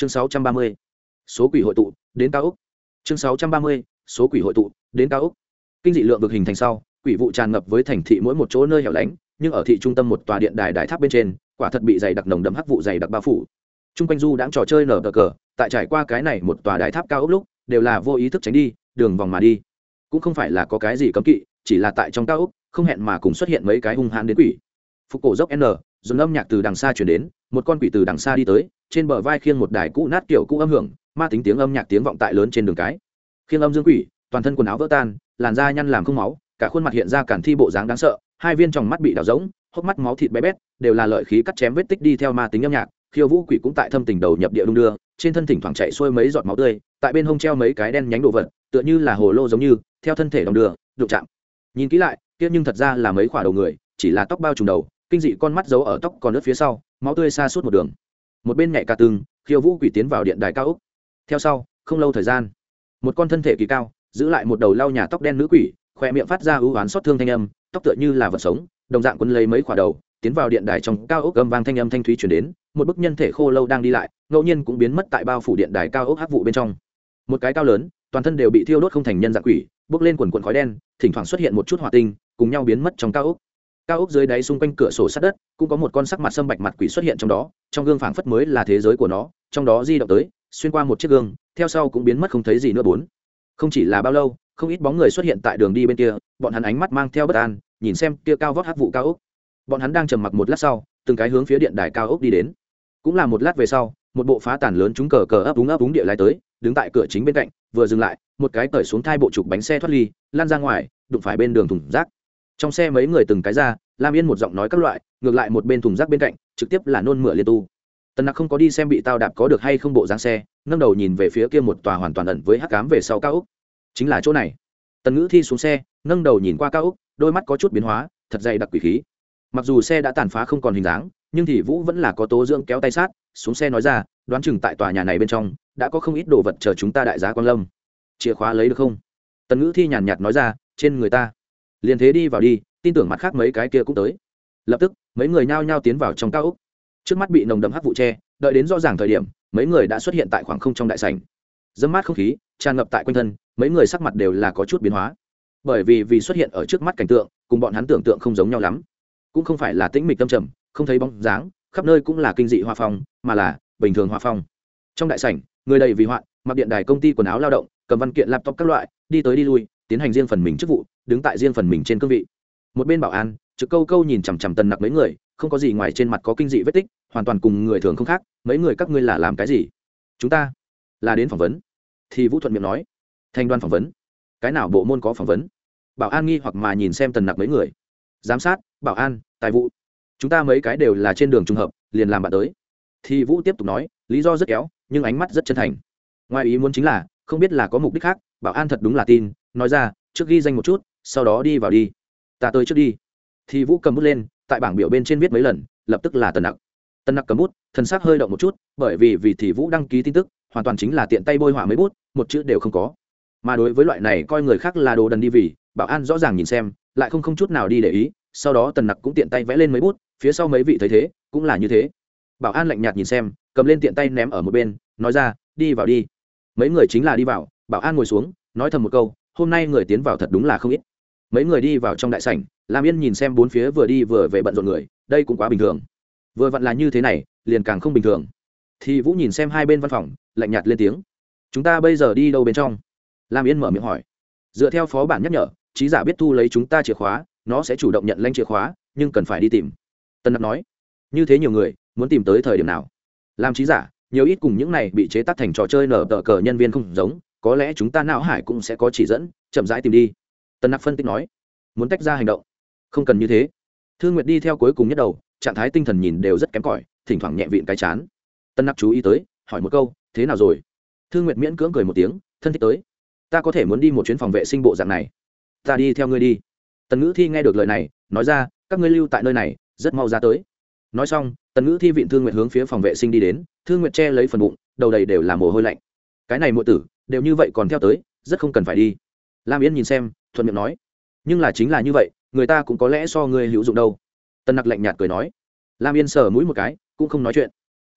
chương sáu trăm ba mươi, số quỷ hội tụ, đến cao úc chương sáu trăm ba mươi, số quỷ hội tụ, đến cao úc kinh dị lượng vực hình thành sau, quỷ vụ tràn ngập với thành thị mỗi một chỗ nơi hẻo lánh, nhưng ở thị trung tâm một tòa điện đài đài tháp bên trên, quả thật bị dày đặc nồng đậm hắc vụ dày đặc bao phủ. Trung quanh du đãng trò chơi nở cờ cờ, tại trải qua cái này một tòa đài tháp cao ốc lúc, đều là vô ý thức tránh đi, đường vòng mà đi. Cũng không phải là có cái gì cấm kỵ, chỉ là tại trong cao ốc, không hẹn mà cùng xuất hiện mấy cái hung hãn đến quỷ. Phục cổ dốc n, dồn âm nhạc từ đằng xa chuyển đến, một con quỷ từ đằng xa đi tới trên bờ vai khiêng một đài cũ nát kiểu cũ âm hưởng, ma tính tiếng âm nhạc tiếng vọng tại lớn trên đường cái. Khiêng âm dương quỷ, toàn thân quần áo vỡ tan, làn da nhăn làm không máu, cả khuôn mặt hiện ra cản thi bộ dáng đáng sợ, hai viên tròng mắt bị đào rỗng, hốc mắt máu thịt bé bét, đều là lợi khí cắt chém vết tích đi theo ma tính âm nhạc, khiêu vũ quỷ cũng tại thâm tình đầu nhập địa đung đưa, trên thân thỉnh thoảng chạy xuôi mấy giọt máu tươi, tại bên hông treo mấy cái đen nhánh đồ vật, tựa như là hồ lô giống như, theo thân thể đồng đưa, đụng chạm. Nhìn kỹ lại tiếc nhưng thật ra là mấy khoả đầu người, chỉ là tóc bao trùm đầu, kinh dị con mắt giấu ở tóc còn nước phía sau, máu tươi xa suốt một đường một bên nhảy ca từng khiêu vũ quỷ tiến vào điện đài cao úc. Theo sau, không lâu thời gian, một con thân thể kỳ cao, giữ lại một đầu lau nhà tóc đen nữ quỷ, khoe miệng phát ra ưu oán xót thương thanh âm, tóc tựa như là vật sống, đồng dạng quân lấy mấy khỏa đầu, tiến vào điện đài trong cao ốc gầm vang thanh âm thanh thúy chuyển đến, một bức nhân thể khô lâu đang đi lại, ngẫu nhiên cũng biến mất tại bao phủ điện đài cao ốc hắc vụ bên trong. Một cái cao lớn, toàn thân đều bị thiêu đốt không thành nhân dạng quỷ, bước lên quần quần khói đen, thỉnh thoảng xuất hiện một chút hỏa tinh, cùng nhau biến mất trong cao ốc cao ốc dưới đáy xung quanh cửa sổ sát đất, cũng có một con sắc mặt sâm bạch mặt quỷ xuất hiện trong đó, trong gương phảng phất mới là thế giới của nó, trong đó di động tới, xuyên qua một chiếc gương, theo sau cũng biến mất không thấy gì nữa bốn. Không chỉ là bao lâu, không ít bóng người xuất hiện tại đường đi bên kia, bọn hắn ánh mắt mang theo bất an, nhìn xem kia cao vót hát vụ cao ốc. Bọn hắn đang trầm mặc một lát sau, từng cái hướng phía điện đài cao ốc đi đến. Cũng là một lát về sau, một bộ phá tàn lớn chúng cờ cờ ấp úng ấp úng địa lái tới, đứng tại cửa chính bên cạnh, vừa dừng lại, một cái cởi xuống thai bộ trục bánh xe thoát ly lan ra ngoài, đụng phải bên đường thùng rác trong xe mấy người từng cái ra, lam yên một giọng nói các loại, ngược lại một bên thùng rác bên cạnh, trực tiếp là nôn mửa liên tu. Tần nặc không có đi xem bị tao đạp có được hay không bộ dáng xe nâng đầu nhìn về phía kia một tòa hoàn toàn ẩn với hắc cám về sau cao úc chính là chỗ này. Tần ngữ thi xuống xe nâng đầu nhìn qua cao úc đôi mắt có chút biến hóa, thật dày đặc quỷ khí. Mặc dù xe đã tàn phá không còn hình dáng, nhưng thì vũ vẫn là có tố dưỡng kéo tay sát, xuống xe nói ra, đoán chừng tại tòa nhà này bên trong, đã có không ít đồ vật chờ chúng ta đại giá quan lâm. Chìa khóa lấy được không? Tần ngữ thi nhàn nhạt nói ra, trên người ta liền thế đi vào đi, tin tưởng mặt khác mấy cái kia cũng tới. Lập tức, mấy người nhao nhao tiến vào trong cao úc trước mắt bị nồng đậm hắc vụ tre đợi đến rõ ràng thời điểm, mấy người đã xuất hiện tại khoảng không trong đại sảnh. Dâm mát không khí, tràn ngập tại quanh thân, mấy người sắc mặt đều là có chút biến hóa. Bởi vì vì xuất hiện ở trước mắt cảnh tượng, cùng bọn hắn tưởng tượng không giống nhau lắm. Cũng không phải là tĩnh mịch tâm trầm, không thấy bóng dáng, khắp nơi cũng là kinh dị hoa phong, mà là bình thường hoa phong. Trong đại sảnh, người đầy vì hoạn, mặc điện đài công ty quần áo lao động, cầm văn kiện laptop các loại, đi tới đi lui, tiến hành riêng phần mình chức vụ đứng tại riêng phần mình trên cương vị. Một bên bảo an, trực câu câu nhìn chằm chằm tần nặc mấy người, không có gì ngoài trên mặt có kinh dị vết tích, hoàn toàn cùng người thường không khác, mấy người các ngươi là làm cái gì? Chúng ta là đến phỏng vấn. Thì vũ thuận miệng nói thành đoàn phỏng vấn. Cái nào bộ môn có phỏng vấn? Bảo an nghi hoặc mà nhìn xem tần nặc mấy người. Giám sát, bảo an, tài vụ. Chúng ta mấy cái đều là trên đường trùng hợp, liền làm bạn tới. Thì vũ tiếp tục nói, lý do rất kéo, nhưng ánh mắt rất chân thành. Ngoài ý muốn chính là, không biết là có mục đích khác, bảo an thật đúng là tin. Nói ra, trước ghi danh một chút sau đó đi vào đi. Ta tới trước đi. Thì vũ cầm bút lên, tại bảng biểu bên trên viết mấy lần, lập tức là tần nặc. Tần nặc cầm bút thân xác hơi động một chút, bởi vì vì thì vũ đăng ký tin tức, hoàn toàn chính là tiện tay bôi hỏa mấy bút, một chữ đều không có. Mà đối với loại này coi người khác là đồ đần đi vì, bảo an rõ ràng nhìn xem, lại không không chút nào đi để ý, sau đó tần nặc cũng tiện tay vẽ lên mấy bút, phía sau mấy vị thấy thế, cũng là như thế. Bảo an lạnh nhạt nhìn xem, cầm lên tiện tay ném ở một bên, nói ra, đi vào đi. Mấy người chính là đi vào, bảo an ngồi xuống, nói thầm một câu, hôm nay người tiến vào thật đúng là không ít mấy người đi vào trong đại sảnh làm yên nhìn xem bốn phía vừa đi vừa về bận rộn người, đây cũng quá bình thường. Vừa vặn là như thế này, liền càng không bình thường. Thì vũ nhìn xem hai bên văn phòng, lạnh nhạt lên tiếng. Chúng ta bây giờ đi đâu bên trong? Lam yên mở miệng hỏi. Dựa theo phó bản nhắc nhở, trí giả biết thu lấy chúng ta chìa khóa, nó sẽ chủ động nhận lanh chìa khóa, nhưng cần phải đi tìm. Tân nặc nói. Như thế nhiều người, muốn tìm tới thời điểm nào? Làm trí giả, nhiều ít cùng những này bị chế tác thành trò chơi nở tờ cờ nhân viên không giống, có lẽ chúng ta não hải cũng sẽ có chỉ dẫn, chậm rãi tìm đi tân nặc phân tích nói, muốn tách ra hành động, không cần như thế. Thương nguyệt đi theo cuối cùng nhất đầu, trạng thái tinh thần nhìn đều rất kém cỏi, thỉnh thoảng nhẹ vịn cái chán. Tân nặc chú ý tới, hỏi một câu, thế nào rồi? Thương nguyệt miễn cưỡng cười một tiếng, thân thích tới. Ta có thể muốn đi một chuyến phòng vệ sinh bộ dạng này. Ta đi theo ngươi đi. Tần ngữ thi nghe được lời này, nói ra, các ngươi lưu tại nơi này, rất mau ra tới. Nói xong, tần ngữ thi viện thương Nguyệt hướng phía phòng vệ sinh đi đến thương Nguyệt che lấy phần bụng, đầu đầy đều là mồ hôi lạnh. Cái này muội tử, đều như vậy còn theo tới, rất không cần phải đi. Lam yến nhìn xem thuận miệng nói. Nhưng là chính là như vậy, người ta cũng có lẽ so ngươi hữu dụng đâu. Tần nặc lạnh nhạt cười nói. Lam yên sờ mũi một cái, cũng không nói chuyện.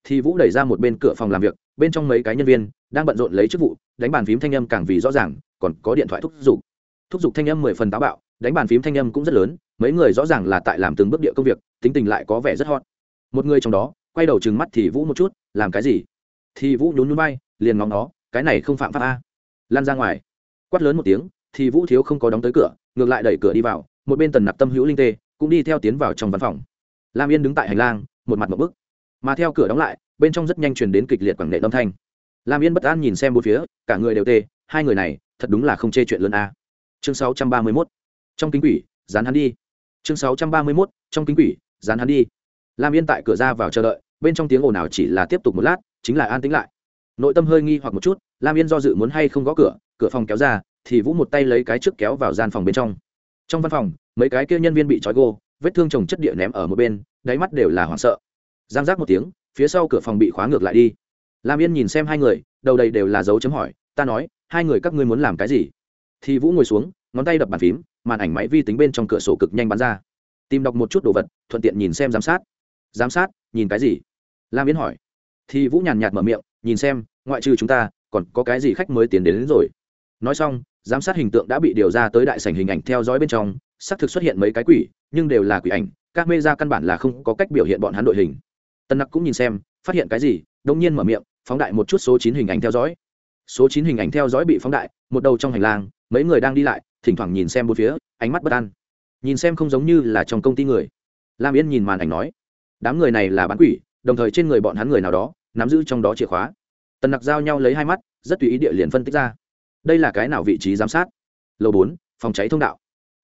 Thì vũ đẩy ra một bên cửa phòng làm việc, bên trong mấy cái nhân viên đang bận rộn lấy chức vụ, đánh bàn phím thanh âm càng vì rõ ràng, còn có điện thoại thúc giục. Thúc giục thanh âm mười phần táo bạo, đánh bàn phím thanh âm cũng rất lớn, mấy người rõ ràng là tại làm từng bước địa công việc, tính tình lại có vẻ rất hot. Một người trong đó, quay đầu trừng mắt thì vũ một chút, làm cái gì? Thì vũ nhún nhún bay liền ngóng nó cái này không phạm pháp a. Lan ra ngoài. Quát lớn một tiếng thì vũ thiếu không có đóng tới cửa, ngược lại đẩy cửa đi vào, một bên tần nạp tâm hữu linh tê cũng đi theo tiến vào trong văn phòng. Lam yên đứng tại hành lang, một mặt một bức. Mà theo cửa đóng lại, bên trong rất nhanh truyền đến kịch liệt quảng nệ âm thanh. Lam yên bất an nhìn xem bốn phía, cả người đều tê, hai người này, thật đúng là không chê chuyện lớn a. Chương sáu trăm ba mươi mốt, trong kính quỷ, dán hắn đi. Chương sáu trăm ba mươi mốt, trong kính quỷ, dán hắn đi. Lam yên tại cửa ra vào chờ đợi, bên trong tiếng ồn ào chỉ là tiếp tục một lát, chính là an tĩnh lại. Nội tâm hơi nghi hoặc một chút, lam yên do dự muốn hay không gõ cửa cửa phòng kéo ra thì vũ một tay lấy cái trước kéo vào gian phòng bên trong. Trong văn phòng mấy cái kia nhân viên bị trói gô vết thương trồng chất địa ném ở một bên đáy mắt đều là hoảng sợ. Giang giác một tiếng phía sau cửa phòng bị khóa ngược lại đi. Lam yên nhìn xem hai người đầu đầy đều là dấu chấm hỏi ta nói hai người các ngươi muốn làm cái gì? Thì vũ ngồi xuống ngón tay đập bàn phím màn ảnh máy vi tính bên trong cửa sổ cực nhanh bắn ra. Tìm đọc một chút đồ vật thuận tiện nhìn xem giám sát. Giám sát? Nhìn cái gì? Lam yến hỏi. Thì vũ nhàn nhạt mở miệng nhìn xem ngoại trừ chúng ta còn có cái gì khách mới tiến đến, đến rồi? Nói xong giám sát hình tượng đã bị điều ra tới đại sảnh hình ảnh theo dõi bên trong, xác thực xuất hiện mấy cái quỷ, nhưng đều là quỷ ảnh, các mê ra căn bản là không có cách biểu hiện bọn hắn đội hình. Tân nặc cũng nhìn xem, phát hiện cái gì đông nhiên mở miệng, phóng đại một chút số chín hình ảnh theo dõi. Số chín hình ảnh theo dõi bị phóng đại, một đầu trong hành lang, mấy người đang đi lại, thỉnh thoảng nhìn xem bốn phía, ánh mắt bất an. Nhìn xem không giống như là trong công ty người. Lam yên nhìn màn ảnh nói, đám người này là bán quỷ, đồng thời trên người bọn hắn người nào đó, nắm giữ trong đó chìa khóa. Tần nặc giao nhau lấy hai mắt, rất tùy ý địa liền phân tích ra đây là cái nào vị trí giám sát? Lầu bốn, phòng cháy thông đạo.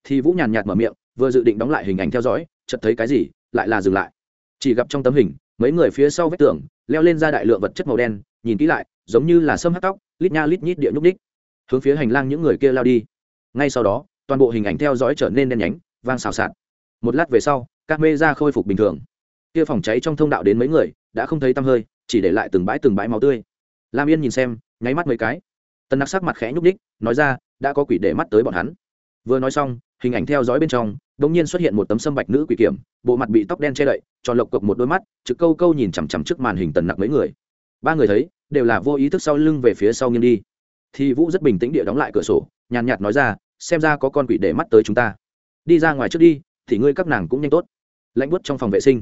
Thì vũ nhàn nhạt mở miệng, vừa dự định đóng lại hình ảnh theo dõi, chợt thấy cái gì, lại là dừng lại. Chỉ gặp trong tấm hình, mấy người phía sau vách tường, leo lên ra đại lượng vật chất màu đen, nhìn kỹ lại, giống như là sâm hắt tóc, lít nha lít nhít địa nhúc ních hướng phía hành lang những người kia lao đi. Ngay sau đó, toàn bộ hình ảnh theo dõi trở nên đen nhánh, vang xào xạc. Một lát về sau, các mê ra khôi phục bình thường. Kia phòng cháy trong thông đạo đến mấy người, đã không thấy tăm hơi, chỉ để lại từng bãi từng bãi máu tươi. Lam yên nhìn xem, nháy mắt mấy cái tân nặc sắc mặt khẽ nhúc ních nói ra, đã có quỷ để mắt tới bọn hắn. Vừa nói xong, hình ảnh theo dõi bên trong đ ỗ n g nhiên xuất hiện một tấm sâm bạch nữ quỷ kiểm, bộ mặt bị tóc đen che đậy, tròn lộc cộc một đôi mắt, trực câu câu nhìn chằm chằm trước màn hình tần nặc mấy người. Ba người thấy, đều là vô ý thức sau lưng về phía sau nghiêng đi. Thì vũ rất bình tĩnh địa đóng lại cửa sổ, nhàn nhạt nói ra, xem ra có con quỷ để mắt tới chúng ta. Đi ra ngoài trước đi, thì ngươi các nàng cũng nhanh tốt. Lạnh bút trong phòng vệ sinh.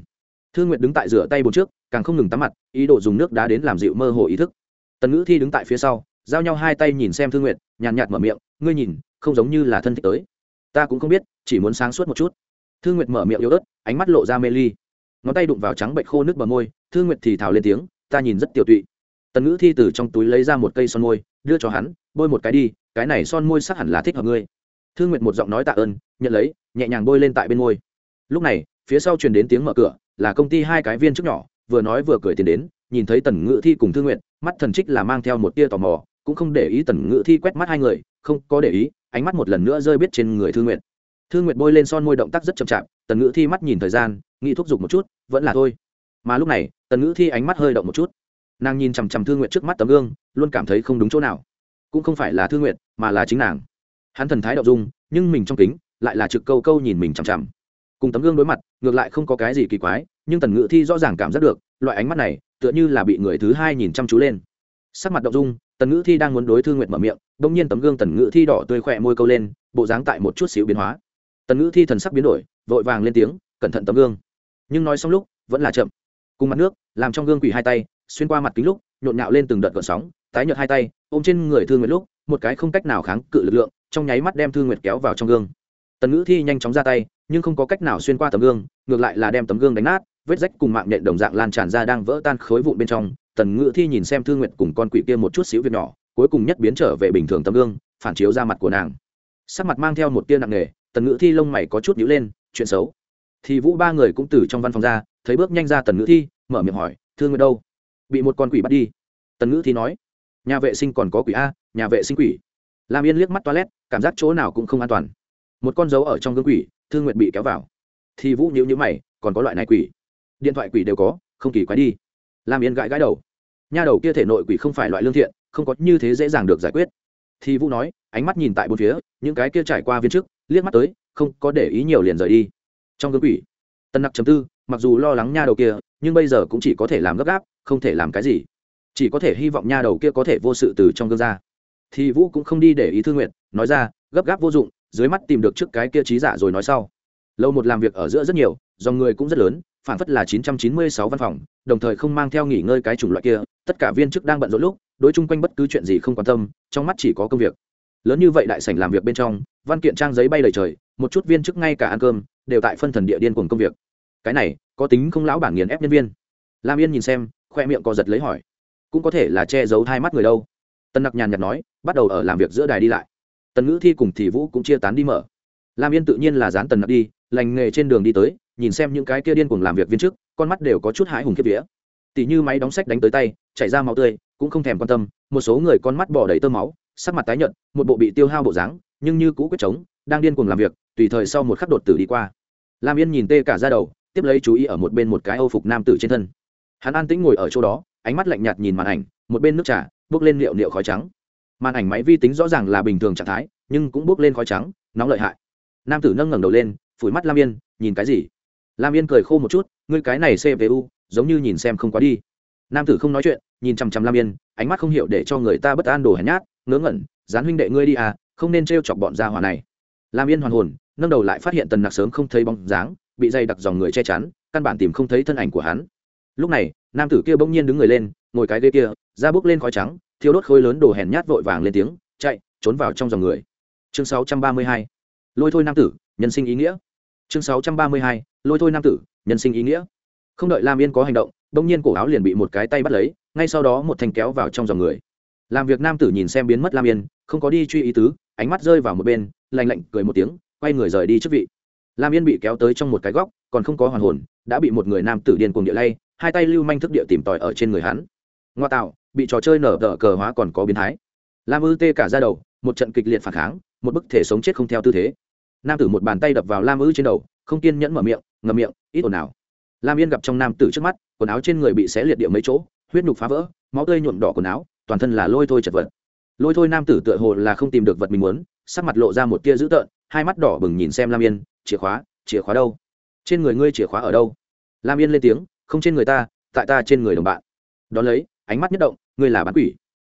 Thương nguyện đứng tại rửa tay bồn trước, càng không ngừng tắm mặt, ý đồ dùng nước đá đến làm dịu mơ hồ ý thức. Tần ngữ thi đứng tại phía sau giao nhau hai tay nhìn xem thương nguyện nhàn nhạt mở miệng, ngươi nhìn, không giống như là thân thích tới. Ta cũng không biết, chỉ muốn sáng suốt một chút. Thương nguyệt mở miệng yếu ớt, ánh mắt lộ ra mê ly. Ngón tay đụng vào trắng bệnh khô nước bờ môi, thương nguyệt thì thào lên tiếng, ta nhìn rất tiểu tụy. Tần ngữ thi từ trong túi lấy ra một cây son môi, đưa cho hắn, bôi một cái đi, cái này son môi sắc hẳn là thích hợp ngươi. Thương nguyệt một giọng nói tạ ơn, nhận lấy, nhẹ nhàng bôi lên tại bên môi. Lúc này, phía sau truyền đến tiếng mở cửa, là công ty hai cái viên trước nhỏ, vừa nói vừa cười tiền đến, nhìn thấy tần ngữ thi cùng thương nguyện mắt thần trích là mang theo một tia tò mò cũng không để ý tần ngữ thi quét mắt hai người, không có để ý, ánh mắt một lần nữa rơi biết trên người thương nguyện thương nguyện bôi lên son môi động tác rất chậm chạp, tần ngữ thi mắt nhìn thời gian, nghĩ thúc giục một chút, vẫn là thôi. Mà lúc này, tần ngữ thi ánh mắt hơi động một chút. Nàng nhìn chằm chằm thương nguyện trước mắt tấm gương, luôn cảm thấy không đúng chỗ nào. Cũng không phải là thương nguyện mà là chính nàng. Hắn thần thái đậu dung, nhưng mình trong kính, lại là trực câu câu nhìn mình chằm chằm. Cùng tấm gương đối mặt, ngược lại không có cái gì kỳ quái, nhưng tần ngữ thi rõ ràng cảm giác được, loại ánh mắt này, tựa như là bị người thứ hai nhìn chăm chú lên. Sắc mặt đậu dung tần ngữ thi đang muốn đối thương nguyện mở miệng đ ỗ n g nhiên tấm gương tần ngữ thi đỏ tươi khỏe môi câu lên, bộ dáng tại một chút xíu biến hóa. Tần ngữ thi thần sắc biến đổi, vội vàng lên tiếng, cẩn thận tấm gương. Nhưng nói xong lúc, vẫn là chậm. Cùng mặt nước, làm trong gương quỷ hai tay, xuyên qua mặt kính lúc, nhộn nhạo lên từng đợt gợn sóng, tái nhợt hai tay, ôm trên người thương nguyệt lúc, một cái không cách nào kháng cự lực lượng, trong nháy mắt đem thương nguyệt kéo vào trong gương. Tần ngữ thi nhanh chóng ra tay, nhưng không có cách nào xuyên qua tấm gương, ngược lại là đem tấm gương đánh nát, vết rách cùng mạng nhện đồng dạng lan tràn ra đang vỡ tan khối vụn bên trong tần ngữ thi nhìn xem thương nguyện cùng con quỷ kia một chút xíu việc nhỏ, cuối cùng nhất biến trở về bình thường tấm gương, phản chiếu ra mặt của nàng. Sắc mặt mang theo một tia nặng nề, tần ngữ thi lông mày có chút nhữ lên, chuyện xấu. Thì vũ ba người cũng từ trong văn phòng ra, thấy bước nhanh ra tần ngữ thi, mở miệng hỏi thương nguyện đâu? Bị một con quỷ bắt đi? Tần ngữ thi nói, nhà vệ sinh còn có quỷ a, nhà vệ sinh quỷ. Làm yên liếc mắt toilet, cảm giác chỗ nào cũng không an toàn. Một con dấu ở trong gương quỷ thương nguyện bị kéo vào. Thì vũ nhữ nhữ mày, còn có loại này quỷ? Điện thoại quỷ đều có, không kỳ quái đi. Lam yên gãi gãi đầu. Nha đầu kia thể nội quỷ không phải loại lương thiện, không có như thế dễ dàng được giải quyết. Thì vũ nói, ánh mắt nhìn tại bốn phía, những cái kia trải qua viên chức, liếc mắt tới, không có để ý nhiều liền rời đi. Trong gương quỷ tân nặc chấm tư, mặc dù lo lắng nha đầu kia, nhưng bây giờ cũng chỉ có thể làm gấp gáp, không thể làm cái gì. Chỉ có thể hy vọng nha đầu kia có thể vô sự từ trong gương ra. Thì vũ cũng không đi để ý thư nguyện nói ra, gấp gáp vô dụng, dưới mắt tìm được trước cái kia trí giả rồi nói sau. Lâu một làm việc ở giữa rất nhiều, dòng người cũng rất lớn phản phất là 996 văn phòng, đồng thời không mang theo nghỉ ngơi cái chủng loại kia, tất cả viên chức đang bận rộn lúc, đối chung quanh bất cứ chuyện gì không quan tâm, trong mắt chỉ có công việc. Lớn như vậy đại sảnh làm việc bên trong, văn kiện trang giấy bay lầy trời, một chút viên chức ngay cả ăn cơm, đều tại phân thần địa điên cuồng công việc. Cái này, có tính không lão bản nghiền ép nhân viên. Lam yên nhìn xem, khoe miệng co giật lấy hỏi. Cũng có thể là che giấu hai mắt người đâu. Tân nặc nhàn nhạt nói, bắt đầu ở làm việc giữa đài đi lại. Tần ngữ thi cùng thì vũ cũng chia tán đi mở. Lam yên tự nhiên là dán tần nặc đi, lành nghề trên đường đi tới nhìn xem những cái kia điên cuồng làm việc viên chức, con mắt đều có chút hãi hùng kiếp vía. Tỷ như máy đóng sách đánh tới tay, chảy ra máu tươi, cũng không thèm quan tâm, một số người con mắt bỏ đầy tơ máu, sắc mặt tái nhợt, một bộ bị tiêu hao bộ dáng, nhưng như cũ quyết chống đang điên cuồng làm việc, tùy thời sau một khắc đột tử đi qua. Lam yên nhìn tê cả ra đầu, tiếp lấy chú ý ở một bên một cái âu phục nam tử trên thân. Hắn an tĩnh ngồi ở chỗ đó, ánh mắt lạnh nhạt nhìn màn ảnh, một bên nước trà, bước lên liệu liệu khói trắng. Màn ảnh máy vi tính rõ ràng là bình thường trạng thái, nhưng cũng bước lên khói trắng, nóng lợi hại. Nam tử nâng ngẩng đầu lên, phủi mắt lam yên, nhìn cái gì? Lam yên cười khô một chút, ngươi cái này cpu giống như nhìn xem không quá đi. Nam tử không nói chuyện, nhìn chằm chằm lam yên, ánh mắt không hiểu để cho người ta bất an đồ hèn nhát, ngớ ngẩn dán huynh đệ ngươi đi à không nên t chọc bọn gia hỏa này. Lam yên hoàn hồn, nâng đầu lại phát hiện tần nặc sớm không thấy bóng dáng, bị dây đặc dòng người che chắn, căn bản tìm không thấy thân ảnh của hắn. Lúc này, nam tử kia bỗng nhiên đứng người lên, ngồi cái ghế kia ra bước lên khói trắng thiếu đốt khối lớn đồ hèn nhát vội vàng lên tiếng, chạy, trốn vào trong dòng người. Chương 632. lôi thôi nam tử, nhân sinh ý nghĩa chương 632. lôi thôi nam tử, nhân sinh ý nghĩa. Không đợi lam yên có hành động, bỗng nhiên cổ áo liền bị một cái tay bắt lấy, ngay sau đó một thanh kéo vào trong dòng người. Làm việc nam tử nhìn xem biến mất lam yên, không có đi truy ý tứ, ánh mắt rơi vào một bên lành lạnh cười một tiếng, quay người rời đi trước vị. Lam yên bị kéo tới trong một cái góc, còn không có hoàn hồn, đã bị một người nam tử điên cuồng địa lay, hai tay lưu manh thức địa tìm tòi ở trên người hắn. Ngoa tạo, bị trò chơi nở đỡ cờ hóa còn có biến thái. Lam ư tê cả ra đầu, một trận kịch liệt phản kháng, một bức thể sống chết không theo tư thế nam tử một bàn tay đập vào lam ư trên đầu, không kiên nhẫn mở miệng ngầm miệng, ít ồn ào. Lam yên gặp trong nam tử trước mắt, quần áo trên người bị xé liệt địa mấy chỗ, huyết nhục phá vỡ, máu tươi nhuộm đỏ quần áo, toàn thân là lôi thôi chật vật. Lôi thôi nam tử tựa hồ là không tìm được vật mình muốn, sắc mặt lộ ra một tia dữ tợn, hai mắt đỏ bừng nhìn xem lam yên, chìa khóa chìa khóa đâu? Trên người ngươi chìa khóa ở đâu? Lam yên lên tiếng, không trên người ta, tại ta trên người đồng bạn. Đón lấy, ánh mắt nhất động, ngươi là bán quỷ.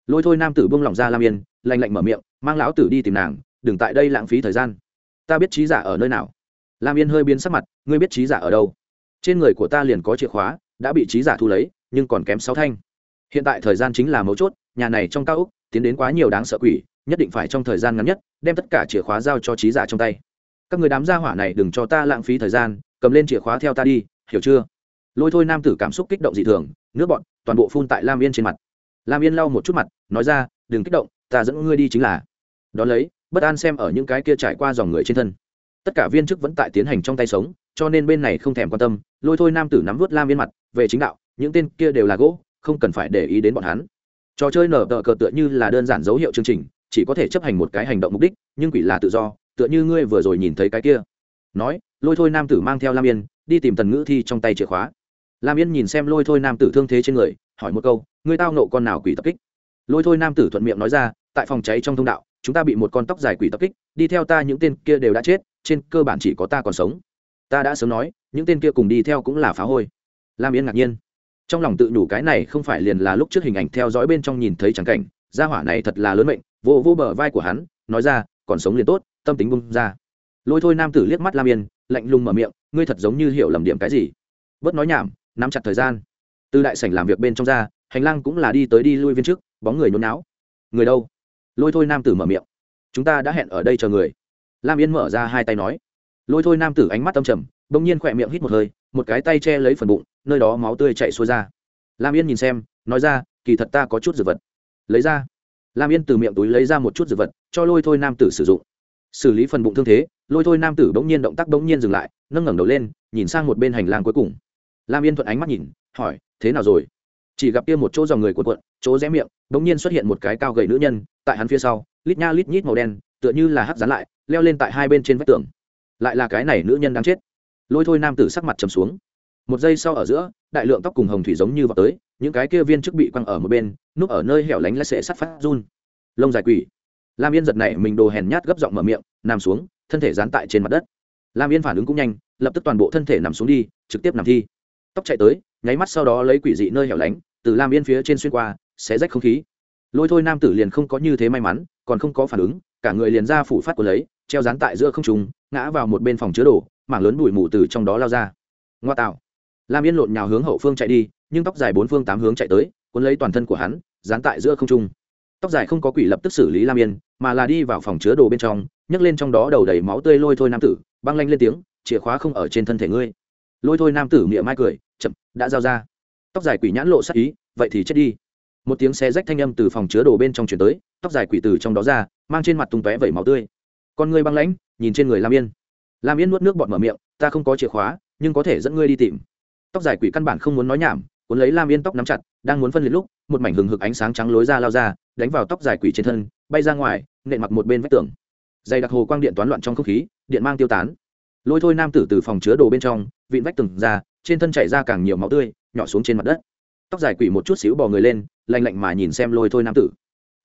Lôi thôi nam tử buông lỏng ra lam yên, lạnh lạnh mở miệng, mang lão tử đi tìm nàng, đừng tại đây lãng phí thời gian ta biết trí giả ở nơi nào. Lam yên hơi biến sắc mặt, ngươi biết trí giả ở đâu? Trên người của ta liền có chìa khóa, đã bị trí giả thu lấy, nhưng còn kém sáu thanh. Hiện tại thời gian chính là mấu chốt, nhà này trong cao úc tiến đến quá nhiều đáng sợ quỷ, nhất định phải trong thời gian ngắn nhất, đem tất cả chìa khóa giao cho trí giả trong tay. Các người đám gia hỏa này đừng cho ta lãng phí thời gian, cầm lên chìa khóa theo ta đi, hiểu chưa? Lôi thôi nam tử cảm xúc kích động dị thường, nước bọn, toàn bộ phun tại lam yên trên mặt. Lam yên lau một chút mặt, nói ra, đừng kích động, ta dẫn ngươi đi chính là. Đón lấy bất an xem ở những cái kia trải qua dòng người trên thân. Tất cả viên chức vẫn tại tiến hành trong tay sống, cho nên bên này không thèm quan tâm, lôi thôi nam tử nắm vớt lam viên mặt, về chính đạo, những tên kia đều là gỗ, không cần phải để ý đến bọn hắn. Trò chơi nở tờ cờ tựa như là đơn giản dấu hiệu chương trình, chỉ có thể chấp hành một cái hành động mục đích, nhưng quỷ là tự do, tựa như ngươi vừa rồi nhìn thấy cái kia. Nói, lôi thôi nam tử mang theo lam yên, đi tìm tần ngữ thi trong tay chìa khóa. Lam yên nhìn xem lôi thôi nam tử thương thế trên người, hỏi một câu, ngươi tao nộ con nào quỷ tập kích? Lôi thôi nam tử thuận miệng nói ra, tại phòng cháy trong thông đạo chúng ta bị một con tóc dài quỷ tập kích, đi theo ta những tên kia đều đã chết, trên cơ bản chỉ có ta còn sống. Ta đã sớm nói, những tên kia cùng đi theo cũng là phá hôi. Lam yên ngạc nhiên. Trong lòng tự nhủ cái này không phải liền là lúc trước hình ảnh theo dõi bên trong nhìn thấy trắng cảnh, gia hỏa này thật là lớn mệnh, vô vô bờ vai của hắn, nói ra, còn sống liền tốt, tâm tính bung ra. Lôi thôi nam tử liếc mắt lam yên, lạnh lùng mở miệng, ngươi thật giống như hiểu lầm điểm cái gì? Bớt nói nhảm, nắm chặt thời gian. Từ đại sảnh làm việc bên trong ra, hành lang cũng là đi tới đi lui viên trước, bóng người nhốn não người đâu? Lôi thôi nam tử mở miệng. Chúng ta đã hẹn ở đây chờ người. Lam yên mở ra hai tay nói. Lôi thôi nam tử ánh mắt tâm trầm, bỗng nhiên khỏe miệng hít một hơi, một cái tay che lấy phần bụng, nơi đó máu tươi chạy xuôi ra. Lam yên nhìn xem, nói ra, kỳ thật ta có chút dược vật. Lấy ra. Lam yên từ miệng túi lấy ra một chút dược vật, cho lôi thôi nam tử sử dụng. Xử lý phần bụng thương thế, lôi thôi nam tử bỗng nhiên động tác bỗng nhiên dừng lại, nâng ngẩng đầu lên, nhìn sang một bên hành lang cuối cùng. Lam yên thuận ánh mắt nhìn, hỏi, thế nào rồi? Chỉ gặp kia một chỗ dòng người cuộn cuộn, chỗ rẽ miệng, bỗng nhiên xuất hiện một cái cao gầy nữ nhân tại hắn phía sau, lít nha lít nhít màu đen, tựa như là hắt dán lại, leo lên tại hai bên trên vách tường. Lại là cái này nữ nhân đáng chết. Lôi thôi nam tử sắc mặt trầm xuống. Một giây sau ở giữa, đại lượng tóc cùng hồng thủy giống như vào tới, những cái kia viên chức bị quăng ở một bên, núp ở nơi hẻo lánh lại sẽ sắt phát run. Lông dài quỷ. Lam yên giật này mình đồ hèn nhát gấp giọng mở miệng, nằm xuống, thân thể dán tại trên mặt đất. Lam yên phản ứng cũng nhanh, lập tức toàn bộ thân thể nằm xuống đi, trực tiếp nằm thi. Tóc chạy tới, nháy mắt sau đó lấy quỷ dị nơi hẻo lánh, từ lam yên phía trên xuyên qua sẽ rách không khí lôi thôi nam tử liền không có như thế may mắn, còn không có phản ứng, cả người liền ra phủ phát của lấy, treo dán tại giữa không trùng ngã vào một bên phòng chứa đồ, mảng lớn bụi mù từ trong đó lao ra. Ngoa tạo. Lam yên lộn nhào hướng hậu phương chạy đi, nhưng tóc dài bốn phương tám hướng chạy tới, cuốn lấy toàn thân của hắn, dán tại giữa không trung. Tóc dài không có quỷ lập tức xử lý lam yên, mà là đi vào phòng chứa đồ bên trong, nhấc lên trong đó đầu đầy máu tươi lôi thôi nam tử, băng lanh lên tiếng, chìa khóa không ở trên thân thể ngươi. Lôi thôi nam tử miệng mai cười, chậm, đã giao ra. Tóc dài quỷ nhãn lộ sắc ý, vậy thì chết đi một tiếng xe rách thanh âm từ phòng chứa đồ bên trong chuyển tới, tóc dài quỷ từ trong đó ra, mang trên mặt tung tóe vẩy máu tươi. Con ngươi băng lãnh, nhìn trên người lam yên. Lam yên nuốt nước bọt mở miệng, ta không có chìa khóa, nhưng có thể dẫn ngươi đi tìm. Tóc dài quỷ căn bản không muốn nói nhảm, cuốn lấy lam yên tóc nắm chặt, đang muốn phân liệt lúc, một mảnh hừng hực ánh sáng trắng lối ra lao ra, đánh vào tóc dài quỷ trên thân, bay ra ngoài, nện mặc một bên vách tường. Dày đặc hồ quang điện toán loạn trong không khí, điện mang tiêu tán. Lôi thôi nam tử từ phòng chứa đồ bên trong, vịn vách tường ra, trên thân chảy ra càng nhiều máu tươi, nhỏ xuống trên mặt đất tóc dài quỷ một chút xíu bò người lên, lạnh lạnh mà nhìn xem lôi thôi nam tử.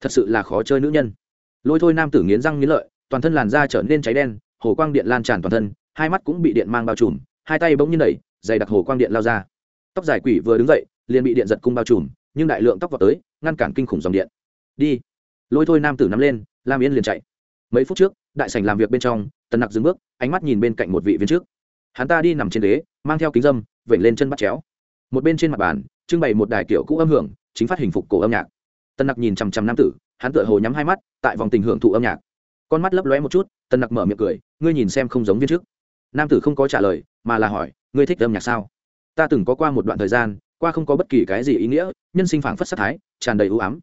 Thật sự là khó chơi nữ nhân. Lôi thôi nam tử nghiến răng nghiến lợi, toàn thân làn da trở nên cháy đen, hồ quang điện lan tràn toàn thân, hai mắt cũng bị điện mang bao trùm, hai tay bỗng nhiên đẩy, dày đặc hồ quang điện lao ra. Tóc dài quỷ vừa đứng dậy, liền bị điện giật cung bao trùm, nhưng đại lượng tóc vào tới, ngăn cản kinh khủng dòng điện. Đi. Lôi thôi nam tử nắm lên, lam yên liền chạy. Mấy phút trước, đại sảnh làm việc bên trong, tần nặc dừng bước, ánh mắt nhìn bên cạnh một vị viên trước. Hắn ta đi nằm trên ghế, mang theo kính dâm, vểnh lên chân bắt chéo. Một bên trên mặt bàn trưng bày một đài kiểu cũ âm hưởng, chính phát hình phục cổ âm nhạc. Tần nặc nhìn chằm chằm nam tử, hắn tựa hồ nhắm hai mắt, tại vòng tình hưởng thụ âm nhạc. Con mắt lấp lóe một chút, tần nặc mở miệng cười, ngươi nhìn xem không giống viên trước. Nam tử không có trả lời, mà là hỏi, ngươi thích âm nhạc sao? Ta từng có qua một đoạn thời gian, qua không có bất kỳ cái gì ý nghĩa, nhân sinh phảng phất sát thái, tràn đầy ưu ám.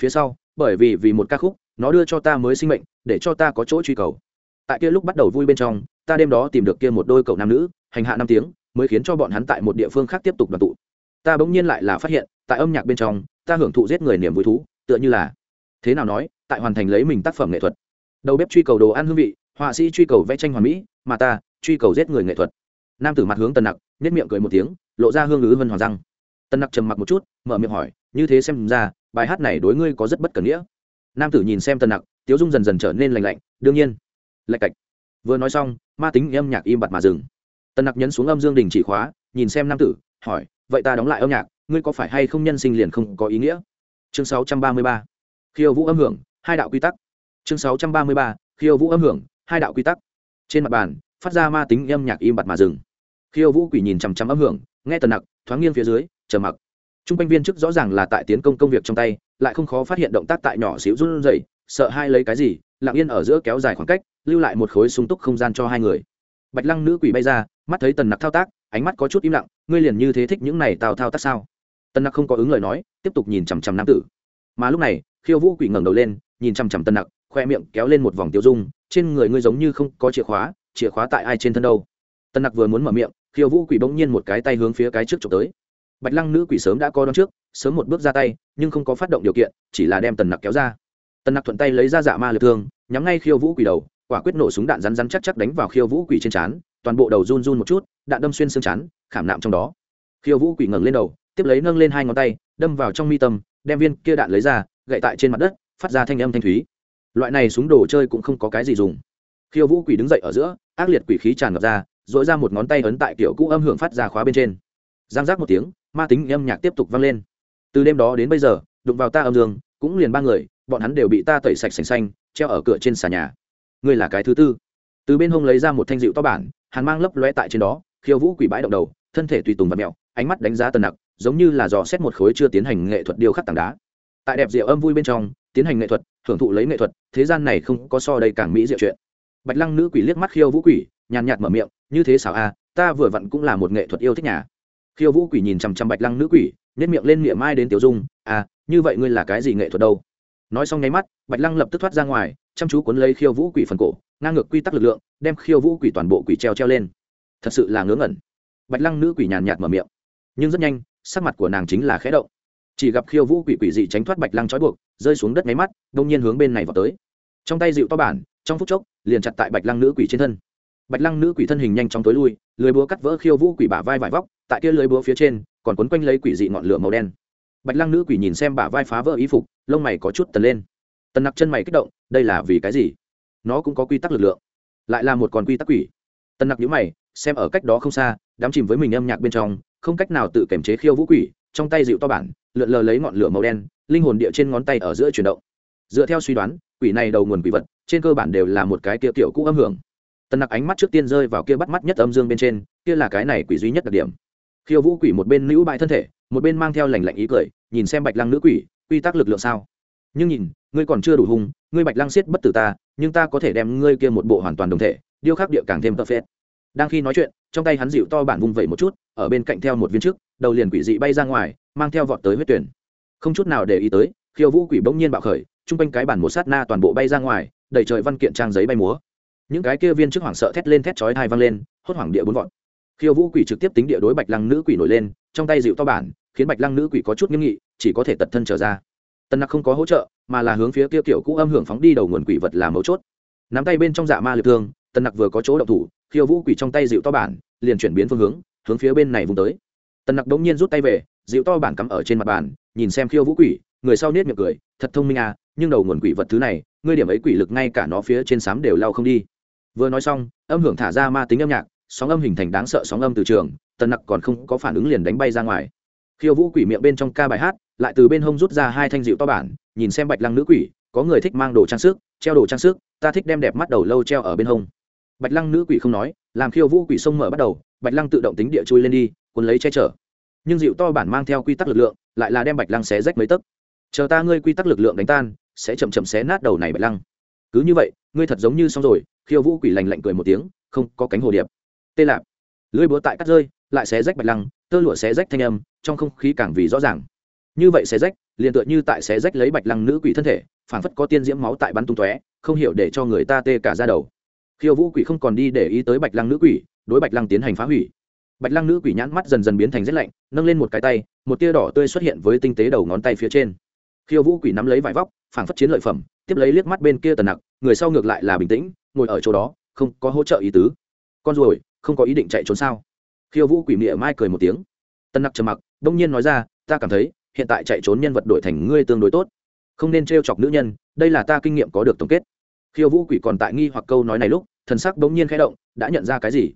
Phía sau, bởi vì vì một ca khúc, nó đưa cho ta mới sinh mệnh, để cho ta có chỗ truy cầu. Tại kia lúc bắt đầu vui bên trong, ta đêm đó tìm được kia một đôi cậu nam nữ, hành hạ năm tiếng, mới khiến cho bọn hắn tại một địa phương khác tiếp tục đoàn tụ ta bỗng nhiên lại là phát hiện, tại âm nhạc bên trong, ta hưởng thụ giết người niềm vui thú, tựa như là, thế nào nói, tại hoàn thành lấy mình tác phẩm nghệ thuật. Đầu bếp truy cầu đồ ăn hương vị, họa sĩ truy cầu vẽ tranh hoàn mỹ, mà ta truy cầu giết người nghệ thuật. Nam tử mặt hướng tần nặc nhất miệng cười một tiếng, lộ ra hương ứ vân hoàng răng. Tần nặc trầm mặc một chút, mở miệng hỏi, như thế xem ra, bài hát này đối ngươi có rất bất cần nghĩa. Nam tử nhìn xem tần nặc, tiếu dung dần dần trở nên lành lạnh, đương nhiên. Lạch cạch. Vừa nói xong, ma tính âm nhạc im bặt mà dừng. Tần nặc nhấn xuống âm dương đình chỉ khóa, nhìn xem nam tử, hỏi vậy ta đóng lại âm nhạc, ngươi có phải hay không nhân sinh liền không có ý nghĩa chương 633. khiêu vũ âm hưởng, hai đạo quy tắc chương 633. khiêu vũ âm hưởng, hai đạo quy tắc trên mặt bàn, phát ra ma tính âm nhạc im bặt mà dừng khiêu vũ quỷ nhìn chằm chằm âm hưởng, nghe tần nặc, thoáng nghiêng phía dưới chờ mặc t r u n g quanh viên chức rõ ràng là tại tiến công công việc trong tay, lại không khó phát hiện động tác tại nhỏ xíu run rẩy, sợ hai lấy cái gì, lặng yên ở giữa kéo dài khoảng cách, lưu lại một khối sung túc không gian cho hai người bạch lăng nữ quỷ bay ra, mắt thấy tần nặc thao tác, ánh mắt có chút im lặng ngươi liền như thế thích những này tào thao tác sao? Tân nặc không có ứng lời nói, tiếp tục nhìn chằm chằm nam tử. Mà lúc này, khiêu vũ quỷ ngẩng đầu lên, nhìn chằm chằm Tân nặc, khoe miệng kéo lên một vòng tiêu dung, trên người ngươi giống như không có chìa khóa chìa khóa tại ai trên thân đâu? Tân nặc vừa muốn mở miệng, khiêu vũ quỷ bỗng nhiên một cái tay hướng phía cái trước trộm tới. Bạch lăng nữ quỷ sớm đã co đón trước, sớm một bước ra tay, nhưng không có phát động điều kiện, chỉ là đem tần nặc kéo ra. Tần nặc thuận tay lấy ra dạ ma lực thương, nhắm ngay khiêu vũ quỷ đầu quả quyết nổ súng đạn rắn rắn chắc chắc đánh vào khiêu vũ quỷ trên trán, toàn bộ đầu run run một chút, đạn đâm xuyên xương chán khảm nạm trong đó. Khiêu vũ quỷ ngẩng lên đầu, tiếp lấy nâng lên hai ngón tay, đâm vào trong mi tâm, đem viên kia đạn lấy ra, gậy tại trên mặt đất, phát ra thanh âm thanh thúy. Loại này súng đồ chơi cũng không có cái gì dùng. Khiêu vũ quỷ đứng dậy ở giữa, ác liệt quỷ khí tràn ngập ra dội ra một ngón tay ấn tại kiểu cũ âm hưởng phát ra khóa bên trên. Giang giác một tiếng, ma tính âm nhạc tiếp tục vang lên. Từ đêm đó đến bây giờ, đụng vào ta âm dương, cũng liền ba người, bọn hắn đều bị ta tẩy sạch sành xanh, treo ở cửa trên xà nhà ngươi là cái thứ tư. Từ bên hông lấy ra một thanh dịu to bản hàn mang lấp lóe tại trên đó khiêu vũ quỷ bãi động đầu thân thể tùy tùng và mẹo ánh mắt đánh giá tần nặc giống như là dò xét một khối chưa tiến hành nghệ thuật điêu khắc tảng đá. Tại đẹp rượu âm vui bên trong tiến hành nghệ thuật thưởng thụ lấy nghệ thuật thế gian này không có so đây càng mỹ diệu chuyện. Bạch lăng nữ quỷ liếc mắt khiêu vũ quỷ nhàn nhạt mở miệng như thế xảo a à, ta vừa vặn cũng là một nghệ thuật yêu thích nhà. Khiêu vũ quỷ nhìn chằm chằm bạch lăng nữ quỷ nếp miệng lên miệng mai đến tiểu dung à như vậy ngươi là cái gì nghệ thuật đâu? Nói xong nháy mắt bạch lăng lập tức thoát ra ngoài chăm chú cuốn lấy khiêu vũ quỷ phần cổ, ngang ngược quy tắc lực lượng, đem khiêu vũ quỷ toàn bộ quỷ treo treo lên. Thật sự là ngớ ngẩn. Bạch lăng nữ quỷ nhàn nhạt mở miệng. Nhưng rất nhanh, sắc mặt của nàng chính là khẽ động. Chỉ gặp khiêu vũ quỷ quỷ dị tránh thoát bạch lăng trói buộc, rơi xuống đất nháy mắt, đông nhiên hướng bên này vào tới. Trong tay dịu to bản, trong phút chốc, liền chặt tại bạch lăng nữ quỷ trên thân. Bạch lăng nữ quỷ thân hình nhanh chóng tối lui, lưới búa cắt vỡ khiêu vũ quỷ bả vai vải vóc, tại kia lưới búa phía trên, còn quấn quanh lấy quỷ dị ngọn lửa màu đen. Bạch lăng nữ quỷ nhìn xem bả vai phá vỡ y phục, lông mày có chút tần lên tần nặc chân mày kích động, đây là vì cái gì? Nó cũng có quy tắc lực lượng, lại là một con quy tắc quỷ. Tần nặc nhữ mày, xem ở cách đó không xa, đám chìm với mình âm nhạc bên trong, không cách nào tự kiềm chế khiêu vũ quỷ, trong tay dịu to bản, lượn lờ lấy ngọn lửa màu đen, linh hồn địa trên ngón tay ở giữa chuyển động. Dựa theo suy đoán, quỷ này đầu nguồn quỷ vật, trên cơ bản đều là một cái kia kiểu cũ âm hưởng. Tần nặc ánh mắt trước tiên rơi vào kia bắt mắt nhất âm dương bên trên, kia là cái này quỷ duy nhất đặc điểm. Khiêu vũ quỷ một bên nữ bại thân thể, một bên mang theo lành lạnh ý cười, nhìn xem bạch lăng nữ quỷ, quy tắc lực lượng sao? Nhưng nhìn, ngươi còn chưa đủ hung, ngươi bạch lăng siết bất tử ta, nhưng ta có thể đem ngươi kia một bộ hoàn toàn đồng thể, điêu khắc địa càng thêm tập phết. Đang khi nói chuyện, trong tay hắn dịu to bản vung vẩy một chút, ở bên cạnh theo một viên trước, đầu liền quỷ dị bay ra ngoài, mang theo vọt tới huyết tuyển. Không chút nào để ý tới, khiêu vũ quỷ bỗng nhiên bạo khởi, chung quanh cái bản một sát na toàn bộ bay ra ngoài, đầy trời văn kiện trang giấy bay múa. Những cái kia viên trước hoảng sợ thét lên thét chói thai văng lên, hốt hoảng địa bốn vọt. Khiêu vũ quỷ trực tiếp tính địa đối bạch lăng nữ quỷ nổi lên, trong tay dịu to bản, khiến bạch lăng nữ quỷ có chút nghiêm nghị, chỉ có thể tật thân trở ra tân nặc không có hỗ trợ, mà là hướng phía kia kiểu cũ âm hưởng phóng đi đầu nguồn quỷ vật là mấu chốt. Nắm tay bên trong dạ ma liệt thương tân nặc vừa có chỗ động thủ, khiêu vũ quỷ trong tay dịu to bản, liền chuyển biến phương hướng hướng phía bên này vùng tới. Tân nặc đống nhiên rút tay về, dịu to bản cắm ở trên mặt bàn, nhìn xem khiêu vũ quỷ, người sau nết miệng cười, thật thông minh à nhưng đầu nguồn quỷ vật thứ này, ngươi điểm ấy quỷ lực ngay cả nó phía trên sám đều lao không đi. Vừa nói xong, âm hưởng thả ra ma tính âm nhạc, sóng âm hình thành đáng sợ sóng âm từ trường, tần nặc còn không có phản ứng liền đánh bay ra ngoài khiêu vũ quỷ miệng bên trong ca bài hát, lại từ bên hông rút ra hai thanh dịu to bản, nhìn xem bạch lăng nữ quỷ, có người thích mang đồ trang sức, treo đồ trang sức, ta thích đem đẹp mắt đầu lâu treo ở bên hông. Bạch lăng nữ quỷ không nói, làm khiêu vũ quỷ sông mở bắt đầu, bạch lăng tự động tính địa chui lên đi, cuốn lấy che chở. Nhưng dịu to bản mang theo quy tắc lực lượng, lại là đem bạch lăng xé rách mấy tấc. Chờ ta ngươi quy tắc lực lượng đánh tan, sẽ chậm chậm xé nát đầu này bạch lăng. Cứ như vậy, ngươi thật giống như xong rồi, khiêu vũ quỷ lành lạnh cười một tiếng, không có cánh hồ điệp. Tê lạp. Lưỡi búa tại cắt rơi, lại xé rách bạch lăng tơ lụa xé rách thanh âm, trong không khí càng vì rõ ràng. Như vậy xé rách, liền tựa như tại xé rách lấy bạch lăng nữ quỷ thân thể, phảng phất có tiên diễm máu tại bắn tung tóe, không hiểu để cho người ta tê cả ra đầu. Khiêu vũ quỷ không còn đi để ý tới bạch lăng nữ quỷ, đối bạch lăng tiến hành phá hủy. Bạch lăng nữ quỷ nhãn mắt dần dần biến thành rét lạnh, nâng lên một cái tay, một tia đỏ tươi xuất hiện với tinh tế đầu ngón tay phía trên. Khiêu vũ quỷ nắm lấy vải vóc, phảng phất chiến lợi phẩm, tiếp lấy liếc mắt bên kia tần nặc, người sau ngược lại là bình tĩnh, ngồi ở chỗ đó, không có hỗ trợ ý tứ. Con ruồi, không có ý định chạy trốn sao? Khiêu vũ quỷ mịa mai cười một tiếng. Tân nặc trầm mặc, đông nhiên nói ra, ta cảm thấy, hiện tại chạy trốn nhân vật đổi thành ngươi tương đối tốt. Không nên t chọc nữ nhân, đây là ta kinh nghiệm có được tổng kết. Khiêu vũ quỷ còn tại nghi hoặc câu nói này lúc, thần sắc bỗng nhiên khẽ động, đã nhận ra cái gì?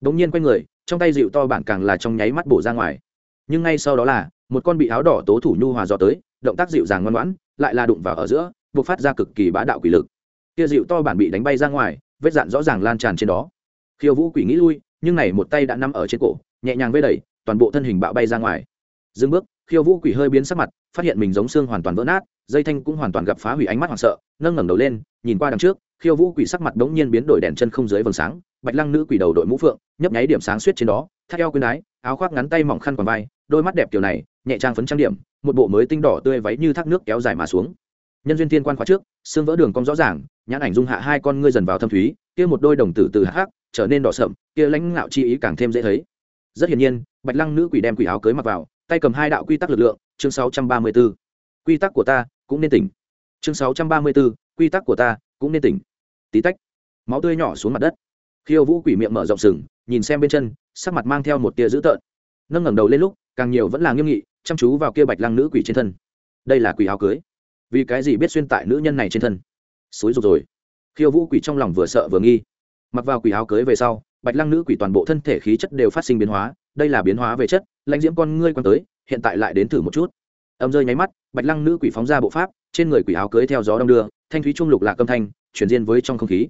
Bỗng nhiên quay người, trong tay dịu to bản càng là trong nháy mắt bổ ra ngoài. Nhưng ngay sau đó là, một con bị áo đỏ tố thủ nhu hòa dò tới, động tác dịu dàng ngoan ngoãn, lại là đụng vào ở giữa, buộc phát ra cực kỳ bá đạo quỷ lực. Kia dịu to bản bị đánh bay ra ngoài, vết dạn rõ ràng lan tràn trên đó. Khiêu vũ quỷ nghĩ lui nhưng này một tay đã nằm ở trên cổ, nhẹ nhàng vây đẩy, toàn bộ thân hình bạo bay ra ngoài. Dừng bước, khiêu vũ quỷ hơi biến sắc mặt, phát hiện mình giống xương hoàn toàn vỡ nát, dây thanh cũng hoàn toàn gặp phá hủy ánh mắt hoảng sợ, nâng ngẩng đầu lên, nhìn qua đằng trước, khiêu vũ quỷ sắc mặt đống nhiên biến đổi đèn chân không dưới vầng sáng, bạch lăng nữ quỷ đầu đội mũ phượng, nhấp nháy điểm sáng suýt trên đó, thắt eo quyên đái áo khoác ngắn tay mỏng khăn quàng vai, đôi mắt đẹp kiểu này, nhẹ trang phấn trang điểm, một bộ mới tinh đỏ tươi váy như thác nước kéo dài mà xuống. Nhân duyên thiên quan khóa trước, xương vỡ đường cong rõ ràng, nhãn ảnh dung hạ hai con ngươi dần vào thâm thúy, kia một đôi đồng tử từ hắc trở nên đỏ sậm kia lãnh ngạo chi ý càng thêm dễ thấy. Rất hiển nhiên bạch lăng nữ quỷ đem quỷ áo cưới mặc vào tay cầm hai đạo quy tắc lực lượng chương 634. quy tắc của ta cũng nên tỉnh. Chương 634, quy tắc của ta cũng nên tỉnh. Tí tách máu tươi nhỏ xuống mặt đất. Khiêu vũ quỷ miệng mở rộng sừng nhìn xem bên chân sắc mặt mang theo một tia dữ tợn. Nâng ngẩng đầu lên lúc càng nhiều vẫn là nghiêm nghị chăm chú vào kia bạch lăng nữ quỷ trên thân. Đây là quỷ áo cưới. Vì cái gì biết xuyên tại nữ nhân này trên thân? Xối rục rồi. Khiêu vũ quỷ trong lòng vừa sợ vừa nghi mặc vào quỷ áo cưới về sau, bạch lăng nữ quỷ toàn bộ thân thể khí chất đều phát sinh biến hóa, đây là biến hóa về chất, lãnh diễm con ngươi quan tới, hiện tại lại đến thử một chút. Âm rơi nháy mắt, bạch lăng nữ quỷ phóng ra bộ pháp, trên người quỷ áo cưới theo gió đông đưa, thanh thúy trung lục lạc âm thanh, chuyển diên với trong không khí.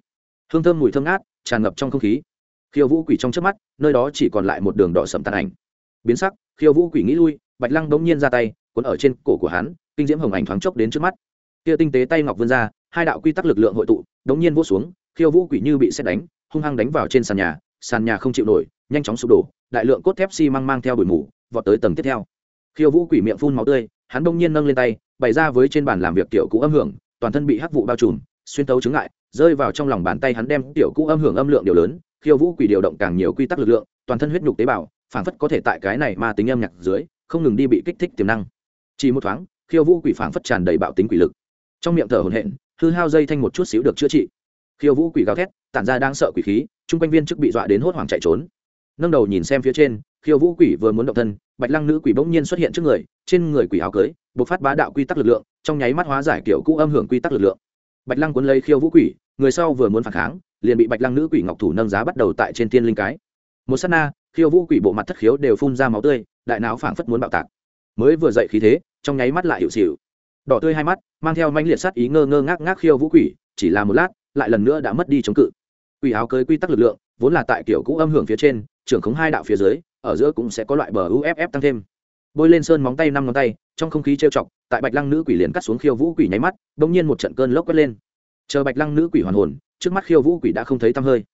Hương thơm mùi thơm ngát, tràn ngập trong không khí. Khiêu vũ quỷ trong trước mắt, nơi đó chỉ còn lại một đường đỏ sầm tàn ảnh. Biến sắc, khiêu vũ quỷ nghĩ lui, bạch lăng bỗng nhiên ra tay, cuốn ở trên cổ của hắn, kinh diễm hồng ảnh thoáng chốc đến trước mắt. Kia tinh tế tay ngọc vươn ra, hai đạo quy tắc lực lượng hội tụ, đống nhiên vỗ xuống, khiêu vũ quỷ như bị xét đánh hung hăng đánh vào trên sàn nhà sàn nhà không chịu nổi, nhanh chóng sụp đổ, đại lượng cốt thép xi măng mang theo bụi mù, vọt tới tầng tiếp theo. Khiêu vũ quỷ miệng phun máu tươi, hắn bỗng nhiên nâng lên tay, bày ra với trên bàn làm việc tiểu cũ âm hưởng, toàn thân bị hắc vụ bao trùm, xuyên tấu chứng lại rơi vào trong lòng bàn tay hắn đem tiểu cũ âm hưởng âm lượng điều lớn, khiêu vũ quỷ điều động càng nhiều quy tắc lực lượng, toàn thân huyết nhục tế bào, phảng phất có thể tại cái này ma tính âm nhạc dưới, không ngừng đi bị kích thích tiềm năng. Chỉ một thoáng, khiêu vũ quỷ phảng phất tràn đầy bạo tính quỷ lực. Trong miệng thở hổn hển, hư hao dây thanh một chút xíu được chữa trị khiêu vũ quỷ gào thét, tản ra đang sợ quỷ khí, chung quanh viên chức bị dọa đến hốt hoảng chạy trốn. Nâng đầu nhìn xem phía trên, khiêu vũ quỷ vừa muốn động thân, bạch lăng nữ quỷ bỗng nhiên xuất hiện trước người, trên người quỷ áo cưới, bộc phát bá đạo quy tắc lực lượng, trong nháy mắt hóa giải kiểu cũ âm hưởng quy tắc lực lượng. Bạch lăng cuốn lấy khiêu vũ quỷ, người sau vừa muốn phản kháng, liền bị bạch lăng nữ quỷ ngọc thủ nâng giá bắt đầu tại trên tiên linh cái. Một s á t na, khiêu vũ quỷ bộ mặt thất khiếu đều phun ra máu tươi, đại não phảng phất muốn bạo tạc. Mới vừa dậy khí thế, trong nháy mắt lại hiệu xịu. Đỏ tươi hai mắt, mang theo manh liệt sát ý ngơ ngơ ngác ngác khiêu vũ quỷ, chỉ là một lát lại lần nữa đã mất đi chống cự. Quỷ áo cưới quy tắc lực lượng, vốn là tại kiểu cũ âm hưởng phía trên, trưởng khống hai đạo phía dưới, ở giữa cũng sẽ có loại bờ uff tăng thêm. Bôi lên sơn móng tay năm ngón tay, trong không khí trêu chọc, tại bạch lăng nữ quỷ liền cắt xuống khiêu vũ quỷ nháy mắt bỗng nhiên một trận cơn lốc quét lên. Chờ bạch lăng nữ quỷ hoàn hồn, trước mắt khiêu vũ quỷ đã không thấy tăm hơi.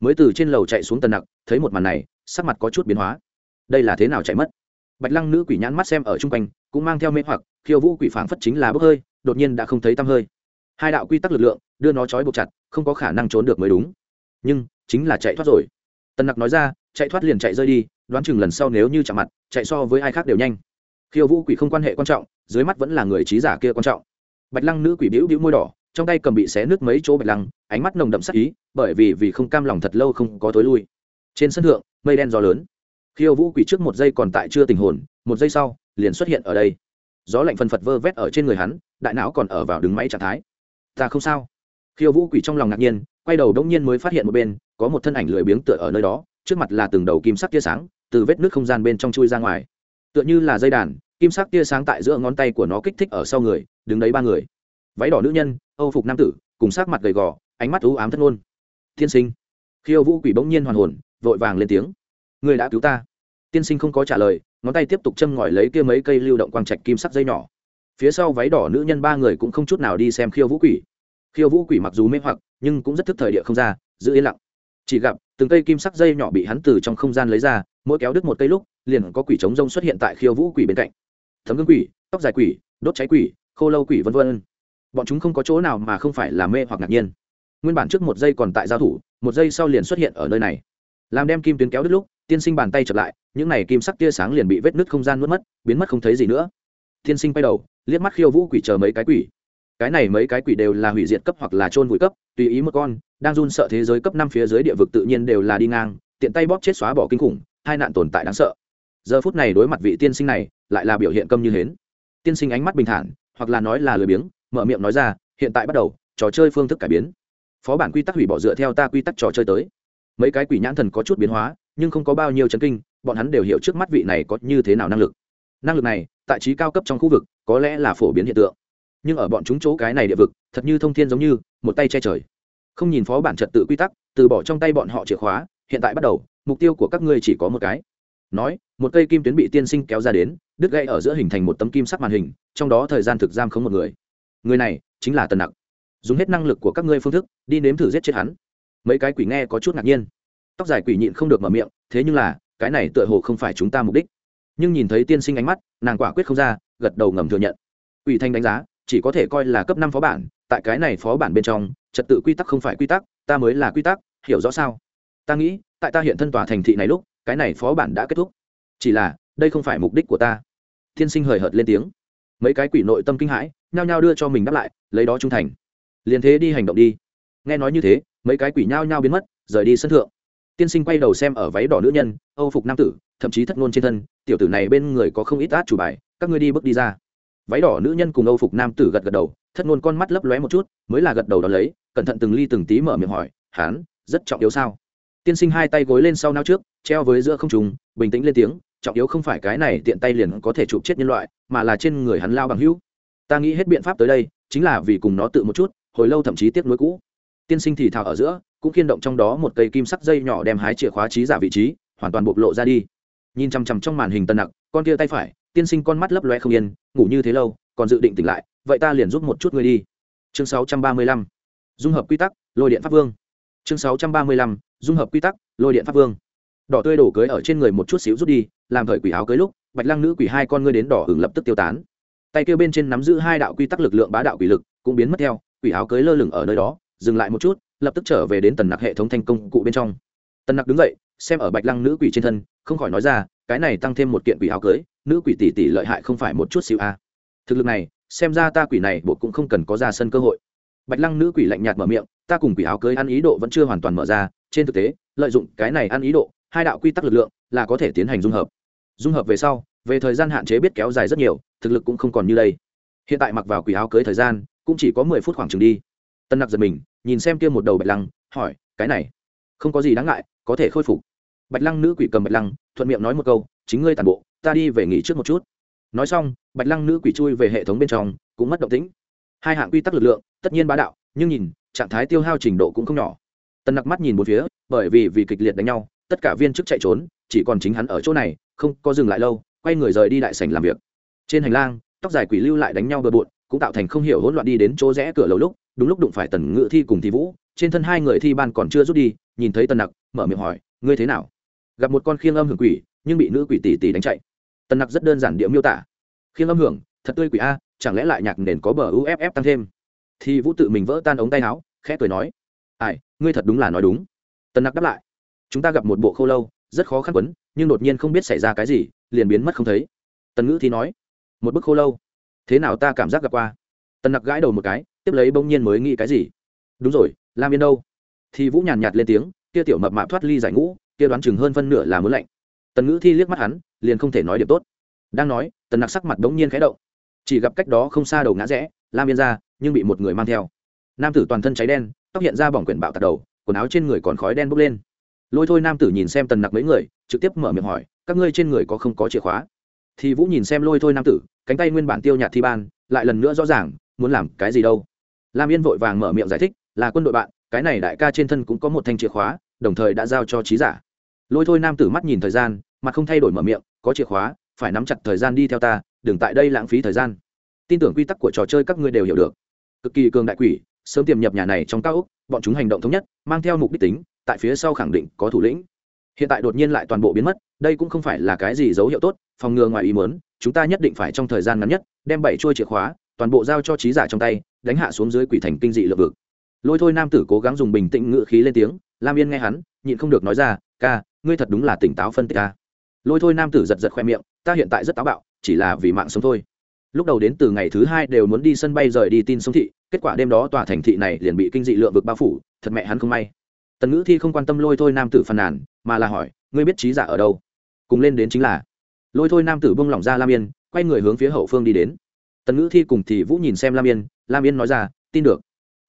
Mới từ trên lầu chạy xuống tầng nặc, thấy một màn này, sắc mặt có chút biến hóa. Đây là thế nào chạy mất? Bạch lăng nữ quỷ nhãn mắt xem ở chung quanh, cũng mang theo mê hoặc, khiêu vũ quỷ phảng phất chính là bốc hơi, đột nhiên đã không thấy tăm hơi. Hai đạo quy tắc lực lượng đưa nó trói buộc chặt, không có khả năng trốn được mới đúng. Nhưng, chính là chạy thoát rồi. Tần nặc nói ra, chạy thoát liền chạy rơi đi, đoán chừng lần sau nếu như chạm mặt, chạy so với ai khác đều nhanh. Khiêu vũ quỷ không quan hệ quan trọng, dưới mắt vẫn là người trí giả kia quan trọng. Bạch lăng nữ quỷ bĩu bĩu môi đỏ, trong tay cầm bị xé nước mấy chỗ bạch lăng, ánh mắt nồng đậm sắc ý, bởi vì vì không cam lòng thật lâu không có tối lui. Trên sân thượng, mây đen gió lớn. Khiêu vũ quỷ trước một giây còn tại chưa tình hồn, một giây sau, liền xuất hiện ở đây. Gió lạnh phân phật vơ vét ở trên người hắn, đại não còn ở vào đứng máy trạng thái. Ta không sao khiêu vũ quỷ trong lòng ngạc nhiên, quay đầu đông nhiên mới phát hiện một bên, có một thân ảnh lười biếng tựa ở nơi đó, trước mặt là từng đầu kim sắc tia sáng, từ vết nước không gian bên trong chui ra ngoài. Tựa như là dây đàn, kim sắc tia sáng tại giữa ngón tay của nó kích thích ở sau người, đứng đấy ba người. Váy đỏ nữ nhân, âu phục nam tử, cùng sắc mặt gầy gò, ánh mắt u ám thất ngôn. Tiên sinh. Khiêu vũ quỷ bỗng nhiên hoàn hồn, vội vàng lên tiếng. Người đã cứu ta. Tiên sinh không có trả lời, ngón tay tiếp tục châm ngòi lấy kia mấy cây lưu động quang trạch kim sắc dây nhỏ. Phía sau váy đỏ nữ nhân ba người cũng không chút nào đi xem khiêu vũ quỷ khiêu vũ quỷ mặc dù mê hoặc, nhưng cũng rất thức thời địa không ra, giữ yên lặng. Chỉ gặp, từng cây kim sắc dây nhỏ bị hắn từ trong không gian lấy ra, mỗi kéo đứt một cây lúc, liền có quỷ trống rông xuất hiện tại khiêu vũ quỷ bên cạnh. Thấm gương quỷ, tóc dài quỷ, đốt cháy quỷ, khô lâu quỷ vân vân. Bọn chúng không có chỗ nào mà không phải là mê hoặc ngạc nhiên. Nguyên bản trước một giây còn tại giao thủ, một giây sau liền xuất hiện ở nơi này. Làm đem kim tuyến kéo đứt lúc, tiên sinh bàn tay chập lại, những này kim sắc tia sáng liền bị vết nứt không gian nuốt mất, biến mất không thấy gì nữa. Tiên sinh bay đầu, liếc mắt khiêu vũ quỷ chờ mấy cái quỷ cái này mấy cái quỷ đều là hủy diệt cấp hoặc là trôn vùi cấp, tùy ý một con, đang run sợ thế giới cấp năm phía dưới địa vực tự nhiên đều là đi ngang, tiện tay bóp chết xóa bỏ kinh khủng, hai nạn tồn tại đáng sợ. Giờ phút này đối mặt vị tiên sinh này, lại là biểu hiện câm như hến. Tiên sinh ánh mắt bình thản, hoặc là nói là lười biếng, mở miệng nói ra, hiện tại bắt đầu, trò chơi phương thức cải biến. Phó bản quy tắc hủy bỏ dựa theo ta quy tắc trò chơi tới. Mấy cái quỷ nhãn thần có chút biến hóa, nhưng không có bao nhiêu chấn kinh, bọn hắn đều hiểu trước mắt vị này có như thế nào năng lực. Năng lực này, tại trí cao cấp trong khu vực, có lẽ là phổ biến hiện tượng nhưng ở bọn chúng chỗ cái này địa vực, thật như thông thiên giống như, một tay che trời. Không nhìn phó bản trật tự quy tắc, từ bỏ trong tay bọn họ chìa khóa, hiện tại bắt đầu, mục tiêu của các ngươi chỉ có một cái. Nói, một cây kim tuyến bị tiên sinh kéo ra đến, đứt gãy ở giữa hình thành một tấm kim sắc màn hình, trong đó thời gian thực giam không một người. Người này, chính là tần nặc. Dùng hết năng lực của các ngươi phương thức, đi nếm thử giết chết hắn. Mấy cái quỷ nghe có chút ngạc nhiên. Tóc dài quỷ nhịn không được mở miệng, thế nhưng là, cái này tựa hồ không phải chúng ta mục đích. Nhưng nhìn thấy tiên sinh ánh mắt, nàng quả quyết không ra, gật đầu ngầm thừa nhận. Quỷ thanh đánh giá chỉ có thể coi là cấp năm phó bản, tại cái này phó bản bên trong, trật tự quy tắc không phải quy tắc, ta mới là quy tắc, hiểu rõ sao? Ta nghĩ, tại ta hiện thân tòa thành thị này lúc, cái này phó bản đã kết thúc. Chỉ là, đây không phải mục đích của ta. Tiên sinh hời hợt lên tiếng. Mấy cái quỷ nội tâm kinh hãi, nhao nhao đưa cho mình đáp lại, lấy đó trung thành. Liền thế đi hành động đi. Nghe nói như thế, mấy cái quỷ nhao nhao biến mất, rời đi sân thượng. Tiên sinh quay đầu xem ở váy đỏ nữ nhân, âu phục nam tử, thậm chí thất ngôn trên thân, tiểu tử này bên người có không ít át chủ bài, các ngươi đi bước đi ra váy đỏ nữ nhân cùng âu phục nam tử gật gật đầu, thất ngôn con mắt lấp lóe một chút, mới là gật đầu đón lấy, cẩn thận từng ly từng tí mở miệng hỏi, hán, rất trọng yếu sao? Tiên sinh hai tay gối lên sau nao trước, treo với giữa không trùng bình tĩnh lên tiếng, trọng yếu không phải cái này tiện tay liền có thể chụp chết nhân loại, mà là trên người hắn lao bằng hữu. Ta nghĩ hết biện pháp tới đây, chính là vì cùng nó tự một chút, hồi lâu thậm chí tiếc nuối cũ. Tiên sinh thì thào ở giữa, cũng khiên động trong đó một cây kim sắc dây nhỏ đem hái chìa khóa trí giả vị trí, hoàn toàn bộc lộ ra đi. Nhìn chằm chằm trong màn hình tân nặc, con kia tay phải tiên sinh con mắt lấp loe không yên, ngủ như thế lâu, còn dự định tỉnh lại, vậy ta liền giúp một chút ngươi đi chương 635. dung hợp quy tắc, lôi điện pháp vương chương 635. dung hợp quy tắc, lôi điện pháp vương đỏ tươi đổ cưới ở trên người một chút xíu rút đi, làm thời quỷ áo cưới lúc, bạch lăng nữ quỷ hai con ngươi đến đỏ hưởng lập tức tiêu tán tay kêu bên trên nắm giữ hai đạo quy tắc lực lượng bá đạo quỷ lực, cũng biến mất theo, quỷ áo cưới lơ lửng ở nơi đó, dừng lại một chút, lập tức trở về đến tần nặc hệ thống thành công cụ bên trong tần nặc đứng dậy, xem ở bạch lăng nữ quỷ trên thân, không khỏi nói ra cái này tăng thêm một kiện quỷ áo cưới, nữ quỷ tỷ tỷ lợi hại không phải một chút xíu a à. thực lực này, xem ra ta quỷ này bộ cũng không cần có ra sân cơ hội. Bạch lăng nữ quỷ lạnh nhạt mở miệng, ta cùng quỷ áo cưới ăn ý độ vẫn chưa hoàn toàn mở ra, trên thực tế, lợi dụng cái này ăn ý độ, hai đạo quy tắc lực lượng là có thể tiến hành dung hợp. Dung hợp về sau, về thời gian hạn chế biết kéo dài rất nhiều, thực lực cũng không còn như đây. Hiện tại mặc vào quỷ áo cưới thời gian, cũng chỉ có mười phút khoảng chừng đi. Tân nặc giật mình, nhìn xem kia một đầu bạch lăng, hỏi, cái này, không có gì đáng ngại, có thể khôi phục. Bạch lăng nữ quỷ cầm bạch lăng thuận miệng nói một câu, chính ngươi tàn bộ, ta đi về nghỉ trước một chút. Nói xong, bạch lăng nữ quỷ chui về hệ thống bên trong, cũng mất động tĩnh. Hai hạng quy tắc lực lượng, tất nhiên bá đạo, nhưng nhìn, trạng thái tiêu hao trình độ cũng không nhỏ. Tần nặc mắt nhìn một phía, bởi vì vì kịch liệt đánh nhau, tất cả viên chức chạy trốn, chỉ còn chính hắn ở chỗ này, không có dừng lại lâu, quay người rời đi đại sảnh làm việc. Trên hành lang, tóc dài quỷ lưu lại đánh nhau bừa bộn, cũng tạo thành không hiểu hỗn loạn đi đến chỗ rẽ cửa lầu lúc, đúng lúc đụng phải tần ngự thi cùng thi vũ, trên thân hai người thi ban còn chưa rút đi, nhìn thấy tần nặc, mở miệng hỏi, ngươi thế nào? Gặp một con khiêng âm hưởng quỷ, nhưng bị nữ quỷ tỷ tỷ đánh chạy. Tần nặc rất đơn giản điệu miêu tả. Khiêng âm hưởng, thật tươi quỷ a, chẳng lẽ lại nhạc nền có bờ uff tăng thêm? Thì vũ tự mình vỡ tan ống tay áo, khẽ cười nói, ai, ngươi thật đúng là nói đúng. Tần nặc đáp lại, chúng ta gặp một bộ khô lâu, rất khó khăn quấn, nhưng đột nhiên không biết xảy ra cái gì, liền biến mất không thấy. Tần ngữ thì nói, một bức khô lâu, thế nào ta cảm giác gặp qua? Tần nặc gãi đầu một cái, tiếp lấy bỗng nhiên mới nghĩ cái gì. Đúng rồi, lam yên đâu? Thì vũ nhàn nhạt lên tiếng, kia tiểu mập mạp thoát ly giải ngũ kia đoán chừng hơn phân nửa là muốn lạnh. Tần ngữ thi liếc mắt hắn, liền không thể nói điểm tốt. Đang nói, tần nặc sắc mặt bỗng nhiên khẽ động. Chỉ gặp cách đó không xa đầu ngã rẽ, lam yên ra, nhưng bị một người mang theo. Nam tử toàn thân cháy đen, tóc hiện ra bỏng quyển bạo tạt đầu, quần áo trên người còn khói đen bốc lên. Lôi thôi nam tử nhìn xem tần nặc mấy người, trực tiếp mở miệng hỏi, các ngươi trên người có không có chìa khóa? Thì vũ nhìn xem lôi thôi nam tử, cánh tay nguyên bản tiêu nhạt thi ban, lại lần nữa rõ ràng, muốn làm cái gì đâu. Lam yên vội vàng mở miệng giải thích, là quân đội bạn, cái này đại ca trên thân cũng có một thanh chìa khóa, đồng thời đã giao cho trí giả lôi thôi nam tử mắt nhìn thời gian mặt không thay đổi mở miệng, có chìa khóa, phải nắm chặt thời gian đi theo ta, đừng tại đây lãng phí thời gian. Tin tưởng quy tắc của trò chơi các ngươi đều hiểu được. Cực kỳ cường đại quỷ, sớm tiềm nhập nhà này trong cao ốc, bọn chúng hành động thống nhất, mang theo mục đích tính, tại phía sau khẳng định có thủ lĩnh. Hiện tại đột nhiên lại toàn bộ biến mất, đây cũng không phải là cái gì dấu hiệu tốt, phòng ngừa ngoài ý muốn, chúng ta nhất định phải trong thời gian ngắn nhất, đem bảy chuôi chìa khóa, toàn bộ giao cho trí giả trong tay, đánh hạ xuống dưới quỷ thành kinh dị lượng vực. Lôi thôi nam tử cố gắng dùng bình tĩnh ngự khí lên tiếng, lam yên nghe hắn, nhịn không được nói ra, ca ngươi thật đúng là tỉnh táo phân tích ca lôi thôi nam tử giật giật khoe miệng, ta hiện tại rất táo bạo, chỉ là vì mạng sống thôi. Lúc đầu đến từ ngày thứ hai đều muốn đi sân bay rời đi tin sông thị, kết quả đêm đó tòa thành thị này liền bị kinh dị lượng vực bao phủ, thật mẹ hắn không may. Tần ngữ thi không quan tâm lôi thôi nam tử phàn nàn, mà là hỏi, ngươi biết trí giả ở đâu? Cùng lên đến chính là, lôi thôi nam tử bông lỏng ra lam yên, quay người hướng phía hậu phương đi đến. Tần ngữ thi cùng thì vũ nhìn xem lam yên lam yên nói ra, tin được.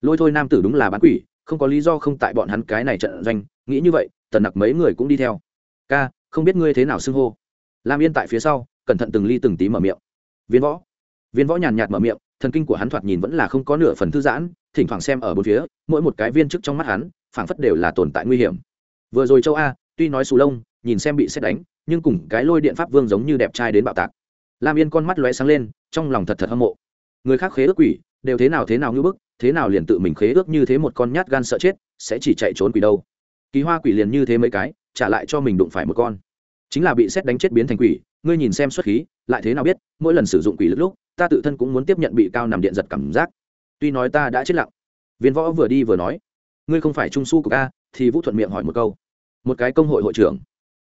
Lôi thôi nam tử đúng là bán quỷ không có lý do không tại bọn hắn cái này trận doanh, nghĩ như vậy, tần nặc mấy người cũng đi theo. Ca, không biết ngươi thế nào xưng hô? Lam yên tại phía sau, cẩn thận từng ly từng tí mở miệng. Viên võ. Viên võ nhàn nhạt mở miệng, thần kinh của hắn thoạt nhìn vẫn là không có nửa phần thư giãn, thỉnh thoảng xem ở bốn phía, mỗi một cái viên chức trong mắt hắn, phảng phất đều là tồn tại nguy hiểm. Vừa rồi châu a, tuy nói xù lông, nhìn xem bị xét đánh, nhưng cùng cái lôi điện pháp vương giống như đẹp trai đến bạo tạc. Lam yên con mắt lóe sáng lên, trong lòng thật thật hâm mộ. Người khác khế ước quỷ, đều thế nào thế nào như bức thế nào liền tự mình khế ước như thế một con nhát gan sợ chết, sẽ chỉ chạy trốn quỷ đâu? Kỳ hoa quỷ liền như thế mấy cái, trả lại cho mình đụng phải một con. Chính là bị xét đánh chết biến thành quỷ, ngươi nhìn xem xuất khí, lại thế nào biết, mỗi lần sử dụng quỷ lực lúc, ta tự thân cũng muốn tiếp nhận bị cao nằm điện giật cảm giác. Tuy nói ta đã chết lặng, viên võ vừa đi vừa nói, ngươi không phải trung su của ca thì vũ thuận miệng hỏi một câu. Một cái công hội hội trưởng,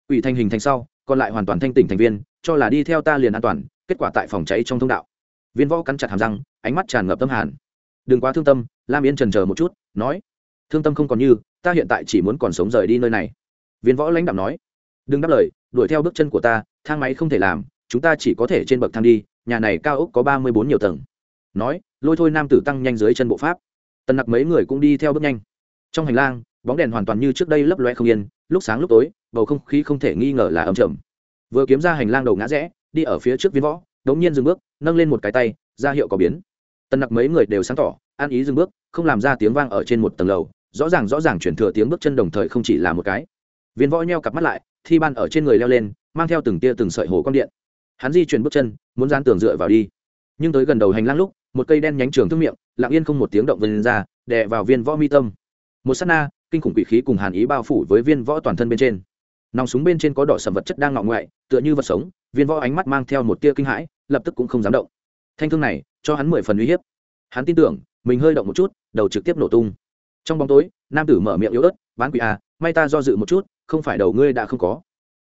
quỷ thành hình thành sau, còn lại hoàn toàn thanh tỉnh thành viên, cho là đi theo ta liền an toàn, kết quả tại phòng cháy trong thông đạo. Viên võ cắn chặt hàm răng, ánh mắt tràn ngập tâm hàn đừng quá thương tâm, lam yên trần chờ một chút, nói, thương tâm không còn như, ta hiện tại chỉ muốn còn sống rời đi nơi này. Viên võ lãnh đạo nói, đừng đáp lời, đuổi theo bước chân của ta, thang máy không thể làm, chúng ta chỉ có thể trên bậc thang đi, nhà này cao ốc có ba mươi bốn nhiều tầng. Nói, lôi thôi nam tử tăng nhanh dưới chân bộ pháp. Tần nặc mấy người cũng đi theo bước nhanh. Trong hành lang, bóng đèn hoàn toàn như trước đây lấp loe không yên, lúc sáng lúc tối, bầu không khí không thể nghi ngờ là ấm chầm vừa kiếm ra hành lang đầu ngã rẽ, đi ở phía trước viên võ, đống nhiên dừng bước, nâng lên một cái tay, ra hiệu có biến tần nặc mấy người đều sáng tỏ, an ý dừng bước, không làm ra tiếng vang ở trên một tầng lầu, rõ ràng rõ ràng chuyển thừa tiếng bước chân đồng thời không chỉ là một cái. Viên võ nheo cặp mắt lại, thi ban ở trên người leo lên, mang theo từng tia từng sợi hồ quang điện. Hắn di chuyển bước chân, muốn dán tường dựa vào đi. Nhưng tới gần đầu hành lang lúc, một cây đen nhánh trường thương miệng, lặng yên không một tiếng động vân ra, đè vào viên võ mi tâm. Một s á t na, kinh khủng quỷ khí cùng hàn ý bao phủ với viên võ toàn thân bên trên. Nòng súng bên trên có đỏ sầm vật chất đang ngọ ngoại, tựa như vật sống, viên võ ánh mắt mang theo một tia kinh hãi, lập tức cũng không dám động thanh thương này cho hắn mười phần uy hiếp. Hắn tin tưởng, mình hơi động một chút, đầu trực tiếp nổ tung. Trong bóng tối, nam tử mở miệng yếu ớt bán quỷ à may ta do dự một chút, không phải đầu ngươi đã không có.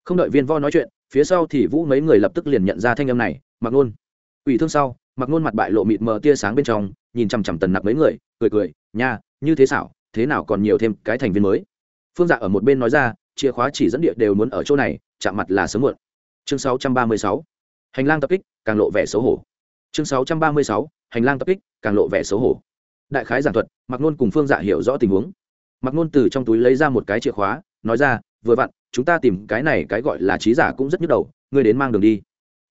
Không đợi viên vo nói chuyện, phía sau thì vũ mấy người lập tức liền nhận ra thanh âm này mặc nôn. Ủy thương sau mặc nôn mặt bại lộ mịt mờ tia sáng bên trong, nhìn chằm chằm tần nặc mấy người, cười cười, nha, như thế xảo, thế nào còn nhiều thêm cái thành viên mới? Phương dạ ở một bên nói ra, chìa khóa chỉ dẫn địa đều muốn ở chỗ này, chạm mặt là sớm muộn. Chương 636. hành lang tập kích, càng lộ vẻ xấu hổ chương 636. hành lang tập kích, càng lộ vẻ xấu hổ. Đại khái giảng thuật mặc nôn cùng phương dạ hiểu rõ tình huống. Mặc nôn từ trong túi lấy ra một cái chìa khóa, nói ra, vừa vặn, chúng ta tìm cái này cái gọi là trí giả cũng rất nhức đầu, ngươi đến mang đường đi.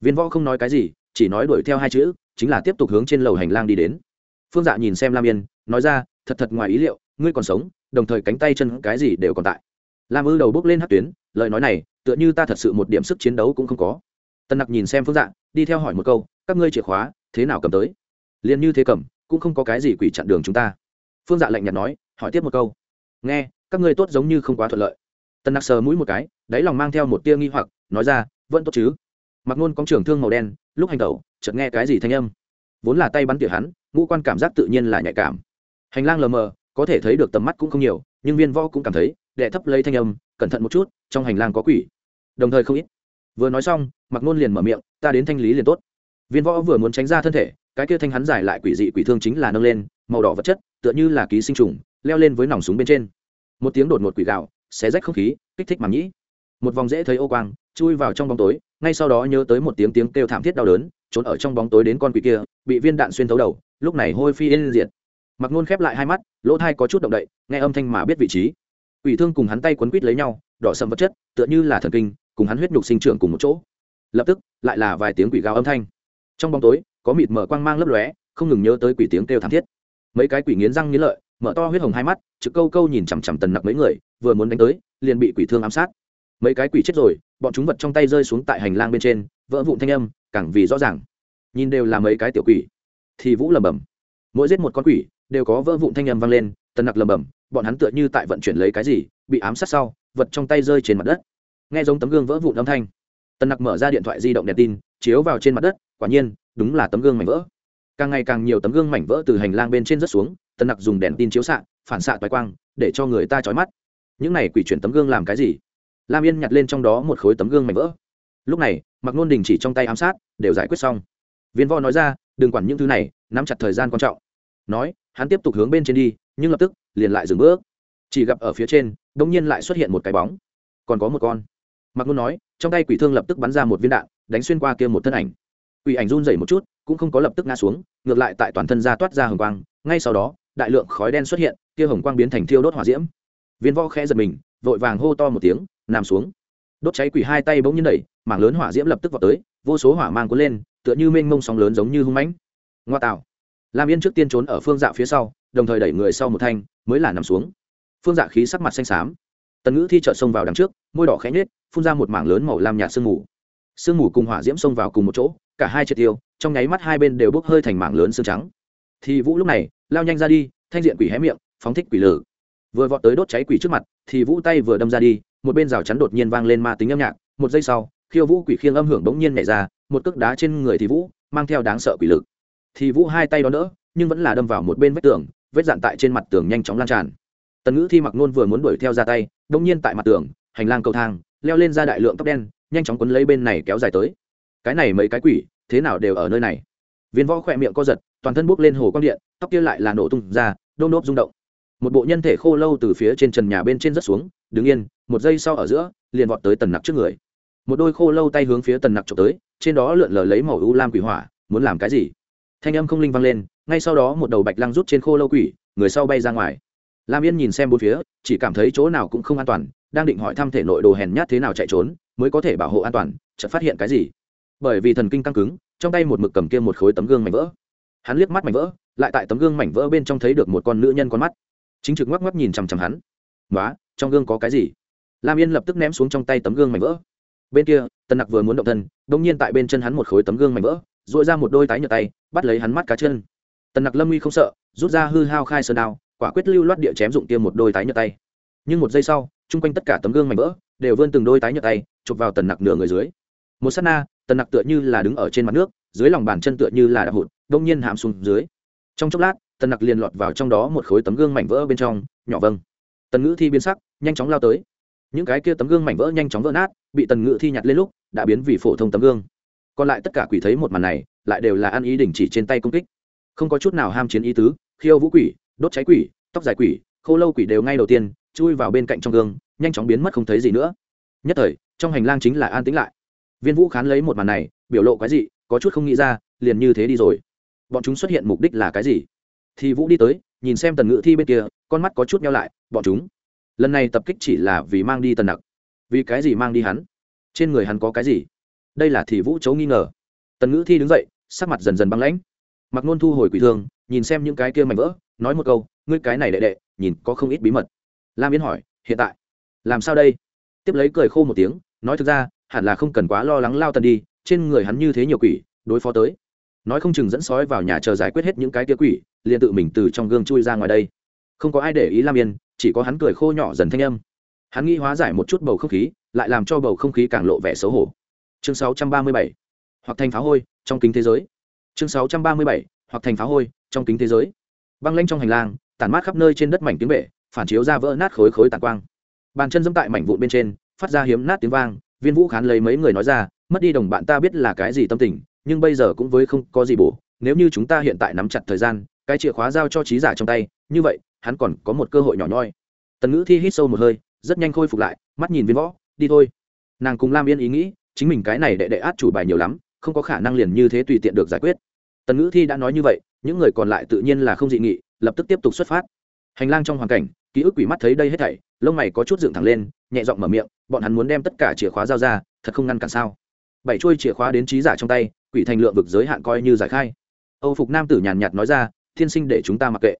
Viên võ không nói cái gì, chỉ nói đuổi theo hai chữ, chính là tiếp tục hướng trên lầu hành lang đi đến. Phương dạ nhìn xem lam yên, nói ra, thật thật ngoài ý liệu, ngươi còn sống, đồng thời cánh tay chân cái gì đều còn tại. Lam ư đầu bước lên hát tuyến, lời nói này, tựa như ta thật sự một điểm sức chiến đấu cũng không có. Tân nặc nhìn xem phương dạ đi theo hỏi một câu các ngươi chìa khóa, thế nào cầm tới? Liền như thế cầm, cũng không có cái gì quỷ chặn đường chúng ta. Phương dạ lạnh nhạt nói, hỏi tiếp một câu. Nghe, các ngươi tốt giống như không quá thuận lợi. Tân nặc sờ mũi một cái, đáy lòng mang theo một tia nghi hoặc, nói ra, vẫn tốt chứ. Mặc nôn có trường thương màu đen, lúc hành tẩu, chợt nghe cái gì thanh âm. Vốn là tay bắn tỉa hắn, ngũ quan cảm giác tự nhiên là nhạy cảm. Hành lang lờ mờ, có thể thấy được tầm mắt cũng không nhiều, nhưng viên võ cũng cảm thấy, đệ thấp lấy thanh âm, cẩn thận một chút, trong hành lang có quỷ. Đồng thời không ít. Vừa nói xong, mặc nôn liền mở miệng, ta đến thanh lý liền tốt viên võ vừa muốn tránh ra thân thể, cái kia thanh hắn giải lại quỷ dị quỷ thương chính là nâng lên, màu đỏ vật chất, tựa như là ký sinh trùng, leo lên với nòng súng bên trên. Một tiếng đột ngột quỷ gạo xé rách không khí, kích thích màng nhĩ. Một vòng dễ thấy ô quang, chui vào trong bóng tối, ngay sau đó nhớ tới một tiếng tiếng kêu thảm thiết đau đớn, trốn ở trong bóng tối đến con quỷ kia, bị viên đạn xuyên thấu đầu, lúc này hôi phi yên diệt. Mặc nôn khép lại hai mắt, lỗ thai có chút động đậy, nghe âm thanh mà biết vị trí. Quỷ thương cùng hắn tay quấn quít lấy nhau, đỏ sầm vật chất, tựa như là thần kinh, cùng hắn huyết nhục sinh trưởng cùng một chỗ. Lập tức, lại là vài tiếng quỷ gào âm thanh trong bóng tối, có mịt mở quang mang lấp lóe, không ngừng nhớ tới quỷ tiếng kêu thảm thiết. Mấy cái quỷ nghiến răng nghiến lợi, mở to huyết hồng hai mắt, trực câu câu nhìn chằm chằm tần nặc mấy người, vừa muốn đánh tới, liền bị quỷ thương ám sát. Mấy cái quỷ chết rồi, bọn chúng vật trong tay rơi xuống tại hành lang bên trên, vỡ vụn thanh âm, càng vì rõ ràng. Nhìn đều là mấy cái tiểu quỷ. Thì vũ lầm bầm mỗi giết một con quỷ, đều có vỡ vụn thanh âm vang lên. Tần nặc lầm bầm bọn hắn tựa như tại vận chuyển lấy cái gì, bị ám sát sau, vật trong tay rơi trên mặt đất. Nghe giống tấm gương vỡ vụn âm thanh, tần nặc mở ra điện thoại di động đèn tin, chiếu vào trên mặt đất quả nhiên, đúng là tấm gương mảnh vỡ. Càng ngày càng nhiều tấm gương mảnh vỡ từ hành lang bên trên rớt xuống, tần nặc dùng đèn tin chiếu xạ, phản xạ toái quang, để cho người ta trói mắt. Những này quỷ chuyển tấm gương làm cái gì? Lam yên nhặt lên trong đó một khối tấm gương mảnh vỡ. Lúc này mặc nôn đình chỉ trong tay ám sát, đều giải quyết xong. Viên vo nói ra, đừng quản những thứ này, nắm chặt thời gian quan trọng. Nói, hắn tiếp tục hướng bên trên đi, nhưng lập tức, liền lại dừng bước. Chỉ gặp ở phía trên đ ỗ n g nhiên lại xuất hiện một cái bóng. Còn có một con. Mặc nôn nói, trong tay quỷ thương lập tức bắn ra một viên đạn, đánh xuyên qua kia một thân ảnh quỷ ảnh run rẩy một chút cũng không có lập tức ngã xuống ngược lại tại toàn thân ra toát ra hồng quang ngay sau đó đại lượng khói đen xuất hiện kia hồng quang biến thành thiêu đốt hỏa diễm. Viên võ khẽ giật mình vội vàng hô to một tiếng nằm xuống. Đốt cháy quỷ hai tay bỗng nhiên đẩy mảng lớn hỏa diễm lập tức vọt tới vô số hỏa mang cuốn lên tựa như mênh mông sóng lớn giống như hung mãnh. Ngoa tạo. Lam yên trước tiên trốn ở phương dạ phía sau đồng thời đẩy người sau một thanh mới là nằm xuống. Phương dạ khí sắc mặt xanh xám. Tần ngữ thi chợt xông vào đằng trước môi đỏ khẽ nhếch, phun ra một mảng lớn màu lam nhạt sương mù. Sương mù cùng hỏa diễm xông vào cùng một chỗ cả hai triệt tiêu, trong nháy mắt hai bên đều bốc hơi thành mảng lớn xương trắng. Thì vũ lúc này, lao nhanh ra đi, thanh diện quỷ hé miệng, phóng thích quỷ lử. Vừa vọt tới đốt cháy quỷ trước mặt, thì vũ tay vừa đâm ra đi, một bên rào chắn đột nhiên vang lên ma tính âm nhạc. Một giây sau, khiêu vũ quỷ khiêng âm hưởng bỗng nhiên nhảy ra, một cước đá trên người thì vũ, mang theo đáng sợ quỷ lực. Thì vũ hai tay đó đỡ, nhưng vẫn là đâm vào một bên vách tường, vết dạn tại trên mặt tường nhanh chóng lan tràn. Tần ngữ thi mặc nôn vừa muốn đuổi theo ra tay đông nhiên tại mặt tường, hành lang cầu thang, leo lên ra đại lượng tóc đen, nhanh chóng quấn lấy bên này kéo dài tới cái này mấy cái quỷ, thế nào đều ở nơi này. Viên võ khỏe miệng co giật, toàn thân bốc lên hồ quang điện, tóc kia lại là nổ tung ra, đôm nốt rung động. Một bộ nhân thể khô lâu từ phía trên trần nhà bên trên rất xuống, đứng yên, một giây sau ở giữa, liền vọt tới tần nặc trước người. Một đôi khô lâu tay hướng phía tần nặc trộm tới, trên đó lượn lờ lấy màu u lam quỷ hỏa, muốn làm cái gì? Thanh âm không linh vang lên, ngay sau đó một đầu bạch lăng rút trên khô lâu quỷ, người sau bay ra ngoài. Lam yên nhìn xem bốn phía, chỉ cảm thấy chỗ nào cũng không an toàn, đang định hỏi thăm thể nội đồ hèn nhát thế nào chạy trốn, mới có thể bảo hộ an toàn, chợt phát hiện cái gì? Bởi vì thần kinh căng cứng, trong tay một mực cầm kia một khối tấm gương mảnh vỡ. Hắn liếc mắt mảnh vỡ, lại tại tấm gương mảnh vỡ bên trong thấy được một con nữ nhân con mắt. Chính trực ngoắc ngoắc nhìn chằm chằm hắn. Nói trong gương có cái gì? Lam yên lập tức ném xuống trong tay tấm gương mảnh vỡ. Bên kia, tần nặc vừa muốn động thân đ ỗ n g nhiên tại bên chân hắn một khối tấm gương mảnh vỡ dội ra một đôi tái nhợt tay, bắt lấy hắn mắt cá chân. Tần nặc lâm uy không sợ, rút ra hư hao khai sơn đao, quả quyết lưu loát địa chém dụng tiêm một đôi tái nhợt tay. Nhưng một giây sau, chung quanh tất cả tấm gương mảnh vỡ đều vươn từng đôi tái nhợt tay, chụp vào tần nặc nửa người dưới. Một s á t na tần nặc tựa như là đứng ở trên mặt nước, dưới lòng bàn chân tựa như là đạp hụt, đông nhiên hàm xuống dưới. Trong chốc lát, tần nặc liền lọt vào trong đó một khối tấm gương mảnh vỡ bên trong, nhỏ vâng. Tần ngữ thi biến sắc, nhanh chóng lao tới. Những cái kia tấm gương mảnh vỡ nhanh chóng vỡ nát, bị tần ngữ thi nhặt lên lúc, đã biến vì phổ thông tấm gương. Còn lại tất cả quỷ thấy một màn này, lại đều là ăn ý đình chỉ trên tay công kích. Không có chút nào ham chiến ý tứ, khiêu vũ quỷ, đốt cháy quỷ, tóc dài quỷ, khô lâu quỷ đều ngay đầu tiên, chui vào bên cạnh trong gương, nhanh chóng biến mất không thấy gì nữa. Nhất thời, trong hành lang chính là an tĩnh lại viên vũ khán lấy một màn này, biểu lộ cái gì có chút không nghĩ ra, liền như thế đi rồi. Bọn chúng xuất hiện mục đích là cái gì? Thì vũ đi tới, nhìn xem tần ngữ thi bên kia, con mắt có chút nhau lại, bọn chúng. Lần này tập kích chỉ là vì mang đi tần nặc. Vì cái gì mang đi hắn? Trên người hắn có cái gì? Đây là thì vũ chấu nghi ngờ. Tần ngữ thi đứng dậy, sắc mặt dần dần băng lãnh. Mặc nôn thu hồi quỷ thương, nhìn xem những cái kia mảnh vỡ, nói một câu, ngươi cái này đệ đệ, nhìn có không ít bí mật. Lam yến hỏi, hiện tại, làm sao đây? Tiếp lấy cười khô một tiếng, nói thực ra hẳn là không cần quá lo lắng lao tần đi, trên người hắn như thế nhiều quỷ, đối phó tới. Nói không chừng dẫn sói vào nhà chờ giải quyết hết những cái kia quỷ, liền tự mình từ trong gương chui ra ngoài đây. Không có ai để ý lam yên, chỉ có hắn cười khô nhỏ dần thanh âm. Hắn nghĩ hóa giải một chút bầu không khí, lại làm cho bầu không khí càng lộ vẻ xấu hổ. Chương 637 hoặc thành phá hôi, trong kính thế giới. Chương 637 hoặc thành phá hôi, trong kính thế giới. Băng lanh trong hành lang, tản mát khắp nơi trên đất mảnh tiếng bể, phản chiếu ra vỡ nát khối khối tàn quang. Bàn chân dẫm tại mảnh vụn bên trên, phát ra hiếm nát tiếng vang viên vũ khán lấy mấy người nói ra, mất đi đồng bạn ta biết là cái gì tâm tình, nhưng bây giờ cũng với không có gì bổ. Nếu như chúng ta hiện tại nắm chặt thời gian, cái chìa khóa giao cho trí giả trong tay, như vậy, hắn còn có một cơ hội nhỏ nhoi. Tần ngữ thi hít sâu một hơi, rất nhanh khôi phục lại, mắt nhìn viên võ, đi thôi. Nàng cùng lam yên ý nghĩ, chính mình cái này đệ đệ át chủ bài nhiều lắm, không có khả năng liền như thế tùy tiện được giải quyết. Tần ngữ thi đã nói như vậy, những người còn lại tự nhiên là không dị nghị, lập tức tiếp tục xuất phát. Hành lang trong hoàn cảnh, ký ức quỷ mắt thấy đây hết thảy, lông mày có chút dựng thẳng lên, nhẹ giọng mở miệng bọn hắn muốn đem tất cả chìa khóa giao ra, thật không ngăn cản sao? Bảy chuôi chìa khóa đến trí giả trong tay, quỷ thành lượng vực giới hạn coi như giải khai. Âu phục nam tử nhàn nhạt nói ra, thiên sinh để chúng ta mặc kệ.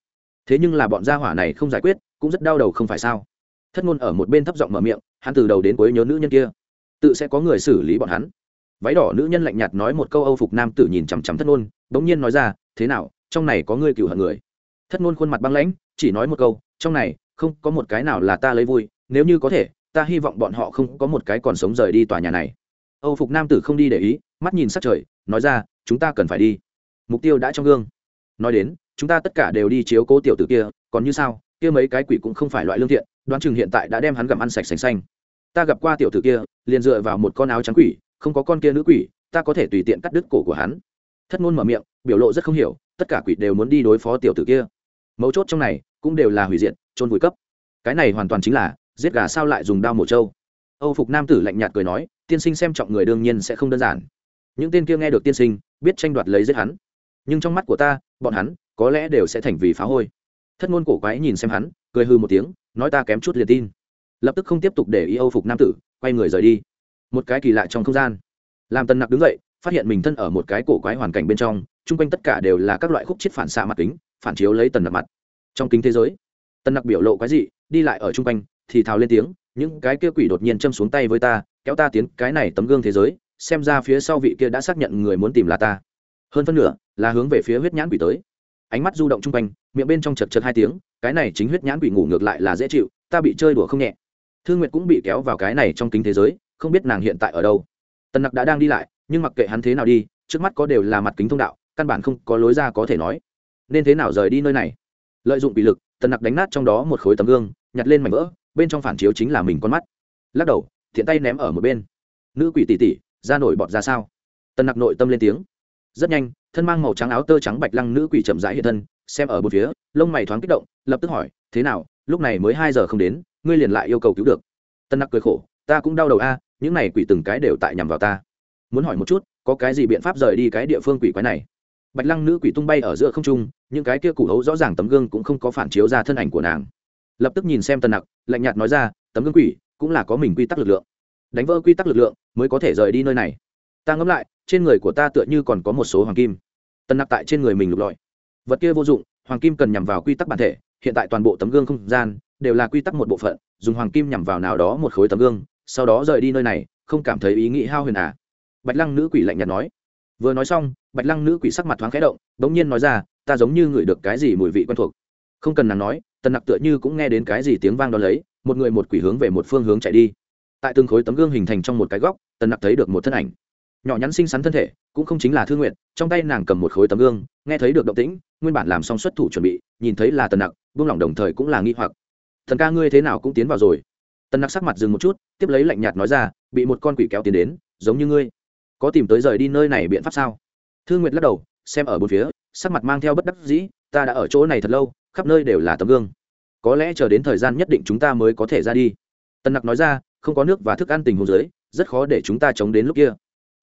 Thế nhưng là bọn gia hỏa này không giải quyết, cũng rất đau đầu không phải sao? Thất ngôn ở một bên thấp giọng mở miệng, hắn từ đầu đến cuối nhớ nữ nhân kia. Tự sẽ có người xử lý bọn hắn. Váy đỏ nữ nhân lạnh nhạt nói một câu, âu phục nam tử nhìn chằm chằm thất ngôn, bỗng nhiên nói ra, thế nào, trong này có người cựu hận người? Thất ngôn khuôn mặt băng lãnh, chỉ nói một câu, trong này, không có một cái nào là ta lấy vui, nếu như có thể ta hy vọng bọn họ không có một cái còn sống rời đi tòa nhà này. Âu phục nam tử không đi để ý, mắt nhìn sát trời, nói ra, chúng ta cần phải đi. Mục tiêu đã trong gương. Nói đến, chúng ta tất cả đều đi chiếu cố tiểu tử kia, còn như sao, kia mấy cái quỷ cũng không phải loại lương thiện, đoán chừng hiện tại đã đem hắn gặm ăn sạch sành xanh. Ta gặp qua tiểu tử kia, liền dựa vào một con áo trắng quỷ, không có con kia nữ quỷ, ta có thể tùy tiện cắt đứt cổ của hắn. Thất ngôn mở miệng, biểu lộ rất không hiểu, tất cả quỷ đều muốn đi đối phó tiểu tử kia. Mấu chốt trong này, cũng đều là hủy diệt trôn vùi cấp. Cái này hoàn toàn chính là giết gà sao lại dùng đao mổ trâu? Âu phục nam tử lạnh nhạt cười nói, tiên sinh xem trọng người đương nhiên sẽ không đơn giản. Những tên kia nghe được tiên sinh, biết tranh đoạt lấy giết hắn. Nhưng trong mắt của ta, bọn hắn, có lẽ đều sẽ thành vì phá hôi. Thất ngôn cổ quái nhìn xem hắn, cười hư một tiếng, nói ta kém chút liền tin. Lập tức không tiếp tục để ý âu phục nam tử, quay người rời đi. Một cái kỳ lạ trong không gian. Làm tần nặc đứng dậy, phát hiện mình thân ở một cái cổ quái hoàn cảnh bên trong, chung quanh tất cả đều là các loại khúc chết phản xạ mặt kính, phản chiếu lấy tần nặc mặt. Trong kính thế giới tần nặc biểu lộ quái dị, đi lại ở chung quanh thì thào lên tiếng, những cái kia quỷ đột nhiên châm xuống tay với ta, kéo ta tiến cái này tấm gương thế giới, xem ra phía sau vị kia đã xác nhận người muốn tìm là ta. Hơn phân nửa là hướng về phía huyết nhãn quỷ tới. Ánh mắt du động chung quanh, miệng bên trong chật chật hai tiếng, cái này chính huyết nhãn quỷ ngủ ngược lại là dễ chịu, ta bị chơi đùa không nhẹ. Thương nguyệt cũng bị kéo vào cái này trong kính thế giới, không biết nàng hiện tại ở đâu. Tần nặc đã đang đi lại, nhưng mặc kệ hắn thế nào đi, trước mắt có đều là mặt kính thông đạo, căn bản không có lối ra có thể nói. Nên thế nào rời đi nơi này? Lợi dụng bị lực, tần nặc đánh nát trong đó một khối tấm gương, nhặt lên mảnh vỡ bên trong phản chiếu chính là mình con mắt. Lắc đầu, thiện tay ném ở một bên. Nữ quỷ tỉ tỉ ra nổi bọt ra sao? Tần nặc nội tâm lên tiếng. Rất nhanh, thân mang màu trắng áo tơ trắng bạch lăng nữ quỷ chậm rãi hiện thân, xem ở một phía, lông mày thoáng kích động, lập tức hỏi, thế nào, lúc này mới hai giờ không đến, ngươi liền lại yêu cầu cứu được? Tân nặc cười khổ, ta cũng đau đầu a, những này quỷ từng cái đều tại nhằm vào ta. Muốn hỏi một chút, có cái gì biện pháp rời đi cái địa phương quỷ quái này? Bạch lăng nữ quỷ tung bay ở giữa không trung, những cái kia củ hấu rõ ràng tấm gương cũng không có phản chiếu ra thân ảnh của nàng lập tức nhìn xem tần nặc, lạnh nhạt nói ra, tấm gương quỷ, cũng là có mình quy tắc lực lượng. Đánh vỡ quy tắc lực lượng mới có thể rời đi nơi này. Ta ngẫm lại, trên người của ta tựa như còn có một số hoàng kim. Tần nặc tại trên người mình lục lọi. Vật kia vô dụng, hoàng kim cần nhằm vào quy tắc bản thể, hiện tại toàn bộ tấm gương không gian đều là quy tắc một bộ phận, dùng hoàng kim nhằm vào nào đó một khối tấm gương, sau đó rời đi nơi này, không cảm thấy ý nghĩ hao huyền à? Bạch lăng nữ quỷ lạnh nhạt nói. Vừa nói xong, bạch lăng nữ quỷ sắc mặt thoáng khẽ động đ ỗ n g nhiên nói ra, ta giống như ngửi được cái gì mùi vị quen thuộc không cần nàng nói, tần nặc tựa như cũng nghe đến cái gì tiếng vang đ ó lấy, một người một quỷ hướng về một phương hướng chạy đi. Tại từng khối tấm gương hình thành trong một cái góc, tần nặc thấy được một thân ảnh. Nhỏ nhắn xinh xắn thân thể, cũng không chính là thư nguyện trong tay nàng cầm một khối tấm gương, nghe thấy được động tĩnh, nguyên bản làm xong xuất thủ chuẩn bị, nhìn thấy là tần nặc, buông lỏng đồng thời cũng là nghi hoặc. Thần ca ngươi thế nào cũng tiến vào rồi. Tần nặc sắc mặt dừng một chút, tiếp lấy lạnh nhạt nói ra, bị một con quỷ kéo tiến đến, giống như ngươi. Có tìm tới rời đi nơi này biện pháp sao? Thương nguyệt lắc đầu, xem ở bốn phía, sắc mặt mang theo bất đắc dĩ, ta đã ở chỗ này thật lâu khắp nơi đều là tấm gương. Có lẽ chờ đến thời gian nhất định chúng ta mới có thể ra đi. Tần nặc nói ra, không có nước và thức ăn tình hồ dưới, rất khó để chúng ta chống đến lúc kia.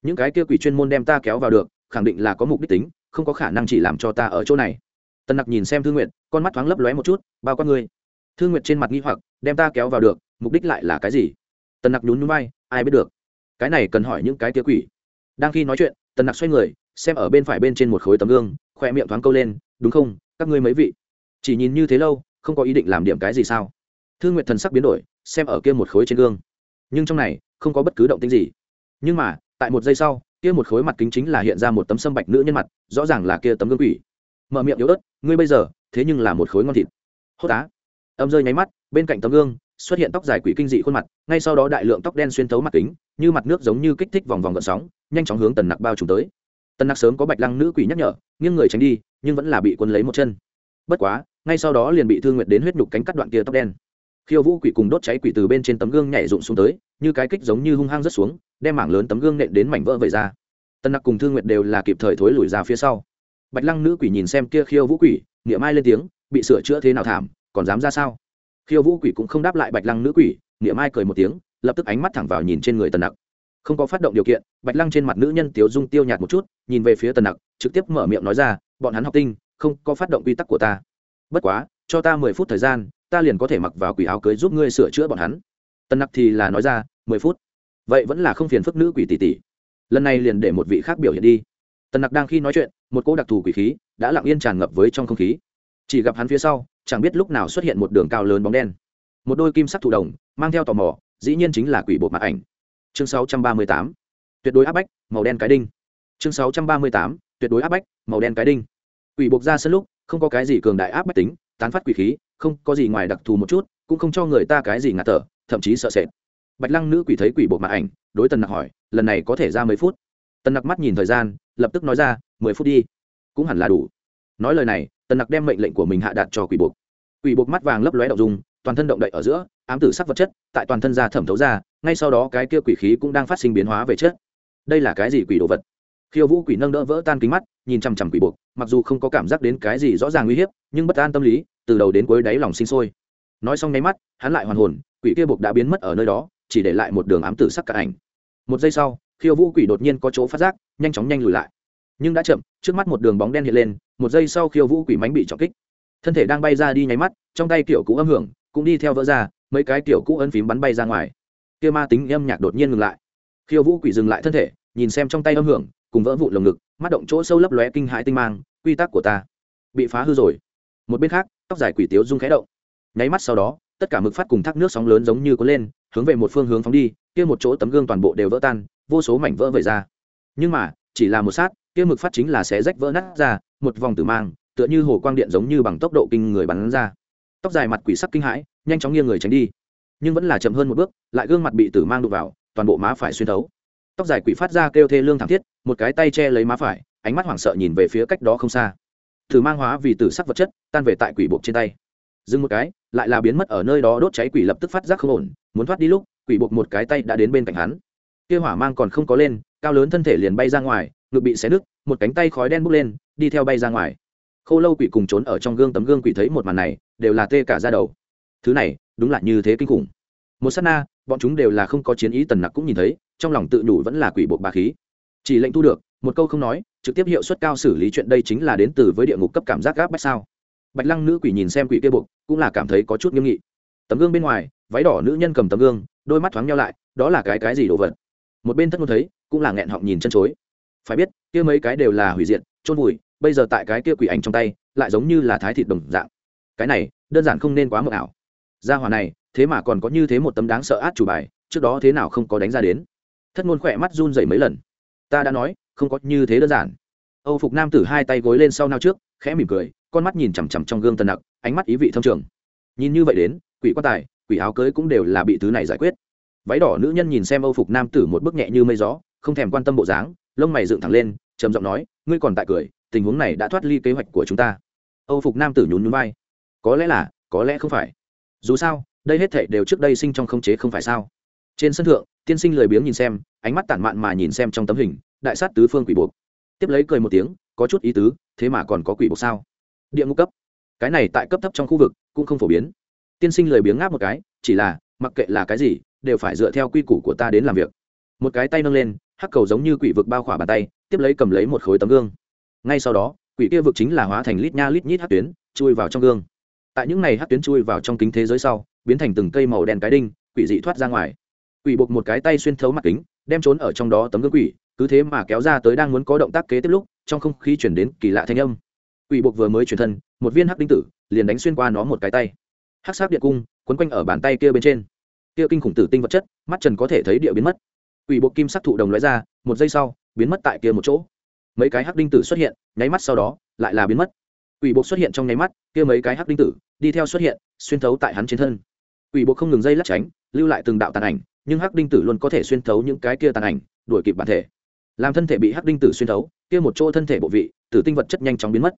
Những cái kia quỷ chuyên môn đem ta kéo vào được, khẳng định là có mục đích tính, không có khả năng chỉ làm cho ta ở chỗ này. Tần nặc nhìn xem thương nguyện con mắt thoáng lấp lóe một chút, bao quát ngươi. Thương nguyện trên mặt nghi hoặc, đem ta kéo vào được, mục đích lại là cái gì? Tần nặc nhún nhún bay ai biết được. Cái này cần hỏi những cái kia quỷ. Đang khi nói chuyện tần nặc xoay người, xem ở bên phải bên trên một khối tấm gương, khoe miệng thoáng câu lên, đúng không, các ngươi mấy vị? Chỉ nhìn như thế lâu, không có ý định làm điểm cái gì sao? Thương nguyệt thần sắc biến đổi, xem ở kia một khối trên gương. Nhưng trong này, không có bất cứ động tĩnh gì. Nhưng mà, tại một giây sau, kia một khối mặt kính chính là hiện ra một tấm sâm bạch nữ nhân mặt, rõ ràng là kia tấm gương quỷ. Mở miệng yếu ớt, ngươi bây giờ, thế nhưng là một khối ngon thịt. Hốt á. Âm rơi nháy mắt, bên cạnh tấm gương, xuất hiện tóc dài quỷ kinh dị khuôn mặt, ngay sau đó đại lượng tóc đen xuyên thấu mặt kính, như mặt nước giống như kích thích vòng vòng gợn sóng, nhanh chóng hướng tần nặc bao trùm tới. Tần nặc sớm có bạch lăng nữ quỷ nhắc nhở, nghiêng người tránh đi, nhưng vẫn là bị quân lấy một chân. Bất quá ngay sau đó liền bị thương nguyệt đến huyết nhục cánh cắt đoạn kia tóc đen. Khiêu vũ quỷ cùng đốt cháy quỷ từ bên trên tấm gương nhảy rụng xuống tới, như cái kích giống như hung hăng rất xuống, đem mảng lớn tấm gương nện đến mảnh vỡ vẩy ra. Tân nặc cùng thương nguyệt đều là kịp thời thối lùi ra phía sau. Bạch lăng nữ quỷ nhìn xem kia khiêu vũ quỷ, niệm ai lên tiếng, bị sửa chữa thế nào thảm, còn dám ra sao? Khiêu vũ quỷ cũng không đáp lại bạch lăng nữ quỷ, niệm ai cười một tiếng, lập tức ánh mắt thẳng vào nhìn trên người tần nặc. Không có phát động điều kiện, bạch lăng trên mặt nữ nhân tiếu dung tiêu nhạt một chút, nhìn về phía tần nặc, trực tiếp mở miệng nói ra, bọn hắn học tinh, không có phát động quy tắc của ta bất quá, cho ta mười phút thời gian, ta liền có thể mặc vào quỷ áo cưới giúp ngươi sửa chữa bọn hắn. Tần nặc thì là nói ra, mười phút. Vậy vẫn là không phiền phức nữ quỷ tỷ tỷ. Lần này liền để một vị khác biểu hiện đi. Tần nặc đang khi nói chuyện, một cô đặc thù quỷ khí đã lặng yên tràn ngập với trong không khí. Chỉ gặp hắn phía sau, chẳng biết lúc nào xuất hiện một đường cao lớn bóng đen. Một đôi kim sắc thụ đồng, mang theo tò mò, dĩ nhiên chính là quỷ bột mặt ảnh. Chương 638. tuyệt đối áp bách, màu đen cái đinh. Chương 638. tuyệt đối áp bách, màu đen cái đinh. Quỷ bột ra sân lúc không có cái gì cường đại áp bách tính, tán phát quỷ khí, không có gì ngoài đặc thù một chút, cũng không cho người ta cái gì ngạt thở, thậm chí sợ sệt. Bạch lăng nữ quỷ thấy quỷ bộ mặt ảnh, đối tần nặc hỏi, lần này có thể ra mấy phút? Tần nặc mắt nhìn thời gian, lập tức nói ra, mười phút đi. Cũng hẳn là đủ. Nói lời này, tần nặc đem mệnh lệnh của mình hạ đạt cho quỷ buộc quỷ buộc mắt vàng lấp lóe đậu dùng toàn thân động đậy ở giữa, ám tử sắc vật chất, tại toàn thân ra thẩm thấu ra, ngay sau đó cái kia quỷ khí cũng đang phát sinh biến hóa về chất. Đây là cái gì quỷ đồ vật? Khiêu vũ quỷ nâng đỡ vỡ tan kính mắt, nhìn chằm chằm quỷ buộc, mặc dù không có cảm giác đến cái gì rõ ràng uy hiếp, nhưng bất an tâm lý, từ đầu đến cuối đáy lòng sinh sôi. Nói xong nháy mắt, hắn lại hoàn hồn, quỷ kia buộc đã biến mất ở nơi đó, chỉ để lại một đường ám tử sắc cả ảnh. Một giây sau, khiêu vũ quỷ đột nhiên có chỗ phát giác, nhanh chóng nhanh lùi lại. Nhưng đã chậm, trước mắt một đường bóng đen hiện lên, một giây sau khiêu vũ quỷ mánh bị trọng kích. Thân thể đang bay ra đi nháy mắt, trong tay kiểu cũ âm hưởng cũng đi theo vỡ ra, mấy cái kiểu cũ ân phím bắn bay ra ngoài. Kia ma tính âm nhạc đột nhiên ngừng lại. Khiêu vũ quỷ dừng lại thân thể, nhìn xem trong tay âm hưởng cùng vỡ vụ lồng ngực, mắt động chỗ sâu lấp lóe kinh hãi tinh mang, quy tắc của ta bị phá hư rồi. Một bên khác, tóc dài quỷ tiếu rung khẽ động. Nháy mắt sau đó, tất cả mực phát cùng thác nước sóng lớn giống như có lên, hướng về một phương hướng phóng đi, kia một chỗ tấm gương toàn bộ đều vỡ tan, vô số mảnh vỡ vẩy ra. Nhưng mà, chỉ là một sát, kia mực phát chính là xé rách vỡ nát ra, một vòng tử mang, tựa như hồ quang điện giống như bằng tốc độ kinh người bắn ra. Tóc dài mặt quỷ sắc kinh hãi, nhanh chóng nghiêng người tránh đi. Nhưng vẫn là chậm hơn một bước, lại gương mặt bị tử mang đụng vào, toàn bộ má phải xuyên thấu tóc dài quỷ phát ra kêu thê lương thảm thiết, một cái tay che lấy má phải, ánh mắt hoảng sợ nhìn về phía cách đó không xa. Thử mang hóa vì tử sắc vật chất, tan về tại quỷ buộc trên tay. Dừng một cái, lại là biến mất ở nơi đó đốt cháy quỷ lập tức phát giác không ổn, muốn thoát đi lúc, quỷ buộc một cái tay đã đến bên cạnh hắn. Kia hỏa mang còn không có lên, cao lớn thân thể liền bay ra ngoài, ngực bị xé nứt, một cánh tay khói đen bốc lên, đi theo bay ra ngoài. Khô lâu quỷ cùng trốn ở trong gương tấm gương quỷ thấy một màn này, đều là tê cả ra đầu. Thứ này, đúng là như thế kinh khủng. Một s á t na, bọn chúng đều là không có chiến ý tần nặc cũng nhìn thấy trong lòng tự đủ vẫn là quỷ buộc bà khí. Chỉ lệnh thu được, một câu không nói, trực tiếp hiệu suất cao xử lý chuyện đây chính là đến từ với địa ngục cấp cảm giác gáp bách sao. Bạch lăng nữ quỷ nhìn xem quỷ kia buộc, cũng là cảm thấy có chút nghiêm nghị. Tấm gương bên ngoài, váy đỏ nữ nhân cầm tấm gương, đôi mắt thoáng nhau lại, đó là cái cái gì đồ vật? Một bên thất ngôn thấy, cũng là nghẹn họng nhìn chân chối. Phải biết, kia mấy cái đều là hủy diệt, chôn vùi, bây giờ tại cái kia quỷ ảnh trong tay, lại giống như là thái thịt đồng dạng. Cái này, đơn giản không nên quá mờ ảo. Gia hòa này, thế mà còn có như thế một tấm đáng sợ át chủ bài, trước đó thế nào không có đánh ra đến thất ngôn khỏe mắt run dày mấy lần. Ta đã nói, không có như thế đơn giản. Âu phục nam tử hai tay gối lên sau nao trước, khẽ mỉm cười, con mắt nhìn chằm chằm trong gương tần nặc, ánh mắt ý vị thâm trường. Nhìn như vậy đến, quỷ quan tài, quỷ áo cưới cũng đều là bị thứ này giải quyết. Váy đỏ nữ nhân nhìn xem âu phục nam tử một bước nhẹ như mây gió, không thèm quan tâm bộ dáng, lông mày dựng thẳng lên, trầm giọng nói, ngươi còn tại cười, tình huống này đã thoát ly kế hoạch của chúng ta. Âu phục nam tử nhún nhún vai. Có lẽ là, có lẽ không phải. Dù sao, đây hết thể đều trước đây sinh trong không chế không phải sao? Trên sân thượng, tiên sinh lười biếng nhìn xem, ánh mắt tản mạn mà nhìn xem trong tấm hình, đại sát tứ phương quỷ buộc. Tiếp lấy cười một tiếng, có chút ý tứ, thế mà còn có quỷ buộc sao? Địa ngục cấp. Cái này tại cấp thấp trong khu vực, cũng không phổ biến. Tiên sinh lười biếng ngáp một cái, chỉ là, mặc kệ là cái gì, đều phải dựa theo quy củ của ta đến làm việc. Một cái tay nâng lên, hắc cầu giống như quỷ vực bao khỏa bàn tay, tiếp lấy cầm lấy một khối tấm gương. Ngay sau đó, quỷ kia vực chính là hóa thành lít nha lít nhít hát tuyến, chui vào trong gương. Tại những này hát tuyến chui vào trong kính thế giới sau, biến thành từng cây màu đen cái đinh, quỷ dị thoát ra ngoài quỷ buộc một cái tay xuyên thấu mặt kính, đem trốn ở trong đó tấm gương quỷ, cứ thế mà kéo ra tới đang muốn có động tác kế tiếp lúc, trong không khí chuyển đến kỳ lạ thanh âm. Quỷ buộc vừa mới chuyển thân, một viên hắc đinh tử, liền đánh xuyên qua nó một cái tay. Hắc sắc điện cung, quấn quanh ở bàn tay kia bên trên. Kia kinh khủng tử tinh vật chất, mắt trần có thể thấy địa biến mất. Quỷ buộc kim sắc thụ đồng lóe ra, một giây sau, biến mất tại kia một chỗ. Mấy cái hắc đinh tử xuất hiện, nháy mắt sau đó, lại là biến mất. Quỷ buộc xuất hiện trong nháy mắt, kia mấy cái hắc đinh tử, đi theo xuất hiện, xuyên thấu tại hắn trên thân. Quỷ buộc không ngừng dây lắc tránh, lưu lại từng đạo tàn ảnh nhưng hắc đinh tử luôn có thể xuyên thấu những cái kia tàn ảnh, đuổi kịp bản thể. Làm thân thể bị hắc đinh tử xuyên thấu, kia một chỗ thân thể bộ vị, tử tinh vật chất nhanh chóng biến mất.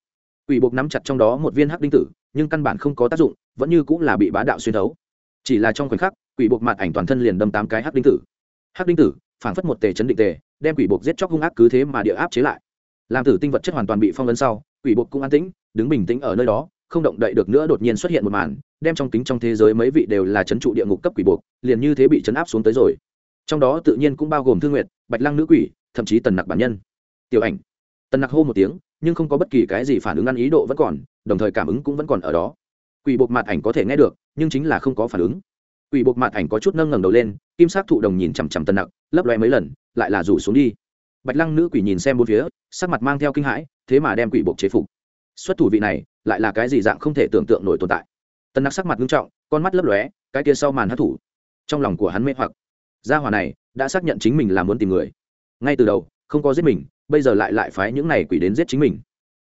Quỷ buộc nắm chặt trong đó một viên hắc đinh tử, nhưng căn bản không có tác dụng, vẫn như cũng là bị bá đạo xuyên thấu. Chỉ là trong khoảnh khắc, quỷ buộc mặt ảnh toàn thân liền đâm tám cái hắc đinh tử. Hắc đinh tử phản phất một tề chấn định tề, đem quỷ buộc giết chóc hung ác cứ thế mà địa áp chế lại. Làm tử tinh vật chất hoàn toàn bị phong ấn sau, quỷ buộc cũng an tĩnh, đứng bình tĩnh ở nơi đó không động đậy được nữa đột nhiên xuất hiện một màn, đem trong kính trong thế giới mấy vị đều là chấn trụ địa ngục cấp quỷ buộc, liền như thế bị chấn áp xuống tới rồi. Trong đó tự nhiên cũng bao gồm thương nguyệt, bạch lăng nữ quỷ, thậm chí tần nặc bản nhân. Tiểu ảnh. Tần nặc hô một tiếng, nhưng không có bất kỳ cái gì phản ứng ăn ý độ vẫn còn, đồng thời cảm ứng cũng vẫn còn ở đó. Quỷ buộc mặt ảnh có thể nghe được, nhưng chính là không có phản ứng. Quỷ buộc mặt ảnh có chút nâng ngẩng đầu lên, kim sắc thụ đồng nhìn chằm chằm tần nặc, lấp loe mấy lần, lại là rủ xuống đi. Bạch lăng nữ quỷ nhìn xem bốn phía, sắc mặt mang theo kinh hãi, thế mà đem quỷ buộc chế phục. Xuất thủ vị này lại là cái gì dạng không thể tưởng tượng nổi tồn tại. Tần nặc sắc mặt nghiêm trọng, con mắt lấp lóe, cái kia sau màn hát thủ trong lòng của hắn mê hoặc. Gia hòa này đã xác nhận chính mình là muốn tìm người. Ngay từ đầu, không có giết mình, bây giờ lại lại phái những này quỷ đến giết chính mình.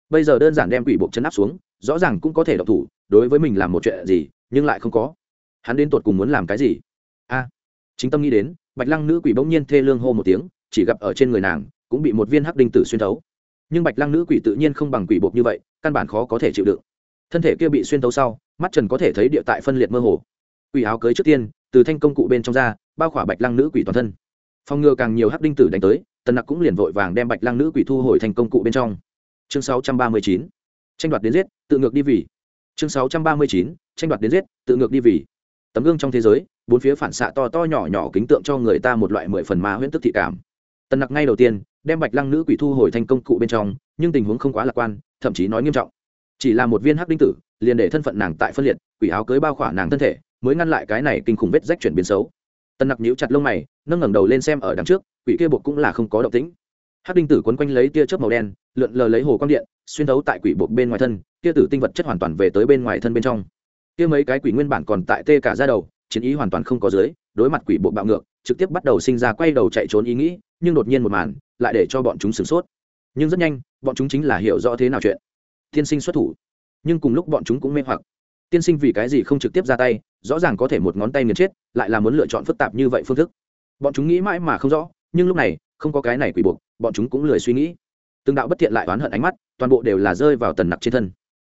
Bây giờ đơn giản đem quỷ buộc chân áp xuống, rõ ràng cũng có thể độc thủ, đối với mình làm một chuyện gì, nhưng lại không có. Hắn đến tột cùng muốn làm cái gì? A! Chính tâm nghĩ đến, bạch lăng nữ quỷ bỗng nhiên thê lương hô một tiếng, chỉ gặp ở trên người nàng, cũng bị một viên hắc đinh tử xuyên thấu nhưng bạch lăng nữ quỷ tự nhiên không bằng quỷ buộc như vậy, căn bản khó có thể chịu đựng. Thân thể kia bị xuyên tấu sau, mắt trần có thể thấy địa tại phân liệt mơ hồ. Quỷ áo cưới trước tiên, từ thanh công cụ bên trong ra, bao khỏa bạch lăng nữ quỷ toàn thân. Phòng ngừa càng nhiều hắc đinh tử đánh tới, tần nặc cũng liền vội vàng đem bạch lăng nữ quỷ thu hồi thành công cụ bên trong. Chương 639. tranh đoạt đến giết, tự ngược đi vì. Chương 639. tranh đoạt đến giết, tự ngược đi vì. Tấm gương trong thế giới, bốn phía phản xạ to to nhỏ nhỏ kính tượng cho người ta một loại mười phần ma huyễn tức thị cảm. Tần nặc ngay đầu tiên đem bạch lăng nữ quỷ thu hồi thành công cụ bên trong, nhưng tình huống không quá lạc quan, thậm chí nói nghiêm trọng. Chỉ là một viên hắc đinh tử, liền để thân phận nàng tại phân liệt, quỷ áo cưới bao khỏa nàng thân thể, mới ngăn lại cái này kinh khủng vết rách chuyển biến xấu. Tần nặc nhíu chặt lông mày, nâng ngẩng đầu lên xem ở đằng trước, quỷ kia buộc cũng là không có động tĩnh. Hắc đinh tử quấn quanh lấy tia chớp màu đen, lượn lờ lấy hồ quang điện, xuyên thấu tại quỷ buộc bên ngoài thân, tia tử tinh vật chất hoàn toàn về tới bên ngoài thân bên trong. Kia mấy cái quỷ nguyên bản còn tại tê cả ra đầu, chiến ý hoàn toàn không có dưới, đối mặt quỷ buộc bạo ngược, trực tiếp bắt đầu sinh ra quay đầu chạy trốn ý nghĩ, nhưng đột nhiên một màn lại để cho bọn chúng sửng sốt. Nhưng rất nhanh, bọn chúng chính là hiểu rõ thế nào chuyện. Tiên sinh xuất thủ. Nhưng cùng lúc bọn chúng cũng mê hoặc. Tiên sinh vì cái gì không trực tiếp ra tay, rõ ràng có thể một ngón tay nghiền chết, lại là muốn lựa chọn phức tạp như vậy phương thức. Bọn chúng nghĩ mãi mà không rõ, nhưng lúc này, không có cái này quỷ buộc, bọn chúng cũng lười suy nghĩ. Từng đạo bất thiện lại oán hận ánh mắt, toàn bộ đều là rơi vào tần nặc trên thân.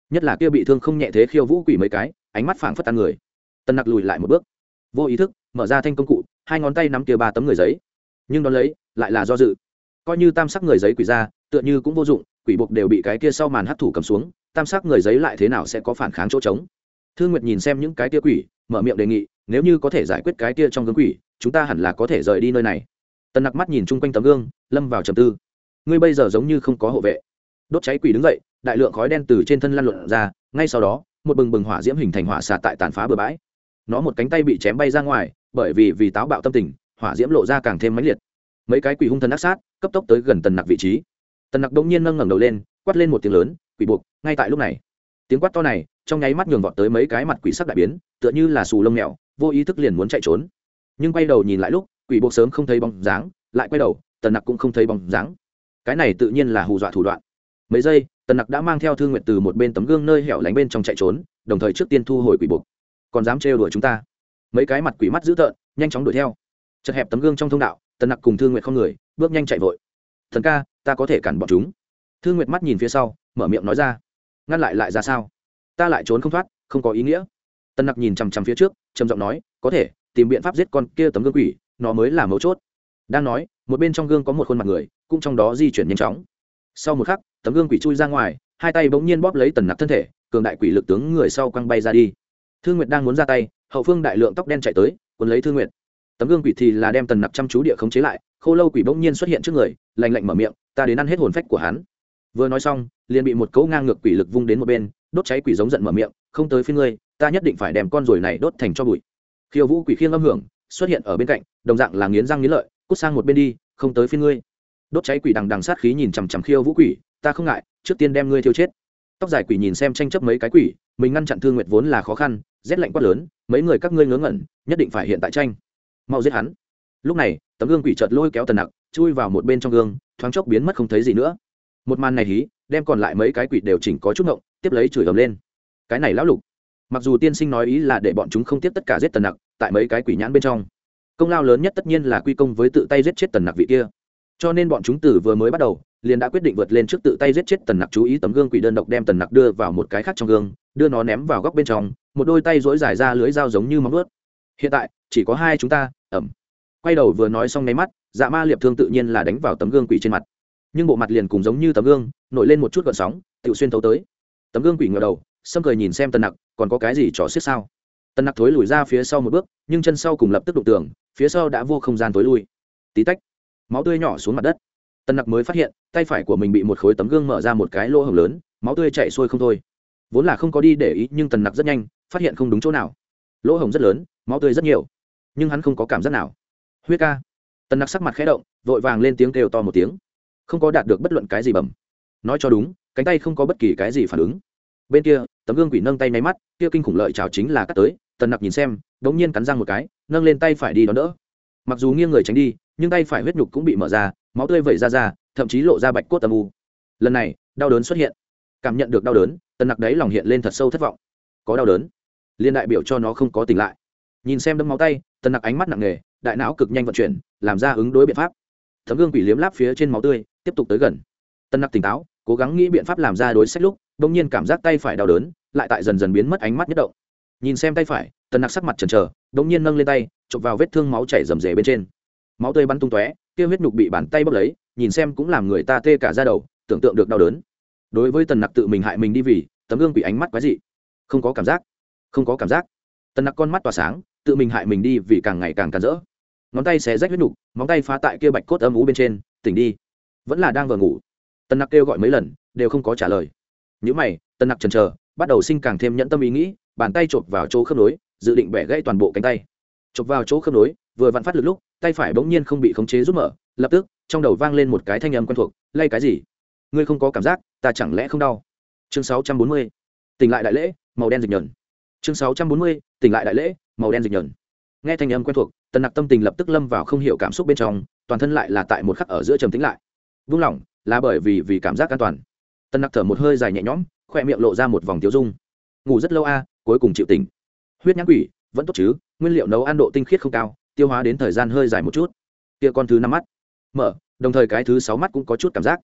Nhất là kia bị thương không nhẹ thế khiêu vũ quỷ mấy cái, ánh mắt phảng phất tan người. Tần nặc lùi lại một bước. Vô ý thức, mở ra thanh công cụ, hai ngón tay nắm kia ba tấm người giấy. Nhưng đón lấy, lại là do dự coi như tam sắc người giấy quỷ ra, tựa như cũng vô dụng, quỷ buộc đều bị cái kia sau màn hấp thủ cầm xuống, tam sắc người giấy lại thế nào sẽ có phản kháng chỗ trống? Thương nguyệt nhìn xem những cái kia quỷ, mở miệng đề nghị, nếu như có thể giải quyết cái kia trong gương quỷ, chúng ta hẳn là có thể rời đi nơi này. Tần nặc mắt nhìn chung quanh tấm gương, lâm vào trầm tư. Ngươi bây giờ giống như không có hộ vệ. Đốt cháy quỷ đứng dậy, đại lượng khói đen từ trên thân lăn luận ra, ngay sau đó, một bừng bừng hỏa diễm hình thành hỏa xạ tại tàn phá bừa bãi. Nó một cánh tay bị chém bay ra ngoài, bởi vì vì táo bạo tâm tình, hỏa diễm lộ ra càng thêm mãnh liệt. Mấy cái quỷ hung thần ác sát cấp tốc tới gần tần nặc vị trí. Tần nặc đông nhiên nâng ngẩng đầu lên, quát lên một tiếng lớn, quỷ buộc, ngay tại lúc này. Tiếng quát to này, trong nháy mắt nhường vọt tới mấy cái mặt quỷ sắc đại biến, tựa như là xù lông mèo, vô ý thức liền muốn chạy trốn. Nhưng quay đầu nhìn lại lúc, quỷ buộc sớm không thấy bóng dáng, lại quay đầu, tần nặc cũng không thấy bóng dáng. Cái này tự nhiên là hù dọa thủ đoạn. Mấy giây, tần nặc đã mang theo thương nguyện từ một bên tấm gương nơi hẻo lánh bên trong chạy trốn, đồng thời trước tiên thu hồi quỷ buộc. Còn dám trêu đuổi chúng ta? Mấy cái mặt quỷ mắt dữ tợn, nhanh chóng đuổi theo. Chật hẹp tấm gương trong thông đạo tần nặc cùng thương nguyện không người, bước nhanh chạy vội. Thần ca, ta có thể cản bọn chúng. Thương nguyệt mắt nhìn phía sau, mở miệng nói ra. Ngăn lại lại ra sao? Ta lại trốn không thoát, không có ý nghĩa. Tân nặc nhìn chằm chằm phía trước, trầm giọng nói, có thể, tìm biện pháp giết con kia tấm gương quỷ, nó mới là mấu chốt. Đang nói, một bên trong gương có một khuôn mặt người, cũng trong đó di chuyển nhanh chóng. Sau một khắc, tấm gương quỷ chui ra ngoài, hai tay bỗng nhiên bóp lấy tần nặc thân thể, cường đại quỷ lực tướng người sau quăng bay ra đi. Thương nguyệt đang muốn ra tay, hậu phương đại lượng tóc đen chạy tới, cuốn lấy thương nguyệt tấm gương quỷ thì là đem tần nặc chăm chú địa khống chế lại, khô lâu quỷ bỗng nhiên xuất hiện trước người lành lạnh mở miệng, ta đến ăn hết hồn phách của hắn. Vừa nói xong, liền bị một cấu ngang ngược quỷ lực vung đến một bên, đốt cháy quỷ giống giận mở miệng, không tới phía ngươi, ta nhất định phải đem con ruồi này đốt thành cho bụi. Khiêu vũ quỷ khiêng âm hưởng, xuất hiện ở bên cạnh, đồng dạng là nghiến răng nghiến lợi, cút sang một bên đi, không tới phía ngươi. Đốt cháy quỷ đằng đằng sát khí nhìn chằm chằm khiêu vũ quỷ, ta không ngại, trước tiên đem ngươi thiêu chết. Tóc dài quỷ nhìn xem tranh chấp mấy cái quỷ, mình ngăn chặn thương nguyệt vốn là khó khăn, rét lạnh quát lớn, mấy người các ngươi ngớ ngẩn, nhất định phải hiện tại tranh mau giết hắn. Lúc này, tấm gương quỷ chợt lôi kéo tần nặc, chui vào một bên trong gương, thoáng chốc biến mất không thấy gì nữa. Một màn này hí, đem còn lại mấy cái quỷ đều chỉnh có chút ngộng, tiếp lấy chửi ầm lên. Cái này lão lục. Mặc dù tiên sinh nói ý là để bọn chúng không tiếp tất cả giết tần nặc, tại mấy cái quỷ nhãn bên trong, công lao lớn nhất tất nhiên là quy công với tự tay giết chết tần nặc vị kia. Cho nên bọn chúng từ vừa mới bắt đầu, liền đã quyết định vượt lên trước tự tay giết chết tần nặc chú ý tấm gương quỷ đơn độc đem tần nặc đưa vào một cái khác trong gương, đưa nó ném vào góc bên trong, một đôi tay dỗi dài ra lưới dao giống như móng ướt hiện tại, chỉ có hai chúng ta, ẩm. Quay đầu vừa nói xong nháy mắt dạ ma liệp thương tự nhiên là đánh vào tấm gương quỷ trên mặt. Nhưng bộ mặt liền cùng giống như tấm gương, nổi lên một chút gợn sóng, tự xuyên thấu tới. Tấm gương quỷ ngờ đầu, xâm cười nhìn xem tần nặc, còn có cái gì trò xiết sao? Tần nặc thối lùi ra phía sau một bước, nhưng chân sau cùng lập tức đụng tường, phía sau đã vô không gian tối lui. Tí tách, máu tươi nhỏ xuống mặt đất. Tần nặc mới phát hiện, tay phải của mình bị một khối tấm gương mở ra một cái lỗ hồng lớn, máu tươi chạy xuôi không thôi. Vốn là không có đi để ý, nhưng tần nặc rất nhanh, phát hiện không đúng chỗ nào. Lỗ hồng rất lớn máu tươi rất nhiều. Nhưng hắn không có cảm giác nào. Huyết ca. Tần nặc sắc mặt khẽ động, vội vàng lên tiếng kêu to một tiếng. Không có đạt được bất luận cái gì bẩm. Nói cho đúng, cánh tay không có bất kỳ cái gì phản ứng. Bên kia, tấm gương quỷ nâng tay máy mắt, kia kinh khủng lợi chào chính là cắt tới. Tần nặc nhìn xem đ ỗ n g nhiên cắn răng một cái, nâng lên tay phải đi đón đỡ. Mặc dù nghiêng người tránh đi, nhưng tay phải huyết nhục cũng bị mở ra, máu tươi vẩy ra ra, thậm chí lộ ra bạch cốt âm u. Lần này, đau đớn xuất hiện. Cảm nhận được đau đớn, tần nặc đấy lòng hiện lên thật sâu thất vọng. Có đau đớn. Liên đại biểu cho nó không có tỉnh lại nhìn xem đâm máu tay, tần nặc ánh mắt nặng nề, đại não cực nhanh vận chuyển, làm ra ứng đối biện pháp. Thấm gương quỷ liếm láp phía trên máu tươi, tiếp tục tới gần. Tần nặc tỉnh táo, cố gắng nghĩ biện pháp làm ra đối sách lúc đ ỗ n g nhiên cảm giác tay phải đau đớn, lại tại dần dần biến mất ánh mắt nhất động. Nhìn xem tay phải, tần nặc sắc mặt trần trờ đ ỗ n g nhiên nâng lên tay, chụp vào vết thương máu chảy rầm rề bên trên. Máu tươi bắn tung tóe tiêu huyết nhục bị bàn tay bốc lấy, nhìn xem cũng làm người ta tê cả ra đầu, tưởng tượng được đau đớn. Đối với tần nặc tự mình hại mình đi vì, tấm gương bị ánh mắt quái dị. Không có cảm giác, không có cảm giác. Tần nặc con mắt tỏa sáng tự mình hại mình đi vì càng ngày càng càn rỡ. Ngón tay xé rách huyết nục, móng tay phá tại kia bạch cốt âm ú bên trên, tỉnh đi. Vẫn là đang vừa ngủ, tần nặc kêu gọi mấy lần, đều không có trả lời. Những mày, tần nặc trần chờ, bắt đầu sinh càng thêm nhẫn tâm ý nghĩ, bàn tay chộp vào chỗ khớp nối, dự định bẻ gãy toàn bộ cánh tay. Chộp vào chỗ khớp nối, vừa vặn phát lực lúc, tay phải bỗng nhiên không bị khống chế rút mở, lập tức, trong đầu vang lên một cái thanh âm quen thuộc, lay cái gì? Ngươi không có cảm giác, ta chẳng lẽ không đau? Chương sáu trăm bốn mươi, tỉnh lại đại lễ, màu đen dịch nhờn. Chương sáu trăm bốn mươi, tỉnh lại đại lễ màu đen dịch nhờn. Nghe thanh âm quen thuộc, tần nặc tâm tình lập tức lâm vào không hiểu cảm xúc bên trong, toàn thân lại là tại một khắc ở giữa trầm tính lại. Vung lỏng là bởi vì vì cảm giác an toàn. Tần nặc thở một hơi dài nhẹ nhõm khoe miệng lộ ra một vòng tiêu dung. Ngủ rất lâu a, cuối cùng chịu tỉnh. Huyết nhãn quỷ, vẫn tốt chứ, nguyên liệu nấu ăn độ tinh khiết không cao, tiêu hóa đến thời gian hơi dài một chút. Kia con thứ năm mắt. Mở, đồng thời cái thứ sáu mắt cũng có chút cảm giác.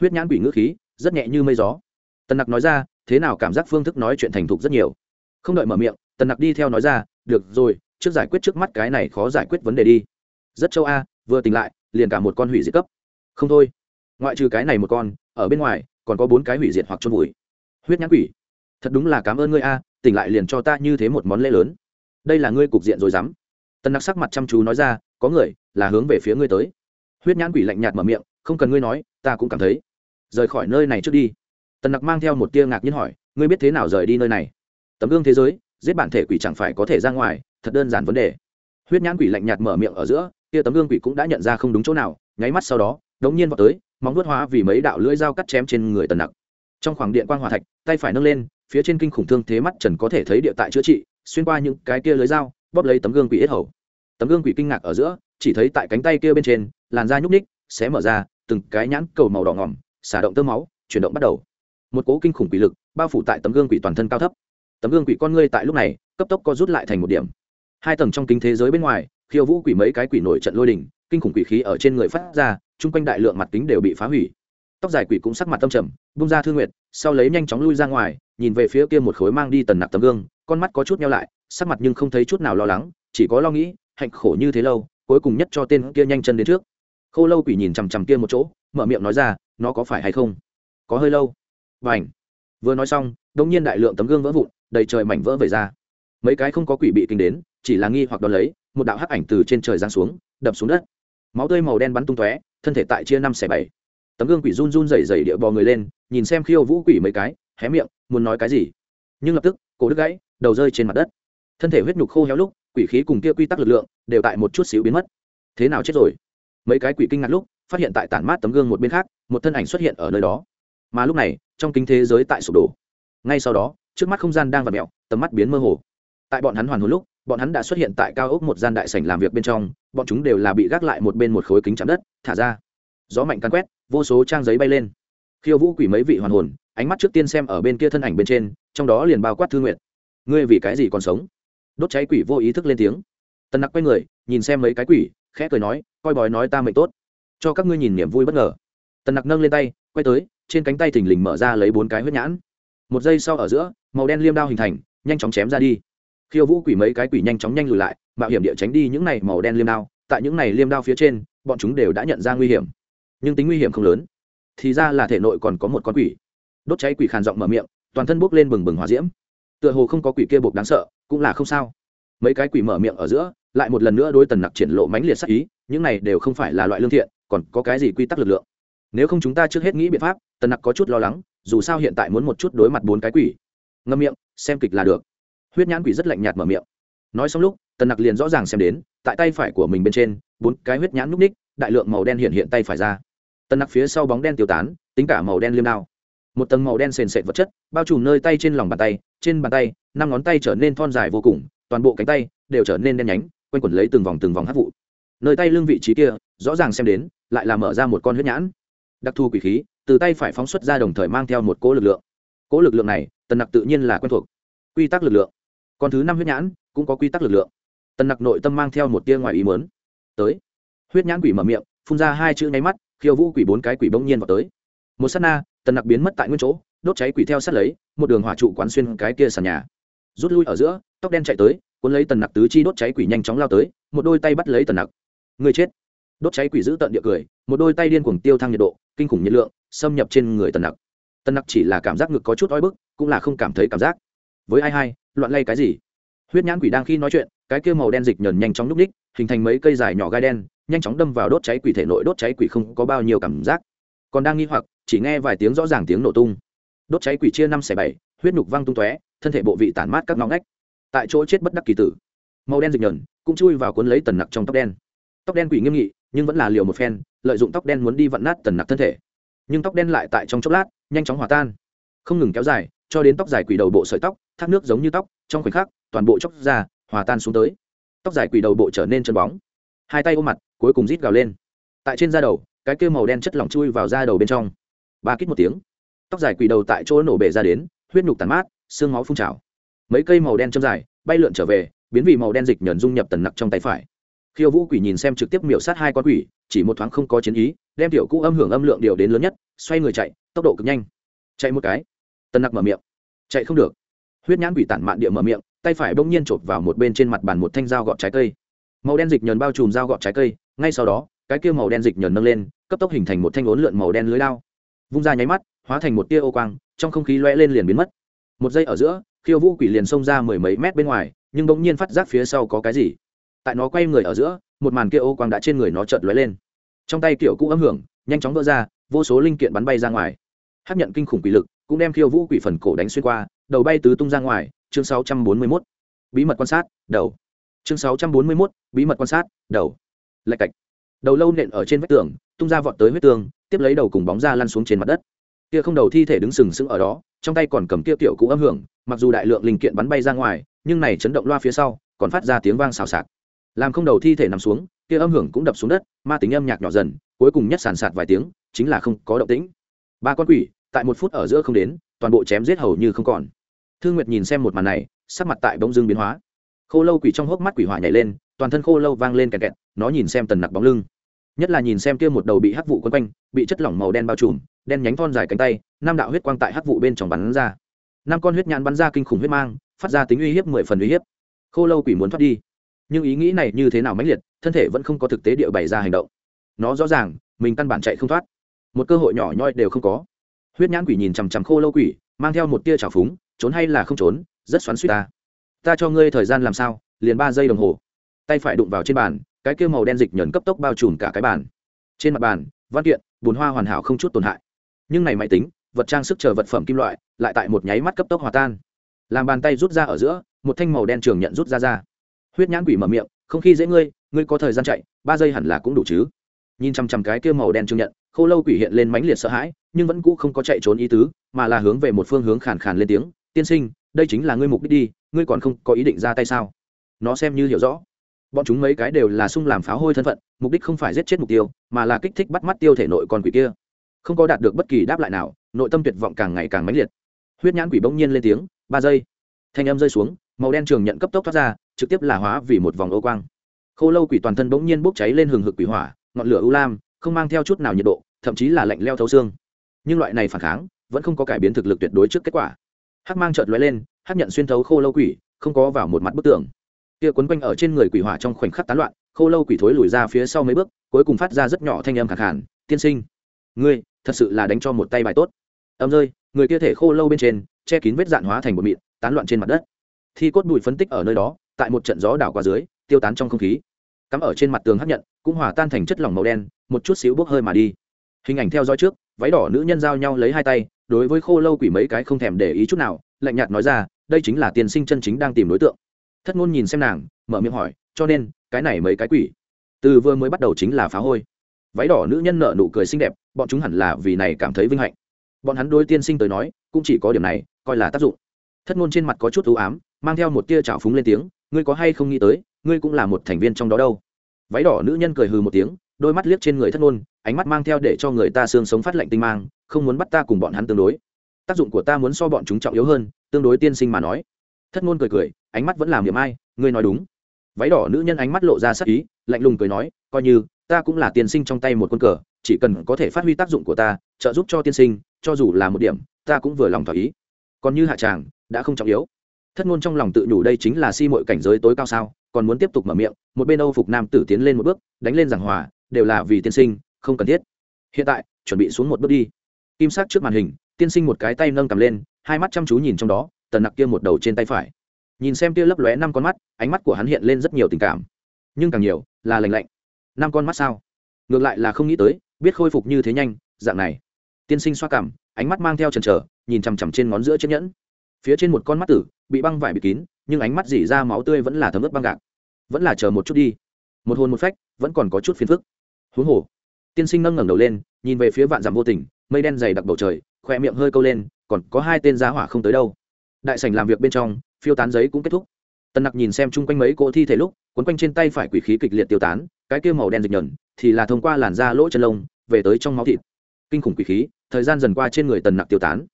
Huyết nhãn quỷ ngữ khí, rất nhẹ như mây gió. Tần nặc nói ra, thế nào cảm giác phương thức nói chuyện thành thục rất nhiều. Không đợi mở miệng, tần nặc đi theo nói ra được rồi, trước giải quyết trước mắt cái này khó giải quyết vấn đề đi. Rất châu a, vừa tỉnh lại, liền cả một con hủy diệt cấp. Không thôi. Ngoại trừ cái này một con, ở bên ngoài, còn có bốn cái hủy diệt hoặc trôn vùi. Huyết nhãn quỷ. Thật đúng là cảm ơn ngươi a, tỉnh lại liền cho ta như thế một món lễ lớn. Đây là ngươi cục diện rồi dám. Tân nặc sắc mặt chăm chú nói ra, có người, là hướng về phía ngươi tới. Huyết nhãn quỷ lạnh nhạt mở miệng, không cần ngươi nói, ta cũng cảm thấy. Rời khỏi nơi này trước đi. Tần nặc mang theo một tia ngạc nhiên hỏi, ngươi biết thế nào rời đi nơi này? Tấm gương thế giới giết bản thể quỷ chẳng phải có thể ra ngoài, thật đơn giản vấn đề. Huyết nhãn quỷ lạnh nhạt mở miệng ở giữa, kia tấm gương quỷ cũng đã nhận ra không đúng chỗ nào, nháy mắt sau đó, đống nhiên vào tới, móng vuốt hóa vì mấy đạo lưỡi dao cắt chém trên người tần nặc. Trong khoảng điện quang hòa thạch, tay phải nâng lên, phía trên kinh khủng thương thế mắt trần có thể thấy địa tại chữa trị, xuyên qua những cái kia lưới dao, bóp lấy tấm gương quỷ yết hầu. Tấm gương quỷ kinh ngạc ở giữa, chỉ thấy tại cánh tay kia bên trên, làn da nhúc ních xé mở ra, từng cái nhãn cầu màu đỏ ngỏm, xả động tơ máu, chuyển động bắt đầu. Một cố kinh khủng quỷ lực bao phủ tại tấm gương quỷ toàn thân cao thấp tấm gương quỷ con ngươi tại lúc này, cấp tốc co rút lại thành một điểm. Hai tầng trong kính thế giới bên ngoài, khiêu vũ quỷ mấy cái quỷ nổi trận lôi đình, kinh khủng quỷ khí ở trên người phát ra, chung quanh đại lượng mặt kính đều bị phá hủy. Tóc dài quỷ cũng sắc mặt tâm trầm, bung ra thương nguyệt, sau lấy nhanh chóng lui ra ngoài, nhìn về phía kia một khối mang đi tần nặc tấm gương, con mắt có chút nhau lại, sắc mặt nhưng không thấy chút nào lo lắng, chỉ có lo nghĩ, hạnh khổ như thế lâu, cuối cùng nhất cho tên kia nhanh chân đến trước. Khô lâu quỷ nhìn chằm chằm kia một chỗ, mở miệng nói ra, nó có phải hay không? Có hơi lâu. Và ảnh vừa nói xong đông nhiên đại lượng tấm gương vỡ vụn, đầy trời mảnh vỡ về ra. Mấy cái không có quỷ bị kinh đến, chỉ là nghi hoặc đón lấy, một đạo hắc ảnh từ trên trời giáng xuống, đập xuống đất. Máu tươi màu đen bắn tung tóe, thân thể tại chia năm xẻ bảy. Tấm gương quỷ run run rẩy rẩy địa bò người lên, nhìn xem khiêu vũ quỷ mấy cái, hé miệng, muốn nói cái gì. Nhưng lập tức, cổ đứt gãy, đầu rơi trên mặt đất. Thân thể huyết nhục khô héo lúc, quỷ khí cùng kia quy tắc lực lượng, đều tại một chút xíu biến mất. Thế nào chết rồi? Mấy cái quỷ kinh ngạc lúc, phát hiện tại tản mát tấm gương một bên khác, một thân ảnh xuất hiện ở nơi đó mà lúc này, trong kính thế giới tại sụp đổ. Ngay sau đó, trước mắt không gian đang v ặ mẹo tầm mắt biến mơ hồ. Tại bọn hắn hoàn hồn lúc, bọn hắn đã xuất hiện tại cao ốc một gian đại sảnh làm việc bên trong, bọn chúng đều là bị gác lại một bên một khối kính chạm đất, thả ra. Gió mạnh cắn quét, vô số trang giấy bay lên. Khiêu vũ quỷ mấy vị hoàn hồn, ánh mắt trước tiên xem ở bên kia thân ảnh bên trên, trong đó liền bao quát thư nguyện ngươi vì cái gì còn sống? Đốt cháy quỷ vô ý thức lên tiếng. Tần nặc quay người, nhìn xem mấy cái quỷ, khẽ cười nói, coi bói nói ta mệnh tốt, cho các ngươi nhìn niềm vui bất ngờ. Tần nặc nâng lên tay quay tới, trên cánh tay thình lình mở ra lấy bốn cái huyết nhãn. Một giây sau ở giữa, màu đen liêm đao hình thành, nhanh chóng chém ra đi. Khiêu vũ quỷ mấy cái quỷ nhanh chóng nhanh lùi lại, mạo hiểm địa tránh đi những này màu đen liêm đao. Tại những này liêm đao phía trên, bọn chúng đều đã nhận ra nguy hiểm. Nhưng tính nguy hiểm không lớn. Thì ra là thể nội còn có một con quỷ. Đốt cháy quỷ khàn giọng mở miệng, toàn thân bốc lên bừng bừng hòa diễm. Tựa hồ không có quỷ kia buộc đáng sợ, cũng là không sao. Mấy cái quỷ mở miệng ở giữa, lại một lần nữa đối tần nặc triển lộ mãnh liệt sắc ý, những này đều không phải là loại lương thiện, còn có cái gì quy tắc lực lượng nếu không chúng ta trước hết nghĩ biện pháp, tần nặc có chút lo lắng, dù sao hiện tại muốn một chút đối mặt bốn cái quỷ. Ngâm miệng, xem kịch là được. Huyết nhãn quỷ rất lạnh nhạt mở miệng. Nói xong lúc, tần nặc liền rõ ràng xem đến, tại tay phải của mình bên trên, bốn cái huyết nhãn núp ních, đại lượng màu đen hiện hiện tay phải ra. Tần nặc phía sau bóng đen tiêu tán, tính cả màu đen liêm đao. Một tầng màu đen sền sệt vật chất, bao trùm nơi tay trên lòng bàn tay, trên bàn tay, năm ngón tay trở nên thon dài vô cùng, toàn bộ cánh tay đều trở nên đen nhánh, quanh quẩn lấy từng vòng từng vòng hát vụ. Nơi tay lưng vị trí kia, rõ ràng xem đến, lại là mở ra một con huyết nhãn đặc thù quỷ khí, từ tay phải phóng xuất ra đồng thời mang theo một cỗ lực lượng. Cỗ lực lượng này, tần nặc tự nhiên là quen thuộc. Quy tắc lực lượng. Còn thứ năm huyết nhãn, cũng có quy tắc lực lượng. Tần nặc nội tâm mang theo một tia ngoài ý mớn tới. Huyết nhãn quỷ mở miệng, phun ra hai chữ nháy mắt, khiêu vũ quỷ bốn cái quỷ bỗng nhiên vào tới. Một s á t na, tần nặc biến mất tại nguyên chỗ, đốt cháy quỷ theo sát lấy, một đường hỏa trụ quán xuyên cái kia sàn nhà. Rút lui ở giữa, tóc đen chạy tới, cuốn lấy tần nặc tứ chi đốt cháy quỷ nhanh chóng lao tới, một đôi tay bắt lấy tần nặc. Người chết đốt cháy quỷ giữ tận địa cười, một đôi tay điên cuồng tiêu thăng nhiệt độ, kinh khủng nhiệt lượng, xâm nhập trên người tần nặc. Tần nặc chỉ là cảm giác ngực có chút oi bức, cũng là không cảm thấy cảm giác. Với ai hai loạn lay cái gì? Huyết nhãn quỷ đang khi nói chuyện, cái kia màu đen dịch nhờn nhanh chóng núp ních hình thành mấy cây dài nhỏ gai đen, nhanh chóng đâm vào đốt cháy quỷ thể nội, đốt cháy quỷ không có bao nhiêu cảm giác. Còn đang nghi hoặc, chỉ nghe vài tiếng rõ ràng tiếng nổ tung. Đốt cháy quỷ chia năm xẻ bảy, huyết nhục văng tung tóe, thân thể bộ vị tản mát các ngõ ngách. Tại chỗ chết bất đắc kỳ tử. Màu đen dịch nhờn cũng chui vào cuốn lấy tần nặc trong tóc đen. Tóc đen quỷ nghiêm nghị nhưng vẫn là liều một phen, lợi dụng tóc đen muốn đi vặn nát tần nặc thân thể. Nhưng tóc đen lại tại trong chốc lát, nhanh chóng hòa tan. Không ngừng kéo dài, cho đến tóc dài quỷ đầu bộ sợi tóc, thác nước giống như tóc, trong khoảnh khắc, toàn bộ chóc ra, hòa tan xuống tới. Tóc dài quỷ đầu bộ trở nên chân bóng. Hai tay ôm mặt, cuối cùng rít gào lên. Tại trên da đầu, cái kêu màu đen chất lỏng chui vào da đầu bên trong. Ba kít một tiếng, tóc dài quỷ đầu tại chỗ nổ bể ra đến, huyết nhục tàn mát, xương máu phun trào. Mấy cây màu đen châm dài, bay lượn trở về, biến vì màu đen dịch nhờn dung nhập tần nặc trong tay phải khiêu vũ quỷ nhìn xem trực tiếp miểu sát hai con quỷ, chỉ một thoáng không có chiến ý, đem tiểu cũ âm hưởng âm lượng điều đến lớn nhất, xoay người chạy, tốc độ cực nhanh. Chạy một cái. Tần nặc mở miệng. Chạy không được. Huyết nhãn quỷ tản mạn địa mở miệng, tay phải bỗng nhiên chộp vào một bên trên mặt bàn một thanh dao gọt trái cây. Màu đen dịch nhờn bao trùm dao gọt trái cây, ngay sau đó, cái kia màu đen dịch nhờn nâng lên, cấp tốc hình thành một thanh ốn lượn màu đen lưới lao vung ra nháy mắt, hóa thành một tia ô quang, trong không khí loe lên liền biến mất. Một giây ở giữa, khiêu vũ quỷ liền xông ra mười mấy mét bên ngoài, nhưng bỗng nhiên phát giác phía sau có cái gì tại nó quay người ở giữa một màn kia ô quang đã trên người nó chợt lóe lên. Trong tay kiểu cũ âm hưởng nhanh chóng vỡ ra vô số linh kiện bắn bay ra ngoài. Hấp nhận kinh khủng quỷ lực cũng đem khiêu vũ quỷ phần cổ đánh xuyên qua đầu bay tứ tung ra ngoài chương 641. bí mật quan sát đầu. Chương 641, bí mật quan sát đầu. Lạch cạch. Đầu lâu nện ở trên vách tường tung ra vọt tới huyết tường tiếp lấy đầu cùng bóng ra lăn xuống trên mặt đất. Kia không đầu thi thể đứng sừng sững ở đó trong tay còn cầm kia tiểu cũ âm hưởng mặc dù đại lượng linh kiện bắn bay ra ngoài nhưng này chấn động loa phía sau còn phát ra tiếng vang xào xạc làm không đầu thi thể nằm xuống, kia âm hưởng cũng đập xuống đất, ma tính âm nhạc nhỏ dần, cuối cùng nhất sàn sạt vài tiếng, chính là không có động tĩnh. Ba con quỷ, tại một phút ở giữa không đến, toàn bộ chém giết hầu như không còn. Thương nguyệt nhìn xem một màn này, sắc mặt tại bỗng dưng biến hóa. Khô lâu quỷ trong hốc mắt quỷ hỏa nhảy lên, toàn thân khô lâu vang lên kẹt kẹt, nó nhìn xem tần nặc bóng lưng. Nhất là nhìn xem kia một đầu bị hắc vụ quấn quanh, bị chất lỏng màu đen bao trùm, đen nhánh thon dài cánh tay, năm đạo huyết quang tại hắc vụ bên trong bắn ra. Năm con huyết nhãn bắn ra kinh khủng huyết mang, phát ra tính uy hiếp mười phần uy hiếp. Khô lâu quỷ muốn thoát đi nhưng ý nghĩ này như thế nào mãnh liệt, thân thể vẫn không có thực tế địa bày ra hành động. Nó rõ ràng, mình căn bản chạy không thoát. Một cơ hội nhỏ nhoi đều không có. Huyết nhãn quỷ nhìn chằm chằm khô lâu quỷ, mang theo một tia trào phúng, trốn hay là không trốn, rất xoắn suýt ta. Ta cho ngươi thời gian làm sao, liền ba giây đồng hồ. Tay phải đụng vào trên bàn, cái kia màu đen dịch nhờn cấp tốc bao trùm cả cái bàn. Trên mặt bàn, văn kiện, bùn hoa hoàn hảo không chút tổn hại. Nhưng này máy tính, vật trang sức chờ vật phẩm kim loại, lại tại một nháy mắt cấp tốc hòa tan. Làm bàn tay rút ra ở giữa, một thanh màu đen trường nhận rút ra ra huyết nhãn quỷ mở miệng, không khi dễ ngươi ngươi có thời gian chạy, ba giây hẳn là cũng đủ chứ. Nhìn chằm chằm cái kia màu đen chứng nhận, khô lâu quỷ hiện lên mãnh liệt sợ hãi, nhưng vẫn cũ không có chạy trốn ý tứ, mà là hướng về một phương hướng khàn khàn lên tiếng, tiên sinh, đây chính là ngươi mục đích đi, ngươi còn không có ý định ra tay sao? Nó xem như hiểu rõ. Bọn chúng mấy cái đều là sung làm pháo hôi thân phận, mục đích không phải giết chết mục tiêu, mà là kích thích bắt mắt tiêu thể nội con quỷ kia. Không có đạt được bất kỳ đáp lại nào, nội tâm tuyệt vọng càng ngày càng mãnh liệt. Huyết nhãn quỷ bỗng nhiên lên tiếng, ba giây. Thanh âm rơi xuống, màu đen trường nhận cấp tốc thoát ra trực tiếp là hóa vì một vòng ô quang. Khô lâu quỷ toàn thân bỗng nhiên bốc cháy lên hừng hực quỷ hỏa ngọn lửa u lam không mang theo chút nào nhiệt độ thậm chí là lạnh leo thấu xương. Nhưng loại này phản kháng vẫn không có cải biến thực lực tuyệt đối trước kết quả. Hắc mang chợt lóe lên hắc nhận xuyên thấu khô lâu quỷ không có vào một mặt bức tường. Kia quấn quanh ở trên người quỷ hỏa trong khoảnh khắc tán loạn khô lâu quỷ thối lùi ra phía sau mấy bước cuối cùng phát ra rất nhỏ thanh âm khẳng khàn, tiên sinh ngươi thật sự là đánh cho một tay bài tốt. Âm rơi người kia thể khô lâu bên trên che kín vết dạn hóa thành một mịn tán loạn trên mặt đất. Thi cốt bụi phân tích ở nơi đó tại một trận gió đảo qua dưới, tiêu tán trong không khí. Cắm ở trên mặt tường hấp nhận, cũng hòa tan thành chất lỏng màu đen, một chút xíu bốc hơi mà đi. Hình ảnh theo dõi trước, váy đỏ nữ nhân giao nhau lấy hai tay, đối với khô lâu quỷ mấy cái không thèm để ý chút nào, lạnh nhạt nói ra, đây chính là tiền sinh chân chính đang tìm đối tượng. Thất ngôn nhìn xem nàng, mở miệng hỏi, cho nên, cái này mấy cái quỷ? Từ vừa mới bắt đầu chính là phá hôi. Váy đỏ nữ nhân nợ nụ cười xinh đẹp, bọn chúng hẳn là vì này cảm thấy vinh hạnh. Bọn hắn đôi tiên sinh tới nói, cũng chỉ có điểm này, coi là tác dụng. Thất ngôn trên mặt có chút ưu ám, mang theo một tia trào phúng lên tiếng ngươi có hay không nghĩ tới, ngươi cũng là một thành viên trong đó đâu. Váy đỏ nữ nhân cười hừ một tiếng, đôi mắt liếc trên người thất ngôn, ánh mắt mang theo để cho người ta xương sống phát lạnh tinh mang, không muốn bắt ta cùng bọn hắn tương đối. Tác dụng của ta muốn so bọn chúng trọng yếu hơn, tương đối tiên sinh mà nói. Thất ngôn cười cười, ánh mắt vẫn làm điểm ai, ngươi nói đúng. Váy đỏ nữ nhân ánh mắt lộ ra sắc ý, lạnh lùng cười nói, coi như, ta cũng là tiên sinh trong tay một quân cờ, chỉ cần có thể phát huy tác dụng của ta, trợ giúp cho tiên sinh, cho dù là một điểm, ta cũng vừa lòng thỏa ý. Còn như hạ tràng, đã không trọng yếu thất ngôn trong lòng tự nhủ đây chính là si mọi cảnh giới tối cao sao, còn muốn tiếp tục mở miệng, một bên âu phục nam tử tiến lên một bước, đánh lên giảng hòa, đều là vì tiên sinh, không cần thiết. Hiện tại, chuẩn bị xuống một bước đi. Kim sắc trước màn hình, tiên sinh một cái tay nâng cầm lên, hai mắt chăm chú nhìn trong đó, tần nặc kia một đầu trên tay phải. Nhìn xem kia lấp lóe năm con mắt, ánh mắt của hắn hiện lên rất nhiều tình cảm. Nhưng càng nhiều, là lành lạnh. Năm con mắt sao? Ngược lại là không nghĩ tới, biết khôi phục như thế nhanh, dạng này. Tiên sinh xoa cảm, ánh mắt mang theo trần trở nhìn chằm chằm trên ngón giữa chiếc nhẫn. Phía trên một con mắt tử bị băng vải bịt kín, nhưng ánh mắt dỉ ra máu tươi vẫn là thấm ướt băng gạc. Vẫn là chờ một chút đi. Một hồn một phách, vẫn còn có chút phiền phức. Huống hồ, tiên sinh nâng ngẩng đầu lên, nhìn về phía vạn dặm vô tình, mây đen dày đặc bầu trời khoe miệng hơi câu lên, còn có hai tên giá hỏa không tới đâu. Đại sảnh làm việc bên trong, phiêu tán giấy cũng kết thúc. Tần nặc nhìn xem chung quanh mấy cỗ thi thể lúc quấn quanh trên tay phải quỷ khí kịch liệt tiêu tán, cái kia màu đen dịch nhờn, thì là thông qua làn da lỗ chân lông, về tới trong máu thịt. Kinh khủng quỷ khí, thời gian dần qua trên người tần nặc tiêu tán.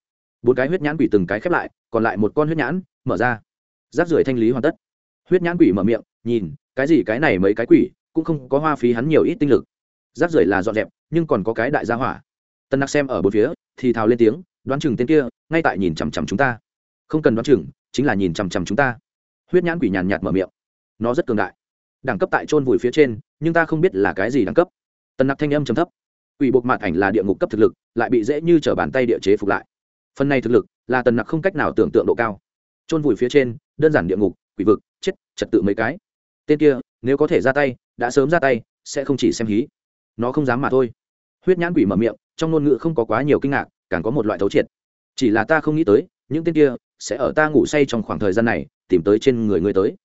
Bốn cái huyết nhãn quỷ từng cái khép lại, còn lại một con huyết nhãn mở ra. Rác rưởi thanh lý hoàn tất. Huyết nhãn quỷ mở miệng, nhìn, cái gì cái này mấy cái quỷ, cũng không có hoa phí hắn nhiều ít tinh lực. Rác rưởi là dọn dẹp, nhưng còn có cái đại gia hỏa. Tân nặc xem ở bốn phía, thì thào lên tiếng, đoán chừng tên kia, ngay tại nhìn chằm chằm chúng ta. Không cần đoán chừng, chính là nhìn chằm chằm chúng ta. Huyết nhãn quỷ nhàn nhạt mở miệng. Nó rất cường đại. Đẳng cấp tại trôn vùi phía trên, nhưng ta không biết là cái gì đẳng cấp. Tân nặc thanh âm chấm thấp. Quỷ buộc mặt ảnh là địa ngục cấp thực lực, lại bị dễ như t r ở bàn tay địa chế phục lại. Phần này thực lực là tần nặc không cách nào tưởng tượng độ cao chôn vùi phía trên, đơn giản địa ngục, quỷ vực, chết, trật tự mấy cái. Tên kia, nếu có thể ra tay, đã sớm ra tay, sẽ không chỉ xem hí. Nó không dám mà thôi. Huyết nhãn quỷ mở miệng, trong ngôn ngữ không có quá nhiều kinh ngạc, càng có một loại thấu triệt. Chỉ là ta không nghĩ tới, những tên kia sẽ ở ta ngủ say trong khoảng thời gian này, tìm tới trên người ngươi tới.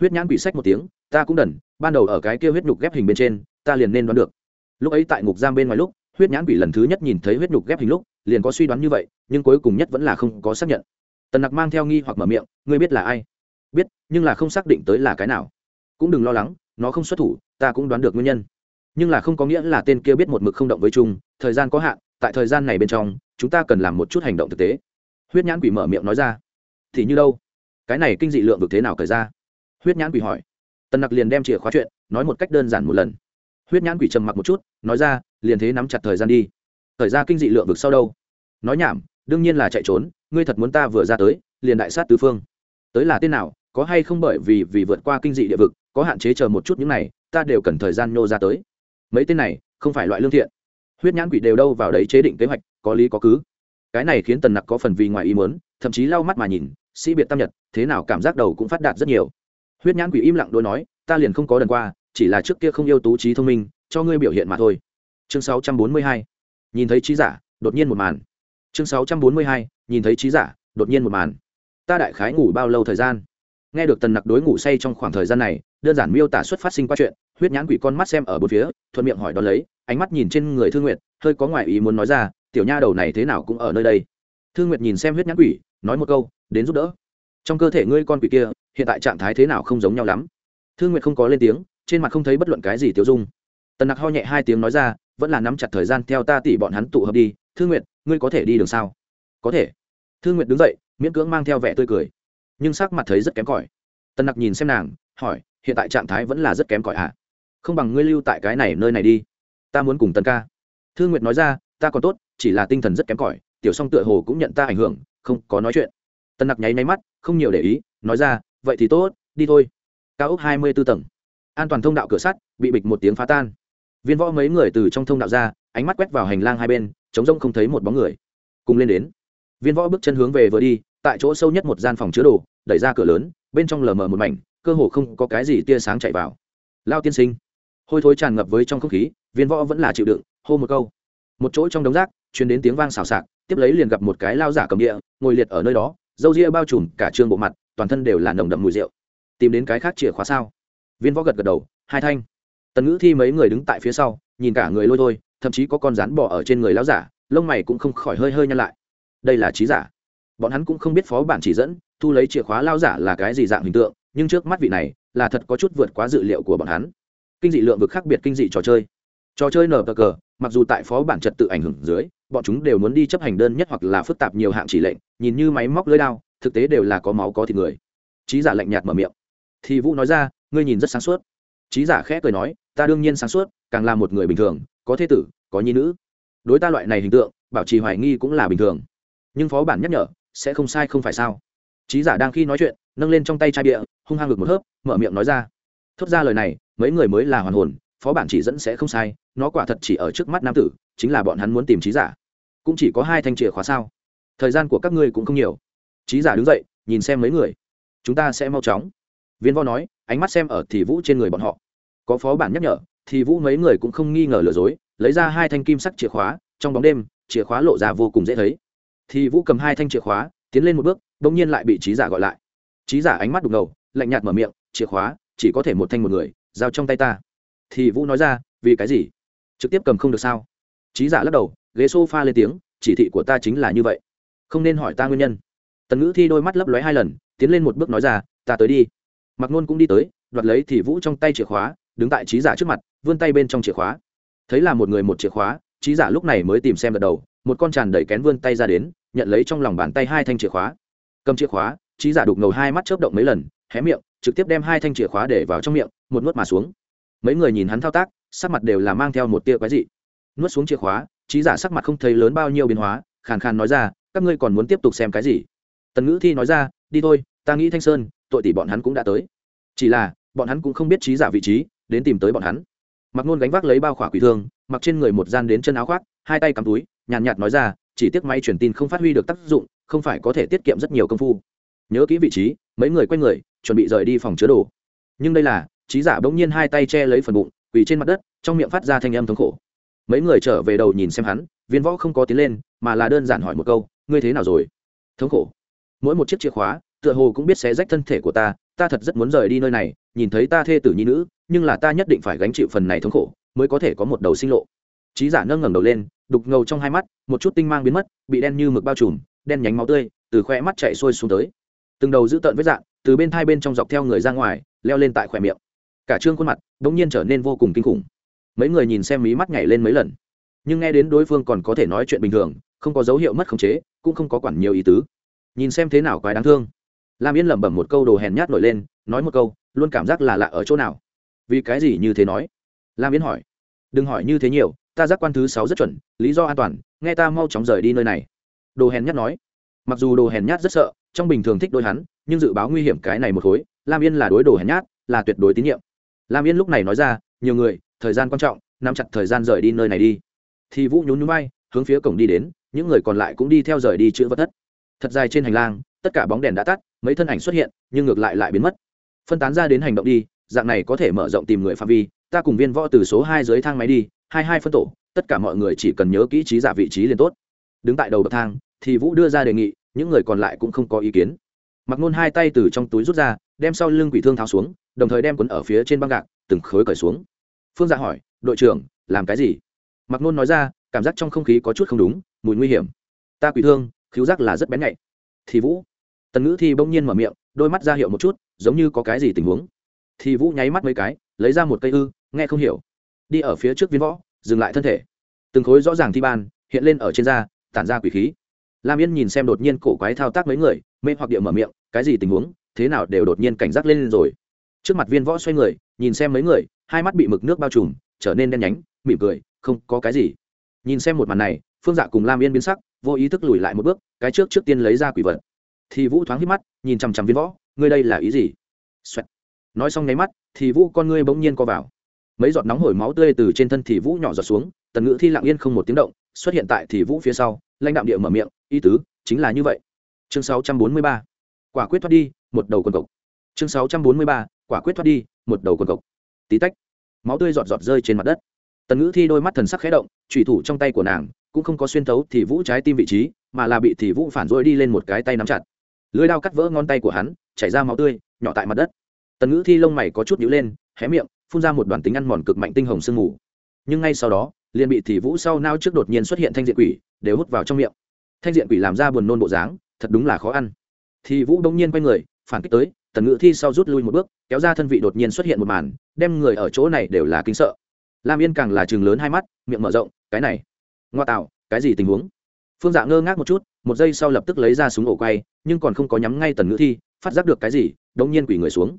Huyết nhãn quỷ sách một tiếng, ta cũng đần, ban đầu ở cái kia huyết nhục ghép hình bên trên, ta liền nên đoán được. Lúc ấy tại ngục giam bên ngoài lúc, huyết nhãn quỷ lần thứ nhất nhìn thấy huyết nhục ghép hình lúc, liền có suy đoán như vậy, nhưng cuối cùng nhất vẫn là không có xác nhận tần nặc mang theo nghi hoặc mở miệng, ngươi biết là ai? Biết, nhưng là không xác định tới là cái nào. Cũng đừng lo lắng, nó không xuất thủ, ta cũng đoán được nguyên nhân. Nhưng là không có nghĩa là tên kia biết một mực không động với chung thời gian có hạn, tại thời gian này bên trong, chúng ta cần làm một chút hành động thực tế. Huyết nhãn quỷ mở miệng nói ra. Thì như đâu? Cái này kinh dị lượng được thế nào thời ra? Huyết nhãn quỷ hỏi. Tần nặc liền đem chìa khóa chuyện, nói một cách đơn giản một lần. Huyết nhãn quỷ trầm mặc một chút, nói ra, liền thế nắm chặt thời gian đi. Thời ra kinh dị lượng vực sau đâu? Nói nhảm, đương nhiên là chạy trốn ngươi thật muốn ta vừa ra tới, liền đại sát tứ phương. Tới là tên nào, có hay không bởi vì vì vượt qua kinh dị địa vực, có hạn chế chờ một chút những này, ta đều cần thời gian nhô ra tới. Mấy tên này, không phải loại lương thiện. Huyết nhãn quỷ đều đâu vào đấy chế định kế hoạch, có lý có cứ. Cái này khiến tần nặc có phần vì ngoài ý muốn, thậm chí lau mắt mà nhìn, sĩ biệt tam nhật, thế nào cảm giác đầu cũng phát đạt rất nhiều. Huyết nhãn quỷ im lặng đôi nói, ta liền không có đần qua, chỉ là trước kia không yêu tú trí thông minh, cho ngươi biểu hiện mà thôi. Chương 642. nhìn thấy trí giả, đột nhiên một màn chương 642. nhìn thấy trí giả, đột nhiên một màn. Ta đại khái ngủ bao lâu thời gian? Nghe được tần nặc đối ngủ say trong khoảng thời gian này, đơn giản miêu tả xuất phát sinh qua chuyện, huyết nhãn quỷ con mắt xem ở bốn phía, thuận miệng hỏi đón lấy, ánh mắt nhìn trên người thương nguyệt, hơi có ngoại ý muốn nói ra, tiểu nha đầu này thế nào cũng ở nơi đây. Thương nguyệt nhìn xem huyết nhãn quỷ, nói một câu, đến giúp đỡ. Trong cơ thể ngươi con quỷ kia, hiện tại trạng thái thế nào không giống nhau lắm. Thương nguyệt không có lên tiếng, trên mặt không thấy bất luận cái gì tiêu dung. Tần nặc ho nhẹ hai tiếng nói ra, vẫn là nắm chặt thời gian theo ta tỉ bọn hắn tụ hợp đi. Thương nguyệt ngươi có thể đi đường sao? Có thể. Thương nguyệt đứng dậy, miễn cưỡng mang theo vẻ tươi cười. Nhưng sắc mặt thấy rất kém cỏi. Tần nặc nhìn xem nàng, hỏi, hiện tại trạng thái vẫn là rất kém cỏi ạ à? không bằng ngươi lưu tại cái này nơi này đi. Ta muốn cùng tần ca. Thương nguyệt nói ra, ta còn tốt, chỉ là tinh thần rất kém cỏi, tiểu song tựa hồ cũng nhận ta ảnh hưởng, không có nói chuyện. Tần nặc nháy nháy mắt, không nhiều để ý, nói ra, vậy thì tốt, đi thôi. Cao ốc hai mươi b ố tầng. An toàn thông đạo cửa sắt, bị bịch một tiếng phá tan. Viên võ mấy người từ trong thông đạo ra, ánh mắt quét vào hành lang hai bên chống rông không thấy một bóng người. Cùng lên đến. Viên võ bước chân hướng về vừa đi, tại chỗ sâu nhất một gian phòng chứa đồ, đẩy ra cửa lớn, bên trong lờ mờ một mảnh, cơ hồ không có cái gì tia sáng chạy vào. Lao tiên sinh. Hôi thối tràn ngập với trong không khí, viên võ vẫn là chịu đựng, hô một câu. Một chỗ trong đống rác chuyển đến tiếng vang xào xạc, tiếp lấy liền gặp một cái lao giả cầm địa, ngồi liệt ở nơi đó dâu ria bao trùm cả trương bộ mặt, toàn thân đều là nồng đậm mùi rượu. Tìm đến cái khác chìa khóa sao? Viên võ gật gật đầu, hai thanh. Tần ngữ thi mấy người đứng tại phía sau, nhìn cả người lôi thôi thậm chí có con rán bò ở trên người lão giả, lông mày cũng không khỏi hơi hơi nhăn lại. Đây là trí giả. Bọn hắn cũng không biết phó bản chỉ dẫn, thu lấy chìa khóa lao giả là cái gì dạng hình tượng, nhưng trước mắt vị này là thật có chút vượt quá dự liệu của bọn hắn. Kinh dị lượng vực khác biệt kinh dị trò chơi. Trò chơi nở cờ, mặc dù tại phó bản trật tự ảnh hưởng dưới, bọn chúng đều muốn đi chấp hành đơn nhất hoặc là phức tạp nhiều hạng chỉ lệnh, nhìn như máy móc lưới đao, thực tế đều là có máu có thịt người. Trí giả lạnh nhạt mở miệng. Thì vũ nói ra, ngươi nhìn rất sáng suốt. Trí giả khẽ cười nói, ta đương nhiên sáng suốt, càng là một người bình thường có thế tử, có nhi nữ. Đối ta loại này hình tượng, bảo trì hoài nghi cũng là bình thường. Nhưng phó bản nhắc nhở, sẽ không sai không phải sao? Trí giả đang khi nói chuyện, nâng lên trong tay chai bia, hung hăng ngực một hớp, mở miệng nói ra. Thốt ra lời này, mấy người mới là hoàn hồn, phó bản chỉ dẫn sẽ không sai, nó quả thật chỉ ở trước mắt nam tử, chính là bọn hắn muốn tìm trí giả. Cũng chỉ có hai thanh chìa khóa sao? Thời gian của các ngươi cũng không nhiều. Trí giả đứng dậy, nhìn xem mấy người. Chúng ta sẽ mau chóng. Viên vo nói, ánh mắt xem ở thì vũ trên người bọn họ. Có phó bản nhắc nhở thì vũ mấy người cũng không nghi ngờ lừa dối, lấy ra hai thanh kim sắc chìa khóa, trong bóng đêm, chìa khóa lộ ra vô cùng dễ thấy. Thì vũ cầm hai thanh chìa khóa, tiến lên một bước đ ỗ n g nhiên lại bị trí giả gọi lại. Trí giả ánh mắt đục ngầu, lạnh nhạt mở miệng, chìa khóa, chỉ có thể một thanh một người, giao trong tay ta. Thì vũ nói ra, vì cái gì? Trực tiếp cầm không được sao? Trí giả lắc đầu, ghế s o f a lên tiếng, chỉ thị của ta chính là như vậy. Không nên hỏi ta nguyên nhân. Tần ngữ thi đôi mắt lấp lóe hai lần, tiến lên một bước nói ra, ta tới đi. Mặc nôn cũng đi tới, đoạt lấy thì vũ trong tay chìa khóa, đứng tại trí giả trước mặt vươn tay bên trong chìa khóa. Thấy là một người một chìa khóa, trí giả lúc này mới tìm xem gật đầu, một con tràn đầy kén vươn tay ra đến, nhận lấy trong lòng bàn tay hai thanh chìa khóa. Cầm chìa khóa, trí giả đục ngầu hai mắt chớp động mấy lần, hé miệng, trực tiếp đem hai thanh chìa khóa để vào trong miệng, một nuốt mà xuống. Mấy người nhìn hắn thao tác, sắc mặt đều là mang theo một tia quái dị. Nuốt xuống chìa khóa, trí giả sắc mặt không thấy lớn bao nhiêu biến hóa, khàn khàn nói ra, các ngươi còn muốn tiếp tục xem cái gì? Tần ngữ thi nói ra, đi thôi, ta nghĩ thanh sơn, tội tỷ bọn hắn cũng đã tới. Chỉ là, bọn hắn cũng không biết trí giả vị trí, đến tìm tới bọn hắn mặc nôn gánh vác lấy bao khỏa quỷ thương, mặc trên người một gian đến chân áo khoác, hai tay cắm túi, nhàn nhạt nói ra, chỉ tiếc máy truyền tin không phát huy được tác dụng, không phải có thể tiết kiệm rất nhiều công phu. Nhớ kỹ vị trí, mấy người quay người, chuẩn bị rời đi phòng chứa đồ. Nhưng đây là, trí giả bỗng nhiên hai tay che lấy phần bụng, quỳ trên mặt đất, trong miệng phát ra thanh âm thống khổ. Mấy người trở về đầu nhìn xem hắn, viên võ không có tiến lên, mà là đơn giản hỏi một câu, ngươi thế nào rồi? Thống khổ. Mỗi một chiếc chìa khóa tựa hồ cũng biết xé rách thân thể của ta ta thật rất muốn rời đi nơi này, nhìn thấy ta thê tử nhi nữ, nhưng là ta nhất định phải gánh chịu phần này thống khổ, mới có thể có một đầu sinh lộ. Trí giả nâng ngẩng đầu lên, đục ngầu trong hai mắt, một chút tinh mang biến mất, bị đen như mực bao trùm, đen nhánh máu tươi từ khoe mắt chạy xuôi xuống tới. Từng đầu giữ tợn vết dạng từ bên thai bên trong dọc theo người ra ngoài, leo lên tại khỏe miệng. Cả trương khuôn mặt đ ỗ n g nhiên trở nên vô cùng kinh khủng. Mấy người nhìn xem mí mắt nhảy lên mấy lần, nhưng nghe đến đối phương còn có thể nói chuyện bình thường, không có dấu hiệu mất khống chế, cũng không có quản nhiều ý tứ. Nhìn xem thế nào quái đáng thương lam yên lẩm bẩm một câu đồ hèn nhát nổi lên, nói một câu, luôn cảm giác là lạ ở chỗ nào? Vì cái gì như thế nói? Lam yên hỏi. Đừng hỏi như thế nhiều, ta giác quan thứ sáu rất chuẩn, lý do an toàn, nghe ta mau chóng rời đi nơi này. Đồ hèn nhát nói. Mặc dù đồ hèn nhát rất sợ, trong bình thường thích đôi hắn, nhưng dự báo nguy hiểm cái này một khối, lam yên là đối đồ hèn nhát, là tuyệt đối tín nhiệm. Lam yên lúc này nói ra, nhiều người, thời gian quan trọng, nắm chặt thời gian rời đi nơi này đi. Thì vũ nhún nhún bay, hướng phía cổng đi đến, những người còn lại cũng đi theo rời đi chữ vật thất. Thật dài trên hành lang tất cả bóng đèn đã tắt, mấy thân ảnh xuất hiện, nhưng ngược lại lại biến mất. Phân tán ra đến hành động đi, dạng này có thể mở rộng tìm người phạm vi, ta cùng viên võ từ số hai dưới thang máy đi, hai hai phân tổ, tất cả mọi người chỉ cần nhớ kỹ trí giả vị trí liền tốt. Đứng tại đầu bậc thang, thì vũ đưa ra đề nghị, những người còn lại cũng không có ý kiến. Mặc nôn hai tay từ trong túi rút ra, đem sau lưng quỷ thương tháo xuống, đồng thời đem quấn ở phía trên băng gạc, từng khối cởi xuống. Phương dạ hỏi, đội trưởng, làm cái gì? Mặc nôn nói ra, cảm giác trong không khí có chút không đúng, mùi nguy hiểm. Ta quỷ thương, khiếu giác là rất bén nhạy. Thì vũ tần ngữ thi bỗng nhiên mở miệng, đôi mắt ra hiệu một chút, giống như có cái gì tình huống. Thì vũ nháy mắt mấy cái, lấy ra một cây ư, nghe không hiểu. Đi ở phía trước viên võ, dừng lại thân thể. Từng khối rõ ràng thi ban, hiện lên ở trên da, tản ra quỷ khí. Lam yên nhìn xem đột nhiên cổ quái thao tác mấy người, mê hoặc địa mở miệng, cái gì tình huống, thế nào đều đột nhiên cảnh giác lên lên rồi. Trước mặt viên võ xoay người, nhìn xem mấy người, hai mắt bị mực nước bao trùm, trở nên đen nhánh, mỉm cười, không có cái gì. Nhìn xem một màn này, phương dạ cùng lam yên biến sắc, vô ý thức lùi lại một bước, cái trước trước tiên lấy ra quỷ vật thì vũ thoáng hít mắt, nhìn chằm chằm viên võ, ngươi đây là ý gì? Xoẹt. nói xong nháy mắt, thì vũ con ngươi bỗng nhiên co vào. Mấy giọt nóng hổi máu tươi từ trên thân thì vũ nhỏ giọt xuống, tần ngữ thi lặng yên không một tiếng động, xuất hiện tại thì vũ phía sau, lãnh đạm địa mở miệng y tứ, chính là như vậy. Chương 643. quả quyết thoát đi, một đầu quần cộc. Chương 643. quả quyết thoát đi, một đầu quần cộc. Tí tách. Máu tươi giọt giọt rơi trên mặt đất. Tần ngữ thi đôi mắt thần sắc khẽ động trùy thủ trong tay của nàng cũng không có xuyên thấu thì vũ trái tim vị trí, mà là bị thì vũ phản dội đi lên một cái tay nắm chặt lưới đao cắt vỡ ngón tay của hắn, chảy ra máu tươi, nhỏ tại mặt đất. Tần ngữ thi lông mày có chút nhữ lên, hé miệng, phun ra một đoàn tính ăn mòn cực mạnh tinh hồng sương mù. Nhưng ngay sau đó, liền bị thì vũ sau nao trước đột nhiên xuất hiện thanh diện quỷ, đều hút vào trong miệng. Thanh diện quỷ làm ra buồn nôn bộ dáng, thật đúng là khó ăn. Thì vũ đông nhiên quay người, phản kích tới, tần ngữ thi sau rút lui một bước, kéo ra thân vị đột nhiên xuất hiện một màn, đem người ở chỗ này đều là kinh sợ. Lam yên càng là chừng lớn hai mắt, miệng mở rộng, cái này, ngoa tạo, cái gì tình huống? Phương dạ ngơ ngác một chút, một giây sau lập tức lấy ra súng ổ quay, nhưng còn không có nhắm ngay tần ngữ thi, phát giác được cái gì đông nhiên quỷ người xuống.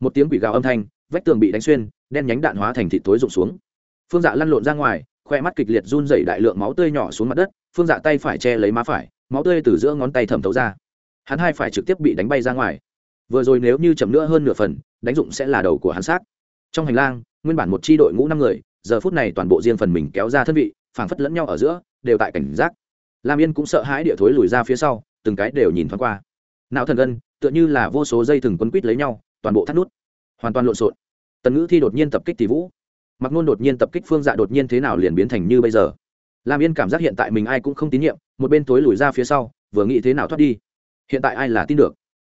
Một tiếng quỷ gào âm thanh, vách tường bị đánh xuyên, đen nhánh đạn hóa thành thịt tối rụng xuống. Phương dạ lăn lộn ra ngoài, khoe mắt kịch liệt run dày đại lượng máu tươi nhỏ xuống mặt đất, phương dạ tay phải che lấy má phải, máu tươi từ giữa ngón tay thẩm thấu ra. Hắn hai phải trực tiếp bị đánh bay ra ngoài. Vừa rồi nếu như chậm nữa hơn nửa phần, đánh dụng sẽ là đầu của hắn xác. Trong hành lang, nguyên bản một tri đội ngũ năm người, giờ phút này toàn bộ riêng phần mình kéo ra thân vị, phảng phất lẫn nhau ở giữa, đều tại cảnh giác lam yên cũng sợ hãi địa thối lùi ra phía sau, từng cái đều nhìn thoáng qua. Não thần gân, tựa như là vô số dây thừng quấn quít lấy nhau, toàn bộ thắt nút, hoàn toàn lộn xộn. Tần ngữ thi đột nhiên tập kích tỷ vũ. Mặc nôn đột nhiên tập kích phương dạ đột nhiên thế nào liền biến thành như bây giờ. Lam yên cảm giác hiện tại mình ai cũng không tín nhiệm, một bên tối lùi ra phía sau, vừa nghĩ thế nào thoát đi. Hiện tại ai là tin được?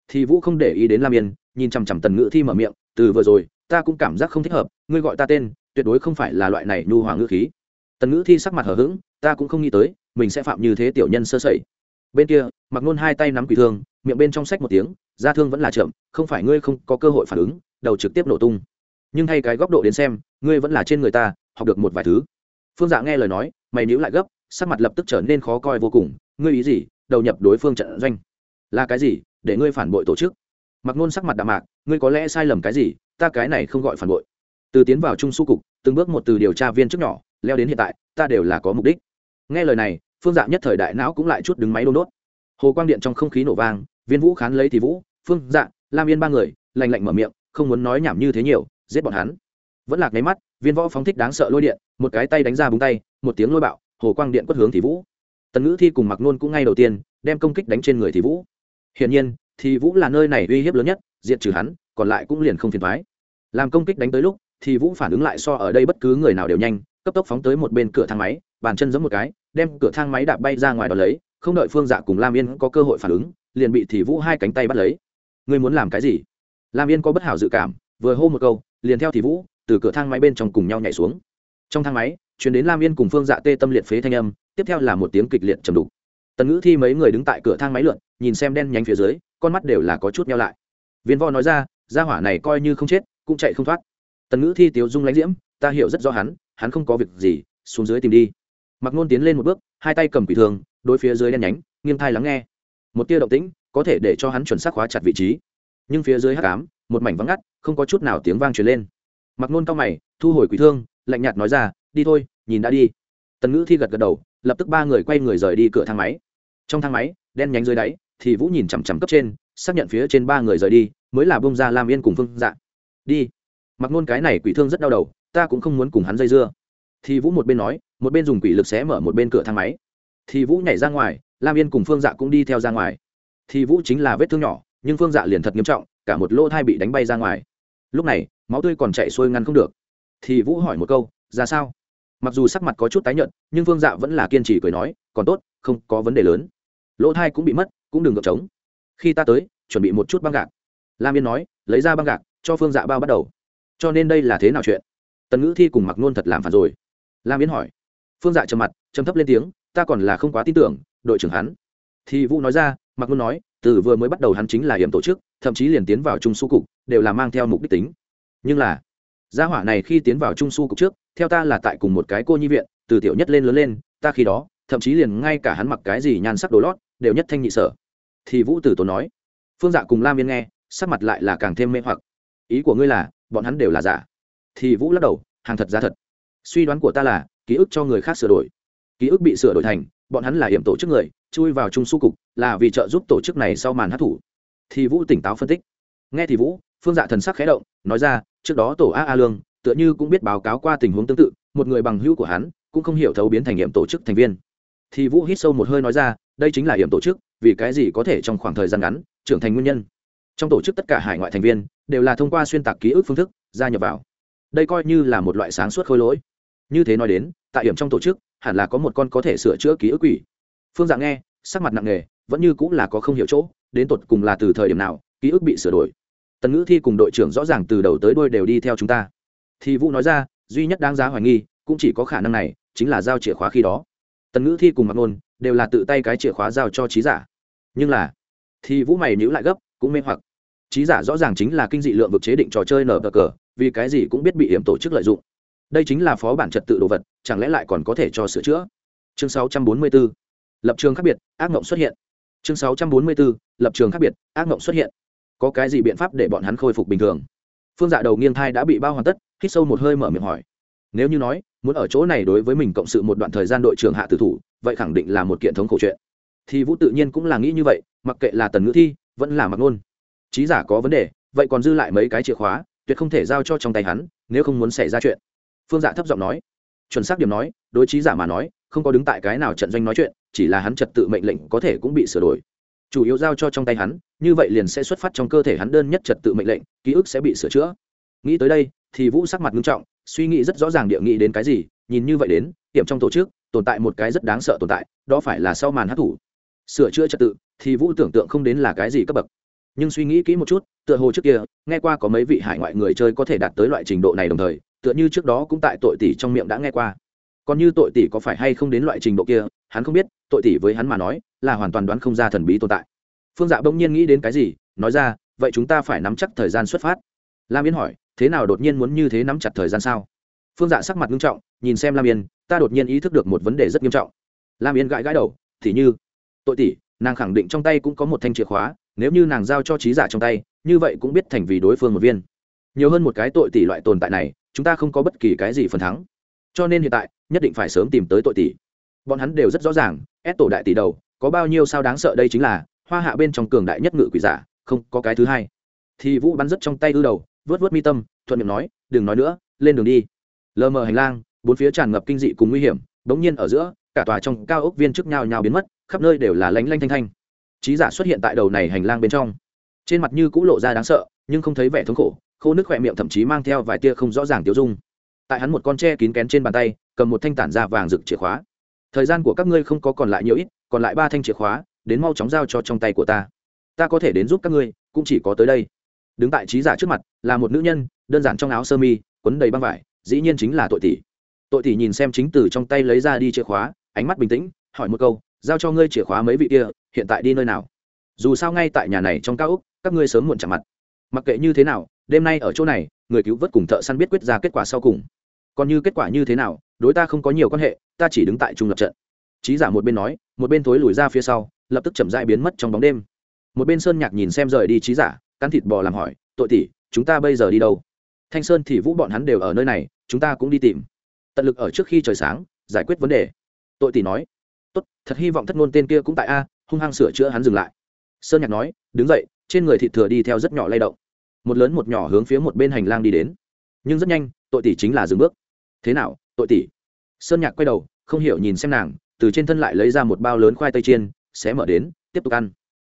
Thì vũ không để ý đến lam yên, nhìn chằm chằm tần ngữ thi mở miệng, từ vừa rồi, ta cũng cảm giác không thích hợp, ngươi gọi ta tên, tuyệt đối không phải là loại này nhu hòa ngữ khí. Tần ngữ thi sắc mặt hở h ữ g ta cũng không nghĩ tới mình sẽ phạm như thế tiểu nhân sơ sẩy. Bên kia mặc nôn hai tay nắm quỷ thương, miệng bên trong sách một tiếng, da thương vẫn là chậm, không phải ngươi không có cơ hội phản ứng, đầu trực tiếp nổ tung. Nhưng thay cái góc độ đến xem, ngươi vẫn là trên người ta, học được một vài thứ. Phương dạ nghe lời nói, mày níu lại gấp, sắc mặt lập tức trở nên khó coi vô cùng. Ngươi ý gì? Đầu nhập đối phương trận doanh. Là cái gì? Để ngươi phản bội tổ chức. Mặc nôn sắc mặt đạm mạc, ngươi có lẽ sai lầm cái gì? Ta cái này không gọi phản bội. Từ tiến vào trung su cục, từng bước một từ điều tra viên trước nhỏ, leo đến hiện tại, ta đều là có mục đích nghe lời này, phương dạ nhất thời đại não cũng lại chút đứng máy đôn đốt. Hồ quang điện trong không khí nổ vang, viên vũ khán lấy thì vũ, phương dạ lam yên ba người lành lạnh mở miệng, không muốn nói nhảm như thế nhiều, giết bọn hắn. Vẫn lạc nháy mắt, viên võ phóng thích đáng sợ lôi điện, một cái tay đánh ra búng tay, một tiếng lôi bạo, hồ quang điện quất hướng thì vũ. Tần ngữ thi cùng mặc nôn cũng ngay đầu tiên, đem công kích đánh trên người thì vũ. Hiển nhiên, thì vũ là nơi này uy hiếp lớn nhất diện trừ hắn, còn lại cũng liền không phiền thoái làm công kích đánh tới lúc, thì vũ phản ứng lại so ở đây bất cứ người nào đều nhanh, cấp tốc phóng tới một bên cửa thang máy, bàn chân giẫm một cái đem cửa thang máy đạp bay ra ngoài đó lấy, không đợi phương dạ cùng lam yên có cơ hội phản ứng, liền bị thì vũ hai cánh tay bắt lấy. Ngươi muốn làm cái gì? Lam yên có bất hảo dự cảm, vừa hô một câu, liền theo thì vũ từ cửa thang máy bên trong cùng nhau nhảy xuống. Trong thang máy chuyển đến lam yên cùng phương dạ tê tâm liệt phế thanh âm, tiếp theo là một tiếng kịch liệt trầm đục. Tần ngữ thi mấy người đứng tại cửa thang máy lượn, nhìn xem đen nhánh phía dưới, con mắt đều là có chút nhau lại. Viên vo nói ra, gia hỏa này coi như không chết, cũng chạy không thoát. Tần ngữ thi tiếu dung lãnh diễm, ta hiểu rất rõ hắn hắn không có việc gì, xuống dưới tìm đi mặc nôn tiến lên một bước, hai tay cầm quỷ thường đối phía dưới đen nhánh, nghiêng thai lắng nghe. Một tia động tĩnh có thể để cho hắn chuẩn xác khóa chặt vị trí. Nhưng phía dưới hắc ám, một mảnh vắng ngắt, không có chút nào tiếng vang truyền lên. Mặc nôn cao mày, thu hồi quỷ thương, lạnh nhạt nói ra, đi thôi, nhìn đã đi. Tần ngữ thi gật gật đầu, lập tức ba người quay người rời đi cửa thang máy. Trong thang máy, đen nhánh dưới đáy, thì vũ nhìn chằm chằm cấp trên, xác nhận phía trên ba người rời đi, mới là bông ra lam yên cùng phương dạ. Đi. Mặc nôn cái này quỷ thương rất đau đầu, ta cũng không muốn cùng hắn dây dưa. Thì vũ một bên nói một bên dùng quỷ lực xé mở một bên cửa thang máy. Thì vũ nhảy ra ngoài, lam yên cùng phương dạ cũng đi theo ra ngoài. Thì vũ chính là vết thương nhỏ, nhưng phương dạ liền thật nghiêm trọng, cả một lỗ thai bị đánh bay ra ngoài. Lúc này, máu tươi còn chạy xuôi ngăn không được. Thì vũ hỏi một câu, ra sao? Mặc dù sắc mặt có chút tái nhợt, nhưng phương dạ vẫn là kiên trì cười nói, còn tốt, không có vấn đề lớn. Lỗ thai cũng bị mất, cũng đừng gợp trống. Khi ta tới, chuẩn bị một chút băng gạc. Lam yên nói, lấy ra băng gạc, cho phương dạ bao bắt đầu. Cho nên đây là thế nào chuyện? Tần ngữ thi cùng mặc nôn thật làm phản rồi. Lam yên hỏi phương dạ trầm mặt, trầm thấp lên tiếng, ta còn là không quá tin tưởng, đội trưởng hắn. Thì vũ nói ra, mặc ngôn nói, từ vừa mới bắt đầu hắn chính là hiểm tổ chức, thậm chí liền tiến vào trung su cục, đều là mang theo mục đích tính. Nhưng là, gia hỏa này khi tiến vào trung su cục trước, theo ta là tại cùng một cái cô nhi viện, từ tiểu nhất lên lớn lên, ta khi đó, thậm chí liền ngay cả hắn mặc cái gì nhan sắc đồ lót, đều nhất thanh nhị sở. Thì vũ tử tốn nói. Phương dạ cùng lam viên nghe, sắc mặt lại là càng thêm mê hoặc. Ý của ngươi là, bọn hắn đều là giả. Thì vũ lắc đầu, hàng thật ra thật. Suy đoán của ta là ký ức cho người khác sửa đổi. Ký ức bị sửa đổi thành, bọn hắn là hiểm tổ chức người, chui vào trung su cục, là vì trợ giúp tổ chức này sau màn hát thủ. Thì vũ tỉnh táo phân tích. Nghe thì vũ, phương dạ thần sắc khẽ động, nói ra, trước đó tổ a a lương, tựa như cũng biết báo cáo qua tình huống tương tự, một người bằng hữu của hắn, cũng không hiểu thấu biến thành hiểm tổ chức thành viên. Thì vũ hít sâu một hơi nói ra, đây chính là hiểm tổ chức, vì cái gì có thể trong khoảng thời gian ngắn, trưởng thành nguyên nhân. Trong tổ chức tất cả hải ngoại thành viên, đều là thông qua xuyên tạc ký ức phương thức, gia nhập vào. Đây coi như là một loại sáng suốt khôi lỗi như thế nói đến, tại điểm trong tổ chức, hẳn là có một con có thể sửa chữa ký ức quỷ. Phương dạng nghe, sắc mặt nặng nề, vẫn như cũng là có không hiểu chỗ, đến tột cùng là từ thời điểm nào, ký ức bị sửa đổi. Tần ngữ thi cùng đội trưởng rõ ràng từ đầu tới đôi đều đi theo chúng ta. Thì vũ nói ra, duy nhất đáng giá hoài nghi, cũng chỉ có khả năng này, chính là giao chìa khóa khi đó. Tần ngữ thi cùng mặc nôn, đều là tự tay cái chìa khóa giao cho trí giả. Nhưng là, thì vũ mày nhữ lại gấp, cũng mê hoặc. Trí giả rõ ràng chính là kinh dị lượng vực chế định trò chơi nở cờ cờ, vì cái gì cũng biết bị hiểm tổ chức lợi dụng đây chính là phó bản trật tự đồ vật, chẳng lẽ lại còn có thể cho sửa chữa? Chương 644. lập trường khác biệt, ác mộng xuất hiện. Chương 644. lập trường khác biệt, ác mộng xuất hiện. Có cái gì biện pháp để bọn hắn khôi phục bình thường? Phương dạ đầu nghiêng thai đã bị bao hoàn tất, hít sâu một hơi mở miệng hỏi. Nếu như nói, muốn ở chỗ này đối với mình cộng sự một đoạn thời gian đội trưởng hạ tử thủ, vậy khẳng định là một kiện thống khổ chuyện. Thì vũ tự nhiên cũng là nghĩ như vậy, mặc kệ là tần ngữ thi, vẫn là mặc ngôn trí giả có vấn đề, vậy còn dư lại mấy cái chìa khóa, tuyệt không thể giao cho trong tay hắn, nếu không muốn xảy ra chuyện phương dạ thấp giọng nói. Chuẩn xác điểm nói, đối trí giả mà nói, không có đứng tại cái nào trận doanh nói chuyện, chỉ là hắn trật tự mệnh lệnh có thể cũng bị sửa đổi. Chủ yếu giao cho trong tay hắn, như vậy liền sẽ xuất phát trong cơ thể hắn đơn nhất trật tự mệnh lệnh, ký ức sẽ bị sửa chữa. Nghĩ tới đây, thì vũ sắc mặt nghiêm trọng, suy nghĩ rất rõ ràng địa nghĩ đến cái gì, nhìn như vậy đến, hiểm trong tổ chức, tồn tại một cái rất đáng sợ tồn tại, đó phải là sau màn hát thủ. Sửa chữa trật tự, thì vũ tưởng tượng không đến là cái gì cấp bậc. Nhưng suy nghĩ kỹ một chút, tựa hồ trước kia, nghe qua có mấy vị hải ngoại người chơi có thể đạt tới loại trình độ này đồng thời tựa như trước đó cũng tại tội tỷ trong miệng đã nghe qua. Còn như tội tỷ có phải hay không đến loại trình độ kia, hắn không biết, tội tỷ với hắn mà nói, là hoàn toàn đoán không ra thần bí tồn tại. Phương dạ bỗng nhiên nghĩ đến cái gì, nói ra, vậy chúng ta phải nắm chắc thời gian xuất phát. Lam yên hỏi, thế nào đột nhiên muốn như thế nắm chặt thời gian sao? Phương dạ sắc mặt nghiêm trọng, nhìn xem lam yên, ta đột nhiên ý thức được một vấn đề rất nghiêm trọng. Lam yên gãi gãi đầu, thì như, tội tỷ, nàng khẳng định trong tay cũng có một thanh chìa khóa, nếu như nàng giao cho trí giả trong tay, như vậy cũng biết thành vì đối phương một viên. Nhiều hơn một cái tội tỷ loại tồn tại này chúng ta không có bất kỳ cái gì phần thắng. Cho nên hiện tại, nhất định phải sớm tìm tới tội tỷ. Bọn hắn đều rất rõ ràng, ép tổ đại tỷ đầu, có bao nhiêu sao đáng sợ đây chính là, hoa hạ bên trong cường đại nhất ngự quỷ giả, không có cái thứ hai. Thì vũ bắn rất trong tay ư đầu, vớt vớt mi tâm, thuận miệng nói, đừng nói nữa, lên đường đi. Lờ mờ hành lang, bốn phía tràn ngập kinh dị cùng nguy hiểm, bỗng nhiên ở giữa, cả tòa trong cao ốc viên chức nhào nhào biến mất, khắp nơi đều là lánh lanh thanh thanh. Trí giả xuất hiện tại đầu này hành lang bên trong. Trên mặt như cũ lộ ra đáng sợ, nhưng không thấy vẻ thống khổ khô nước khỏe miệng thậm chí mang theo vài tia không rõ ràng tiêu dung. Tại hắn một con tre kín kén trên bàn tay, cầm một thanh tản da vàng rực chìa khóa. Thời gian của các ngươi không có còn lại nhiều ít, còn lại ba thanh chìa khóa, đến mau chóng giao cho trong tay của ta. Ta có thể đến giúp các ngươi, cũng chỉ có tới đây. Đứng tại trí giả trước mặt, là một nữ nhân, đơn giản trong áo sơ mi, quấn đầy băng vải, dĩ nhiên chính là tội tỷ. Tội tỷ nhìn xem chính từ trong tay lấy ra đi chìa khóa, ánh mắt bình tĩnh, hỏi một câu, giao cho ngươi chìa khóa mấy vị kia, hiện tại đi nơi nào? Dù sao ngay tại nhà này trong cao úc các ngươi sớm muộn chạm mặt. Mặc kệ như thế nào đêm nay ở chỗ này, người cứu vớt cùng thợ săn biết quyết ra kết quả sau cùng. Còn như kết quả như thế nào, đối ta không có nhiều quan hệ, ta chỉ đứng tại trung lập trận. Trí giả một bên nói, một bên thối lùi ra phía sau, lập tức chậm dại biến mất trong bóng đêm. Một bên sơn nhạc nhìn xem rời đi trí giả, cắn thịt bò làm hỏi, tội tỷ, chúng ta bây giờ đi đâu? Thanh sơn thì vũ bọn hắn đều ở nơi này, chúng ta cũng đi tìm. Tận lực ở trước khi trời sáng, giải quyết vấn đề. Tội tỷ nói, tốt, thật hy vọng thất ngôn tên kia cũng tại a, hung hăng sửa chữa hắn dừng lại. Sơn nhạc nói, đứng dậy, trên người thịt thừa đi theo rất nhỏ lay động một lớn một nhỏ hướng phía một bên hành lang đi đến. Nhưng rất nhanh, tội tỷ chính là dừng bước. Thế nào, tội tỷ? Sơn nhạc quay đầu, không hiểu nhìn xem nàng, từ trên thân lại lấy ra một bao lớn khoai tây chiên, sẽ mở đến, tiếp tục ăn.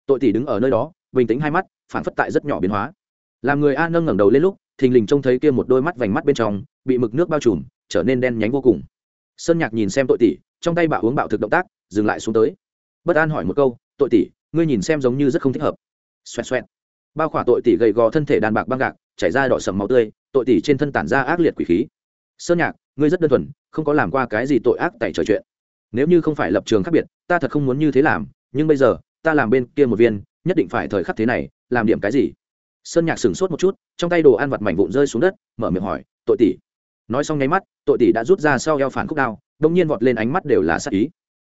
Tội tỷ đứng ở nơi đó, bình tĩnh hai mắt phản phất tại rất nhỏ biến hóa. Làm người a nâng ngẩng đầu lên lúc, thình lình trông thấy kia một đôi mắt vành mắt bên trong, bị mực nước bao trùm, trở nên đen nhánh vô cùng. Sơn nhạc nhìn xem tội tỷ, trong tay bạo uống bạo thực động tác, dừng lại xuống tới. Bất an hỏi một câu, tội tỷ, ngươi nhìn xem giống như rất không thích hợp. Xoẹt xoẹt bao khỏa tội tỷ gầy gò thân thể đàn bạc băng gạc, chảy ra đỏ sầm máu tươi, tội tỷ trên thân tản ra ác liệt quỷ khí. Sơn nhạc, ngươi rất đơn thuần, không có làm qua cái gì tội ác tại trời chuyện. Nếu như không phải lập trường khác biệt, ta thật không muốn như thế làm, nhưng bây giờ, ta làm bên kia một viên, nhất định phải thời khắc thế này, làm điểm cái gì? Sơn nhạc sửng sốt một chút, trong tay đồ ăn vặt mảnh vụn rơi xuống đất, mở miệng hỏi, tội tỷ? Nói xong nháy mắt, tội tỷ đã rút ra sau eo phản khúc đao đông nhiên vọt lên ánh mắt đều là sắc ý.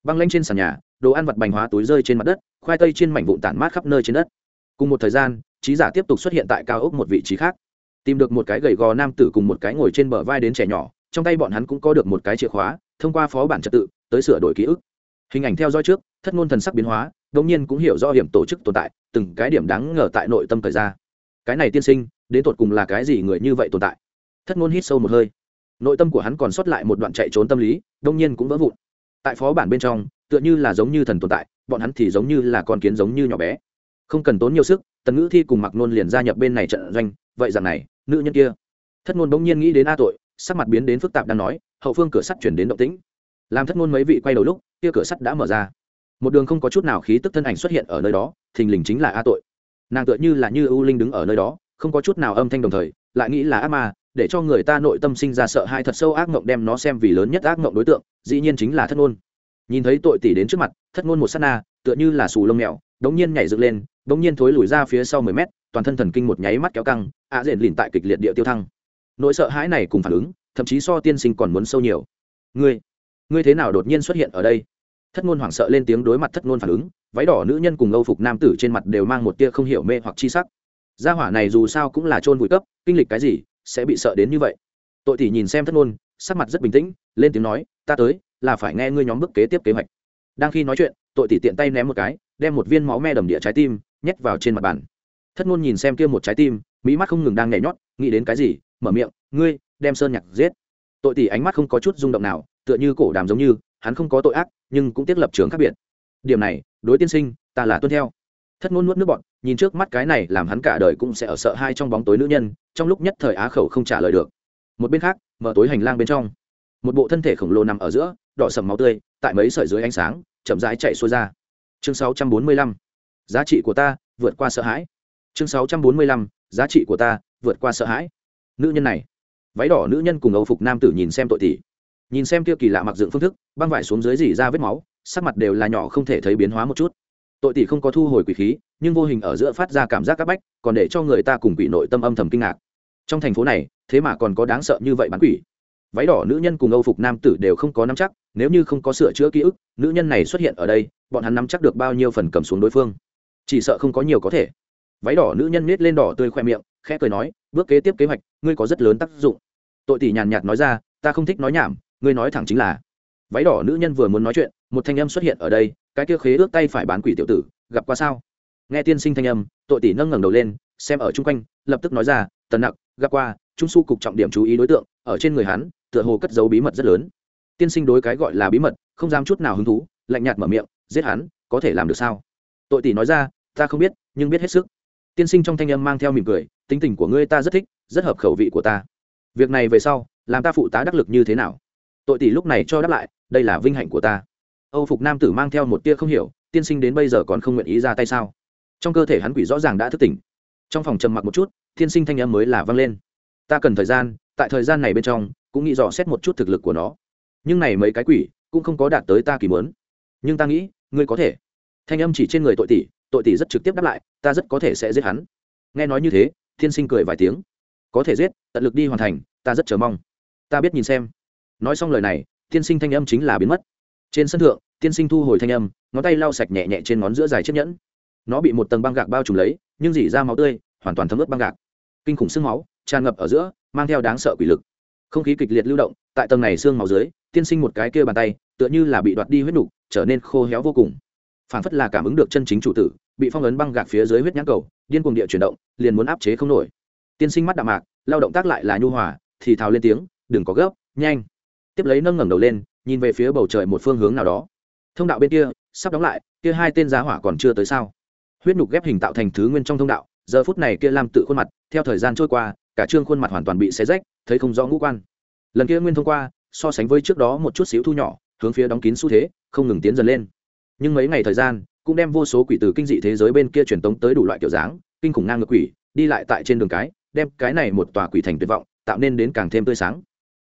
Băng lanh trên sàn nhà, đồ ăn vặt bành hóa túi rơi trên mặt đất, khoai tây trên mảnh vụn tản mát khắp nơi trên đất. Cùng một thời gian trí giả tiếp tục xuất hiện tại cao ốc một vị trí khác. Tìm được một cái gầy gò nam tử cùng một cái ngồi trên bờ vai đến trẻ nhỏ, trong tay bọn hắn cũng có được một cái chìa khóa, thông qua phó bản trật tự, tới sửa đổi ký ức. Hình ảnh theo dõi trước, thất ngôn thần sắc biến hóa đ nhiên cũng hiểu rõ hiểm tổ chức tồn tại, từng cái điểm đáng ngờ tại nội tâm thời ra cái này tiên sinh, đến tột cùng là cái gì người như vậy tồn tại? Thất ngôn hít sâu một hơi. Nội tâm của hắn còn sót lại một đoạn chạy trốn tâm lý đông nhiên cũng vỡ vụn. Tại phó bản bên trong, tựa như là giống như thần tồn tại, bọn hắn thì giống như là con kiến giống như nhỏ bé không cần tốn nhiều sức, tần ngữ thi cùng mặc nôn liền gia nhập bên này trận doanh, vậy rằng này, nữ nhân kia. Thất ngôn bỗng nhiên nghĩ đến a tội, sắc mặt biến đến phức tạp đang nói, hậu phương cửa sắt chuyển đến động tĩnh. Làm thất ngôn mấy vị quay đầu lúc, kia cửa sắt đã mở ra. Một đường không có chút nào khí tức thân ảnh xuất hiện ở nơi đó, thình lình chính là a tội. Nàng tựa như là như ưu linh đứng ở nơi đó, không có chút nào âm thanh đồng thời, lại nghĩ là ác ma, để cho người ta nội tâm sinh ra sợ hãi thật sâu ác mộng đem nó xem vì lớn nhất ác mộng đối tượng, dĩ nhiên chính là thất ngôn nhìn thấy tội tỷ đến trước mặt, thất ngôn một s á t na, tựa như là xù lông mèo, đống nhiên nhảy dựng lên bỗng nhiên thối lùi ra phía sau mười mét, toàn thân thần kinh một nháy mắt kéo căng, ạ à rền lìn tại kịch liệt địa tiêu thăng. Nỗi sợ hãi này cùng phản ứng, thậm chí so tiên sinh còn muốn sâu nhiều. Ngươi ngươi thế nào đột nhiên xuất hiện ở đây? Thất ngôn hoảng sợ lên tiếng đối mặt thất ngôn phản ứng, váy đỏ nữ nhân cùng âu phục nam tử trên mặt đều mang một tia không hiểu mê hoặc chi sắc. Gia hỏa này dù sao cũng là trôn vùi cấp, kinh lịch cái gì, sẽ bị sợ đến như vậy. Tội tỷ nhìn xem thất ngôn, sắc mặt rất bình tĩnh, lên tiếng nói, ta tới, là phải nghe ngươi nhóm bước kế tiếp kế hoạch. Đang khi nói chuyện, tội tỷ tiện tay ném một cái, đem một viên máu me đầm địa trái tim nhét vào trên mặt bàn. Thất ngôn nhìn xem kia một trái tim, mỹ mắt không ngừng đang nhảy nhót, nghĩ đến cái gì, mở miệng, ngươi, đem sơn nhạc giết. Tội tỷ ánh mắt không có chút rung động nào, tựa như cổ đàm giống như, hắn không có tội ác, nhưng cũng tiếc lập trường khác biệt. Điểm này, đối tiên sinh, ta là tuân theo. Thất ngôn nuốt nước bọn nhìn trước mắt cái này làm hắn cả đời cũng sẽ ở sợ hai trong bóng tối nữ nhân, trong lúc nhất thời á khẩu không trả lời được. Một bên khác, mở tối hành lang bên trong, một bộ thân thể khổng lồ nằm ở giữa, đỏ sầm máu tươi, tại mấy sợi dưới ánh sáng, chậm rãi chạy xuôi ra. Chương 645 giá trị của ta vượt qua sợ hãi. Chương 645. giá trị của ta vượt qua sợ hãi. Nữ nhân này. Váy đỏ nữ nhân cùng âu phục nam tử nhìn xem tội tỷ. Nhìn xem kia kỳ lạ mặc dựng phương thức, băng vải xuống dưới dỉ ra vết máu, sắc mặt đều là nhỏ không thể thấy biến hóa một chút. Tội tỷ không có thu hồi quỷ khí, nhưng vô hình ở giữa phát ra cảm giác c áp bách, còn để cho người ta cùng quỷ nội tâm âm thầm kinh ngạc. Trong thành phố này, thế mà còn có đáng sợ như vậy bán quỷ. Váy đỏ nữ nhân cùng âu phục nam tử đều không có nắm chắc, nếu như không có sửa chữa ký ức, nữ nhân này xuất hiện ở đây, bọn hắn nắm chắc được bao nhiêu phần cầm xuống đối phương chỉ sợ không có nhiều có thể. Váy đỏ nữ nhân nết lên đỏ tươi khoe miệng, khẽ cười nói, bước kế tiếp kế hoạch, ngươi có rất lớn tác dụng. Tội tỷ nhàn nhạt nói ra, ta không thích nói nhảm, ngươi nói thẳng chính là. Váy đỏ nữ nhân vừa muốn nói chuyện, một thanh âm xuất hiện ở đây, cái kia khế ước tay phải bán quỷ tiểu tử, gặp qua sao? Nghe tiên sinh thanh âm, tội tỷ nâng ngẩng đầu lên, xem ở chung quanh, lập tức nói ra, tần nặc, gặp qua, trung su cục trọng điểm chú ý đối tượng, ở trên người hắn, tựa hồ cất giấu bí mật rất lớn. Tiên sinh đối cái gọi là bí mật, không dám chút nào hứng thú, lạnh nhạt mở miệng, giết hắn, có thể làm được sao? Tội tỷ nói ra ta không biết, nhưng biết hết sức. Tiên sinh trong thanh âm mang theo mỉm cười, tính tình của ngươi ta rất thích, rất hợp khẩu vị của ta. Việc này về sau, làm ta phụ tá đắc lực như thế nào? Tội tỷ lúc này cho đáp lại, đây là vinh hạnh của ta. Âu phục nam tử mang theo một tia không hiểu, tiên sinh đến bây giờ còn không nguyện ý ra tay sao? Trong cơ thể hắn quỷ rõ ràng đã thức tỉnh. Trong phòng trầm mặc một chút, tiên sinh thanh âm mới là vang lên. Ta cần thời gian, tại thời gian này bên trong, cũng nghĩ dò xét một chút thực lực của nó. Nhưng này mấy cái quỷ, cũng không có đạt tới ta kỳ mớn nhưng ta nghĩ, ngươi có thể. Thanh âm chỉ trên người tội tỷ tội tỷ rất trực tiếp đáp lại, ta rất có thể sẽ giết hắn. Nghe nói như thế, thiên sinh cười vài tiếng. Có thể giết, tận lực đi hoàn thành, ta rất chờ mong. Ta biết nhìn xem. Nói xong lời này tiên sinh thanh âm chính là biến mất. Trên sân thượng tiên sinh thu hồi thanh âm, ngón tay lau sạch nhẹ nhẹ trên ngón giữa dài chiếc nhẫn. Nó bị một tầng băng gạc bao trùm lấy, nhưng dỉ ra máu tươi, hoàn toàn thấm ướt băng gạc. Kinh khủng sương máu, tràn ngập ở giữa, mang theo đáng sợ quỷ lực. Không khí kịch liệt lưu động, tại tầng này xương máu dưới tiên sinh một cái kia bàn tay, tựa như là bị đoạt đi huyết nục, trở nên khô héo vô cùng phản phất là cảm ứng được chân chính chủ tử, bị phong ấn băng gạc phía dưới huyết nhãn cầu, điên cuồng địa chuyển động, liền muốn áp chế không nổi. Tiên sinh mắt đạm mạc, lao động tác lại là nhu hòa, thì thào lên tiếng, đừng có gấp, nhanh. Tiếp lấy nâng ngẩng đầu lên, nhìn về phía bầu trời một phương hướng nào đó. Thông đạo bên kia, sắp đóng lại, kia hai tên giá hỏa còn chưa tới sao? Huyết nhục ghép hình tạo thành thứ nguyên trong thông đạo, giờ phút này kia lam tự khuôn mặt, theo thời gian trôi qua, cả trương khuôn mặt hoàn toàn bị xé rách, thấy không rõ ngũ quan. Lần kia nguyên thông qua, so sánh với trước đó một chút xíu thu nhỏ, hướng phía đóng kín xu thế, không ngừng tiến dần lên nhưng mấy ngày thời gian, cũng đem vô số quỷ từ kinh dị thế giới bên kia truyền tống tới đủ loại kiểu dáng, kinh khủng ngang ngược quỷ, đi lại tại trên đường cái, đem cái này một tòa quỷ thành tuyệt vọng, tạo nên đến càng thêm tươi sáng.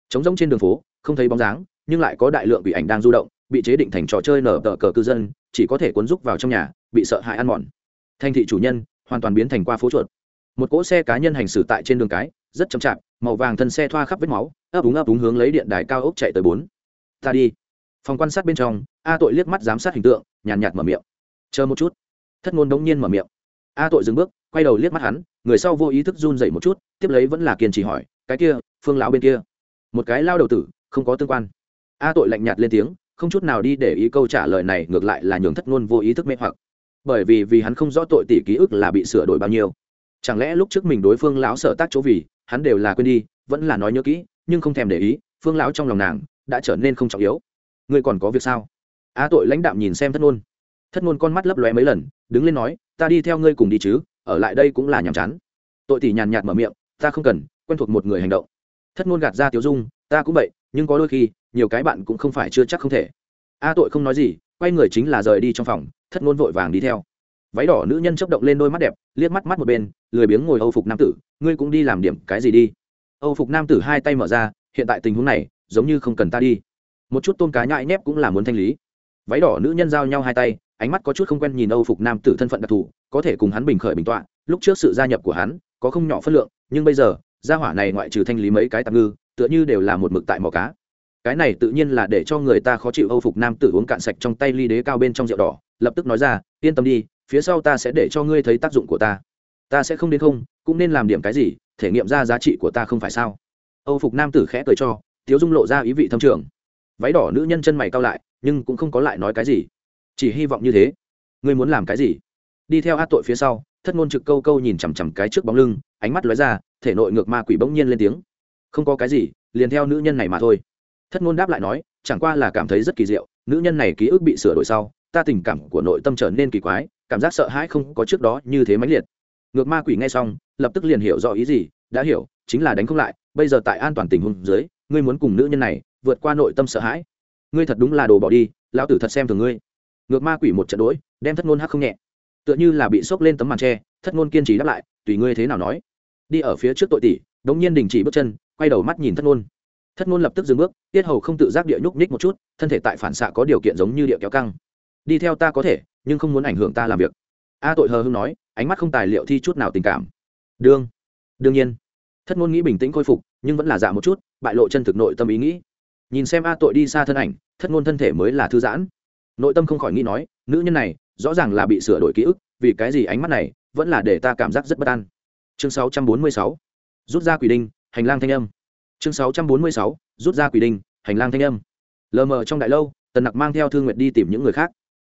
Trống rỗng trên đường phố, không thấy bóng dáng, nhưng lại có đại lượng quỷ ảnh đang du động, bị chế định thành trò chơi nở tờ cờ cư dân, chỉ có thể cuốn rúc vào trong nhà, bị sợ hãi ăn mòn. Thành thị chủ nhân hoàn toàn biến thành qua phố chuột. Một cỗ xe cá nhân hành xử tại trên đường cái, rất chậm chạp, màu vàng thân xe thoa khắp vết máu, ấp úng ấp úng hướng lấy điện đài cao ốc chạy tới bốn. Ta đi. Phòng quan sát bên trong a tội liếc mắt giám sát hình tượng, nhàn nhạt mở miệng. Chờ một chút. Thất ngôn đống nhiên mở miệng. A tội dừng bước, quay đầu liếc mắt hắn, người sau vô ý thức run dậy một chút, tiếp lấy vẫn là kiên trì hỏi, cái kia, phương lão bên kia? Một cái lao đầu tử, không có tương quan. A tội lạnh nhạt lên tiếng, không chút nào đi để ý câu trả lời này, ngược lại là nhường thất ngôn vô ý thức mê hoặc. Bởi vì vì hắn không rõ tội tỷ ký ức là bị sửa đổi bao nhiêu. Chẳng lẽ lúc trước mình đối phương lão sợ tác chỗ vì, hắn đều là quên đi, vẫn là nói nhớ kỹ, nhưng không thèm để ý, phương lão trong lòng nàng đã trở nên không trọng yếu. Ngươi còn có việc sao? A tội lãnh đạm nhìn xem thất ngôn. Thất ngôn con mắt lấp lóe mấy lần, đứng lên nói, ta đi theo ngươi cùng đi chứ, ở lại đây cũng là nhàm chán. Tội tỷ nhàn nhạt mở miệng, ta không cần, quen thuộc một người hành động. Thất ngôn gạt ra tiếu dung, ta cũng vậy, nhưng có đôi khi, nhiều cái bạn cũng không phải chưa chắc không thể. A tội không nói gì, quay người chính là rời đi trong phòng. Thất ngôn vội vàng đi theo. Váy đỏ nữ nhân chấp động lên đôi mắt đẹp, liếc mắt mắt một bên, lười biếng ngồi âu phục nam tử, ngươi cũng đi làm điểm cái gì đi? Âu phục nam tử hai tay mở ra, hiện tại tình huống này, giống như không cần ta đi. Một chút tôm cá nhãi nhép cũng là muốn thanh lý váy đỏ nữ nhân giao nhau hai tay, ánh mắt có chút không quen nhìn âu phục nam tử thân phận đặc thù, có thể cùng hắn bình khởi bình tọa, lúc trước sự gia nhập của hắn, có không nhỏ phân lượng, nhưng bây giờ, gia hỏa này ngoại trừ thanh lý mấy cái tạm ngư, tựa như đều là một mực tại mỏ cá. Cái này tự nhiên là để cho người ta khó chịu âu phục nam tử uống cạn sạch trong tay ly đế cao bên trong rượu đỏ, lập tức nói ra, yên tâm đi, phía sau ta sẽ để cho ngươi thấy tác dụng của ta. Ta sẽ không đến không, cũng nên làm điểm cái gì, thể nghiệm ra giá trị của ta không phải sao? Âu phục nam tử khẽ cười cho, tiếu dung lộ ra ý vị thâm trường. Váy đỏ nữ nhân chân mày cao lại nhưng cũng không có lại nói cái gì. Chỉ hy vọng như thế. Ngươi muốn làm cái gì? Đi theo hát tội phía sau, thất ngôn trực câu câu nhìn chằm chằm cái trước bóng lưng, ánh mắt lóe ra, thể nội ngược ma quỷ bỗng nhiên lên tiếng. Không có cái gì, liền theo nữ nhân này mà thôi. Thất ngôn đáp lại nói, chẳng qua là cảm thấy rất kỳ diệu, nữ nhân này ký ức bị sửa đổi sau, ta tình cảm của nội tâm trở nên kỳ quái, cảm giác sợ hãi không có trước đó như thế mãnh liệt. Ngược ma quỷ nghe xong, lập tức liền hiểu rõ ý gì, đã hiểu, chính là đánh không lại, bây giờ tại an toàn tình huống dưới, ngươi muốn cùng nữ nhân này vượt qua nội tâm sợ hãi ngươi thật đúng là đồ bỏ đi, lão tử thật xem thường ngươi. Ngược ma quỷ một trận đỗi, đem thất ngôn hắc không nhẹ. Tựa như là bị sốc lên tấm màn tre thất ngôn kiên trì đáp lại, tùy ngươi thế nào nói. Đi ở phía trước tội tỷ, đống nhiên đình chỉ bước chân, quay đầu mắt nhìn thất ngôn. Thất ngôn lập tức dừng bước, tiết hầu không tự giác địa nhúc nhích một chút, thân thể tại phản xạ có điều kiện giống như địa kéo căng. Đi theo ta có thể, nhưng không muốn ảnh hưởng ta làm việc. A tội hờ hưng nói, ánh mắt không tài liệu thi chút nào tình cảm. Đương đương nhiên. Thất ngôn nghĩ bình tĩnh khôi phục, nhưng vẫn là dạ một chút, bại lộ chân thực nội tâm ý nghĩ. Nhìn xem a tội đi xa thân ảnh thất ngôn thân thể mới là thư giãn. Nội tâm không khỏi nghĩ nói, nữ nhân này, rõ ràng là bị sửa đổi ký ức, vì cái gì ánh mắt này vẫn là để ta cảm giác rất bất an. Chương 646. rút ra quỷ đinh, hành lang thanh âm. Chương 646. rút ra quỷ đinh, hành lang thanh âm. Lờ mờ trong đại lâu, tần nặc mang theo thương nguyệt đi tìm những người khác.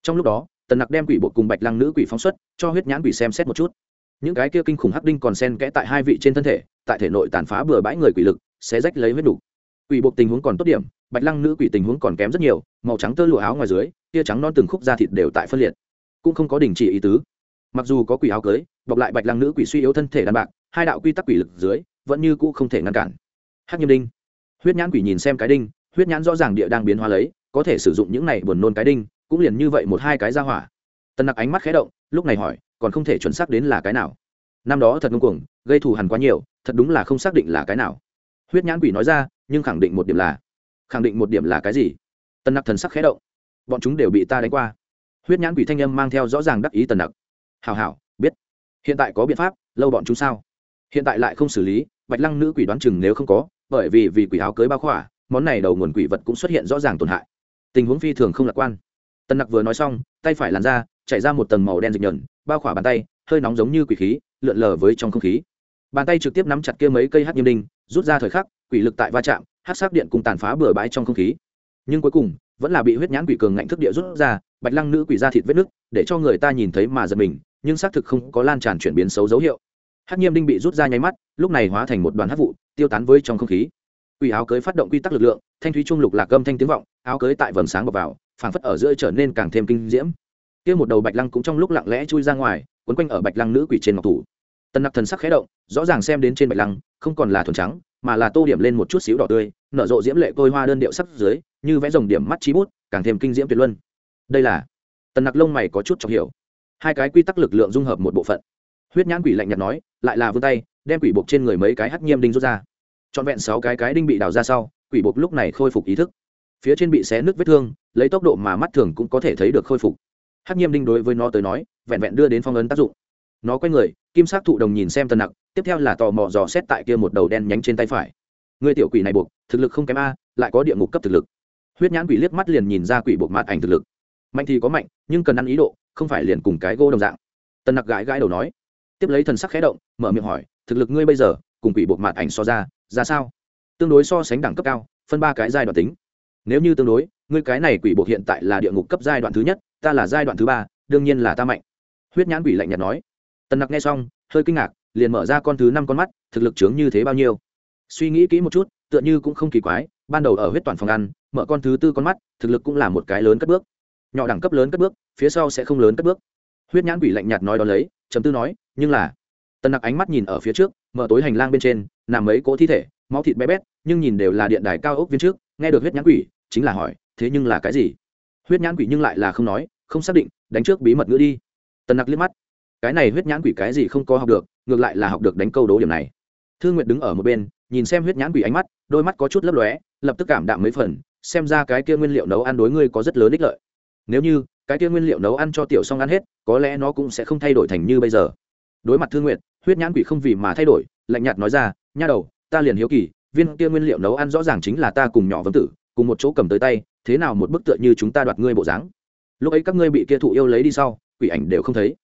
Trong lúc đó, tần nặc đem quỷ bộ cùng bạch lăng nữ quỷ phóng xuất, cho huyết nhãn quỷ xem xét một chút. Những cái kia kinh khủng hắc đinh còn sen kẽ tại hai vị trên thân thể, tại thể nội tàn phá bừa bãi người quỷ lực sẽ rách lấy huyết đủ quỷ buộc tình huống còn tốt điểm, bạch lăng nữ quỷ tình huống còn kém rất nhiều, màu trắng tơ lụa áo ngoài dưới, tia trắng non từng khúc da thịt đều tại phân liệt. Cũng không có đình chỉ ý tứ. Mặc dù có quỷ áo cưới, bọc lại bạch lăng nữ quỷ suy yếu thân thể đàn bạc, hai đạo quy tắc quỷ lực dưới, vẫn như cũ không thể ngăn cản. Hắc nhiêm đinh. Huyết nhãn quỷ nhìn xem cái đinh, huyết nhãn rõ ràng địa đang biến hóa lấy, có thể sử dụng những này buồn nôn cái đinh, cũng liền như vậy một hai cái ra hỏa. Tần nặc ánh mắt khé động, lúc này hỏi, còn không thể chuẩn xác đến là cái nào? Năm đó thật ngông cuồng, gây thù hằn quá nhiều, thật đúng là không xác định là cái nào huyết nhãn quỷ nói ra, nhưng khẳng định một điểm là khẳng định một điểm là cái gì? Tần nặc thần sắc khé động. Bọn chúng đều bị ta đánh qua. Huyết nhãn quỷ thanh âm mang theo rõ ràng đắc ý tần nặc. Hào hảo, biết. Hiện tại có biện pháp, lâu bọn chúng sao? Hiện tại lại không xử lý, bạch lăng nữ quỷ đoán chừng nếu không có, bởi vì vì quỷ áo cưới bao khỏa, món này đầu nguồn quỷ vật cũng xuất hiện rõ ràng tổn hại. Tình huống phi thường không lạc quan. Tần nặc vừa nói xong, tay phải làn ra chạy ra một tầng màu đen dịch nhờn, bao khỏa bàn tay, hơi nóng giống như quỷ khí, lượn lờ với trong không khí. Bàn tay trực tiếp nắm chặt kia mấy cây hát nghiêm đinh rút ra thời khắc, quỷ lực tại va chạm hát sắc điện cùng tàn phá bừa bãi trong không khí. Nhưng cuối cùng, vẫn là bị huyết nhãn quỷ cường ngạnh thức địa rút ra, bạch lăng nữ quỷ ra thịt vết nứt để cho người ta nhìn thấy mà giật mình, nhưng xác thực không có lan tràn chuyển biến xấu dấu hiệu. Hát nhiêm đinh bị rút ra nháy mắt, lúc này hóa thành một đoàn hát vụ, tiêu tán với trong không khí. Quỷ áo cưới phát động quy tắc lực lượng, thanh thúy trung lục lạc gâm thanh tiếng vọng, áo cưới tại vầng sáng bọc vào, phảng phất ở giữa trở nên càng thêm kinh diễm. Kia một đầu bạch lăng cũng trong lúc lặng lẽ chui ra ngoài, quấn quanh ở bạch lăng nữ quỷ trên ngọc thủ. Tân nặc thần sắc khẽ động, rõ ràng xem đến trên bạch lăng không còn là thuần trắng, mà là tô điểm lên một chút xíu đỏ tươi, nở rộ diễm lệ côi hoa đơn điệu sắc dưới, như vẽ dòng điểm mắt trí bút, càng thêm kinh diễm tuyệt luân. Đây là tần nặc lông mày có chút chọc hiểu. Hai cái quy tắc lực lượng dung hợp một bộ phận. Huyết nhãn quỷ lạnh nhạt nói, lại là vươn tay, đem quỷ buộc trên người mấy cái hắc nhiêm đinh rút ra. Trọn vẹn sáu cái cái đinh bị đào ra sau, quỷ buộc lúc này khôi phục ý thức. Phía trên bị xé nước vết thương, lấy tốc độ mà mắt thường cũng có thể thấy được khôi phục. Hắc nhiêm đinh đối với nó tới nói, vẹn vẹn đưa đến phong ấn tác dụng. Nó quay người, kim sắc thụ đồng nhìn xem tần nặc tiếp theo là tò mò dò xét tại kia một đầu đen nhánh trên tay phải. Người tiểu quỷ này buộc, thực lực không kém a, lại có địa ngục cấp thực lực. Huyết nhãn quỷ liếc mắt liền nhìn ra quỷ buộc mạt ảnh thực lực. Mạnh thì có mạnh, nhưng cần ăn ý độ, không phải liền cùng cái gỗ đồng dạng. Tân nặc gãi gãi đầu nói. Tiếp lấy thần sắc khẽ động, mở miệng hỏi, thực lực ngươi bây giờ, cùng quỷ buộc mạt ảnh so ra ra sao? Tương đối so sánh đẳng cấp cao, phân ba cái giai đoạn tính. Nếu như tương đối, ngươi cái này quỷ buộc hiện tại là địa ngục cấp giai đoạn thứ nhất, ta là giai đoạn thứ ba, đương nhiên là ta mạnh. Huyết nhãn quỷ lạnh nhạt nói. Tần nặc nghe xong, hơi kinh ngạc liền mở ra con thứ năm con mắt, thực lực chướng như thế bao nhiêu? Suy nghĩ kỹ một chút, tựa như cũng không kỳ quái, ban đầu ở huyết toàn phòng ăn, mở con thứ tư con mắt, thực lực cũng là một cái lớn cất bước. Nhỏ đẳng cấp lớn cất bước, phía sau sẽ không lớn cất bước. Huyết nhãn quỷ lạnh nhạt nói đ ó lấy chấm tư nói, nhưng là, tần nặc ánh mắt nhìn ở phía trước, mở tối hành lang bên trên, nằm mấy cỗ thi thể, máu thịt bé bét, nhưng nhìn đều là điện đài cao ốc viên trước, nghe được huyết nhãn quỷ, chính là hỏi, thế nhưng là cái gì? Huyết nhãn quỷ nhưng lại là không nói, không xác định, đánh trước bí mật nữa đi. Tần nặc liếc mắt, cái này huyết nhãn quỷ cái gì không có học được ngược lại là học được đánh câu đố điểm này. Thương nguyệt đứng ở một bên, nhìn xem huyết nhãn quỷ ánh mắt, đôi mắt có chút lấp lóe, lập tức cảm đạm mấy phần, xem ra cái kia nguyên liệu nấu ăn đối ngươi có rất lớn ích lợi. Nếu như, cái kia nguyên liệu nấu ăn cho tiểu xong ăn hết, có lẽ nó cũng sẽ không thay đổi thành như bây giờ. Đối mặt thương nguyện huyết nhãn quỷ không vì mà thay đổi, lạnh nhạt nói ra, nha đầu, ta liền hiếu kỳ, viên kia nguyên liệu nấu ăn rõ ràng chính là ta cùng nhỏ vân tử, cùng một chỗ cầm tới tay, thế nào một bức tựa như chúng ta đoạt ngươi bộ dáng? Lúc ấy các ngươi bị kia thụ yêu lấy đi sau, quỷ ảnh đều không thấy.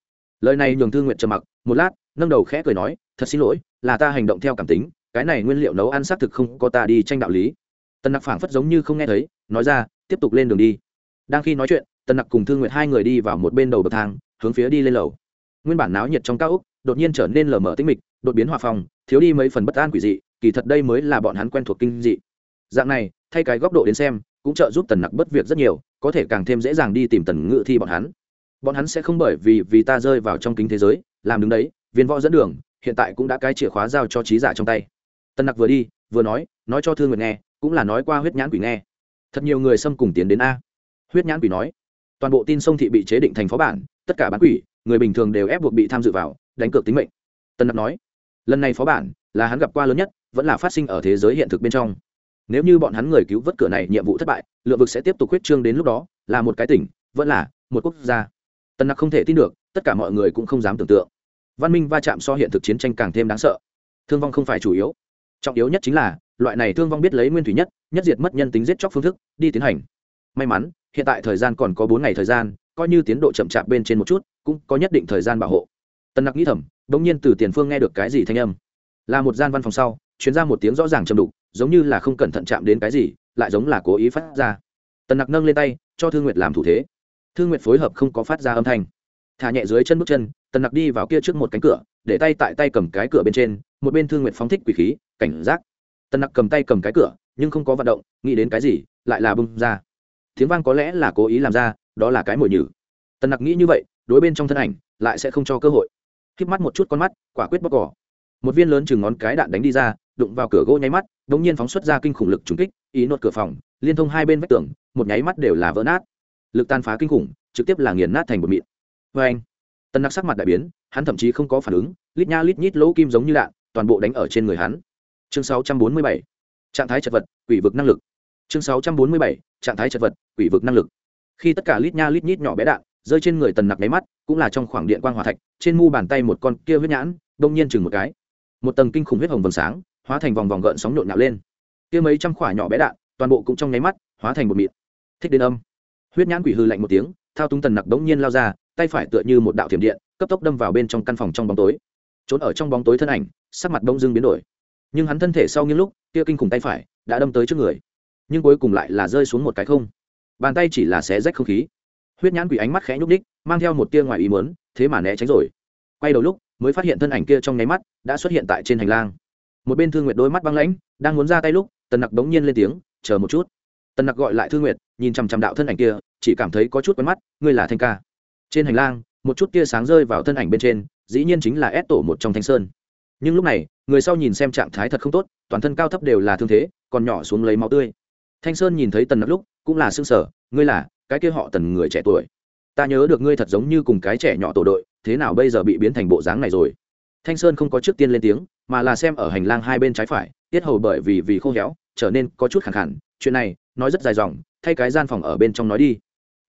Lời này nhường thương nguyện trầm mặc, một lát nâng đầu khẽ cười nói, thật xin lỗi, là ta hành động theo cảm tính, cái này nguyên liệu nấu ăn xác thực không có ta đi tranh đạo lý. Tần nặc phảng phất giống như không nghe thấy, nói ra, tiếp tục lên đường đi. Đang khi nói chuyện, tần nặc cùng thương nguyện hai người đi vào một bên đầu bậc thang, hướng phía đi lên lầu. Nguyên bản náo nhiệt trong cao úc đột nhiên trở nên lờ mờ tinh mịch, đột biến hòa phòng thiếu đi mấy phần bất an quỷ dị, kỳ thật đây mới là bọn hắn quen thuộc kinh dị. Dạng này, thay cái góc độ đến xem, cũng trợ giúp tần nặc bất việc rất nhiều, có thể càng thêm dễ dàng đi tìm tần ngự thi bọn hắn. Bọn hắn sẽ không bởi vì vì ta rơi vào trong kính thế giới, làm đứng đấy viên võ dẫn đường, hiện tại cũng đã cái chìa khóa giao cho trí giả trong tay. Tân nặc vừa đi, vừa nói nói cho thương nguyệt nghe, cũng là nói qua huyết nhãn quỷ nghe. Thật nhiều người xâm cùng tiến đến a. Huyết nhãn quỷ nói, toàn bộ tin sông thị bị chế định thành phó bản, tất cả bán quỷ, người bình thường đều ép buộc bị tham dự vào, đánh cược tính mệnh. Tân nặc nói, lần này phó bản là hắn gặp qua lớn nhất, vẫn là phát sinh ở thế giới hiện thực bên trong. Nếu như bọn hắn người cứu vớt cửa này nhiệm vụ thất bại lượng vực sẽ tiếp tục huyết trương đến lúc đó, là một cái tỉnh, vẫn là một quốc gia. Tân nặc không thể tin được, tất cả mọi người cũng không dám tưởng tượng văn minh va chạm so hiện thực chiến tranh càng thêm đáng sợ. Thương vong không phải chủ yếu. Trọng yếu nhất chính là, loại này thương vong biết lấy nguyên thủy nhất nhất diệt mất nhân tính giết chóc phương thức, đi tiến hành. May mắn, hiện tại thời gian còn có bốn ngày thời gian, coi như tiến độ chậm chạp bên trên một chút, cũng có nhất định thời gian bảo hộ. Tân nặc nghĩ thầm đ ỗ n g nhiên từ tiền phương nghe được cái gì thanh âm. Là một gian văn phòng sau chuyến ra một tiếng rõ ràng chầm đục, giống như là không cẩn thận chạm đến cái gì, lại giống là cố ý phát ra. Tần nặc nâng lên tay, cho thương nguyệt làm thủ thế. Thương nguyệt phối hợp không có phát ra âm thanh. Thả nhẹ dưới chân bước chân tần nặc đi vào kia trước một cánh cửa, để tay tại tay cầm cái cửa bên trên, một bên thương nguyện phóng thích quỷ khí, cảnh giác. Tần nặc cầm tay cầm cái cửa, nhưng không có vận động, nghĩ đến cái gì, lại là bung ra. Tiếng vang có lẽ là cố ý làm ra, đó là cái mồi nhử. Tần nặc nghĩ như vậy, đối bên trong thân ảnh, lại sẽ không cho cơ hội. K mắt một chút con mắt, quả quyết bóc cỏ một viên lớn chừng ngón cái đạn đánh đi ra, đụng vào cửa gỗ nháy mắt đ ỗ n g nhiên phóng xuất ra kinh khủng lực trúng kích, ý nốt cửa phòng, liên thông hai bên vách tường, một nháy mắt đều là vỡ nát. Lực tan phá kinh khủng, trực tiếp là nghiền nát thành bột mịn. Vê anh tân nặc sắc mặt đại biến, hắn thậm chí không có phản ứng, lít nha lít nhít lỗ kim giống như đạn, toàn bộ đánh ở trên người hắn. Chương 647. trạng thái chật vật, quỷ vực năng lực. Chương 647. trạng thái chật vật, quỷ vực năng lực. Khi tất cả lít nha lít nhít nhỏ bé đạn rơi trên người tần nặc nháy mắt, cũng là trong khoảng điện quang hòa thạch, trên mu bàn tay một con kia huyết nhãn, đông nhiên chừng một cái. Một tầng kinh khủng huyết hồng vầng sáng, hóa thành vòng vòng gợn sóng nhộn nhạo lên. Kia mấy trăm khỏa nhỏ bé đạn, toàn bộ cũng trong nháy mắt, hóa thành một mịt thích đến âm. Huyết nhãn quỷ hư lạnh một tiếng thao túng tần nặc đống nhiên lao ra tay phải tựa như một đạo thiểm điện cấp tốc đâm vào bên trong căn phòng trong bóng tối. Trốn ở trong bóng tối thân ảnh sắc mặt đông dưng biến đổi. Nhưng hắn thân thể sau những lúc kia kinh khủng tay phải đã đâm tới trước người. Nhưng cuối cùng lại là rơi xuống một cái không. Bàn tay chỉ là xé rách không khí. Huyết nhãn quỷ ánh mắt khẽ nhúc ních, mang theo một tia ngoài ý mớn thế mà né tránh rồi. Quay đầu lúc mới phát hiện thân ảnh kia trong nháy mắt đã xuất hiện tại trên hành lang. Một bên thương nguyệt đôi mắt băng lãnh đang muốn ra tay lúc tần nặc đống nhiên lên tiếng chờ một chút. Tần nặc gọi lại thương nguyệt nhìn chằm chằm đạo thân ảnh kia, chỉ cảm thấy có chút quen mắt, ngươi là thanh ca. Trên hành lang, một chút tia sáng rơi vào thân ảnh bên trên, dĩ nhiên chính là ép tổ một trong thanh sơn. Nhưng lúc này, người sau nhìn xem trạng thái thật không tốt, toàn thân cao thấp đều là thương thế, còn nhỏ xuống lấy máu tươi. Thanh sơn nhìn thấy tần nặc lúc, cũng là xương sở ngươi là, cái kia họ tần người trẻ tuổi. Ta nhớ được ngươi thật giống như cùng cái trẻ nhỏ tổ đội, thế nào bây giờ bị biến thành bộ dáng này rồi? Thanh sơn không có trước tiên lên tiếng, mà là xem ở hành lang hai bên trái phải, tiết hầu bởi vì vì khô héo, trở nên có chút khẳng khẳng chuyện này nói rất dài dòng, thay cái gian phòng ở bên trong nói đi.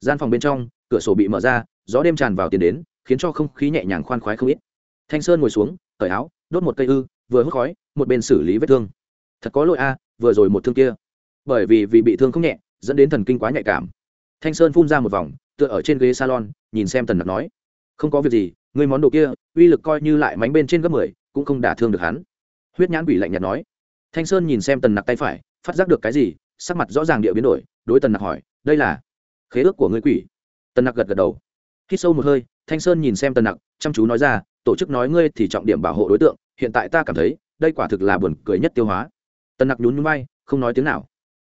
Gian phòng bên trong, cửa sổ bị mở ra, gió đêm tràn vào tiền đến, khiến cho không khí nhẹ nhàng khoan khoái không ít. Thanh sơn ngồi xuống, cởi áo, đốt một cây ư, vừa hút khói, một bên xử lý vết thương. Thật có lỗi a, vừa rồi một thương kia. Bởi vì vì bị thương không nhẹ, dẫn đến thần kinh quá nhạy cảm. Thanh sơn phun ra một vòng, tựa ở trên ghế salon, nhìn xem tần nặc nói, không có việc gì người món đồ kia, uy lực coi như lại mánh bên trên gấp mười, cũng không đả thương được hắn. Huyết nhãn quỷ lạnh nhạt nói. Thanh sơn nhìn xem tần nặc tay phải, phát giác được cái gì sắc mặt rõ ràng địa biến đổi, đối tần nặc hỏi, đây là khế ước của ngươi quỷ? Tần nặc gật gật đầu. Khi sâu một hơi, thanh sơn nhìn xem tần nặc, chăm chú nói ra, tổ chức nói ngươi thì trọng điểm bảo hộ đối tượng, hiện tại ta cảm thấy, đây quả thực là buồn cười nhất tiêu hóa. Tần nặc nhún nhún bay không nói tiếng nào.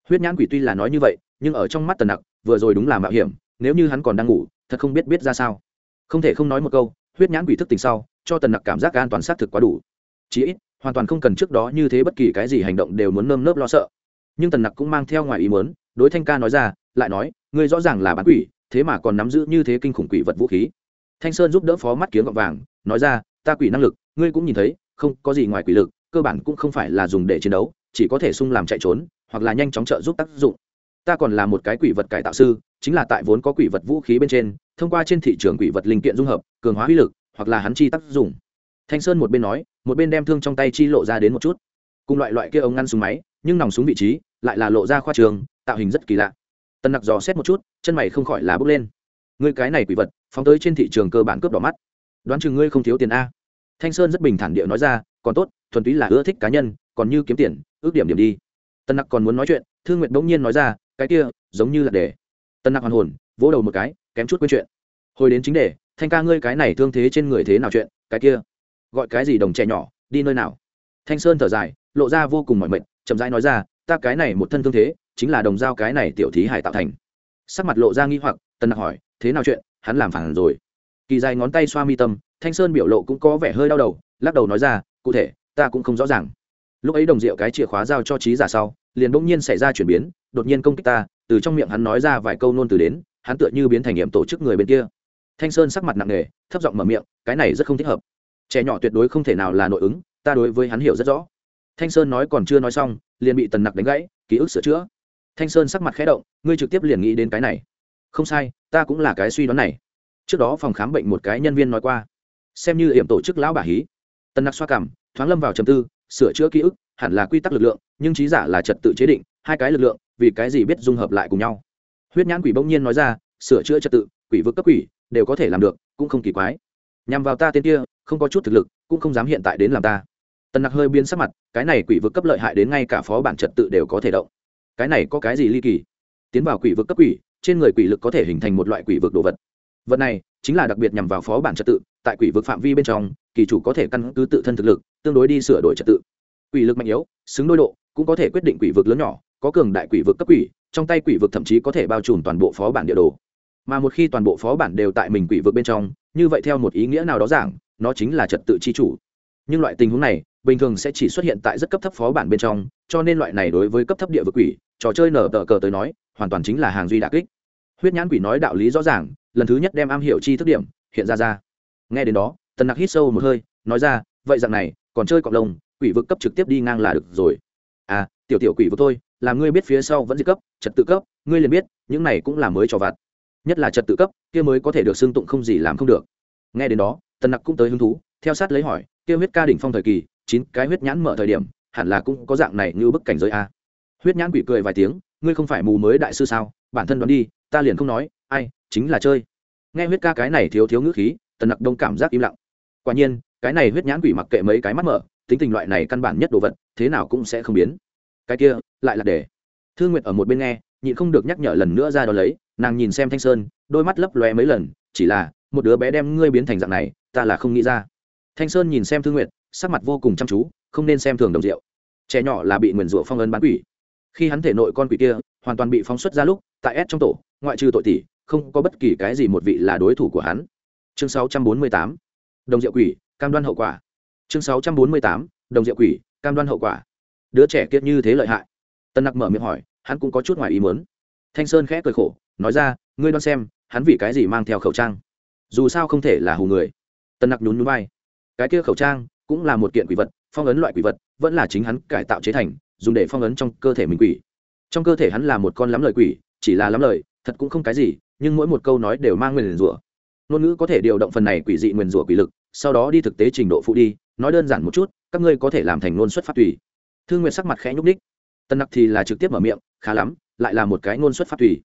Huyết nhãn quỷ tuy là nói như vậy, nhưng ở trong mắt tần nặc, vừa rồi đúng là mạo hiểm, nếu như hắn còn đang ngủ, thật không biết biết ra sao. Không thể không nói một câu, huyết nhãn quỷ thức tình sau, cho tần nặc cảm giác an toàn xác thực quá đủ. Chí ít, hoàn toàn không cần trước đó như thế bất kỳ cái gì hành động đều muốn nơm nớp lo sợ nhưng tần nặc cũng mang theo ngoài ý muốn, đối thanh ca nói ra, lại nói, ngươi rõ ràng là bán quỷ, thế mà còn nắm giữ như thế kinh khủng quỷ vật vũ khí. Thanh sơn giúp đỡ phó mắt kiếm gọt vàng, nói ra, ta quỷ năng lực, ngươi cũng nhìn thấy, không, có gì ngoài quỷ lực, cơ bản cũng không phải là dùng để chiến đấu, chỉ có thể sung làm chạy trốn, hoặc là nhanh chóng trợ giúp tác dụng. Ta còn là một cái quỷ vật cải tạo sư, chính là tại vốn có quỷ vật vũ khí bên trên, thông qua trên thị trường quỷ vật linh kiện dung hợp, cường hóa uy lực, hoặc là hắn chi tác dụng. Thanh sơn một bên nói, một bên đem thương trong tay chi lộ ra đến một chút. Cùng loại loại kia ống ngăn súng máy nhưng nòng súng vị trí lại là lộ ra khoa trường, tạo hình rất kỳ lạ. Tân nặc dò xét một chút, chân mày không khỏi là bước lên. Ngươi cái này quỷ vật, phóng tới trên thị trường cơ bản cướp đỏ mắt. Đoán chừng ngươi không thiếu tiền a. Thanh sơn rất bình thản địa nói ra, còn tốt, thuần túy là ưa thích cá nhân, còn như kiếm tiền, ước điểm điểm đi. Tân nặc còn muốn nói chuyện thương nguyện bỗng nhiên nói ra, cái kia, giống như là để. Tân nặc hoàn hồn, vỗ đầu một cái, kém chút quên chuyện. Hồi đến chính đề, thanh ca ngươi cái này thương thế trên người thế nào chuyện, cái kia. Gọi cái gì đồng trẻ nhỏ, đi nơi nào? Thanh sơn thở dài, lộ ra vô cùng mỏi mệt chậm rãi nói ra, ta cái này một thân thương thế, chính là đồng dao cái này tiểu thí hải tạo thành. Sắc mặt lộ ra nghi hoặc tân nặc hỏi, thế nào chuyện? Hắn làm phản rồi. Kỳ dài ngón tay xoa mi tâm, thanh sơn biểu lộ cũng có vẻ hơi đau đầu, lắc đầu nói ra, cụ thể, ta cũng không rõ ràng. Lúc ấy đồng diệu cái chìa khóa giao cho trí giả sau, liền bỗng nhiên xảy ra chuyển biến, đột nhiên công kích ta, từ trong miệng hắn nói ra vài câu nôn từ đến, hắn tựa như biến thành nghiệm tổ chức người bên kia. Thanh sơn sắc mặt nặng nề, thấp giọng mở miệng, cái này rất không thích hợp. Trẻ nhỏ tuyệt đối không thể nào là nội ứng, ta đối với hắn hiểu rất rõ thanh sơn nói còn chưa nói xong, liền bị tần nặc đánh gãy, ký ức sửa chữa. Thanh sơn sắc mặt khẽ động, ngươi trực tiếp liền nghĩ đến cái này. Không sai, ta cũng là cái suy đoán này. Trước đó phòng khám bệnh một cái nhân viên nói qua, xem như hiểm tổ chức lão bà hí. Tần nặc xoa cảm, thoáng lâm vào trầm tư, sửa chữa ký ức, hẳn là quy tắc lực lượng, nhưng trí giả là trật tự chế định, hai cái lực lượng, vì cái gì biết dung hợp lại cùng nhau. Huyết nhãn quỷ bỗng nhiên nói ra, sửa chữa trật tự, quỷ vực cấp quỷ, đều có thể làm được, cũng không kỳ quái. Nhằm vào ta tên kia, không có chút thực lực, cũng không dám hiện tại đến làm ta tần nặc hơi biến sắc mặt, cái này quỷ vực cấp lợi hại đến ngay cả phó bản trật tự đều có thể động. Cái này có cái gì ly kỳ? Tiến vào quỷ vực cấp quỷ, trên người quỷ lực có thể hình thành một loại quỷ vực đồ vật. Vật này chính là đặc biệt nhằm vào phó bản trật tự, tại quỷ vực phạm vi bên trong, kỳ chủ có thể căn cứ tự thân thực lực, tương đối đi sửa đổi trật tự. Quỷ lực mạnh yếu, xứng đôi độ, cũng có thể quyết định quỷ vực lớn nhỏ, có cường đại quỷ vực cấp quỷ, trong tay quỷ vực thậm chí có thể bao trùm toàn bộ phó bản địa đồ. Mà một khi toàn bộ phó bản đều tại mình quỷ vực bên trong, như vậy theo một ý nghĩa nào đó giảng, nó chính là trật tự chi chủ. Nhưng loại tình huống này bình thường sẽ chỉ xuất hiện tại rất cấp thấp phó bản bên trong, cho nên loại này đối với cấp thấp địa vực quỷ, trò chơi nở tờ cờ tới nói, hoàn toàn chính là hàng duy đà kích. Huyết nhãn quỷ nói đạo lý rõ ràng, lần thứ nhất đem am hiểu chi thức điểm, hiện ra ra. Nghe đến đó, tần nặc hít sâu một hơi, nói ra, vậy dạng này, còn chơi cộng lông quỷ vực cấp trực tiếp đi ngang là được rồi. À tiểu tiểu quỷ vực thôi làm ngươi biết phía sau vẫn di cấp, trật tự cấp, ngươi liền biết, những này cũng là mới cho vặt. Nhất là trật tự cấp, kia mới có thể được xưng tụng không gì làm không được. Nghe đến đó, tần nặc cũng tới hứng thú, theo sát lấy hỏi, kia huyết ca đỉnh phong thời kỳ chín cái huyết nhãn mở thời điểm, hẳn là cũng có dạng này như bức cảnh giới a. Huyết nhãn quỷ cười vài tiếng, ngươi không phải mù mới đại sư sao? Bản thân đoán đi, ta liền không nói, ai, chính là chơi. Nghe huyết ca cái này thiếu thiếu ngữ khí, tần nặc đông cảm giác im lặng. Quả nhiên, cái này huyết nhãn quỷ mặc kệ mấy cái mắt mở, tính tình loại này căn bản nhất đồ vật, thế nào cũng sẽ không biến. Cái kia, lại là để. Thương nguyệt ở một bên nghe, nhịn không được nhắc nhở lần nữa ra đó lấy, nàng nhìn xem thanh sơn, đôi mắt lấp lóe mấy lần, chỉ là, một đứa bé đem ngươi biến thành dạng này, ta là không nghĩ ra. Thanh sơn nhìn xem thương nguyệt sắc mặt vô cùng chăm chú, không nên xem thường đồng rượu. Trẻ nhỏ là bị nguyền rủa phong ấn bán quỷ. Khi hắn thể nội con quỷ kia hoàn toàn bị phóng xuất ra lúc, tại s trong tổ, ngoại trừ tội tỷ, không có bất kỳ cái gì một vị là đối thủ của hắn. Chương 648 đồng diệu quỷ, cam đoan hậu quả. Chương 648 đồng diệu quỷ, cam đoan hậu quả. Đứa trẻ kia như thế lợi hại. Tân nặc mở miệng hỏi, hắn cũng có chút ngoài ý muốn. Thanh sơn khẽ cười khổ, nói ra, ngươi đoán xem, hắn vì cái gì mang theo khẩu trang? Dù sao không thể là hù người. Tân nặc nhún nhún vai. Cái kia khẩu trang cũng là một kiện quỷ vật, phong ấn loại quỷ vật, vẫn là chính hắn cải tạo chế thành, dùng để phong ấn trong cơ thể mình quỷ. Trong cơ thể hắn là một con lắm lời quỷ, chỉ là lắm lời, thật cũng không cái gì, nhưng mỗi một câu nói đều mang nguyền rủa. Ngôn ngữ có thể điều động phần này quỷ dị nguyền rủa quỷ lực, sau đó đi thực tế trình độ phụ đi, nói đơn giản một chút, các ngươi có thể làm thành ngôn xuất phát tùy. Thương nguyện sắc mặt khẽ nhúc ních tân nặc thì là trực tiếp mở miệng, khá lắm, lại là một cái ngôn xuất phát tùy.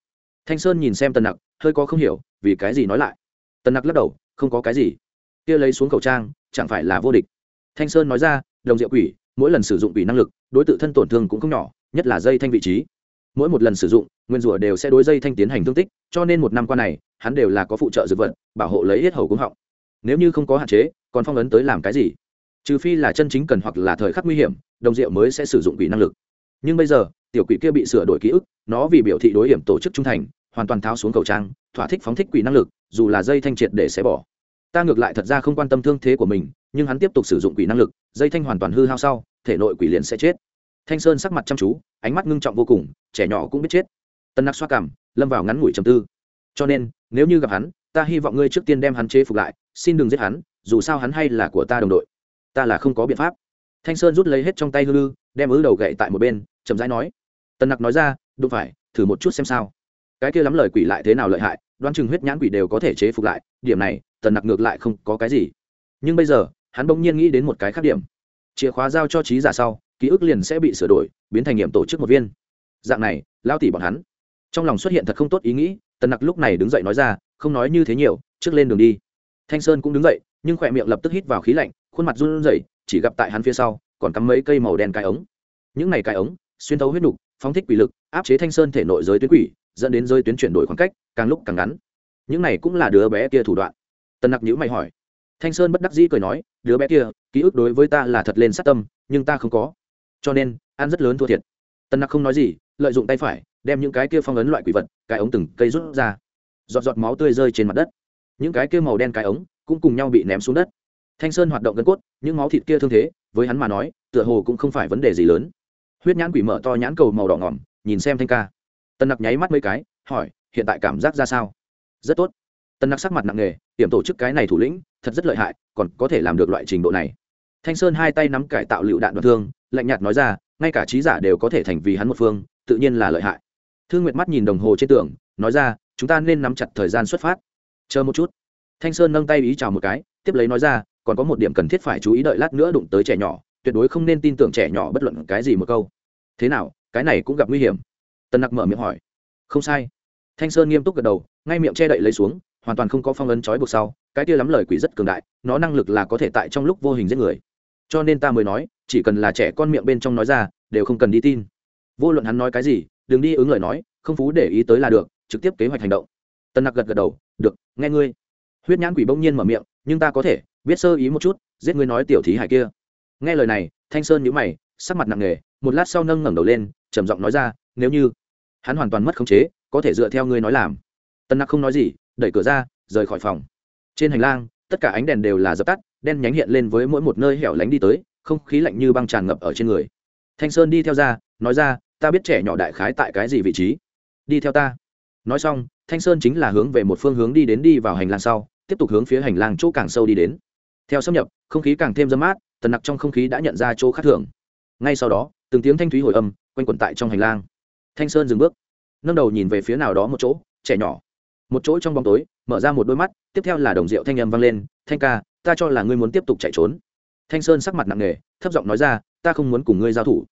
Thanh sơn nhìn xem tân nặc, hơi có không hiểu, vì cái gì nói lại. Tân nặc lắc đầu, không có cái gì. Kia lấy xuống khẩu trang, chẳng phải là vô địch thanh sơn nói ra, đồng diệu quỷ, mỗi lần sử dụng quỷ năng lực, đối t thân tổn thương cũng không nhỏ, nhất là dây thanh vị trí. Mỗi một lần sử dụng, nguyên rủa đều sẽ đối dây thanh tiến hành thương tích, cho nên một năm qua này, hắn đều là có phụ trợ dược vật, bảo hộ lấy hết hầu cúng họng. Nếu như không có hạn chế, còn phong ấn tới làm cái gì? Trừ phi là chân chính cần hoặc là thời khắc nguy hiểm, đồng diệu mới sẽ sử dụng quỷ năng lực. Nhưng bây giờ, tiểu quỷ kia bị sửa đổi ký ức, nó vì biểu thị đối hiểm tổ chức trung thành, hoàn toàn tháo xuống cầu trang, thỏa thích phóng thích quỷ năng lực, dù là dây thanh triệt để xé bỏ ta ngược lại thật ra không quan tâm thương thế của mình, nhưng hắn tiếp tục sử dụng quỷ năng lực, dây thanh hoàn toàn hư hao sau, thể nội quỷ liền sẽ chết. Thanh sơn sắc mặt chăm chú, ánh mắt ngưng trọng vô cùng, trẻ nhỏ cũng biết chết. Tân nặc xoa cảm, lâm vào ngắn ngủi trầm tư. Cho nên, nếu như gặp hắn, ta hy vọng ngươi trước tiên đem hắn chế phục lại, xin đừng giết hắn, dù sao hắn hay là của ta đồng đội. Ta là không có biện pháp. Thanh sơn rút lấy hết trong tay hư lư, đem ứ đầu gậy tại một bên, chậm rãi nói. Tần nặc nói ra đúng phải, thử một chút xem sao. Cái kia lắm lời quỷ lại thế nào lợi hại, đoán chừng huyết nhãn quỷ đều có thể chế phục lại, điểm này tần nặc ngược lại không có cái gì. Nhưng bây giờ, hắn bỗng nhiên nghĩ đến một cái khác điểm. Chìa khóa giao cho trí giả sau, ký ức liền sẽ bị sửa đổi, biến thành nghiệm tổ chức một viên. Dạng này, lao tỉ bọn hắn. Trong lòng xuất hiện thật không tốt ý nghĩ, tần nặc lúc này đứng dậy nói ra, không nói như thế nhiều, trước lên đường đi. Thanh sơn cũng đứng dậy, nhưng khỏe miệng lập tức hít vào khí lạnh, khuôn mặt run rẩy, chỉ gặp tại hắn phía sau, còn cắm mấy cây màu đen cái ống. Những này cái ống, xuyên thấu huyết nục, phóng thích quỷ lực, áp chế thanh sơn thể nội giới tuyến quỷ, dẫn đến giới tuyến chuyển đổi khoảng cách, càng lúc càng ngắn. Những này cũng là đứa bé kia thủ đoạn tần nặc nhữ mày hỏi. Thanh sơn bất đắc dĩ cười nói, đứa bé kia, ký ức đối với ta là thật lên sát tâm, nhưng ta không có. Cho nên, ăn rất lớn thua thiệt. Tần nặc không nói gì, lợi dụng tay phải, đem những cái kia phong ấn loại quỷ vật, cái ống từng cây rút ra. Giọt giọt máu tươi rơi trên mặt đất. Những cái kia màu đen cái ống cũng cùng nhau bị ném xuống đất. Thanh sơn hoạt động gân cốt, những máu thịt kia thương thế, với hắn mà nói, tựa hồ cũng không phải vấn đề gì lớn. Huyết nhãn quỷ mở to nhãn cầu màu đỏ ngỏm, nhìn xem thanh ca. Tân nặc nháy mắt mấy cái, hỏi, hiện tại cảm giác ra sao? Rất tốt. Tân nặc sắc mặt nặng nề điểm tổ chức cái này thủ lĩnh, thật rất lợi hại, còn có thể làm được loại trình độ này. Thanh sơn hai tay nắm cải tạo lựu đạn đoạn thương, lạnh nhạt nói ra, ngay cả trí giả đều có thể thành vì hắn một phương, tự nhiên là lợi hại. Thương nguyệt mắt nhìn đồng hồ trên tường, nói ra, chúng ta nên nắm chặt thời gian xuất phát. Chờ một chút. Thanh sơn nâng tay ý chào một cái, tiếp lấy nói ra, còn có một điểm cần thiết phải chú ý đợi lát nữa đụng tới trẻ nhỏ, tuyệt đối không nên tin tưởng trẻ nhỏ bất luận cái gì một câu. Thế nào, cái này cũng gặp nguy hiểm. Tân nặc mở miệng hỏi. Không sai. Thanh sơn nghiêm túc gật đầu, ngay miệng che đậy lấy xuống hoàn toàn không có phong ấn trói buộc sau, cái kia lắm lời quỷ rất cường đại, nó năng lực là có thể tại trong lúc vô hình giết người. Cho nên ta mới nói, chỉ cần là trẻ con miệng bên trong nói ra, đều không cần đi tin. Vô luận hắn nói cái gì, đừng đi ứng lời nói, không phú để ý tới là được, trực tiếp kế hoạch hành động. Tân nặc gật gật đầu, được, nghe ngươi. Huyết nhãn quỷ bỗng nhiên mở miệng, nhưng ta có thể, biết sơ ý một chút, giết ngươi nói tiểu thí hải kia. Nghe lời này, thanh sơn nhíu mày, sắc mặt nặng nề, một lát sau nâng ngẩng đầu lên, trầm giọng nói ra, nếu như hắn hoàn toàn mất khống chế, có thể dựa theo ngươi nói làm. Tân nặc không nói gì đẩy cửa ra, rời khỏi phòng. Trên hành lang, tất cả ánh đèn đều là dập tắt, đen nhánh hiện lên với mỗi một nơi hẻo lánh đi tới, không khí lạnh như băng tràn ngập ở trên người. Thanh sơn đi theo ra, nói ra, ta biết trẻ nhỏ đại khái tại cái gì vị trí. Đi theo ta. Nói xong, thanh sơn chính là hướng về một phương hướng đi đến đi vào hành lang sau, tiếp tục hướng phía hành lang chỗ càng sâu đi đến. Theo xâm nhập, không khí càng thêm dâm mát, tần nặc trong không khí đã nhận ra chỗ khác thường. Ngay sau đó, từng tiếng thanh thúy hồi âm quanh quẩn tại trong hành lang. Thanh sơn dừng bước, nâng đầu nhìn về phía nào đó một chỗ, trẻ nhỏ một chỗ trong bóng tối, mở ra một đôi mắt, tiếp theo là đồng rượu thanh âm vang lên, thanh ca, ta cho là ngươi muốn tiếp tục chạy trốn. Thanh sơn sắc mặt nặng nề, thấp giọng nói ra, ta không muốn cùng ngươi giao thủ.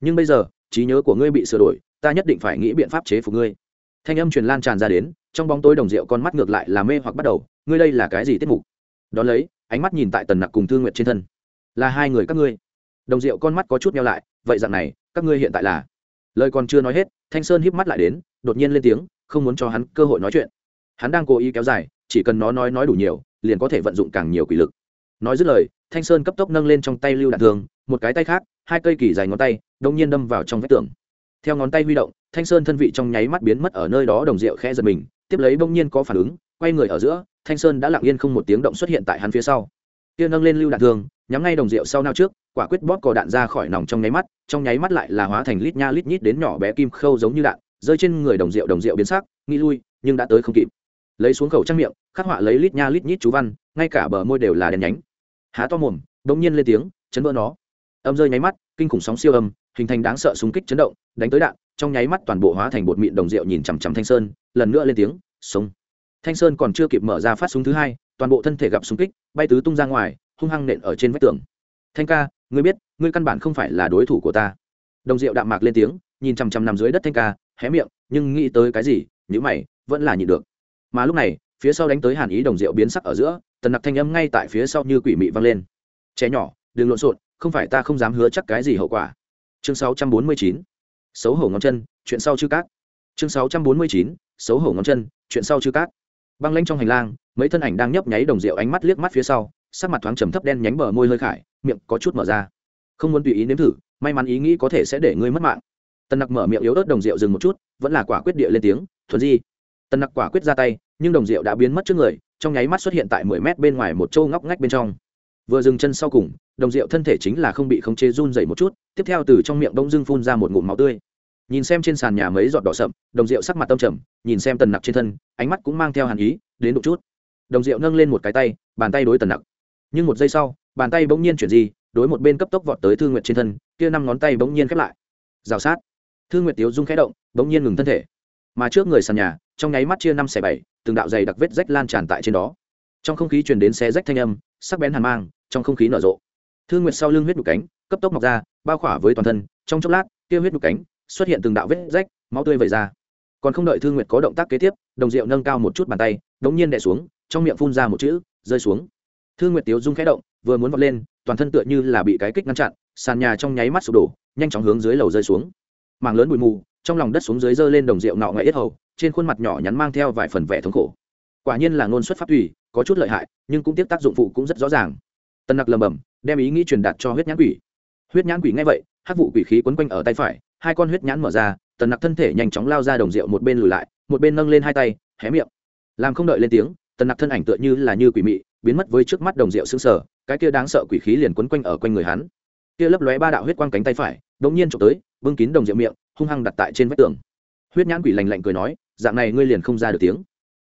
Nhưng bây giờ, trí nhớ của ngươi bị sửa đổi, ta nhất định phải nghĩ biện pháp chế phục ngươi. Thanh âm truyền lan tràn ra đến, trong bóng tối đồng rượu con mắt ngược lại là mê hoặc bắt đầu, ngươi đây là cái gì tiết mục? Đón lấy, ánh mắt nhìn tại tần nặc cùng thương nguyện trên thân. Là hai người các ngươi. Đồng rượu con mắt có chút nhau lại, vậy dạng này, các ngươi hiện tại là? Lời còn chưa nói hết, thanh sơn híp mắt lại đến, đột nhiên lên tiếng, không muốn cho hắn cơ hội nói chuyện hắn đang cố ý kéo dài, chỉ cần nó nói nói đủ nhiều, liền có thể vận dụng càng nhiều quỷ lực. Nói dứt lời, thanh sơn cấp tốc nâng lên trong tay lưu đạn thường, một cái tay khác, hai cây kỳ dài ngón tay đông nhiên đâm vào trong vách tường. Theo ngón tay huy động, thanh sơn thân vị trong nháy mắt biến mất ở nơi đó đồng rượu khẽ giật mình, tiếp lấy bỗng nhiên có phản ứng, quay người ở giữa, thanh sơn đã lặng yên không một tiếng động xuất hiện tại hắn phía sau. Kia nâng lên lưu đạn thường, nhắm ngay đồng rượu sau nao trước, quả quyết bóp cò đạn ra khỏi nòng trong nháy mắt, trong nháy mắt lại là hóa thành lít nha lít nhít đến nhỏ bé kim khâu giống như đạn, rơi trên người đồng rượu đồng rượu biến sắc, nghĩ lui, nhưng đã tới không kịp lấy xuống khẩu trang miệng, khắc họa lấy lít nha lít nhít chú văn, ngay cả bờ môi đều là đèn nhánh. Há to mồm đ ỗ n g nhiên lên tiếng, chấn vỡ nó. Âm rơi nháy mắt, kinh khủng sóng siêu âm, hình thành đáng sợ súng kích chấn động, đánh tới đạn, trong nháy mắt toàn bộ hóa thành bột mịn đồng rượu nhìn chằm chằm thanh sơn, lần nữa lên tiếng, sống. Thanh sơn còn chưa kịp mở ra phát súng thứ hai, toàn bộ thân thể gặp súng kích, bay tứ tung ra ngoài, hung hăng nện ở trên vách tường. Thanh ca, ngươi biết, ngươi căn bản không phải là đối thủ của ta. Đồng rượu đạm mạc lên tiếng, nhìn chằm chằm nằm dưới đất thanh ca, hé miệng, nhưng nghĩ tới cái gì nhữ mày, vẫn là nhịn được mà lúc này, phía sau đánh tới hàn ý đồng rượu biến sắc ở giữa, tần nặc thanh âm ngay tại phía sau như quỷ mị vang lên. Trẻ nhỏ, đừng lộn xộn, không phải ta không dám hứa chắc cái gì hậu quả. Chương 649. xấu hổ ngón chân, chuyện sau chư cát. Chương 649. xấu hổ ngón chân, chuyện sau chư cát. Băng lanh trong hành lang, mấy thân ảnh đang nhấp nháy đồng rượu ánh mắt liếc mắt phía sau, sắc mặt thoáng trầm thấp đen nhánh bờ môi hơi khải, miệng có chút mở ra. Không muốn tùy ý nếm thử, may mắn ý nghĩ có thể sẽ để ngươi mất mạng. Tần nặc mở miệng yếu ớt đồng rượu dừng một chút, vẫn là quả quyết địa lên tiếng, thuần di. Tần nặc quả quyết ra tay nhưng đồng rượu đã biến mất trước người, trong nháy mắt xuất hiện tại mười mét bên ngoài một châu ngóc ngách bên trong. Vừa dừng chân sau cùng, đồng rượu thân thể chính là không bị khống chế run dày một chút, tiếp theo từ trong miệng bông dưng phun ra một ngụm máu tươi. Nhìn xem trên sàn nhà mấy giọt đỏ sậm, đồng rượu sắc mặt tâm trầm, nhìn xem tần nặc trên thân, ánh mắt cũng mang theo hàn ý, đến một chút. Đồng rượu nâng lên một cái tay, bàn tay đối tần nặc. Nhưng một giây sau, bàn tay bỗng nhiên chuyển gì đối một bên cấp tốc vọt tới thương nguyệt trên thân, kia năm ngón tay bỗng nhiên khép lại. Rào sát. Thương nguyệt tiếu dung khẽ động, bỗng nhiên ngừng thân thể. Mà trước người sàn nhà trong nháy mắt chia năm xẻ bảy, từng đạo dày đặc vết rách lan tràn tại trên đó. Trong không khí truyền đến xe rách thanh âm, sắc bén hàn mang, trong không khí nở rộ. Thương nguyệt sau lưng huyết nhục cánh, cấp tốc mọc ra, bao khỏa với toàn thân, trong chốc lát, kia huyết nhục cánh xuất hiện từng đạo vết rách, máu tươi vẩy ra. Còn không đợi thương nguyệt có động tác kế tiếp, đồng diệu nâng cao một chút bàn tay đống nhiên đè xuống, trong miệng phun ra một chữ, rơi xuống. Thương nguyệt tiếu dung khẽ động, vừa muốn vọt lên, toàn thân tựa như là bị cái kích ngăn chặn, sàn nhà trong nháy mắt sụp đổ, nhanh chóng hướng dưới lầu rơi xuống. Mảng lớn bụi mù, trong lòng đất xuống dưới dơ lên đồng rượu nọ ngoại yết hầu trên khuôn mặt nhỏ nhắn mang theo vài phần vẻ thống khổ. Quả nhiên là ngôn xuất pháp tùy, có chút lợi hại, nhưng cũng tiếp tác dụng phụ cũng rất rõ ràng. Tân nặc lầm bầm đem ý nghĩ truyền đạt cho huyết nhãn quỷ. Huyết nhãn quỷ ngay vậy hát vụ quỷ khí quấn quanh ở tay phải, hai con huyết nhãn mở ra, tần nặc thân thể nhanh chóng lao ra đồng rượu một bên lùi lại, một bên nâng lên hai tay, hé miệng. Làm không đợi lên tiếng, tần nặc thân ảnh tựa như là như quỷ mị, biến mất với trước mắt đồng rượu xương sở cái kia đáng sợ quỷ khí liền quấn quanh ở quanh người hắn. Kia lấp lóe ba đạo huyết quang cánh tay phải đ ỗ n g nhiên trộm tới vương kín đồng rượu miệng, hung hăng đặt tại trên vách tường. Huyết nhãn quỷ lành lạnh cười nói dạng này ngươi liền không ra được tiếng.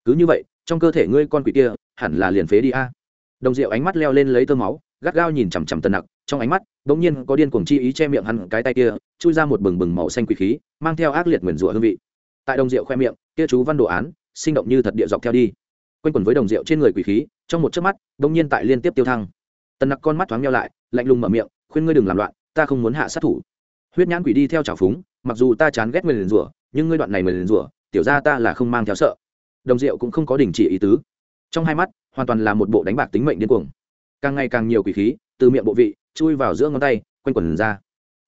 Cứ như vậy, trong cơ thể ngươi con quỷ kia, hẳn là liền phế đi a. Đồng rượu ánh mắt leo lên lấy tơ máu, gắt gao nhìn chằm chằm tần nặc, trong ánh mắt đ ỗ n g nhiên có điên cuồng chi ý che miệng hắn cái tay kia, chui ra một bừng bừng màu xanh quỷ khí, mang theo ác liệt nguyền rủa hương vị. Tại đồng rượu khoe miệng, kia chú văn đồ án, sinh động như thật địa dọc theo đi. Quanh quẩn với đồng rượu trên người quỷ khí, trong một chớp mắt đông nhiên tại liên tiếp tiêu thăng. Tần nặc con mắt thoáng nhau lại, lạnh lùng mở miệng, khuyên ngươi đừng làm loạn, ta không muốn hạ sát thủ. Huyết nhãn quỷ đi theo trào phúng, mặc dù ta chán ghét người liền rủa, nhưng ngươi đoạn này người liền rủa tiểu ra ta là không mang theo sợ. Đồng rượu cũng không có đình chỉ ý tứ. Trong hai mắt, hoàn toàn là một bộ đánh bạc tính mệnh điên cuồng. Càng ngày càng nhiều quỷ khí, từ miệng bộ vị, chui vào giữa ngón tay, quanh quần ra.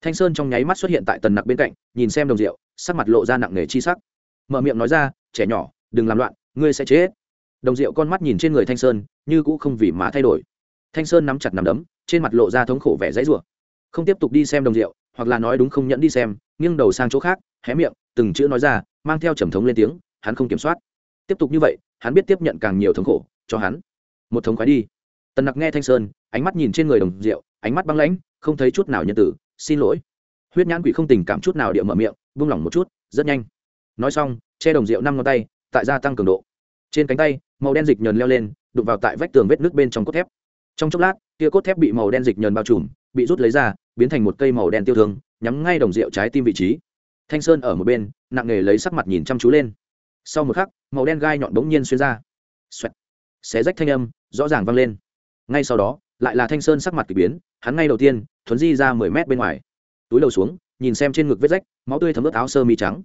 Thanh sơn trong nháy mắt xuất hiện tại tần nặc bên cạnh, nhìn xem đồng rượu sắc mặt lộ ra nặng nề chi sắc. Mở miệng nói ra, trẻ nhỏ, đừng làm loạn, ngươi sẽ chết. Đồng diệu con mắt nhìn trên người thanh sơn, như cũ không vì mà thay đổi. Thanh sơn nắm chặt nằm đấm, trên mặt lộ ra thống khổ vẻ dãy rủa. Không tiếp tục đi xem đồng diệu, hoặc là nói đúng không nhẫn đi xem, nghiêng đầu sang chỗ khác, hé miệng, từng chữ nói ra mang theo trầm thống lên tiếng hắn không kiểm soát. Tiếp tục như vậy hắn biết tiếp nhận càng nhiều thống khổ cho hắn một thống khoái đi. Tần nặc nghe thanh sơn ánh mắt nhìn trên người đồng rượu, ánh mắt băng lãnh không thấy chút nào nhân tử xin lỗi. Huyết nhãn quỷ không tình cảm chút nào địa mở miệng buông lỏng một chút rất nhanh. Nói xong che đồng rượu năm ngón tay tại gia tăng cường độ. Trên cánh tay màu đen dịch nhờn leo lên đụng vào tại vách tường vết nước bên trong cốt thép. Trong chốc lát kia cốt thép bị màu đen dịch nhờn bao trùm bị rút lấy ra biến thành một cây màu đen tiêu thương nhắm ngay đồng rượu trái tim vị trí thanh sơn ở một bên, nặng nề lấy sắc mặt nhìn chăm chú lên. Sau một khắc, màu đen gai nhọn bỗng nhiên xuyên ra. Xoẹt. Xé rách thanh âm, rõ ràng vang lên. Ngay sau đó, lại là thanh sơn sắc mặt k ỳ biến, hắn ngay đầu tiên, thuấn di ra mười mét bên ngoài. Túi đầu xuống, nhìn xem trên ngực vết rách, máu tươi thấm ướt áo sơ mi trắng.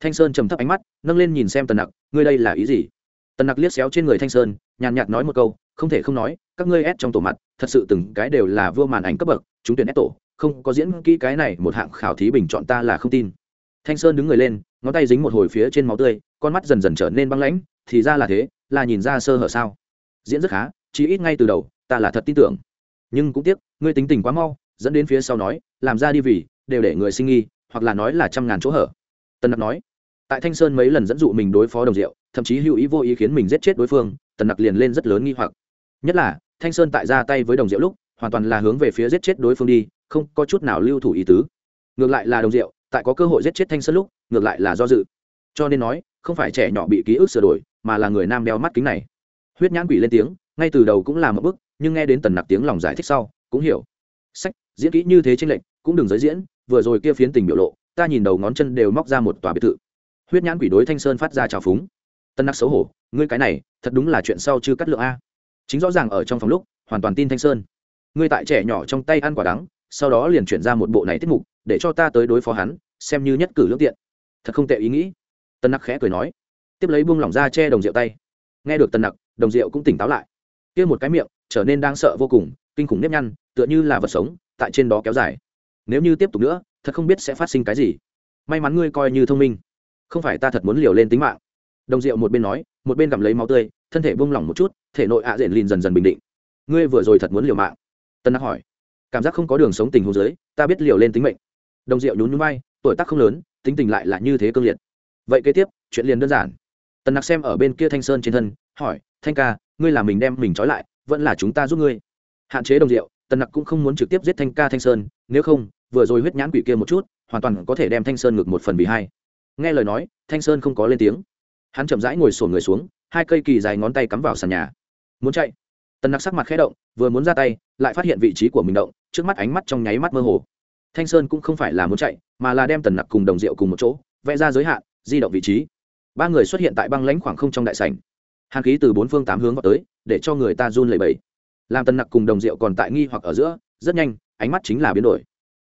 Thanh sơn trầm thấp ánh mắt, nâng lên nhìn xem tần nặc, ngươi đây là ý gì? Tần nặc liếc xéo trên người thanh sơn, nhàn nhạt nói một câu, không thể không nói, các ngươi ép trong tổ mặt, thật sự từng cái đều là vua màn ảnh cấp bậc, chúng tuyển ép tổ, không có diễn kỹ cái này, một hạng khảo thí bình chọn ta là không tin thanh sơn đứng người lên, ngón tay dính một hồi phía trên máu tươi, con mắt dần dần trở nên băng lãnh, thì ra là thế, là nhìn ra sơ hở sao? Diễn rất khá chỉ ít ngay từ đầu, ta là thật tin tưởng. Nhưng cũng tiếc, ngươi tính tình quá mau, dẫn đến phía sau nói, làm ra đi vì, đều để người sinh nghi, hoặc là nói là trăm ngàn chỗ hở. Tần nặc nói. Tại thanh sơn mấy lần dẫn dụ mình đối phó đồng diệu, thậm chí hữu ý vô ý khiến mình giết chết đối phương, tần nặc liền lên rất lớn nghi hoặc. Nhất là, thanh sơn tại ra tay với đồng diệu lúc, hoàn toàn là hướng về phía giết chết đối phương đi, không có chút nào lưu thủ ý tứ. Ngược lại là đồng diệu tại có cơ hội giết chết thanh sơn lúc, ngược lại là do dự. Cho nên nói, không phải trẻ nhỏ bị ký ức sửa đổi, mà là người nam đeo mắt kính này. Huyết nhãn quỷ lên tiếng, ngay từ đầu cũng là một bức, nhưng nghe đến tần nặc tiếng lòng giải thích sau, cũng hiểu. Sách, diễn kỹ như thế trên lệch, cũng đừng giới diễn, vừa rồi kia phiến tình biểu lộ, ta nhìn đầu ngón chân đều móc ra một tòa biệt thự. Huyết nhãn quỷ đối thanh sơn phát ra trào phúng. Tân nặc xấu hổ, ngươi cái này, thật đúng là chuyện sau chưa cắt lượng a. Chính rõ ràng ở trong phòng lúc, hoàn toàn tin thanh sơn. Ngươi tại trẻ nhỏ trong tay ăn quả đắng, sau đó liền chuyển ra một bộ này tiết mục, để cho ta tới đối phó hắn xem như nhất cử lương tiện. Thật không tệ ý nghĩ. Tân nặc khẽ cười nói. Tiếp lấy buông lỏng ra che đồng rượu tay. Nghe được tân nặc, đồng rượu cũng tỉnh táo lại. Kia một cái miệng, trở nên đang sợ vô cùng, kinh khủng nếp nhăn, tựa như là vật sống, tại trên đó kéo dài. Nếu như tiếp tục nữa, thật không biết sẽ phát sinh cái gì. May mắn ngươi coi như thông minh. Không phải ta thật muốn liều lên tính mạng. Đồng rượu một bên nói, một bên gặm lấy máu tươi, thân thể buông lỏng một chút, thể nội ạ à diện lìn dần dần bình định. Ngươi vừa rồi thật muốn liều mạng. Tân nặc hỏi. Cảm giác không có đường sống tình hồ dưới, ta biết liều lên tính mệnh. Đồng rượu nhún nhún vai tuổi tác không lớn, tính tình lại là như thế cương liệt. Vậy kế tiếp, chuyện liền đơn giản. Tần nặc xem ở bên kia thanh sơn trên thân, hỏi, thanh ca, ngươi là mình đem mình trói lại, vẫn là chúng ta giúp ngươi? Hạn chế đồng rượu, tần nặc cũng không muốn trực tiếp giết thanh ca thanh sơn, nếu không, vừa rồi huyết nhãn quỷ kia một chút, hoàn toàn có thể đem thanh sơn ngược một phần vì hai. Nghe lời nói, thanh sơn không có lên tiếng. Hắn chậm rãi ngồi sổn người xuống, hai cây kỳ dài ngón tay cắm vào sàn nhà. Muốn chạy? Tần nặc sắc mặt khẽ động, vừa muốn ra tay, lại phát hiện vị trí của mình động, trước mắt ánh mắt trong nháy mắt mơ hồ thanh sơn cũng không phải là muốn chạy, mà là đem tần nặc cùng đồng rượu cùng một chỗ, vẽ ra giới hạn, di động vị trí. Ba người xuất hiện tại băng lãnh khoảng không trong đại sảnh. Hàn khí từ bốn phương tám hướng vào tới, để cho người ta run lẩy bẩy. Làm tần nặc cùng đồng rượu còn tại nghi hoặc ở giữa, rất nhanh, ánh mắt chính là biến đổi.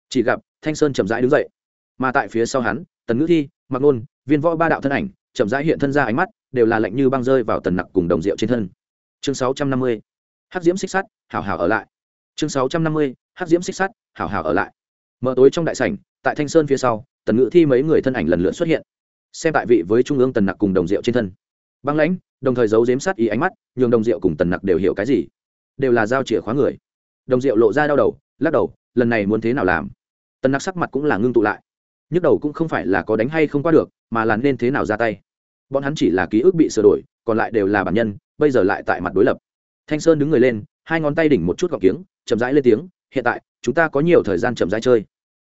Chỉ gặp thanh sơn chậm rãi đứng dậy. Mà tại phía sau hắn, tần ngữ thi mặc nôn, viên võ ba đạo thân ảnh, chậm rãi hiện thân ra ánh mắt, đều là lạnh như băng rơi vào tần nặc cùng đồng rượu trên thân. Chương sáu trăm năm mươi hát diễm xích sắt, hảo hảo ở lại. Chương sáu trăm năm mươi hát diễm xích sắt, hảo hảo ở lại mở tối trong đại sảnh, tại thanh sơn phía sau, tần ngữ thi mấy người thân ảnh lần lượt xuất hiện, xem tại vị với trung ương tần nặc cùng đồng rượu trên thân. Băng lãnh, đồng thời giấu giếm sát ý ánh mắt, nhường đồng rượu cùng tần nặc đều hiểu cái gì? Đều là giao chìa khóa người. Đồng rượu lộ ra đau đầu, lắc đầu, lần này muốn thế nào làm? Tần nặc sắc mặt cũng là ngưng tụ lại. Nhức đầu cũng không phải là có đánh hay không qua được, mà là nên thế nào ra tay. Bọn hắn chỉ là ký ức bị sửa đổi, còn lại đều là bản nhân, bây giờ lại tại mặt đối lập. Thanh sơn đứng người lên, hai ngón tay đỉnh một chút gọc kiếng, chậm rãi lên tiếng hiện tại, chúng ta có nhiều thời gian chậm rãi chơi.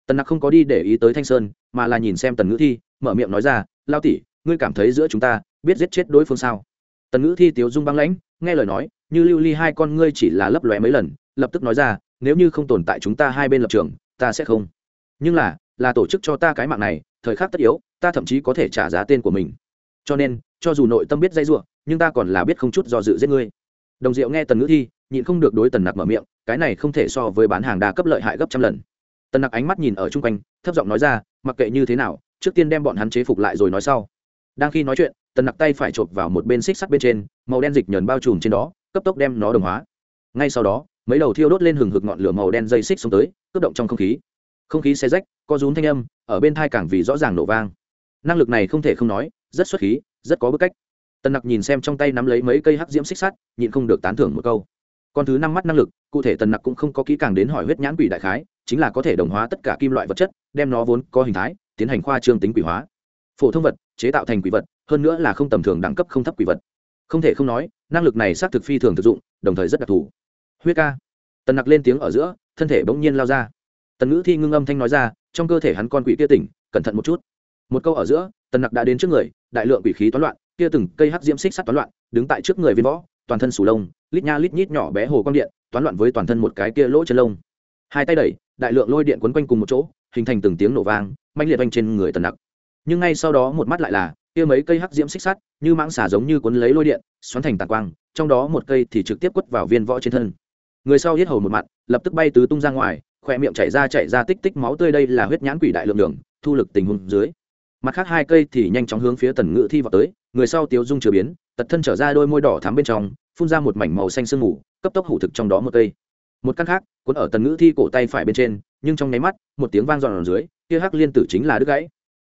Tần nặc không có đi để ý tới thanh sơn, mà là nhìn xem tần ngữ thi, mở miệng nói ra, lao tỉ ngươi cảm thấy giữa chúng ta biết giết chết đối phương sao? Tần ngữ thi tiếu dung băng lãnh, nghe lời nói, như lưu ly hai con ngươi chỉ là lấp lóe mấy lần, lập tức nói ra, nếu như không tồn tại chúng ta hai bên lập trường, ta sẽ không. Nhưng là là tổ chức cho ta cái mạng này, thời khắc tất yếu, ta thậm chí có thể trả giá tên của mình. Cho nên, cho dù nội tâm biết dây ruộng nhưng ta còn là biết không chút do dự giết ngươi đồng diệu nghe tần ngữ thi, nhịn không được đối tần nặc mở miệng, cái này không thể so với bán hàng đa cấp lợi hại gấp trăm lần. Tần nặc ánh mắt nhìn ở chung quanh, thấp giọng nói ra, mặc kệ như thế nào, trước tiên đem bọn hắn chế phục lại rồi nói sau. Đang khi nói chuyện, tần nặc tay phải chộp vào một bên xích sắt bên trên, màu đen dịch nhờn bao trùm trên đó, cấp tốc đem nó đồng hóa. Ngay sau đó, mấy đầu thiêu đốt lên hừng hực ngọn lửa màu đen dây xích xuống tới, cướp động trong không khí. Không khí xe rách, có rún thanh âm, ở bên thai càng vì rõ ràng nổ vang. Năng lực này không thể không nói, rất xuất khí, rất có bức cách tần nặc nhìn xem trong tay nắm lấy mấy cây hắc diễm xích sắt, nhịn không được tán thưởng một câu. Con thứ năm mắt năng lực, cụ thể tần nặc cũng không có kỹ càng đến hỏi huyết nhãn quỷ đại khái, chính là có thể đồng hóa tất cả kim loại vật chất, đem nó vốn có hình thái, tiến hành khoa trương tính quỷ hóa. Phổ thông vật, chế tạo thành quỷ vật, hơn nữa là không tầm thường đẳng cấp không thấp quỷ vật. Không thể không nói, năng lực này xác thực phi thường thực dụng, đồng thời rất đặc thù. Huyết ca. Tần nặc lên tiếng ở giữa, thân thể bỗng nhiên lao ra. Tần ngữ thi ngưng âm thanh nói ra, trong cơ thể hắn con quỷ kia tỉnh, cẩn thận một chút. Một câu ở giữa, tần nặc đã đến trước người, đại lượng quỷ khí toán loạn kia từng cây hắc diễm xích sắt toán loạn, đứng tại trước người viên võ, toàn thân sù lông, lít nha lít nhít nhỏ bé hồ quang điện, toán loạn với toàn thân một cái kia lỗ chân lông. Hai tay đẩy, đại lượng lôi điện quấn quanh cùng một chỗ, hình thành từng tiếng nổ vang manh liệt oanh trên người tần nặc. Nhưng ngay sau đó một mắt lại là, kia mấy cây hắc diễm xích sắt, như mãng xả giống như cuốn lấy lôi điện, xoắn thành tàn quang, trong đó một cây thì trực tiếp quất vào viên võ trên thân. Người sau giết hầu một mặt, lập tức bay tứ tung ra ngoài, khoe miệng chảy ra chảy ra tích tích máu tươi đây là huyết nhãn quỷ đại lượng đường thu lực tình huống dưới. Mặt khác hai cây thì nhanh chóng hướng phía tần ngự thi vào tới người sau tiếu dung chưa biến, tật thân trở ra đôi môi đỏ thắm bên trong, phun ra một mảnh màu xanh sương mù, cấp tốc hủ thực trong đó một cây. Một căn khác, cuốn ở tần ngữ thi cổ tay phải bên trên, nhưng trong nháy mắt, một tiếng vang dọn ở dưới, kia hắc liên tử chính là đứt gãy.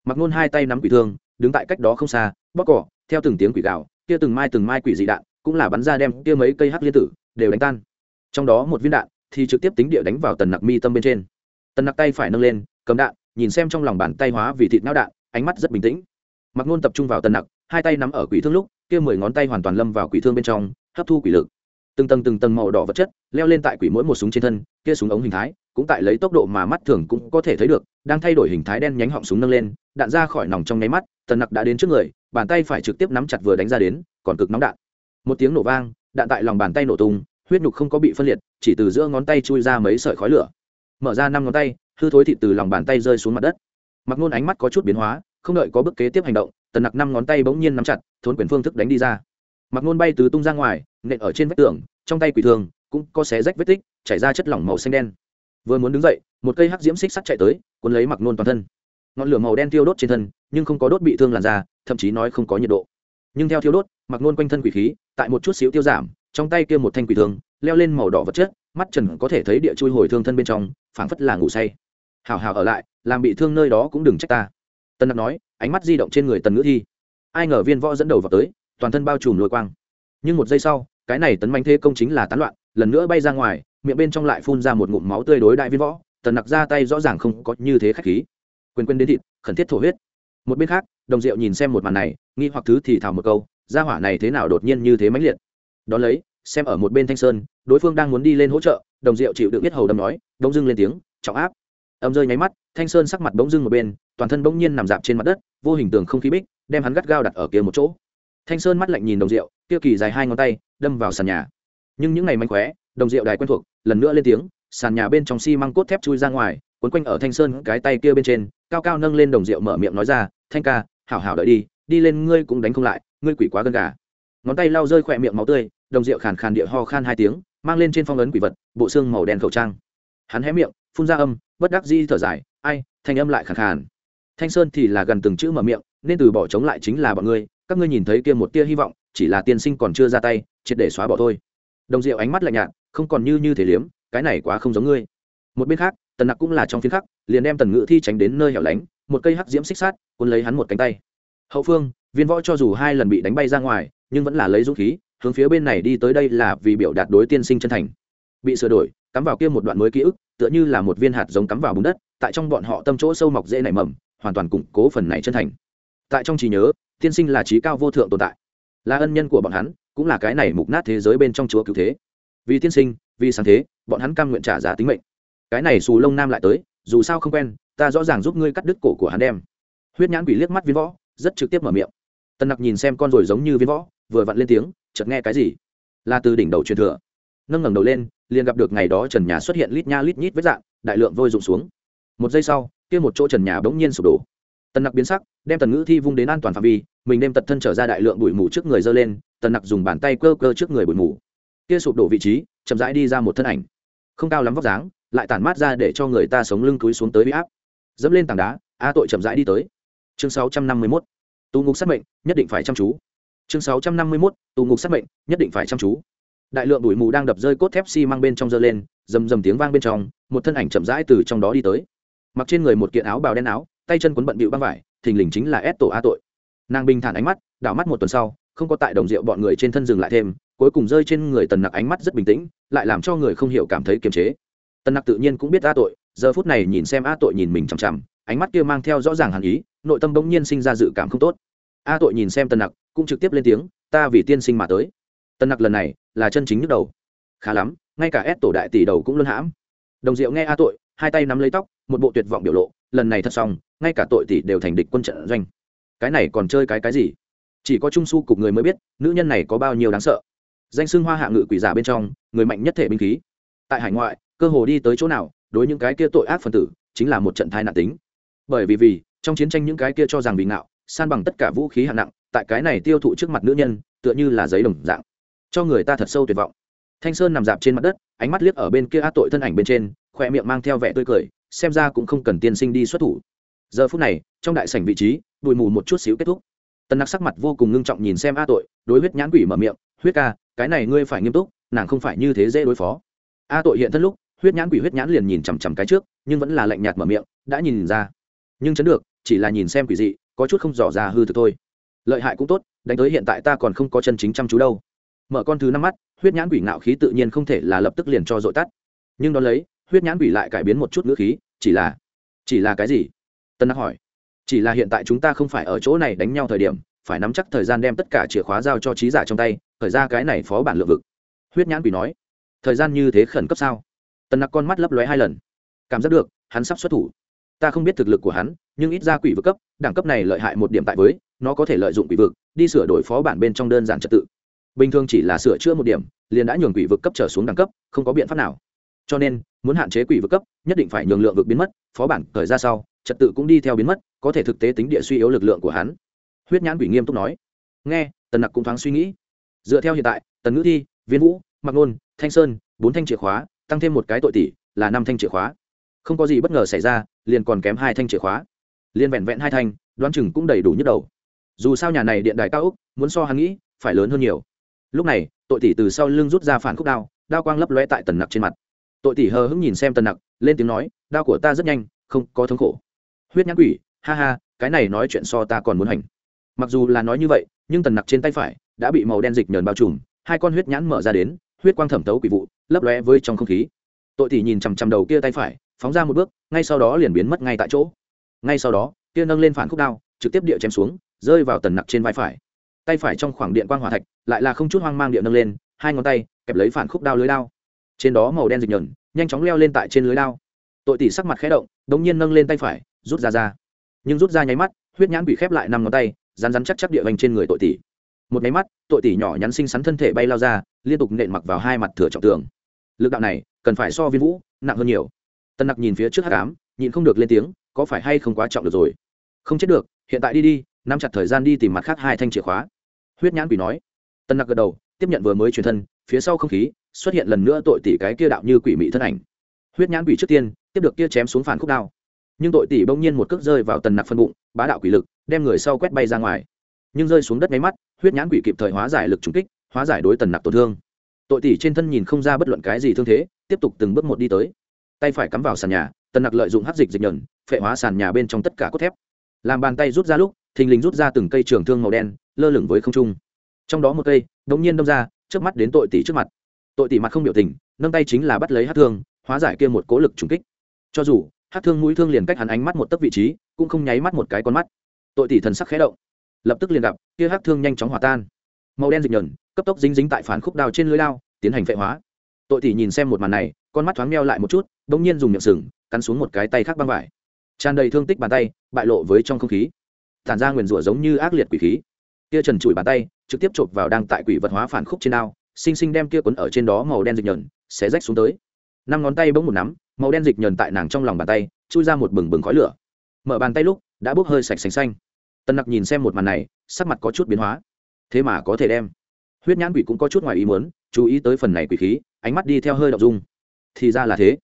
Mặc nôn hai tay nắm quỷ thương, đứng tại cách đó không xa bóc cỏ, theo từng tiếng quỷ gạo kia từng mai từng mai quỷ dị đạn, cũng là bắn ra đem kia mấy cây hắc liên tử, đều đánh tan. Trong đó một viên đạn, thì trực tiếp tính địa đánh vào tần nặc mi tâm bên trên. Tần nặc tay phải nâng lên, cầm đạn, nhìn xem trong lòng bàn tay hóa vì thịt não đạn, ánh mắt rất bình tĩnh. Mặc nôn tập trung vào tần nặc hai tay nắm ở quỷ thương lúc, kia mười ngón tay hoàn toàn lâm vào quỷ thương bên trong, hấp thu quỷ lực. Từng tầng từng tầng màu đỏ vật chất leo lên tại quỷ mỗi một súng trên thân, kia súng ống hình thái cũng tại lấy tốc độ mà mắt thường cũng có thể thấy được, đang thay đổi hình thái đen nhánh họng súng nâng lên, đạn ra khỏi nòng trong nháy mắt, tần nặc đã đến trước người, bàn tay phải trực tiếp nắm chặt vừa đánh ra đến, còn cực nóng đạn. Một tiếng nổ vang, đạn tại lòng bàn tay nổ tung, huyết nhục không có bị phân liệt, chỉ từ giữa ngón tay chui ra mấy sợi khói lửa. Mở ra năm ngón tay, hư thối thịt từ lòng bàn tay rơi xuống mặt đất. Mặc nôn ánh mắt có chút biến hóa, không đợi có bước kế tiếp hành động tần nặc năm ngón tay bỗng nhiên nắm chặt, thốn quyền phương thức đánh đi ra. Mặc nôn bay từ tung ra ngoài, nện ở trên vách tường, trong tay quỷ thường cũng có xé rách vết tích, chảy ra chất lỏng màu xanh đen. Vừa muốn đứng dậy, một cây hắc diễm xích sắt chạy tới, cuốn lấy mặc nôn toàn thân. Ngọn lửa màu đen tiêu đốt trên thân, nhưng không có đốt bị thương làn da, thậm chí nói không có nhiệt độ. Nhưng theo thiêu đốt, mặc nôn quanh thân quỷ khí, tại một chút xíu tiêu giảm, trong tay kia một thanh quỷ thương leo lên màu đỏ vật chất, mắt trần có thể thấy địa chui hồi thương thân bên trong, phảng phất là ngủ say. Hào hào ở lại, làm bị thương nơi đó cũng đừng trách ta tân Nặc nói, ánh mắt di động trên người tần ngữ thi. Ai ngờ viên võ dẫn đầu vào tới, toàn thân bao trùm lôi quang. Nhưng một giây sau, cái này tấn manh thế công chính là tán loạn, lần nữa bay ra ngoài, miệng bên trong lại phun ra một ngụm máu tươi đối đại viên võ. Tần nặc ra tay rõ ràng không có như thế khách khí. Quên quên đến thịt, khẩn thiết thổ huyết. Một bên khác, đồng diệu nhìn xem một màn này, nghi hoặc thứ thì thào một câu, gia hỏa này thế nào đột nhiên như thế mãnh liệt. Đón lấy, xem ở một bên thanh sơn, đối phương đang muốn đi lên hỗ trợ, đồng diệu chịu được biết hầu đâm nói, đông dưng lên tiếng, trọng áp. Âm rơi nháy mắt thanh sơn sắc mặt bỗng dưng một bên, toàn thân bỗng nhiên nằm dạp trên mặt đất, vô hình tường không khí bích, đem hắn gắt gao đặt ở kia một chỗ. Thanh sơn mắt lạnh nhìn đồng diệu, kia kỳ dài hai ngón tay, đâm vào sàn nhà. Nhưng những ngày mánh khóe, đồng diệu đài quen thuộc, lần nữa lên tiếng, sàn nhà bên trong xi、si、măng cốt thép chui ra ngoài quấn quanh ở thanh sơn cái tay kia bên trên, cao cao nâng lên đồng rượu mở miệng nói ra, thanh ca, hảo hảo đợi đi đi lên ngươi cũng đánh không lại, ngươi quỷ quá gân gà. Ngón tay lau rơi khỏe miệng máu tươi, đồng rượu khàn khàn địa ho khan hai tiếng, mang lên trên phong ấn quỷ vật, bộ xương màu đen khẩu trang. Hắn hé miệng, phun ra âm, bất đắc di thở dài ai, thanh âm lại khẳng khàn. Thanh sơn thì là gần từng chữ mở miệng, nên từ bỏ chống lại chính là bọn ngươi, các ngươi nhìn thấy kia một tia hy vọng, chỉ là tiên sinh còn chưa ra tay, triệt để xóa bỏ thôi. Đồng diệu ánh mắt lạnh nhạt, không còn như như thể liếm, cái này quá không giống ngươi. Một bên khác, tần nặc cũng là trong phiến khắc, liền đem tần ngự thi tránh đến nơi hẻo lánh, một cây hắc diễm xích sát cuốn lấy hắn một cánh tay. Hậu phương, viên võ cho dù hai lần bị đánh bay ra ngoài, nhưng vẫn là lấy dũng khí, hướng phía bên này đi tới đây là vì biểu đạt đối tiên sinh chân thành. Bị sửa đổi, cắm vào kia một đoạn mới ký ức, tựa như là một viên hạt giống cắm vào bùn đất tại trong bọn họ tâm chỗ sâu mọc dễ nảy mầm, hoàn toàn củng cố phần này chân thành. Tại trong trí nhớ, tiên sinh là trí cao vô thượng tồn tại. Là ân nhân của bọn hắn, cũng là cái này mục nát thế giới bên trong chúa cứu thế. Vì tiên sinh, vì sáng thế, bọn hắn cam nguyện trả giá tính mệnh. Cái này xù lông nam lại tới, dù sao không quen, ta rõ ràng giúp ngươi cắt đứt cổ của hắn đem. Huyết nhãn quỷ liếc mắt viên võ, rất trực tiếp mở miệng. Tân nặc nhìn xem con rồi giống như viên võ, vừa vặn lên tiếng, chợt nghe cái gì? Là từ đỉnh đầu truyền thừa. Nâng ngẩng đầu lên, liền gặp được ngày đó trần nhà xuất hiện lít nha lít nhít vết dạng, đại lượng vôi rụng xuống một giây sau, kia một chỗ trần nhà bỗng nhiên sụp đổ. Tần nặc biến sắc, đem tần ngữ thi vung đến an toàn phạm vi, mình đem tật thân trở ra đại lượng bụi mù trước người dơ lên, tần nặc dùng bàn tay cơ cơ trước người bụi mù. Kia sụp đổ vị trí, chậm rãi đi ra một thân ảnh. Không cao lắm vóc dáng, lại tản mát ra để cho người ta sống lưng túi xuống tới bị áp. Dẫm lên tảng đá, a tội chậm rãi đi tới. Chương 651. tù ngục sát mệnh, nhất định phải chăm chú. Chương 651. tù ngục sát mệnh, nhất định phải chăm chú. Đại lượng bụi mù đang đập rơi cốt thép xi mang bên trong dơ lên, rầm rầm tiếng vang bên trong, một thân ảnh chậm rãi từ trong đó đi tới mặc trên người một kiện áo bào đen áo, tay chân quấn bận bịu băng vải, thình lình chính là ép tổ a tội. Nàng bình thản ánh mắt, đảo mắt một tuần sau, không có tại đồng rượu bọn người trên thân dừng lại thêm, cuối cùng rơi trên người tần nặc ánh mắt rất bình tĩnh, lại làm cho người không hiểu cảm thấy kiềm chế. Tần nặc tự nhiên cũng biết a tội, giờ phút này nhìn xem a tội nhìn mình chằm chằm, ánh mắt kia mang theo rõ ràng hàn ý, nội tâm bỗng nhiên sinh ra dự cảm không tốt. A tội nhìn xem tần nặc, cũng trực tiếp lên tiếng, ta vì tiên sinh mà tới. Tần nặc lần này là chân chính nhức đầu. Khá lắm, ngay cả ép tổ đại tỷ đầu cũng luôn hãm. Đồng diệu nghe a tội hai tay nắm lấy tóc, một bộ tuyệt vọng biểu lộ, lần này thật xong, ngay cả tội tỷ đều thành địch quân trận doanh. Cái này còn chơi cái cái gì? Chỉ có trung su cục người mới biết, nữ nhân này có bao nhiêu đáng sợ. Danh xưng hoa hạ ngự quỷ giả bên trong, người mạnh nhất thể binh khí. Tại hải ngoại, cơ hồ đi tới chỗ nào, đối những cái kia tội ác phần tử, chính là một trận thai nạn tính. Bởi vì vì, trong chiến tranh những cái kia cho rằng bị ngạo, san bằng tất cả vũ khí hạng nặng, tại cái này tiêu thụ trước mặt nữ nhân, tựa như là giấy đồng dạng. Cho người ta thật sâu tuyệt vọng. Thanh sơn nằm dạp trên mặt đất, ánh mắt liếc ở bên kia ác tội thân ảnh bên trên khoe miệng mang theo vẻ tươi cười, xem ra cũng không cần tiên sinh đi xuất thủ. Giờ phút này, trong đại sảnh vị trí, bụi mù một chút xíu kết thúc. Tân nặc sắc mặt vô cùng ngưng trọng nhìn xem a tội, đối huyết nhãn quỷ mở miệng, huyết ca, cái này ngươi phải nghiêm túc, nàng không phải như thế dễ đối phó. A tội hiện thân lúc, huyết nhãn quỷ huyết nhãn liền nhìn chằm chằm cái trước, nhưng vẫn là lạnh nhạt mở miệng, đã nhìn ra. Nhưng chấn được, chỉ là nhìn xem quỷ dị, có chút không dò ra hư thực thôi. Lợi hại cũng tốt, đánh tới hiện tại ta còn không có chân chính chăm chú đâu. Mở con thứ năm mắt, huyết nhãn quỷ ngạo khí tự nhiên không thể là lập tức liền cho dội tắt. Nhưng đón lấy huyết nhãn quỷ lại cải biến một chút ngữ khí, chỉ là chỉ là cái gì? Tân nặc hỏi. Chỉ là hiện tại chúng ta không phải ở chỗ này đánh nhau thời điểm, phải nắm chắc thời gian đem tất cả chìa khóa giao cho trí giả trong tay thời ra cái này phó bản lượng vực. Huyết nhãn quỷ nói. Thời gian như thế khẩn cấp sao? Tần nặc con mắt lấp lóe hai lần. Cảm giác được, hắn sắp xuất thủ. Ta không biết thực lực của hắn, nhưng ít ra quỷ vực cấp, đẳng cấp này lợi hại một điểm tại với, nó có thể lợi dụng quỷ vực, đi sửa đổi phó bản bên trong đơn giản trật tự. Bình thường chỉ là sửa chữa một điểm, liền đã nhường quỷ vực cấp trở xuống đẳng cấp, không có biện pháp nào cho nên, muốn hạn chế quỷ vực cấp, nhất định phải nhường lượng vực biến mất, phó bản thời ra sau, trật tự cũng đi theo biến mất, có thể thực tế tính địa suy yếu lực lượng của hắn. Huyết nhãn quỷ nghiêm túc nói. Nghe, tần nặc cũng thoáng suy nghĩ. Dựa theo hiện tại, tần ngữ thi, viên vũ mặc nôn, thanh sơn, bốn thanh chìa khóa, tăng thêm một cái tội tỷ là năm thanh chìa khóa. Không có gì bất ngờ xảy ra, liền còn kém hai thanh chìa khóa. Liền vẹn vẹn hai thanh, đoán chừng cũng đầy đủ nhức đầu. Dù sao nhà này điện đài cao úc muốn so hắn nghĩ, phải lớn hơn nhiều. Lúc này, tội tỷ từ sau lưng rút ra phản khúc đao đao quang lấp lóe tại tần nặc trên mặt tội tỷ hờ hững nhìn xem tần nặc, lên tiếng nói, đao của ta rất nhanh, không có thống khổ. Huyết nhãn quỷ, ha ha, cái này nói chuyện so ta còn muốn hành. Mặc dù là nói như vậy, nhưng tần nặc trên tay phải đã bị màu đen dịch nhờn bao trùm, hai con huyết nhãn mở ra đến, huyết quang thẩm tấu quỷ vụ, lấp lóe với trong không khí. Tội tỷ nhìn chằm chằm đầu kia tay phải, phóng ra một bước, ngay sau đó liền biến mất ngay tại chỗ. Ngay sau đó, kia nâng lên phản khúc đao, trực tiếp địa chém xuống, rơi vào tần nặc trên vai phải. Tay phải trong khoảng điện quang hỏa thạch, lại là không chút hoang mang điện nâng lên, hai ngón tay kẹp lấy phản khúc đao lưới đao trên đó màu đen dịch nhờn, nhanh chóng leo lên tại trên lưới lao. tội tỷ sắc mặt khẽ động, đống nhiên nâng lên tay phải, rút ra ra. Nhưng rút ra nháy mắt, huyết nhãn bị khép lại năm ngón tay rán rán chắc chắc địa vành trên người tội tỷ. Một nháy mắt, tội tỷ nhỏ nhắn xinh xắn thân thể bay lao ra, liên tục nện mặc vào hai mặt thừa trọng tường. Lực đạo này, cần phải so viên vũ, nặng hơn nhiều. Tân nặc nhìn phía trước hát cám nhịn không được lên tiếng, có phải hay không quá trọng được rồi? Không chết được, hiện tại đi đi, nắm chặt thời gian đi tìm mặt khác hai thanh chìa khóa. Huyết nhãn quỷ nói. Tân nặc gật đầu, tiếp nhận vừa mới truyền thân, phía sau không khí xuất hiện lần nữa tội tỷ cái kia đạo như quỷ mị thân ảnh. Huyết nhãn quỷ trước tiên, tiếp được kia chém xuống phản khúc đao. Nhưng tội tỷ bỗng nhiên một cước rơi vào tần nặc phân bụng, bá đạo quỷ lực, đem người sau quét bay ra ngoài. Nhưng rơi xuống đất máy mắt, huyết nhãn quỷ kịp thời hóa giải lực trúng kích, hóa giải đối tần nặc tổn thương. Tội tỷ trên thân nhìn không ra bất luận cái gì thương thế, tiếp tục từng bước một đi tới. Tay phải cắm vào sàn nhà, tần nặc lợi dụng hát dịch dịch nhờn phệ hóa sàn nhà bên trong tất cả cốt thép. Làm bàn tay rút ra lúc, thình lình rút ra từng cây trường thương màu đen, lơ lửng với không trung. Trong đó một cây đ ỗ n g nhiên đâm ra trước mắt đến tội tỷ trước mặt tội tỷ mặt không biểu tình, nâng tay chính là bắt lấy hát thương, hóa giải kia một cố lực trùng kích. Cho dù, hát thương mũi thương liền cách hắn ánh mắt một tấc vị trí, cũng không nháy mắt một cái con mắt. Tội tỷ thần sắc khẽ động. Lập tức liền gặp, kia hát thương nhanh chóng hòa tan. Màu đen dịch nhờn, cấp tốc dính dính tại phản khúc đao trên lưới lao, tiến hành phệ hóa. Tội tỷ nhìn xem một màn này, con mắt thoáng meo lại một chút đ ỗ n g nhiên dùng miệng sừng, cắn xuống một cái tay khác băng vải. Tràn đầy thương tích bàn tay, bại lộ với trong không khí. Tản ra nguyền rủa giống như ác liệt quỷ khí. Kia trần trụi bàn tay, trực tiếp chộp vào đang tại quỷ vật hóa phản khúc trên ao xinh xinh đem kia quấn ở trên đó màu đen dịch nhờn, xé rách xuống tới. Năm ngón tay bỗng một nắm, màu đen dịch nhờn tại nàng trong lòng bàn tay, chui ra một bừng bừng khói lửa. Mở bàn tay lúc, đã bốc hơi sạch sành xanh. Tân nặc nhìn xem một màn này, sắc mặt có chút biến hóa. Thế mà có thể đem. Huyết nhãn quỷ cũng có chút ngoài ý muốn, chú ý tới phần này quỷ khí, ánh mắt đi theo hơi đọc dung. Thì ra là thế.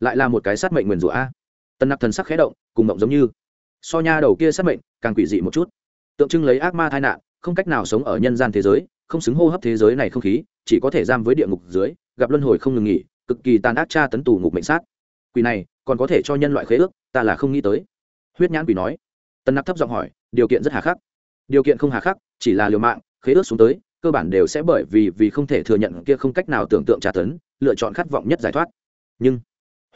Lại là một cái sát mệnh nguyền rủa a. Tân nặc thần sắc khẽ động, cùng động giống như. So nha đầu kia sát mệnh, càng quỷ dị một chút. Tượng trưng lấy ác ma tai nạn, không cách nào sống ở nhân gian thế giới không xứng hô hấp thế giới này không khí, chỉ có thể giam với địa ngục dưới, gặp luân hồi không ngừng nghỉ, cực kỳ tàn ác tra tấn tù ngục mệnh sát. Quỷ này, còn có thể cho nhân loại khế ước, ta là không nghĩ tới. Huyết nhãn quỷ nói. Tân nặc thấp giọng hỏi, điều kiện rất hà khắc. Điều kiện không hà khắc, chỉ là liều mạng, khế ước xuống tới, cơ bản đều sẽ bởi vì vì không thể thừa nhận kia không cách nào tưởng tượng tra tấn, lựa chọn khát vọng nhất giải thoát. Nhưng,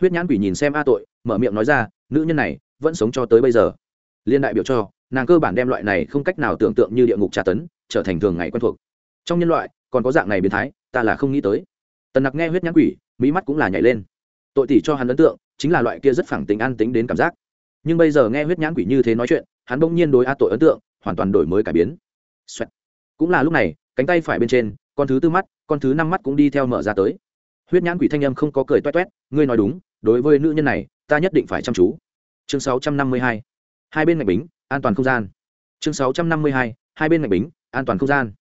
huyết nhãn quỷ nhìn xem a tội, mở miệng nói ra, nữ nhân này, vẫn sống cho tới bây giờ. Liên đại biểu cho, nàng cơ bản đem loại này không cách nào tưởng tượng như địa ngục tra tấn, trở thành thường ngày quen thuộc trong nhân loại, còn có dạng này biến thái, ta là không nghĩ tới. Tần nặc nghe huyết nhãn quỷ mỹ mắt cũng là nhảy lên. Tội tỷ cho hắn ấn tượng, chính là loại kia rất phẳng tính an tính đến cảm giác. Nhưng bây giờ nghe huyết nhãn quỷ như thế nói chuyện, hắn bỗng nhiên đối a tội ấn tượng, hoàn toàn đổi mới cải biến、Xoẹt. cũng là lúc này, cánh tay phải bên trên, con thứ tư mắt, con thứ năm mắt cũng đi theo mở ra tới. Huyết nhãn quỷ thanh âm không có cười toét toét, ngươi nói đúng, đối với nữ nhân này, ta nhất định phải chăm chú. Chương sáu trăm năm mươi hai. Hai bên ngạch bính, an toàn không gian. Chương sáu trăm năm mươi hai. Hai bên ngạch bính, an toàn không gian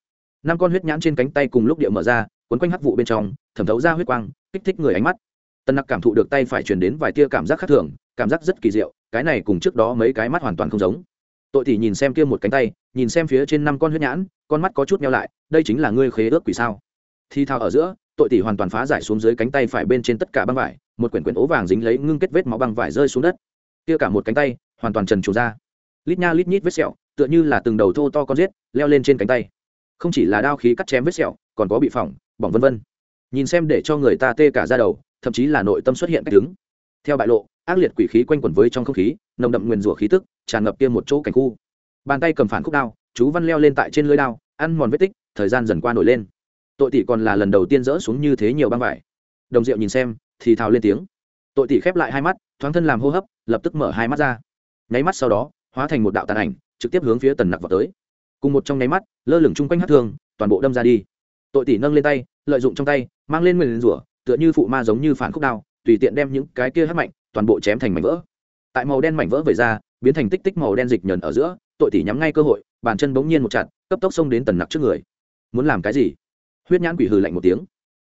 năm con huyết nhãn trên cánh tay cùng lúc địa mở ra, quấn quanh hắc vụ bên trong, thẩm thấu ra huyết quang, kích thích người ánh mắt. Tân nặc cảm thụ được tay phải truyền đến vài tia cảm giác khác thường, cảm giác rất kỳ diệu, cái này cùng trước đó mấy cái mắt hoàn toàn không giống. Tội thì nhìn xem kia một cánh tay, nhìn xem phía trên năm con huyết nhãn, con mắt có chút nhau lại, đây chính là ngươi khế ước quỷ sao? Thi thao ở giữa, tội tỷ hoàn toàn phá giải xuống dưới cánh tay phải bên trên tất cả băng vải, một quyển quyển ố vàng dính lấy ngưng kết vết máu băng vải rơi xuống đất. Kia cả một cánh tay, hoàn toàn trần trù ra. Lít nha lít nhít vết sẹo, tựa như là từng đầu thô to con rết leo lên trên cánh tay không chỉ là đao khí cắt chém vết sẹo, còn có bị phỏng, bỏng vân vân. Nhìn xem để cho người ta tê cả ra đầu, thậm chí là nội tâm xuất hiện cách đứng theo bại lộ, ác liệt quỷ khí quanh quẩn với trong không khí, nồng đậm nguyền rủa khí tức, tràn ngập kia một chỗ cảnh khu. Bàn tay cầm phản khúc đao, chú văn leo lên tại trên lưới đao, ăn mòn vết tích, thời gian dần qua nổi lên. Tội tỷ còn là lần đầu tiên rỡ xuống như thế nhiều băng vải. Đồng diệu nhìn xem, thì thào lên tiếng. Tội tỷ khép lại hai mắt, thoáng thân làm hô hấp, lập tức mở hai mắt ra. Nháy mắt sau đó, hóa thành một đạo tàn ảnh, trực tiếp hướng phía tần nặc vào tới cùng một trong nháy mắt, lơ lửng chung quanh hát thương, toàn bộ đâm ra đi. Tội tỷ nâng lên tay, lợi dụng trong tay, mang lên nguyền rủa, tựa như phụ ma giống như phản khúc đao, tùy tiện đem những cái kia hát mạnh, toàn bộ chém thành mảnh vỡ. Tại màu đen mảnh vỡ về ra, biến thành tích tích màu đen dịch nhờn ở giữa, tội tỷ nhắm ngay cơ hội, bàn chân bỗng nhiên một chặt, cấp tốc xông đến tần nặc trước người. Muốn làm cái gì? Huyết nhãn quỷ hừ lạnh một tiếng.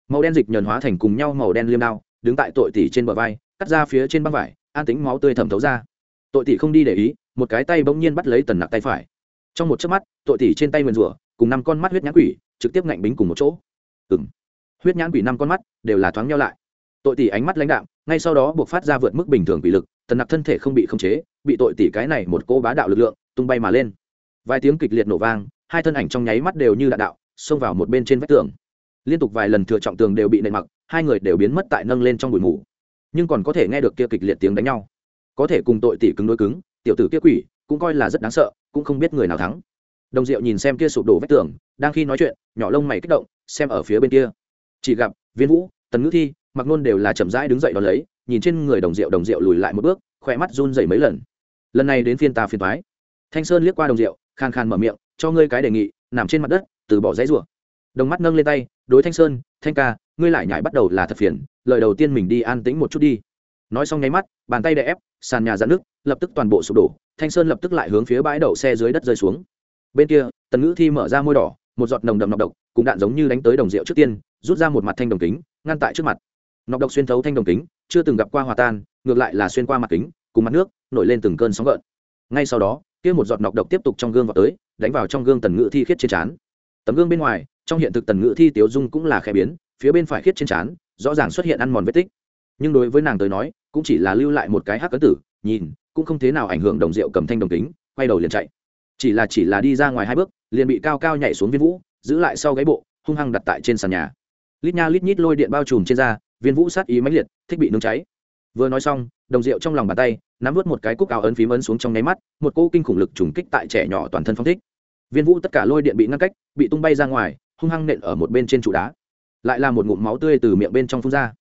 Màu đen dịch nhờn hóa thành cùng nhau màu đen liêm đao, đứng tại tội tỷ trên bờ vai, cắt ra phía trên băng vải, an tính máu tươi thẩm thấu ra. Tội tỷ không đi để ý, một cái tay bỗng nhiên bắt lấy tần nặc tay phải trong một chớp mắt, tội tỷ trên tay nguyền rủa, cùng năm con mắt huyết nhãn quỷ, trực tiếp ngạnh bính cùng một chỗ. Ừng huyết nhãn quỷ năm con mắt đều là thoáng nhau lại. Tội tỷ ánh mắt lãnh đạm, ngay sau đó buộc phát ra vượt mức bình thường quỷ lực, tần nặc thân thể không bị khống chế, bị tội tỷ cái này một cô bá đạo lực lượng tung bay mà lên. Vài tiếng kịch liệt nổ vang, hai thân ảnh trong nháy mắt đều như đạn đạo, xông vào một bên trên vách tường. Liên tục vài lần thừa trọng tường đều bị nệ mặc, hai người đều biến mất tại nâng lên trong bụi mù. Nhưng còn có thể nghe được kia kịch liệt tiếng đánh nhau. Có thể cùng tội tỷ cứng đối cứng, tiểu tử kia quỷ cũng coi là rất đáng sợ, cũng không biết người nào thắng. Đồng diệu nhìn xem kia sụp đổ vách tường, đang khi nói chuyện, nhỏ lông mày kích động, xem ở phía bên kia. Chỉ gặp viên vũ, tần ngữ thi mặc nôn đều là chậm rãi đứng dậy đón lấy, nhìn trên người đồng diệu đồng diệu lùi lại một bước, khỏe mắt run dậy mấy lần. Lần này đến phiên ta phiền thoái thanh sơn liếc qua đồng diệu, khàn khàn mở miệng, cho ngươi cái đề nghị, nằm trên mặt đất, từ bỏ giấy rủa. Đồng mắt nâng lên tay, đối thanh sơn, thanh ca, ngươi lại nhảy bắt đầu là thật phiền, lời đầu tiên mình đi an tĩnh một chút đi. Nói xong nháy mắt, bàn tay đè ép, sàn nhà dạn nước lập tức toàn bộ sụp đổ, thanh sơn lập tức lại hướng phía bãi đậu xe dưới đất rơi xuống. Bên kia, tần ngữ thi mở ra môi đỏ, một giọt nồng đậm nọc độc, cùng đạn giống như đánh tới đồng rượu trước tiên, rút ra một mặt thanh đồng kính, ngăn tại trước mặt. Nọc độc xuyên thấu thanh đồng kính, chưa từng gặp qua hòa tan, ngược lại là xuyên qua mặt kính, cùng mặt nước, nổi lên từng cơn sóng gợn. Ngay sau đó, kia một giọt nọc độc tiếp tục trong gương vào tới, đánh vào trong gương tần ngữ thi khiết trên trán. Tấm gương bên ngoài, trong hiện thực tần ngữ thi tiếu dung cũng là khẽ biến, phía bên phải khiết trên trán, rõ ràng xuất hiện ăn mòn vết tích. Nhưng đối với nàng tới nói, cũng chỉ là lưu lại một cái hắc ấn tử, nhìn cũng không thế nào ảnh hưởng đồng rượu cầm thanh đồng kính, quay đầu liền chạy. Chỉ là chỉ là đi ra ngoài hai bước, liền bị cao cao nhảy xuống viên vũ, giữ lại sau gáy bộ, hung hăng đặt tại trên sàn nhà. Lít nha lít nhít lôi điện bao trùm trên da, viên vũ sát ý mãnh liệt, thích bị nướng cháy. Vừa nói xong, đồng rượu trong lòng bàn tay, nắm vớt một cái cúc áo ấn phím ấn xuống trong nháy mắt, một cô kinh khủng lực trùng kích tại trẻ nhỏ toàn thân phong thích. Viên vũ tất cả lôi điện bị ngăn cách, bị tung bay ra ngoài, hung hăng nện ở một bên trên trụ đá. Lại là một ngụm máu tươi từ miệng bên trong phun ra.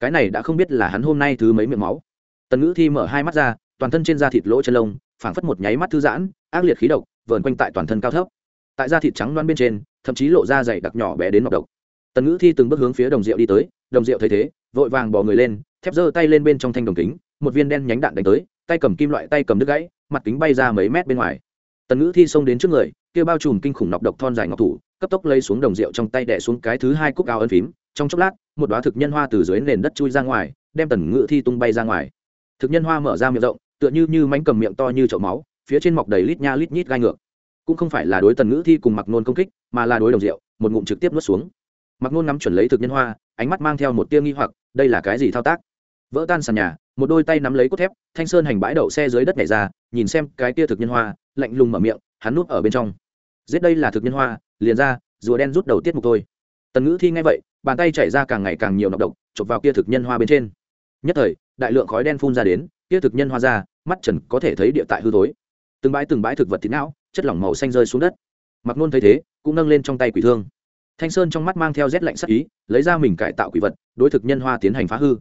Cái này đã không biết là hắn hôm nay thứ mấy miệng máu. Tần ngữ thi mở hai mắt ra toàn thân trên da thịt lỗ chân lông, phảng phất một nháy mắt thư giãn, ác liệt khí độc, vờn quanh tại toàn thân cao thấp. Tại da thịt trắng loan bên trên, thậm chí lộ ra dày đặc nhỏ bé đến nọc độc. Tần ngữ thi từng bước hướng phía đồng rượu đi tới, đồng rượu thấy thế, vội vàng bỏ người lên, thép giơ tay lên bên trong thanh đồng kính, một viên đen nhánh đạn đánh tới, tay cầm kim loại, tay cầm đứt gãy, mặt kính bay ra mấy mét bên ngoài. Tần ngữ thi xông đến trước người, kêu bao trùm kinh khủng nọc độc thon dài ngọc thủ, cấp tốc lấy xuống đồng rượu trong tay đẻ xuống cái thứ hai cúc áo ân phím, trong chốc lát, một đoá thực nhân hoa từ dưới nền đất chui ra ngoài, đem tần ngữ thi tung bay ra ngoài. Thực nhân hoa mở ra miệng rộng tựa như như mánh cầm miệng to như chậu máu, phía trên mọc đầy lít nha lít nhít gai ngược. Cũng không phải là đối tần ngữ thi cùng mặc nôn công kích, mà là đối đồng rượu, một ngụm trực tiếp nuốt xuống. Mặc nôn nắm chuẩn lấy thực nhân hoa, ánh mắt mang theo một tia nghi hoặc, đây là cái gì thao tác? Vỡ tan sàn nhà, một đôi tay nắm lấy cốt thép, thanh sơn hành bãi đậu xe dưới đất nhảy ra, nhìn xem cái tia thực nhân hoa, lạnh lùng mở miệng, hắn núp ở bên trong. Giết đây là thực nhân hoa, liền ra, rùa đen rút đầu tiết mục thôi. Tần ngữ thi ngay vậy, bàn tay chảy ra càng ngày càng nhiều nọc độc, chụp vào kia thực nhân hoa bên trên. Nhất thời, đại lượng khói đen phun ra đến, kia thực nhân hoa ra mắt trần có thể thấy địa tại hư thối. Từng bãi từng bãi thực vật thịt não, chất lỏng màu xanh rơi xuống đất. Mặc nôn thấy thế, cũng nâng lên trong tay quỷ thương. Thanh sơn trong mắt mang theo rét lạnh sắc ý, lấy ra mình cải tạo quỷ vật, đối thực nhân hoa tiến hành phá hư.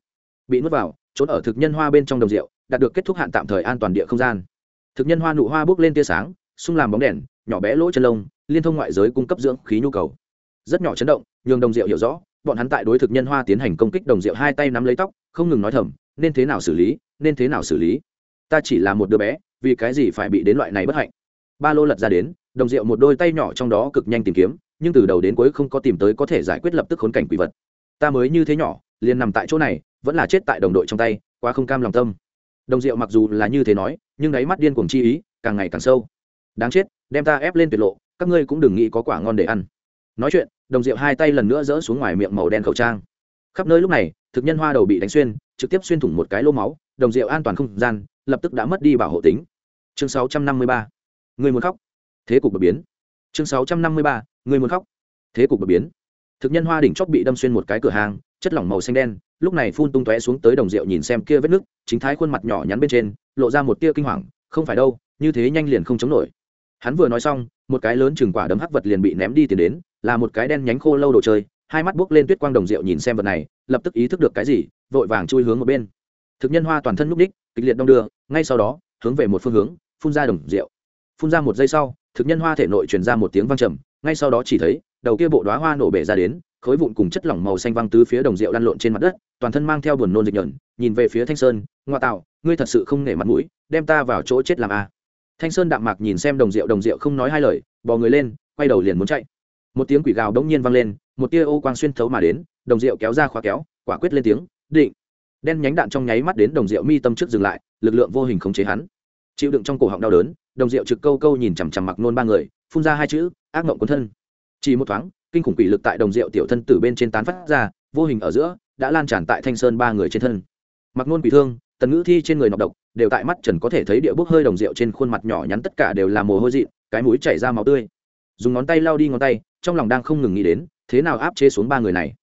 Bị nuốt vào, trốn ở thực nhân hoa bên trong đồng rượu, đạt được kết thúc hạn tạm thời an toàn địa không gian. Thực nhân hoa nụ hoa bước lên tia sáng xung làm bóng đèn, nhỏ bé lỗ chân lông, liên thông ngoại giới cung cấp dưỡng khí nhu cầu. Rất nhỏ chấn động, nhường đồng rượu hiểu rõ, bọn hắn tại đối thực nhân hoa tiến hành công kích đồng rượu hai tay nắm lấy tóc, không ngừng nói thầm, nên thế nào xử lý, nên thế nào xử lý? Ta chỉ là một đứa bé, vì cái gì phải bị đến loại này bất hạnh? Ba lô lật ra đến, đồng rượu một đôi tay nhỏ trong đó cực nhanh tìm kiếm, nhưng từ đầu đến cuối không có tìm tới có thể giải quyết lập tức khốn cảnh quỷ vật. Ta mới như thế nhỏ, liền nằm tại chỗ này, vẫn là chết tại đồng đội trong tay, quá không cam lòng tâm. Đồng rượu mặc dù là như thế nói, nhưng đáy mắt điên cuồng chi ý, càng ngày càng sâu. Đáng chết, đem ta ép lên tuyệt lộ, các ngươi cũng đừng nghĩ có quả ngon để ăn. Nói chuyện, đồng rượu hai tay lần nữa dỡ xuống ngoài miệng màu đen khẩu trang. Khắp nơi lúc này, thực nhân hoa đầu bị đánh xuyên, trực tiếp xuyên thủng một cái lô máu, đồng rượu an toàn không gian lập tức đã mất đi bảo hộ tính. Chương 653. người muốn khóc. Thế cục đột biến. Chương 653. người muốn khóc. Thế cục đột biến. Thực nhân hoa đỉnh chóp bị đâm xuyên một cái cửa hàng, chất lỏng màu xanh đen, lúc này phun tung tóe xuống tới đồng rượu nhìn xem kia vết nước, chính thái khuôn mặt nhỏ nhắn bên trên, lộ ra một tia kinh hoàng, không phải đâu, như thế nhanh liền không chống nổi. Hắn vừa nói xong, một cái lớn chừng quả đấm hắc vật liền bị ném đi tiền đến, là một cái đen nhánh khô lâu đồ chơi, hai mắt buốc lên tuyết quang đồng rượu nhìn xem vật này, lập tức ý thức được cái gì, vội vàng chui hướng một bên. Thực nhân hoa toàn thân núp đích kịch liệt đong đưa, ngay sau đó, hướng về một phương hướng, phun ra đồng rượu. Phun ra một giây sau, thực nhân hoa thể nội truyền ra một tiếng vang trầm, ngay sau đó chỉ thấy, đầu kia bộ đoá hoa nổ bể ra đến, khối vụn cùng chất lỏng màu xanh văng tứ phía đồng rượu lăn lộn trên mặt đất, toàn thân mang theo buồn nôn dịch nhợn nhìn về phía thanh sơn, ngoa tạo ngươi thật sự không nể mặt mũi, đem ta vào chỗ chết làm a. Thanh sơn đạm mạc nhìn xem đồng rượu đồng rượu không nói hai lời, bò người lên, quay đầu liền muốn chạy. Một tiếng quỷ gào đống nhiên vang lên, một tia ô quang xuyên thấu mà đến, đồng rượu kéo ra khóa kéo, quả quyết lên tiếng, định đen nhánh đạn trong nháy mắt đến đồng rượu mi tâm trước dừng lại, lực lượng vô hình khống chế hắn. Chịu đựng trong cổ họng đau đớn, đồng rượu trực câu câu nhìn chằm chằm mặc nôn ba người, phun ra hai chữ, ác mộng cuốn thân. Chỉ một thoáng, kinh khủng quỷ lực tại đồng rượu tiểu thân từ bên trên tán phát ra, vô hình ở giữa, đã lan tràn tại thanh sơn ba người trên thân. Mặc nôn quỷ thương, tần ngữ thi trên người nọc độc, đều tại mắt trần có thể thấy địa bốc hơi đồng rượu trên khuôn mặt nhỏ nhắn tất cả đều là mồ hôi dị cái mũi chảy ra máu tươi. Dùng ngón tay lau đi ngón tay, trong lòng đang không ngừng nghĩ đến, thế nào áp chế xuống ba người này?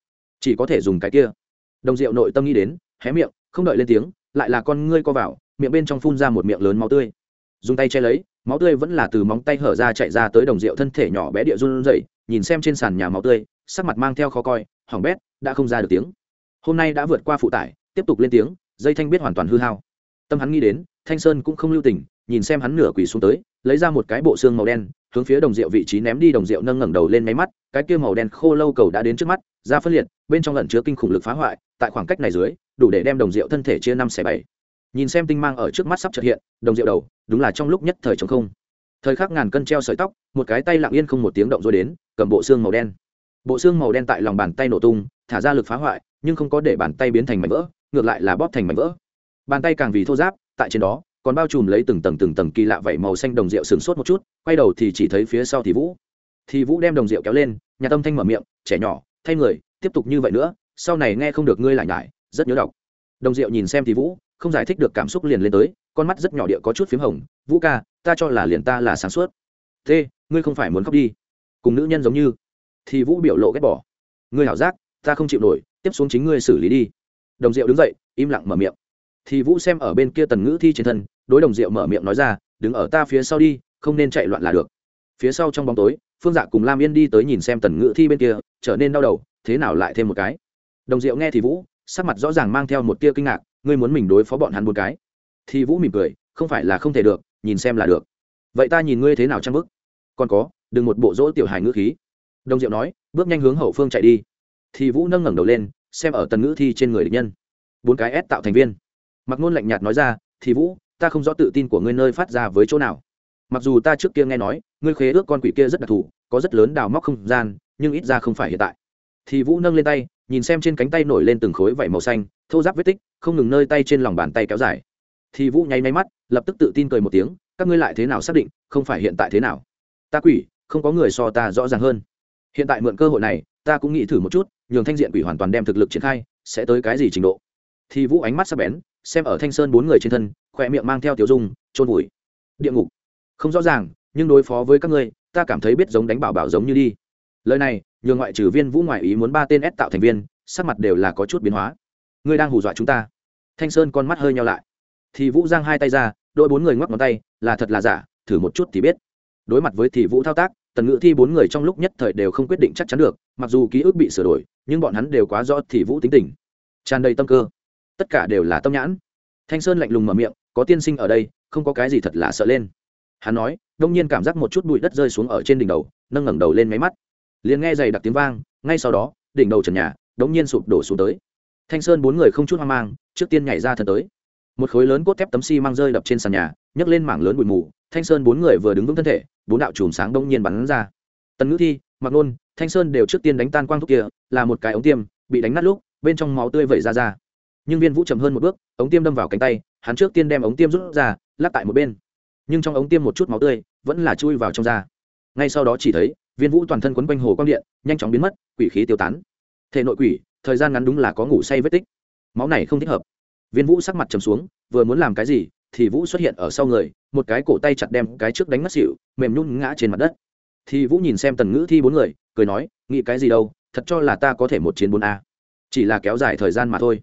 Chỉ có thể dùng cái kia. Đồng rượu nội tâm nghĩ đến hé miệng, không đợi lên tiếng, lại là con ngươi co vào, miệng bên trong phun ra một miệng lớn máu tươi. Dùng tay che lấy, máu tươi vẫn là từ móng tay hở ra chạy ra tới đồng rượu thân thể nhỏ bé địa run rẩy, nhìn xem trên sàn nhà máu tươi, sắc mặt mang theo khó coi, hỏng bét, đã không ra được tiếng. Hôm nay đã vượt qua phụ tải, tiếp tục lên tiếng, dây thanh biết hoàn toàn hư hao. Tâm hắn nghĩ đến, thanh sơn cũng không lưu tình, nhìn xem hắn nửa quỳ xuống tới, lấy ra một cái bộ xương màu đen hướng phía đồng rượu vị trí ném đi đồng rượu nâng ngẩng đầu lên máy mắt, cái kia màu đen khô lâu cầu đã đến trước mắt, ra phân liệt, bên trong lẩn chứa kinh khủng lực phá hoại, tại khoảng cách này dưới, đủ để đem đồng rượu thân thể chia năm xẻ bảy. Nhìn xem tinh mang ở trước mắt sắp trật hiện, đồng rượu đầu, đúng là trong lúc nhất thời trống không. Thời khắc ngàn cân treo sợi tóc, một cái tay lặng yên không một tiếng động rồi đến, cầm bộ xương màu đen. Bộ xương màu đen tại lòng bàn tay nổ tung, thả ra lực phá hoại, nhưng không có để bàn tay biến thành mảnh vỡ, ngược lại là bóp thành mảnh vỡ. Bàn tay càng vì thô giáp tại trên đó còn bao trùm lấy từng tầng từng tầng kỳ lạ vảy màu xanh đồng rượu sừng sốt một chút, quay đầu thì chỉ thấy phía sau thì vũ. Thì vũ đem đồng rượu kéo lên, nhà tâm thanh mở miệng, trẻ nhỏ, thay người, tiếp tục như vậy nữa, sau này nghe không được ngươi lại nhải, rất nhớ đọc. Đồng rượu nhìn xem thì vũ, không giải thích được cảm xúc liền lên tới, con mắt rất nhỏ địa có chút p h í m hồng, vũ ca, ta cho là liền ta là sáng suốt. Thế, ngươi không phải muốn khóc đi. Cùng nữ nhân giống như. Thì vũ biểu lộ ghét bỏ. Ngươi hảo giác, ta không chịu nổi, tiếp xuống chính ngươi xử lý đi. Đồng diệu đứng dậy, im lặng mở miệng thì vũ xem ở bên kia tần ngữ thi trên thân, đối đồng diệu mở miệng nói ra, đứng ở ta phía sau đi, không nên chạy loạn là được. Phía sau trong bóng tối, phương dạ cùng lam yên đi tới nhìn xem tần ngữ thi bên kia, trở nên đau đầu, thế nào lại thêm một cái? Đồng diệu nghe thì vũ, sắc mặt rõ ràng mang theo một tia kinh ngạc, ngươi muốn mình đối phó bọn hắn một cái? Thì vũ mỉm cười, không phải là không thể được, nhìn xem là được. Vậy ta nhìn ngươi thế nào trang bức còn có, đừng một bộ rỗ tiểu hài ngữ khí. Đồng diệu nói, bước nhanh hướng hậu phương chạy đi. Thì vũ nâng ngẩng đầu lên, xem ở tần ngữ thi trên người địch nhân. Bốn cái s tạo thành viên mặc ngôn lạnh nhạt nói ra, thì vũ, ta không rõ tự tin của ngươi nơi phát ra với chỗ nào. Mặc dù ta trước kia nghe nói, ngươi khế ước con quỷ kia rất đặc thù, có rất lớn đào móc không gian, nhưng ít ra không phải hiện tại. Thì vũ nâng lên tay, nhìn xem trên cánh tay nổi lên từng khối vảy màu xanh, thô giáp vết tích, không ngừng nơi tay trên lòng bàn tay kéo dài. Thì vũ nháy máy mắt, lập tức tự tin cười một tiếng, các ngươi lại thế nào xác định, không phải hiện tại thế nào? Ta quỷ, không có người so ta rõ ràng hơn. Hiện tại mượn cơ hội này, ta cũng nghĩ thử một chút, nhường thanh diện quỷ hoàn toàn đem thực lực triển khai, sẽ tới cái gì trình độ? Thì vũ ánh mắt sắp bén xem ở thanh sơn bốn người trên thân, khỏe miệng mang theo tiểu dung trôn vùi. Địa ngục. Không rõ ràng, nhưng đối phó với các ngươi, ta cảm thấy biết giống đánh bảo bảo giống như đi. Lời này, nhường ngoại trừ viên vũ ngoại ý muốn ba tên ép tạo thành viên, sắc mặt đều là có chút biến hóa. Ngươi đang hù dọa chúng ta. Thanh sơn con mắt hơi nhau lại. Thì vũ giang hai tay ra, đội bốn người ngoắc ngón tay, là thật là giả, thử một chút thì biết. Đối mặt với thì vũ thao tác, tần ngữ thi bốn người trong lúc nhất thời đều không quyết định chắc chắn được, mặc dù ký ức bị sửa đổi, nhưng bọn hắn đều quá rõ thì vũ tính tình. Tràn đầy tâm cơ tất cả đều là tâm nhãn. Thanh sơn lạnh lùng mở miệng, có tiên sinh ở đây, không có cái gì thật là sợ lên. Hắn nói, đông nhiên cảm giác một chút bụi đất rơi xuống ở trên đỉnh đầu, nâng ngẩng đầu lên máy mắt. Liền nghe giày đặc tiếng vang, ngay sau đó, đỉnh đầu trần nhà, đống nhiên sụp đổ xuống tới. Thanh sơn bốn người không chút hoang mang, trước tiên nhảy ra thân tới. Một khối lớn cốt thép tấm xi、si、mang rơi đập trên sàn nhà, nhấc lên mảng lớn bụi mù, thanh sơn bốn người vừa đứng vững thân thể, bốn đạo chùm sáng đông nhiên bắn ra. Tần ngữ thi mặc nôn, thanh sơn đều trước tiên đánh tan quang thuốc kia, là một cái ống tiêm, bị đánh nát lúc, bên trong máu tươi vẩy ra ra nhưng viên vũ chậm hơn một bước, ống tiêm đâm vào cánh tay, hắn trước tiên đem ống tiêm rút ra, lắc tại một bên. Nhưng trong ống tiêm một chút máu tươi vẫn là chui vào trong da. Ngay sau đó chỉ thấy, viên vũ toàn thân quấn quanh hồ quang điện, nhanh chóng biến mất, quỷ khí tiêu tán. Thể nội quỷ, thời gian ngắn đúng là có ngủ say vết tích. Máu này không thích hợp. Viên vũ sắc mặt trầm xuống, vừa muốn làm cái gì, thì vũ xuất hiện ở sau người, một cái cổ tay chặt đem cái trước đánh mất xịu mềm nhún ngã trên mặt đất. Thì vũ nhìn xem tần ngữ thi bốn người, cười nói, nghĩ cái gì đâu, thật cho là ta có thể một chiến bốn a. Chỉ là kéo dài thời gian mà thôi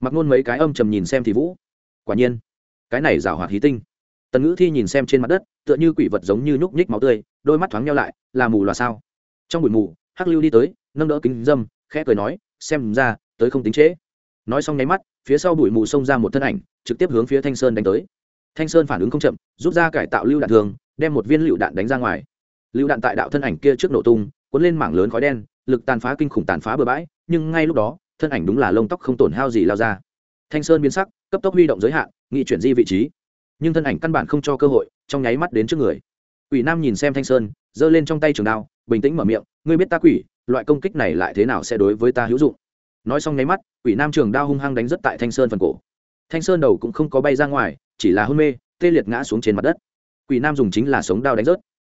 mặc nôn mấy cái âm trầm nhìn xem thì vũ quả nhiên cái này rào hoạt hí tinh tần ngữ thi nhìn xem trên mặt đất tựa như quỷ vật giống như nhúc nhích máu tươi đôi mắt thoáng nhau lại là mù loà sao trong bụi mù hắc lưu đi tới nâng đỡ kính dâm khẽ cười nói xem ra tới không tính trễ nói xong nháy mắt phía sau bụi mù xông ra một thân ảnh trực tiếp hướng phía thanh sơn đánh tới thanh sơn phản ứng không chậm rút ra cải tạo lưu đạn thường đem một viên lựu đạn đánh ra ngoài lựu đạn tại đạo thân ảnh kia trước nổ tung cuốn lên mảng lớn khói đen lực tàn phá kinh khủng tàn phá bừa bãi nhưng ngay lúc đó thân ảnh đúng là lông tóc không tổn hao gì lao ra. Thanh sơn biến sắc, cấp tốc huy động giới hạn, nghị chuyển di vị trí. Nhưng thân ảnh căn bản không cho cơ hội, trong nháy mắt đến trước người. Quỷ nam nhìn xem thanh sơn, giơ lên trong tay trường đao, bình tĩnh mở miệng, ngươi biết ta quỷ, loại công kích này lại thế nào sẽ đối với ta hữu dụng? Nói xong nháy mắt, quỷ nam trường đao hung hăng đánh rất tại thanh sơn phần cổ. Thanh sơn đầu cũng không có bay ra ngoài, chỉ là hôn mê, tê liệt ngã xuống trên mặt đất. Quỷ nam dùng chính là sống đao đánh rớt.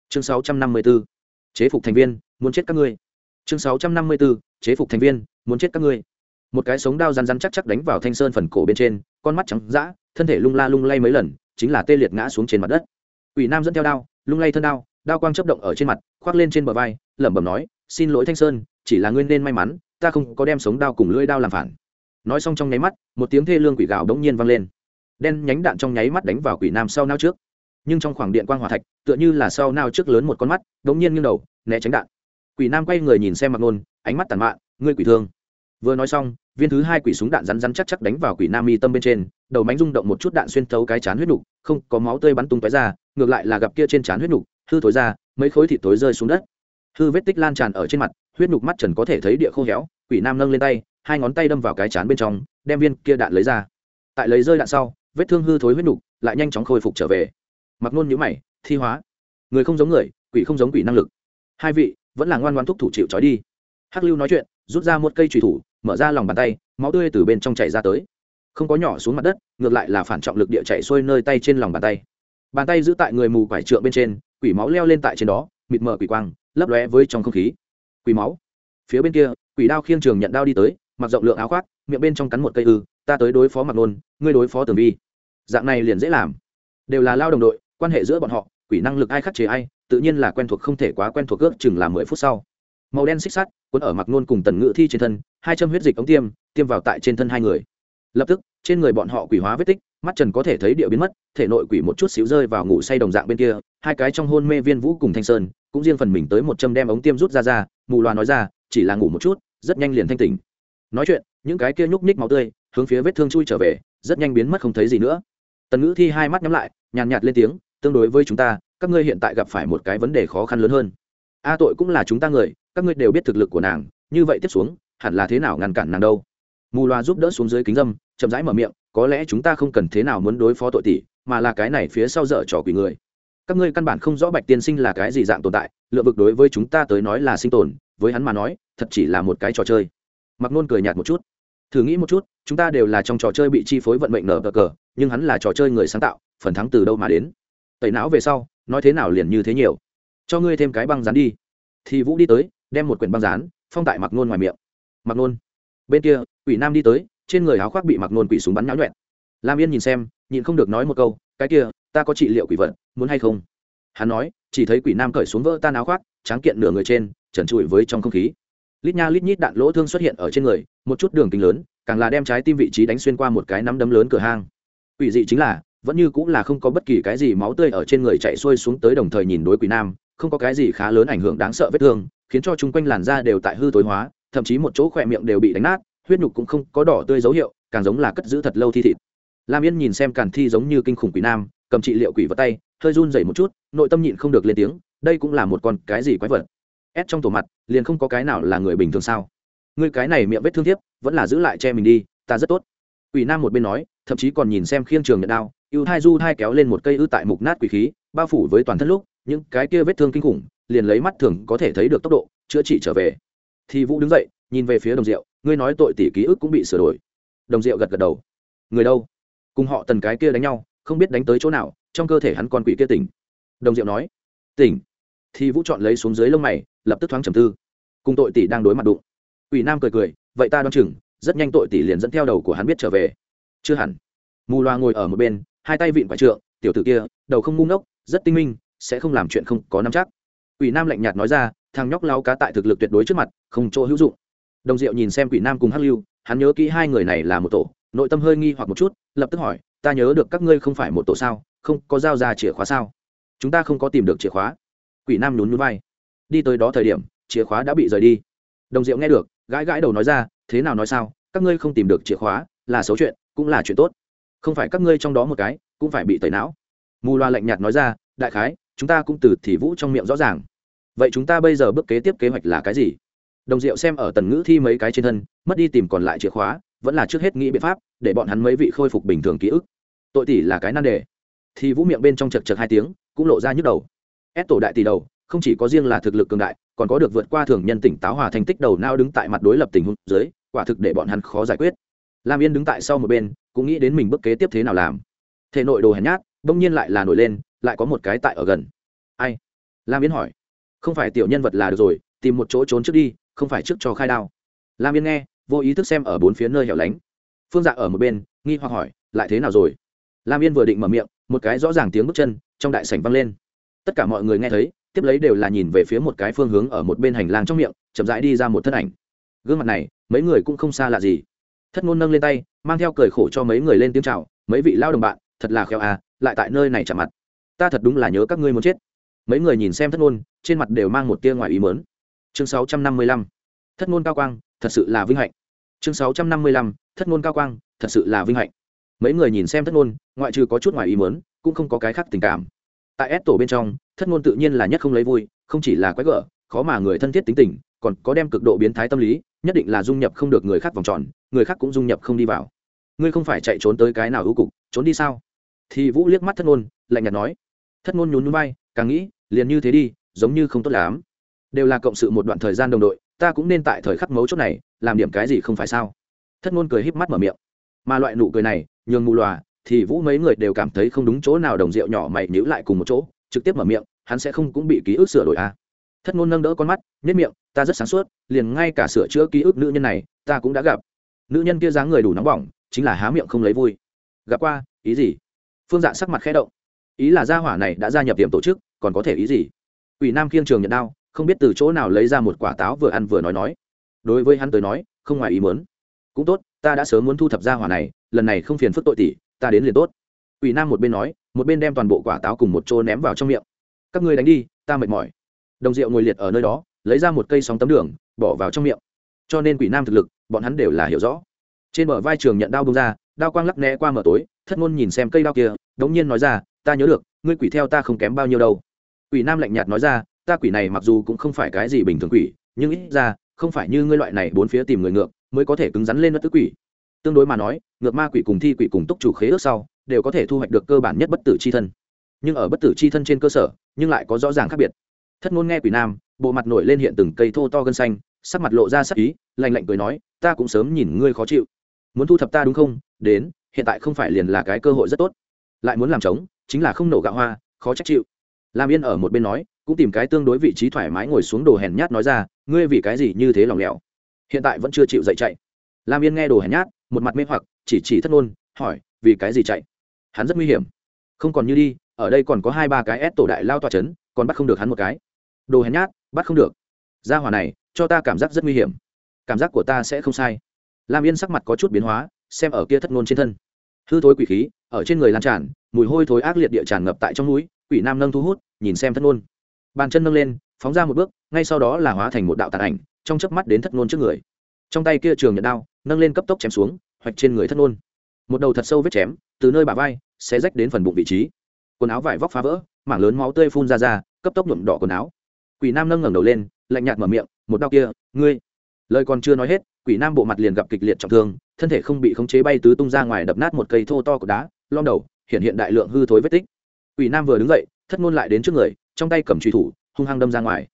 Chương 654. chế phục thành viên, muốn chết các ngươi. Chương 654. chế phục thành viên muốn chết các ngươi. Một cái sống đao rắn rắn chắc chắc đánh vào thanh sơn phần cổ bên trên, con mắt trắng dã, thân thể lung la lung lay mấy lần, chính là tê liệt ngã xuống trên mặt đất. Quỷ nam dẫn theo đao, lung lay thân đao đao quang chấp động ở trên mặt, khoác lên trên bờ vai, lẩm bẩm nói, xin lỗi thanh sơn, chỉ là ngươi nên may mắn, ta không có đem sống đao cùng lưỡi đao làm phản. Nói xong trong nháy mắt, một tiếng thê lương quỷ gạo đống nhiên vang lên. Đen nhánh đạn trong nháy mắt đánh vào quỷ nam sau nao trước. Nhưng trong khoảng điện quang hòa thạch, tựa như là sau nao trước lớn một con mắt, đống nhiên nghiêng đầu, né tránh đạn. Quỷ nam quay người nhìn xem mặt nôn, ánh mắt tàn mạn, ngươi quỷ thương vừa nói xong, viên thứ hai quỷ súng đạn rắn rắn chắc chắc đánh vào quỷ nam mi tâm bên trên, đầu mánh rung động một chút đạn xuyên thấu cái chán huyết nục, không có máu tươi bắn tung tói ra, ngược lại là gặp kia trên chán huyết nục, hư thối ra, mấy khối thịt thối rơi xuống đất. Hư vết tích lan tràn ở trên mặt, huyết nục mắt trần có thể thấy địa khô héo, quỷ nam nâng lên tay, hai ngón tay đâm vào cái chán bên trong, đem viên kia đạn lấy ra. Tại lấy rơi đạn sau, vết thương hư thối huyết nục lại nhanh chóng khôi phục trở về. Mặc nôn nhữ mày, thi hóa. Người không giống người, quỷ không giống quỷ năng lực. Hai vị, vẫn là ngoan ngoan thúc thủ chịu trói đi. Hắc lưu nói chuyện rút ra một cây trùy thủ, mở ra lòng bàn tay, máu tươi từ bên trong chảy ra tới. Không có nhỏ xuống mặt đất, ngược lại là phản trọng lực địa chạy xuôi nơi tay trên lòng bàn tay. Bàn tay giữ tại người mù quải trượng bên trên, quỷ máu leo lên tại trên đó, mịt mờ quỷ quang, lấp lóe với trong không khí. Quỷ máu. Phía bên kia, quỷ đao khiêng trường nhận đao đi tới, mặc rộng lượng áo khoác, miệng bên trong cắn một cây ư, ta tới đối phó mặc nôn, ngươi đối phó tường vi. Dạng này liền dễ làm. Đều là lao đồng đội, quan hệ giữa bọn họ, quỷ năng lực ai khắc chế ai, tự nhiên là quen thuộc không thể quá quen thuộc ước chừng là mười phút sau màu đen xích sắt, cuốn ở mặc nôn cùng tần ngự thi trên thân, hai châm huyết dịch ống tiêm tiêm vào tại trên thân hai người. Lập tức, trên người bọn họ quỷ hóa vết tích, mắt trần có thể thấy địa biến mất, thể nội quỷ một chút xíu rơi vào ngủ say đồng dạng bên kia, hai cái trong hôn mê viên vũ cùng thanh sơn, cũng riêng phần mình tới một châm đem ống tiêm rút ra ra, mù loà nói ra, chỉ là ngủ một chút, rất nhanh liền thanh tỉnh. Nói chuyện, những cái kia nhúc nhích máu tươi, hướng phía vết thương chui trở về, rất nhanh biến mất không thấy gì nữa. Tần ngữ thi hai mắt nhắm lại, nhàn nhạt lên tiếng, tương đối với chúng ta, các ngươi hiện tại gặp phải một cái vấn đề khó khăn lớn hơn. A tội cũng là chúng ta người các ngươi đều biết thực lực của nàng, như vậy tiếp xuống, hẳn là thế nào ngăn cản nàng đâu? Mù loa giúp đỡ xuống dưới kính dâm, chậm rãi mở miệng, có lẽ chúng ta không cần thế nào muốn đối phó tội tỷ, mà là cái này phía sau dở trò quỷ người. Các ngươi căn bản không rõ bạch tiên sinh là cái gì dạng tồn tại, lựa vực đối với chúng ta tới nói là sinh tồn, với hắn mà nói, thật chỉ là một cái trò chơi. Mặc nôn cười nhạt một chút. Thử nghĩ một chút, chúng ta đều là trong trò chơi bị chi phối vận mệnh nở cờ cờ, nhưng hắn là trò chơi người sáng tạo, phần thắng từ đâu mà đến? Tẩy não về sau, nói thế nào liền như thế nhiều. Cho ngươi thêm cái băng dán đi. Thì vũ đi tới đem một quyển băng dán, phong tại mặc nôn ngoài miệng. Mặc nôn. Bên kia, quỷ nam đi tới, trên người áo khoác bị mặc nôn quỷ súng bắn nhão nhuẹn. Lam yên nhìn xem, nhịn không được nói một câu, cái kia, ta có trị liệu quỷ vật, muốn hay không? Hắn nói, chỉ thấy quỷ nam cởi xuống vỡ tan áo khoác, tráng kiện nửa người trên, trần trụi với trong không khí. Lít nha lít nhít đạn lỗ thương xuất hiện ở trên người, một chút đường kính lớn, càng là đem trái tim vị trí đánh xuyên qua một cái nắm đấm lớn cửa hang. Quỷ dị chính là, vẫn như cũng là không có bất kỳ cái gì máu tươi ở trên người chạy xuôi xuống tới đồng thời nhìn đối quỷ nam, không có cái gì khá lớn ảnh hưởng đáng sợ vết thương khiến cho chúng quanh làn da đều tại hư tối hóa, thậm chí một chỗ khỏe miệng đều bị đánh nát, huyết nhục cũng không có đỏ tươi dấu hiệu, càng giống là cất giữ thật lâu thi thịt. Lam yên nhìn xem càn thi giống như kinh khủng quỷ nam, cầm trị liệu quỷ vào tay, hơi run dày một chút, nội tâm nhịn không được lên tiếng, đây cũng là một con cái gì quái vật? Ép trong tổ mặt, liền không có cái nào là người bình thường sao? Ngươi cái này miệng vết thương thiếp, vẫn là giữ lại che mình đi, ta rất tốt. Quỷ nam một bên nói, thậm chí còn nhìn xem khiêng trường nhận đao, ưu thai du hai kéo lên một cây ư tại mục nát quỷ khí, bao phủ với toàn thân lúc, những cái kia vết thương kinh khủng liền lấy mắt thường có thể thấy được tốc độ, chữa trị trở về. Thì vũ đứng dậy, nhìn về phía đồng diệu, ngươi nói tội tỷ ký ức cũng bị sửa đổi. Đồng diệu gật gật đầu. Người đâu? Cùng họ tần cái kia đánh nhau, không biết đánh tới chỗ nào, trong cơ thể hắn con quỷ kia tỉnh. Đồng diệu nói. Tỉnh. Thì vũ chọn lấy xuống dưới lông mày, lập tức thoáng trầm tư. Cùng tội tỷ đang đối mặt đụng. Quỷ nam cười cười, vậy ta đoán chừng, rất nhanh tội tỷ liền dẫn theo đầu của hắn biết trở về. Chưa hẳn. Mù loa ngồi ở một bên, hai tay vịn phải trượng, tiểu tử kia, đầu không ngu ngốc, rất tinh minh, sẽ không làm chuyện không có nắm chắc quỷ nam lạnh nhạt nói ra, thằng nhóc lao cá tại thực lực tuyệt đối trước mặt, không chỗ hữu dụng. Đồng diệu nhìn xem quỷ nam cùng hắc lưu, hắn nhớ kỹ hai người này là một tổ, nội tâm hơi nghi hoặc một chút, lập tức hỏi, ta nhớ được các ngươi không phải một tổ sao? Không, có giao ra chìa khóa sao? Chúng ta không có tìm được chìa khóa. Quỷ nam nhún nhún vai. Đi tới đó thời điểm, chìa khóa đã bị rời đi. Đồng diệu nghe được, gãi gãi đầu nói ra, thế nào nói sao? Các ngươi không tìm được chìa khóa, là xấu chuyện, cũng là chuyện tốt. Không phải các ngươi trong đó một cái, cũng phải bị tẩy não. Mù loa lạnh nhạt nói ra, đại khái, chúng ta cũng từ thì vũ trong miệng rõ ràng vậy chúng ta bây giờ bước kế tiếp kế hoạch là cái gì? Đồng diệu xem ở tần ngữ thi mấy cái trên thân, mất đi tìm còn lại chìa khóa, vẫn là trước hết nghĩ biện pháp, để bọn hắn mấy vị khôi phục bình thường ký ức. Tội tỷ là cái nan đề. Thì vũ miệng bên trong chật chật hai tiếng, cũng lộ ra nhức đầu. Ép tổ đại tỷ đầu, không chỉ có riêng là thực lực cường đại, còn có được vượt qua thường nhân tỉnh táo hòa thành tích đầu nao đứng tại mặt đối lập tình huống dưới, quả thực để bọn hắn khó giải quyết. Lam yên đứng tại sau một bên, cũng nghĩ đến mình bước kế tiếp thế nào làm. Thể nội đồ hèn nhát, bỗng nhiên lại là nổi lên, lại có một cái tại ở gần. Ai? Lam yên hỏi không phải tiểu nhân vật là được rồi, tìm một chỗ trốn trước đi, không phải trước cho khai đao. Lam yên nghe, vô ý thức xem ở bốn phía nơi hẻo lánh. Phương dạ ở một bên, nghi hoặc hỏi, lại thế nào rồi? Lam yên vừa định mở miệng, một cái rõ ràng tiếng bước chân trong đại sảnh vang lên. Tất cả mọi người nghe thấy, tiếp lấy đều là nhìn về phía một cái phương hướng ở một bên hành lang trong miệng, chậm rãi đi ra một thân ảnh. Gương mặt này, mấy người cũng không xa lạ gì. Thất ngôn nâng lên tay, mang theo cười khổ cho mấy người lên tiếng chào, mấy vị lao đồng bạn, thật là khéo à lại tại nơi này chạm mặt. Ta thật đúng là nhớ các ngươi muốn chết mấy người nhìn xem thất ngôn, trên mặt đều mang một tia ngoài ý mớn chương sáu trăm năm mươi lăm. Thất ngôn cao quang, thật sự là vinh hạnh. Chương sáu trăm năm mươi lăm. Thất ngôn cao quang, thật sự là vinh hạnh. Mấy người nhìn xem thất ngôn, ngoại trừ có chút ngoài ý mớn cũng không có cái khác tình cảm. Tại ép tổ bên trong, thất ngôn tự nhiên là nhất không lấy vui, không chỉ là quái gở, khó mà người thân thiết tính tình, còn có đem cực độ biến thái tâm lý, nhất định là dung nhập không được người khác vòng tròn, người khác cũng dung nhập không đi vào. Ngươi không phải chạy trốn tới cái nào ưu cục, trốn đi sao? Thì vũ liếc mắt thất ngôn, lạnh nhạt nói. Thất ngôn nhún nhún bay càng nghĩ liền như thế đi, giống như không tốt lắm. Đều là cộng sự một đoạn thời gian đồng đội, ta cũng nên tại thời khắc mấu chốt này, làm điểm cái gì không phải sao? Thất ngôn cười híp mắt mở miệng. Mà loại nụ cười này, nhường mù lòa, thì vũ mấy người đều cảm thấy không đúng chỗ nào đồng rượu nhỏ mày nhữ lại cùng một chỗ, trực tiếp mở miệng, hắn sẽ không cũng bị ký ức sửa đổi à. thất ngôn nâng đỡ con mắt nhất miệng, ta rất sáng suốt, liền ngay cả sửa chữa ký ức nữ nhân này, ta cũng đã gặp. Nữ nhân kia dáng người đủ nóng bỏng, chính là há miệng không lấy vui. Gặp qua, ý gì? Phương dạ sắc mặt khẽ động ý là gia hỏa này đã gia nhập tiệm tổ chức, còn có thể ý gì? Ủy nam khiêng trường nhận đao, không biết từ chỗ nào lấy ra một quả táo vừa ăn vừa nói nói. Đối với hắn tới nói, không ngoài ý muốn. Cũng tốt, ta đã sớm muốn thu thập gia hỏa này, lần này không phiền phức tội tỷ, ta đến liền tốt. Ủy nam một bên nói, một bên đem toàn bộ quả táo cùng một chỗ ném vào trong miệng. Các ngươi đánh đi, ta mệt mỏi. Đồng diệu ngồi liệt ở nơi đó, lấy ra một cây sóng tấm đường, bỏ vào trong miệng. Cho nên quỷ nam thực lực, bọn hắn đều là hiểu rõ. Trên bờ vai trường nhận đao bông ra đao quang lắc né qua mở tối, thất ngôn nhìn xem cây đao kia, đống nhiên nói ra, ta nhớ được, ngươi quỷ theo ta không kém bao nhiêu đâu. Quỷ nam lạnh nhạt nói ra, ta quỷ này mặc dù cũng không phải cái gì bình thường quỷ, nhưng ít ra, không phải như ngươi loại này bốn phía tìm người ngược, mới có thể cứng rắn lên bất tứ quỷ. Tương đối mà nói, ngược ma quỷ cùng thi quỷ cùng túc chủ khế ước sau, đều có thể thu hoạch được cơ bản nhất bất tử c h i thân. Nhưng ở bất tử c h i thân trên cơ sở, nhưng lại có rõ ràng khác biệt. Thất ngôn nghe quỷ nam, bộ mặt nổi lên hiện từng cây thô to gân xanh, sắc mặt lộ ra sắc ý lành lạnh cười nói, ta cũng sớm nhìn ngươi khó chịu. Muốn thu thập ta đúng không? Đến, hiện tại không phải liền là cái cơ hội rất tốt. Lại muốn làm trống, chính là không nổ gạo hoa, khó trách chịu. Làm yên ở một bên nói, cũng tìm cái tương đối vị trí thoải mái ngồi xuống đồ hèn nhát nói ra, ngươi vì cái gì như thế lòng lẻo? Hiện tại vẫn chưa chịu dậy chạy. Lam yên nghe đồ hèn nhát, một mặt mê hoặc, chỉ chỉ thất ngôn, hỏi, vì cái gì chạy? Hắn rất nguy hiểm. Không còn như đi, ở đây còn có hai ba cái ép tổ đại lao tòa c h ấ n còn bắt không được hắn một cái. Đồ hèn nhát, bắt không được. Gia hỏa này, cho ta cảm giác rất nguy hiểm. Cảm giác của ta sẽ không sai. Lam yên sắc mặt có chút biến hóa xem ở kia thất ngôn trên thân. Hư thối quỷ khí, ở trên người lan tràn, mùi hôi thối ác liệt địa tràn ngập tại trong núi, quỷ nam nâng thu hút, nhìn xem thất ngôn. Bàn chân nâng lên, phóng ra một bước, ngay sau đó là hóa thành một đạo tàn ảnh, trong chớp mắt đến thất ngôn trước người. Trong tay kia trường nhận đao, nâng lên cấp tốc chém xuống, hoạch trên người thất ngôn. Một đầu thật sâu vết chém, từ nơi bả vai sẽ rách đến phần bụng vị trí. Quần áo vải vóc phá vỡ, mảng lớn máu tươi phun ra ra, cấp tốc nhuộm đỏ quần áo. Quỷ nam nâng ngẩng đầu lên, lạnh nhạt mở miệng, một đau kia, ngươi. Lời còn chưa nói hết quỷ nam bộ mặt liền gặp kịch liệt trọng thương, thân thể không bị khống chế bay tứ tung ra ngoài đập nát một cây thô to của đá lom đầu, hiện hiện đại lượng hư thối vết tích. Quỷ nam vừa đứng dậy, thất ngôn lại đến trước người, trong tay cầm truy thủ, hung hăng đâm ra ngoài.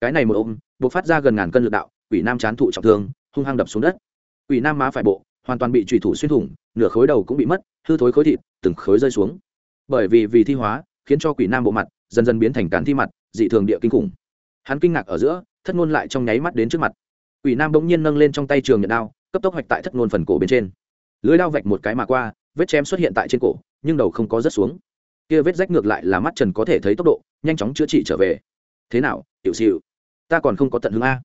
Cái này một ôm, buộc phát ra gần ngàn cân lực đạo, quỷ nam chán thụ trọng thương, hung hăng đập xuống đất. Quỷ nam má phải bộ, hoàn toàn bị truy thủ xuyên thủng, nửa khối đầu cũng bị mất, hư thối khối thịt, từng khối rơi xuống. Bởi vì vì thi hóa, khiến cho quỷ nam bộ mặt dần dần biến thành cán thi mặt, dị thường địa kinh khủng. Hắn kinh ngạc ở giữa, thất ngôn lại trong nháy mắt đến trước mặt quỷ nam bỗng nhiên nâng lên trong tay trường nhận đao, cấp tốc hoạch tại thất ngôn phần cổ bên trên. Lưỡi đao vạch một cái mà qua, vết chém xuất hiện tại trên cổ, nhưng đầu không có rớt xuống. Kia vết rách ngược lại là mắt trần có thể thấy tốc độ, nhanh chóng chữa trị trở về. Thế nào, tiểu xịu ta còn không có tận hứng a.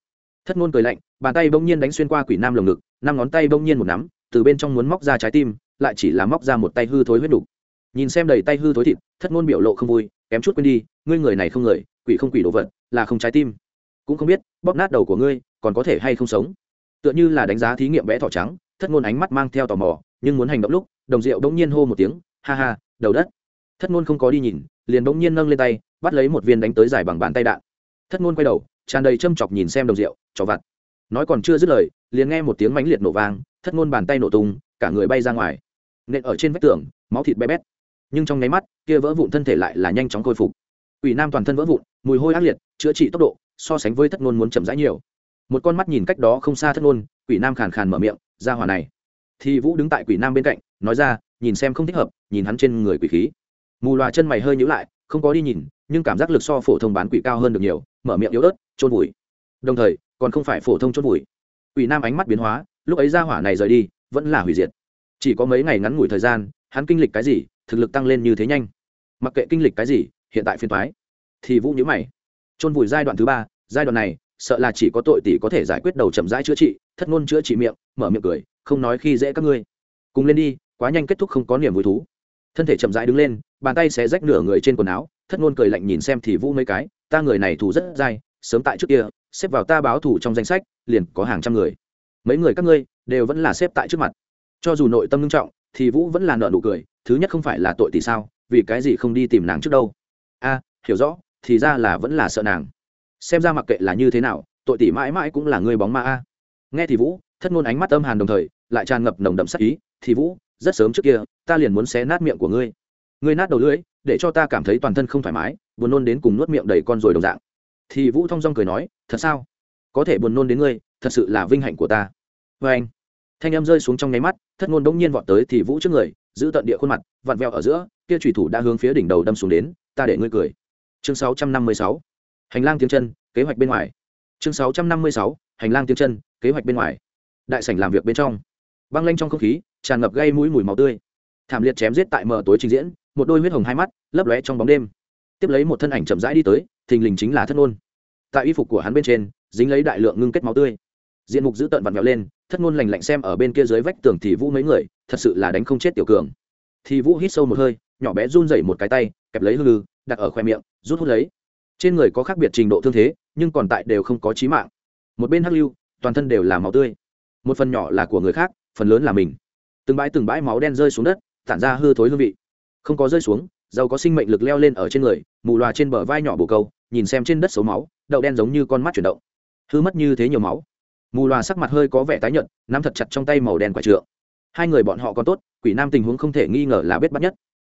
Thất ngôn cười lạnh, bàn tay bỗng nhiên đánh xuyên qua quỷ nam lồng ngực, năm ngón tay bỗng nhiên một nắm, từ bên trong muốn móc ra trái tim, lại chỉ là móc ra một tay hư thối huyết đục. Nhìn xem đầy tay hư thối thịt, thất ngôn biểu lộ không vui, kém chút quên đi, ngươi người này không người, quỷ không quỷ đồ vật, là không trái tim. Cũng không biết, bóp nát đầu của ngươi còn có thể hay không sống. Tựa như là đánh giá thí nghiệm vẽ thỏ trắng, thất ngôn ánh mắt mang theo tò mò, nhưng muốn hành động lúc, đồng rượu bỗng nhiên hô một tiếng, ha ha, đầu đất. Thất ngôn không có đi nhìn, liền bỗng nhiên nâng lên tay, bắt lấy một viên đánh tới dài bằng bàn tay đạn. Thất ngôn quay đầu, tràn đầy châm chọc nhìn xem đồng rượu cho vặt. Nói còn chưa dứt lời, liền nghe một tiếng mãnh liệt nổ vang, thất ngôn bàn tay nổ tung, cả người bay ra ngoài. Nện ở trên vách tường, máu thịt bé bét. Nhưng trong nháy mắt, kia vỡ vụn thân thể lại là nhanh chóng khôi phục. Ủy nam toàn thân vỡ vụn, mùi hôi ác liệt, chữa trị tốc độ, so sánh với thất ngôn muốn chậm rãi nhiều một con mắt nhìn cách đó không xa thất ngôn, quỷ nam khàn khàn mở miệng ra hòa này. Thì vũ đứng tại quỷ nam bên cạnh, nói ra, nhìn xem không thích hợp, nhìn hắn trên người quỷ khí. Mù loà chân mày hơi nhữ lại, không có đi nhìn, nhưng cảm giác lực so phổ thông bán quỷ cao hơn được nhiều, mở miệng yếu ớt trôn vùi. Đồng thời, còn không phải phổ thông trôn vùi. Quỷ nam ánh mắt biến hóa, lúc ấy ra hỏa này rời đi, vẫn là hủy diệt. Chỉ có mấy ngày ngắn ngủi thời gian, hắn kinh lịch cái gì, thực lực tăng lên như thế nhanh. Mặc kệ kinh lịch cái gì, hiện tại phiên thoái thì vũ nhữ mày. Trôn vùi giai đoạn thứ ba, giai đoạn này sợ là chỉ có tội tỷ có thể giải quyết đầu chậm rãi chữa trị, thất ngôn chữa trị miệng, mở miệng cười, không nói khi dễ các ngươi. Cùng lên đi, quá nhanh kết thúc không có niềm vui thú. Thân thể chậm rãi đứng lên, bàn tay sẽ rách nửa người trên quần áo, thất ngôn cười lạnh nhìn xem thì vũ mấy cái, ta người này thù rất dai, sớm tại trước kia, xếp vào ta báo thù trong danh sách, liền có hàng trăm người. Mấy người các ngươi, đều vẫn là xếp tại trước mặt. Cho dù nội tâm nghiêm trọng, thì vũ vẫn là nợ nụ cười, thứ nhất không phải là tội tỷ sao, vì cái gì không đi tìm nàng trước đâu? A, hiểu rõ, thì ra là vẫn là sợ nàng xem ra mặc kệ là như thế nào, tội tỷ mãi mãi cũng là người bóng ma a. Nghe thì vũ, thất ngôn ánh mắt âm hàn đồng thời, lại tràn ngập nồng đậm sắc ý. Thì vũ, rất sớm trước kia, ta liền muốn xé nát miệng của ngươi. Ngươi nát đầu lưỡi, để cho ta cảm thấy toàn thân không thoải mái, buồn nôn đến cùng nuốt miệng đầy con rồi đồng dạng. Thì vũ thong dong cười nói, thật sao? Có thể buồn nôn đến ngươi, thật sự là vinh hạnh của ta. Vê anh, thanh em rơi xuống trong nháy mắt, thất ngôn đông nhiên vọt tới thì vũ trước người, giữ tận địa khuôn mặt, vặn vẹo ở giữa, kia thủy thủ đã hướng phía đỉnh đầu đâm xuống đến, ta để ngươi cười. Chương 656 hành lang tiếng chân, kế hoạch bên ngoài. Chương 656. hành lang tiếng chân, kế hoạch bên ngoài. Đại sảnh làm việc bên trong. Băng lanh trong không khí, tràn ngập gây mũi mùi máu tươi. Thảm liệt chém giết tại mờ tối trình diễn, một đôi huyết hồng hai mắt, lấp lóe trong bóng đêm. Tiếp lấy một thân ảnh chậm rãi đi tới, thình lình chính là thất ngôn. Tại y phục của hắn bên trên, dính lấy đại lượng ngưng kết máu tươi. Diện mục giữ tận vặn vẹo lên, thất ngôn lành lạnh xem ở bên kia dưới vách tường thì vũ mấy người, thật sự là đánh không chết tiểu cường. Thì vũ hít sâu một hơi, nhỏ bé run rẩy một cái tay, kẹp lấy hư lư đặt ở khoe miệng, rút hút lấy trên người có khác biệt trình độ thương thế, nhưng còn tại đều không có trí mạng. Một bên hắc lưu, toàn thân đều là máu tươi. Một phần nhỏ là của người khác, phần lớn là mình. Từng bãi từng bãi máu đen rơi xuống đất, tản ra hư thối hương vị. Không có rơi xuống dầu có sinh mệnh lực leo lên ở trên người, mù loà trên bờ vai nhỏ bồ câu, nhìn xem trên đất xấu máu, đậu đen giống như con mắt chuyển động. Hư mất như thế nhiều máu. Mù loà sắc mặt hơi có vẻ tái nhợt, nắm thật chặt trong tay màu đen quả trượng. Hai người bọn họ còn tốt, quỷ nam tình huống không thể nghi ngờ là biết bắt nhất.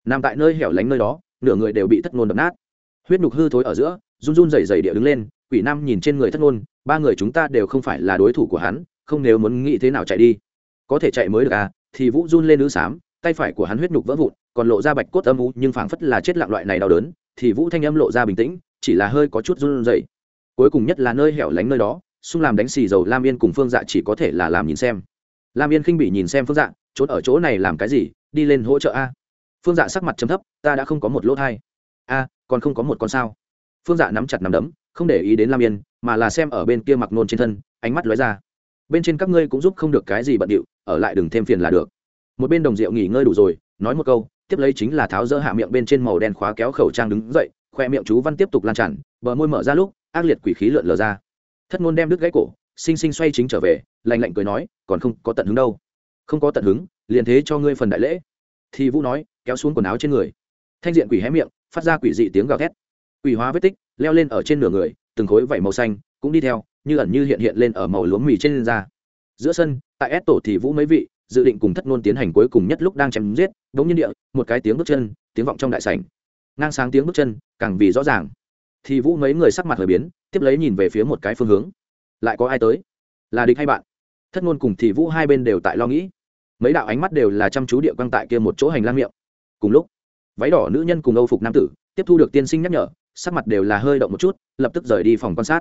Nằm tại nơi hẻo lánh nơi đó, nửa người đều bị thất ngôn đập nát huyết nhục hư thối ở giữa, run run rẩy rẩy địa đứng lên, quỷ nam nhìn trên người thất ngôn, ba người chúng ta đều không phải là đối thủ của hắn, không nếu muốn nghĩ thế nào chạy đi. Có thể chạy mới được à thì vũ run lên nữ xám tay phải của hắn huyết nhục vỡ vụn, còn lộ ra bạch cốt âm u, nhưng phảng phất là chết lặng loại này đau đớn, thì vũ thanh âm lộ ra bình tĩnh, chỉ là hơi có chút run rẩy. Cuối cùng nhất là nơi hẻo lánh nơi đó, xung làm đánh xì dầu lam yên cùng phương dạ chỉ có thể là làm nhìn xem. Lam yên khinh bị nhìn xem phương dạ trốn ở chỗ này làm cái gì, đi lên hỗ trợ a. Phương dạ sắc mặt chấm thấp, ta đã không có một lỗ thai. A còn không có một con sao. Phương dạ nắm chặt nắm đấm, không để ý đến lam yên, mà là xem ở bên kia mặc nôn trên thân, ánh mắt lóe ra. Bên trên các ngươi cũng giúp không được cái gì bận điệu, ở lại đừng thêm phiền là được. Một bên đồng rượu nghỉ ngơi đủ rồi, nói một câu, tiếp lấy chính là tháo dỡ hạ miệng bên trên màu đen khóa kéo khẩu trang đứng dậy, khoe miệng chú văn tiếp tục lan tràn, bờ môi mở ra lúc, ác liệt quỷ khí lượn lờ ra. Thất ngôn đem đứt gãy cổ, xinh xinh xoay chính trở về lành lạnh cười nói, còn không có tận hứng đâu. Không có tận hứng, liền thế cho ngươi phần đại lễ. Thì vũ nói, kéo xuống quần áo trên người thanh diện quỷ hé miệng, phát ra quỷ dị tiếng gào thét. Quỷ hóa vết tích, leo lên ở trên nửa người, từng khối vảy màu xanh cũng đi theo, như ẩn như hiện hiện lên ở màu lúa mì trên da. Giữa sân, tại ép tổ thì vũ mấy vị, dự định cùng thất ngôn tiến hành cuối cùng nhất lúc đang chém giết, đống nhiên địa, một cái tiếng bước chân, tiếng vọng trong đại sảnh. Ngang sáng tiếng bước chân, càng vì rõ ràng. Thì vũ mấy người sắc mặt hơi biến, tiếp lấy nhìn về phía một cái phương hướng. Lại có ai tới? Là địch hay bạn? Thất ngôn cùng thì vũ hai bên đều tại lo nghĩ. Mấy đạo ánh mắt đều là chăm chú địa quang tại kia một chỗ hành lang miệng. Cùng lúc váy đỏ nữ nhân cùng âu phục nam tử, tiếp thu được tiên sinh nhắc nhở, sắc mặt đều là hơi động một chút, lập tức rời đi phòng quan sát.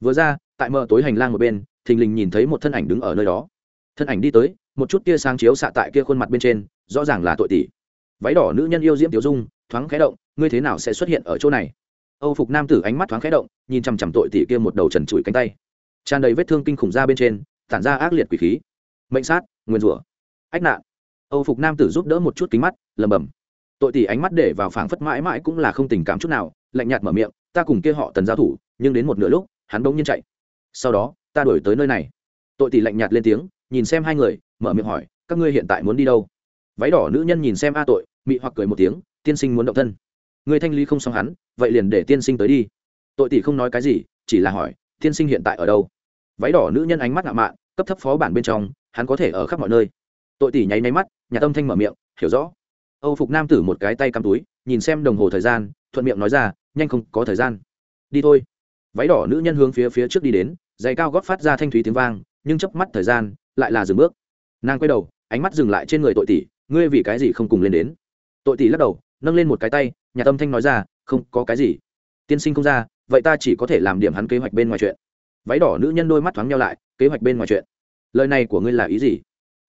Vừa ra, tại mờ tối hành lang một bên, thình lình nhìn thấy một thân ảnh đứng ở nơi đó. Thân ảnh đi tới, một chút kia sáng chiếu xạ tại kia khuôn mặt bên trên, rõ ràng là tội tỷ. Váy đỏ nữ nhân yêu diễm tiểu dung, thoáng khẽ động, ngươi thế nào sẽ xuất hiện ở chỗ này? Âu phục nam tử ánh mắt thoáng khẽ động, nhìn chằm chằm tội tỷ kia một đầu trần trụi cánh tay. Tràn đầy vết thương kinh khủng ra bên trên, tản ra ác liệt quỷ khí. Mệnh sát, nguyên rủa. Ách nạn. Âu phục nam tử giúp đỡ một chút kính mắt lầm bầm tội tỷ ánh mắt để vào phảng phất mãi mãi cũng là không tình cảm chút nào, lạnh nhạt mở miệng, ta cùng kia họ tần giao thủ, nhưng đến một nửa lúc, hắn bỗng nhiên chạy. Sau đó, ta đuổi tới nơi này. Tội tỷ lạnh nhạt lên tiếng, nhìn xem hai người, mở miệng hỏi, các ngươi hiện tại muốn đi đâu? Váy đỏ nữ nhân nhìn xem a tội, mị hoặc cười một tiếng, tiên sinh muốn động thân. Người thanh lý không xong hắn, vậy liền để tiên sinh tới đi. Tội tỷ không nói cái gì, chỉ là hỏi, tiên sinh hiện tại ở đâu? Váy đỏ nữ nhân ánh mắt ngạo mạn, cấp thấp phó bản bên trong, hắn có thể ở khắp mọi nơi. Tội tỷ nháy nháy mắt, nhà tâm thanh mở miệng, hiểu rõ âu phục nam tử một cái tay cắm túi, nhìn xem đồng hồ thời gian, thuận miệng nói ra, nhanh không, có thời gian. Đi thôi. Váy đỏ nữ nhân hướng phía phía trước đi đến, giày cao gót phát ra thanh thúy tiếng vang, nhưng chớp mắt thời gian, lại là dừng bước. Nàng quay đầu, ánh mắt dừng lại trên người tội tỷ, ngươi vì cái gì không cùng lên đến? Tội tỷ lắc đầu, nâng lên một cái tay, nhà tâm thanh nói ra, không, có cái gì. Tiên sinh không ra, vậy ta chỉ có thể làm điểm hắn kế hoạch bên ngoài chuyện. Váy đỏ nữ nhân đôi mắt thoáng nhau lại, kế hoạch bên ngoài chuyện? Lời này của ngươi là ý gì?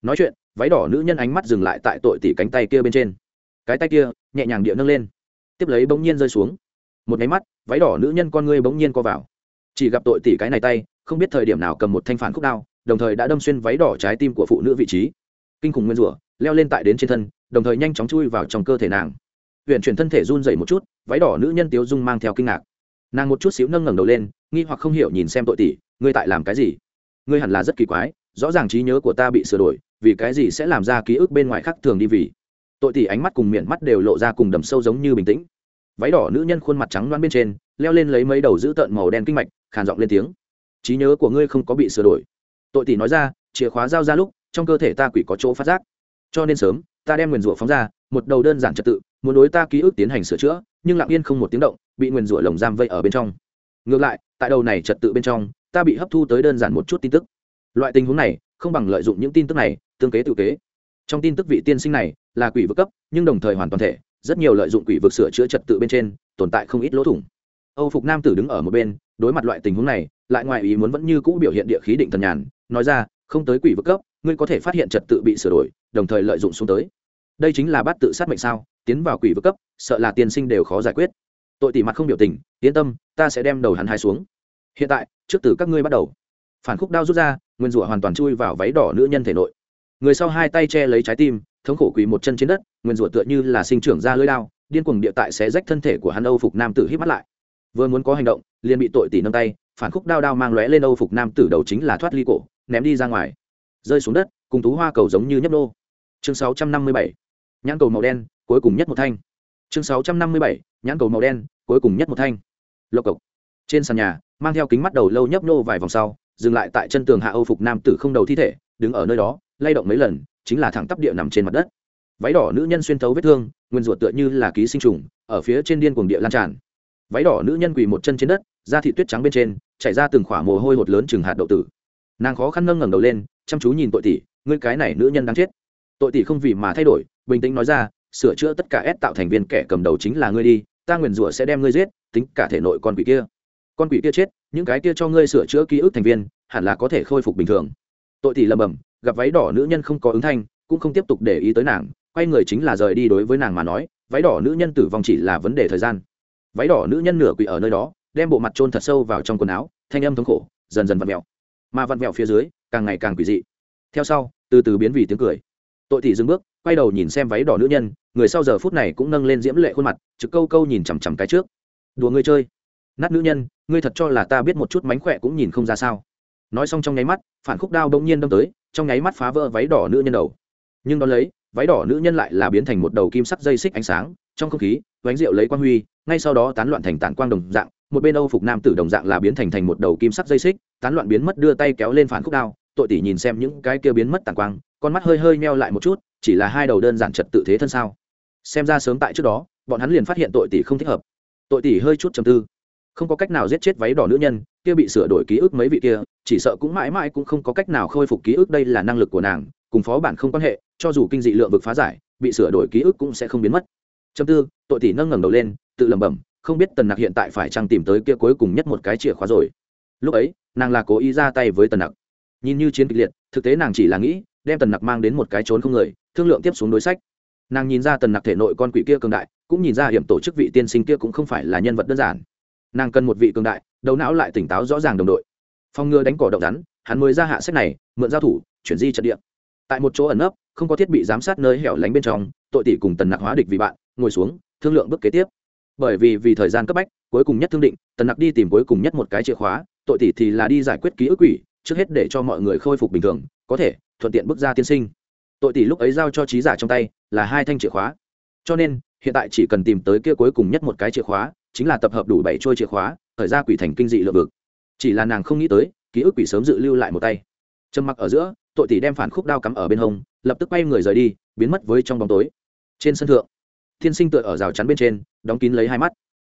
Nói chuyện váy đỏ nữ nhân ánh mắt dừng lại tại tội tỷ cánh tay kia bên trên. Cái tay kia, nhẹ nhàng địa nâng lên. Tiếp lấy bỗng nhiên rơi xuống. Một máy mắt, váy đỏ nữ nhân con ngươi bỗng nhiên co vào. Chỉ gặp tội tỷ cái này tay, không biết thời điểm nào cầm một thanh phản khúc đao, đồng thời đã đâm xuyên váy đỏ trái tim của phụ nữ vị trí. Kinh khủng nguyên rủa, leo lên tại đến trên thân, đồng thời nhanh chóng chui vào trong cơ thể nàng. Huyện chuyển thân thể run dậy một chút, váy đỏ nữ nhân tiếu dung mang theo kinh ngạc. Nàng một chút xíu nâng ngẩng đầu lên, nghi hoặc không hiểu nhìn xem tội tỷ ngươi tại làm cái gì? Ngươi hẳn là rất kỳ quái rõ ràng trí nhớ của ta bị sửa đổi, vì cái gì sẽ làm ra ký ức bên ngoài khác thường đi vì? Tội tỷ ánh mắt cùng miệng mắt đều lộ ra cùng đầm sâu giống như bình tĩnh. Váy đỏ nữ nhân khuôn mặt trắng loan bên trên, leo lên lấy mấy đầu giữ tợn màu đen kinh mạch, khàn giọng lên tiếng. Trí nhớ của ngươi không có bị sửa đổi. Tội tỷ nói ra, chìa khóa giao ra lúc, trong cơ thể ta quỷ có chỗ phát giác. Cho nên sớm, ta đem nguyền rủa phóng ra, một đầu đơn giản trật tự, muốn đối ta ký ức tiến hành sửa chữa, nhưng lặng yên không một tiếng động, bị nguyền rủa lồng giam vây ở bên trong. Ngược lại, tại đầu này trật tự bên trong, ta bị hấp thu tới đơn giản một chút tin tức loại tình huống này không bằng lợi dụng những tin tức này tương kế tự kế. Trong tin tức vị tiên sinh này là quỷ vực cấp, nhưng đồng thời hoàn toàn thể, rất nhiều lợi dụng quỷ vực sửa chữa trật tự bên trên, tồn tại không ít lỗ thủng. Âu phục nam tử đứng ở một bên, đối mặt loại tình huống này, lại ngoài ý muốn vẫn như cũ biểu hiện địa khí định thần nhàn, nói ra, không tới quỷ vực cấp, ngươi có thể phát hiện trật tự bị sửa đổi, đồng thời lợi dụng xuống tới. Đây chính là bắt tự sát mệnh sao? Tiến vào quỷ vực cấp, sợ là tiên sinh đều khó giải quyết. Tội tỷ mặt không biểu tình, yên tâm, ta sẽ đem đầu hắn hai xuống. Hiện tại, trước từ các ngươi bắt đầu. Phản khúc đao rút ra nguyên rủa hoàn toàn chui vào váy đỏ nữ nhân thể nội. Người sau hai tay che lấy trái tim, thống khổ quỳ một chân trên đất, nguyên rủa tựa như là sinh trưởng ra lưỡi đao, điên cuồng địa tại sẽ rách thân thể của hắn âu phục nam tử hít mắt lại. Vừa muốn có hành động, liền bị tội tỷ nâng tay, phản khúc đao đao mang lóe lên âu phục nam tử đầu chính là thoát ly cổ, ném đi ra ngoài. Rơi xuống đất, cùng tú hoa cầu giống như nhấp nô. Chương 657. nhãn cầu màu đen, cuối cùng nhất một thanh. Chương 657. nhãn cầu màu đen, cuối cùng nhất một thanh. Lộc cộc. Trên sàn nhà, mang theo kính mắt đầu lâu nhấp nô vài vòng sau dừng lại tại chân tường hạ âu phục nam tử không đầu thi thể, đứng ở nơi đó, lay động mấy lần, chính là thẳng tắp địa nằm trên mặt đất. Váy đỏ nữ nhân xuyên thấu vết thương, nguyên ruột tựa như là ký sinh trùng, ở phía trên điên cuồng địa lan tràn. Váy đỏ nữ nhân quỳ một chân trên đất, da thị tuyết trắng bên trên, chảy ra từng khỏa mồ hôi hột lớn chừng hạt đậu tử. Nàng khó khăn nâng ngẩng đầu lên, chăm chú nhìn tội tỷ, ngươi cái này nữ nhân đang chết. Tội tỷ không vì mà thay đổi, bình tĩnh nói ra, sửa chữa tất cả ép tạo thành viên kẻ cầm đầu chính là ngươi đi, ta nguyền rủa sẽ đem ngươi giết, tính cả thể nội con quỷ kia. Con quỷ kia chết những cái kia cho ngươi sửa chữa ký ức thành viên, hẳn là có thể khôi phục bình thường. Tội tỷ lầm bầm, gặp váy đỏ nữ nhân không có ứng thanh, cũng không tiếp tục để ý tới nàng, quay người chính là rời đi đối với nàng mà nói, váy đỏ nữ nhân tử vong chỉ là vấn đề thời gian. Váy đỏ nữ nhân nửa quỷ ở nơi đó, đem bộ mặt trôn thật sâu vào trong quần áo, thanh âm thống khổ, dần dần vặn vẹo. Mà vặn vẹo phía dưới, càng ngày càng quỷ dị. Theo sau, từ từ biến vì tiếng cười. Tội tỷ dừng bước, quay đầu nhìn xem váy đỏ nữ nhân, người sau giờ phút này cũng nâng lên diễm lệ khuôn mặt, trực câu câu nhìn chằm chằm cái trước. Đùa ngươi chơi nát nữ nhân, ngươi thật cho là ta biết một chút mánh khỏe cũng nhìn không ra sao. Nói xong trong nháy mắt, phản khúc đao bỗng nhiên đâm tới, trong nháy mắt phá vỡ váy đỏ nữ nhân đầu. Nhưng đón lấy, váy đỏ nữ nhân lại là biến thành một đầu kim sắc dây xích ánh sáng, trong không khí, vánh rượu lấy quang huy, ngay sau đó tán loạn thành tản quang đồng dạng, một bên âu phục nam tử đồng dạng là biến thành thành một đầu kim sắc dây xích, tán loạn biến mất đưa tay kéo lên phản khúc đao, tội tỷ nhìn xem những cái kia biến mất tản quang, con mắt hơi hơi meo lại một chút, chỉ là hai đầu đơn giản trật tự thế thân sao. Xem ra sớm tại trước đó, bọn hắn liền phát hiện tội tỷ không thích hợp. Tội tỷ hơi chút chầm tư không có cách nào giết chết váy đỏ nữ nhân, kia bị sửa đổi ký ức mấy vị kia, chỉ sợ cũng mãi mãi cũng không có cách nào khôi phục ký ức đây là năng lực của nàng, cùng phó bản không quan hệ, cho dù kinh dị lượng vực phá giải, bị sửa đổi ký ức cũng sẽ không biến mất. Châm tư, tội tỷ nâng ngẩng đầu lên, tự lẩm bẩm, không biết tần nặc hiện tại phải chăng tìm tới kia cuối cùng nhất một cái chìa khóa rồi. Lúc ấy, nàng là cố ý ra tay với tần nặc. Nhìn như chiến kịch liệt, thực tế nàng chỉ là nghĩ, đem tần nặc mang đến một cái trốn không người, thương lượng tiếp xuống đối sách. Nàng nhìn ra tần nặc thể nội con quỷ kia cường đại, cũng nhìn ra hiểm tổ chức vị tiên sinh kia cũng không phải là nhân vật đơn giản nàng cần một vị cường đại, đầu não lại tỉnh táo rõ ràng đồng đội. Phòng ngừa đánh cỏ động rắn, hắn mới ra hạ sách này, mượn giao thủ, chuyển di trận địa. Tại một chỗ ẩn nấp, không có thiết bị giám sát nơi hẻo lánh bên trong, tội tỷ cùng tần nặc hóa địch vì bạn, ngồi xuống, thương lượng bước kế tiếp. Bởi vì vì thời gian cấp bách, cuối cùng nhất thương định, tần nặc đi tìm cuối cùng nhất một cái chìa khóa, tội tỷ thì là đi giải quyết ký ức quỷ, trước hết để cho mọi người khôi phục bình thường, có thể thuận tiện bước ra tiên sinh. Tội tỷ lúc ấy giao cho trí giả trong tay, là hai thanh chìa khóa. Cho nên, hiện tại chỉ cần tìm tới kia cuối cùng nhất một cái chìa khóa chính là tập hợp đủ bảy trôi chìa khóa, khởi ra quỷ thành kinh dị lượng vực. Chỉ là nàng không nghĩ tới, ký ức quỷ sớm dự lưu lại một tay. Trầm mặc ở giữa, tội tỷ đem phản khúc đao cắm ở bên hông, lập tức quay người rời đi, biến mất với trong bóng tối. Trên sân thượng, thiên sinh tựa ở rào chắn bên trên, đóng kín lấy hai mắt.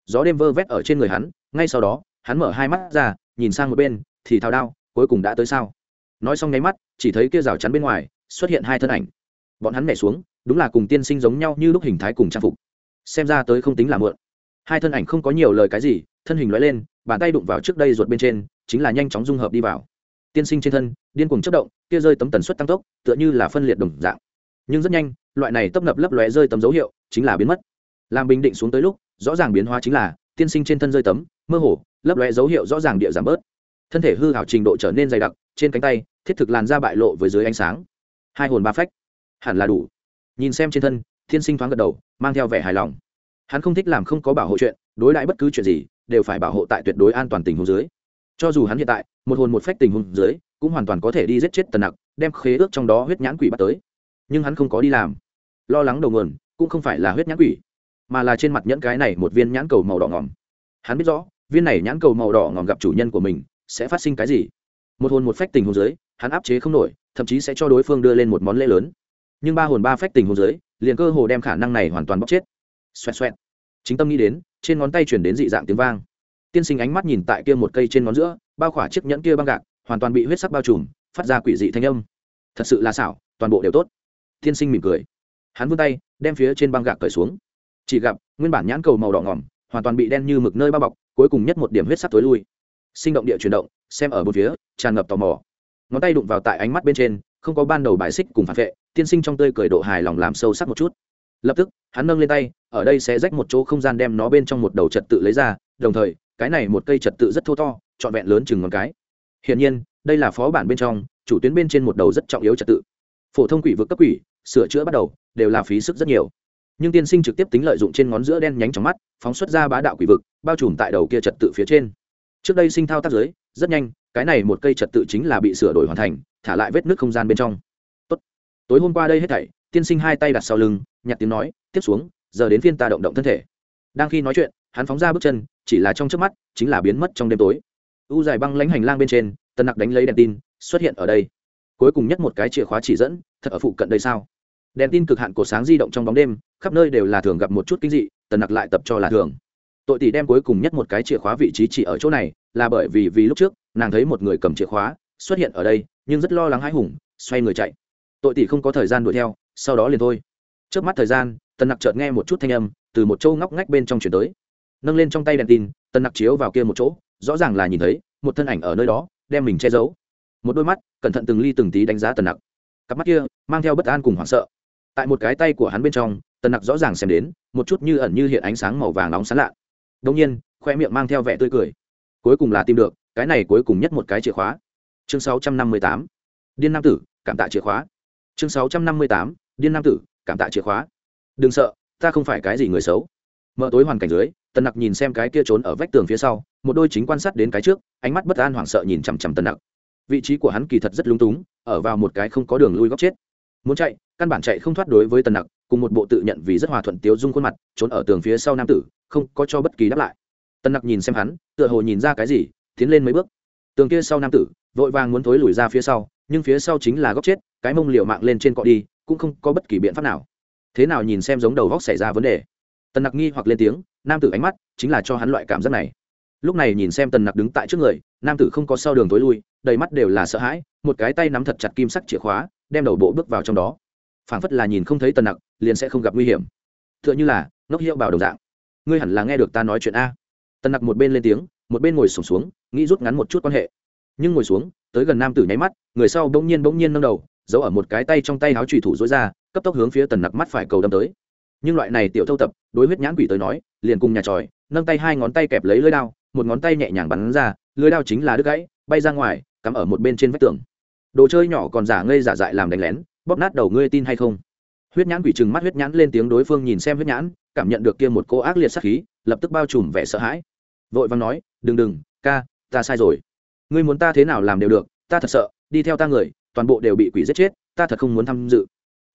Gió đêm vơ vét ở trên người hắn, ngay sau đó, hắn mở hai mắt ra, nhìn sang một bên, thì thao đao, cuối cùng đã tới sao? Nói xong nháy mắt, chỉ thấy kia rào chắn bên ngoài, xuất hiện hai thân ảnh. Bọn hắn nhảy xuống, đúng là cùng tiên sinh giống nhau như lúc hình thái cùng trang phục. Xem ra tới không tính là mượn hai thân ảnh không có nhiều lời cái gì, thân hình loại lên, bàn tay đụng vào trước đây ruột bên trên, chính là nhanh chóng dung hợp đi vào. Tiên sinh trên thân, điên cuồng chất động, kia rơi tấm tần suất tăng tốc, tựa như là phân liệt đồng dạng. Nhưng rất nhanh, loại này tấp nập lấp lóe rơi tấm dấu hiệu, chính là biến mất. Làm bình định xuống tới lúc, rõ ràng biến hóa chính là, tiên sinh trên thân rơi tấm, mơ hồ, lấp lóe dấu hiệu rõ ràng địa giảm bớt. Thân thể hư hảo trình độ trở nên dày đặc, trên cánh tay, thiết thực làn da bại lộ với dưới ánh sáng. Hai hồn ba phách. Hẳn là đủ. Nhìn xem trên thân, tiên sinh thoáng gật đầu, mang theo vẻ hài lòng hắn không thích làm không có bảo hộ chuyện, đối đãi bất cứ chuyện gì, đều phải bảo hộ tại tuyệt đối an toàn tình huống dưới. Cho dù hắn hiện tại, một hồn một phách tình huống dưới, cũng hoàn toàn có thể đi giết chết tần nặc, đem khế ước trong đó huyết nhãn quỷ bắt tới. Nhưng hắn không có đi làm. Lo lắng đầu nguồn, cũng không phải là huyết nhãn quỷ, mà là trên mặt nhẫn cái này một viên nhãn cầu màu đỏ ngòm hắn biết rõ, viên này nhãn cầu màu đỏ ngòm gặp chủ nhân của mình, sẽ phát sinh cái gì. Một hồn một phách tình hồn dưới, hắn áp chế không nổi, thậm chí sẽ cho đối phương đưa lên một món lễ lớn. Nhưng ba hồn ba phách tình hồn dưới, liền cơ hồ đem khả năng này hoàn toàn bóc chết xoẹt xoẹt. Chính tâm nghĩ đến, trên ngón tay chuyển đến dị dạng tiếng vang. Tiên sinh ánh mắt nhìn tại kia một cây trên ngón giữa, bao khỏa chiếc nhẫn kia băng gạc, hoàn toàn bị huyết sắc bao trùm, phát ra quỷ dị thanh âm. Thật sự là xảo, toàn bộ đều tốt. Tiên sinh mỉm cười. Hắn vươn tay, đem phía trên băng gạc cởi xuống. Chỉ gặp, nguyên bản nhãn cầu màu đỏ ngỏm, hoàn toàn bị đen như mực nơi bao bọc, cuối cùng nhất một điểm huyết sắc tối lui. Sinh động địa chuyển động, xem ở một phía, tràn ngập tò mò. Ngón tay đụng vào tại ánh mắt bên trên, không có ban đầu bài xích cùng phản vệ, tiên sinh trong tươi cười độ hài lòng làm sâu sắc một chút lập tức, hắn nâng lên tay, ở đây sẽ rách một chỗ không gian đem nó bên trong một đầu trật tự lấy ra, đồng thời, cái này một cây trật tự rất thô to, trọn vẹn lớn chừng ngón cái. Hiển nhiên, đây là phó bản bên trong, chủ tuyến bên trên một đầu rất trọng yếu trật tự. Phổ thông quỷ vực cấp quỷ, sửa chữa bắt đầu, đều là phí sức rất nhiều. Nhưng tiên sinh trực tiếp tính lợi dụng trên ngón giữa đen nhánh trong mắt, phóng xuất ra bá đạo quỷ vực, bao trùm tại đầu kia trật tự phía trên. Trước đây sinh thao tác giới, rất nhanh, cái này một cây trật tự chính là bị sửa đổi hoàn thành, thả lại vết nước không gian bên trong. Tốt. tối hôm qua đây hết thảy, tiên sinh hai tay đặt sau lưng nhặt tiếng nói, tiếp xuống, giờ đến phiên ta động động thân thể. Đang khi nói chuyện, hắn phóng ra bước chân, chỉ là trong trước mắt, chính là biến mất trong đêm tối. U dài băng lánh hành lang bên trên tân nặc đánh lấy đèn tin, xuất hiện ở đây. Cuối cùng nhất một cái chìa khóa chỉ dẫn, thật ở phụ cận đây sao? Đèn tin cực hạn cổ sáng di động trong bóng đêm, khắp nơi đều là thường gặp một chút kinh dị, tần nặc lại tập cho là thường. Tội tỷ đem cuối cùng nhất một cái chìa khóa vị trí chỉ ở chỗ này, là bởi vì vì lúc trước, nàng thấy một người cầm chìa khóa, xuất hiện ở đây, nhưng rất lo lắng hãi hùng, xoay người chạy. Tội tỷ không có thời gian đuổi theo, sau đó liền thôi trước mắt thời gian, tần nặc chợt nghe một chút thanh âm từ một châu ngóc ngách bên trong chuyển tới. Nâng lên trong tay đèn tin, tần nặc chiếu vào kia một chỗ, rõ ràng là nhìn thấy một thân ảnh ở nơi đó, đem mình che giấu. Một đôi mắt, cẩn thận từng ly từng tí đánh giá tần nặc. Cặp mắt kia mang theo bất an cùng hoảng sợ. Tại một cái tay của hắn bên trong, tần nặc rõ ràng xem đến một chút như ẩn như hiện ánh sáng màu vàng nóng sán lạ. Đông nhiên khoe miệng mang theo vẻ tươi cười. Cuối cùng là tìm được, cái này cuối cùng nhất một cái chìa khóa. Chương 658. điên nam tử, cảm tạ chìa khóa. Chương 658. điên nam tử cảm tạ chìa khóa. Đừng sợ, ta không phải cái gì người xấu. Mở tối hoàn cảnh dưới, tần nặc nhìn xem cái kia trốn ở vách tường phía sau, một đôi chính quan sát đến cái trước, ánh mắt bất an hoảng sợ nhìn chằm chằm tần nặc. Vị trí của hắn kỳ thật rất lung túng, ở vào một cái không có đường lui góc chết. Muốn chạy, căn bản chạy không thoát đối với tần nặc, cùng một bộ tự nhận vì rất hòa thuận tiếu dung khuôn mặt, trốn ở tường phía sau nam tử, không có cho bất kỳ đáp lại. Tần nặc nhìn xem hắn, tựa hồ nhìn ra cái gì, tiến lên mấy bước. Tường kia sau nam tử, vội vàng muốn thối lùi ra phía sau, nhưng phía sau chính là góc chết, cái mông liều mạng lên trên cọ đi cũng không có bất kỳ biện pháp nào. Thế nào nhìn xem giống đầu góc xảy ra vấn đề. Tần nặc nghi hoặc lên tiếng nam tử ánh mắt chính là cho hắn loại cảm giác này. Lúc này nhìn xem tần nặc đứng tại trước người nam tử không có sau đường tối lui đầy mắt đều là sợ hãi một cái tay nắm thật chặt kim sắc chìa khóa đem đầu bộ bước vào trong đó. Phảng phất là nhìn không thấy tần nặc liền sẽ không gặp nguy hiểm. T h ư ợ n h ư là ngốc hiệu bảo đồng dạng. Ngươi hẳn là nghe được ta nói chuyện a. Tần nặc một bên lên tiếng một bên ngồi sùng xuống, xuống nghĩ rút ngắn một chút quan hệ. Nhưng ngồi xuống tới gần nam tử nháy mắt người sau bỗng nhiên bỗng nhiên nâng đầu giấu ở một cái tay trong tay áo trùy thủ dối ra, cấp tốc hướng phía tần nặc mắt phải cầu đâm tới. Nhưng loại này tiểu thâu tập, đối huyết nhãn quỷ tới nói, liền cùng nhà tròi, nâng tay hai ngón tay kẹp lấy lưới đao, một ngón tay nhẹ nhàng bắn ra lưới đao chính là đứt gãy, bay ra ngoài, cắm ở một bên trên vách tường. Đồ chơi nhỏ còn giả ngây giả dại làm đánh lén, bóp nát đầu ngươi tin hay không? Huyết nhãn quỷ trừng mắt huyết nhãn lên tiếng đối phương nhìn xem huyết nhãn, cảm nhận được kia một cô ác liệt sắc khí, lập tức bao trùm vẻ sợ hãi. Vội vàng nói, đừng đừng, ca, ta sai rồi. Ngươi muốn ta thế nào làm đều được, ta thật sợ, đi theo ta người toàn bộ đều bị quỷ giết chết, ta thật không muốn tham dự.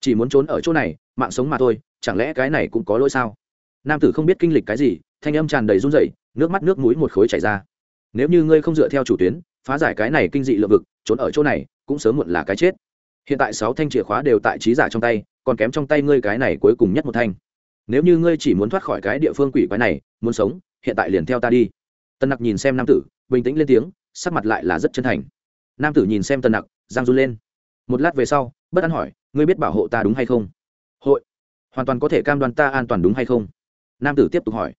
Chỉ muốn trốn ở chỗ này, mạng sống mà thôi, chẳng lẽ cái này cũng có lỗi sao? Nam tử không biết kinh lịch cái gì, thanh âm tràn đầy run rẩy, nước mắt nước mũi một khối chảy ra. Nếu như ngươi không dựa theo chủ tuyến, phá giải cái này kinh dị lượng vực, trốn ở chỗ này, cũng sớm muộn là cái chết. Hiện tại sáu thanh chìa khóa đều tại trí giả trong tay, còn kém trong tay ngươi cái này cuối cùng nhất một thanh. Nếu như ngươi chỉ muốn thoát khỏi cái địa phương quỷ quái này, muốn sống, hiện tại liền theo ta đi. Tân nặc nhìn xem nam tử, bình tĩnh lên tiếng, sắc mặt lại là rất chân thành. Nam tử nhìn xem tân nặc giang run lên. Một lát về sau, bất an hỏi, ngươi biết bảo hộ ta đúng hay không? Hội. Hoàn toàn có thể cam đoan ta an toàn đúng hay không? Nam tử tiếp tục hỏi.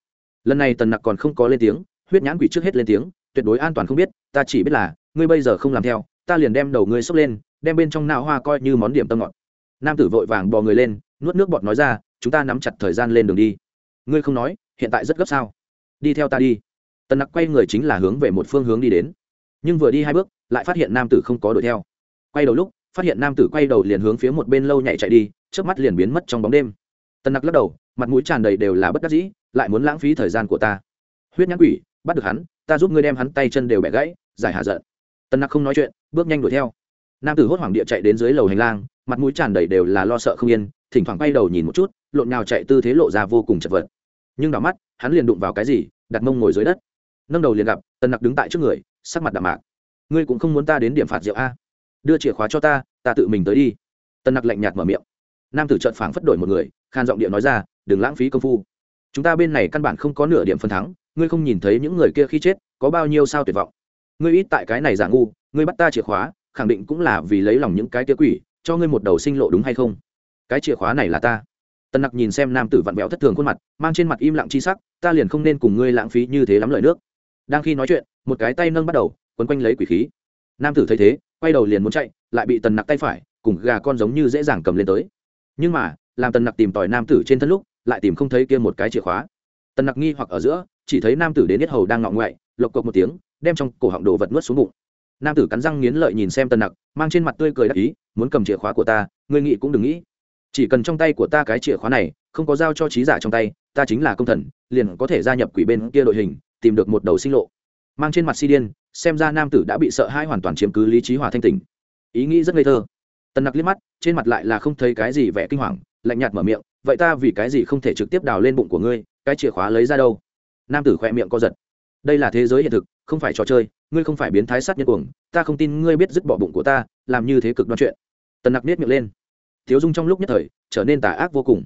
Lần này tần nặc còn không có lên tiếng, huyết nhãn quỷ trước hết lên tiếng, tuyệt đối an toàn không biết, ta chỉ biết là, ngươi bây giờ không làm theo, ta liền đem đầu ngươi xốc lên, đem bên trong não hoa coi như món điểm tâm ngọt. Nam tử vội vàng bò người lên, nuốt nước bọt nói ra, chúng ta nắm chặt thời gian lên đường đi. Ngươi không nói, hiện tại rất gấp sao? Đi theo ta đi. Tần nặc quay người chính là hướng về một phương hướng đi đến. Nhưng vừa đi hai bước, lại phát hiện nam tử không có đuổi theo quay đầu lúc, phát hiện nam tử quay đầu liền hướng phía một bên lâu nhảy chạy đi trước mắt liền biến mất trong bóng đêm. Tần nặc lắc đầu, mặt mũi tràn đầy đều là bất đắc dĩ, lại muốn lãng phí thời gian của ta. Huyết nhãn quỷ, bắt được hắn, ta giúp ngươi đem hắn tay chân đều bẻ gãy, giải hạ giận. Tần nặc không nói chuyện, bước nhanh đuổi theo. Nam tử hốt hoảng địa chạy đến dưới lầu hành lang, mặt mũi tràn đầy đều là lo sợ không yên, thỉnh thoảng quay đầu nhìn một chút, lộn nhào chạy tư thế lộ ra vô cùng chật vật. Nhưng đỏ mắt, hắn liền đụng vào cái gì, đặt mông ngồi dưới đất. Nâng đầu liền gặp, tần nặc đứng tại trước người, sắc mặt đạm mạc. Ngươi cũng không muốn ta đến điểm phạt rượu a? Đưa chìa khóa cho ta ta tự mình tới đi. Tần nặc lạnh nhạt mở miệng. Nam tử trợn phảng phất đổi một người, khan giọng điệu nói ra, đừng lãng phí công phu. Chúng ta bên này căn bản không có nửa điểm phần thắng, ngươi không nhìn thấy những người kia khi chết, có bao nhiêu sao tuyệt vọng. Ngươi ít tại cái này giả ngu, ngươi bắt ta chìa khóa, khẳng định cũng là vì lấy lòng những cái kia quỷ, cho ngươi một đầu sinh lộ đúng hay không? Cái chìa khóa này là ta. Tần nặc nhìn xem nam tử vặn vẹo thất thường khuôn mặt, mang trên mặt im lặng chi sắc, ta liền không nên cùng ngươi lãng phí như thế lắm lời nước. Đang khi nói chuyện, một cái tay nâng bắt đầu, quấn quanh lấy quỷ khí. Nam tử thấy thế quay đầu liền muốn chạy, lại bị tần nặc tay phải, cùng gà con giống như dễ dàng cầm lên tới. Nhưng mà, làm tần nặc tìm tòi nam tử trên thân lúc, lại tìm không thấy kia một cái chìa khóa. Tần nặc nghi hoặc ở giữa, chỉ thấy nam tử đến nhất hầu đang ngọ ngoại, lộc cộc một tiếng, đem trong cổ họng đồ vật nuốt xuống bụng. Nam tử cắn răng nghiến lợi nhìn xem tần nặc, mang trên mặt tươi cười đắc ý, muốn cầm chìa khóa của ta, ngươi nghĩ cũng đừng nghĩ. Chỉ cần trong tay của ta cái chìa khóa này, không có giao cho trí giả trong tay, ta chính là công thần, liền có thể gia nhập quỷ bên kia đội hình, tìm được một đầu sinh lộ mang trên mặt si điên, xem ra nam tử đã bị sợ hãi hoàn toàn chiếm cứ lý trí hòa thanh tình ý nghĩ rất ngây thơ. Tần nặc liếc mắt, trên mặt lại là không thấy cái gì vẻ kinh hoàng, lạnh nhạt mở miệng, vậy ta vì cái gì không thể trực tiếp đào lên bụng của ngươi, cái chìa khóa lấy ra đâu? Nam tử khỏe miệng co giật. Đây là thế giới hiện thực, không phải trò chơi, ngươi không phải biến thái sát nhân cuồng, ta không tin ngươi biết dứt bỏ bụng của ta, làm như thế cực đoan chuyện. Tần nặc nết miệng lên. Thiếu dung trong lúc nhất thời, trở nên tà ác vô cùng.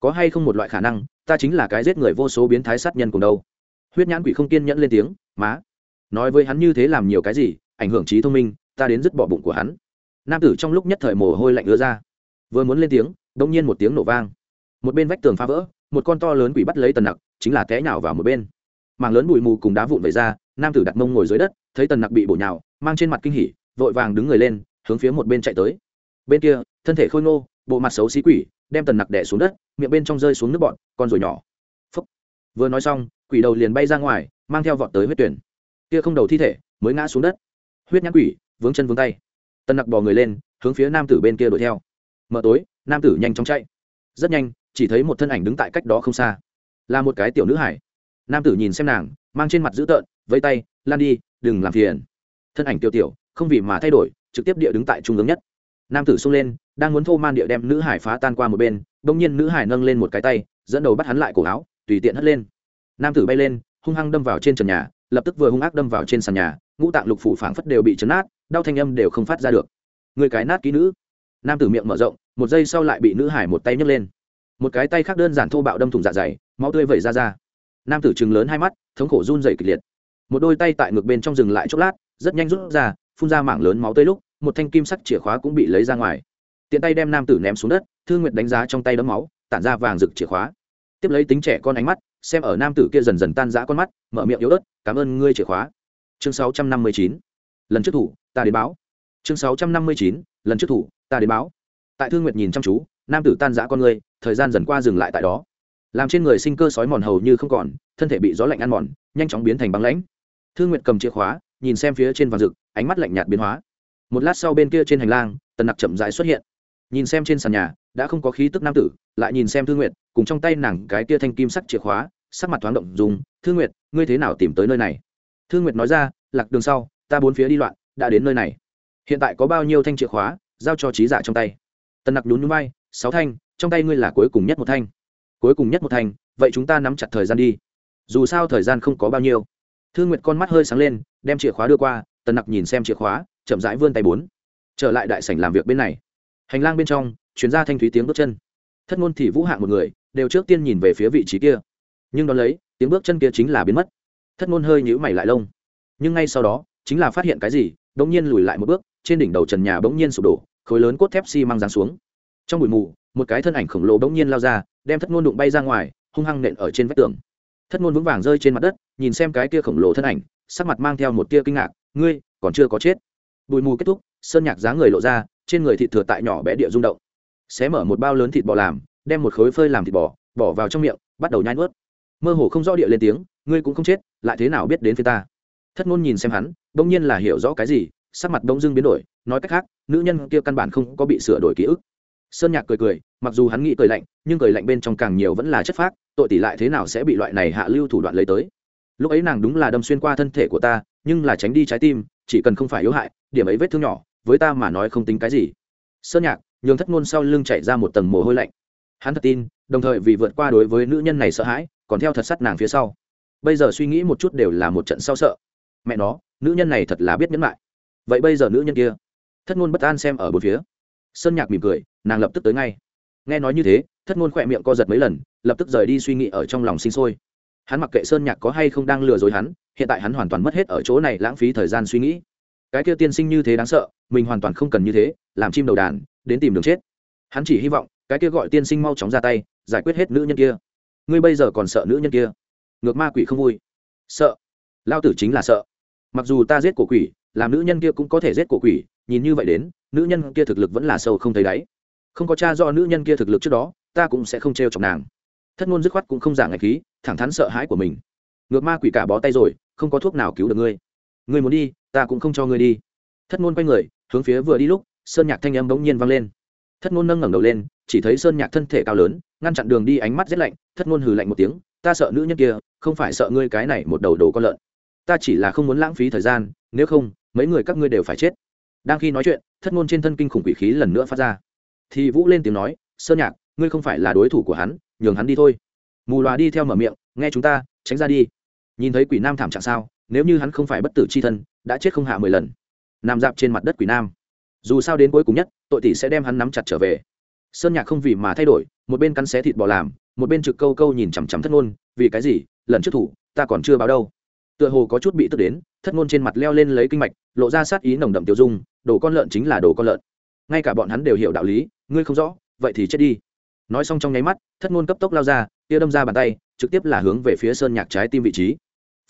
Có hay không một loại khả năng, ta chính là cái giết người vô số biến thái sát nhân cùng đâu? Huyết nhãn quỷ không kiên nhẫn lên tiếng, má nói với hắn như thế làm nhiều cái gì, ảnh hưởng trí thông minh, ta đến dứt bỏ bụng của hắn. Nam tử trong lúc nhất thời mồ hôi lạnh ứa ra. Vừa muốn lên tiếng đông nhiên một tiếng nổ vang. Một bên vách tường phá vỡ, một con to lớn quỷ bắt lấy tần nặc, chính là té nhào vào một bên. Mảng lớn bụi mù cùng đá vụn về ra, nam tử đặt mông ngồi dưới đất, thấy tần nặc bị bổ nhào, mang trên mặt kinh hỉ, vội vàng đứng người lên, hướng phía một bên chạy tới. Bên kia, thân thể khôi ngô, bộ mặt xấu xí quỷ, đem tần nặc đẻ xuống đất, miệng bên trong rơi xuống nước bọn con rồi nhỏ. Phúc. vừa nói xong, quỷ đầu liền bay ra ngoài, mang theo vọt tới huyết tuyển kia không đầu thi thể, mới ngã xuống đất. Huyết nhãn quỷ, vướng chân vướng tay. Tân nặc bò người lên, hướng phía nam tử bên kia đuổi theo. Mở tối, nam tử nhanh chóng chạy. Rất nhanh, chỉ thấy một thân ảnh đứng tại cách đó không xa. Là một cái tiểu nữ hải. Nam tử nhìn xem nàng, mang trên mặt dữ tợn vây tay, lan đi, đừng làm phiền. Thân ảnh tiểu tiểu, không vì mà thay đổi, trực tiếp địa đứng tại trung ương nhất. Nam tử xông lên, đang muốn thô man địa đem nữ hải phá tan qua một bên, bỗng nhiên nữ hải nâng lên một cái tay, dẫn đầu bắt hắn lại cổ áo, tùy tiện hất lên. Nam tử bay lên, hung hăng đâm vào trên trần nhà lập tức vừa hung ác đâm vào trên sàn nhà, ngũ tạng lục phủ phảng phất đều bị chấn nát đau thanh âm đều không phát ra được. Người cái nát ký nữ. Nam tử miệng mở rộng, một giây sau lại bị nữ hải một tay nhấc lên. Một cái tay khác đơn giản thô bạo đâm thủng dạ dày, máu tươi vẩy ra ra. Nam tử chừng lớn hai mắt, thống khổ run dày kịch liệt. Một đôi tay tại ngực bên trong dừng lại chốc lát, rất nhanh rút ra, phun ra mảng lớn máu tươi lúc, một thanh kim sắc chìa khóa cũng bị lấy ra ngoài. Tiện tay đem nam tử ném xuống đất thương nguyệt đánh giá trong tay đấm máu, tản ra vàng rực chìa khóa. Tiếp lấy tính trẻ con ánh mắt xem ở nam tử kia dần dần tan rã con mắt, mở miệng yếu ớt, cảm ơn ngươi chìa khóa. Chương 659. lần trước thủ, ta đến báo. Chương 659. lần trước thủ, ta đến báo. Tại thương nguyệt nhìn chăm chú, nam tử tan rã con ngươi, thời gian dần qua dừng lại tại đó. Làm trên người sinh cơ sói mòn hầu như không còn, thân thể bị gió lạnh ăn mòn, nhanh chóng biến thành băng lãnh. Thương nguyệt cầm chìa khóa, nhìn xem phía trên vàng rực, ánh mắt lạnh nhạt biến hóa. Một lát sau bên kia trên hành lang, tần nặc chậm rãi xuất hiện. Nhìn xem trên sàn nhà, đã không có khí tức nam tử, lại nhìn xem thương nguyệt, cùng trong tay nàng cái kia thanh kim sắc chìa khóa sắc mặt thoáng động dùng thương nguyệt, ngươi thế nào tìm tới nơi này? Thương nguyệt nói ra, lạc đường sau, ta bốn phía đi loạn, đã đến nơi này. Hiện tại có bao nhiêu thanh chìa khóa, giao cho trí giả trong tay. Tần nặc nhún núi bay sáu thanh, trong tay ngươi là cuối cùng nhất một thanh. Cuối cùng nhất một thanh, vậy chúng ta nắm chặt thời gian đi. Dù sao thời gian không có bao nhiêu. Thương nguyệt con mắt hơi sáng lên, đem chìa khóa đưa qua, tần nặc nhìn xem chìa khóa, chậm rãi vươn tay bốn. Trở lại đại sảnh làm việc bên này. Hành lang bên trong chuyến ra thanh thúy tiếng bước chân. Thất ngôn thì vũ hạng một người, đều trước tiên nhìn về phía vị trí kia nhưng đón lấy, tiếng bước chân kia chính là biến mất. Thất ngôn hơi nhữ mày lại lông. Nhưng ngay sau đó, chính là phát hiện cái gì đ ỗ n g nhiên lùi lại một bước, trên đỉnh đầu trần nhà bỗng nhiên sụp đổ, khối lớn cốt thép xi、si、mang rán xuống. Trong bụi mù, một cái thân ảnh khổng lồ bỗng nhiên lao ra, đem thất ngôn đụng bay ra ngoài, hung hăng nện ở trên vách tường. Thất ngôn vững vàng rơi trên mặt đất, nhìn xem cái kia khổng lồ thân ảnh, sắc mặt mang theo một tia kinh ngạc, ngươi, còn chưa có chết. Bụi mù kết thúc, sơn nhạc giá người lộ ra, trên người thịt thừa tại nhỏ bé địa rung động. Xé mở một bao lớn thịt bò làm, đem một khối phơi làm thịt bò, bỏ vào trong miệng, bắt đầu nhai nuốt mơ hồ không rõ địa lên tiếng, ngươi cũng không chết, lại thế nào biết đến phía ta? Thất ngôn nhìn xem hắn, bỗng nhiên là hiểu rõ cái gì, sắc mặt đông dưng biến đổi, nói cách khác, nữ nhân kia căn bản không có bị sửa đổi ký ức. Sơn nhạc cười cười, mặc dù hắn nghĩ cười lạnh, nhưng cười lạnh bên trong càng nhiều vẫn là chất phác, tội tỷ lại thế nào sẽ bị loại này hạ lưu thủ đoạn lấy tới? Lúc ấy nàng đúng là đâm xuyên qua thân thể của ta, nhưng là tránh đi trái tim, chỉ cần không phải yếu hại, điểm ấy vết thương nhỏ, với ta mà nói không tính cái gì. Sơn nhạc nhường thất ngôn sau lưng chạy ra một tầng mồ hôi lạnh. Hắn thật tin, đồng thời vì vượt qua đối với nữ nhân này sợ hãi còn theo thật sắt nàng phía sau. Bây giờ suy nghĩ một chút đều là một trận sau sợ. Mẹ nó, nữ nhân này thật là biết nhẫn lại vậy bây giờ nữ nhân kia, thất ngôn bất an xem ở bốn phía. Sơn nhạc mỉm cười, nàng lập tức tới ngay. Nghe nói như thế, thất ngôn khỏe miệng co giật mấy lần, lập tức rời đi suy nghĩ ở trong lòng sinh sôi. Hắn mặc kệ sơn nhạc có hay không đang lừa dối hắn, hiện tại hắn hoàn toàn mất hết ở chỗ này lãng phí thời gian suy nghĩ. Cái kia tiên sinh như thế đáng sợ, mình hoàn toàn không cần như thế, làm chim đầu đàn, đến tìm đường chết. Hắn chỉ hy vọng, cái kia gọi tiên sinh mau chóng ra tay, giải quyết hết nữ nhân kia ngươi bây giờ còn sợ nữ nhân kia? Ngược ma quỷ không vui. Sợ. Lao tử chính là sợ. Mặc dù ta giết cổ quỷ, làm nữ nhân kia cũng có thể giết cổ quỷ, nhìn như vậy đến, nữ nhân kia thực lực vẫn là sâu không thấy đáy. Không có cha do nữ nhân kia thực lực trước đó, ta cũng sẽ không t r e o chọc nàng. Thất ngôn dứt khoát cũng không giả ngạch khí, thẳng thắn sợ hãi của mình. Ngược ma quỷ cả bó tay rồi, không có thuốc nào cứu được ngươi. Ngươi muốn đi, ta cũng không cho ngươi đi. Thất ngôn quay người, hướng phía vừa đi lúc, sơn nhạc thanh âm bỗng nhiên vang lên thất ngôn nâng ngẩng đầu lên, chỉ thấy sơn nhạc thân thể cao lớn, ngăn chặn đường đi ánh mắt rét lạnh, thất ngôn hừ lạnh một tiếng, ta sợ nữ nhân kia, không phải sợ ngươi cái này một đầu đồ con lợn. Ta chỉ là không muốn lãng phí thời gian, nếu không, mấy người các ngươi đều phải chết. Đang khi nói chuyện, thất ngôn trên thân kinh khủng quỷ khí lần nữa phát ra. Thì vũ lên tiếng nói, sơn nhạc, ngươi không phải là đối thủ của hắn, nhường hắn đi thôi. Mù loà đi theo mở miệng, nghe chúng ta, tránh ra đi. Nhìn thấy quỷ nam thảm trạng sao, nếu như hắn không phải bất tử c h i thân, đã chết không hạ mười lần. Nằm dạp trên mặt đất quỷ nam dù sao đến cuối cùng nhất, tội tỷ sẽ đem hắn nắm chặt trở về. Sơn nhạc không vì mà thay đổi, một bên cắn xé thịt bò làm, một bên trực câu câu nhìn chằm chằm thất ngôn, vì cái gì? Lần trước thủ, ta còn chưa báo đâu. Tựa hồ có chút bị tức đến, thất ngôn trên mặt leo lên lấy kinh mạch, lộ ra sát ý nồng đậm tiêu dung, đồ con lợn chính là đồ con lợn. Ngay cả bọn hắn đều hiểu đạo lý, ngươi không rõ, vậy thì chết đi. Nói xong trong nháy mắt, thất ngôn cấp tốc lao ra tia đâm ra bàn tay, trực tiếp là hướng về phía sơn nhạc trái tim vị trí.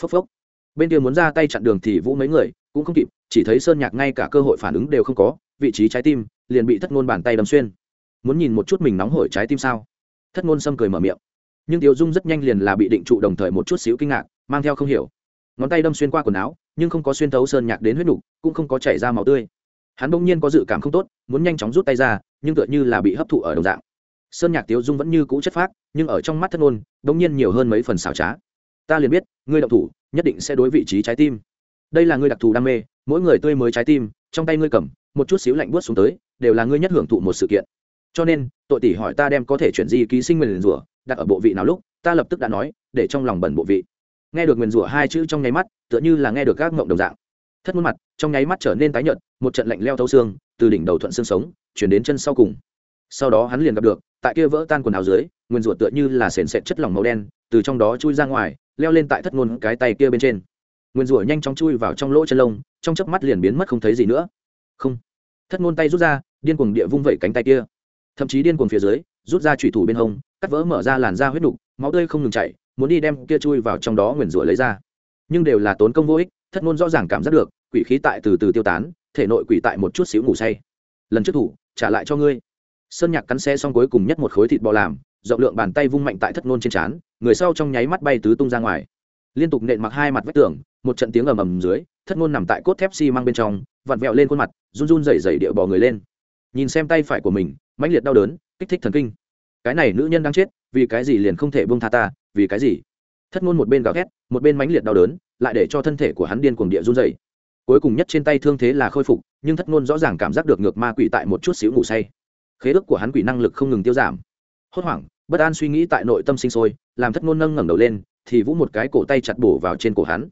Phốc phốc. Bên kia muốn ra tay chặn đường thì vũ mấy người cũng không kịp, chỉ thấy sơn nhạc ngay cả cơ hội phản ứng đều không có, vị trí trái tim liền bị thất ngôn bàn tay đâm xuyên. Muốn nhìn một chút mình nóng hổi trái tim sao? Thất ngôn xâm cười mở miệng. Nhưng tiểu dung rất nhanh liền là bị định trụ đồng thời một chút xíu kinh ngạc, mang theo không hiểu. Ngón tay đâm xuyên qua quần áo, nhưng không có xuyên thấu sơn nhạc đến huyết nục, cũng không có chảy ra máu tươi. Hắn bỗng nhiên có dự cảm không tốt, muốn nhanh chóng rút tay ra, nhưng tựa như là bị hấp thụ ở đồng dạng. Sơn nhạc tiểu dung vẫn như cũ chất phác, nhưng ở trong mắt thất ngôn, bỗng nhiên nhiều hơn mấy phần xảo trá. Ta liền biết, ngươi động thủ, nhất định sẽ đối vị trí trái tim đây là ngươi đặc thù đam mê, mỗi người tươi mới trái tim, trong tay ngươi cầm, một chút xíu lạnh buốt xuống tới, đều là ngươi nhất hưởng thụ một sự kiện. Cho nên, tội tỷ hỏi ta đem có thể chuyển di ký sinh nguyền rủa, đặt ở bộ vị nào lúc, ta lập tức đã nói, để trong lòng bẩn bộ vị. Nghe được nguyền rủa hai chữ trong nháy mắt, tựa như là nghe được các ngộng đồng dạng. Thất muôn mặt, trong nháy mắt trở nên tái nhợt, một trận lạnh leo thấu xương, từ đỉnh đầu thuận xương sống, chuyển đến chân sau cùng. Sau đó hắn liền gặp được, tại kia vỡ tan quần áo dưới, nguyên rủa tựa như là sền sệt chất lỏng màu đen, từ trong đó chui ra ngoài, leo lên tại thất ngôn cái tay kia bên trên nguyên rủa nhanh chóng chui vào trong lỗ chân lông, trong chớp mắt liền biến mất không thấy gì nữa. Không. Thất ngôn tay rút ra, điên cuồng địa vung vẩy cánh tay kia. Thậm chí điên cuồng phía dưới, rút ra thủy thủ bên hông, cắt vỡ mở ra làn da huyết đục máu tươi không ngừng chảy, muốn đi đem kia chui vào trong đó nguyền rủa lấy ra. Nhưng đều là tốn công vô ích, thất ngôn rõ ràng cảm giác được, quỷ khí tại từ từ tiêu tán, thể nội quỷ tại một chút xíu ngủ say. Lần trước thủ, trả lại cho ngươi. Sơn nhạc cắn xe xong cuối cùng nhất một khối thịt bò làm, rộng lượng bàn tay vung mạnh tại thất ngôn trên trán, người sau trong nháy mắt bay tứ tung ra ngoài. Liên tục nện mặc hai mặt vách tường một trận tiếng ầm ầm dưới, thất ngôn nằm tại cốt thép xi、si、mang bên trong, vặn vẹo lên khuôn mặt, run run rẩy rẩy địa bò người lên. Nhìn xem tay phải của mình, mãnh liệt đau đớn, kích thích thần kinh. Cái này nữ nhân đang chết, vì cái gì liền không thể buông tha ta, vì cái gì? Thất ngôn một bên gào thét, một bên mãnh liệt đau đớn, lại để cho thân thể của hắn điên cuồng địa run rẩy. Cuối cùng nhất trên tay thương thế là khôi phục, nhưng thất ngôn rõ ràng cảm giác được ngược ma quỷ tại một chút xíu ngủ say. Khế ước của hắn quỷ năng lực không ngừng tiêu giảm. Hốt hoảng, bất an suy nghĩ tại nội tâm sinh sôi, làm thất ngôn nâng ngẩng đầu lên, thì vũ một cái cổ tay chặt bổ vào trên cổ hắn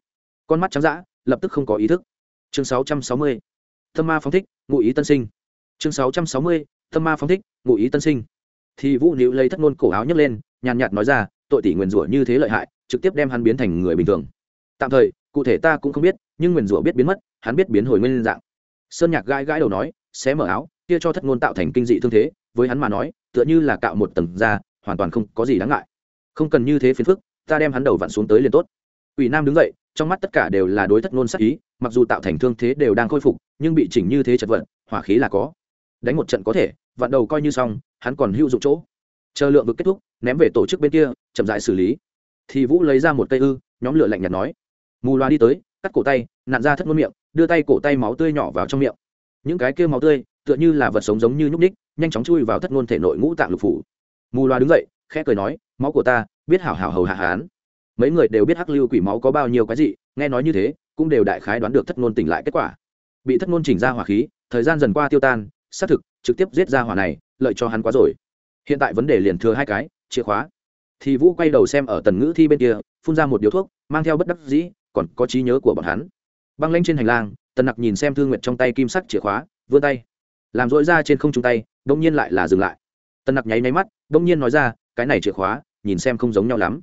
con mắt trắng d lập tức không có ý thức. Chương 660. tâm ma phóng thích, ngụ ý tân sinh. Chương 660. tâm ma phóng thích, ngụ ý tân sinh. Thì vũ níu lấy thất ngôn cổ áo nhấc lên, nhàn nhạt nói ra, tội tỷ nguyền rủa như thế lợi hại, trực tiếp đem hắn biến thành người bình thường. Tạm thời, cụ thể ta cũng không biết, nhưng nguyền rủa biết biến mất, hắn biết biến hồi nguyên dạng. Sơn nhạc gãi gãi đầu nói, xé mở áo, kia cho thất ngôn tạo thành kinh dị thương thế, với hắn mà nói, tựa như là cạo một tầng da, hoàn toàn không có gì đáng ngại. Không cần như thế phiền phức, ta đem hắn đầu vặn xuống tới liền tốt. Ủy nam đứng dậy trong mắt tất cả đều là đối thất ngôn sắc ý, mặc dù tạo thành thương thế đều đang khôi phục, nhưng bị chỉnh như thế chật vật, hỏa khí là có. Đánh một trận có thể vạn đầu coi như xong, hắn còn hữu dụng chỗ. Chờ lượng vực kết thúc, ném về tổ chức bên kia, chậm dại xử lý. Thì vũ lấy ra một cây ư, nhóm lửa lạnh nhạt nói. Mù loa đi tới, cắt cổ tay nạn ra thất ngôn miệng, đưa tay cổ tay máu tươi nhỏ vào trong miệng. Những cái kia máu tươi, tựa như là vật sống giống như nhúc ních nhanh chóng chui vào thất ngôn thể nội ngũ tạng lục phủ. Mù loa đứng dậy, khẽ cười nói, máu của ta, biết hảo hảo hầu hạ hán mấy người đều biết hắc lưu quỷ máu có bao nhiêu cái gì nghe nói như thế, cũng đều đại khái đoán được thất ngôn tỉnh lại kết quả. Bị thất ngôn chỉnh ra hỏa khí, thời gian dần qua tiêu tan, xác thực, trực tiếp giết ra hỏa này, lợi cho hắn quá rồi. Hiện tại vấn đề liền thừa hai cái, chìa khóa. Thì vũ quay đầu xem ở tần ngữ thi bên kia, phun ra một điếu thuốc, mang theo bất đắc dĩ, còn có trí nhớ của bọn hắn. Băng lanh trên hành lang, tần nặc nhìn xem thương nguyệt trong tay kim sắc chìa khóa, vươn tay. Làm rỗi ra trên không trung tay đông nhiên lại là dừng lại. Tần nặc nháy máy mắt đông nhiên nói ra, cái này chìa khóa, nhìn xem không giống nhau lắm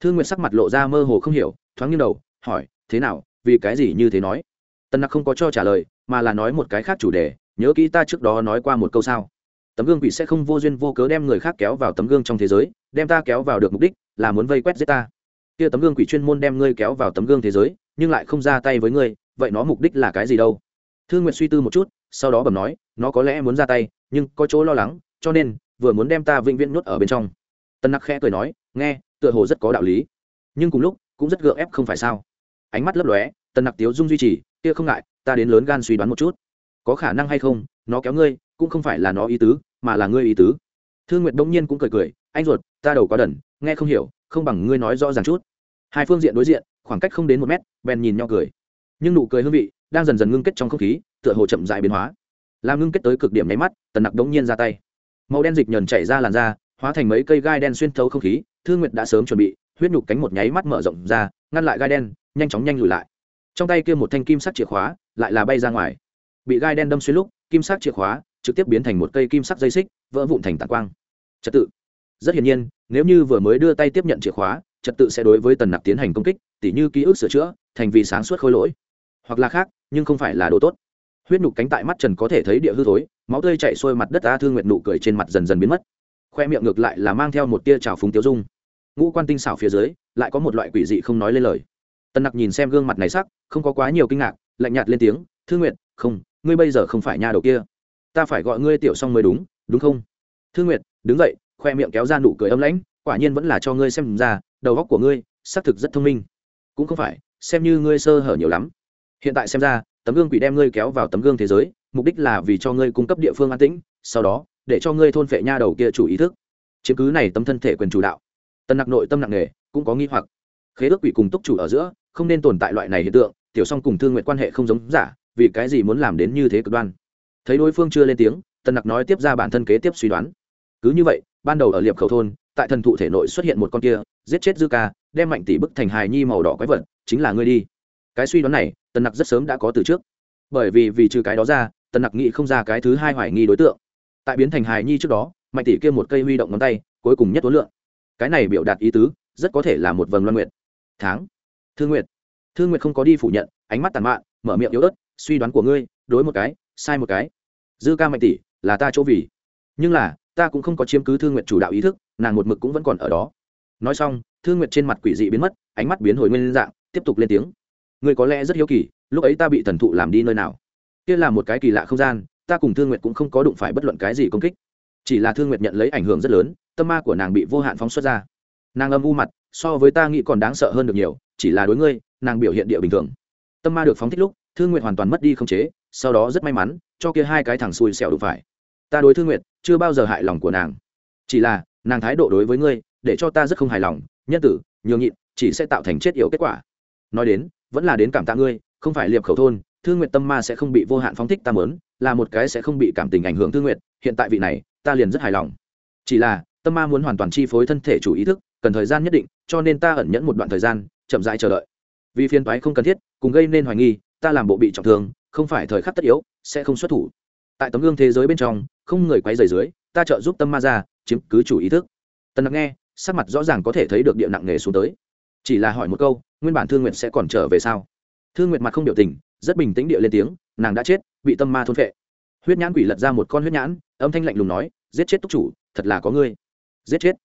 thương nguyệt sắc mặt lộ ra mơ hồ không hiểu, thoáng nghiêng đầu, hỏi, thế nào, vì cái gì như thế nói? Tần nặc không có cho trả lời, mà là nói một cái khác chủ đề, nhớ kỹ ta trước đó nói qua một câu sao? Tấm gương quỷ sẽ không vô duyên vô cớ đem người khác kéo vào tấm gương trong thế giới, đem ta kéo vào được mục đích là muốn vây quét giết ta. Kia tấm gương quỷ chuyên môn đem ngươi kéo vào tấm gương thế giới, nhưng lại không ra tay với ngươi, vậy nó mục đích là cái gì đâu? Thương nguyệt suy tư một chút, sau đó bẩm nói, nó có lẽ muốn ra tay, nhưng có chỗ lo lắng, cho nên vừa muốn đem ta vĩnh viễn nuốt ở bên trong. Tân nặc khẽ cười nói, nghe tựa hồ rất có đạo lý. Nhưng cùng lúc, cũng rất gượng ép không phải sao? Ánh mắt lấp lóe, tần nặc tiếu dung duy trì, kia không ngại, ta đến lớn gan suy đoán một chút. Có khả năng hay không, nó kéo ngươi, cũng không phải là nó ý tứ, mà là ngươi ý tứ. Thương nguyệt đông nhiên cũng cười cười, anh ruột, ta đầu có đần, nghe không hiểu, không bằng ngươi nói rõ ràng chút. Hai phương diện đối diện, khoảng cách không đến một mét, bèn nhìn nhau cười. Nhưng nụ cười hương vị đang dần dần ngưng kết trong không khí, tựa hồ chậm dại biến hóa. Làm ngưng kết tới cực điểm nháy mắt, tần nặc đống nhiên ra tay. Màu đen dịch nhờn chảy ra làn da, hóa thành mấy cây gai đen xuyên thấu không khí thương nguyệt đã sớm chuẩn bị, huyết nhục cánh một nháy mắt mở rộng ra, ngăn lại gai đen, nhanh chóng nhanh lùi lại. Trong tay kia một thanh kim sắc chìa khóa lại là bay ra ngoài. Bị gai đen đâm xuyên lúc, kim sắc chìa khóa trực tiếp biến thành một cây kim sắc dây xích, vỡ vụn thành tạc quang. Trật tự. Rất hiển nhiên, nếu như vừa mới đưa tay tiếp nhận chìa khóa, trật tự sẽ đối với tần nặc tiến hành công kích, tỉ như ký ức sửa chữa, thành vì sáng suốt khôi lỗi. Hoặc là khác, nhưng không phải là đồ tốt. Huyết nhục cánh tại mắt trần có thể thấy địa hư thối, máu tươi chạy xuôi mặt đất ta thương nguyện nụ cười trên mặt dần dần biến mất khoe miệng ngược lại là mang theo một tia trào phúng tiêu dung. Ngũ quan tinh xảo phía dưới, lại có một loại quỷ dị không nói lên lời. Tần nặc nhìn xem gương mặt này sắc, không có quá nhiều kinh ngạc, lạnh nhạt lên tiếng thương nguyện không, ngươi bây giờ không phải nhà đầu kia. Ta phải gọi ngươi tiểu xong mới đúng đúng không? Thương nguyệt, đứng dậy. Khoe miệng kéo ra nụ cười âm lãnh, quả nhiên vẫn là cho ngươi xem ra, đầu óc của ngươi, xác thực rất thông minh. Cũng không phải, xem như ngươi sơ hở nhiều lắm. Hiện tại xem ra, tấm gương quỷ đem ngươi kéo vào tấm gương thế giới, mục đích là vì cho ngươi cung cấp địa phương an tĩnh, sau đó để cho ngươi thôn phệ nha đầu kia chủ ý thức. Chiếm cứ này tâm thân thể quyền chủ đạo. Tân nặc nội tâm nặng nề, cũng có nghi hoặc. Khế ước quỷ cùng túc chủ ở giữa, không nên tồn tại loại này hiện tượng, tiểu song cùng thương nguyện quan hệ không giống giả, vì cái gì muốn làm đến như thế cực đoan? Thấy đối phương chưa lên tiếng tân nặc nói tiếp ra bản thân kế tiếp suy đoán. Cứ như vậy, ban đầu ở liệp khẩu thôn, tại thần thụ thể nội xuất hiện một con kia, giết chết dư ca, đem mạnh tỷ bức thành hài nhi màu đỏ quái vật, chính là ngươi đi. Cái suy đoán này, tần nặc rất sớm đã có từ trước. Bởi vì vì trừ cái đó ra, tần nặc nghĩ không ra cái thứ hai hoài nghi đối tượng tại biến thành hài nhi trước đó, mạnh tỷ kia một cây huy động ngón tay, cuối cùng nhất tối lượng cái này biểu đạt ý tứ, rất có thể là một vầng loan nguyện tháng thương nguyệt. Thương nguyệt không có đi phủ nhận, ánh mắt tàn mạn, mở miệng yếu ớt, suy đoán của ngươi, đối một cái, sai một cái. Dư ca mạnh tỷ, là ta chỗ vì. Nhưng là, ta cũng không có chiếm cứ thương nguyện chủ đạo ý thức, nàng một mực cũng vẫn còn ở đó. Nói xong, thương nguyện trên mặt quỷ dị biến mất, ánh mắt biến hồi nguyên dạng, tiếp tục lên tiếng. Ngươi có lẽ rất hiếu kỳ, lúc ấy ta bị thần thụ làm đi nơi nào? Kia là một cái kỳ lạ không gian ta cùng thương Nguyệt cũng không có đụng phải bất luận cái gì công kích. Chỉ là thương Nguyệt nhận lấy ảnh hưởng rất lớn, tâm ma của nàng bị vô hạn phóng xuất ra. Nàng âm u mặt, so với ta nghĩ còn đáng sợ hơn được nhiều, chỉ là đối ngươi, nàng biểu hiện địa bình thường. Tâm ma được phóng thích lúc, thương Nguyệt hoàn toàn mất đi không chế, sau đó rất may mắn, cho kia hai cái thằng xui xẻo đụng phải. Ta đối thương Nguyệt, chưa bao giờ hại lòng của nàng. Chỉ là, nàng thái độ đối với ngươi, để cho ta rất không hài lòng, nhân tử, nhường nhịn, chỉ sẽ tạo thành chết yếu kết quả. Nói đến, vẫn là đến cảm tạ ngươi, không phải liệp khẩu thôn thương nguyện tâm ma sẽ không bị vô hạn phóng thích ta mớn là một cái sẽ không bị cảm tình ảnh hưởng thương nguyện hiện tại vị này, ta liền rất hài lòng. Chỉ là, tâm ma muốn hoàn toàn chi phối thân thể chủ ý thức, cần thời gian nhất định, cho nên ta ẩn nhẫn một đoạn thời gian, chậm rãi chờ đợi. Vì phiền toái không cần thiết, cùng gây nên hoài nghi, ta làm bộ bị trọng thương, không phải thời khắc tất yếu, sẽ không xuất thủ. Tại tấm gương thế giới bên trong, không người quay rời dưới, ta trợ giúp tâm ma ra, chiếm cứ chủ ý thức. Tần nặc nghe, sắc mặt rõ ràng có thể thấy được địa nặng nề xuống tới. Chỉ là hỏi một câu, nguyên bản thương nguyện sẽ còn trở về sao? Thương nguyện mặt không biểu tình rất bình tĩnh địa lên tiếng, nàng đã chết, bị tâm ma thôn phệ. Huyết nhãn quỷ lật ra một con huyết nhãn, âm thanh lạnh lùng nói, giết chết túc chủ, thật là có ngươi. Giết chết?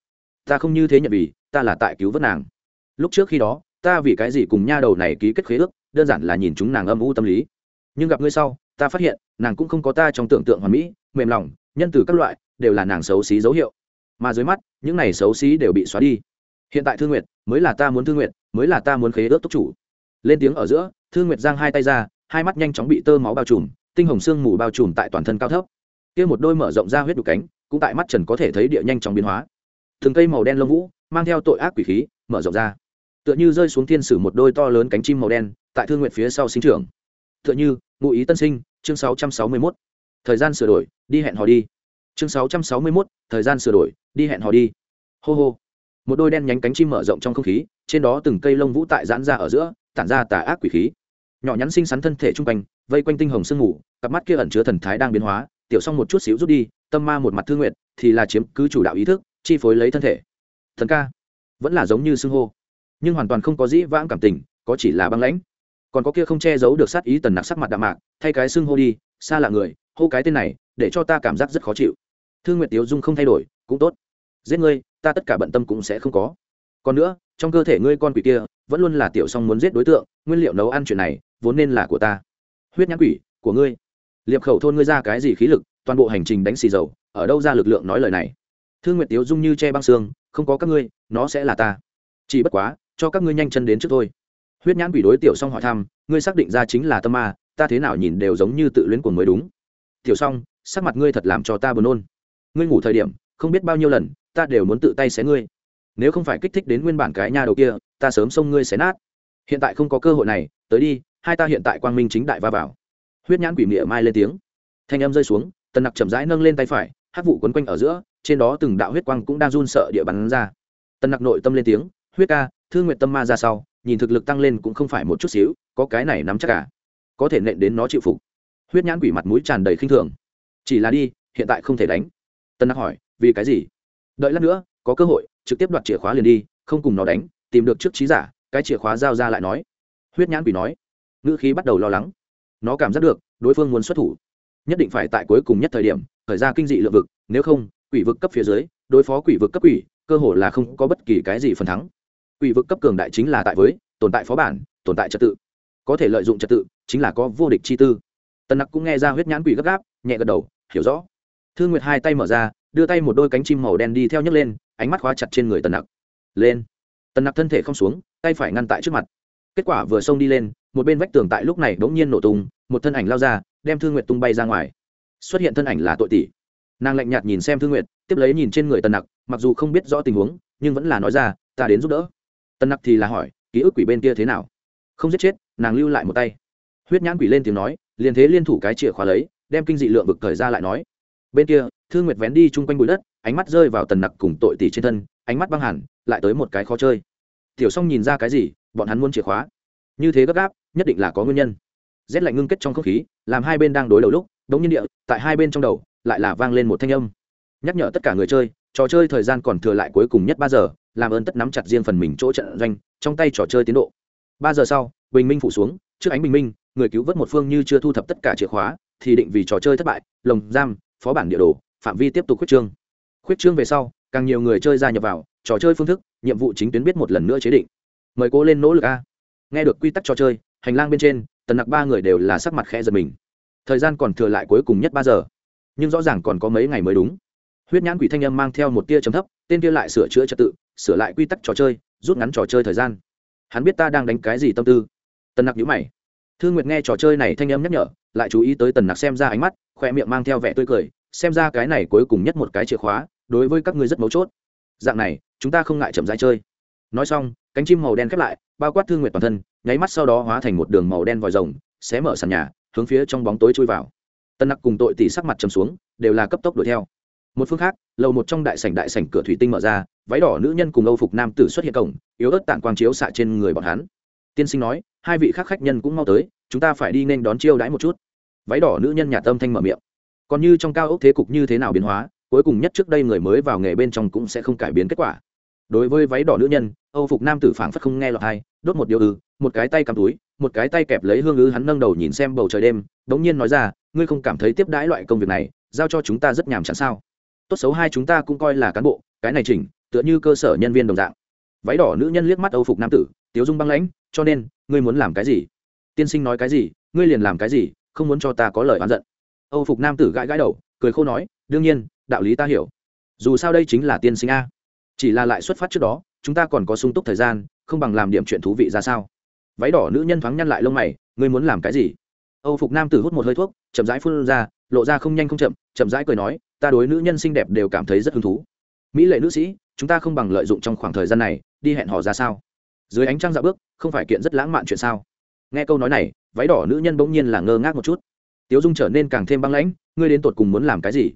Ta không như thế nhận vì, ta là tại cứu vớt nàng. Lúc trước khi đó, ta vì cái gì cùng nha đầu này ký kết khế ước, đơn giản là nhìn chúng nàng âm u tâm lý. Nhưng gặp ngươi sau, ta phát hiện, nàng cũng không có ta trong tưởng tượng hoàn mỹ, mềm lòng, nhân từ các loại, đều là nàng xấu xí dấu hiệu. Mà dưới mắt, những này xấu xí đều bị xóa đi. Hiện tại thương nguyệt, mới là ta muốn thương nguyệt, mới là ta muốn khế ước túc chủ. Lên tiếng ở giữa thương nguyệt giang hai tay ra hai mắt nhanh chóng bị tơ máu bao trùm tinh hồng xương mù bao trùm tại toàn thân cao thấp. Kia một đôi mở rộng ra huyết đục cánh cũng tại mắt trần có thể thấy địa nhanh chóng biến hóa. Từng cây màu đen lông vũ mang theo tội ác quỷ khí mở rộng ra. Tựa như rơi xuống thiên sử một đôi to lớn cánh chim màu đen tại thương Nguyệt phía sau sinh trưởng. Tựa như ngụ ý tân sinh chương 661. thời gian sửa đổi đi hẹn hò đi. Chương 661, thời gian sửa đổi đi hẹn hò đi. Hô hô. Một đôi đen nhánh cánh chim mở rộng trong không khí trên đó từng cây lông vũ tại giãn ra ở giữa tản ra tà ác quỷ khí nhỏ nhắn xinh xắn thân thể trung quanh, vây quanh tinh hồng sương mù, cặp mắt kia ẩn chứa thần thái đang biến hóa. Tiểu xong một chút xíu rút đi, tâm ma một mặt thương nguyện, thì là chiếm cứ chủ đạo ý thức, chi phối lấy thân thể. Thần ca, vẫn là giống như xưng hô, nhưng hoàn toàn không có dĩ vãng cảm tình, có chỉ là băng lãnh. Còn có kia không che giấu được sát ý tần nặc sắc mặt đạm mạc, thay cái xưng hô đi, xa lạ người, hô cái tên này, để cho ta cảm giác rất khó chịu. Thương nguyệt tiếu dung không thay đổi, cũng tốt. Giết ngươi, ta tất cả bận tâm cũng sẽ không có. Còn nữa, trong cơ thể ngươi con quỷ kia, vẫn luôn là tiểu song muốn giết đối tượng, nguyên liệu nấu ăn chuyện này vốn nên là của ta. Huyết nhãn quỷ, của ngươi. Liệp khẩu thôn ngươi ra cái gì khí lực, toàn bộ hành trình đánh xì dầu, ở đâu ra lực lượng nói lời này? Thương nguyệt tiếu dung như che băng xương, không có các ngươi, nó sẽ là ta. Chỉ bất quá, cho các ngươi nhanh chân đến trước thôi. Huyết nhãn quỷ đối tiểu xong hỏi thăm, ngươi xác định ra chính là tâm ma, ta thế nào nhìn đều giống như tự luyến của mới đúng. Tiểu xong sắc mặt ngươi thật làm cho ta buồn nôn. Ngươi ngủ thời điểm, không biết bao nhiêu lần, ta đều muốn tự tay xé ngươi. Nếu không phải kích thích đến nguyên bản cái nhà đầu kia, ta sớm xông ngươi xé nát. Hiện tại không có cơ hội này, tới đi hai ta hiện tại quang minh chính đại va vào. Huyết nhãn quỷ mịa mai lên tiếng. Thanh âm rơi xuống, tần nặc chậm rãi nâng lên tay phải hát vụ quấn quanh ở giữa, trên đó từng đạo huyết quang cũng đang run sợ địa bắn ra. Tần nặc nội tâm lên tiếng, huyết ca thương nguyện tâm ma ra sau nhìn thực lực tăng lên cũng không phải một chút xíu, có cái này nắm chắc cả có thể nện đến nó chịu phục. Huyết nhãn quỷ mặt mũi tràn đầy khinh thường. Chỉ là đi, hiện tại không thể đánh. Tân nặc hỏi, vì cái gì? Đợi lát nữa, có cơ hội, trực tiếp đoạt chìa khóa liền đi, không cùng nó đánh, tìm được trước trí giả, cái chìa khóa giao ra lại nói. Huyết nhãn quỷ nói ngữ khí bắt đầu lo lắng. Nó cảm giác được, đối phương muốn xuất thủ. Nhất định phải tại cuối cùng nhất thời điểm thời ra kinh dị lượng vực, nếu không, quỷ vực cấp phía dưới, đối phó quỷ vực cấp quỷ, cơ hội là không có bất kỳ cái gì phần thắng. Quỷ vực cấp cường đại chính là tại với, tồn tại phó bản, tồn tại trật tự. Có thể lợi dụng trật tự, chính là có vô địch chi tư. Tần nặc cũng nghe ra huyết nhãn quỷ gấp gáp, nhẹ gật đầu, hiểu rõ. Thương nguyệt hai tay mở ra, đưa tay một đôi cánh chim màu đen đi theo nhấc lên, ánh mắt khóa chặt trên người tần nặc. Lên. Tần nặc thân thể không xuống, tay phải ngăn tại trước mặt kết quả vừa xông đi lên, một bên vách tường tại lúc này bỗng nhiên nổ tung, một thân ảnh lao ra, đem thương nguyệt tung bay ra ngoài. Xuất hiện thân ảnh là tội tỷ. Nàng lạnh nhạt nhìn xem thương nguyệt, tiếp lấy nhìn trên người tần nặc, mặc dù không biết rõ tình huống, nhưng vẫn là nói ra, ta đến giúp đỡ. Tần nặc thì là hỏi, ký ức quỷ bên kia thế nào? Không giết chết, nàng lưu lại một tay. Huyết nhãn quỷ lên tiếng nói, liền thế liên thủ cái chìa khóa lấy, đem kinh dị lượng vực thời ra lại nói. Bên kia thương nguyệt vén đi chung quanh bụi đất, ánh mắt rơi vào tần nặc cùng tội tỷ trên thân, ánh mắt băng hẳn, lại tới một cái khó chơi. Tiểu s nhìn ra cái gì bọn hắn muốn chìa khóa. Như thế gấp gáp, nhất định là có nguyên nhân. Rét lạnh ngưng kết trong không khí, làm hai bên đang đối đầu lúc, đống nhiên địa, tại hai bên trong đầu, lại là vang lên một thanh âm. Nhắc nhở tất cả người chơi, trò chơi thời gian còn thừa lại cuối cùng nhất ba giờ, làm ơn tất nắm chặt riêng phần mình chỗ trận doanh, trong tay trò chơi tiến độ. Ba giờ sau, bình minh phủ xuống, trước ánh bình minh, người cứu vớt một phương như chưa thu thập tất cả chìa khóa, thì định vì trò chơi thất bại, lồng giam, phó bản địa đồ, phạm vi tiếp tục khuyết trương. Khuyết trương về sau, càng nhiều người chơi gia nhập vào, trò chơi phương thức, nhiệm vụ chính tuyến biết một lần nữa chế định mời cô lên nỗ lực a. Nghe được quy tắc trò chơi, hành lang bên trên, tần nặc ba người đều là sắc mặt khẽ giật mình. Thời gian còn thừa lại cuối cùng nhất ba giờ, nhưng rõ ràng còn có mấy ngày mới đúng. Huyết nhãn quỷ thanh âm mang theo một tia chấm thấp, tên kia lại sửa chữa trật tự, sửa lại quy tắc trò chơi, rút ngắn trò chơi thời gian. Hắn biết ta đang đánh cái gì tâm tư. Tần nặc nhữ mày. Thương nguyệt nghe trò chơi này thanh âm nhắc nhở, lại chú ý tới tần nặc xem ra ánh mắt, khoe miệng mang theo vẻ tươi cười, xem ra cái này cuối cùng nhất một cái chìa khóa, đối với các ngươi rất mấu chốt. Dạng này, chúng ta không ngại chậm rãi chơi nói xong, cánh chim màu đen khép lại, bao quát thương nguyệt toàn thân, nháy mắt sau đó hóa thành một đường màu đen vòi rồng, xé mở sàn nhà, hướng phía trong bóng tối chui vào. Tân nặc cùng tội tỷ sắc mặt trầm xuống, đều là cấp tốc đuổi theo. Một phương khác, lầu một trong đại sảnh đại sảnh cửa thủy tinh mở ra, váy đỏ nữ nhân cùng âu phục nam tử xuất hiện cổng, yếu ớt tản quang chiếu xạ trên người bọn hắn. Tiên sinh nói, hai vị khác khách nhân cũng mau tới, chúng ta phải đi nên đón chiêu đãi một chút. Váy đỏ nữ nhân nhà tâm thanh mở miệng. Còn như trong cao ốc thế cục như thế nào biến hóa, cuối cùng nhất trước đây người mới vào nghề bên trong cũng sẽ không cải biến kết quả đối với váy đỏ nữ nhân, âu phục nam tử phảng phất không nghe lọt hay đốt một điều ư, một cái tay cầm túi, một cái tay kẹp lấy hương ư hắn nâng đầu nhìn xem bầu trời đêm, đống nhiên nói ra, ngươi không cảm thấy tiếp đãi loại công việc này, giao cho chúng ta rất nhàm chán sao? Tốt xấu hai chúng ta cũng coi là cán bộ, cái này chỉnh, tựa như cơ sở nhân viên đồng dạng. Váy đỏ nữ nhân liếc mắt âu phục nam tử, tiếu dung băng lãnh, cho nên, ngươi muốn làm cái gì? Tiên sinh nói cái gì, ngươi liền làm cái gì, không muốn cho ta có lời oán giận. Âu phục nam tử gãi gãi đầu, cười khô nói, đương nhiên, đạo lý ta hiểu. Dù sao đây chính là tiên sinh a chỉ là lại xuất phát trước đó, chúng ta còn có sung túc thời gian, không bằng làm điểm chuyện thú vị ra sao? Váy đỏ nữ nhân thoáng nhăn lại lông mày, ngươi muốn làm cái gì? Âu phục nam tử hút một hơi thuốc, chậm rãi phun ra, lộ ra không nhanh không chậm chậm rãi cười nói, ta đối nữ nhân xinh đẹp đều cảm thấy rất hứng thú. Mỹ lệ nữ sĩ, chúng ta không bằng lợi dụng trong khoảng thời gian này, đi hẹn hò ra sao? Dưới ánh trăng dạo bước, không phải kiện rất lãng mạn chuyện sao? Nghe câu nói này, váy đỏ nữ nhân bỗng nhiên là ngơ ngác một chút. Tiếu dung trở nên càng thêm băng lãnh, ngươi đến tột cùng muốn làm cái gì?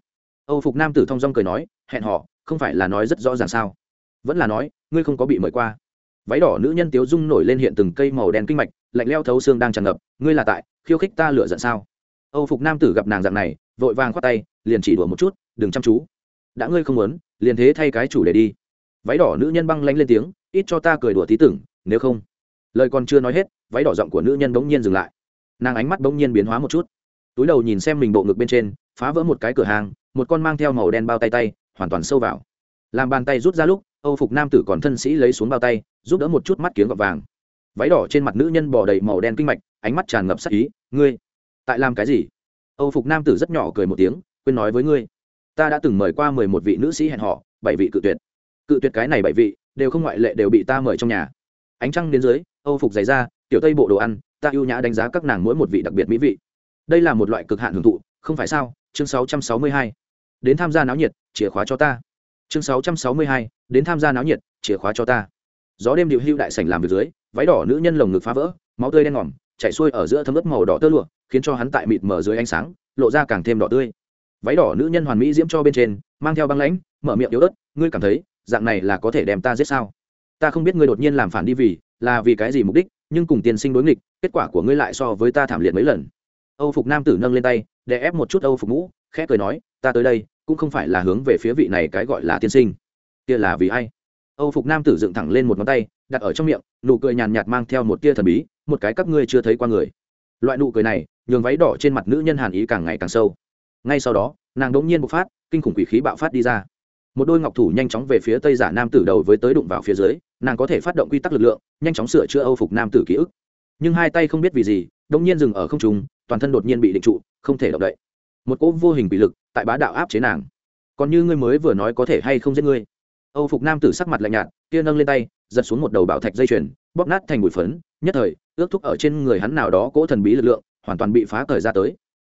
Âu phục nam tử thong dong cười nói, hẹn họ không phải là nói rất rõ ràng sao? Vẫn là nói, ngươi không có bị mời qua. Váy đỏ nữ nhân tiếu dung nổi lên hiện từng cây màu đen kinh mạch, lạnh leo thấu xương đang tràn ngập, ngươi là tại, khiêu khích ta lựa giận sao? Âu phục nam tử gặp nàng dạng này, vội vàng khoát tay, liền chỉ đùa một chút, đừng chăm chú. Đã ngươi không muốn, liền thế thay cái chủ để đi. Váy đỏ nữ nhân băng lanh lên tiếng, ít cho ta cười đùa tí tưởng, nếu không. Lời còn chưa nói hết, váy đỏ giọng của nữ nhân bỗng nhiên dừng lại. Nàng ánh mắt bỗng nhiên biến hóa một chút. Túi đầu nhìn xem mình bộ ngực bên trên, phá vỡ một cái cửa hàng một con mang theo màu đen bao tay tay, hoàn toàn sâu vào. Làm bàn tay rút ra lúc, âu phục nam tử còn thân sĩ lấy xuống bao tay, giúp đỡ một chút mắt kiếng gọt vàng. Váy đỏ trên mặt nữ nhân bỏ đầy màu đen kinh mạch, ánh mắt tràn ngập sắc ý, ngươi, tại làm cái gì? Âu phục nam tử rất nhỏ cười một tiếng, quên nói với ngươi, ta đã từng mời qua mười một vị nữ sĩ hẹn họ bảy vị cự tuyệt. Cự tuyệt cái này bảy vị, đều không ngoại lệ đều bị ta mời trong nhà. Ánh trăng đến dưới, âu phục giày ra tiểu tây bộ đồ ăn, ta ưu nhã đánh giá các nàng mỗi một vị đặc biệt mỹ vị. Đây là một loại cực hạn hưởng thụ, không phải sao? Chương 662 đến tham gia náo nhiệt, chìa khóa cho ta. Chương 662. đến tham gia náo nhiệt, chìa khóa cho ta. Gió đêm điệu hưu đại sảnh làm việc dưới, váy đỏ nữ nhân lồng ngực phá vỡ, máu tươi đen ngòm chảy xuôi ở giữa thấm ướt màu đỏ tơ lụa, khiến cho hắn tại mịt mờ dưới ánh sáng, lộ ra càng thêm đỏ tươi. Váy đỏ nữ nhân hoàn mỹ diễm cho bên trên, mang theo băng lãnh, mở miệng yếu ớt, ngươi cảm thấy, dạng này là có thể đem ta giết sao? Ta không biết ngươi đột nhiên làm phản đi vì, là vì cái gì mục đích, nhưng cùng tiên sinh đối nghịch, kết quả của ngươi lại so với ta thảm liệt mấy lần. Âu phục nam tử nâng lên tay để ép một chút âu phục mũ khẽ cười nói, ta tới đây, cũng không phải là hướng về phía vị này cái gọi là tiên sinh. Kia là vì ai? Âu phục nam tử dựng thẳng lên một ngón tay, đặt ở trong miệng, nụ cười nhàn nhạt mang theo một tia thần bí, một cái các ngươi chưa thấy qua người. Loại nụ cười này, nhường váy đỏ trên mặt nữ nhân hàn ý càng ngày càng sâu. Ngay sau đó, nàng đ ỗ n g nhiên bộc phát, kinh khủng quỷ khí bạo phát đi ra. Một đôi ngọc thủ nhanh chóng về phía tây giả nam tử đầu với tới đụng vào phía dưới, nàng có thể phát động quy tắc lực lượng, nhanh chóng sửa chữa âu phục nam tử ký ức. Nhưng hai tay không biết vì gì đ ỗ n g nhiên dừng ở không trung, toàn thân đột nhiên bị định trụ, không thể động đậy một cỗ vô hình bị lực tại bá đạo áp chế nàng. Còn như ngươi mới vừa nói có thể hay không giết ngươi? Âu phục nam tử sắc mặt lạnh nhạt, kia nâng lên tay, giật xuống một đầu bảo thạch dây chuyền, bóp nát thành bụi phấn, nhất thời, ước thúc ở trên người hắn nào đó cỗ thần bí lực lượng, hoàn toàn bị phá cởi ra tới.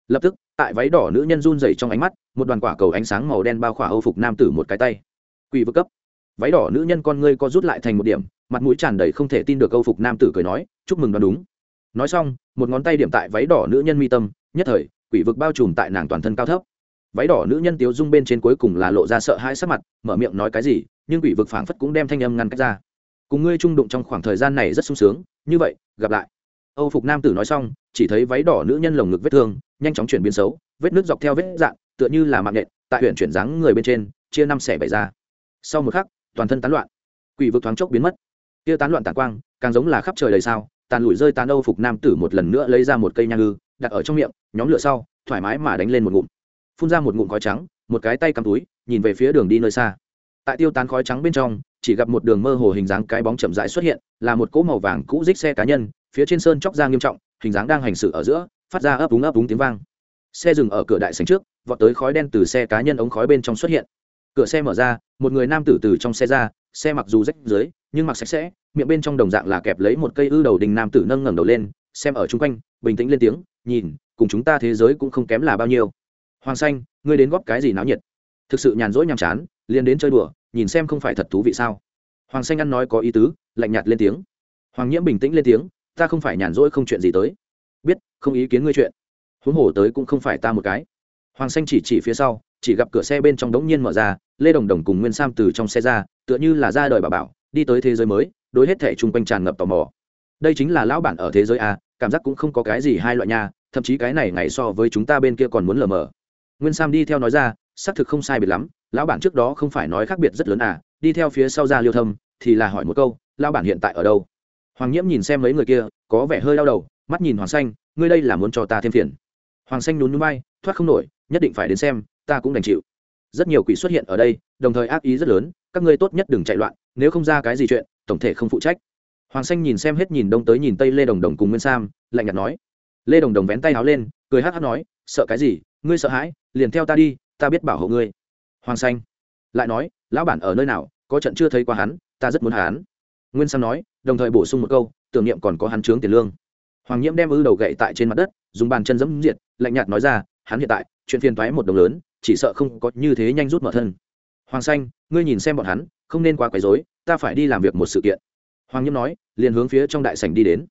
Lập tức, tại váy đỏ nữ nhân run dày trong ánh mắt, một đoàn quả cầu ánh sáng màu đen bao khỏa âu phục nam tử một cái tay. Quỷ vực cấp. Váy đỏ nữ nhân con ngươi co rút lại thành một điểm, mặt mũi tràn đầy không thể tin được âu phục nam tử cười nói, chúc mừng đoán đúng. Nói xong, một ngón tay điểm tại váy đỏ nữ nhân mi tâm, nhất thời quỷ vực bao trùm tại nàng toàn thân cao thấp. Váy đỏ nữ nhân tiếu dung bên trên cuối cùng là lộ ra sợ hãi sắc mặt, mở miệng nói cái gì, nhưng quỷ vực phảng phất cũng đem thanh âm ngăn cách ra. Cùng ngươi trung đụng trong khoảng thời gian này rất sung sướng, như vậy, gặp lại. Âu phục nam tử nói xong, chỉ thấy váy đỏ nữ nhân lồng ngực vết thương, nhanh chóng chuyển biến xấu, vết nước dọc theo vết dạng, tựa như là mạng nhện, tại huyện chuyển dáng người bên trên, chia năm xẻ bảy ra. Sau một khắc, toàn thân tán loạn. Quỷ vực thoáng chốc biến mất. Kia tán loạn tàn quang, càng giống là khắp trời đầy sao, tàn lụi rơi tán âu phục nam tử một lần nữa lấy ra một cây nhang ngư đặt ở trong miệng, nhóm lửa sau, thoải mái mà đánh lên một ngụm. Phun ra một ngụm khói trắng, một cái tay cầm túi, nhìn về phía đường đi nơi xa. Tại tiêu tán khói trắng bên trong, chỉ gặp một đường mơ hồ hình dáng cái bóng chậm rãi xuất hiện, là một cỗ màu vàng cũ dích xe cá nhân, phía trên sơn chóc ra nghiêm trọng, hình dáng đang hành xử ở giữa, phát ra ấp úng ấp úng tiếng vang. Xe dừng ở cửa đại sành trước, vọt tới khói đen từ xe cá nhân ống khói bên trong xuất hiện. Cửa xe mở ra, một người nam tử từ trong xe ra, xe mặc dù rách dưới nhưng mặc sạch sẽ, miệng bên trong đồng dạng là kẹp lấy một cây ư đầu đình nam tử nâng ngẩng đầu lên xem ở chung quanh, bình tĩnh lên tiếng, nhìn, cùng chúng ta thế giới cũng không kém là bao nhiêu. Hoàng xanh, ngươi đến góp cái gì náo nhiệt? Thực sự nhàn rỗi nhàm chán, liền đến chơi đùa, nhìn xem không phải thật thú vị sao? Hoàng xanh ăn nói có ý tứ, lạnh nhạt lên tiếng. Hoàng nhiễm bình tĩnh lên tiếng, ta không phải nhàn rỗi không chuyện gì tới. Biết, không ý kiến ngươi chuyện. Huống hồ tới cũng không phải ta một cái. Hoàng xanh chỉ chỉ phía sau, chỉ gặp cửa xe bên trong đống nhiên mở ra, lê đồng đồng cùng nguyên sam từ trong xe ra, tựa như là ra đời bà bảo, đi tới thế giới mới, đối hết thẻ chung quanh tràn ngập tò mò. Đây chính là lão bản ở thế giới a cảm giác cũng không có cái gì hai loại nha, thậm chí cái này ngày so với chúng ta bên kia còn muốn lờ mờ. Nguyên sam đi theo nói ra, xác thực không sai biệt lắm, lão bản trước đó không phải nói khác biệt rất lớn à đi theo phía sau ra liêu thâm, thì là hỏi một câu, lão bản hiện tại ở đâu? Hoàng nhiễm nhìn xem mấy người kia, có vẻ hơi đau đầu, mắt nhìn hoàng xanh, ngươi đây là muốn cho ta thêm phiền? Hoàng xanh nhún nhún bay thoát không nổi, nhất định phải đến xem, ta cũng đành chịu. Rất nhiều quỷ xuất hiện ở đây, đồng thời ác ý rất lớn, các ngươi tốt nhất đừng chạy loạn, nếu không ra cái gì chuyện, tổng thể không phụ trách hoàng xanh nhìn xem hết nhìn đông tới nhìn tây lê đồng đồng cùng nguyên sam, lạnh nhạt nói. Lê đồng đồng vén tay áo lên, cười hát hát nói, sợ cái gì? Ngươi sợ hãi, liền theo ta đi, ta biết bảo hộ ngươi. Hoàng xanh lại nói, lão bản ở nơi nào? Có trận chưa thấy qua hắn, ta rất muốn hắn. Nguyên sam nói, đồng thời bổ sung một câu, tưởng niệm còn có hắn trướng tiền lương. Hoàng nhiễm đem ư đầu gậy tại trên mặt đất, dùng bàn chân dẫm diệt, lạnh nhạt nói ra, hắn hiện tại, chuyện phiền thoái một đồng lớn, chỉ sợ không có như thế nhanh rút mở thân. Hoàng xanh, ngươi nhìn xem bọn hắn, không nên quá quấy rối, ta phải đi làm việc một sự kiện hoàng nhiễm nói, liền hướng phía trong đại sảnh đi đến.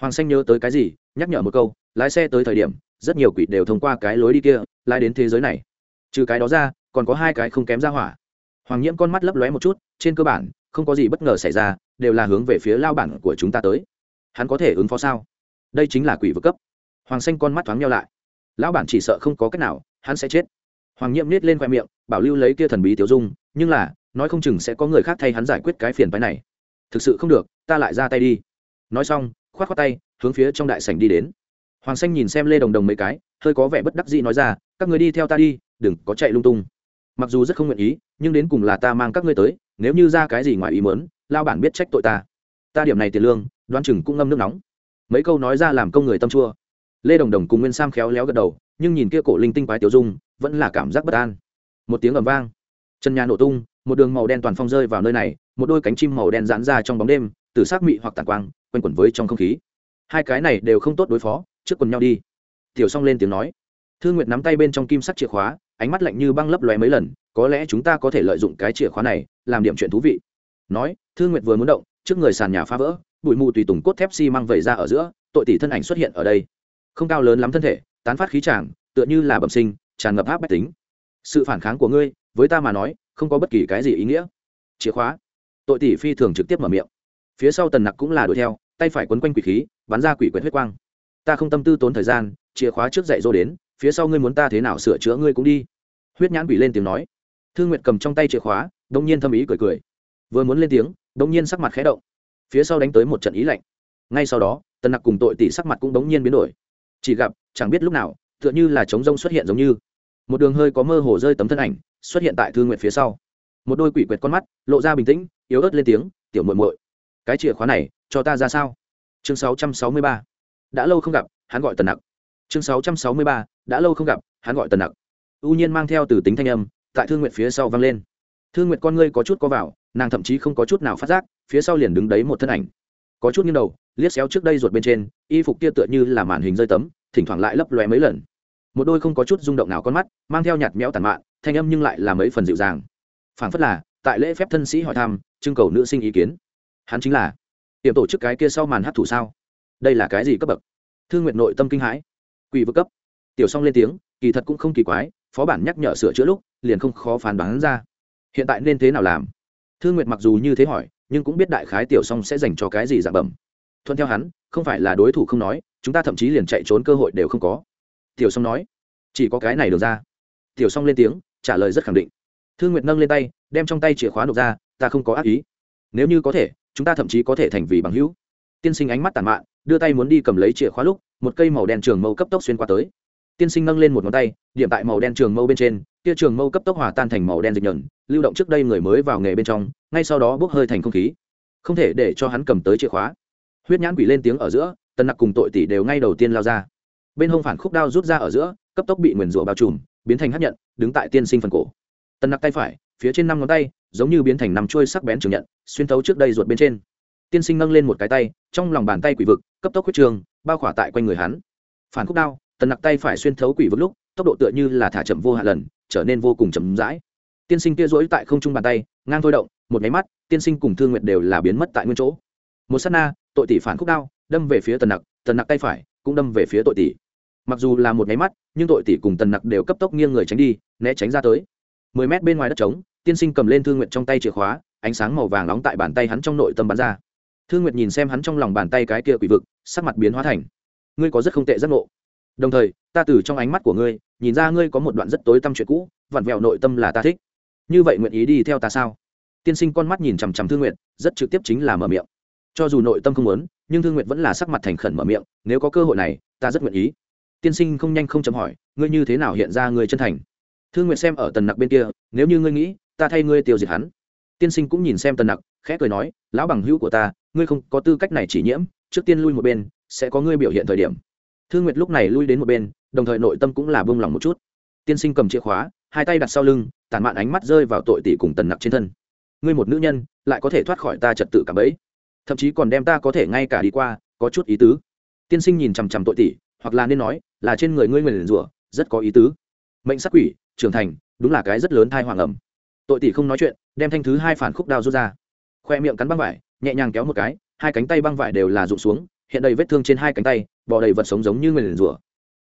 Hoàng xanh nhớ tới cái gì, nhắc nhở một câu, lái xe tới thời điểm, rất nhiều quỷ đều thông qua cái lối đi kia, lái đến thế giới này. Trừ cái đó ra, còn có hai cái không kém ra hỏa. Hoàng nhiễm con mắt lấp lóe một chút, trên cơ bản, không có gì bất ngờ xảy ra, đều là hướng về phía lao bản của chúng ta tới. Hắn có thể ứng phó sao? Đây chính là quỷ vực cấp. Hoàng xanh con mắt thoáng nhau lại. Lão bản chỉ sợ không có cách nào, hắn sẽ chết. Hoàng nhiễm nít lên khoe miệng, bảo lưu lấy kia thần bí tiểu dung, nhưng là, nói không chừng sẽ có người khác thay hắn giải quyết cái phiền phái này thực sự không được, ta lại ra tay đi. Nói xong, khoát khoát tay, hướng phía trong đại sảnh đi đến. Hoàng xanh nhìn xem lê đồng đồng mấy cái, hơi có vẻ bất đắc dĩ nói ra, các người đi theo ta đi, đừng có chạy lung tung. Mặc dù rất không nguyện ý, nhưng đến cùng là ta mang các ngươi tới, nếu như ra cái gì ngoài ý mớn lao bản biết trách tội ta. Ta điểm này tiền lương, đoán chừng cũng ngâm nước nóng. Mấy câu nói ra làm công người tâm chua. Lê đồng đồng cùng nguyên sam khéo léo gật đầu, nhưng nhìn kia cổ linh tinh quái tiểu dung, vẫn là cảm giác bất an. Một tiếng ầm vang. Chân nhà nổ tung, một đường màu đen toàn phong rơi vào nơi này một đôi cánh chim màu đen giãn ra trong bóng đêm, từ sắc mị hoặc tàn quang, quanh quẩn với trong không khí. Hai cái này đều không tốt đối phó, trước quần nhau đi. Tiểu s lên tiếng nói. Thương nguyệt nắm tay bên trong kim sắc chìa khóa, ánh mắt lạnh như băng lấp lóe mấy lần, có lẽ chúng ta có thể lợi dụng cái chìa khóa này, làm điểm chuyện thú vị. Nói thương nguyệt vừa muốn động, trước người sàn nhà phá vỡ, bụi mù tùy tùng cốt thép xi、si、măng vẩy ra ở giữa, tội tỷ thân ảnh xuất hiện ở đây. Không cao lớn lắm thân thể, tán phát khí tràng tựa như là bẩm sinh, tràn ngập áp bách tính. Sự phản kháng của ngươi, với ta mà nói, không có bất kỳ cái gì ý nghĩa. Chìa khóa tội tỷ phi thường trực tiếp mở miệng. Phía sau tần nặc cũng là đuổi theo, tay phải quấn quanh quỷ khí, bắn ra quỷ quyệt huyết quang. Ta không tâm tư tốn thời gian, chìa khóa trước dạy dỗ đến, phía sau ngươi muốn ta thế nào sửa chữa ngươi cũng đi. Huyết nhãn quỷ lên tiếng nói. Thương nguyệt cầm trong tay chìa khóa, đông nhiên thâm ý cười cười. Vừa muốn lên tiếng, đông nhiên sắc mặt khẽ động. Phía sau đánh tới một trận ý lạnh. Ngay sau đó, tần nặc cùng tội tỷ sắc mặt cũng đống nhiên biến đổi. Chỉ gặp, chẳng biết lúc nào, tựa như là trống rông xuất hiện giống như. Một đường hơi có mơ hồ rơi tấm thân ảnh, xuất hiện tại thương nguyện phía sau một đôi quỷ quyệt con mắt, lộ ra bình tĩnh, yếu ớt lên tiếng, tiểu muội muội, cái chìa khóa này cho ta ra sao? Chương 663. đã lâu không gặp, hắn gọi tần nặc. Chương 663. đã lâu không gặp, hắn gọi tần nặc. Ưu nhiên mang theo từ tính thanh âm, tại thương nguyện phía sau vang lên. Thương nguyện con ngươi có chút có vào, nàng thậm chí không có chút nào phát giác, phía sau liền đứng đấy một thân ảnh. Có chút nghiêng đầu, liếc xéo trước đây ruột bên trên, y phục kia tựa như là màn hình rơi tấm, thỉnh thoảng lại lấp lóe mấy lần. Một đôi không có chút rung động nào con mắt, mang theo nhạt méo tàn mạn, thanh âm nhưng lại là mấy phần dịu dàng phảng phất là, tại lễ phép thân sĩ hỏi thăm, trưng cầu nữ sinh ý kiến. Hắn chính là, tiệm tổ chức cái kia sau màn hát thủ sao? Đây là cái gì cấp bậc? Thương nguyện nội tâm kinh hãi. Quỷ vực cấp. Tiểu Song lên tiếng, kỳ thật cũng không kỳ quái, phó bản nhắc nhở sửa chữa lúc, liền không khó phán đoán ra. Hiện tại nên thế nào làm? Thương nguyệt mặc dù như thế hỏi, nhưng cũng biết đại khái tiểu Song sẽ dành cho cái gì dạng bẩm. Thuận theo hắn, không phải là đối thủ không nói, chúng ta thậm chí liền chạy trốn cơ hội đều không có. Tiểu Song nói, chỉ có cái này được ra. Tiểu Song lên tiếng, trả lời rất khẳng định thương nguyệt nâng lên tay, đem trong tay chìa khóa nộp ra, ta không có ác ý. Nếu như có thể, chúng ta thậm chí có thể thành vì bằng hữu. Tiên sinh ánh mắt tàn mạn, đưa tay muốn đi cầm lấy chìa khóa lúc, một cây màu đen trường mâu cấp tốc xuyên qua tới. Tiên sinh nâng lên một ngón tay, điểm tại màu đen trường mâu bên trên, kia trường mâu cấp tốc hòa tan thành màu đen dịch nhờn lưu động trước đây người mới vào nghề bên trong, ngay sau đó bốc hơi thành không khí. Không thể để cho hắn cầm tới chìa khóa. Huyết nhãn quỷ lên tiếng ở giữa, tần nặc cùng tội tỷ đều ngay đầu tiên lao ra. Bên hông phản khúc đao rút ra ở giữa, cấp tốc bị nguyền rủa bao trùm, biến thành hát nhận, đứng tại tiên sinh phần cổ tần nặc tay phải, phía trên năm ngón tay, giống như biến thành năm chuôi sắc bén trường nhận, xuyên thấu trước đây ruột bên trên. Tiên sinh nâng lên một cái tay, trong lòng bàn tay quỷ vực, cấp tốc huyết trường, bao khỏa tại quanh người hắn. Phản khúc đao, tần nặc tay phải xuyên thấu quỷ vực lúc, tốc độ tựa như là thả chậm vô hạ lần, trở nên vô cùng chậm rãi. Tiên sinh kia rỗi tại không trung bàn tay, ngang thôi động, một máy mắt, tiên sinh cùng thương nguyện đều là biến mất tại nguyên chỗ. Một s á t na, tội tỷ phản khúc đao, đâm về phía tần nặc tần nặc tay phải cũng đâm về phía tội tỷ. Mặc dù là một máy mắt, nhưng tội tỷ cùng tần nặc đều cấp tốc nghiêng người tránh đi, né tránh ra tới mười mét bên ngoài đất trống, tiên sinh cầm lên thương nguyện trong tay chìa khóa, ánh sáng màu vàng nóng tại bàn tay hắn trong nội tâm bắn ra. Thương nguyệt nhìn xem hắn trong lòng bàn tay cái kia quỷ vực, sắc mặt biến hóa thành. Ngươi có rất không tệ giác ngộ. Đồng thời, ta từ trong ánh mắt của ngươi, nhìn ra ngươi có một đoạn rất tối tâm chuyện cũ, vặn vẹo nội tâm là ta thích. Như vậy nguyện ý đi theo ta sao? Tiên sinh con mắt nhìn chằm chằm thương nguyện rất trực tiếp chính là mở miệng. Cho dù nội tâm không muốn, nhưng thương nguyện vẫn là sắc mặt thành khẩn mở miệng, nếu có cơ hội này, ta rất nguyện ý. Tiên sinh không nhanh không chậm hỏi, ngươi như thế nào hiện ra ngươi chân thành? Thương nguyện xem ở tần nặc bên kia, nếu như ngươi nghĩ, ta thay ngươi tiêu diệt hắn. Tiên sinh cũng nhìn xem tần nặc, khẽ cười nói, lão bằng hữu của ta, ngươi không có tư cách này chỉ nhiễm, trước tiên lui một bên, sẽ có ngươi biểu hiện thời điểm. Thương nguyệt lúc này lui đến một bên, đồng thời nội tâm cũng là bông lòng một chút. Tiên sinh cầm chìa khóa, hai tay đặt sau lưng, tản mạn ánh mắt rơi vào tội tỷ cùng tần nặc trên thân. Ngươi một nữ nhân, lại có thể thoát khỏi ta trật tự cảm ấy thậm chí còn đem ta có thể ngay cả đi qua, có chút ý tứ. Tiên sinh nhìn chằm chằm tội tỷ, hoặc là nên nói, là trên người ngươi nguyền rủa, rất có ý tứ. Mệnh sắc quỷ trưởng thành, đúng là cái rất lớn thai hoàng ẩm. Tội tỷ không nói chuyện, đem thanh thứ hai phản khúc đao rút ra. Khoe miệng cắn băng vải, nhẹ nhàng kéo một cái, hai cánh tay băng vải đều là rụng xuống, hiện đầy vết thương trên hai cánh tay, bò đầy vật sống giống như người liền rủa.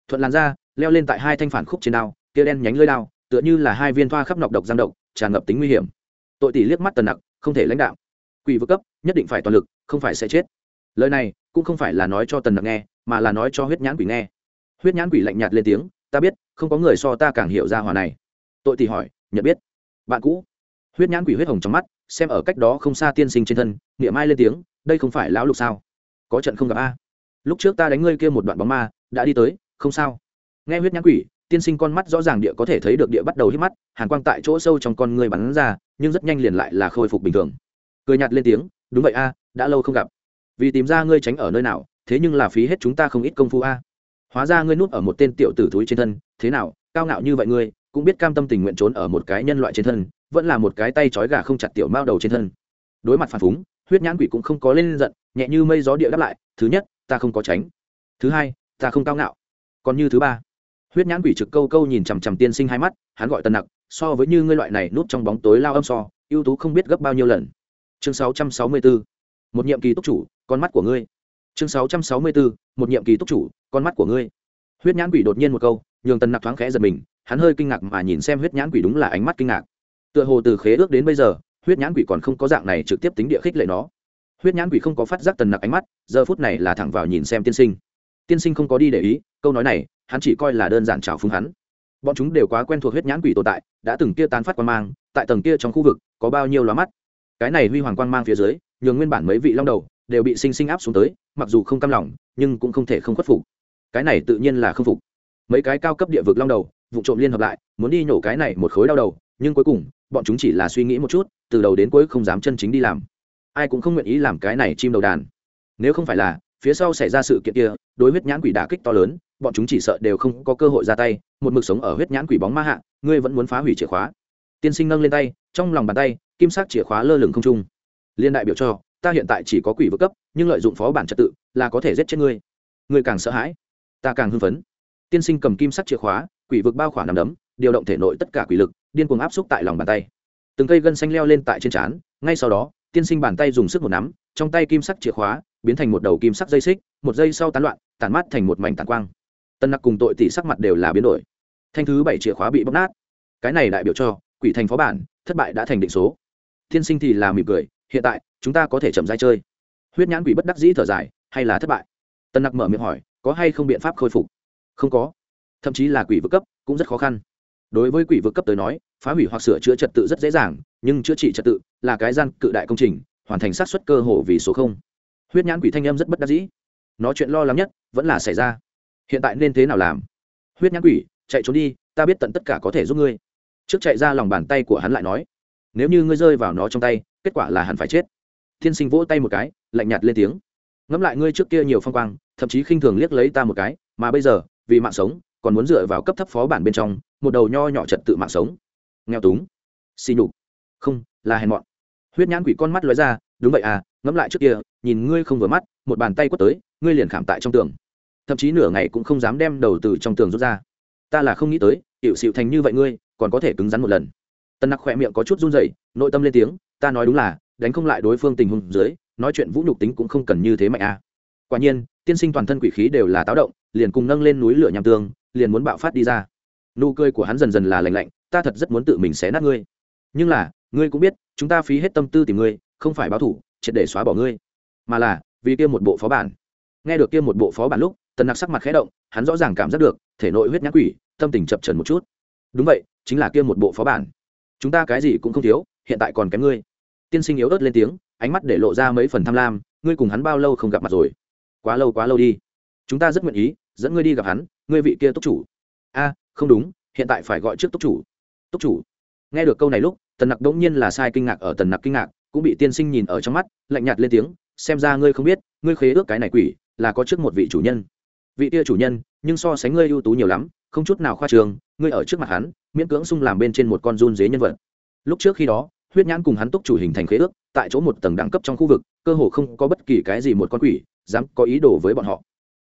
Thuận làn ra leo lên tại hai thanh phản khúc trên đao, kia đen nhánh lơi đao, tựa như là hai viên thoa khắp nọc độc giang độc, tràn ngập tính nguy hiểm. Tội tỷ liếc mắt tần nặc, không thể lãnh đạo. Quỷ vực cấp, nhất định phải toàn lực, không phải sẽ chết. Lời này, cũng không phải là nói cho tần nặc nghe, mà là nói cho huyết nhãn quỷ nghe. Huyết nhãn quỷ lạnh nhạt lên tiếng, ta biết không có người so ta càng hiểu ra hòa này. Tội thì hỏi, nhận biết? Bạn cũ? Huyết nhãn quỷ huyết hồng trong mắt, xem ở cách đó không xa tiên sinh trên thân nghĩa mai lên tiếng, đây không phải lão lục sao? Có trận không gặp a? Lúc trước ta đánh ngươi kia một đoạn bóng ma, đã đi tới, không sao. Nghe huyết nhãn quỷ, tiên sinh con mắt rõ ràng địa có thể thấy được địa bắt đầu hít mắt, hàn quang tại chỗ sâu trong con ngươi bắn ra, nhưng rất nhanh liền lại là khôi phục bình thường. Cười nhạt lên tiếng, đúng vậy a, đã lâu không gặp. Vì tìm ra ngươi tránh ở nơi nào, thế nhưng là phí hết chúng ta không ít công phu a hóa ra ngươi núp ở một tên tiểu tử thúi trên thân, thế nào, cao ngạo như vậy ngươi, cũng biết cam tâm tình nguyện trốn ở một cái nhân loại trên thân, vẫn là một cái tay trói gà không chặt tiểu mao đầu trên thân. Đối mặt phản phúng, huyết nhãn quỷ cũng không có lên giận, nhẹ như mây gió địa đáp lại, thứ nhất, ta không có tránh. Thứ hai, ta không cao ngạo. Còn như thứ ba, huyết nhãn quỷ trực câu câu nhìn chằm chằm tiên sinh hai mắt, hắn gọi tần nặc, so với như ngươi loại này núp trong bóng tối lao âm so, ưu tú không biết gấp bao nhiêu lần. Chương 664. một nhiệm kỳ túc chủ, con mắt của ngươi chương 664. một nhiệm kỳ túc chủ, con mắt của ngươi. Huyết nhãn quỷ đột nhiên một câu, nhường tần nặc thoáng khẽ giật mình, hắn hơi kinh ngạc mà nhìn xem huyết nhãn quỷ đúng là ánh mắt kinh ngạc. Tựa hồ từ khế ước đến bây giờ, huyết nhãn quỷ còn không có dạng này trực tiếp tính địa khích lệ nó. Huyết nhãn quỷ không có phát giác tần nặc ánh mắt, giờ phút này là thẳng vào nhìn xem tiên sinh. Tiên sinh không có đi để ý, câu nói này, hắn chỉ coi là đơn giản trào phúng hắn. Bọn chúng đều quá quen thuộc huyết nhãn quỷ tồn tại, đã từng kia tán phát quan mang, tại tầng kia trong khu vực, có bao nhiêu lóa mắt. Cái này huy hoàng quan mang phía dưới, nhường nguyên bản mấy vị long đầu, đều bị sinh sinh áp xuống tới mặc dù không cam lòng, nhưng cũng không thể không khuất phục. Cái này tự nhiên là không phục. Mấy cái cao cấp địa vực long đầu, vụ trộm liên hợp lại, muốn đi nhổ cái này một khối đau đầu, nhưng cuối cùng, bọn chúng chỉ là suy nghĩ một chút, từ đầu đến cuối không dám chân chính đi làm. Ai cũng không nguyện ý làm cái này chim đầu đàn. Nếu không phải là, phía sau xảy ra sự kiện kia, đối huyết nhãn quỷ đả kích to lớn, bọn chúng chỉ sợ đều không có cơ hội ra tay, một mực sống ở huyết nhãn quỷ bóng ma hạ, ngươi vẫn muốn phá hủy chìa khóa. Tiên sinh nâng lên tay, trong lòng bàn tay, kim sắc chìa khóa lơ lửng không trung. Liên đại biểu cho ta hiện tại chỉ có quỷ vực cấp, nhưng lợi dụng phó bản trật tự là có thể giết chết ngươi. Ngươi càng sợ hãi, ta càng hưng phấn. Tiên sinh cầm kim sắc chìa khóa, quỷ vực bao khỏa nằm đấm, điều động thể nội tất cả quỷ lực, điên cuồng áp xúc tại lòng bàn tay. Từng cây gân xanh leo lên tại trên trán, ngay sau đó, tiên sinh bàn tay dùng sức một nắm, trong tay kim sắc chìa khóa biến thành một đầu kim sắc dây xích, một giây sau tán loạn, tản mát thành một mảnh tàn quang. Tân nặc cùng tội tỷ sắc mặt đều là biến đổi. Thanh thứ bảy chìa khóa bị bóc nát. Cái này đại biểu cho quỷ thành phó bản, thất bại đã thành định số. Tiên sinh thì là mỉm cười hiện tại, chúng ta có thể chậm dai chơi. Huyết nhãn quỷ bất đắc dĩ thở dài, hay là thất bại? Tân nặc mở miệng hỏi, có hay không biện pháp khôi phục? Không có. Thậm chí là quỷ vực cấp cũng rất khó khăn. Đối với quỷ vực cấp tới nói, phá hủy hoặc sửa chữa trật tự rất dễ dàng, nhưng chữa trị trật tự là cái gian cự đại công trình, hoàn thành sát xuất cơ hồ vì số không. Huyết nhãn quỷ thanh âm rất bất đắc dĩ. Nó chuyện lo lắng nhất vẫn là xảy ra. Hiện tại nên thế nào làm? Huyết nhãn quỷ, chạy trốn đi, ta biết tận tất cả có thể giúp ngươi. Trước chạy ra lòng bàn tay của hắn lại nói, nếu như ngươi rơi vào nó trong tay kết quả là hắn phải chết. Thiên sinh vỗ tay một cái lạnh nhạt lên tiếng. Ngẫm lại ngươi trước kia nhiều phong quang thậm chí khinh thường liếc lấy ta một cái mà bây giờ vì mạng sống còn muốn dựa vào cấp thấp phó bản bên trong một đầu nho nhỏ trật tự mạng sống. Nghèo túng. Xì nhục. Không là hèn mọn. Huyết nhãn quỷ con mắt lóe ra đúng vậy à ngẫm lại trước kia nhìn ngươi không vừa mắt một bàn tay quất tới ngươi liền khảm tại trong tường. Thậm chí nửa ngày cũng không dám đem đầu từ trong tường rút ra. Ta là không nghĩ tới hiệu xịu thành như vậy ngươi còn có thể cứng rắn một lần. Tân nặc khỏe miệng có chút run rẩy, nội tâm lên tiếng ta nói đúng là, đánh không lại đối phương tình huống dưới, nói chuyện vũ nhục tính cũng không cần như thế mạnh à. quả nhiên, tiên sinh toàn thân quỷ khí đều là táo động, liền cùng nâng lên núi lửa nham tương liền muốn bạo phát đi ra. Nụ cười của hắn dần dần là lành lạnh, ta thật rất muốn tự mình xé nát ngươi. Nhưng là, ngươi cũng biết, chúng ta phí hết tâm tư tìm ngươi, không phải báo thủ, triệt để xóa bỏ ngươi. Mà là, vì kia một bộ phó bản. Nghe được kia một bộ phó bản lúc, tần nặc sắc mặt khẽ động, hắn rõ ràng cảm giác được, thể nội huyết nhãn quỷ, tâm tình chập trần một chút. Đúng vậy, chính là kia một bộ phó bản. Chúng ta cái gì cũng không thiếu hiện tại còn kém ngươi. Tiên sinh yếu ớt lên tiếng, ánh mắt để lộ ra mấy phần tham lam, ngươi cùng hắn bao lâu không gặp mặt rồi? Quá lâu quá lâu đi. Chúng ta rất nguyện ý, dẫn ngươi đi gặp hắn, ngươi vị kia túc chủ. A, không đúng, hiện tại phải gọi trước túc chủ. Túc chủ. Nghe được câu này lúc, tần nặc đống nhiên là sai kinh ngạc ở tần nặc kinh ngạc, cũng bị tiên sinh nhìn ở trong mắt, lạnh nhạt lên tiếng, xem ra ngươi không biết, ngươi khế ước cái này quỷ, là có trước một vị chủ nhân. Vị kia chủ nhân, nhưng so sánh ngươi ưu tú nhiều lắm, không chút nào khoa trường, ngươi ở trước mặt hắn, miễn cưỡng sung làm bên trên một con run dế nhân vật. Lúc trước khi đó huyết nhãn cùng hắn túc chủ hình thành khế ước, tại chỗ một tầng đẳng cấp trong khu vực, cơ hồ không có bất kỳ cái gì một con quỷ dám có ý đồ với bọn họ.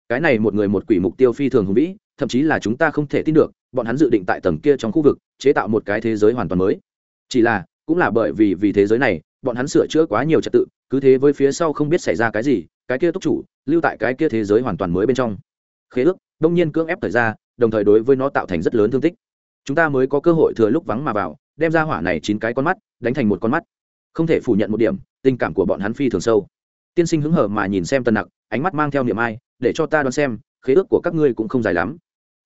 Cái này một người một quỷ mục tiêu phi thường hùng vĩ, thậm chí là chúng ta không thể tin được, bọn hắn dự định tại tầng kia trong khu vực chế tạo một cái thế giới hoàn toàn mới. Chỉ là, cũng là bởi vì vì thế giới này, bọn hắn sửa chữa quá nhiều trật tự, cứ thế với phía sau không biết xảy ra cái gì, cái kia túc chủ lưu tại cái kia thế giới hoàn toàn mới bên trong. Khế ước, đông nhiên cưỡng ép thời ra, đồng thời đối với nó tạo thành rất lớn thương tích. Chúng ta mới có cơ hội thừa lúc vắng mà vào đem ra hỏa này chín cái con mắt, đánh thành một con mắt. Không thể phủ nhận một điểm, tình cảm của bọn hắn phi thường sâu. Tiên sinh hứng hở mà nhìn xem tân nặc, ánh mắt mang theo niệm ai, để cho ta đoán xem, khế ước của các ngươi cũng không dài lắm.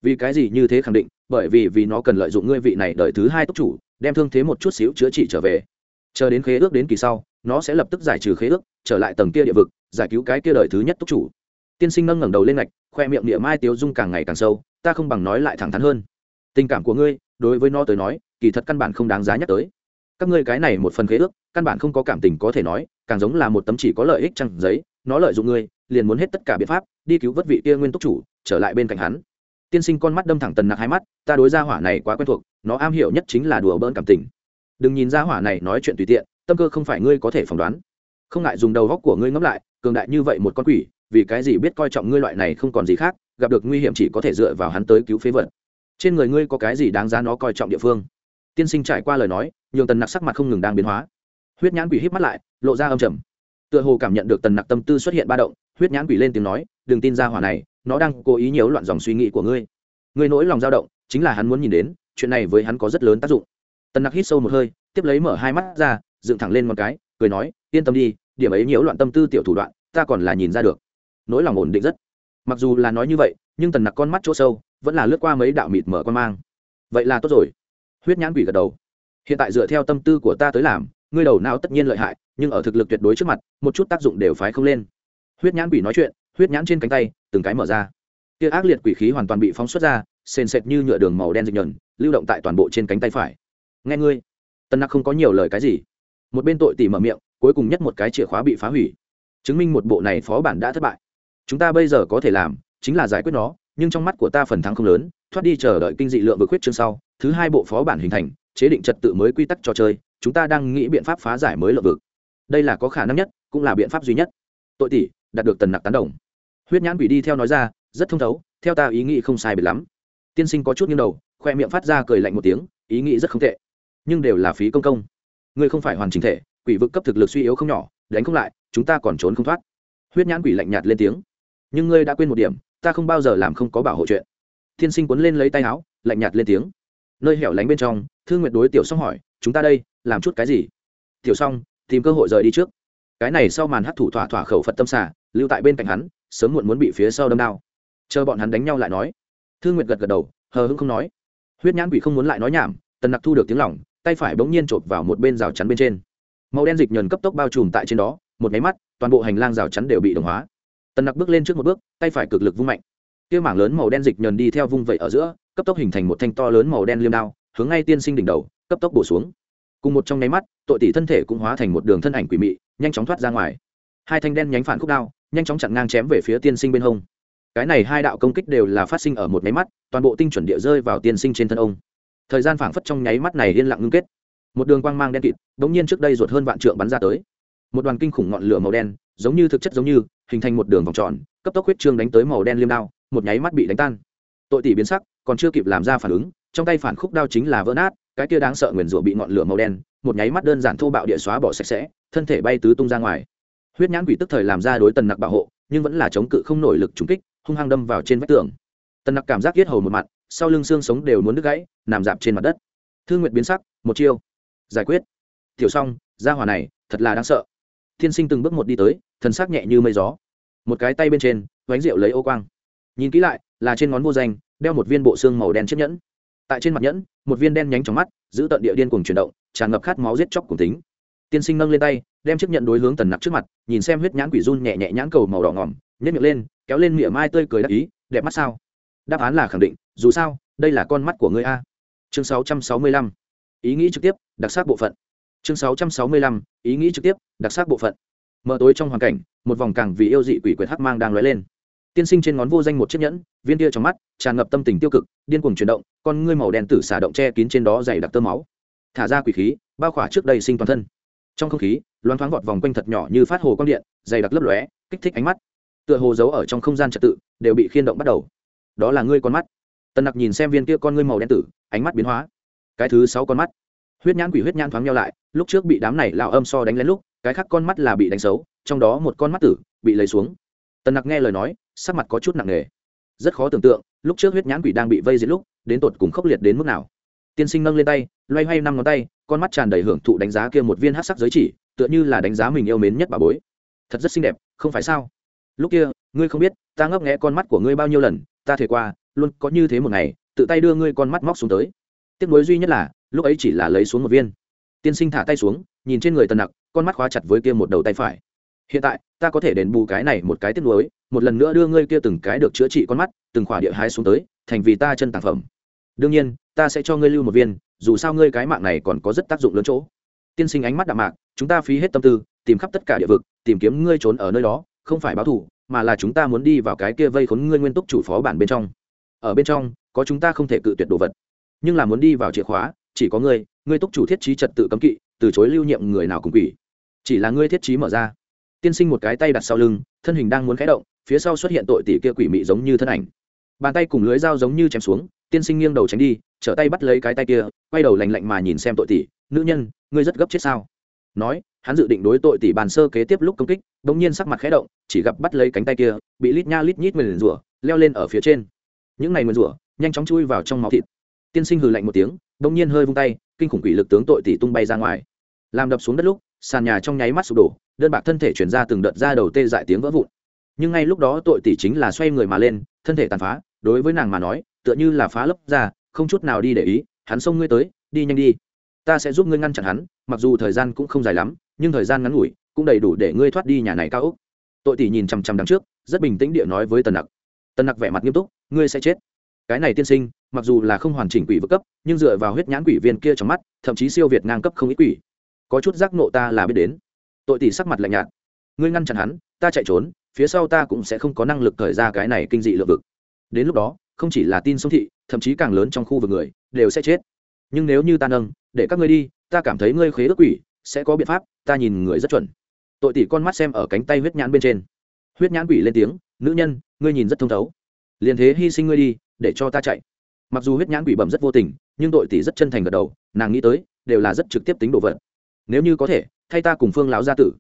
Vì cái gì như thế khẳng định, bởi vì vì nó cần lợi dụng ngươi vị này đợi thứ hai túc chủ, đem thương thế một chút xíu chữa trị trở về. Chờ đến khế ước đến kỳ sau, nó sẽ lập tức giải trừ khế ước, trở lại tầng kia địa vực, giải cứu cái kia đời thứ nhất túc chủ. Tiên sinh nâng ngẩng đầu lên ngạch, khoe miệng niệm mai tiếu dung càng ngày càng sâu, ta không bằng nói lại thẳng thắn hơn. Tình cảm của ngươi, đối với nó tới nói kỳ thật căn bản không đáng giá nhắc tới. Các ngươi cái này một phần khế ước, căn bản không có cảm tình có thể nói, càng giống là một tấm chỉ có lợi ích trăng giấy, nó lợi dụng ngươi, liền muốn hết tất cả biện pháp, đi cứu vớt vị kia nguyên túc chủ, trở lại bên cạnh hắn. Tiên sinh con mắt đâm thẳng tần nặc hai mắt, ta đối gia hỏa này quá quen thuộc, nó am hiểu nhất chính là đùa bỡn cảm tình. Đừng nhìn gia hỏa này nói chuyện tùy tiện, tâm cơ không phải ngươi có thể phỏng đoán. Không ngại dùng đầu góc của ngươi ngẫm lại, cường đại như vậy một con quỷ, vì cái gì biết coi trọng ngươi loại này không còn gì khác, gặp được nguy hiểm chỉ có thể dựa vào hắn tới cứu phế vật. Trên người ngươi có cái gì đáng giá nó coi trọng địa phương? Tiên sinh trải qua lời nói, nhường tần nặc sắc mặt không ngừng đang biến hóa. Huyết nhãn quỷ hít mắt lại, lộ ra âm trầm. Tựa hồ cảm nhận được tần nặc tâm tư xuất hiện ba động, huyết nhãn quỷ lên tiếng nói, đừng tin ra hỏa này, nó đang cố ý nhiễu loạn dòng suy nghĩ của ngươi. Ngươi nỗi lòng dao động, chính là hắn muốn nhìn đến, chuyện này với hắn có rất lớn tác dụng. Tần nặc hít sâu một hơi, tiếp lấy mở hai mắt ra, dựng thẳng lên một cái, cười nói, yên tâm đi, điểm ấy nhiễu loạn tâm tư tiểu thủ đoạn, ta còn là nhìn ra được. Nỗi lòng ổn định rất. Mặc dù là nói như vậy, nhưng tần nặc con mắt chỗ sâu, vẫn là lướt qua mấy đạo mịt mở con mang. Vậy là tốt rồi huyết nhãn quỷ gật đầu. Hiện tại dựa theo tâm tư của ta tới làm, ngươi đầu não tất nhiên lợi hại, nhưng ở thực lực tuyệt đối trước mặt, một chút tác dụng đều phái không lên. Huyết nhãn quỷ nói chuyện, huyết nhãn trên cánh tay, từng cái mở ra. Tia ác liệt quỷ khí hoàn toàn bị phóng xuất ra, sền sệt như nhựa đường màu đen dịch nhờn, lưu động tại toàn bộ trên cánh tay phải. Nghe ngươi, tân nặc không có nhiều lời cái gì. Một bên tội tỉ mở miệng, cuối cùng nhất một cái chìa khóa bị phá hủy. Chứng minh một bộ này phó bản đã thất bại. Chúng ta bây giờ có thể làm, chính là giải quyết nó, nhưng trong mắt của ta phần thắng không lớn, thoát đi chờ đợi kinh dị lượng vượt quyết chương sau thứ hai bộ phó bản hình thành, chế định trật tự mới quy tắc trò chơi, chúng ta đang nghĩ biện pháp phá giải mới lợi vực. Đây là có khả năng nhất, cũng là biện pháp duy nhất. Tội tỷ, đạt được tần nặc tán đồng. Huyết nhãn quỷ đi theo nói ra, rất thông thấu, theo ta ý nghĩ không sai biệt lắm. Tiên sinh có chút nghiêng đầu, khoe miệng phát ra cười lạnh một tiếng, ý nghĩ rất không tệ. Nhưng đều là phí công công. Ngươi không phải hoàn chỉnh thể, quỷ vực cấp thực lực suy yếu không nhỏ, đánh không lại, chúng ta còn trốn không thoát. Huyết nhãn quỷ lạnh nhạt lên tiếng. Nhưng ngươi đã quên một điểm, ta không bao giờ làm không có bảo hộ chuyện. Tiên sinh quấn lên lấy tay áo, lạnh nhạt lên tiếng nơi hẻo lánh bên trong, thương nguyệt đối tiểu song hỏi, chúng ta đây, làm chút cái gì? Tiểu song, tìm cơ hội rời đi trước. Cái này sau màn hấp thủ thỏa thỏa khẩu phật tâm xả lưu tại bên cạnh hắn, sớm muộn muốn bị phía sau đâm đao chờ bọn hắn đánh nhau lại nói. Thương nguyệt gật gật đầu, hờ hững không nói. Huyết nhãn quỷ không muốn lại nói nhảm, tần nặc thu được tiếng lỏng tay phải bỗng nhiên chộp vào một bên rào chắn bên trên. Màu đen dịch nhờn cấp tốc bao trùm tại trên đó, một máy mắt, toàn bộ hành lang rào chắn đều bị đồng hóa. Tần nặc bước lên trước một bước, tay phải cực lực vung mạnh. Kia mảng lớn màu đen dịch nhờn đi theo vung vẩy ở giữa cấp tốc hình thành một thanh to lớn màu đen liêm đao, hướng ngay tiên sinh đỉnh đầu, cấp tốc bổ xuống. Cùng một trong nháy mắt, tội tỷ thân thể cũng hóa thành một đường thân ảnh quỷ mị, nhanh chóng thoát ra ngoài. Hai thanh đen nhánh phản khúc đao, nhanh chóng chặn ngang chém về phía tiên sinh bên hông. Cái này hai đạo công kích đều là phát sinh ở một nháy mắt, toàn bộ tinh chuẩn địa rơi vào tiên sinh trên thân ông. Thời gian phảng phất trong nháy mắt này yên lặng ngưng kết. Một đường quang mang đen kịt, bỗng nhiên trước đây ruột hơn vạn trượng bắn ra tới. Một đoàn kinh khủng ngọn lửa màu đen, giống như thực chất giống như, hình thành một đường vòng tròn, cấp tốc huyết trương đánh tới màu đen liêm đao, một nháy mắt bị đánh tan. Tội tỷ biến sắc còn chưa kịp làm ra phản ứng, trong tay phản khúc đao chính là vỡ nát, cái kia đáng sợ nguyền rủa bị ngọn lửa màu đen, một nháy mắt đơn giản thô bạo địa xóa bỏ sạch sẽ, thân thể bay tứ tung ra ngoài. Huyết nhãn quỷ tức thời làm ra đối tần nặc bảo hộ, nhưng vẫn là chống cự không nổi lực trúng kích, hung hăng đâm vào trên vách tường. Tần nặc cảm giác yết hầu một mặt, sau lưng xương sống đều muốn đứt gãy, nằm dạp trên mặt đất. Thương nguyệt biến sắc, một chiêu. Giải quyết. Tiểu xong, gia hỏa này, thật là đáng sợ. Thiên sinh từng bước một đi tới, thần sắc nhẹ như mây gió. Một cái tay bên trên, vánh rượu lấy ô quang. Nhìn kỹ lại, là trên ngón vô danh đeo một viên bộ xương màu đen chiếc nhẫn. Tại trên mặt nhẫn, một viên đen nhánh trong mắt, giữ tận địa điên cùng chuyển động, tràn ngập khát máu giết chóc cùng tính. Tiên sinh nâng lên tay, đem chiếc nhẫn đối hướng tần nặc trước mặt, nhìn xem huyết nhãn quỷ run nhẹ nhẹ nhãn cầu màu đỏ ngỏm nhét miệng lên, kéo lên miệng mai tươi cười đắc ý, đẹp mắt sao? Đáp án là khẳng định, dù sao, đây là con mắt của ngươi a. Chương 665. ý nghĩ trực tiếp, đặc sắc bộ phận. Chương 665. ý nghĩ trực tiếp, đặc sắc bộ phận. Mở tối trong hoàn cảnh, một vòng càng vì yêu dị quỷ quyệt hắc mang đang lóe lên tiên sinh trên ngón vô danh một chiếc nhẫn, viên tia trong mắt tràn ngập tâm tình tiêu cực, điên cuồng chuyển động, con ngươi màu đen tử xả động che kín trên đó dày đặc tơ máu. Thả ra quỷ khí, bao khỏa trước đây sinh toàn thân. Trong không khí loáng thoáng vọt vòng quanh thật nhỏ như phát hồ quang điện, dày đặc lấp lóe, kích thích ánh mắt. Tựa hồ giấu ở trong không gian trật tự, đều bị khiên động bắt đầu. Đó là ngươi con mắt. Tần nặc nhìn xem viên kia con ngươi màu đen tử, ánh mắt biến hóa. Cái thứ sáu con mắt. Huyết nhãn quỷ huyết nhãn thoáng nhau lại, lúc trước bị đám này lao âm so đánh lén lúc, cái khác con mắt là bị đánh xấu, trong đó một con mắt tử bị lấy xuống. Tần nặc nghe lời nói sắc mặt có chút nặng nề. Rất khó tưởng tượng, lúc trước huyết nhãn quỷ đang bị vây diệt lúc, đến tột cùng khốc liệt đến mức nào. Tiên sinh nâng lên tay, loay hoay năm ngón tay, con mắt tràn đầy hưởng thụ đánh giá kia một viên hát sắc giới chỉ, tựa như là đánh giá mình yêu mến nhất bà bối. Thật rất xinh đẹp, không phải sao? Lúc kia, ngươi không biết, ta ngấp nghẽ con mắt của ngươi bao nhiêu lần, ta thể qua, luôn có như thế một ngày, tự tay đưa ngươi con mắt móc xuống tới. Tiếc nuối duy nhất là, lúc ấy chỉ là lấy xuống một viên. Tiên sinh thả tay xuống, nhìn trên người tần nặc, con mắt khóa chặt với kia một đầu tay phải. Hiện tại, ta có thể đền bù cái này một cái tiếc nuối một lần nữa đưa ngươi kia từng cái được chữa trị con mắt, từng khỏa địa hái xuống tới, thành vì ta chân tàng phẩm. Đương nhiên, ta sẽ cho ngươi lưu một viên, dù sao ngươi cái mạng này còn có rất tác dụng lớn chỗ. Tiên sinh ánh mắt đạm mạc, chúng ta phí hết tâm tư, tìm khắp tất cả địa vực, tìm kiếm ngươi trốn ở nơi đó, không phải báo thù, mà là chúng ta muốn đi vào cái kia vây khốn ngươi nguyên túc chủ phó bản bên trong. Ở bên trong, có chúng ta không thể cự tuyệt đồ vật. Nhưng là muốn đi vào chìa khóa, chỉ có ngươi ngươi túc chủ thiết trí trật tự cấm kỵ, từ chối lưu nhiệm người nào cùng quỷ. Chỉ là ngươi thiết trí mở ra. Tiên sinh một cái tay đặt sau lưng, thân hình đang muốn khẽ động phía sau xuất hiện tội tỷ kia quỷ mị giống như thân ảnh. Bàn tay cùng lưới dao giống như chém xuống, tiên sinh nghiêng đầu tránh đi, trở tay bắt lấy cái tay kia, quay đầu lành lạnh mà nhìn xem tội tỷ, nữ nhân, ngươi rất gấp chết sao? Nói, hắn dự định đối tội tỷ bàn sơ kế tiếp lúc công kích đ ỗ n g nhiên sắc mặt khẽ động, chỉ gặp bắt lấy cánh tay kia, bị lít nha lít nhít nguyền rủa, leo lên ở phía trên. Những này nguyền rủa, nhanh chóng chui vào trong máu thịt. Tiên sinh hừ lạnh một tiếng đ ỗ n g nhiên hơi vung tay, kinh khủng quỷ lực tướng tội tỷ tung bay ra ngoài. Làm đập xuống đất lúc, sàn nhà trong nháy mắt sụp đổ, đơn bạc thân thể chuyển ra từng đợt ra đầu tê dại tiếng vỡ vụn nhưng ngay lúc đó tội tỷ chính là xoay người mà lên, thân thể tàn phá, đối với nàng mà nói, tựa như là phá lấp ra không chút nào đi để ý, hắn xông ngươi tới, đi nhanh đi. Ta sẽ giúp ngươi ngăn chặn hắn, mặc dù thời gian cũng không dài lắm, nhưng thời gian ngắn ngủi, cũng đầy đủ để ngươi thoát đi nhà này cao úc tội tỷ nhìn chằm chằm đằng trước, rất bình tĩnh địa nói với tần nặc. Tần nặc vẻ mặt nghiêm túc, ngươi sẽ chết. Cái này tiên sinh, mặc dù là không hoàn chỉnh quỷ vượt cấp, nhưng dựa vào huyết nhãn quỷ viên kia trong mắt, thậm chí siêu việt ngang cấp không ít quỷ. Có chút giác nộ ta là biết đến. Tội tỷ sắc mặt lạnh nhạt. Ngươi ngăn chặn hắn, ta chạy trốn phía sau ta cũng sẽ không có năng lực thời ra cái này kinh dị lượng vực. Đến lúc đó, không chỉ là tin sông thị, thậm chí càng lớn trong khu vực người, đều sẽ chết. Nhưng nếu như ta nâng, để các ngươi đi, ta cảm thấy ngươi khế ước quỷ, sẽ có biện pháp, ta nhìn người rất chuẩn. Tội tỷ con mắt xem ở cánh tay huyết nhãn bên trên. Huyết nhãn quỷ lên tiếng, nữ nhân, ngươi nhìn rất thông thấu. Liền thế hy sinh ngươi đi, để cho ta chạy. Mặc dù huyết nhãn quỷ bẩm rất vô tình, nhưng tội tỷ rất chân thành gật đầu, nàng nghĩ tới, đều là rất trực tiếp tính đồ vật. Nếu như có thể, thay ta cùng phương lão gia tử.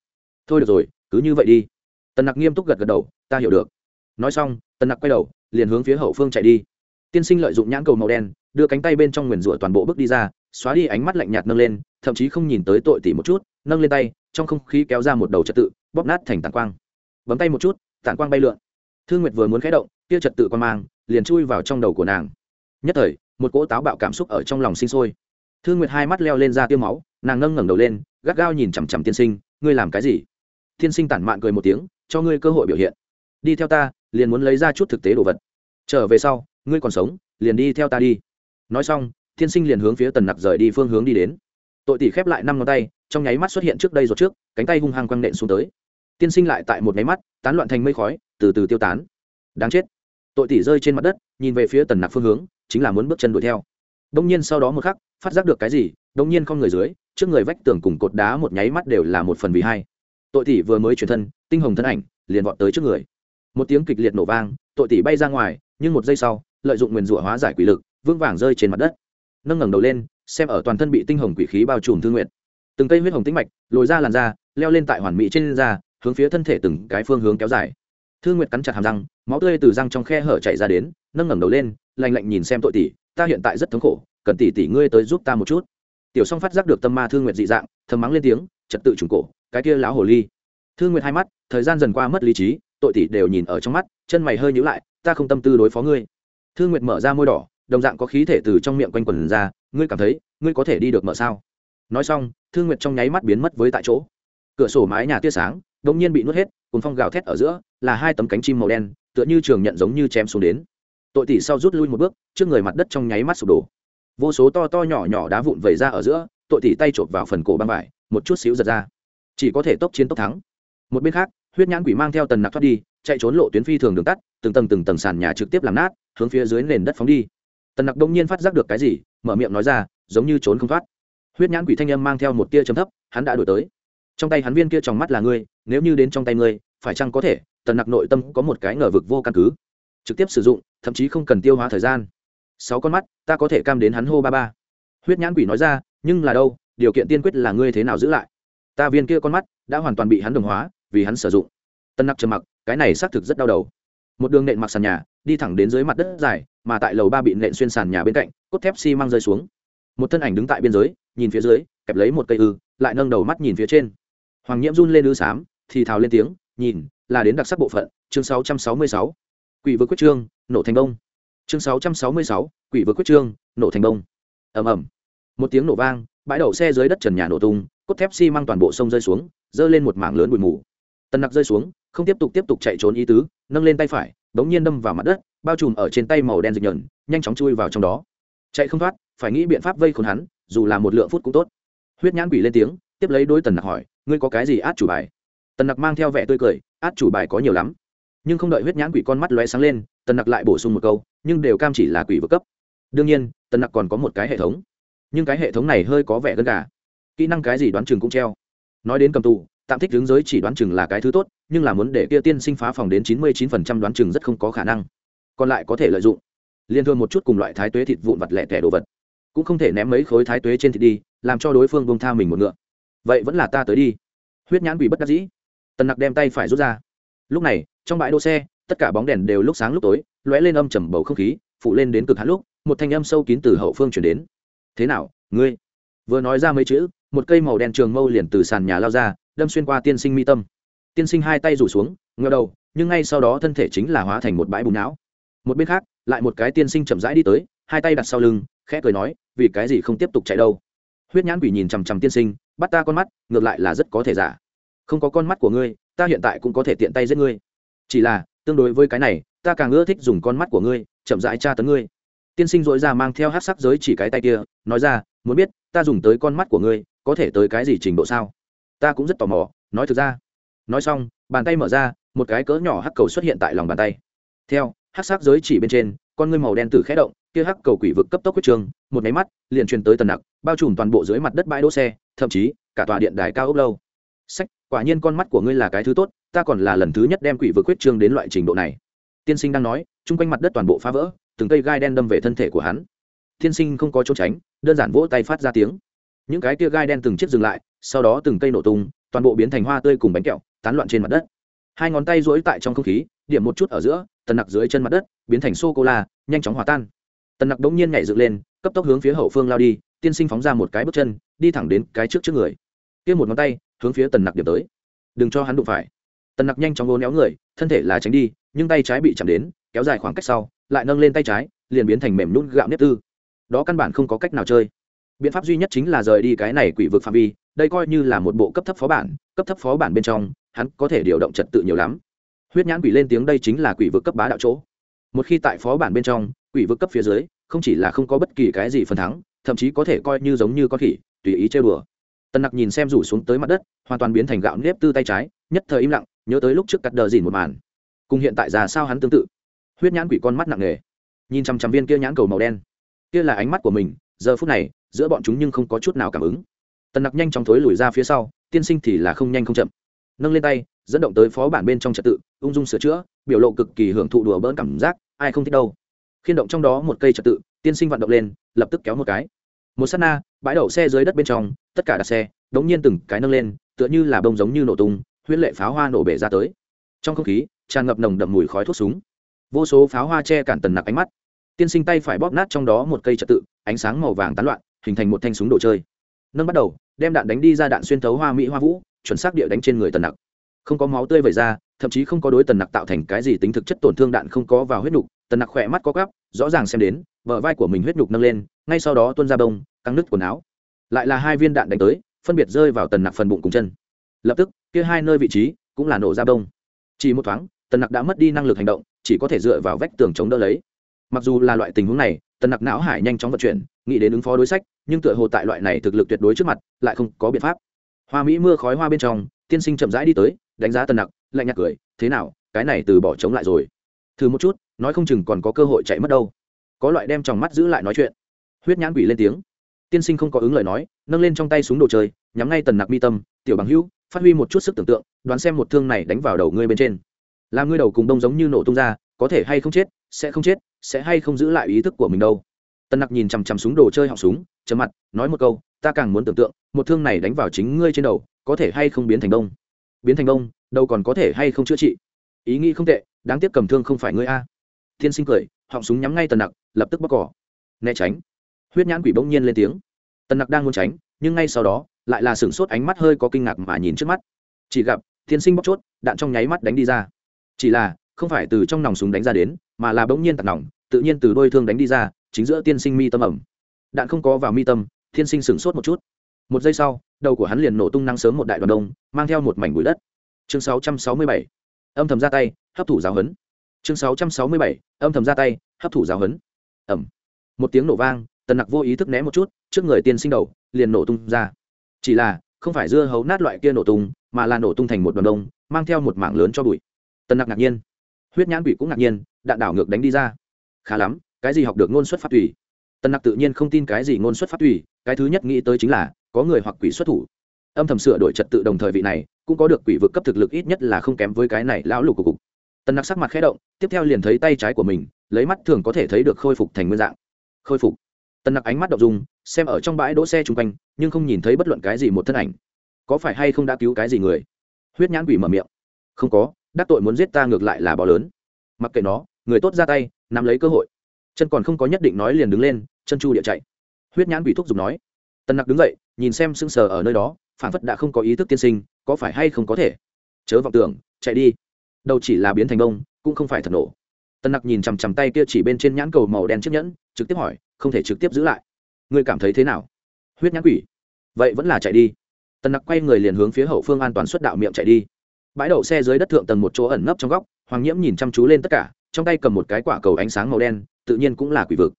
Thôi được rồi, cứ như vậy đi tần nặc nghiêm túc gật gật đầu, ta hiểu được. Nói xong, tần nặc quay đầu, liền hướng phía hậu phương chạy đi. Tiên sinh lợi dụng nhãn cầu màu đen, đưa cánh tay bên trong nguyền rủa toàn bộ bước đi ra, xóa đi ánh mắt lạnh nhạt nâng lên, thậm chí không nhìn tới tội tỷ một chút, nâng lên tay, trong không khí kéo ra một đầu trật tự, bóp nát thành tàn quang. Bấm tay một chút tàn quang bay lượn. Thương nguyệt vừa muốn khé động kia trật tự quan mang liền chui vào trong đầu của nàng. Nhất thời, một cỗ táo bạo cảm xúc ở trong lòng sinh sôi. Thương nguyệt hai mắt leo lên ra tiêu máu, nàng ngâng ngẩng đầu lên, gắt gao nhìn chằm chằm tiên sinh, ngươi làm cái gì? Tiên sinh tản mạn cười một tiếng cho ngươi cơ hội biểu hiện. Đi theo ta, liền muốn lấy ra chút thực tế đồ vật. Trở về sau, ngươi còn sống, liền đi theo ta đi. Nói xong, thiên sinh liền hướng phía tần nặc rời đi phương hướng đi đến. Tội tỷ khép lại năm ngón tay, trong nháy mắt xuất hiện trước đây rồi trước, cánh tay hung hăng quăng nện xuống tới. Tiên sinh lại tại một nháy mắt, tán loạn thành mây khói, từ từ tiêu tán. Đáng chết. Tội tỷ rơi trên mặt đất, nhìn về phía tần nặc phương hướng, chính là muốn bước chân đuổi theo. Đông nhiên sau đó một khắc, phát giác được cái gì, đông nhiên con người dưới, trước người vách tường cùng cột đá một nháy mắt đều là một phần vì hai tội tỷ vừa mới chuyển thân, tinh hồng thân ảnh liền vọt tới trước người. Một tiếng kịch liệt nổ vang, tội tỷ bay ra ngoài, nhưng một giây sau, lợi dụng nguyền rủa hóa giải quỷ lực, vững vàng rơi trên mặt đất. Nâng ngẩng đầu lên, xem ở toàn thân bị tinh hồng quỷ khí bao trùm thương nguyện từng cây huyết hồng tĩnh mạch lồi ra làn da, leo lên tại hoàn mỹ trên da, hướng phía thân thể từng cái phương hướng kéo dài. Thương nguyệt cắn chặt hàm răng, máu tươi từ răng trong khe hở chạy ra đến, nâng ngẩng đầu lên, lạnh lạnh nhìn xem tội tỷ, ta hiện tại rất thống khổ, cần tỷ tỷ ngươi tới giúp ta một chút. Tiểu song phát giác được tâm ma thương nguyệt dị dạng, thầm mắng lên tiếng, trật tự trùng cổ cái kia lão hồ ly. Thương nguyệt hai mắt, thời gian dần qua mất lý trí, tội tỷ đều nhìn ở trong mắt, chân mày hơi nhíu lại, ta không tâm tư đối phó ngươi. Thương nguyệt mở ra môi đỏ, đồng dạng có khí thể từ trong miệng quanh quần ra, ngươi cảm thấy, ngươi có thể đi được mở sao? Nói xong, thương nguyệt trong nháy mắt biến mất với tại chỗ. Cửa sổ mái nhà tia sáng đ ỗ n g nhiên bị nuốt hết cùng phong gào thét ở giữa, là hai tấm cánh chim màu đen, tựa như trường nhận giống như chém xuống đến. Tội tỷ sau rút lui một bước, trước người mặt đất trong nháy mắt sụp đổ. Vô số to to nhỏ nhỏ đá vụn vẩy ra ở giữa, tội tỷ tay chộp vào phần cổ băng vải, một chút xíu giật ra chỉ có thể tốc chiến tốc thắng. Một bên khác, huyết nhãn quỷ mang theo tần nặc thoát đi, chạy trốn lộ tuyến phi thường đường tắt, từng tầng từng tầng sàn nhà trực tiếp làm nát, hướng phía dưới nền đất phóng đi. Tần nặc đông nhiên phát giác được cái gì, mở miệng nói ra, giống như trốn không thoát. Huyết nhãn quỷ thanh âm mang theo một tia chấm thấp, hắn đã đổi tới. Trong tay hắn viên kia trong mắt là ngươi, nếu như đến trong tay ngươi, phải chăng có thể, tần nặc nội tâm có một cái ngờ vực vô căn cứ. Trực tiếp sử dụng, thậm chí không cần tiêu hóa thời gian. Sáu con mắt, ta có thể cam đến hắn hô ba ba. Huyết nhãn quỷ nói ra, nhưng là đâu, điều kiện tiên quyết là ngươi thế nào giữ lại? Ta viên kia con mắt đã hoàn toàn bị hắn đồng hóa vì hắn sử dụng. Tân nặc trầm mặc cái này xác thực rất đau đầu. Một đường nện mặc sàn nhà đi thẳng đến dưới mặt đất dài mà tại lầu ba bị nện xuyên sàn nhà bên cạnh cốt thép xi rơi xuống. Một thân ảnh đứng tại biên giới nhìn phía dưới kẹp lấy một cây ư lại nâng đầu mắt nhìn phía trên. Hoàng nhiễm run lên ư xám thì thào lên tiếng nhìn là đến đặc sắc bộ phận chương 666. quỷ vực quyết trương nổ thành đông chương 666, quỷ vực quyết trương nổ thành đông ầm ầm. Một tiếng nổ vang bãi đậu xe dưới đất trần nhà nổ tung cốt thép xi măng toàn bộ sông rơi xuống, dơ lên một mảng lớn bụi mù. Tần nặc rơi xuống, không tiếp tục tiếp tục chạy trốn ý tứ, nâng lên tay phải, đống nhiên đâm vào mặt đất, bao trùm ở trên tay màu đen dịch nhờn nhanh chóng chui vào trong đó. Chạy không thoát, phải nghĩ biện pháp vây khốn hắn, dù là một lượng phút cũng tốt. Huyết nhãn quỷ lên tiếng, tiếp lấy đôi tần nặc hỏi, ngươi có cái gì át chủ bài? Tần nặc mang theo vẻ tươi cười, át chủ bài có nhiều lắm. Nhưng không đợi huyết nhãn quỷ con mắt lóe sáng lên, tần nặc lại bổ sung một câu, nhưng đều cam chỉ là quỷ vượt cấp. Đương nhiên, tần nặc còn có một cái hệ thống. Nhưng cái hệ thống này hơi có vẻ gần gà kỹ năng cái gì đoán chừng cũng treo. Nói đến cầm tù, tạm thích hướng giới chỉ đoán chừng là cái thứ tốt, nhưng là muốn để kia tiên sinh phá phòng đến chín mươi chín phần trăm đoán chừng rất không có khả năng. Còn lại có thể lợi dụng. Liên thương một chút cùng loại thái tuế thịt vụn vặt lẻ tẻ đồ vật. Cũng không thể ném mấy khối thái tuế trên thịt đi, làm cho đối phương bông tha mình một ngựa. Vậy vẫn là ta tới đi. Huyết nhãn bị bất đắc dĩ. Tần nặc đem tay phải rút ra. Lúc này, trong bãi đỗ xe, tất cả bóng đèn đều lúc sáng lúc tối, lóe lên âm trầm bầu không khí, phụ lên đến cực hạn lúc, một thanh âm sâu kín từ hậu phương chuyển đến. Thế nào, ngươi? Vừa nói ra mấy chữ một cây màu đen trường mâu liền từ sàn nhà lao ra, đâm xuyên qua tiên sinh mi tâm. Tiên sinh hai tay rủ xuống ngờ đầu, nhưng ngay sau đó thân thể chính là hóa thành một bãi bùn não. Một bên khác, lại một cái tiên sinh chậm rãi đi tới, hai tay đặt sau lưng, khẽ cười nói, vì cái gì không tiếp tục chạy đâu? Huyết nhãn quỷ nhìn chằm chằm tiên sinh, bắt ta con mắt, ngược lại là rất có thể giả. Không có con mắt của ngươi, ta hiện tại cũng có thể tiện tay giết ngươi. Chỉ là, tương đối với cái này, ta càng ưa thích dùng con mắt của ngươi, chậm rãi tra tấn ngươi. Tiên sinh dội ra mang theo hát sắc giới chỉ cái tay kia, nói ra, muốn biết, ta dùng tới con mắt của ngươi có thể tới cái gì trình độ sao? Ta cũng rất tò mò, nói thực ra. Nói xong, bàn tay mở ra, một cái cỡ nhỏ hắc cầu xuất hiện tại lòng bàn tay. Theo, hắc sắc giới chỉ bên trên, con ngươi màu đen tử khẽ động, kia hắc cầu quỷ vực cấp tốc quyết trường, một máy mắt, liền truyền tới tần nặc, bao trùm toàn bộ dưới mặt đất bãi đỗ xe, thậm chí, cả tòa điện đài cao ốc lâu. Sách, quả nhiên con mắt của ngươi là cái thứ tốt, ta còn là lần thứ nhất đem quỷ vực quyết trương đến loại trình độ này. Tiên sinh đang nói, chung quanh mặt đất toàn bộ phá vỡ, từng cây gai đen đâm về thân thể của hắn. Tiên sinh không có chỗ tránh, đơn giản vỗ tay phát ra tiếng những cái kia gai đen từng chiếc dừng lại, sau đó từng cây nổ tung, toàn bộ biến thành hoa tươi cùng bánh kẹo, tán loạn trên mặt đất. Hai ngón tay rỗi tại trong không khí, điểm một chút ở giữa, tần nặc dưới chân mặt đất, biến thành sô cô la nhanh chóng hòa tan. Tần nặc đ ỗ n g nhiên nhảy dựng lên, cấp tốc hướng phía hậu phương lao đi, tiên sinh phóng ra một cái bước chân, đi thẳng đến cái trước trước người. Kia một ngón tay, hướng phía tần nặc điểm tới. Đừng cho hắn đụng phải. Tần nặc nhanh chóng ngố néo người, thân thể là tránh đi, nhưng tay trái bị chạm đến, kéo dài khoảng cách sau, lại nâng lên tay trái, liền biến thành mềm nhún gạo nếp tư. Đó căn bản không có cách nào chơi biện pháp duy nhất chính là rời đi cái này quỷ vực phạm vi, đây coi như là một bộ cấp thấp phó bản, cấp thấp phó bản bên trong, hắn có thể điều động trật tự nhiều lắm. Huyết nhãn quỷ lên tiếng đây chính là quỷ vực cấp bá đạo chỗ. Một khi tại phó bản bên trong, quỷ vực cấp phía dưới, không chỉ là không có bất kỳ cái gì phần thắng, thậm chí có thể coi như giống như con khỉ, tùy ý chơi bừa tần nặc nhìn xem rủ xuống tới mặt đất, hoàn toàn biến thành gạo nếp tư tay trái, nhất thời im lặng, nhớ tới lúc trước cắt đờ dìn một màn. Cùng hiện tại già sao hắn tương tự. Huyết nhãn quỷ con mắt nặng nề. Nhìn chằm chằm viên kia nhãn cầu màu đen. Kia là ánh mắt của mình giờ phút này, giữa bọn chúng nhưng không có chút nào cảm ứng. Tần nặc nhanh chóng thối lùi ra phía sau, tiên sinh thì là không nhanh không chậm. Nâng lên tay, dẫn động tới phó bản bên trong trật tự, ung dung sửa chữa, biểu lộ cực kỳ hưởng thụ đùa bỡn cảm giác, ai không thích đâu. Khiên động trong đó một cây trật tự, tiên sinh vận động lên, lập tức kéo một cái. Một s á t na, bãi đậu xe dưới đất bên trong, tất cả đặt xe, đống nhiên từng cái nâng lên, tựa như là bông giống như nổ tung huyết lệ pháo hoa nổ bể ra tới. Trong không khí, tràn ngập nồng đậm mùi khói thuốc súng. Vô số pháo hoa che cản tần nặc ánh mắt tiên sinh tay phải bóp nát trong đó một cây trật tự, ánh sáng màu vàng tán loạn, hình thành một thanh súng đồ chơi. Nâng bắt đầu, đem đạn đánh đi ra đạn xuyên thấu hoa mỹ hoa vũ, chuẩn xác địa đánh trên người tần nặc. Không có máu tươi vẩy ra, thậm chí không có đối tần nặc tạo thành cái gì tính thực chất tổn thương đạn không có vào huyết nhục tần nặc khỏe mắt có gắp rõ ràng xem đến, bờ vai của mình huyết nhục nâng lên, ngay sau đó tuôn ra bông, căng nứt quần áo. Lại là hai viên đạn đánh tới, phân biệt rơi vào tần nặc phần bụng cùng chân. Lập tức, kia hai nơi vị trí cũng là nổ ra bông. Chỉ một thoáng, tần nặc đã mất đi năng lực hành động, chỉ có thể dựa vào vách tường chống đỡ lấy mặc dù là loại tình huống này, tần nặc não hải nhanh chóng vận chuyển, nghĩ đến ứng phó đối sách, nhưng tựa hồ tại loại này thực lực tuyệt đối trước mặt, lại không có biện pháp. Hoa mỹ mưa khói hoa bên trong, tiên sinh chậm rãi đi tới, đánh giá tần nặc, lạnh nhạt cười, thế nào, cái này từ bỏ chống lại rồi? Thử một chút, nói không chừng còn có cơ hội chạy mất đâu. Có loại đem tròng mắt giữ lại nói chuyện. Huyết nhãn quỷ lên tiếng. Tiên sinh không có ứng lời nói, nâng lên trong tay súng đồ chơi, nhắm ngay tần nặc mi tâm, tiểu bằng hữu, phát huy một chút sức tưởng tượng, đoán xem một thương này đánh vào đầu ngươi bên trên. Làm ngươi đầu cùng đông giống như nổ tung ra, có thể hay không chết, sẽ không chết sẽ hay không giữ lại ý thức của mình đâu. Tần nặc nhìn chằm chằm súng đồ chơi họng súng chấm mặt, nói một câu, ta càng muốn tưởng tượng, một thương này đánh vào chính ngươi trên đầu, có thể hay không biến thành đông biến thành đông đâu còn có thể hay không chữa trị? Ý nghĩ không tệ, đáng tiếc cầm thương không phải ngươi a. Thiên sinh cười, họng súng nhắm ngay tần nặc, lập tức bóc cỏ. Né tránh. Huyết nhãn quỷ bỗng nhiên lên tiếng. Tần nặc đang muốn tránh, nhưng ngay sau đó, lại là sửng sốt ánh mắt hơi có kinh ngạc mà nhìn trước mắt. Chỉ gặp, thiên sinh bóc chốt, đạn trong nháy mắt đánh đi ra. Chỉ là, không phải từ trong nòng súng đánh ra đến mà là bỗng nhiên tạt nòng, tự nhiên từ đôi thương đánh đi ra, chính giữa tiên sinh mi tâm ẩm đạn không có vào mi tâm thiên sinh sửng sốt một chút một giây sau, đầu của hắn liền nổ tung năng sớm một đại đoàn đông, mang theo một mảnh bụi đất chương 667. âm thầm ra tay, hấp thụ giáo hấn. chương 667. âm thầm ra tay, hấp thụ giáo hấn. ẩm một tiếng nổ vang, tần nặc vô ý thức né một chút, trước người tiên sinh đầu liền nổ tung ra chỉ là, không phải dưa hấu nát loại kia nổ tung, mà là nổ tung thành một đoàn đông, mang theo một mảng lớn cho bụi tần nặc ngạc nhiên huyết nhãn bụi cũng ngạc nhiên đạn đảo ngược đánh đi ra. Khá lắm, cái gì học được ngôn xuất phát tùy. Tân nặc tự nhiên không tin cái gì ngôn xuất phát tùy, cái thứ nhất nghĩ tới chính là, có người hoặc quỷ xuất thủ. Âm thầm sửa đổi trật tự đồng thời vị này, cũng có được quỷ vực cấp thực lực ít nhất là không kém với cái này lão lục của cục. Tân nặc sắc mặt khẽ động, tiếp theo liền thấy tay trái của mình, lấy mắt thường có thể thấy được khôi phục thành nguyên dạng. Khôi phục. Tân nặc ánh mắt đậu dùng xem ở trong bãi đỗ xe chung quanh, nhưng không nhìn thấy bất luận cái gì một thân ảnh. Có phải hay không đã cứu cái gì người? Huyết nhãn quỷ mở miệng. Không có, đắc tội muốn giết ta ngược lại là bò lớn. Mặc kệ nó người tốt ra tay, nắm lấy cơ hội. Chân còn không có nhất định nói liền đứng lên, chân chu địa chạy. Huyết nhãn quỷ thúc giục nói. Tần nặc đứng dậy, nhìn xem sưng sờ ở nơi đó, phản phất đã không có ý thức tiên sinh, có phải hay không có thể? Chớ vọng tưởng, chạy đi. Đâu chỉ là biến thành bông, cũng không phải thật nổ. Tần nặc nhìn chằm chằm tay kia chỉ bên trên nhãn cầu màu đen chiếc nhẫn, trực tiếp hỏi, không thể trực tiếp giữ lại. Ngươi cảm thấy thế nào? Huyết nhãn quỷ. Vậy vẫn là chạy đi. Tần nặc quay người liền hướng phía hậu phương an toàn xuất đạo miệng chạy đi. Bãi đậu xe dưới đất thượng tầng một chỗ ẩn nấp trong góc, hoàng nhiễm nhìn chăm chú lên tất cả trong tay cầm một cái quả cầu ánh sáng màu đen, tự nhiên cũng là quỷ vực.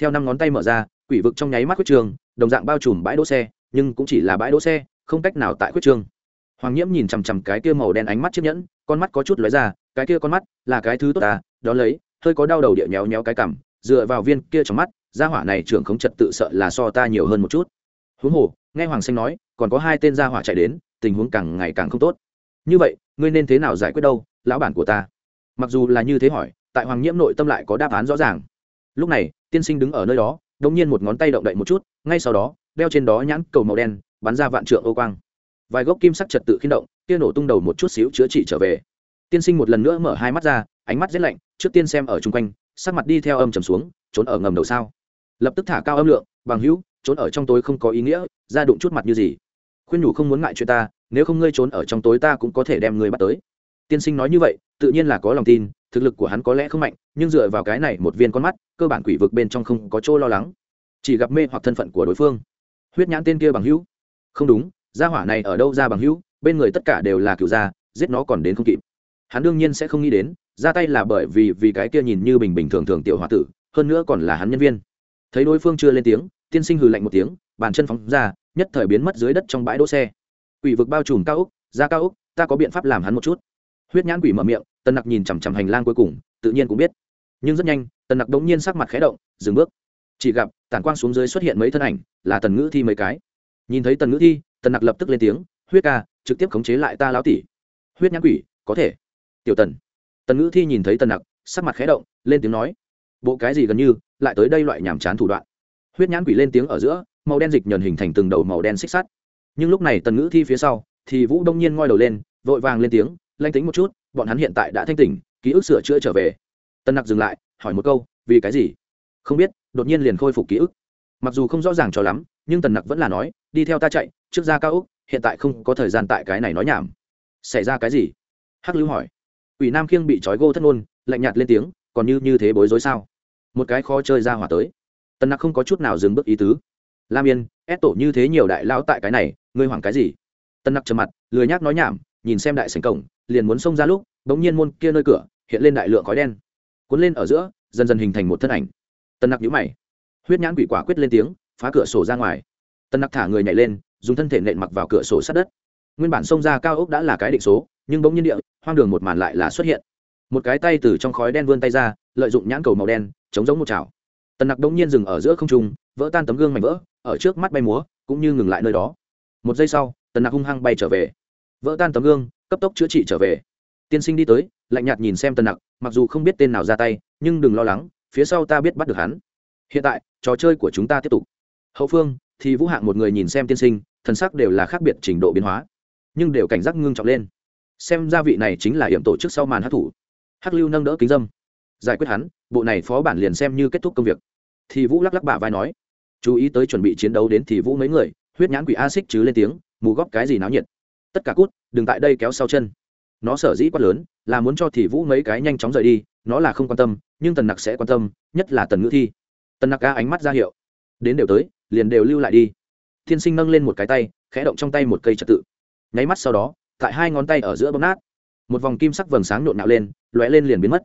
Theo năm ngón tay mở ra, quỷ vực trong nháy mắt quyết trường đồng dạng bao trùm bãi đỗ xe, nhưng cũng chỉ là bãi đỗ xe, không cách nào tại quyết trường hoàng nhiễm nhìn chằm chằm cái kia màu đen ánh mắt chiếc nhẫn, con mắt có chút lóe ra, cái kia con mắt là cái thứ tốt à đó lấy, hơi có đau đầu địa nhéo nhéo cái cằm, dựa vào viên kia trong mắt, gia hỏa này trưởng không trật tự sợ là so ta nhiều hơn một chút. Huống hồ, nghe hoàng xanh nói, còn có hai tên gia hỏa chạy đến, tình huống càng ngày càng không tốt. Như vậy, ngươi nên thế nào giải quyết đâu, lão bản của ta? Mặc dù là như thế hỏi, tại hoàng nhiễm nội tâm lại có đáp án rõ ràng. Lúc này, tiên sinh đứng ở nơi đó đống nhiên một ngón tay động đậy một chút, ngay sau đó, đeo trên đó nhãn cầu màu đen, bắn ra vạn trượng ô quang. Vài gốc kim sắc trật tự khiên động, kia nổ tung đầu một chút xíu chữa trị trở về. Tiên sinh một lần nữa mở hai mắt ra, ánh mắt rét lạnh, trước tiên xem ở chung quanh, sắc mặt đi theo âm trầm xuống, trốn ở ngầm đầu sao. Lập tức thả cao âm lượng, bằng hữu, trốn ở trong tối không có ý nghĩa, ra đụng chút mặt như gì. Khuyên nhủ không muốn ngại chuyện ta, nếu không ngươi trốn ở trong tối ta cũng có thể đem ngươi bắt tới. Tiên sinh nói như vậy tự nhiên là có lòng tin, thực lực của hắn có lẽ không mạnh, nhưng dựa vào cái này một viên con mắt, cơ bản quỷ vực bên trong không có chỗ lo lắng. Chỉ gặp mê hoặc thân phận của đối phương. Huyết nhãn tên kia bằng hữu. Không đúng, gia hỏa này ở đâu ra bằng hữu, bên người tất cả đều là cựu gia, giết nó còn đến không kịp. Hắn đương nhiên sẽ không nghĩ đến, ra tay là bởi vì vì cái kia nhìn như bình bình thường thường tiểu h o a tử, hơn nữa còn là hắn nhân viên. Thấy đối phương chưa lên tiếng, tiên sinh hừ lạnh một tiếng, bàn chân phóng ra, nhất thời biến mất dưới đất trong bãi đỗ xe. Quỷ vực bao trùm cao úc ra cao úc ta có biện pháp làm hắn một chút huyết nhãn quỷ mở miệng tân nặc nhìn chằm chằm hành lang cuối cùng, tự nhiên cũng biết. Nhưng rất nhanh, tần nặc đống nhiên sắc mặt khé động, dừng bước. Chỉ gặp, tản quang xuống dưới xuất hiện mấy thân ảnh, là tần ngữ thi mấy cái. Nhìn thấy tần ngữ thi, tần nặc lập tức lên tiếng, huyết ca, trực tiếp khống chế lại ta lão tỷ. Huyết nhãn quỷ, có thể. Tiểu tần. Tần ngữ thi nhìn thấy tần nặc, sắc mặt khé động, lên tiếng nói, bộ cái gì gần như, lại tới đây loại nhàm chán thủ đoạn. Huyết nhãn quỷ lên tiếng ở giữa, màu đen dịch nhờn hình thành từng đầu màu đen xích sắt. Nhưng lúc này tần ngữ thi phía sau, thì vũ đông nhiên ngoi đầu lên, vội vàng lên tiếng lanh tính một chút, bọn hắn hiện tại đã thanh tỉnh, ký ức sửa chữa trở về. Tân nặc dừng lại, hỏi một câu, vì cái gì? Không biết, đột nhiên liền khôi phục ký ức. Mặc dù không rõ ràng cho lắm, nhưng tần nặc vẫn là nói, đi theo ta chạy, trước ra cao úc hiện tại không có thời gian tại cái này nói nhảm. Xảy ra cái gì? Hắc lưu hỏi. Ủy nam khiêng bị trói gô thất ngôn, lạnh nhạt lên tiếng, còn như như thế bối rối sao? Một cái khó chơi ra hỏa tới. Tần nặc không có chút nào dừng bước ý tứ. Lam yên, ép tổ như thế nhiều đại lão tại cái này, ngươi hoảng cái gì? Tần nặc trầm mặt, lười nhác nói nhảm nhìn xem đại sành cổng, liền muốn xông ra lúc, bỗng nhiên môn kia nơi cửa hiện lên đại lượng khói đen. Cuốn lên ở giữa, dần dần hình thành một thân ảnh. Tần nặc nhũ mày. Huyết nhãn quỷ quả quyết lên tiếng, phá cửa sổ ra ngoài. Tần nặc thả người nhảy lên, dùng thân thể nện mặc vào cửa sổ sát đất. Nguyên bản xông ra cao ốc đã là cái định số, nhưng bỗng nhiên địa, hoang đường một màn lại là xuất hiện. Một cái tay từ trong khói đen vươn tay ra, lợi dụng nhãn cầu màu đen, chống giống một chảo. Tần nặc đông nhiên dừng ở giữa không trung, vỡ tan tấm gương mảnh vỡ, ở trước mắt bay múa, cũng như ngừng lại nơi đó. Một giây sau, tần nặc hung hăng bay trở về vỡ tan tấm gương, cấp tốc chữa trị trở về. Tiên sinh đi tới, lạnh nhạt nhìn xem tần nặc, mặc dù không biết tên nào ra tay, nhưng đừng lo lắng, phía sau ta biết bắt được hắn. Hiện tại, trò chơi của chúng ta tiếp tục. Hậu phương, thì vũ hạng một người nhìn xem tiên sinh, thần sắc đều là khác biệt trình độ biến hóa, nhưng đều cảnh giác ngưng trọng lên. Xem gia vị này chính là hiểm tổ chức sau màn hát thủ. Hắc lưu nâng đỡ kính dâm. Giải quyết hắn, bộ này phó bản liền xem như kết thúc công việc. Thì vũ lắc lắc bả vai nói, chú ý tới chuẩn bị chiến đấu đến thì vũ mấy người, huyết nhãn quỷ a xích chứ lên tiếng, mù góp cái gì náo nhiệt tất cả cút, đừng tại đây kéo sau chân. Nó sở dĩ quá lớn, là muốn cho thì vũ mấy cái nhanh chóng rời đi, nó là không quan tâm, nhưng tần nặc sẽ quan tâm, nhất là tần ngữ thi. Tần nặc ca ánh mắt ra hiệu, đến đều tới, liền đều lưu lại đi. Thiên sinh nâng lên một cái tay, khẽ động trong tay một cây trật tự. Nháy mắt sau đó, tại hai ngón tay ở giữa bóng nát, một vòng kim sắc vầng sáng nhộn nạo lên, lóe lên liền biến mất.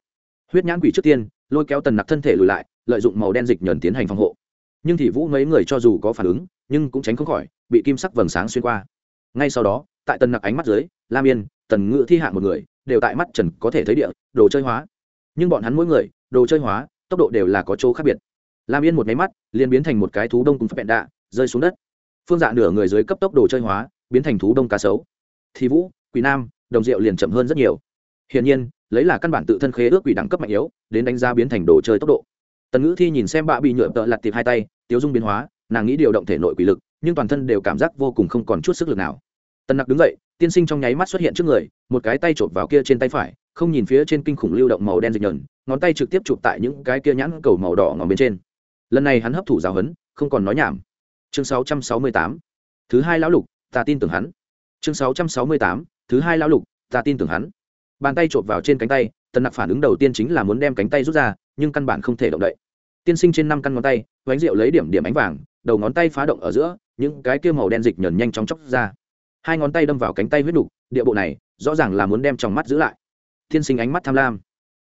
Huyết nhãn quỷ trước tiên, lôi kéo tần nặc thân thể lùi lại, lợi dụng màu đen dịch nhờn tiến hành phòng hộ. Nhưng thì vũ mấy người cho dù có phản ứng, nhưng cũng tránh không khỏi, bị kim sắc vầng sáng xuyên qua. Ngay sau đó tại tần nặc ánh mắt dưới, lam yên, tần ngự thi hạ một người, đều tại mắt trần có thể thấy địa, đồ chơi hóa. Nhưng bọn hắn mỗi người, đồ chơi hóa, tốc độ đều là có chỗ khác biệt. Lam yên một máy mắt, liền biến thành một cái thú đông cùng phép đạ, rơi xuống đất. Phương dạ nửa người dưới cấp tốc đồ chơi hóa, biến thành thú đông cá sấu. Thì vũ, quỷ nam, đồng rượu liền chậm hơn rất nhiều. Hiển nhiên, lấy là căn bản tự thân khế ước quỷ đẳng cấp mạnh yếu, đến đánh giá biến thành đồ chơi tốc độ. Tần ngữ thi nhìn xem bạ bị nhựa tợ lặt tiệp hai tay, tiếu dung biến hóa, nàng nghĩ điều động thể nội quỷ lực, nhưng toàn thân đều cảm giác vô cùng không còn chút sức lực nào tần nặc đứng dậy, tiên sinh trong nháy mắt xuất hiện trước người, một cái tay chộp vào kia trên tay phải, không nhìn phía trên kinh khủng lưu động màu đen dịch nhờn ngón tay trực tiếp chụp tại những cái kia nhãn cầu màu đỏ ngòm bên trên lần này hắn hấp thụ giáo hấn không còn nói nhảm chương 668. thứ hai lão lục, ta tin tưởng hắn chương 668. thứ hai lão lục, ta tin tưởng hắn bàn tay chộp vào trên cánh tay, tần nặc phản ứng đầu tiên chính là muốn đem cánh tay rút ra, nhưng căn bản không thể động đậy tiên sinh trên năm căn ngón tay vánh rượu lấy điểm điểm ánh vàng, đầu ngón tay phá động ở giữa, những cái kia màu đen dịch nhờn nhanh chóng chóc ra hai ngón tay đâm vào cánh tay huyết đục địa bộ này rõ ràng là muốn đem trong mắt giữ lại. Thiên sinh ánh mắt tham lam.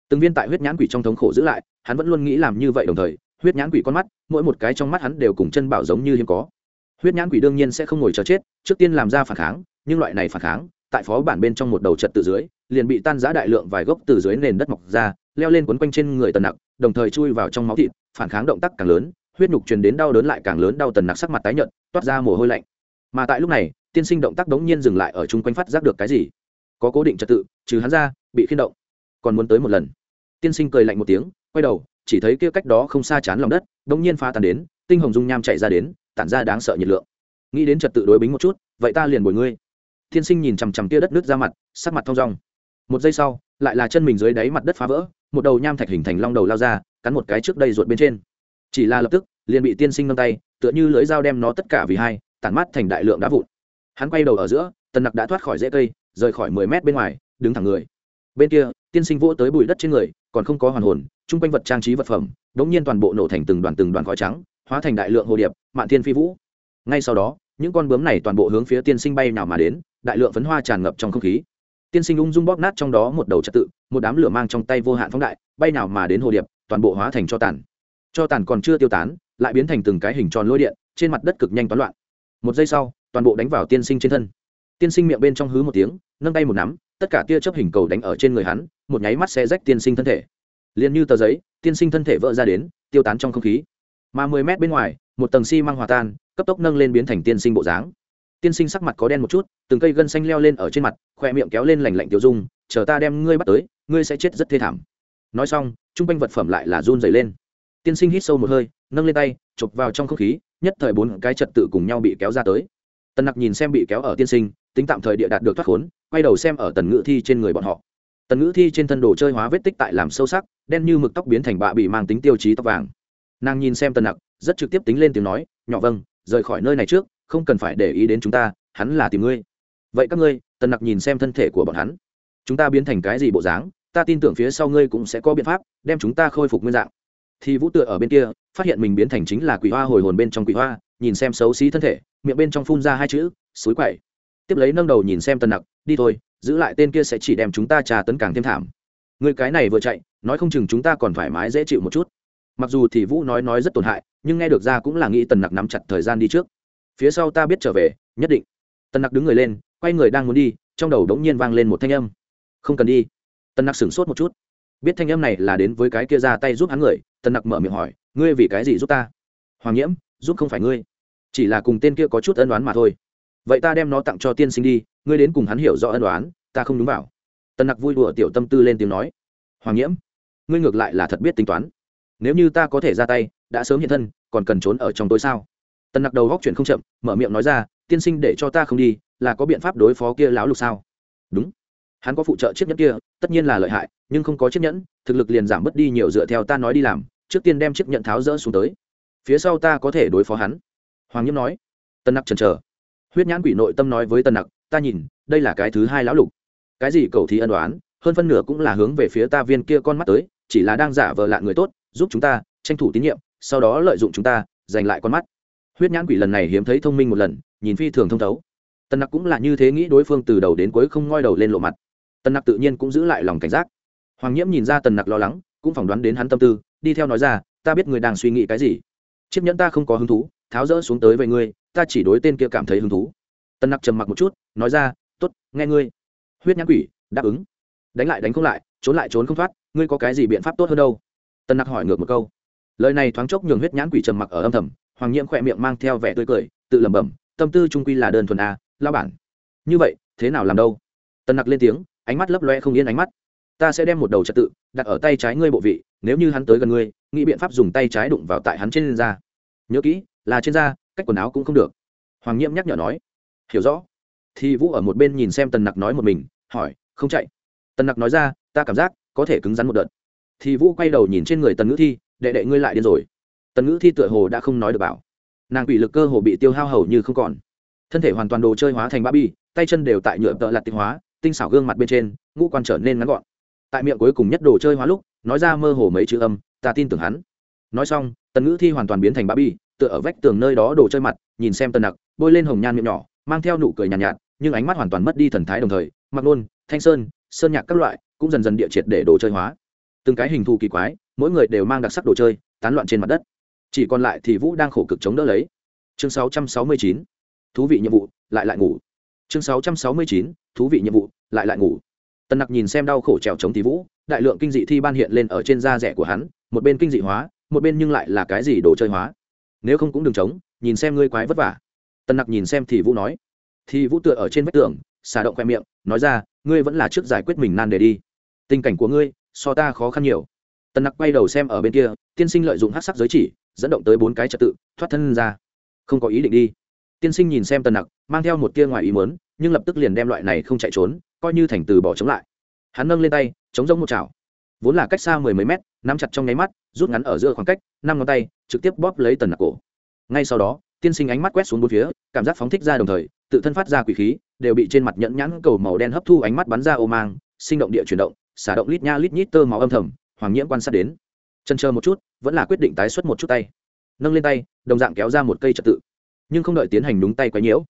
Từng viên tại huyết nhãn quỷ trong thống khổ giữ lại, hắn vẫn luôn nghĩ làm như vậy đồng thời, huyết nhãn quỷ con mắt, mỗi một cái trong mắt hắn đều cùng chân bảo giống như hiếm có. Huyết nhãn quỷ đương nhiên sẽ không ngồi chờ chết, trước tiên làm ra phản kháng, nhưng loại này phản kháng, tại phó bản bên trong một đầu trật tự dưới, liền bị tan giã đại lượng vài gốc từ dưới nền đất mọc ra, leo lên quấn quanh trên người tần nặc, đồng thời chui vào trong máu thịt, phản kháng động tác càng lớn, huyết nhục truyền đến đau đớn lại càng lớn, đau tần nặc sắc mặt tái nhợt, toát ra mồ hôi lạnh. Mà tại lúc này tiên sinh động tác đống nhiên dừng lại ở chung quanh phát giác được cái gì? Có cố định trật tự, trừ hắn ra, bị khiên động. Còn muốn tới một lần. Tiên sinh cười lạnh một tiếng, quay đầu, chỉ thấy kia cách đó không xa chán lòng đất, đống nhiên phá tàn đến, tinh hồng dung nham chạy ra đến, tản ra đáng sợ nhiệt lượng. Nghĩ đến trật tự đối bính một chút, vậy ta liền bồi ngươi. Tiên sinh nhìn chằm chằm kia đất nước ra mặt, sắc mặt thong dong. Một giây sau, lại là chân mình dưới đáy mặt đất phá vỡ, một đầu nham thạch hình thành long đầu lao ra, cắn một cái trước đây ruột bên trên. Chỉ là lập tức, liền bị tiên sinh nâng tay, tựa như lưỡi dao đem nó tất cả vì hai, tản mát thành đại lượng đá vụn hắn quay đầu ở giữa, tần nặc đã thoát khỏi rễ cây, rời khỏi mười mét bên ngoài, đứng thẳng người. Bên kia, tiên sinh vỗ tới bụi đất trên người, còn không có hoàn hồn, chung quanh vật trang trí vật phẩm đ ỗ n g nhiên toàn bộ nổ thành từng đoàn từng đoàn khói trắng, hóa thành đại lượng hồ điệp, mạn thiên phi vũ. Ngay sau đó, những con bướm này toàn bộ hướng phía tiên sinh bay nào mà đến, đại lượng phấn hoa tràn ngập trong không khí. Tiên sinh ung dung bóp nát trong đó một đầu trật tự, một đám lửa mang trong tay vô hạn phóng đại, bay nào mà đến hồ điệp, toàn bộ hóa thành cho tàn. Cho tàn còn chưa tiêu tán, lại biến thành từng cái hình tròn lôi điện, trên mặt đất cực nhanh toán loạn. Một giây sau toàn bộ đánh vào tiên sinh trên thân. Tiên sinh miệng bên trong hứ một tiếng, nâng tay một nắm, tất cả tia chớp hình cầu đánh ở trên người hắn, một nháy mắt sẽ rách tiên sinh thân thể. Liền như tờ giấy, tiên sinh thân thể vỡ ra đến, tiêu tán trong không khí. Mà mười mét bên ngoài, một tầng xi măng hòa tan, cấp tốc nâng lên biến thành tiên sinh bộ dáng. Tiên sinh sắc mặt có đen một chút, từng cây gân xanh leo lên ở trên mặt, khoe miệng kéo lên lành lạnh tiêu dung, chờ ta đem ngươi bắt tới, ngươi sẽ chết rất thê thảm. Nói xong t r u n g quanh vật phẩm lại là run dày lên. Tiên sinh hít sâu một hơi, nâng lên tay, chụp vào trong không khí, nhất thời bốn cái trật tự cùng nhau bị kéo ra tới tần nặc nhìn xem bị kéo ở tiên sinh, tính tạm thời địa đạt được thoát khốn, quay đầu xem ở tần ngữ thi trên người bọn họ. Tần ngữ thi trên thân đồ chơi hóa vết tích tại làm sâu sắc, đen như mực tóc biến thành bạ bị mang tính tiêu chí tóc vàng. Nàng nhìn xem tần nặc, rất trực tiếp tính lên tiếng nói, nhỏ vâng rời khỏi nơi này trước, không cần phải để ý đến chúng ta, hắn là tìm ngươi. Vậy các ngươi, tần nặc nhìn xem thân thể của bọn hắn, chúng ta biến thành cái gì bộ dáng, ta tin tưởng phía sau ngươi cũng sẽ có biện pháp, đem chúng ta khôi phục nguyên dạng thì vũ tựa ở bên kia, phát hiện mình biến thành chính là quỷ hoa hồi hồn bên trong quỷ hoa, nhìn xem xấu xí thân thể, miệng bên trong phun ra hai chữ, suối quậy. Tiếp lấy nâng đầu nhìn xem tần nặc, đi thôi, giữ lại tên kia sẽ chỉ đem chúng ta trà tấn càng thêm thảm. Người cái này vừa chạy, nói không chừng chúng ta còn thoải mái dễ chịu một chút. Mặc dù thì vũ nói nói rất tổn hại, nhưng nghe được ra cũng là nghĩ tần nặc nắm chặt thời gian đi trước. Phía sau ta biết trở về, nhất định. Tần nặc đứng người lên, quay người đang muốn đi, trong đầu đống nhiên vang lên một thanh âm. Không cần đi. Tần nặc sửng sốt một chút biết thanh âm này là đến với cái kia ra tay giúp hắn người, tần nặc mở miệng hỏi, ngươi vì cái gì giúp ta? Hoàng nhiễm, giúp không phải ngươi, chỉ là cùng tên kia có chút ân đoán mà thôi. Vậy ta đem nó tặng cho tiên sinh đi, ngươi đến cùng hắn hiểu rõ ân đoán ta không đúng vào. Tần nặc vui đùa tiểu tâm tư lên tiếng nói, hoàng nhiễm, ngươi ngược lại là thật biết tính toán. Nếu như ta có thể ra tay, đã sớm hiện thân, còn cần trốn ở trong tối sao? Tần nặc đầu góc chuyện không chậm, mở miệng nói ra, tiên sinh để cho ta không đi, là có biện pháp đối phó kia láo lục sao? Đúng, hắn có phụ trợ chiếc nhẫn kia tất nhiên là lợi hại, nhưng không có chiếc nhẫn, thực lực liền giảm bớt đi nhiều dựa theo ta nói đi làm, trước tiên đem chiếc nhẫn tháo rỡ xuống tới. Phía sau ta có thể đối phó hắn. Hoàng nhiễm nói. Tân nặc chần chờ. Huyết nhãn quỷ nội tâm nói với tân nặc, ta nhìn, đây là cái thứ hai lão lục. Cái gì cầu thí ân đoán hơn phân nửa cũng là hướng về phía ta viên kia con mắt tới, chỉ là đang giả vờ lạ người tốt, giúp chúng ta tranh thủ tín nhiệm, sau đó lợi dụng chúng ta, giành lại con mắt. Huyết nhãn quỷ lần này hiếm thấy thông minh một lần, nhìn phi thường thông thấu. Tân nặc cũng là như thế nghĩ đối phương từ đầu đến cuối không ngoi đầu lên lộ mặt. Tần nặc tự nhiên cũng giữ lại lòng cảnh giác. Hoàng nhiễm nhìn ra tần nặc lo lắng, cũng phỏng đoán đến hắn tâm tư, đi theo nói ra, ta biết người đang suy nghĩ cái gì. Chiếc nhẫn ta không có hứng thú, tháo rỡ xuống tới với ngươi, ta chỉ đối tên kia cảm thấy hứng thú. Tần nặc trầm mặc một chút, nói ra t ố t nghe ngươi. Huyết nhãn quỷ, đáp ứng. Đánh lại đánh không lại, trốn lại trốn không thoát, ngươi có cái gì biện pháp tốt hơn đâu? Tần nặc hỏi ngược một câu. Lời này thoáng chốc nhường huyết nhãn quỷ trầm mặc ở âm thầm, hoàng nhiễm khỏe miệng mang theo vẻ tươi cười, tự lẩm bẩm, tâm tư trung quy là đơn thuần a lao bản. Như vậy, thế nào làm đâu? Tần nặc lên tiếng ánh mắt lấp loe không yên ánh mắt. Ta sẽ đem một đầu trật tự đặt ở tay trái ngươi bộ vị, nếu như hắn tới gần ngươi, nghĩ biện pháp dùng tay trái đụng vào tại hắn trên da. Nhớ kỹ, là trên da, cách quần áo cũng không được. Hoàng nhiễm nhắc nhở nói. Hiểu rõ. Thì vũ ở một bên nhìn xem tần nặc nói một mình, hỏi, không chạy. Tần nặc nói ra, ta cảm giác có thể cứng rắn một đợt. Thì vũ quay đầu nhìn trên người tần ngữ thi, đệ đệ ngươi lại điên rồi. Tần ngữ thi tựa hồ đã không nói được bảo. Nàng bị lực cơ hồ bị tiêu hao hầu như không còn. Thân thể hoàn toàn đồ chơi hóa thành ba bi, tay chân đều tại nhựa tợ lặt tinh hóa tinh xảo gương mặt bên trên ngũ quan trở nên ngắn gọn tại miệng cuối cùng nhất đồ chơi hóa lúc nói ra mơ hồ mấy chữ âm ta tin tưởng hắn nói xong tần ngữ thi hoàn toàn biến thành bà bi tựa ở vách tường nơi đó đồ chơi mặt nhìn xem tần nặc bôi lên hồng nhan miệng nhỏ mang theo nụ cười nhàn nhạt, nhạt nhưng ánh mắt hoàn toàn mất đi thần thái đồng thời mặc nôn thanh sơn sơn nhạc các loại cũng dần dần địa triệt để đồ chơi hóa từng cái hình thù kỳ quái mỗi người đều mang đặc sắc đồ chơi tán loạn trên mặt đất chỉ còn lại thì vũ đang khổ cực chống đỡ lấy chương 669. thú vị nhiệm vụ lại lại ngủ chương 669 thú vị nhiệm vụ, lại lại ngủ. Tần nặc nhìn xem đau khổ trèo chống thì vũ, đại lượng kinh dị thi ban hiện lên ở trên da rẻ của hắn, một bên kinh dị hóa, một bên nhưng lại là cái gì đồ chơi hóa. Nếu không cũng đừng chống nhìn xem ngươi quái vất vả. Tần nặc nhìn xem thì vũ nói. Thì vũ tựa ở trên vách tường xà động khoe miệng, nói ra, ngươi vẫn là trước giải quyết mình nan để đi. Tình cảnh của ngươi, so ta khó khăn nhiều. Tần nặc quay đầu xem ở bên kia, tiên sinh lợi dụng hát sắc giới chỉ, dẫn động tới bốn cái trật tự, thoát thân ra. Không có ý định đi. Tiên sinh nhìn xem tần nặc, mang theo một tia ngoài ý mớn nhưng lập tức liền đem loại này không chạy trốn, coi như thành từ bỏ chống lại. Hắn nâng lên tay, chống giống một chảo. Vốn là cách xa mười mấy mét, nắm chặt trong nháy mắt, rút ngắn ở giữa khoảng cách, năm ngón tay, trực tiếp bóp lấy tần nặc cổ. Ngay sau đó, tiên sinh ánh mắt quét xuống bốn phía, cảm giác phóng thích ra đồng thời, tự thân phát ra quỷ khí, đều bị trên mặt nhẫn nhãn cầu màu đen hấp thu ánh mắt bắn ra ô mang, sinh động địa chuyển động, xả động lít nha lít nhít tơ máu âm thầm, hoàng nhiễm quan sát đến. Chân chờ một chút, vẫn là quyết định tái xuất một chút tay. Nâng lên tay, đồng dạng kéo ra một cây trật tự, nhưng không đợi tiến hành đúng tay quấy nhiễu.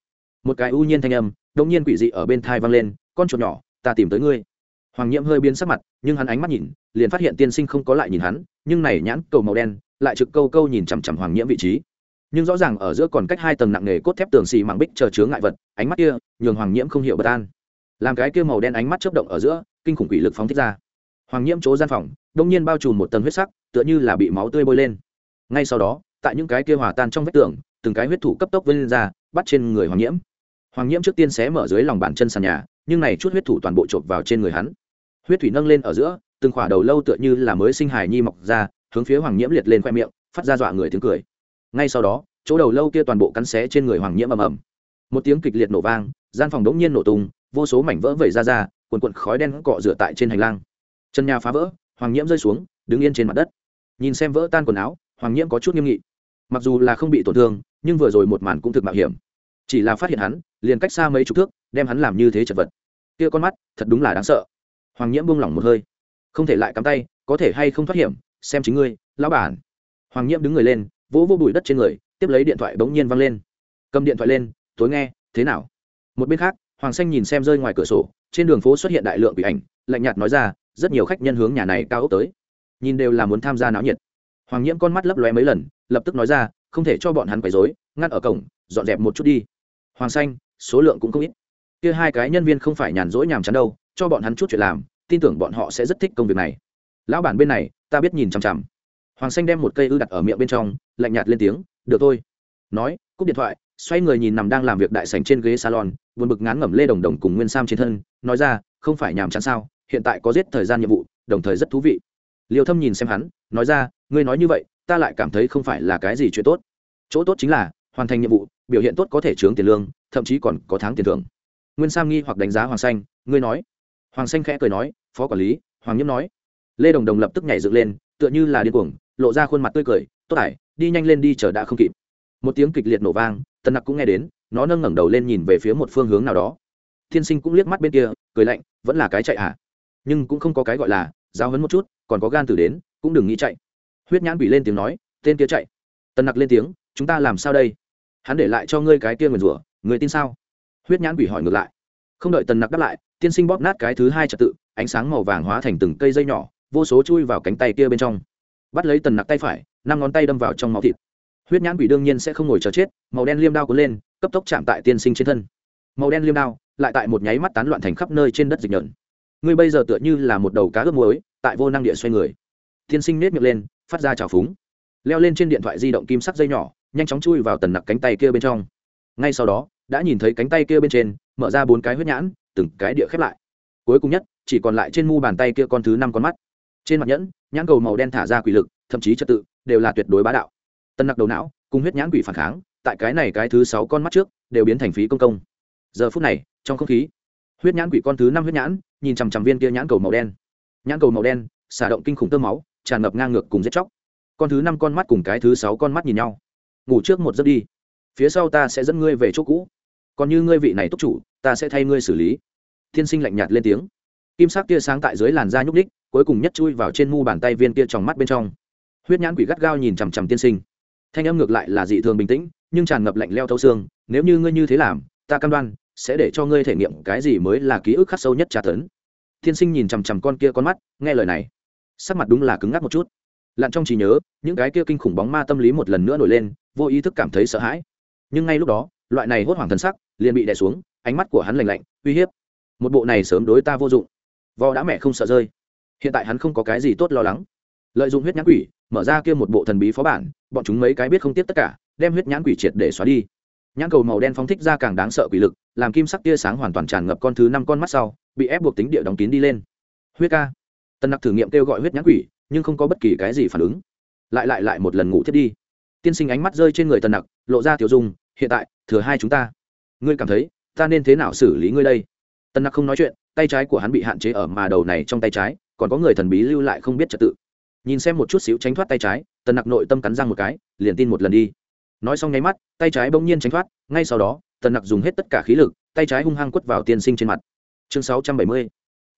Một cái u nhiên thanh âm đông nhiên quỷ dị ở bên thai vang lên, con chuột nhỏ, ta tìm tới ngươi. Hoàng nhiễm hơi biến sắc mặt, nhưng hắn ánh mắt nhìn, liền phát hiện tiên sinh không có lại nhìn hắn, nhưng này nhãn cầu màu đen, lại trực câu câu nhìn chằm chằm hoàng nhiễm vị trí. Nhưng rõ ràng ở giữa còn cách hai tầng nặng nề cốt thép tường xì mảng bích chờ chứa ngại vật, ánh mắt kia, nhường hoàng nhiễm không hiểu bất an. Làm cái kia màu đen ánh mắt chớp động ở giữa, kinh khủng quỷ lực phóng thích ra. Hoàng nhiễm chỗ gian phòng đông nhiên bao trùm một tầng huyết sắc, tựa như là bị máu tươi bôi lên. Ngay sau đó, tại những cái kia hòa tan trong vách tường, từng cái huyết thủ cấp tốc vươn ra, bắt trên người hoàng nhiễm hoàng nhiễm trước tiên xé mở dưới lòng bàn chân sàn nhà, nhưng này chút huyết thủ toàn bộ chộp vào trên người hắn. Huyết thủy nâng lên ở giữa, từng khỏa đầu lâu tựa như là mới sinh hài nhi mọc ra, hướng phía hoàng nhiễm liệt lên khoe miệng, phát ra dọa người tiếng cười. Ngay sau đó, chỗ đầu lâu kia toàn bộ cắn xé trên người hoàng nhiễm ầm ầm. Một tiếng kịch liệt nổ vang, gian phòng đống nhiên nổ tung, vô số mảnh vỡ vẩy ra ra quần cuộn khói đen cọ rửa tại trên hành lang. Chân nhà phá vỡ, hoàng nhiễm rơi xuống, đứng yên trên mặt đất. Nhìn xem vỡ tan quần áo, hoàng nhiễm có chút nghiêm nghị. Mặc dù là không bị tổn thương, nhưng vừa rồi một màn cũng thực mạo hiểm chỉ là phát hiện hắn, liền cách xa mấy chục thước, đem hắn làm như thế chật vật. Kia con mắt, thật đúng là đáng sợ. Hoàng nhiễm buông lỏng một hơi. Không thể lại cắm tay, có thể hay không thoát hiểm, xem chính ngươi, lão bản. Hoàng nhiễm đứng người lên, vỗ vô bụi đất trên người, tiếp lấy điện thoại bỗng nhiên văng lên. Cầm điện thoại lên, tối nghe, thế nào? Một bên khác, hoàng xanh nhìn xem rơi ngoài cửa sổ, trên đường phố xuất hiện đại lượng bị ảnh, lạnh nhạt nói ra, rất nhiều khách nhân hướng nhà này cao ốc tới. Nhìn đều là muốn tham gia náo nhiệt. Hoàng nhiễm con mắt lấp lóe mấy lần, lập tức nói ra, không thể cho bọn hắn quấy rối, ngắt ở cổng, dọn dẹp một chút đi hoàng xanh, số lượng cũng không ít. Kia hai cái nhân viên không phải nhàn rỗi nhàm chán đâu, cho bọn hắn chút chuyện làm, tin tưởng bọn họ sẽ rất thích công việc này. Lão bản bên này, ta biết nhìn chằm chằm. Hoàng xanh đem một cây ư đặt ở miệng bên trong, lạnh nhạt lên tiếng, được thôi. Nói, cúp điện thoại, xoay người nhìn nằm đang làm việc đại sành trên ghế salon vượt bực ngán ngẩm lê đồng đồng cùng nguyên sam trên thân, nói ra, không phải nhàm chán sao, hiện tại có giết thời gian nhiệm vụ, đồng thời rất thú vị. Liêu thâm nhìn xem hắn, nói ra, ngươi nói như vậy, ta lại cảm thấy không phải là cái gì chuyện tốt. Chỗ tốt chính là hoàn thành nhiệm vụ biểu hiện tốt có thể trướng tiền lương, thậm chí còn có tháng tiền thưởng. Nguyên sam nghi hoặc đánh giá hoàng xanh, ngươi nói. Hoàng xanh khẽ cười nói, phó quản lý, hoàng nhiễm nói. Lê đồng đồng lập tức nhảy dựng lên, tựa như là điên cuồng, lộ ra khuôn mặt tươi cười, tốt ải đi nhanh lên đi chờ đã không kịp. Một tiếng kịch liệt nổ vang, tần nặc cũng nghe đến, nó nâng ngẩng đầu lên nhìn về phía một phương hướng nào đó. Thiên sinh cũng liếc mắt bên kia, cười lạnh, vẫn là cái chạy hả nhưng cũng không có cái gọi là giao hấn một chút, còn có gan tử đến, cũng đừng nghĩ chạy. Huyết nhãn bị lên tiếng nói, tên kia chạy. Tần nặc lên tiếng, chúng ta làm sao đây? Hắn để lại cho ngươi cái kia nguyền rủa người tin sao? Huyết nhãn quỷ hỏi ngược lại. Không đợi tần nặc đáp lại, tiên sinh bóp nát cái thứ hai trật tự, ánh sáng màu vàng hóa thành từng cây dây nhỏ, vô số chui vào cánh tay kia bên trong. Bắt lấy tần nặc tay phải, năm ngón tay đâm vào trong máu thịt. Huyết nhãn quỷ đương nhiên sẽ không ngồi chờ chết, màu đen liêm đao cuốn lên, cấp tốc chạm tại tiên sinh trên thân. Màu đen liêm đao lại tại một nháy mắt tán loạn thành khắp nơi trên đất dịch nhợn. Ngươi bây giờ tựa như là một đầu cá ướp muối, tại vô năng địa xoay người. Tiên sinh nết miệng lên, phát ra trào phúng. Leo lên trên điện thoại di động kim sắc dây nhỏ nhanh chóng chui vào tần nặc cánh tay kia bên trong. Ngay sau đó, đã nhìn thấy cánh tay kia bên trên, mở ra bốn cái huyết nhãn, từng cái địa khép lại. Cuối cùng nhất, chỉ còn lại trên mu bàn tay kia con thứ năm con mắt. Trên mặt nhẫn, nhãn cầu màu đen thả ra quỷ lực, thậm chí trật tự, đều là tuyệt đối bá đạo. Tân nặc đầu não, cùng huyết nhãn quỷ phản kháng, tại cái này cái thứ sáu con mắt trước, đều biến thành phí công công. Giờ phút này, trong không khí, huyết nhãn quỷ con thứ năm huyết nhãn, nhìn chằm chằm viên kia nhãn cầu màu đen. Nhãn cầu màu đen, xả động kinh khủng tơ máu, tràn ngập ngang ngược cùng giết chóc. Con thứ năm con mắt cùng cái thứ sáu con mắt nhìn nhau ngủ trước một giấc đi. Phía sau ta sẽ dẫn ngươi về chỗ cũ. Còn như ngươi vị này túc chủ, ta sẽ thay ngươi xử lý. Tiên sinh lạnh nhạt lên tiếng. Kim sắc tia sáng tại dưới làn da nhúc ních cuối cùng nhất chui vào trên mu bàn tay viên kia tròng mắt bên trong. Huyết nhãn quỷ gắt gao nhìn chằm chằm tiên sinh. Thanh âm ngược lại là dị thường bình tĩnh, nhưng tràn ngập lạnh leo thâu xương, nếu như ngươi như thế làm, ta cam đoan sẽ để cho ngươi thể nghiệm cái gì mới là ký ức khắc sâu nhất tra tấn. Tiên sinh nhìn chằm chằm con kia con mắt, nghe lời này, sắc mặt đúng là cứng ngắc một chút. Lặn trong trí nhớ, những cái kia kinh khủng bóng ma tâm lý một lần nữa nổi lên vô ý thức cảm thấy sợ hãi. Nhưng ngay lúc đó, loại này hốt hoảng thần sắc liền bị đè xuống, ánh mắt của hắn lành lạnh, uy hiếp. Một bộ này sớm đối ta vô dụng. Vò đã mẹ không sợ rơi. Hiện tại hắn không có cái gì tốt lo lắng. Lợi dụng huyết nhãn quỷ, mở ra kia một bộ thần bí phó bản, bọn chúng mấy cái biết không tiếp tất cả, đem huyết nhãn quỷ triệt để xóa đi. Nhãn cầu màu đen phóng thích ra càng đáng sợ quỷ lực, làm kim sắc tia sáng hoàn toàn tràn ngập con thứ năm con mắt sau, bị ép buộc tính địa đóng kín đi lên. Huyết ca. Tân nặc thử nghiệm kêu gọi huyết nhãn quỷ, nhưng không có bất kỳ cái gì phản ứng. Lại lại lại một lần ngủ thiết đi tiên sinh ánh mắt rơi trên người tần nặc, lộ ra tiểu dung, hiện tại, thừa hai chúng ta. Ngươi cảm thấy, ta nên thế nào xử lý ngươi đây? Tần nặc không nói chuyện, tay trái của hắn bị hạn chế ở mà đầu này trong tay trái, còn có người thần bí lưu lại không biết trật tự. Nhìn xem một chút xíu tránh thoát tay trái, tần nặc nội tâm cắn răng một cái, liền tin một lần đi. Nói xong nháy mắt, tay trái bỗng nhiên tránh thoát, ngay sau đó, tần nặc dùng hết tất cả khí lực, tay trái hung hăng quất vào tiên sinh trên mặt. Chương sáu trăm bảy mươi,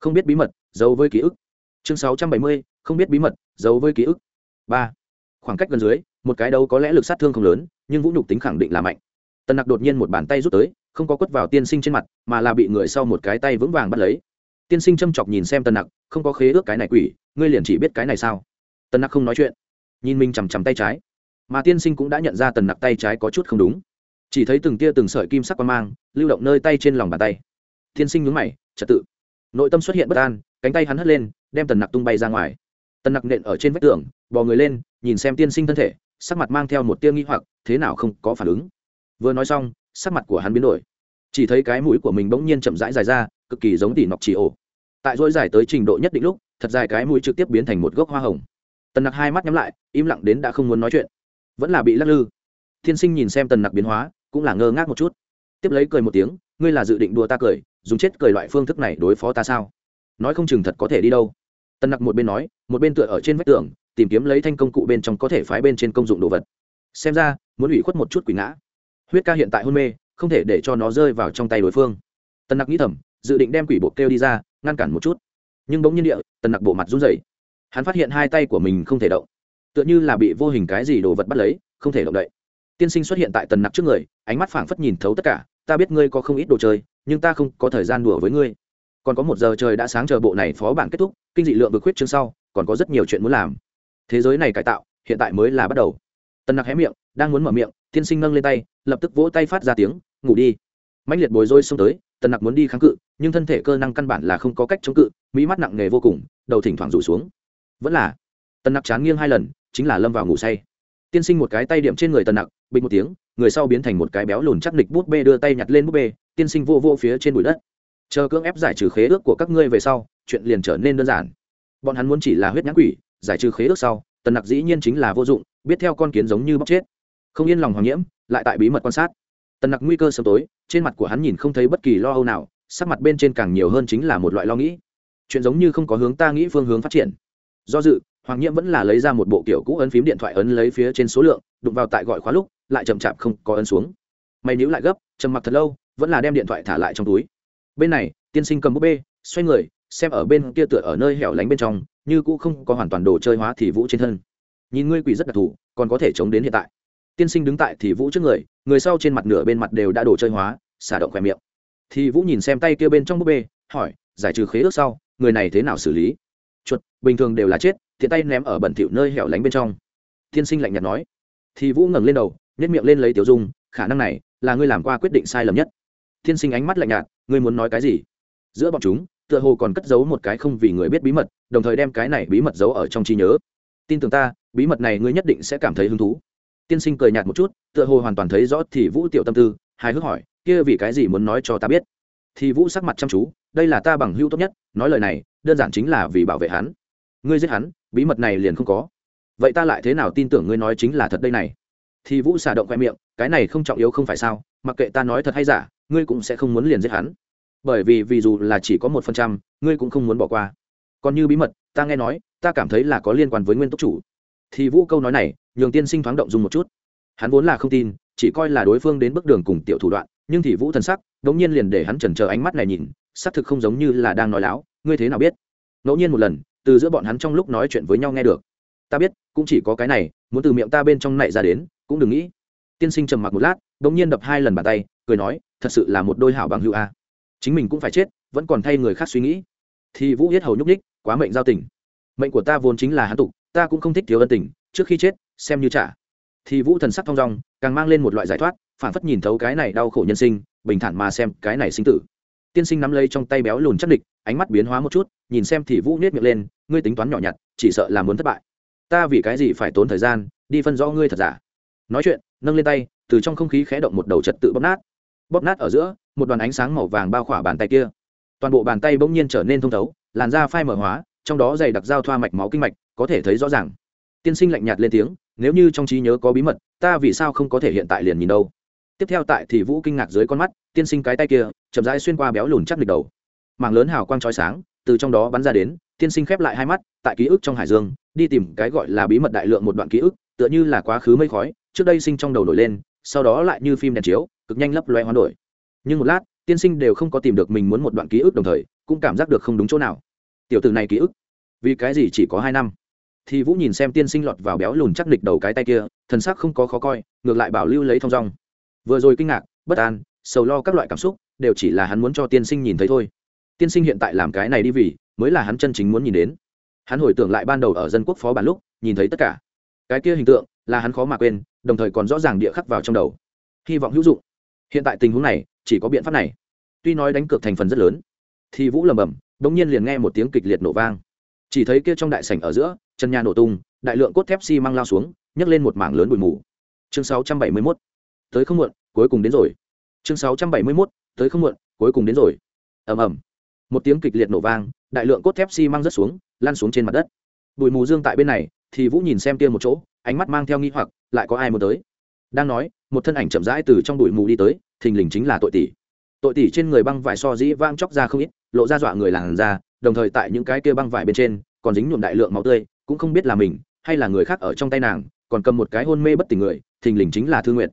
không biết bí mật, giấu với ký ức. Chương sáu trăm bảy mươi, không biết bí mật, giấu với ký ức. Ba, khoảng cách gần dưới một cái đâu có lẽ lực sát thương không lớn, nhưng vũ nhục tính khẳng định là mạnh. Tần nặc đột nhiên một bàn tay rút tới, không có quất vào tiên sinh trên mặt, mà là bị người sau một cái tay vững vàng bắt lấy. Tiên sinh châm chọc nhìn xem tần nặc, không có khế ước cái này quỷ, ngươi liền chỉ biết cái này sao? Tần nặc không nói chuyện, nhìn mình chằm chằm tay trái. Mà tiên sinh cũng đã nhận ra tần nặc tay trái có chút không đúng. Chỉ thấy từng tia từng sợi kim sắc quang mang, lưu động nơi tay trên lòng bàn tay. Tiên sinh nhúng mày, trật tự. Nội tâm xuất hiện bất an, cánh tay hắn hất lên, đem tần nặc tung bay ra ngoài. Tần nặc nện ở trên vách tường, bò người lên, nhìn xem tiên sinh thân thể sắc mặt mang theo một tia nghi hoặc, thế nào không có phản ứng. Vừa nói xong, sắc mặt của hắn biến đổi. Chỉ thấy cái mũi của mình bỗng nhiên chậm rãi dài ra, cực kỳ giống tỉ nọc chỉ ổ. Tại dỗi dài tới trình độ nhất định lúc, thật dài cái mũi trực tiếp biến thành một gốc hoa hồng. Tần nặc hai mắt nhắm lại, im lặng đến đã không muốn nói chuyện. Vẫn là bị lắc lư. Thiên sinh nhìn xem tần nặc biến hóa, cũng là ngơ ngác một chút. Tiếp lấy cười một tiếng, ngươi là dự định đùa ta cười, dùng chết cười loại phương thức này đối phó ta sao? Nói không chừng thật có thể đi đâu. Tần nặc một bên nói, một bên tựa ở trên vách tường tìm kiếm lấy thanh công cụ bên trong có thể phái bên trên công dụng đồ vật. Xem ra, muốn ủy khuất một chút quỷ ngã. Huyết ca hiện tại hôn mê, không thể để cho nó rơi vào trong tay đối phương. Tần nặc nghĩ thầm, dự định đem quỷ bộ kêu đi ra, ngăn cản một chút. Nhưng bỗng nhiên địa, tần nặc bộ mặt run rẩy. Hắn phát hiện hai tay của mình không thể động. Tựa như là bị vô hình cái gì đồ vật bắt lấy, không thể động đậy. Tiên sinh xuất hiện tại tần nặc trước người, ánh mắt phảng phất nhìn thấu tất cả, ta biết ngươi có không ít đồ chơi, nhưng ta không có thời gian đùa với ngươi. Còn có một giờ trời đã sáng chờ bộ này phó bản kết thúc, kinh dị lượng vực khuyết chương sau, còn có rất nhiều chuyện muốn làm thế giới này cải tạo, hiện tại mới là bắt đầu. Tần nặc hé miệng, đang muốn mở miệng, tiên sinh nâng lên tay, lập tức vỗ tay phát ra tiếng, ngủ đi. Mạnh liệt bồi dôi xông tới, tần nặc muốn đi kháng cự, nhưng thân thể cơ năng căn bản là không có cách chống cự, mỹ mắt nặng nề vô cùng, đầu thỉnh thoảng rủ xuống. Vẫn là, tần nặc chán nghiêng hai lần, chính là lâm vào ngủ say. Tiên sinh một cái tay điểm trên người tần nặc, bình một tiếng, người sau biến thành một cái béo lùn chắc nịch bút bê đưa tay nhặt lên bút bê, tiên sinh vô vô phía trên bụi đất. Chờ cưỡng ép giải trừ khế ước của các ngươi về sau, chuyện liền trở nên đơn giản. Bọn hắn muốn chỉ là huyết nhãn quỷ giải trừ khế ước sau, tần nặc dĩ nhiên chính là vô dụng, biết theo con kiến giống như bóc chết. Không yên lòng hoàng nhiễm, lại tại bí mật quan sát. Tần nặc nguy cơ sớm tối, trên mặt của hắn nhìn không thấy bất kỳ lo âu nào, sắc mặt bên trên càng nhiều hơn chính là một loại lo nghĩ. Chuyện giống như không có hướng ta nghĩ phương hướng phát triển. Do dự, hoàng nhiễm vẫn là lấy ra một bộ kiểu cũ ấn phím điện thoại ấn lấy phía trên số lượng, đụng vào tại gọi khóa lúc, lại chậm chạp không có ấn xuống. Mày níu lại gấp, trầm mặc thật lâu, vẫn là đem điện thoại thả lại trong túi. Bên này, tiên sinh cầm búp bê, xoay người xem ở bên kia tựa ở nơi hẻo lánh bên trong, như cũ không có hoàn toàn đồ chơi hóa thì vũ trên thân. Nhìn ngươi quỷ rất đặc thù, còn có thể chống đến hiện tại. Tiên sinh đứng tại thì vũ trước người người sau trên mặt nửa bên mặt đều đã đồ chơi hóa, xả động khỏe miệng. Thì vũ nhìn xem tay kia bên trong búp bê, hỏi, giải trừ khế ước sau, người này thế nào xử lý? Chuột, bình thường đều là chết thì tay ném ở bẩn thỉu nơi hẻo lánh bên trong. Tiên sinh lạnh nhạt nói. Thì vũ ngẩng lên đầu nhét miệng lên lấy tiểu dung, khả năng này là ngươi làm qua quyết định sai lầm nhất. Tiên sinh ánh mắt lạnh nhạt, ngươi muốn nói cái gì? Giữa bọn chúng tựa hồ còn cất giấu một cái không vì người biết bí mật, đồng thời đem cái này bí mật giấu ở trong trí nhớ. Tin tưởng ta, bí mật này ngươi nhất định sẽ cảm thấy hứng thú. Tiên sinh cười nhạt một chút, tựa hồ hoàn toàn thấy rõ thì vũ tiểu tâm tư, hài hước hỏi, kia vì cái gì muốn nói cho ta biết? Thì vũ sắc mặt chăm chú, đây là ta bằng hữu tốt nhất, nói lời này, đơn giản chính là vì bảo vệ hắn. Ngươi giết hắn, bí mật này liền không có. Vậy ta lại thế nào tin tưởng ngươi nói chính là thật đây này? Thì vũ xả động khoe miệng, cái này không trọng yếu không phải sao, mặc kệ ta nói thật hay giả, ngươi cũng sẽ không muốn liền giết hắn bởi vì vì dù là chỉ có một phần trăm, ngươi cũng không muốn bỏ qua. Còn như bí mật, ta nghe nói, ta cảm thấy là có liên quan với nguyên tốc chủ. Thì vũ câu nói này, nhường tiên sinh thoáng động dùng một chút. Hắn vốn là không tin, chỉ coi là đối phương đến bước đường cùng tiểu thủ đoạn, nhưng thì vũ thần sắc, đống nhiên liền để hắn chần chờ ánh mắt này nhìn, xác thực không giống như là đang nói láo, ngươi thế nào biết? Ngẫu nhiên một lần, từ giữa bọn hắn trong lúc nói chuyện với nhau nghe được. Ta biết, cũng chỉ có cái này, muốn từ miệng ta bên trong này ra đến, cũng đừng nghĩ. Tiên sinh trầm mặc một lát, đống nhiên đập hai lần bàn tay, cười nói, thật sự là một đôi hảo bằng hữu a chính mình cũng phải chết, vẫn còn thay người khác suy nghĩ. Thì vũ yết hầu nhúc ních quá mệnh giao tình. Mệnh của ta vốn chính là hán tục, ta cũng không thích thiếu ân tình, trước khi chết, xem như trả. Thì vũ thần sắc thong dong, càng mang lên một loại giải thoát, phản phất nhìn thấu cái này đau khổ nhân sinh, bình thản mà xem cái này sinh tử. Tiên sinh nắm lấy trong tay béo lùn chắc địch, ánh mắt biến hóa một chút, nhìn xem thì vũ nết miệng lên, ngươi tính toán nhỏ nhặt, chỉ sợ là muốn thất bại. Ta vì cái gì phải tốn thời gian, đi phân rõ ngươi thật giả? Nói chuyện, nâng lên tay, từ trong không khí khẽ động một đầu trật tự bóp nát. Bóp nát ở giữa một đoàn ánh sáng màu vàng bao khỏa bàn tay kia. Toàn bộ bàn tay bỗng nhiên trở nên thông thấu, làn da phai mở hóa, trong đó dày đặc giao thoa mạch máu kinh mạch, có thể thấy rõ ràng. Tiên sinh lạnh nhạt lên tiếng, nếu như trong trí nhớ có bí mật, ta vì sao không có thể hiện tại liền nhìn đâu? Tiếp theo tại thì vũ kinh ngạc dưới con mắt, tiên sinh cái tay kia, chậm rãi xuyên qua béo lùn chắc lịch đầu. Mảng lớn hào quang trói sáng, từ trong đó bắn ra đến, tiên sinh khép lại hai mắt, tại ký ức trong hải dương, đi tìm cái gọi là bí mật đại lượng một đoạn ký ức, tựa như là quá khứ mây khói, trước đây sinh trong đầu nổi lên, sau đó lại như phim đèn chiếu, cực nhanh lấp loe hoán đổi nhưng một lát, tiên sinh đều không có tìm được mình muốn một đoạn ký ức đồng thời, cũng cảm giác được không đúng chỗ nào. Tiểu tử này ký ức? Vì cái gì chỉ có hai năm? Thì vũ nhìn xem tiên sinh lọt vào béo lùn chắc địch đầu cái tay kia, thần sắc không có khó coi, ngược lại bảo lưu lấy thong dong. Vừa rồi kinh ngạc, bất an, sầu lo các loại cảm xúc, đều chỉ là hắn muốn cho tiên sinh nhìn thấy thôi. Tiên sinh hiện tại làm cái này đi vì, mới là hắn chân chính muốn nhìn đến. Hắn hồi tưởng lại ban đầu ở dân quốc phó bản lúc, nhìn thấy tất cả. Cái kia hình tượng, là hắn khó mà quên, đồng thời còn rõ ràng địa khắc vào trong đầu. Hy vọng hữu dụng hiện tại tình huống này, chỉ có biện pháp này. Tuy nói đánh cược thành phần rất lớn, thì vũ lầm bầm đ ỗ n g nhiên liền nghe một tiếng kịch liệt nổ vang. Chỉ thấy kia trong đại sảnh ở giữa, chân nhà nổ tung, đại lượng cốt thép xi、si、măng lao xuống, nhấc lên một mảng lớn bụi mù. Chương sáu trăm bảy mươi mốt, tới không muộn, cuối cùng đến rồi. Chương sáu trăm bảy mươi mốt, tới không muộn, cuối cùng đến rồi. Ầm ầm. Một tiếng kịch liệt nổ vang, đại lượng cốt thép xi、si、măng rớt xuống, lan xuống trên mặt đất. Bụi mù dương tại bên này, thì vũ nhìn xem kia một chỗ, ánh mắt mang theo nghi hoặc, lại có ai muốn tới? Đang nói, một thân ảnh chậm rãi từ trong bụi mù đi tới, thình lình chính là tội tỷ. Tội tỷ trên người băng vải so dĩ vang chóc ra không ít, lộ ra dọa người làn ra đồng thời tại những cái kia băng vải bên trên, còn dính nhuộm đại lượng máu tươi, cũng không biết là mình, hay là người khác ở trong tay nàng, còn cầm một cái hôn mê bất tỉnh người, thình lình chính là thư nguyện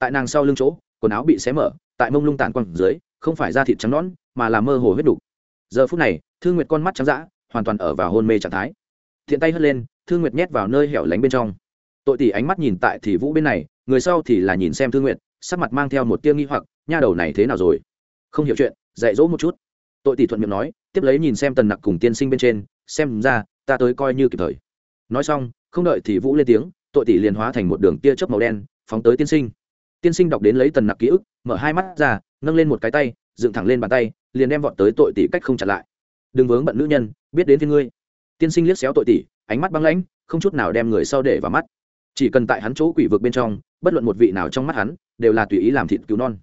tại nàng sau lưng chỗ, quần áo bị xé mở, tại mông lung tàn quăng dưới, không phải da thịt trắng nõn, mà là mơ hồ huyết đục. Giờ phút này, thư nguyệt con mắt trắng d hoàn toàn ở vào hôn mê trạng thái. Thiện tay hất lên, thư nguyệt nhét vào nơi hẻo lánh bên trong. Tội tỷ ánh mắt nhìn tại thì vũ bên này người sau thì là nhìn xem thư nguyện, sắc mặt mang theo một tia nghi hoặc nha đầu này thế nào rồi? Không hiểu chuyện dạy dỗ một chút. Tội tỷ thuận miệng nói tiếp lấy nhìn xem tần nặc cùng tiên sinh bên trên xem ra ta tới coi như kịp thời. Nói xong không đợi thì vũ lên tiếng tội tỷ liền hóa thành một đường tia chớp màu đen phóng tới tiên sinh. Tiên sinh đọc đến lấy tần nặc ký ức mở hai mắt ra nâng lên một cái tay dựng thẳng lên bàn tay liền đem vọt tới tội tỷ cách không chặn lại. Đừng vướng bận nữ nhân biết đến thiên ngươi. Tiên sinh liếc xéo tội tỷ ánh mắt băng lãnh không chút nào đem người sau để vào mắt chỉ cần tại hắn chỗ quỷ vực bên trong, bất luận một vị nào trong mắt hắn, đều là tùy ý làm thịt cứu non.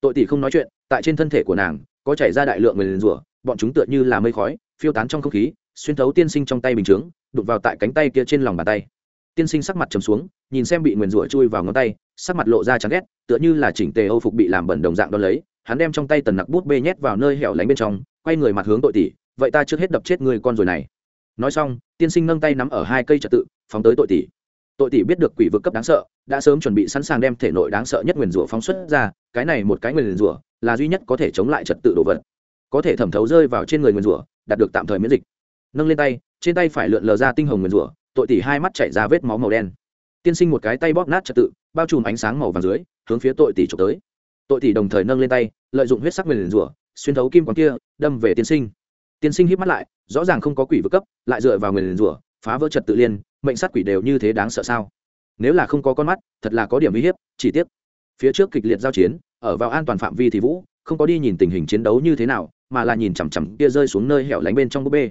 Tội tỷ không nói chuyện, tại trên thân thể của nàng, có chảy ra đại lượng người liền rủa, bọn chúng tựa như là mây khói, phiêu tán trong không khí, xuyên thấu tiên sinh trong tay bình chướng đục vào tại cánh tay kia trên lòng bàn tay. Tiên sinh sắc mặt trầm xuống, nhìn xem bị nguyền rủa chui vào ngón tay, sắc mặt lộ ra chán ghét, tựa như là chỉnh tề âu phục bị làm bẩn đồng dạng đ ó lấy, hắn đem trong tay tần nặc bút bê nhét vào nơi hẻo lánh bên trong, quay người mặt hướng tội tỷ, vậy ta trước hết đập chết người con rồi này. Nói xong, tiên sinh nâng tay nắm ở hai cây trật tự, phóng tới tội tỷ tội tỷ biết được quỷ vực cấp đáng sợ, đã sớm chuẩn bị sẵn sàng đem thể nội đáng sợ nhất nguyền rủa phóng xuất ra, cái này một cái nguyền rủa là duy nhất có thể chống lại trật tự đồ vật. Có thể thẩm thấu rơi vào trên người nguyền rủa, đạt được tạm thời miễn dịch. Nâng lên tay, trên tay phải lượn lờ ra tinh hồng nguyền rủa, tội tỷ hai mắt chảy ra vết máu màu đen. Tiên sinh một cái tay bóp nát trật tự, bao trùm ánh sáng màu vàng dưới, hướng phía tội tỷ trộm tới. Tội tỷ đồng thời nâng lên tay, lợi dụng huyết sắc nguyền rủa, xuyên thấu kim quán kia, đâm về tiên sinh. Tiên sinh hít mắt lại, rõ ràng không có quỷ vực cấp, lại dựa vào nguyền rủa phá vỡ trật tự liên, mệnh sát quỷ đều như thế đáng sợ sao? Nếu là không có con mắt, thật là có điểm uy hiếp, chỉ tiếc. Phía trước kịch liệt giao chiến, ở vào an toàn phạm vi thì vũ không có đi nhìn tình hình chiến đấu như thế nào, mà là nhìn chằm chằm kia rơi xuống nơi hẻo lánh bên trong búp bê.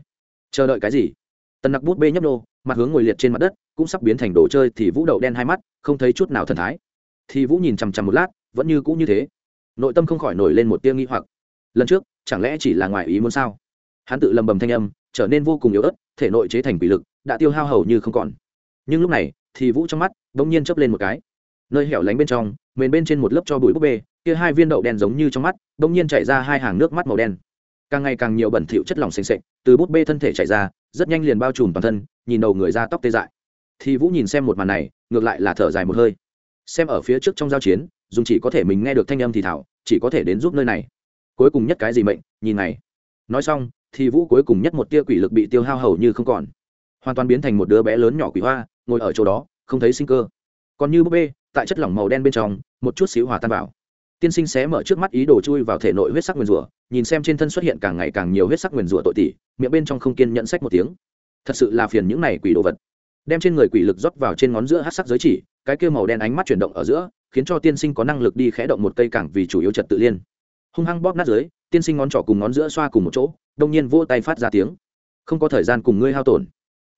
Chờ đợi cái gì? Tần nặc bút bê nhấp nô, mặt hướng ngồi liệt trên mặt đất, cũng sắp biến thành đồ chơi thì vũ đậu đen hai mắt, không thấy chút nào thần thái. Thì vũ nhìn chằm chằm một lát, vẫn như cũ như thế. Nội tâm không khỏi nổi lên một tia nghi hoặc. Lần trước, chẳng lẽ chỉ là ngoài ý muốn sao? Hắn tự lầm bầm thanh âm, trở nên vô cùng yếu ớt thể nội chế thành quỷ lực, đã tiêu hao hầu như không còn. Nhưng lúc này, thì vũ trong mắt đ ỗ n g nhiên chớp lên một cái. Nơi hẻo lánh bên trong, mền bên trên một lớp cho bụi búp bê, kia hai viên đậu đen giống như trong mắt đ ỗ n g nhiên chạy ra hai hàng nước mắt màu đen. Càng ngày càng nhiều bẩn thỉu chất lỏng xanh xệch từ bút bê thân thể chạy ra, rất nhanh liền bao trùm toàn thân, nhìn đầu người ra tóc tê dại. Thì vũ nhìn xem một màn này, ngược lại là thở dài một hơi. Xem ở phía trước trong giao chiến, dùng chỉ có thể mình nghe được thanh âm thì thảo, chỉ có thể đến giúp nơi này. Cuối cùng nhất cái gì mệnh, nhìn này. Nói xong thì vũ cuối cùng nhất một tia quỷ lực bị tiêu hao hầu như không còn. Hoàn toàn biến thành một đứa bé lớn nhỏ quỷ hoa, ngồi ở chỗ đó, không thấy sinh cơ. Còn như búp bê, tại chất lỏng màu đen bên trong, một chút xíu hòa tan vào. Tiên sinh xé mở trước mắt ý đồ chui vào thể nội huyết sắc nguyền rủa, nhìn xem trên thân xuất hiện càng ngày càng nhiều huyết sắc nguyền rủa tội tỷ miệng bên trong không kiên nhận sách một tiếng. Thật sự là phiền những này quỷ đồ vật. Đem trên người quỷ lực rót vào trên ngón giữa hát sắc giới chỉ, cái kia màu đen ánh mắt chuyển động ở giữa, khiến cho tiên sinh có năng lực đi khẽ động một cây cảng vì chủ yếu trật tự liên. Hung hăng bóp nát dưới tiên sinh ngón trỏ cùng ngón giữa xoa cùng một chỗ, đông nhiên vỗ tay phát ra tiếng. Không có thời gian cùng ngươi hao tổn.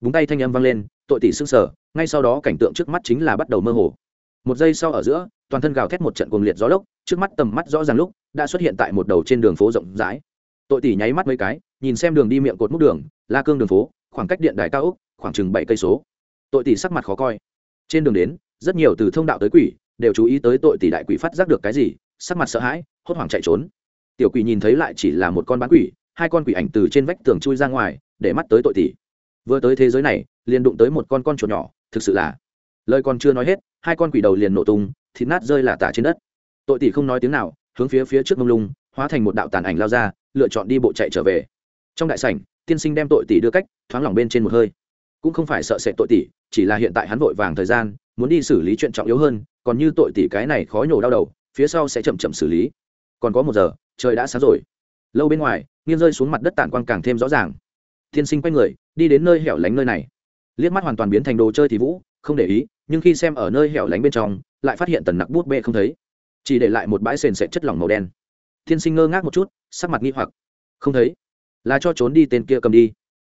Búng tay thanh âm vang lên, tội tỷ sưng sở ngay sau đó cảnh tượng trước mắt chính là bắt đầu mơ hồ. Một giây sau ở giữa, toàn thân gào thét một trận cuồng liệt gió lốc, trước mắt tầm mắt rõ ràng lúc, đã xuất hiện tại một đầu trên đường phố rộng rãi. Tội tỷ nháy mắt mấy cái, nhìn xem đường đi miệng cột múc đường, la cương đường phố, khoảng cách điện đài cao úc khoảng chừng bảy cây số. Tội tỷ sắc mặt khó coi. Trên đường đến, rất nhiều từ thông đạo tới quỷ, đều chú ý tới tội tỷ đại quỷ phát giác được cái gì, sắc mặt sợ hãi, hốt hoảng chạy trốn tiểu quỷ nhìn thấy lại chỉ là một con bán quỷ, hai con quỷ ảnh từ trên vách tường chui ra ngoài, để mắt tới tội tỷ. Vừa tới thế giới này, liền đụng tới một con con chuột nhỏ, thực sự là. Lời còn chưa nói hết, hai con quỷ đầu liền nổ tung, thịt nát rơi là tả trên đất. Tội tỷ không nói tiếng nào, hướng phía phía trước mông lung, hóa thành một đạo tàn ảnh lao ra, lựa chọn đi bộ chạy trở về. Trong đại sảnh, tiên sinh đem tội tỷ đưa cách, thoáng lỏng bên trên một hơi. Cũng không phải sợ sệt tội tỷ, chỉ là hiện tại hắn vội vàng thời gian, muốn đi xử lý chuyện trọng yếu hơn, còn như tội tỷ cái này khó nhổ đau đầu, phía sau sẽ chậm chậm xử lý. Còn có một giờ trời đã sáng rồi. Lâu bên ngoài, nghiêng rơi xuống mặt đất tản quang càng thêm rõ ràng. Tiên sinh quay người, đi đến nơi hẻo lánh nơi này. Liếc mắt hoàn toàn biến thành đồ chơi thì vũ, không để ý, nhưng khi xem ở nơi hẻo lánh bên trong, lại phát hiện tần nặc bút bê không thấy. Chỉ để lại một bãi sền sệt chất lỏng màu đen. Tiên sinh ngơ ngác một chút, sắc mặt nghi hoặc. Không thấy. Là cho trốn đi tên kia cầm đi.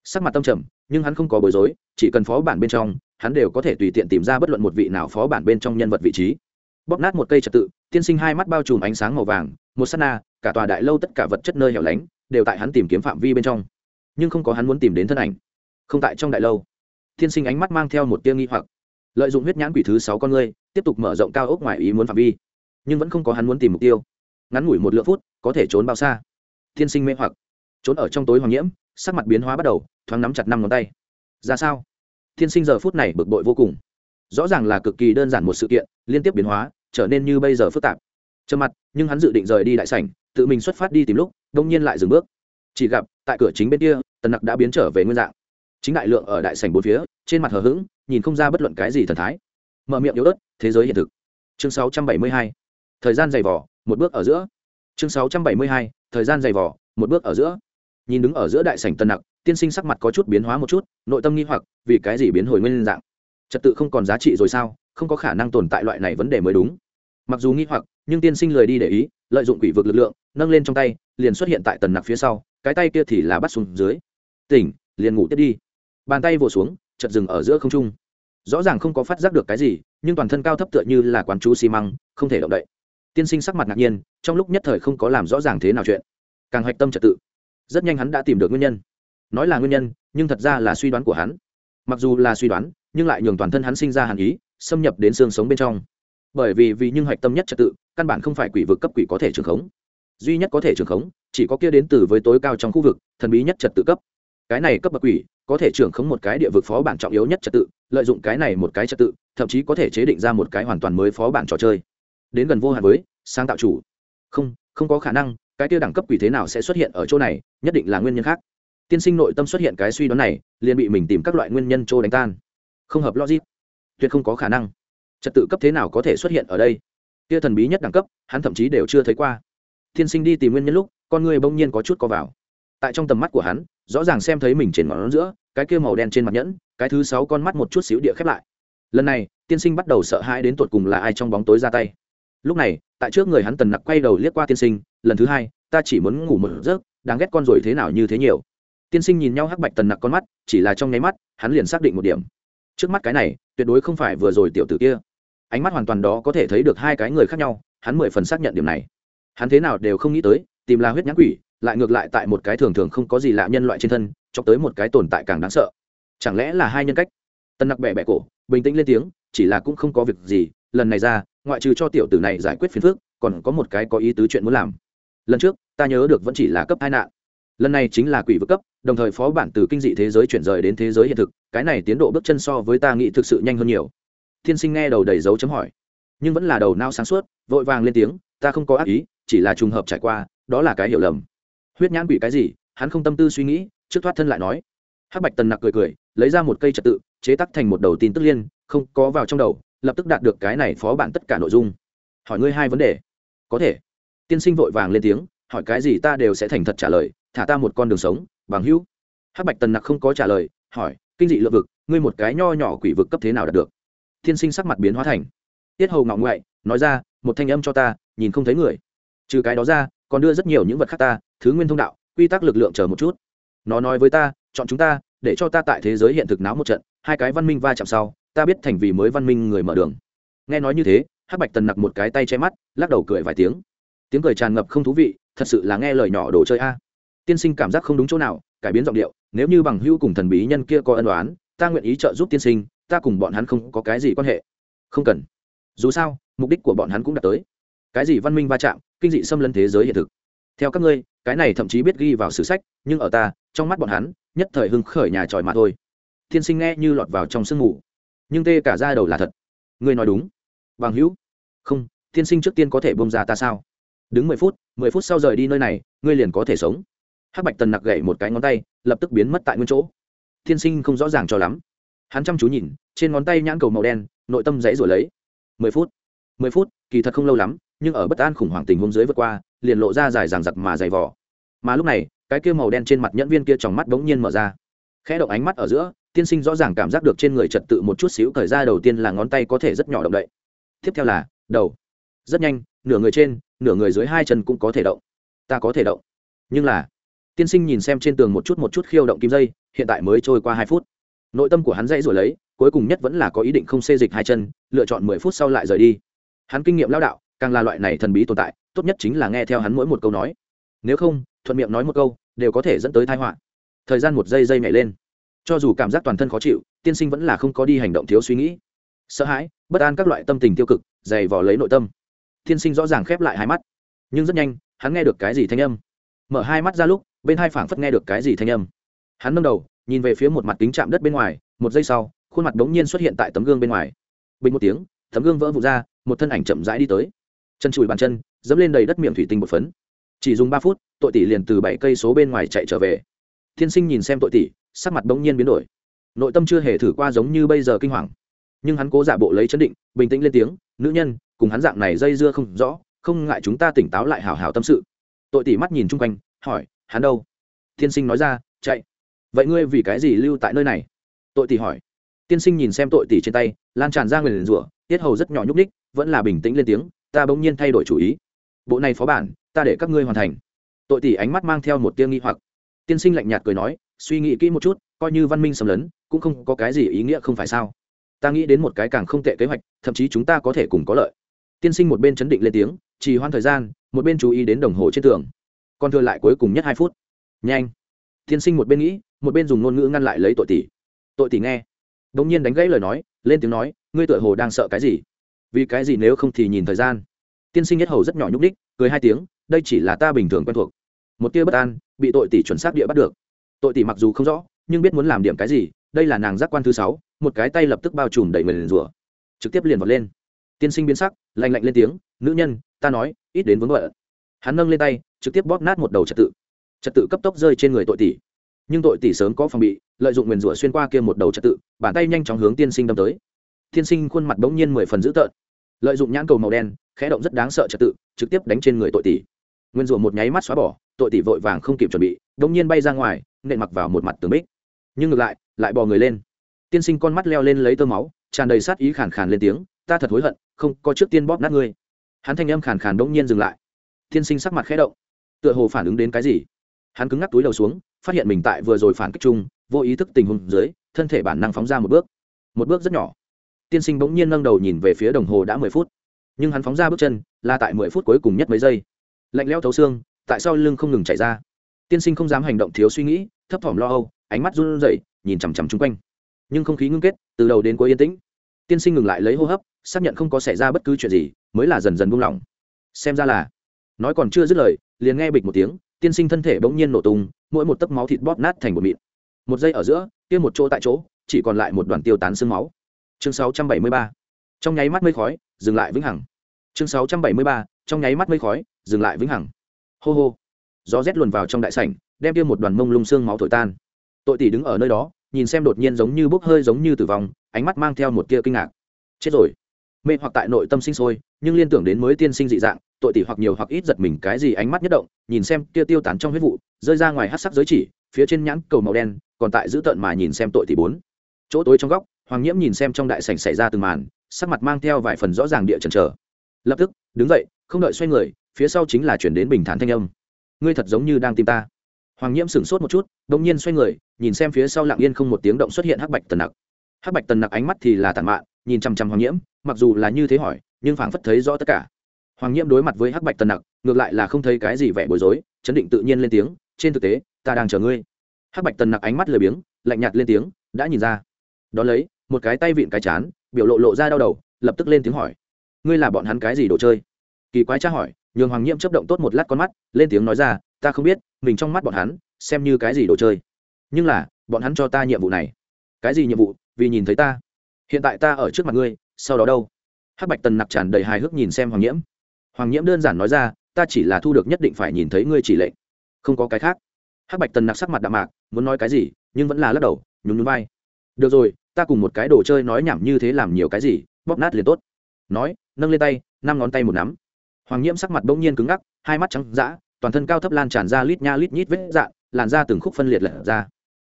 Sắc mặt tâm trầm, nhưng hắn không có bối rối, chỉ cần phó bản bên trong, hắn đều có thể tùy tiện tìm ra bất luận một vị nào phó bản bên trong nhân vật vị trí. Bóp nát một cây trật tự tiên sinh hai mắt bao trùm ánh sáng màu vàng, một s á t na, cả tòa đại lâu tất cả vật chất nơi hẻo lánh đều tại hắn tìm kiếm phạm vi bên trong. Nhưng không có hắn muốn tìm đến thân ảnh. Không tại trong đại lâu. Tiên sinh ánh mắt mang theo một tia nghi hoặc. Lợi dụng huyết nhãn quỷ thứ sáu con ngươi, tiếp tục mở rộng cao ốc ngoài ý muốn phạm vi. Nhưng vẫn không có hắn muốn tìm mục tiêu. Ngắn ngủi một lượng phút, có thể trốn bao xa. Tiên sinh mê hoặc. Trốn ở trong tối hoàng nhiễm, sắc mặt biến hóa bắt đầu, thoáng nắm chặt năm ngón tay. Ra sao? Thiên sinh giờ phút này bực bội vô cùng. Rõ ràng là cực kỳ đơn giản một sự kiện, liên tiếp biến hóa trở nên như bây giờ phức tạp. Trầm mặt, nhưng hắn dự định rời đi đại sảnh, tự mình xuất phát đi tìm lúc, đông nhiên lại dừng bước. Chỉ gặp, tại cửa chính bên kia, tần nặc đã biến trở về nguyên dạng. Chính đại lượng ở đại sảnh bốn phía, trên mặt hờ hững, nhìn không ra bất luận cái gì thần thái. Mở miệng yếu ớt, thế giới hiện thực. Chương 672. thời gian dày vỏ một bước ở giữa. Chương 672. thời gian dày vỏ một bước ở giữa. Nhìn đứng ở giữa đại sảnh tần nặc, tiên sinh sắc mặt có chút biến hóa một chút, nội tâm nghi hoặc, vì cái gì biến hồi nguyên dạng? Trật tự không còn giá trị rồi sao? Không có khả năng tồn tại loại này vấn đề mới đúng. Mặc dù nghi hoặc, nhưng tiên sinh lời đi để ý, lợi dụng quỷ vực lực lượng, nâng lên trong tay, liền xuất hiện tại tần nặc phía sau, cái tay kia thì là bắt xuống dưới. Tỉnh, liền ngủ tiếp đi. Bàn tay vỗ xuống chật dừng ở giữa không trung. Rõ ràng không có phát giác được cái gì, nhưng toàn thân cao thấp tựa như là quán chú xi măng, không thể động đậy. Tiên sinh sắc mặt ngạc nhiên, trong lúc nhất thời không có làm rõ ràng thế nào chuyện. Càng hạch tâm trật tự. Rất nhanh hắn đã tìm được nguyên nhân. Nói là nguyên nhân, nhưng thật ra là suy đoán của hắn. Mặc dù là suy đoán, nhưng lại nhường toàn thân hắn sinh ra hàn ý xâm nhập đến xương sống bên trong. Bởi vì vì nhưng hoạch tâm nhất trật tự, căn bản không phải quỷ vực cấp quỷ có thể trường khống. Duy nhất có thể trường khống, chỉ có kia đến từ với tối cao trong khu vực, thần bí nhất trật tự cấp. Cái này cấp bậc quỷ, có thể trưởng khống một cái địa vực phó bản trọng yếu nhất trật tự, lợi dụng cái này một cái trật tự, thậm chí có thể chế định ra một cái hoàn toàn mới phó bản trò chơi. Đến gần vô hạn với, sáng tạo chủ. Không không có khả năng, cái kia đẳng cấp quỷ thế nào sẽ xuất hiện ở chỗ này, nhất định là nguyên nhân khác. Tiên sinh nội tâm xuất hiện cái suy đoán này, liền bị mình tìm các loại nguyên nhân trô đánh tan. Không hợp logic tuyệt không có khả năng. Trật tự cấp thế nào có thể xuất hiện ở đây? Kia thần bí nhất đẳng cấp, hắn thậm chí đều chưa thấy qua. Tiên sinh đi tìm nguyên nhân lúc, con người bỗng nhiên có chút co vào. Tại trong tầm mắt của hắn, rõ ràng xem thấy mình trên ngọn giữa, cái kia màu đen trên mặt nhẫn, cái thứ sáu con mắt một chút xíu địa khép lại. Lần này, tiên sinh bắt đầu sợ hãi đến tột cùng là ai trong bóng tối ra tay. Lúc này, tại trước người hắn tần nặc quay đầu liếc qua tiên sinh, lần thứ hai, ta chỉ muốn ngủ một giấc, đáng ghét con rồi thế nào như thế nhiều. Tiên sinh nhìn nhau hắc bạch tần nặc con mắt, chỉ là trong nháy mắt, hắn liền xác định một điểm. Trước mắt cái này tuyệt đối không phải vừa rồi tiểu tử kia. Ánh mắt hoàn toàn đó có thể thấy được hai cái người khác nhau, hắn mười phần xác nhận điểm này. Hắn thế nào đều không nghĩ tới, tìm là huyết nhãn quỷ, lại ngược lại tại một cái thường thường không có gì lạ nhân loại trên thân cho tới một cái tồn tại càng đáng sợ. Chẳng lẽ là hai nhân cách? Tân nặc bẻ bẻ cổ, bình tĩnh lên tiếng, chỉ là cũng không có việc gì, lần này ra, ngoại trừ cho tiểu tử này giải quyết phiền phức, còn có một cái có ý tứ chuyện muốn làm. Lần trước, ta nhớ được vẫn chỉ là cấp hai nạn lần này chính là quỷ vực cấp, đồng thời phó bản từ kinh dị thế giới chuyển rời đến thế giới hiện thực, cái này tiến độ bước chân so với ta nghĩ thực sự nhanh hơn nhiều. Thiên sinh nghe đầu đầy dấu chấm hỏi. Nhưng vẫn là đầu nao sáng suốt, vội vàng lên tiếng, ta không có ác ý, chỉ là trùng hợp trải qua, đó là cái hiểu lầm. Huyết nhãn quỷ cái gì, hắn không tâm tư suy nghĩ, trước thoát thân lại nói. Hắc bạch tần nặc cười cười, lấy ra một cây trật tự, chế tắc thành một đầu tin tức liên, không có vào trong đầu, lập tức đạt được cái này phó bản tất cả nội dung. Hỏi ngươi hai vấn đề. Có thể. Tiên sinh vội vàng lên tiếng, hỏi cái gì ta đều sẽ thành thật trả lời thả ta một con đường sống, bằng hữu. Hắc bạch tần nặc không có trả lời, hỏi, kinh dị lượng vực, ngươi một cái nho nhỏ quỷ vực cấp thế nào đạt được? Thiên sinh sắc mặt biến hóa thành, tiết hầu ngọng ngoại, nói ra, một thanh âm cho ta, nhìn không thấy người. Trừ cái đó ra, còn đưa rất nhiều những vật khác ta, thứ nguyên thông đạo, quy tắc lực lượng chờ một chút. Nó nói với ta, chọn chúng ta, để cho ta tại thế giới hiện thực náo một trận, hai cái văn minh va chạm sau, ta biết thành vì mới văn minh người mở đường. Nghe nói như thế, hắc bạch tần nặc một cái tay che mắt, lắc đầu cười vài tiếng. Tiếng cười tràn ngập không thú vị, thật sự là nghe lời nhỏ đồ chơi a tiên sinh cảm giác không đúng chỗ nào, cải biến giọng điệu, nếu như bằng hữu cùng thần bí nhân kia có ân đoán ta nguyện ý trợ giúp tiên sinh, ta cùng bọn hắn không có cái gì quan hệ. Không cần. Dù sao, mục đích của bọn hắn cũng đã tới. Cái gì văn minh va chạm, kinh dị xâm lấn thế giới hiện thực. Theo các ngươi, cái này thậm chí biết ghi vào sử sách, nhưng ở ta, trong mắt bọn hắn, nhất thời hưng khởi nhà tròi mà thôi. Thiên sinh nghe như lọt vào trong sương mù. Nhưng tê cả ra đầu là thật. Ngươi nói đúng. Bằng hữu? Không, Tiên sinh trước tiên có thể bông ra ta sao? Đứng mười phút mười phút sau rời đi nơi này, ngươi liền có thể sống hắc bạch tần nặc gậy một cái ngón tay, lập tức biến mất tại nguyên chỗ. Thiên sinh không rõ ràng cho lắm. Hắn chăm chú nhìn, trên ngón tay nhãn cầu màu đen, nội tâm dãy rồi lấy. Mười phút. Mười phút, kỳ thật không lâu lắm, nhưng ở bất an khủng hoảng tình huống dưới vượt qua, liền lộ ra dài ràng giặc mà dày vỏ mà lúc này, cái kia màu đen trên mặt nhẫn viên kia trong mắt bỗng nhiên mở ra. Khẽ động ánh mắt ở giữa tiên sinh rõ ràng cảm giác được trên người trật tự một chút xíu thời ra đầu tiên là ngón tay có thể rất nhỏ động đậy. Tiếp theo là, đầu. Rất nhanh, nửa người trên, nửa người dưới hai chân cũng có thể động. Ta có thể động. Nhưng là tiên sinh nhìn xem trên tường một chút một chút khiêu động kim dây, hiện tại mới trôi qua hai phút. Nội tâm của hắn dãy rồi lấy, cuối cùng nhất vẫn là có ý định không xê dịch hai chân, lựa chọn mười phút sau lại rời đi. Hắn kinh nghiệm lao đạo, càng là loại này thần bí tồn tại, tốt nhất chính là nghe theo hắn mỗi một câu nói. Nếu không, thuận miệng nói một câu, đều có thể dẫn tới thái họa. Thời gian một giây giây nhảy lên. Cho dù cảm giác toàn thân khó chịu, tiên sinh vẫn là không có đi hành động thiếu suy nghĩ. Sợ hãi, bất an các loại tâm tình tiêu cực, dày vò lấy nội tâm. Tiên sinh rõ ràng khép lại hai mắt. Nhưng rất nhanh, hắn nghe được cái gì thanh âm? Mở hai mắt ra lúc bên hai phảng phất nghe được cái gì thanh âm. Hắn nâng đầu, nhìn về phía một mặt kính chạm đất bên ngoài, một giây sau, khuôn mặt đống nhiên xuất hiện tại tấm gương bên ngoài. Bình một tiếng, tấm gương vỡ vụt ra, một thân ảnh chậm rãi đi tới. Chân chùi bàn chân, dẫm lên đầy đất miệng thủy tinh một phấn. Chỉ dùng ba phút, tội tỷ liền từ bảy cây số bên ngoài chạy trở về. Thiên sinh nhìn xem tội tỷ, sắc mặt bỗng nhiên biến đổi. Nội tâm chưa hề thử qua giống như bây giờ kinh hoàng. Nhưng hắn cố giả bộ lấy chấn định, bình tĩnh lên tiếng, nữ nhân, cùng hắn dạng này dây dưa không rõ, không ngại chúng ta tỉnh táo lại hào hào tâm sự. Tội tỷ mắt nhìn chung quanh, hỏi hắn đâu? Thiên sinh nói ra, chạy. Vậy ngươi vì cái gì lưu tại nơi này? Tội tỷ hỏi. Tiên sinh nhìn xem tội tỷ trên tay, lan tràn ra người liền rủa, tiết hầu rất nhỏ nhúc ních vẫn là bình tĩnh lên tiếng, ta bỗng nhiên thay đổi chủ ý. Bộ này phó bản, ta để các ngươi hoàn thành. Tội tỷ ánh mắt mang theo một tiêu nghi hoặc. Tiên sinh lạnh nhạt cười nói, suy nghĩ kỹ một chút, coi như văn minh xâm lấn, cũng không có cái gì ý nghĩa không phải sao? Ta nghĩ đến một cái càng không tệ kế hoạch, thậm chí chúng ta có thể cùng có lợi. Tiên sinh một bên chấn định lên tiếng, trì hoãn thời gian, một bên chú ý đến đồng hồ trên tường còn thừa lại cuối cùng nhất hai phút. Nhanh. Tiên sinh một bên nghĩ, một bên dùng ngôn ngữ ngăn lại lấy tội tỷ. Tội tỷ nghe. Đ ỗ n g nhiên đánh gãy lời nói, lên tiếng nói, ngươi tựa hồ đang sợ cái gì? Vì cái gì nếu không thì nhìn thời gian. Tiên sinh nhất hầu rất nhỏ nhúc đích cười hai tiếng, đây chỉ là ta bình thường quen thuộc. Một tia bất an, bị tội tỷ chuẩn xác địa bắt được. Tội tỷ mặc dù không rõ, nhưng biết muốn làm điểm cái gì, đây là nàng giác quan thứ sáu, một cái tay lập tức bao trùm đẩy mình rủa trực tiếp liền vọt lên. Tiên sinh biến sắc, lạnh lạnh lên tiếng, nữ nhân, ta nói, ít đến vướng vợ hắn nâng lên tay, trực tiếp bóp nát một đầu trật tự. Trật tự cấp tốc rơi trên người tội tỷ. Nhưng tội tỷ sớm có phòng bị, lợi dụng nguyền rủa xuyên qua kia một đầu trật tự, bàn tay nhanh chóng hướng tiên sinh đâm tới. Tiên sinh khuôn mặt bỗng nhiên mười phần dữ tợn. Lợi dụng nhãn cầu màu đen, khẽ động rất đáng sợ trật tự, trực tiếp đánh trên người tội tỷ. Nguyên rủa một nháy mắt xóa bỏ, tội tỷ vội vàng không kịp chuẩn bị, bỗng nhiên bay ra ngoài, nện mặc vào một mặt tường bích. Nhưng ngược lại lại bò người lên. Tiên sinh con mắt leo lên lấy tơ máu, tràn đầy sát ý khàn khàn lên tiếng, ta thật hối hận, không có trước tiên bóp nát ngươi. Hắn thanh âm khàn khàn bỗng nhiên dừng lại tiên sinh sắc mặt khẽ động. Tựa hồ phản ứng đến cái gì? Hắn cứng ngắc túi đầu xuống, phát hiện mình tại vừa rồi phản kích chung, vô ý thức tình huống dưới, thân thể bản năng phóng ra một bước. Một bước rất nhỏ. Tiên sinh bỗng nhiên nâng đầu nhìn về phía đồng hồ đã mười phút. Nhưng hắn phóng ra bước chân, là tại mười phút cuối cùng nhất mấy giây. Lạnh lẽo thấu xương, tại sao lưng không ngừng chảy ra. Tiên sinh không dám hành động thiếu suy nghĩ, thấp thỏm lo âu, ánh mắt run rẩy, nhìn chằm chằm chung quanh. Nhưng không khí ngưng kết, từ đầu đến cuối yên tĩnh. Tiên sinh ngừng lại lấy hô hấp, xác nhận không có xảy ra bất cứ chuyện gì, mới là dần dần buông lỏng. Xem ra là nói còn chưa dứt lời, liền nghe bịch một tiếng, tiên sinh thân thể bỗng nhiên nổ tung, mỗi một tấc máu thịt bóp nát thành một mịn. Một giây ở giữa, kia một chỗ tại chỗ, chỉ còn lại một đoàn tiêu tán xương máu. Chương 673. trong nháy mắt mây khói, dừng lại vĩnh hằng. Chương 673. trong nháy mắt mây khói, dừng lại vĩnh hằng. Hô hô. Gió rét luồn vào trong đại sảnh, đem kia một đoàn mông lung xương máu thổi tan. Tội tỷ đứng ở nơi đó, nhìn xem đột nhiên giống như bốc hơi giống như tử vong, ánh mắt mang theo một tia kinh ngạc. Chết rồi. Mê hoặc tại nội tâm sinh sôi, nhưng liên tưởng đến mới tiên sinh dị dạng tội tỷ hoặc nhiều hoặc ít giật mình cái gì ánh mắt nhất động, nhìn xem kia tiêu tán trong huyết vụ, rơi ra ngoài hát sắc giới chỉ, phía trên nhãn cầu màu đen, còn tại giữ tợn mà nhìn xem tội tỷ bốn. Chỗ tối trong góc, hoàng nhiễm nhìn xem trong đại sảnh xảy ra từng màn, sắc mặt mang theo vài phần rõ ràng địa trần trở lập tức, đứng dậy, không đợi xoay người, phía sau chính là chuyển đến bình thản thanh âm. Ngươi thật giống như đang tìm ta. Hoàng nhiễm sửng sốt một chút đ ỗ n g nhiên xoay người, nhìn xem phía sau lặng yên không một tiếng động xuất hiện hắc bạch tần nặc. Hắc bạch tần nặc ánh mắt thì là tàn mạn, nhìn chằm chằm hoàng nhiễm, mặc dù là như thế hỏi, nhưng phảng phất thấy rõ tất cả hoàng nhiễm đối mặt với hắc bạch tần nặc, ngược lại là không thấy cái gì vẻ bối rối, chấn định tự nhiên lên tiếng, trên thực tế, ta đang chờ ngươi. Hắc bạch tần nặc ánh mắt lười biếng, lạnh nhạt lên tiếng, đã nhìn ra. Đón lấy, một cái tay vịn cái chán, biểu lộ lộ ra đau đầu, lập tức lên tiếng hỏi, ngươi là bọn hắn cái gì đồ chơi? Kỳ quái tra hỏi, nhường hoàng nhiễm chấp động tốt một lát con mắt, lên tiếng nói ra, ta không biết, mình trong mắt bọn hắn, xem như cái gì đồ chơi. Nhưng là, bọn hắn cho ta nhiệm vụ này. Cái gì nhiệm vụ? Vì nhìn thấy ta. Hiện tại ta ở trước mặt ngươi, sau đó đâu? Hắc bạch tần nặc tràn đầy hài hước nhìn xem hoàng nhiễm hoàng nhiễm đơn giản nói ra ta chỉ là thu được nhất định phải nhìn thấy ngươi chỉ lệnh. Không có cái khác. Hắc bạch tần nặc sắc mặt đạm mạc muốn nói cái gì nhưng vẫn là lắc đầu nhún nhún vai. Được rồi ta cùng một cái đồ chơi nói nhảm như thế làm nhiều cái gì bóp nát liền tốt. Nói nâng lên tay năm ngón tay một nắm. Hoàng nhiễm sắc mặt bỗng nhiên cứng ngắc hai mắt trắng dã, toàn thân cao thấp lan tràn ra lít nha lít nhít vết dạn làn ra từng khúc phân liệt lật ra.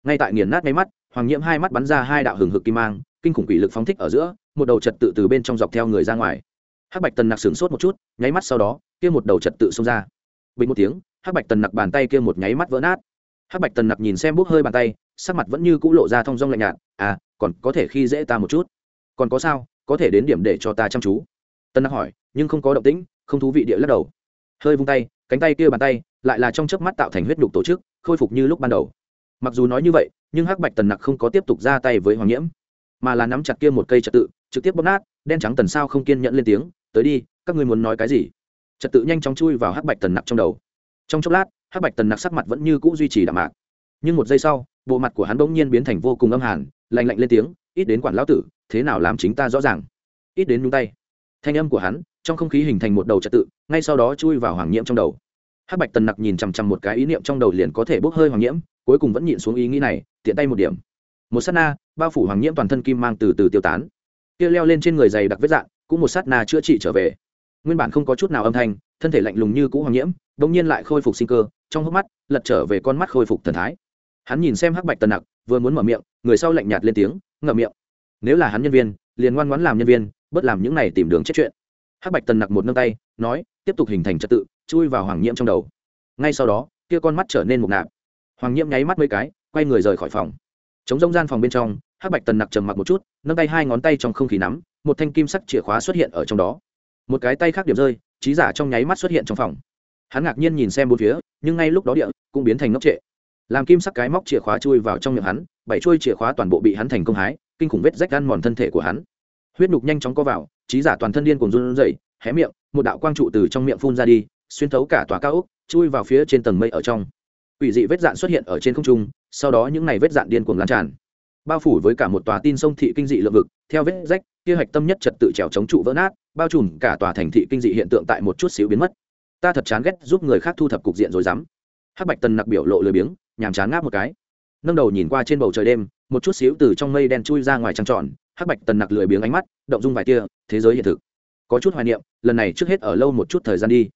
Ngay tại nghiền nát máy mắt hoàng nhiễm hai mắt bắn ra hai đạo hừng hực kim mang kinh khủng quỷ lực phóng thích ở giữa một đầu trật tự từ bên trong dọc theo người ra ngoài hắc bạch tần nặc sửng sốt một chút, nháy mắt sau đó, kia một đầu trật tự xông ra. Bình một tiếng, hắc bạch tần nặc bàn tay kia một nháy mắt vỡ nát. Hắc bạch tần nặc nhìn xem bốc hơi bàn tay, sắc mặt vẫn như cũ lộ ra thong dong lạnh nhạt à còn có thể khi dễ ta một chút? Còn có sao? Có thể đến điểm để cho ta chăm chú? Tân nặc hỏi, nhưng không có động tĩnh, không thú vị địa lắc đầu. Hơi vung tay, cánh tay kia bàn tay lại là trong chớp mắt tạo thành huyết đục tổ chức, khôi phục như lúc ban đầu. Mặc dù nói như vậy, nhưng hắc bạch tần nặc không có tiếp tục ra tay với hoàng nhiễm, mà là nắm chặt kia một cây trật tự, trực tiếp bóp nát, đen trắng tần sao không kiên nhẫn lên tiếng tới đi, các ngươi muốn nói cái gì? Trật tự nhanh chóng chui vào hắc bạch tần nặc trong đầu. Trong chốc lát, hắc bạch tần nặc sắc mặt vẫn như cũ duy trì đạm mạc. Nhưng một giây sau, bộ mặt của hắn bỗng nhiên biến thành vô cùng âm hàn, lạnh lạnh lên tiếng, ít đến quản lão tử, thế nào làm chính ta rõ ràng? Ít đến nhúng tay. Thanh âm của hắn, trong không khí hình thành một đầu trật tự, ngay sau đó chui vào hoàng nhiễm trong đầu. Hắc bạch tần nặc nhìn chằm chằm một cái ý niệm trong đầu liền có thể bốc hơi hoàng nhiễm, cuối cùng vẫn nhịn xuống ý nghĩ này, tiện tay một điểm. Một sát na, bao phủ hoàng nhiễm toàn thân kim mang từ từ tiêu tán. Kia leo lên trên người dày đặc vết dạn cũng một sát na chữa trị trở về. Nguyên bản không có chút nào âm thanh, thân thể lạnh lùng như cũ hoàng nhiễm đ ỗ n g nhiên lại khôi phục sinh cơ, trong hốc mắt, lật trở về con mắt khôi phục thần thái. Hắn nhìn xem hắc bạch tần nặc, vừa muốn mở miệng, người sau lạnh nhạt lên tiếng, ngậm miệng. Nếu là hắn nhân viên, liền ngoan ngoãn làm nhân viên, bớt làm những này tìm đường chết chuyện. Hắc bạch tần nặc một nâng tay, nói, tiếp tục hình thành trật tự, chui vào hoàng nhiễm trong đầu. Ngay sau đó, kia con mắt trở nên một nạp. Hoàng nhiễm nháy mắt mấy cái, quay người rời khỏi phòng. Chống rông gian phòng bên trong, hắc bạch tần nặc trầm mặc một chút, nâng tay hai ngón tay trong không khí nắm một thanh kim sắc chìa khóa xuất hiện ở trong đó. Một cái tay khác điểm rơi, trí giả trong nháy mắt xuất hiện trong phòng. Hắn ngạc nhiên nhìn xem bốn phía, nhưng ngay lúc đó địa cũng biến thành ngốc trệ. Làm kim sắc cái móc chìa khóa chui vào trong miệng hắn, bảy chuôi chìa khóa toàn bộ bị hắn thành công hái, kinh khủng vết rách gan mòn thân thể của hắn. Huyết nhục nhanh chóng co vào, trí giả toàn thân điên cùng run rẩy, hé miệng, một đạo quang trụ từ trong miệng phun ra đi, xuyên thấu cả tòa cao ốc, chui vào phía trên tầng mây ở trong. Ủy dị vết dạn xuất hiện ở trên không trung, sau đó những này vết dạn điên cuồng lan tràn. Bao phủ với cả một tòa tin sông thị kinh dị lượng vực, theo vết rách kia hạch tâm nhất trật tự trèo chống trụ vỡ nát, bao trùm cả tòa thành thị kinh dị hiện tượng tại một chút xíu biến mất. Ta thật chán ghét giúp người khác thu thập cục diện rồi dám. Hắc bạch tần nặc biểu lộ lười biếng, nhàm chán ngáp một cái. Nâng đầu nhìn qua trên bầu trời đêm, một chút xíu từ trong mây đen chui ra ngoài trăng tròn, hắc bạch tần nặc lười biếng ánh mắt, động dung vài tia, thế giới hiện thực. Có chút hoài niệm, lần này trước hết ở lâu một chút thời gian đi.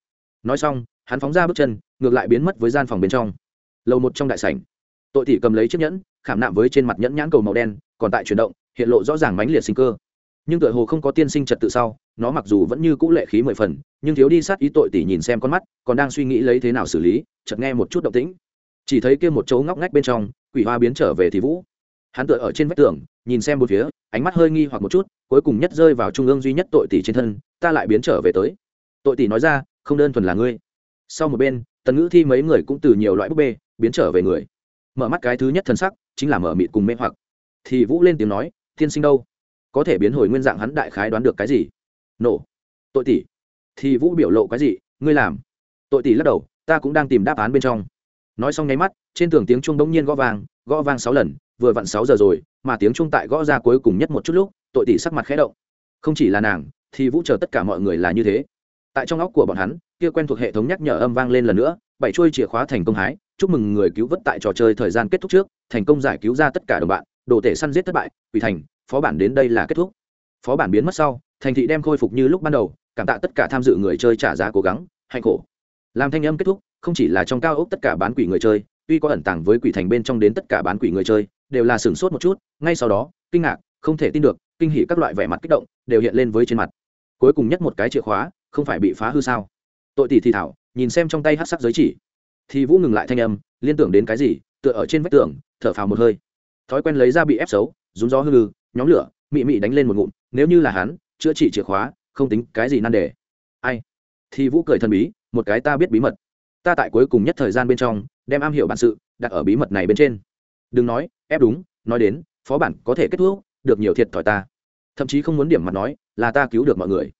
Nói xong, hắn phóng ra bước chân, ngược lại biến mất với gian phòng bên trong. Lâu một trong đại sảnh. Tội thị cầm lấy chiếc nhẫn, khảm nạm với trên mặt nhẫn nhãn cầu màu đen, còn tại chuyển động, hiện lộ rõ ràng mãnh liệt sinh cơ nhưng tựa hồ không có tiên sinh trật tự sau, nó mặc dù vẫn như cũ lệ khí mười phần, nhưng thiếu đi sát ý tội tỷ nhìn xem con mắt, còn đang suy nghĩ lấy thế nào xử lý, chợt nghe một chút động tĩnh. Chỉ thấy kia một chỗ ngóc ngách bên trong, quỷ hoa biến trở về thì vũ. Hắn tựa ở trên vách tường, nhìn xem một phía, ánh mắt hơi nghi hoặc một chút, cuối cùng nhất rơi vào trung ương duy nhất tội tỷ trên thân, ta lại biến trở về tới. Tội tỷ nói ra, không đơn thuần là ngươi. Sau một bên, tần ngữ thi mấy người cũng từ nhiều loại búp bê, biến trở về người. Mở mắt cái thứ nhất thân sắc, chính là mở mịt cùng mê hoặc. Thì vũ lên tiếng nói, tiên sinh đâu? Có thể biến hồi nguyên dạng hắn đại khái đoán được cái gì? Nổ. Tội tỷ. Thì vũ biểu lộ cái gì? Ngươi làm. Tội tỷ lắc đầu, ta cũng đang tìm đáp án bên trong. Nói xong nháy mắt, trên tường tiếng chuông bỗng nhiên gõ vang gõ vang sáu lần, vừa vặn sáu giờ rồi, mà tiếng chuông tại gõ ra cuối cùng nhất một chút lúc, tội tỷ sắc mặt khẽ động. Không chỉ là nàng, thì vũ chờ tất cả mọi người là như thế. Tại trong óc của bọn hắn, kia quen thuộc hệ thống nhắc nhở âm vang lên lần nữa, bảy chuôi chìa khóa thành công hái, chúc mừng người cứu vớt tại trò chơi thời gian kết thúc trước, thành công giải cứu ra tất cả đồng bạn, đồ tể săn giết thất bại, quỷ thành phó bản đến đây là kết thúc. Phó bản biến mất sau, thành thị đem khôi phục như lúc ban đầu, cảm tạ tất cả tham dự người chơi trả giá cố gắng, hạnh khổ. Làm thanh âm kết thúc, không chỉ là trong cao ốc tất cả bán quỷ người chơi, tuy có ẩn tàng với quỷ thành bên trong đến tất cả bán quỷ người chơi, đều là sửng sốt một chút, ngay sau đó, kinh ngạc, không thể tin được, kinh hỉ các loại vẻ mặt kích động đều hiện lên với trên mặt. Cuối cùng nhất một cái chìa khóa, không phải bị phá hư sao? Tội tỷ thì thảo, nhìn xem trong tay hát sắc giới chỉ. Thì vũ ngừng lại thanh âm, liên tưởng đến cái gì, tựa ở trên vách tường, thở phào một hơi. Thói quen lấy ra bị ép xấu, rúng gió hư nhóm lửa, mị mị đánh lên một ngụm, nếu như là hắn, chữa trị chìa khóa, không tính cái gì nan đề. Ai? Thì vũ cười thần bí, một cái ta biết bí mật. Ta tại cuối cùng nhất thời gian bên trong, đem am hiểu bản sự đặt ở bí mật này bên trên. Đừng nói, ép đúng, nói đến, phó bản có thể kết thúc, được nhiều thiệt thòi ta. Thậm chí không muốn điểm mặt nói, là ta cứu được mọi người.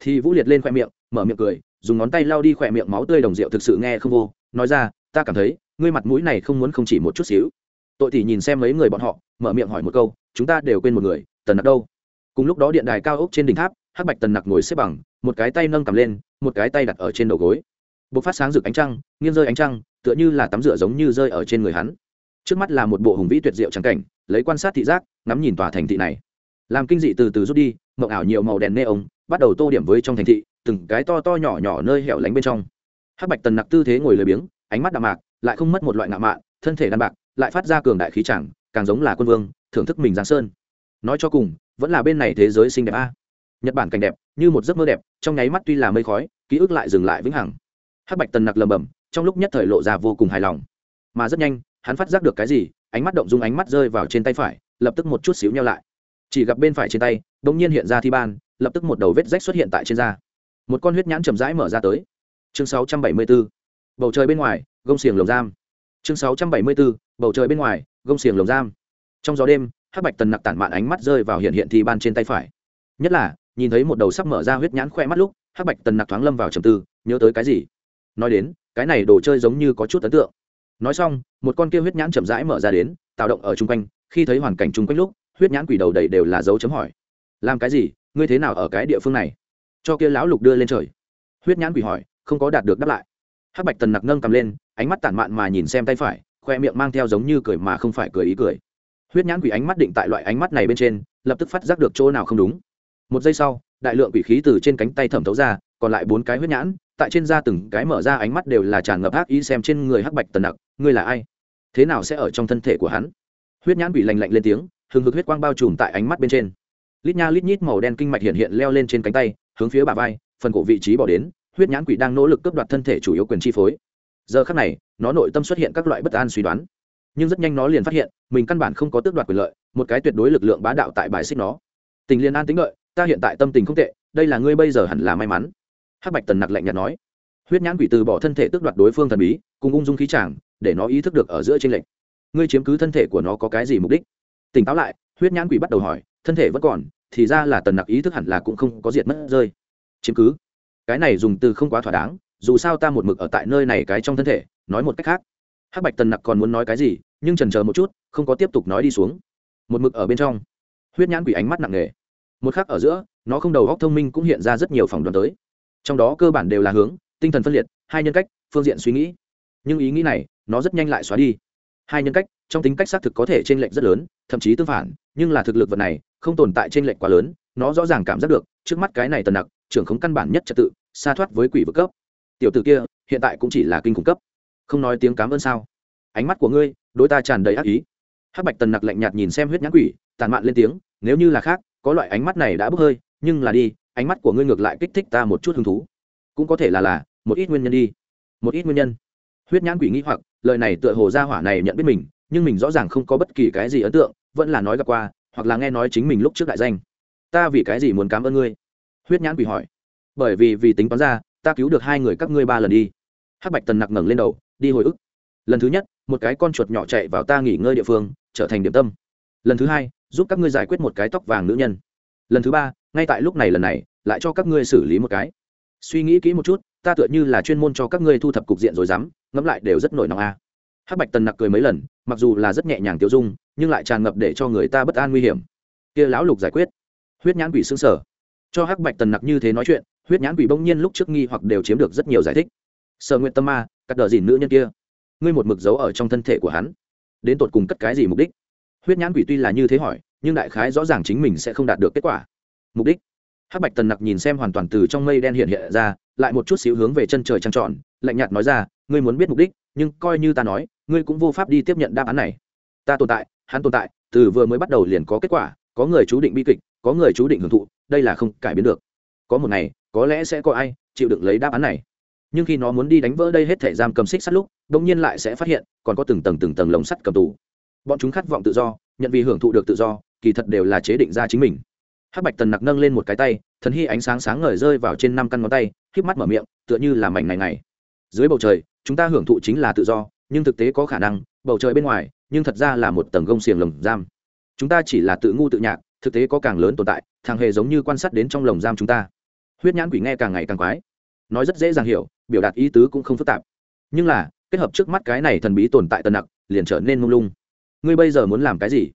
Thì vũ liệt lên khoe miệng, mở miệng cười, dùng ngón tay lao đi khoe miệng máu tươi đồng rượu thực sự nghe không vô. Nói ra, ta cảm thấy, ngươi mặt mũi này không muốn không chỉ một chút xíu. Tội thì nhìn xem mấy người bọn họ, mở miệng hỏi một câu chúng ta đều quên một người, tần nặc đâu? Cùng lúc đó điện đài cao ốc trên đỉnh tháp, hắc bạch tần nặc ngồi xếp bằng, một cái tay nâng cầm lên, một cái tay đặt ở trên đầu gối. B ộ c phát sáng rực ánh trăng, nghiêng rơi ánh trăng, tựa như là tắm rửa giống như rơi ở trên người hắn. Trước mắt là một bộ hùng vĩ tuyệt diệu trắng cảnh, lấy quan sát thị giác, ngắm nhìn tòa thành thị này. Làm kinh dị từ từ rút đi, mộng ảo nhiều màu đèn nê ống bắt đầu tô điểm với trong thành thị, từng cái to to nhỏ nhỏ nơi hẻo lánh bên trong. Hắc bạch tần nặc tư thế ngồi lười biếng, ánh mắt đạm mạc, lại không mất một loại ngạo mạn, thân thể đan bạc, lại phát ra cường đại khí chẳng, càng giống là quân vương thưởng thức mình giang sơn. Nói cho cùng, vẫn là bên này thế giới xinh đẹp a. Nhật bản cảnh đẹp, như một giấc mơ đẹp, trong nháy mắt tuy là mây khói, ký ức lại dừng lại vĩnh hằng. Hắc bạch tần nặc lầm bầm trong lúc nhất thời lộ ra vô cùng hài lòng. Mà rất nhanh, hắn phát giác được cái gì, ánh mắt động dung ánh mắt rơi vào trên tay phải, lập tức một chút xíu nhau lại. Chỉ gặp bên phải trên tay đ ỗ n g nhiên hiện ra thi ban, lập tức một đầu vết rách xuất hiện tại trên da. Một con huyết nhãn chầm rãi mở ra tới. Chương 674. bầu trời bên ngoài, gông xiềng lồng giam. Chương 674. bầu trời bên ngoài, gông xiềng lồng giam trong gió đêm, hắc bạch tần nặc tản mạn ánh mắt rơi vào hiện hiện thi ban trên tay phải. Nhất là, nhìn thấy một đầu sắp mở ra huyết nhãn khoe mắt lúc, hắc bạch tần nặc thoáng lâm vào trầm tư, nhớ tới cái gì? Nói đến, cái này đồ chơi giống như có chút ấn tượng. Nói xong, một con kia huyết nhãn chậm rãi mở ra đến, tạo động ở chung quanh, khi thấy hoàn cảnh chung quanh lúc, huyết nhãn quỷ đầu đầy đều là dấu chấm hỏi. Làm cái gì? Ngươi thế nào ở cái địa phương này? Cho kia lão lục đưa lên trời. Huyết nhãn quỷ hỏi, không có đạt được đáp lại. Hắc bạch tần nặc nâng cầm lên, ánh mắt tản mạn mà nhìn xem tay phải, khoe miệng mang theo giống như cười mà không phải cười ý cười huyết nhãn quỷ ánh mắt định tại loại ánh mắt này bên trên, lập tức phát giác được chỗ nào không đúng. Một giây sau, đại lượng quỷ khí từ trên cánh tay thẩm thấu ra, còn lại bốn cái huyết nhãn, tại trên da từng cái mở ra ánh mắt đều là tràn ngập ác ý xem trên người hắc bạch tần nặc, ngươi là ai? Thế nào sẽ ở trong thân thể của hắn? Huyết nhãn quỷ lành lạnh lên tiếng, hừng hực huyết quang bao trùm tại ánh mắt bên trên. Lít nha lít nhít màu đen kinh mạch hiện hiện leo lên trên cánh tay, hướng phía bà vai, phần cổ vị trí bỏ đến, huyết nhãn quỷ đang nỗ lực cướp đoạt thân thể chủ yếu quyền chi phối. Giờ khắc này, nó nội tâm xuất hiện các loại bất an suy đoán nhưng rất nhanh nó liền phát hiện, mình căn bản không có tước đoạt quyền lợi, một cái tuyệt đối lực lượng bá đạo tại bài xích nó. Tình liên an tính lợi ta hiện tại tâm tình không tệ, đây là ngươi bây giờ hẳn là may mắn. Hắc bạch tần nặc lạnh nhạt nói. Huyết nhãn quỷ từ bỏ thân thể tước đoạt đối phương thần bí, cùng ung dung khí tràng để nó ý thức được ở giữa tranh lệch. Ngươi chiếm cứ thân thể của nó có cái gì mục đích? Tỉnh táo lại, huyết nhãn quỷ bắt đầu hỏi, thân thể vẫn còn, thì ra là tần nặc ý thức hẳn là cũng không có diệt mất rơi. Chiếm cứ? Cái này dùng từ không quá thỏa đáng, dù sao ta một mực ở tại nơi này cái trong thân thể, nói một cách khác hắc bạch tần nặc còn muốn nói cái gì, nhưng trần chờ một chút, không có tiếp tục nói đi xuống. Một mực ở bên trong. Huyết nhãn quỷ ánh mắt nặng nề. Một khắc ở giữa, nó không đầu góc thông minh cũng hiện ra rất nhiều phòng đoàn tới. Trong đó cơ bản đều là hướng, tinh thần phân liệt, hai nhân cách, phương diện suy nghĩ. Nhưng ý nghĩ này, nó rất nhanh lại xóa đi. Hai nhân cách, trong tính cách xác thực có thể t r ê n lệch rất lớn, thậm chí tương phản, nhưng là thực lực vật này, không tồn tại t r ê n lệch quá lớn, nó rõ ràng cảm giác được, trước mắt cái này tần nặc, trưởng không căn bản nhất trật tự, xa thoát với quỷ vực cấp. Tiểu t ử kia, hiện tại cũng chỉ là kinh khủng cấp không nói tiếng cám ơn sao? Ánh mắt của ngươi, đối ta tràn đầy ác ý. Hắc bạch tần nặc lạnh nhạt nhìn xem huyết nhãn quỷ, tàn mạn lên tiếng, nếu như là khác, có loại ánh mắt này đã bốc hơi, nhưng là đi, ánh mắt của ngươi ngược lại kích thích ta một chút hứng thú. Cũng có thể là là, một ít nguyên nhân đi. Một ít nguyên nhân. Huyết nhãn quỷ nghĩ hoặc, lời này tựa hồ ra hỏa này nhận biết mình, nhưng mình rõ ràng không có bất kỳ cái gì ấn tượng, vẫn là nói gặp qua, hoặc là nghe nói chính mình lúc trước đại danh. Ta vì cái gì muốn cảm ơn ngươi? Huyết nhãn quỷ hỏi. Bởi vì vì tính toán ra, ta cứu được hai người các ngươi ba lần đi. Hắc bạch tần nặc ngẩng lên đầu đi hồi ức. Lần thứ nhất, một cái con chuột nhỏ chạy vào ta nghỉ ngơi địa phương, trở thành điểm tâm. Lần thứ hai, giúp các ngươi giải quyết một cái tóc vàng nữ nhân. Lần thứ ba, ngay tại lúc này lần này, lại cho các ngươi xử lý một cái. Suy nghĩ kỹ một chút, ta tựa như là chuyên môn cho các ngươi thu thập cục diện rồi dám, ngẫm lại đều rất nổi nóng a. À. hắc bạch tần nặc cười mấy lần, mặc dù là rất nhẹ nhàng tiêu dung, nhưng lại tràn ngập để cho người ta bất an nguy hiểm. Kia lão lục giải quyết. Huyết nhãn quỷ xương sở cho hắc bạch tần nặc như thế nói chuyện, huyết nhãn quỷ bỗng nhiên lúc trước nghi hoặc đều chiếm được rất nhiều giải thích. Sở nguyện tâm ma cắt đờ dìn nữ nhân kia. Ngươi một mực giấu ở trong thân thể của hắn. Đến tột cùng cất cái gì mục đích? Huyết nhãn quỷ tuy là như thế hỏi, nhưng đại khái rõ ràng chính mình sẽ không đạt được kết quả. Mục đích? Hắc bạch tần nặc nhìn xem hoàn toàn từ trong mây đen hiện hiện ra, lại một chút xíu hướng về chân trời trăng tròn, lạnh nhạt nói ra, ngươi muốn biết mục đích, nhưng coi như ta nói, ngươi cũng vô pháp đi tiếp nhận đáp án này. Ta tồn tại, hắn tồn tại, từ vừa mới bắt đầu liền có kết quả, có người chú định bi kịch, có người chú định hưởng thụ, đây là không cải biến được. Có một ngày, có lẽ sẽ có ai chịu đựng lấy đáp án này nhưng khi nó muốn đi đánh vỡ đây hết thể giam cầm xích sắt lúc, đ ỗ n g nhiên lại sẽ phát hiện, còn có từng tầng từng tầng lồng sắt cầm tù. Bọn chúng khát vọng tự do, nhận vì hưởng thụ được tự do, kỳ thật đều là chế định ra chính mình. Hắc bạch tần nặc nâng lên một cái tay, thần hy ánh sáng sáng ngời rơi vào trên năm căn ngón tay híp mắt mở miệng, tựa như là mảnh này này dưới bầu trời, chúng ta hưởng thụ chính là tự do, nhưng thực tế có khả năng, bầu trời bên ngoài, nhưng thật ra là một tầng gông xiềng lồng giam. Chúng ta chỉ là tự ngu tự nhạc, thực tế có càng lớn tồn tại, thằng hề giống như quan sát đến trong lồng giam chúng ta. Huyết nhãn quỷ nghe càng ngày càng quái. Nói rất dễ dàng hiểu biểu đạt ý tứ cũng không phức tạp. Nhưng là, kết hợp trước mắt cái này thần bí tồn tại tần nặc, liền trở nên mông lung. Ngươi bây giờ muốn làm cái gì?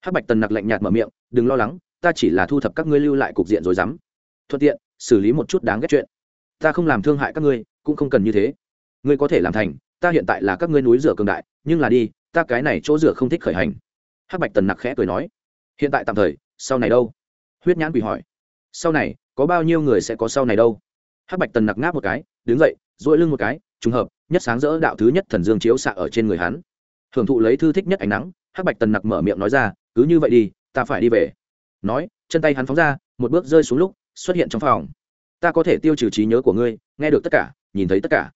Hắc bạch tần nặc lạnh nhạt mở miệng, đừng lo lắng, ta chỉ là thu thập các ngươi lưu lại cục diện rồi dám. Thuận tiện, xử lý một chút đáng ghét chuyện. Ta không làm thương hại các ngươi, cũng không cần như thế. Ngươi có thể làm thành, ta hiện tại là các ngươi núi rửa cường đại, nhưng là đi, ta cái này chỗ rửa không thích khởi hành. Hắc bạch tần nặc khẽ cười nói, hiện tại tạm thời, sau này đâu? Huyết nhãn quỷ hỏi, sau này, có bao nhiêu người sẽ có sau này đâu? Hắc bạch tần nặc ngáp một cái đứng dậy, duỗi lưng một cái, trùng hợp, nhất sáng rỡ đạo thứ nhất thần dương chiếu xạ ở trên người hắn. Hưởng thụ lấy thư thích nhất ánh nắng, hắc bạch tần nặc mở miệng nói ra, cứ như vậy đi, ta phải đi về. Nói, chân tay hắn phóng ra, một bước rơi xuống lúc, xuất hiện trong phòng. Ta có thể tiêu trừ trí nhớ của ngươi, nghe được tất cả, nhìn thấy tất cả.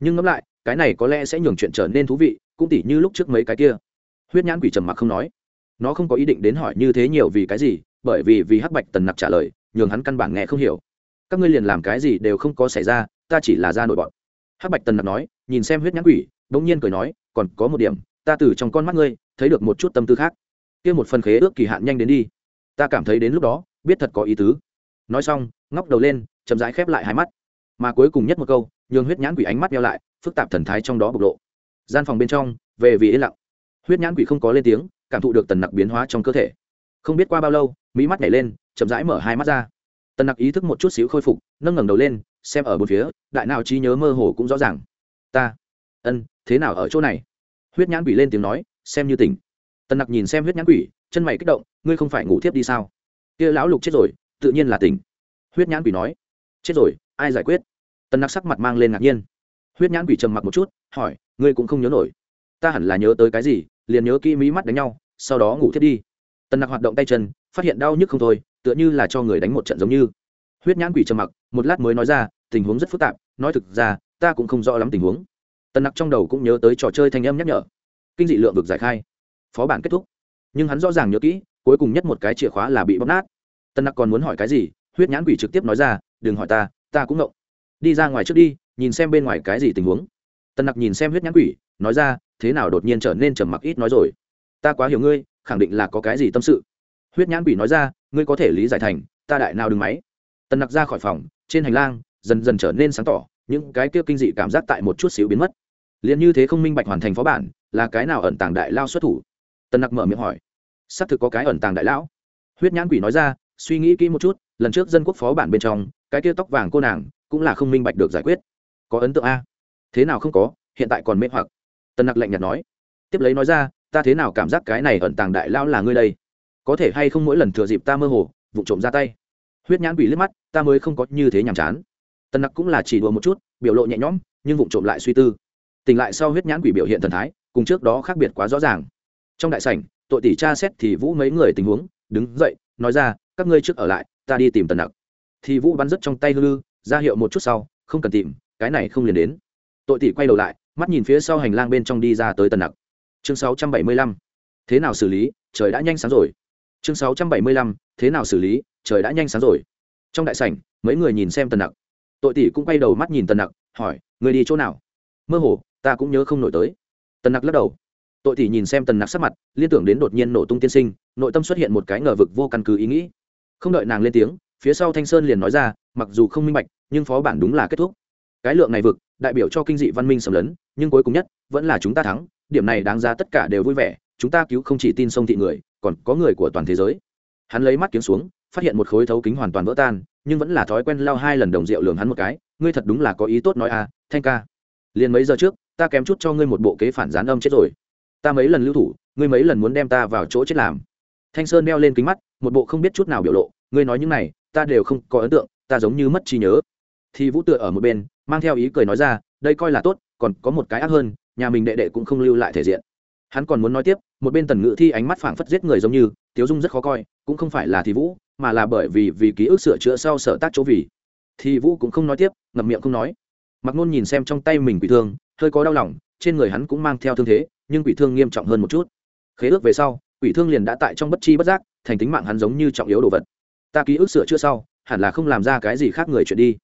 Nhưng ngẫm lại, cái này có lẽ sẽ nhường chuyện trở nên thú vị, cũng tỉ như lúc trước mấy cái kia. Huyết nhãn quỷ trầm mặc không nói. Nó không có ý định đến hỏi như thế nhiều vì cái gì, bởi vì vì hắc bạch tần nặc trả lời, nhường hắn căn bản nghe không hiểu. Các ngươi liền làm cái gì đều không có xảy ra ta chỉ là ra nội bọn. Hắc bạch tần nặc nói, nhìn xem huyết nhãn quỷ đ ỗ n g nhiên cười nói, còn có một điểm, ta từ trong con mắt ngươi, thấy được một chút tâm tư khác. Kia một phần khế ước kỳ hạn nhanh đến đi. Ta cảm thấy đến lúc đó, biết thật có ý tứ. Nói xong, ngóc đầu lên, chậm rãi khép lại hai mắt. Mà cuối cùng nhất một câu, nhường huyết nhãn quỷ ánh mắt nhau lại, phức tạp thần thái trong đó bộc lộ. Gian phòng bên trong, về vì yên lặng. Huyết nhãn quỷ không có lên tiếng, cảm thụ được tần nặc biến hóa trong cơ thể. Không biết qua bao lâu, mỹ mắt nhảy lên, chậm rãi mở hai mắt ra. Tần nặc ý thức một chút xíu khôi phục, nâng ngẩng đầu lên xem ở bốn phía, đại nào trí nhớ mơ hồ cũng rõ ràng. Ta, ân, thế nào ở chỗ này? Huyết nhãn quỷ lên tiếng nói, xem như tỉnh. Tần nặc nhìn xem huyết nhãn quỷ, chân mày kích động, ngươi không phải ngủ thiếp đi sao? Kia lão lục chết rồi, tự nhiên là tỉnh. Huyết nhãn quỷ nói, chết rồi, ai giải quyết? Tần nặc sắc mặt mang lên ngạc nhiên. Huyết nhãn quỷ trầm mặc một chút, hỏi, ngươi cũng không nhớ nổi. Ta hẳn là nhớ tới cái gì, liền nhớ kỹ mí mắt đánh nhau, sau đó ngủ thiếp đi. Tần nặc hoạt động tay chân, phát hiện đau nhức không thôi, tựa như là cho người đánh một trận giống như huyết nhãn quỷ trầm mặc, một lát mới nói ra, tình huống rất phức tạp, nói thực ra, ta cũng không rõ lắm tình huống. Tần nặc trong đầu cũng nhớ tới trò chơi thanh âm nhắc nhở. Kinh dị lượng vực giải khai. Phó bản kết thúc. Nhưng hắn rõ ràng nhớ kỹ, cuối cùng nhất một cái chìa khóa là bị bóc nát. Tần nặc còn muốn hỏi cái gì, huyết nhãn quỷ trực tiếp nói ra, đừng hỏi ta ta cũng ngộng. Đi ra ngoài trước đi, nhìn xem bên ngoài cái gì tình huống. Tần nặc nhìn xem huyết nhãn quỷ, nói ra, thế nào đột nhiên trở nên trầm mặc ít nói rồi? Ta quá hiểu ngươi, khẳng định là có cái gì tâm sự. Huyết nhãn quỷ nói ra, ngươi có thể lý giải thành, ta đại nào đừng máy tần nặc ra khỏi phòng, trên hành lang, dần dần trở nên sáng tỏ, những cái kia kinh dị cảm giác tại một chút xíu biến mất. Liền như thế không minh bạch hoàn thành phó bản, là cái nào ẩn tàng đại lao xuất thủ? Tần nặc mở miệng hỏi. Xác thực có cái ẩn tàng đại lão. Huyết nhãn quỷ nói ra, suy nghĩ kỹ một chút, lần trước dân quốc phó bản bên trong, cái kia tóc vàng cô nàng, cũng là không minh bạch được giải quyết. Có ấn tượng a? Thế nào không có, hiện tại còn mê hoặc. Tần nặc lạnh nhạt nói. Tiếp lấy nói ra, ta thế nào cảm giác cái này ẩn tàng đại lão là ngươi đây? Có thể hay không mỗi lần thừa dịp ta mơ hồ, vụ trộm ra tay? Huyết nhãn quỷ liếc mắt, ta mới không có như thế nhàm chán. Tần nặc cũng là chỉ đùa một chút, biểu lộ nhẹ nhõm, nhưng vụng trộm lại suy tư. Tỉnh lại sau huyết nhãn quỷ biểu hiện thần thái, cùng trước đó khác biệt quá rõ ràng. Trong đại sảnh, tội tỷ tra xét thì vũ mấy người tình huống, đứng dậy, nói ra, các ngươi trước ở lại, ta đi tìm tần nặc. Thì vũ bắn rứt trong tay lư ra hiệu một chút sau, không cần tìm, cái này không liền đến. Tội tỷ quay đầu lại, mắt nhìn phía sau hành lang bên trong đi ra tới tần nặc. Chương sáu trăm bảy mươi lăm. Thế nào xử lý? Trời đã nhanh sáng rồi chương sáu trăm bảy mươi lăm, thế nào xử lý? Trời đã nhanh sáng rồi. Trong đại sảnh, mấy người nhìn xem tần nặc. Tội tỷ cũng quay đầu mắt nhìn tần nặc, hỏi, người đi chỗ nào? Mơ hồ, ta cũng nhớ không nổi tới. Tần nặc lắc đầu. Tội tỷ nhìn xem tần nặc sắc mặt, liên tưởng đến đột nhiên nổ tung tiên sinh, nội tâm xuất hiện một cái ngờ vực vô căn cứ ý nghĩ. Không đợi nàng lên tiếng, phía sau thanh sơn liền nói ra, mặc dù không minh bạch, nhưng phó bản đúng là kết thúc. Cái lượng này vực, đại biểu cho kinh dị văn minh sầm lấn, nhưng cuối cùng nhất, vẫn là chúng ta thắng. Điểm này đáng ra tất cả đều vui vẻ, chúng ta cứu không chỉ tin sông thị người còn có người của toàn thế giới. Hắn lấy mắt kiếm xuống, phát hiện một khối thấu kính hoàn toàn vỡ tan, nhưng vẫn là thói quen lao hai lần đồng rượu lường hắn một cái. Ngươi thật đúng là có ý tốt nói à thanh ca. Liền mấy giờ trước, ta kém chút cho ngươi một bộ kế phản gián âm chết rồi. Ta mấy lần lưu thủ, ngươi mấy lần muốn đem ta vào chỗ chết làm. Thanh sơn đeo lên kính mắt, một bộ không biết chút nào biểu lộ. Ngươi nói những này, ta đều không có ấn tượng, ta giống như mất trí nhớ. Thì vũ tựa ở một bên, mang theo ý cười nói ra, đây coi là tốt, còn có một cái ác hơn, nhà mình đệ đệ cũng không lưu lại thể diện hắn còn muốn nói tiếp, một bên tần ngự thi ánh mắt phảng phất giết người giống như, tiếu dung rất khó coi, cũng không phải là thì vũ, mà là bởi vì vì ký ức sửa chữa sau sở tác chỗ vì. Thì vũ cũng không nói tiếp, ngậm miệng không nói. Mặc nôn nhìn xem trong tay mình quỷ thương, hơi có đau lòng, trên người hắn cũng mang theo thương thế, nhưng quỷ thương nghiêm trọng hơn một chút. Khế ước về sau, quỷ thương liền đã tại trong bất chi bất giác, thành tính mạng hắn giống như trọng yếu đồ vật. Ta ký ức sửa chữa sau, hẳn là không làm ra cái gì khác người chuyện đi.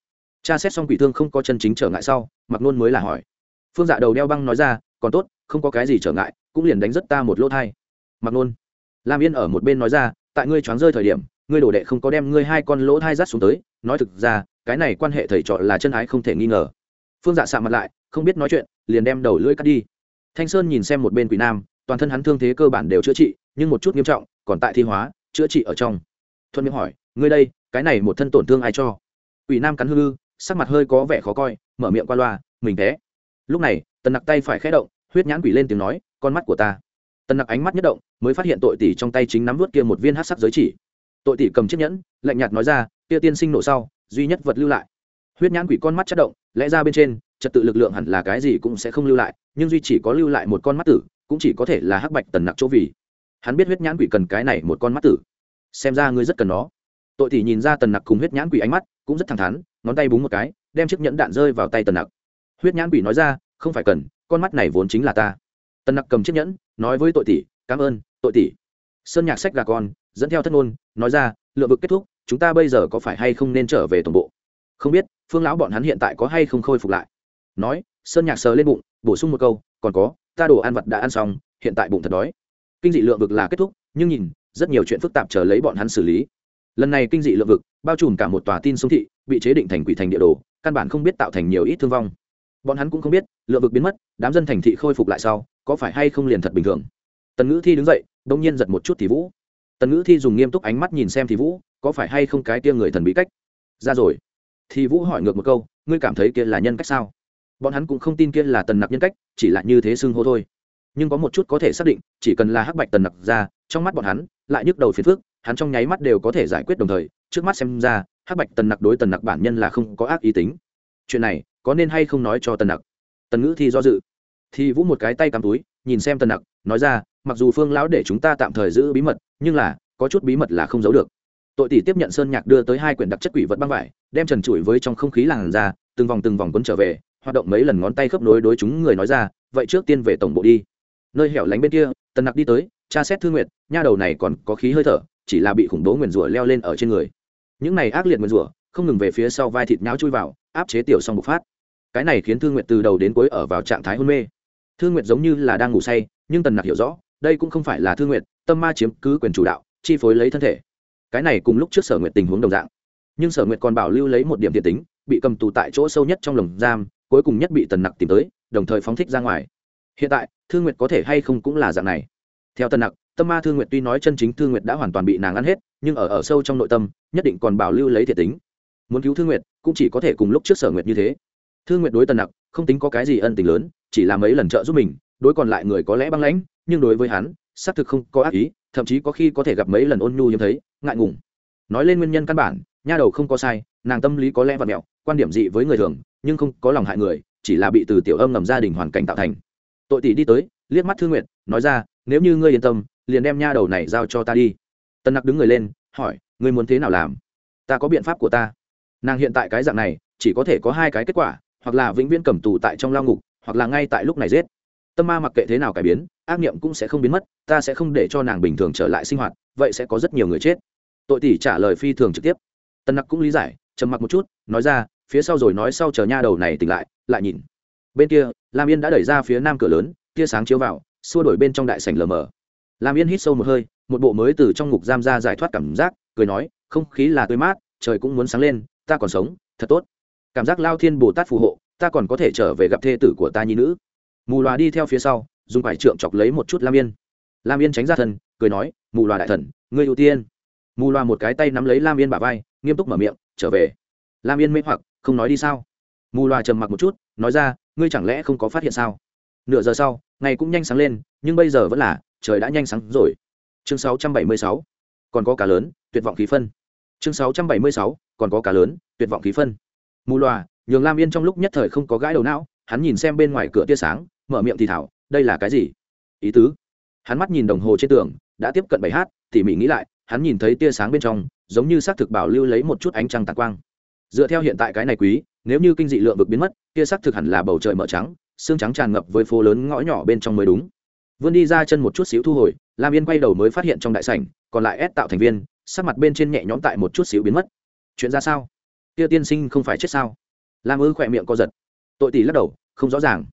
Cha xét xong quỷ thương không có chân chính trở ngại sau mặc nôn mới là hỏi. Phương dạ đầu đeo băng nói ra, còn tốt, không có cái gì trở ngại cũng liền đánh rất ta một lỗ thai. Mặc nôn, lam yên ở một bên nói ra, tại ngươi choáng rơi thời điểm, ngươi đồ đệ không có đem ngươi hai con lỗ thai rắt xuống tới. Nói thực ra, cái này quan hệ thầy trọ là chân ái không thể nghi ngờ. Phương dạ sạ mặt lại, không biết nói chuyện, liền đem đầu lưỡi cắt đi. Thanh sơn nhìn xem một bên quỷ nam, toàn thân hắn thương thế cơ bản đều chữa trị, nhưng một chút nghiêm trọng, còn tại thi hóa, chữa trị ở trong. Thuận miệng hỏi, ngươi đây, cái này một thân tổn thương ai cho? Quỷ nam cắn hư hư, sắc mặt hơi có vẻ khó coi, mở miệng qua loa, mình té lúc này, tần nặc tay phải khẽ động huyết nhãn quỷ lên tiếng nói, con mắt của ta. Tần nặc ánh mắt nhất động, mới phát hiện tội tỷ trong tay chính nắm vút kia một viên hát sắc giới chỉ. Tội tỷ cầm chiếc nhẫn, lạnh nhạt nói ra, kia tiên sinh nổ sau, duy nhất vật lưu lại. Huyết nhãn quỷ con mắt chất động, lẽ ra bên trên, trật tự lực lượng hẳn là cái gì cũng sẽ không lưu lại, nhưng duy chỉ có lưu lại một con mắt tử, cũng chỉ có thể là hắc bạch tần nặc chỗ vì. Hắn biết huyết nhãn quỷ cần cái này một con mắt tử. Xem ra ngươi rất cần nó. Tội tỷ nhìn ra tần nặc cùng huyết nhãn quỷ ánh mắt, cũng rất thẳng thắn, ngón tay búng một cái, đem chiếc nhẫn đạn rơi vào tay tần nặc. Huyết nhãn quỷ nói ra, không phải cần con mắt này vốn chính là ta. Tần nặc cầm chiếc nhẫn, nói với tội tỷ, cảm ơn, tội tỷ. Sơn nhạc sách gà con, dẫn theo thất ngôn, nói ra, lựa vực kết thúc, chúng ta bây giờ có phải hay không nên trở về tổng bộ? Không biết, phương lão bọn hắn hiện tại có hay không khôi phục lại? Nói, sơn nhạc sờ lên bụng, bổ sung một câu, còn có, ta đồ ăn vật đã ăn xong, hiện tại bụng thật đói. Kinh dị lượng vực là kết thúc, nhưng nhìn, rất nhiều chuyện phức tạp chờ lấy bọn hắn xử lý. Lần này kinh dị lượng vực, bao trùm cả một tòa tin sông thị, bị chế định thành quỷ thành địa đồ, căn bản không biết tạo thành nhiều ít thương vong bọn hắn cũng không biết, lượng vực biến mất, đám dân thành thị khôi phục lại sau, có phải hay không liền thật bình thường? Tần ngữ thi đứng dậy, đông nhiên giật một chút thì vũ. Tần ngữ thi dùng nghiêm túc ánh mắt nhìn xem thì vũ, có phải hay không cái kia người thần bí cách? Ra rồi. Thì vũ hỏi ngược một câu, ngươi cảm thấy kia là nhân cách sao? Bọn hắn cũng không tin kia là tần nặc nhân cách, chỉ là như thế xưng hô thôi. Nhưng có một chút có thể xác định, chỉ cần là hắc bạch tần nặc ra, trong mắt bọn hắn, lại nhức đầu phiền phước hắn trong nháy mắt đều có thể giải quyết đồng thời, trước mắt xem ra, hắc bạch tần nặc đối tần nặc bản nhân là không có ác ý tính. Chuyện này có nên hay không nói cho tần nặc? Tần ngữ thì do dự. Thì vũ một cái tay cắm túi, nhìn xem tần nặc, nói ra, mặc dù phương lão để chúng ta tạm thời giữ bí mật, nhưng là, có chút bí mật là không giấu được. Tội tỷ tiếp nhận sơn nhạc đưa tới hai quyển đặc chất quỷ vật băng vải, đem trần trụi với trong không khí làn ra từng vòng từng vòng quấn trở về, hoạt động mấy lần ngón tay khớp nối đối chúng người nói ra, vậy trước tiên về tổng bộ đi. Nơi hẻo lánh bên kia, tần nặc đi tới, tra xét thư nguyệt, nha đầu này còn có khí hơi thở, chỉ là bị khủng bố nguyền rủa leo lên ở trên người. Những này ác liệt nguyền rủa, không ngừng về phía sau vai thịt nháo chui vào, áp chế tiểu xong bộc phát cái này khiến thương nguyệt từ đầu đến cuối ở vào trạng thái hôn mê. Thương nguyệt giống như là đang ngủ say, nhưng tần nặc hiểu rõ, đây cũng không phải là thương nguyệt, tâm ma chiếm cứ quyền chủ đạo, chi phối lấy thân thể. Cái này cùng lúc trước sở nguyện tình huống đồng dạng. Nhưng sở nguyện còn bảo lưu lấy một điểm thiện tính, bị cầm tù tại chỗ sâu nhất trong lồng giam, cuối cùng nhất bị tần nặc tìm tới, đồng thời phóng thích ra ngoài. Hiện tại thương nguyệt có thể hay không cũng là dạng này. Theo tần nặc, tâm ma thương nguyệt tuy nói chân chính thương nguyệt đã hoàn toàn bị nàng ăn hết, nhưng ở ở sâu trong nội tâm, nhất định còn bảo lưu lấy thiện tính. Muốn cứu thương nguyệt, cũng chỉ có thể cùng lúc trước sở nguyện như thế thương nguyện đối tần nặc không tính có cái gì ân tình lớn, chỉ là mấy lần trợ giúp mình, đối còn lại người có lẽ băng lãnh, nhưng đối với hắn, xác thực không có ác ý, thậm chí có khi có thể gặp mấy lần ôn nhu hiếm thấy, ngại ngùng. Nói lên nguyên nhân căn bản, nha đầu không có sai, nàng tâm lý có lẽ và mẹo, quan điểm dị với người thường, nhưng không có lòng hại người, chỉ là bị từ tiểu âm ngầm gia đình hoàn cảnh tạo thành. Tội tỷ đi tới, liếc mắt thương nguyện nói ra, nếu như ngươi yên tâm, liền đem nha đầu này giao cho ta đi. Tân nặc đứng người lên, hỏi, ngươi muốn thế nào làm? Ta có biện pháp của ta. Nàng hiện tại cái dạng này, chỉ có thể có hai cái kết quả hoặc là vĩnh viễn cầm tù tại trong lao ngục, hoặc là ngay tại lúc này giết. Tâm ma mặc kệ thế nào cải biến, ác niệm cũng sẽ không biến mất, ta sẽ không để cho nàng bình thường trở lại sinh hoạt, vậy sẽ có rất nhiều người chết. Tội tỷ trả lời phi thường trực tiếp. Tân nặc cũng lý giải, trầm mặc một chút, nói ra, phía sau rồi nói sau chờ nha đầu này tỉnh lại lại nhìn. Bên kia, lam yên đã đẩy ra phía nam cửa lớn, tia sáng chiếu vào, xua đổi bên trong đại sảnh lờ mờ. Lam yên hít sâu một hơi, một bộ mới từ trong ngục giam ra giải thoát cảm giác, cười nói, không khí là tươi mát, trời cũng muốn sáng lên, ta còn sống, thật tốt cảm giác lao thiên bồ tát phù hộ, ta còn có thể trở về gặp thê tử của ta nhi nữ. Mù loà đi theo phía sau, dùng quải trượng chọc lấy một chút lam yên. Lam yên tránh ra thân, cười nói, mù loà đại thần, ngươi ưu tiên. Mù loà một cái tay nắm lấy lam yên bả vai, nghiêm túc mở miệng, trở về. Lam yên mê hoặc, không nói đi sao? Mù loà trầm mặc một chút, nói ra, ngươi chẳng lẽ không có phát hiện sao? Nửa giờ sau, ngày cũng nhanh sáng lên, nhưng bây giờ vẫn là, trời đã nhanh sáng rồi. Chương 676. còn có cá lớn, tuyệt vọng khí phân. Chương 676. còn có cá lớn, tuyệt vọng khí phân mù loà, nhường lam yên trong lúc nhất thời không có gãi đầu não, hắn nhìn xem bên ngoài cửa tia sáng, mở miệng thì thảo, đây là cái gì? Ý tứ. Hắn mắt nhìn đồng hồ trên tường, đã tiếp cận bảy h tỉ mỉ nghĩ lại, hắn nhìn thấy tia sáng bên trong, giống như xác thực bảo lưu lấy một chút ánh trăng tạc quang. Dựa theo hiện tại cái này quý, nếu như kinh dị lượng vực biến mất tia xác thực hẳn là bầu trời mở trắng, xương trắng tràn ngập với phố lớn ngõ nhỏ bên trong mới đúng. Vươn đi ra chân một chút xíu thu hồi, lam yên quay đầu mới phát hiện trong đại sảnh, còn lại ép tạo thành viên, sắc mặt bên trên nhẹ nhõm tại một chút xíu biến mất. Chuyện ra sao? Kia tiên sinh không phải chết sao? Lam ư khỏe miệng co giật. Tội tỷ lắc đầu, không rõ ràng.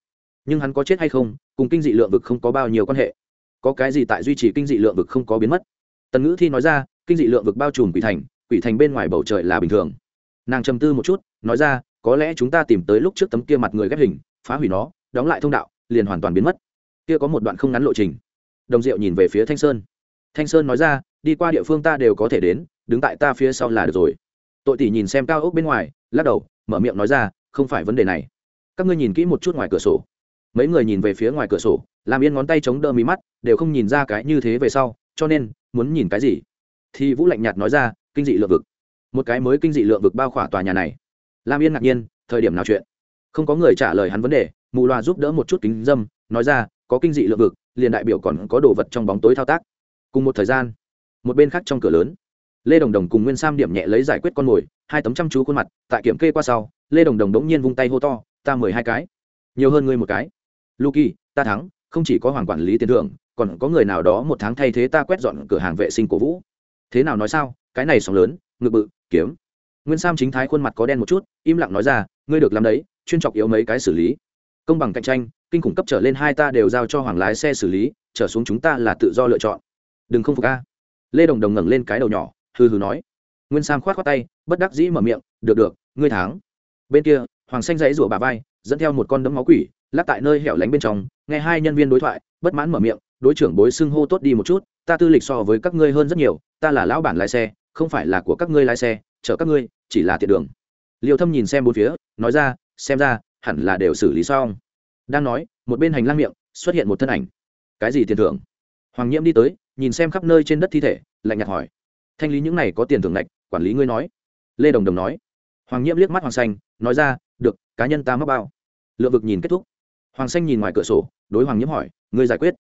Nhưng hắn có chết hay không, cùng kinh dị lượng vực không có bao nhiêu quan hệ. Có cái gì tại duy trì kinh dị lượng vực không có biến mất? Tần ngữ thi nói ra, kinh dị lượng vực bao trùm quỷ thành quỷ thành bên ngoài bầu trời là bình thường. Nàng trầm tư một chút, nói ra, có lẽ chúng ta tìm tới lúc trước tấm kia mặt người ghép hình, phá hủy nó, đóng lại thông đạo, liền hoàn toàn biến mất. Kia có một đoạn không ngắn lộ trình. Đồng diệu nhìn về phía thanh sơn. Thanh sơn nói ra, đi qua địa phương ta đều có thể đến, đứng tại ta phía sau là được rồi tội tỷ nhìn xem cao ốc bên ngoài, lắc đầu, mở miệng nói ra, không phải vấn đề này. Các ngươi nhìn kỹ một chút ngoài cửa sổ. Mấy người nhìn về phía ngoài cửa sổ, làm yên ngón tay chống đỡ mí mắt, đều không nhìn ra cái như thế về sau, cho nên, muốn nhìn cái gì? Thì vũ lạnh nhạt nói ra, kinh dị lượng vực. Một cái mới kinh dị lượng vực bao khỏa tòa nhà này. Lam yên ngạc nhiên, thời điểm nào chuyện? Không có người trả lời hắn vấn đề, mù loà giúp đỡ một chút kính dâm, nói ra, có kinh dị lượng vực, liền đại biểu còn có đồ vật trong bóng tối thao tác. Cùng một thời gian, một bên khác trong cửa lớn lê đồng đồng cùng nguyên sam điểm nhẹ lấy giải quyết con mồi, hai tấm chăm chú khuôn mặt, tại kiểm kê qua sau, lê đồng đồng đống nhiên vung tay hô to, ta mười hai cái, nhiều hơn ngươi một cái. Luki ta thắng, không chỉ có hoàng quản lý tiền thưởng, còn có người nào đó một tháng thay thế ta quét dọn cửa hàng vệ sinh cổ vũ. Thế nào nói sao? Cái này sóng lớn, ngực bự, kiếm. Nguyên sam chính thái khuôn mặt có đen một chút, im lặng nói ra, ngươi được làm đấy, chuyên chọc yếu mấy cái xử lý. Công bằng cạnh tranh, kinh khủng cấp trở lên hai ta đều giao cho hoàng lái xe xử lý, trở xuống chúng ta là tự do lựa chọn. Đừng không phục a. Lê đồng đồng ngẩng lên cái đầu nhỏ hừ hừ nói. Nguyên sam khoát khoát tay, bất đắc dĩ mở miệng, được được, ngươi thắng. Bên kia, hoàng xanh dãy rủa bà vai, dẫn theo một con đấm máu quỷ, lắc tại nơi hẻo lánh bên trong, nghe hai nhân viên đối thoại, bất mãn mở miệng, đối trưởng bối xưng hô tốt đi một chút, ta tư lịch so với các ngươi hơn rất nhiều, ta là lão bản lái xe, không phải là của các ngươi lái xe, chở các ngươi, chỉ là tiện đường. Liêu thâm nhìn xem bốn phía, nói ra, xem ra, hẳn là đều xử lý xong. Đang nói, một bên hành lang miệng, xuất hiện một thân ảnh. Cái gì tiền thưởng? Hoàng nhiễm đi tới, nhìn xem khắp nơi trên đất thi thể, lạnh nhạt hỏi thanh lý những này có tiền thưởng lệch, quản lý ngươi nói. Lê đồng đồng nói. Hoàng nhiễm liếc mắt hoàng xanh, nói ra, được, cá nhân ta mắc bao. Lượng vực nhìn kết thúc. Hoàng xanh nhìn ngoài cửa sổ, đối hoàng nhiễm hỏi, ngươi giải quyết?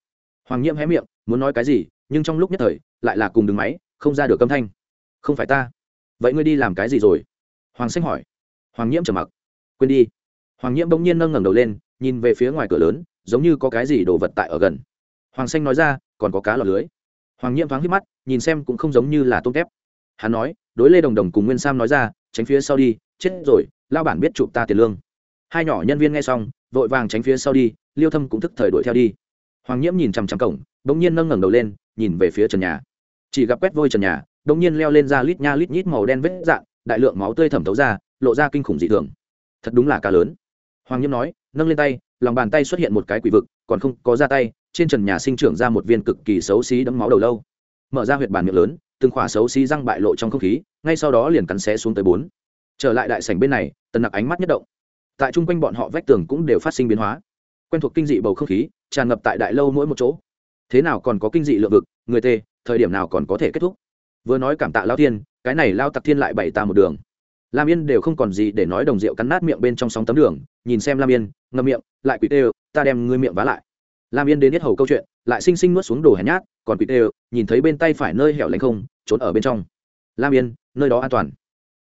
Hoàng nhiễm hé miệng, muốn nói cái gì, nhưng trong lúc nhất thời, lại là cùng đường máy, không ra được âm thanh. Không phải ta. Vậy ngươi đi làm cái gì rồi? Hoàng xanh hỏi. Hoàng nhiễm trầm mặc. Quên đi. Hoàng nhiễm bỗng nhiên nâng ngẩng đầu lên, nhìn về phía ngoài cửa lớn, giống như có cái gì đồ vật tại ở gần. Hoàng xanh nói ra, còn có cá lọt lưới hoàng nhiễm thoáng hít mắt, nhìn xem cũng không giống như là tôm tép. Hắn nói, đối lê đồng đồng cùng nguyên sam nói ra, tránh phía sau đi, chết rồi lao bản biết chụp ta tiền lương. Hai nhỏ nhân viên nghe xong, vội vàng tránh phía sau đi, liêu thâm cũng thức thời đuổi theo đi. Hoàng nhiễm nhìn chằm chằm cổng đ ỗ n g nhiên nâng ngẩng đầu lên, nhìn về phía trần nhà. Chỉ gặp quét vôi trần nhà đ ỗ n g nhiên leo lên ra lít nha lít nhít màu đen vết dạn, đại lượng máu tươi thẩm thấu ra, lộ ra kinh khủng dị thường. Thật đúng là cá lớn. Hoàng nhiễm nói, nâng lên tay, lòng bàn tay xuất hiện một cái quỷ vực, còn không có ra tay trên trần nhà sinh trưởng ra một viên cực kỳ xấu xí đẫm máu đầu lâu. Mở ra huyệt bàn miệng lớn, từng khỏa xấu xí răng bại lộ trong không khí, ngay sau đó liền cắn xé xuống tới bốn. Trở lại đại sảnh bên này, tần nặc ánh mắt nhất động. Tại chung quanh bọn họ vách tường cũng đều phát sinh biến hóa. Quen thuộc kinh dị bầu không khí, tràn ngập tại đại lâu mỗi một chỗ. Thế nào còn có kinh dị lượng vực, người tê, thời điểm nào còn có thể kết thúc? Vừa nói cảm tạ lao thiên, cái này lao tặc thiên lại bày ta một đường. Lam yên đều không còn gì để nói đồng rượu cắn nát miệng bên trong sóng tấm đường, nhìn xem lam yên ngâm miệng, lại quỷ tê, ta đem ngươi miệng vá lại lam yên đến hết hầu câu chuyện, lại xinh xinh nuốt xuống đồ hèn nhát, còn quỷ tê nhìn thấy bên tay phải nơi hẻo lánh không, trốn ở bên trong. Lam yên, nơi đó an toàn.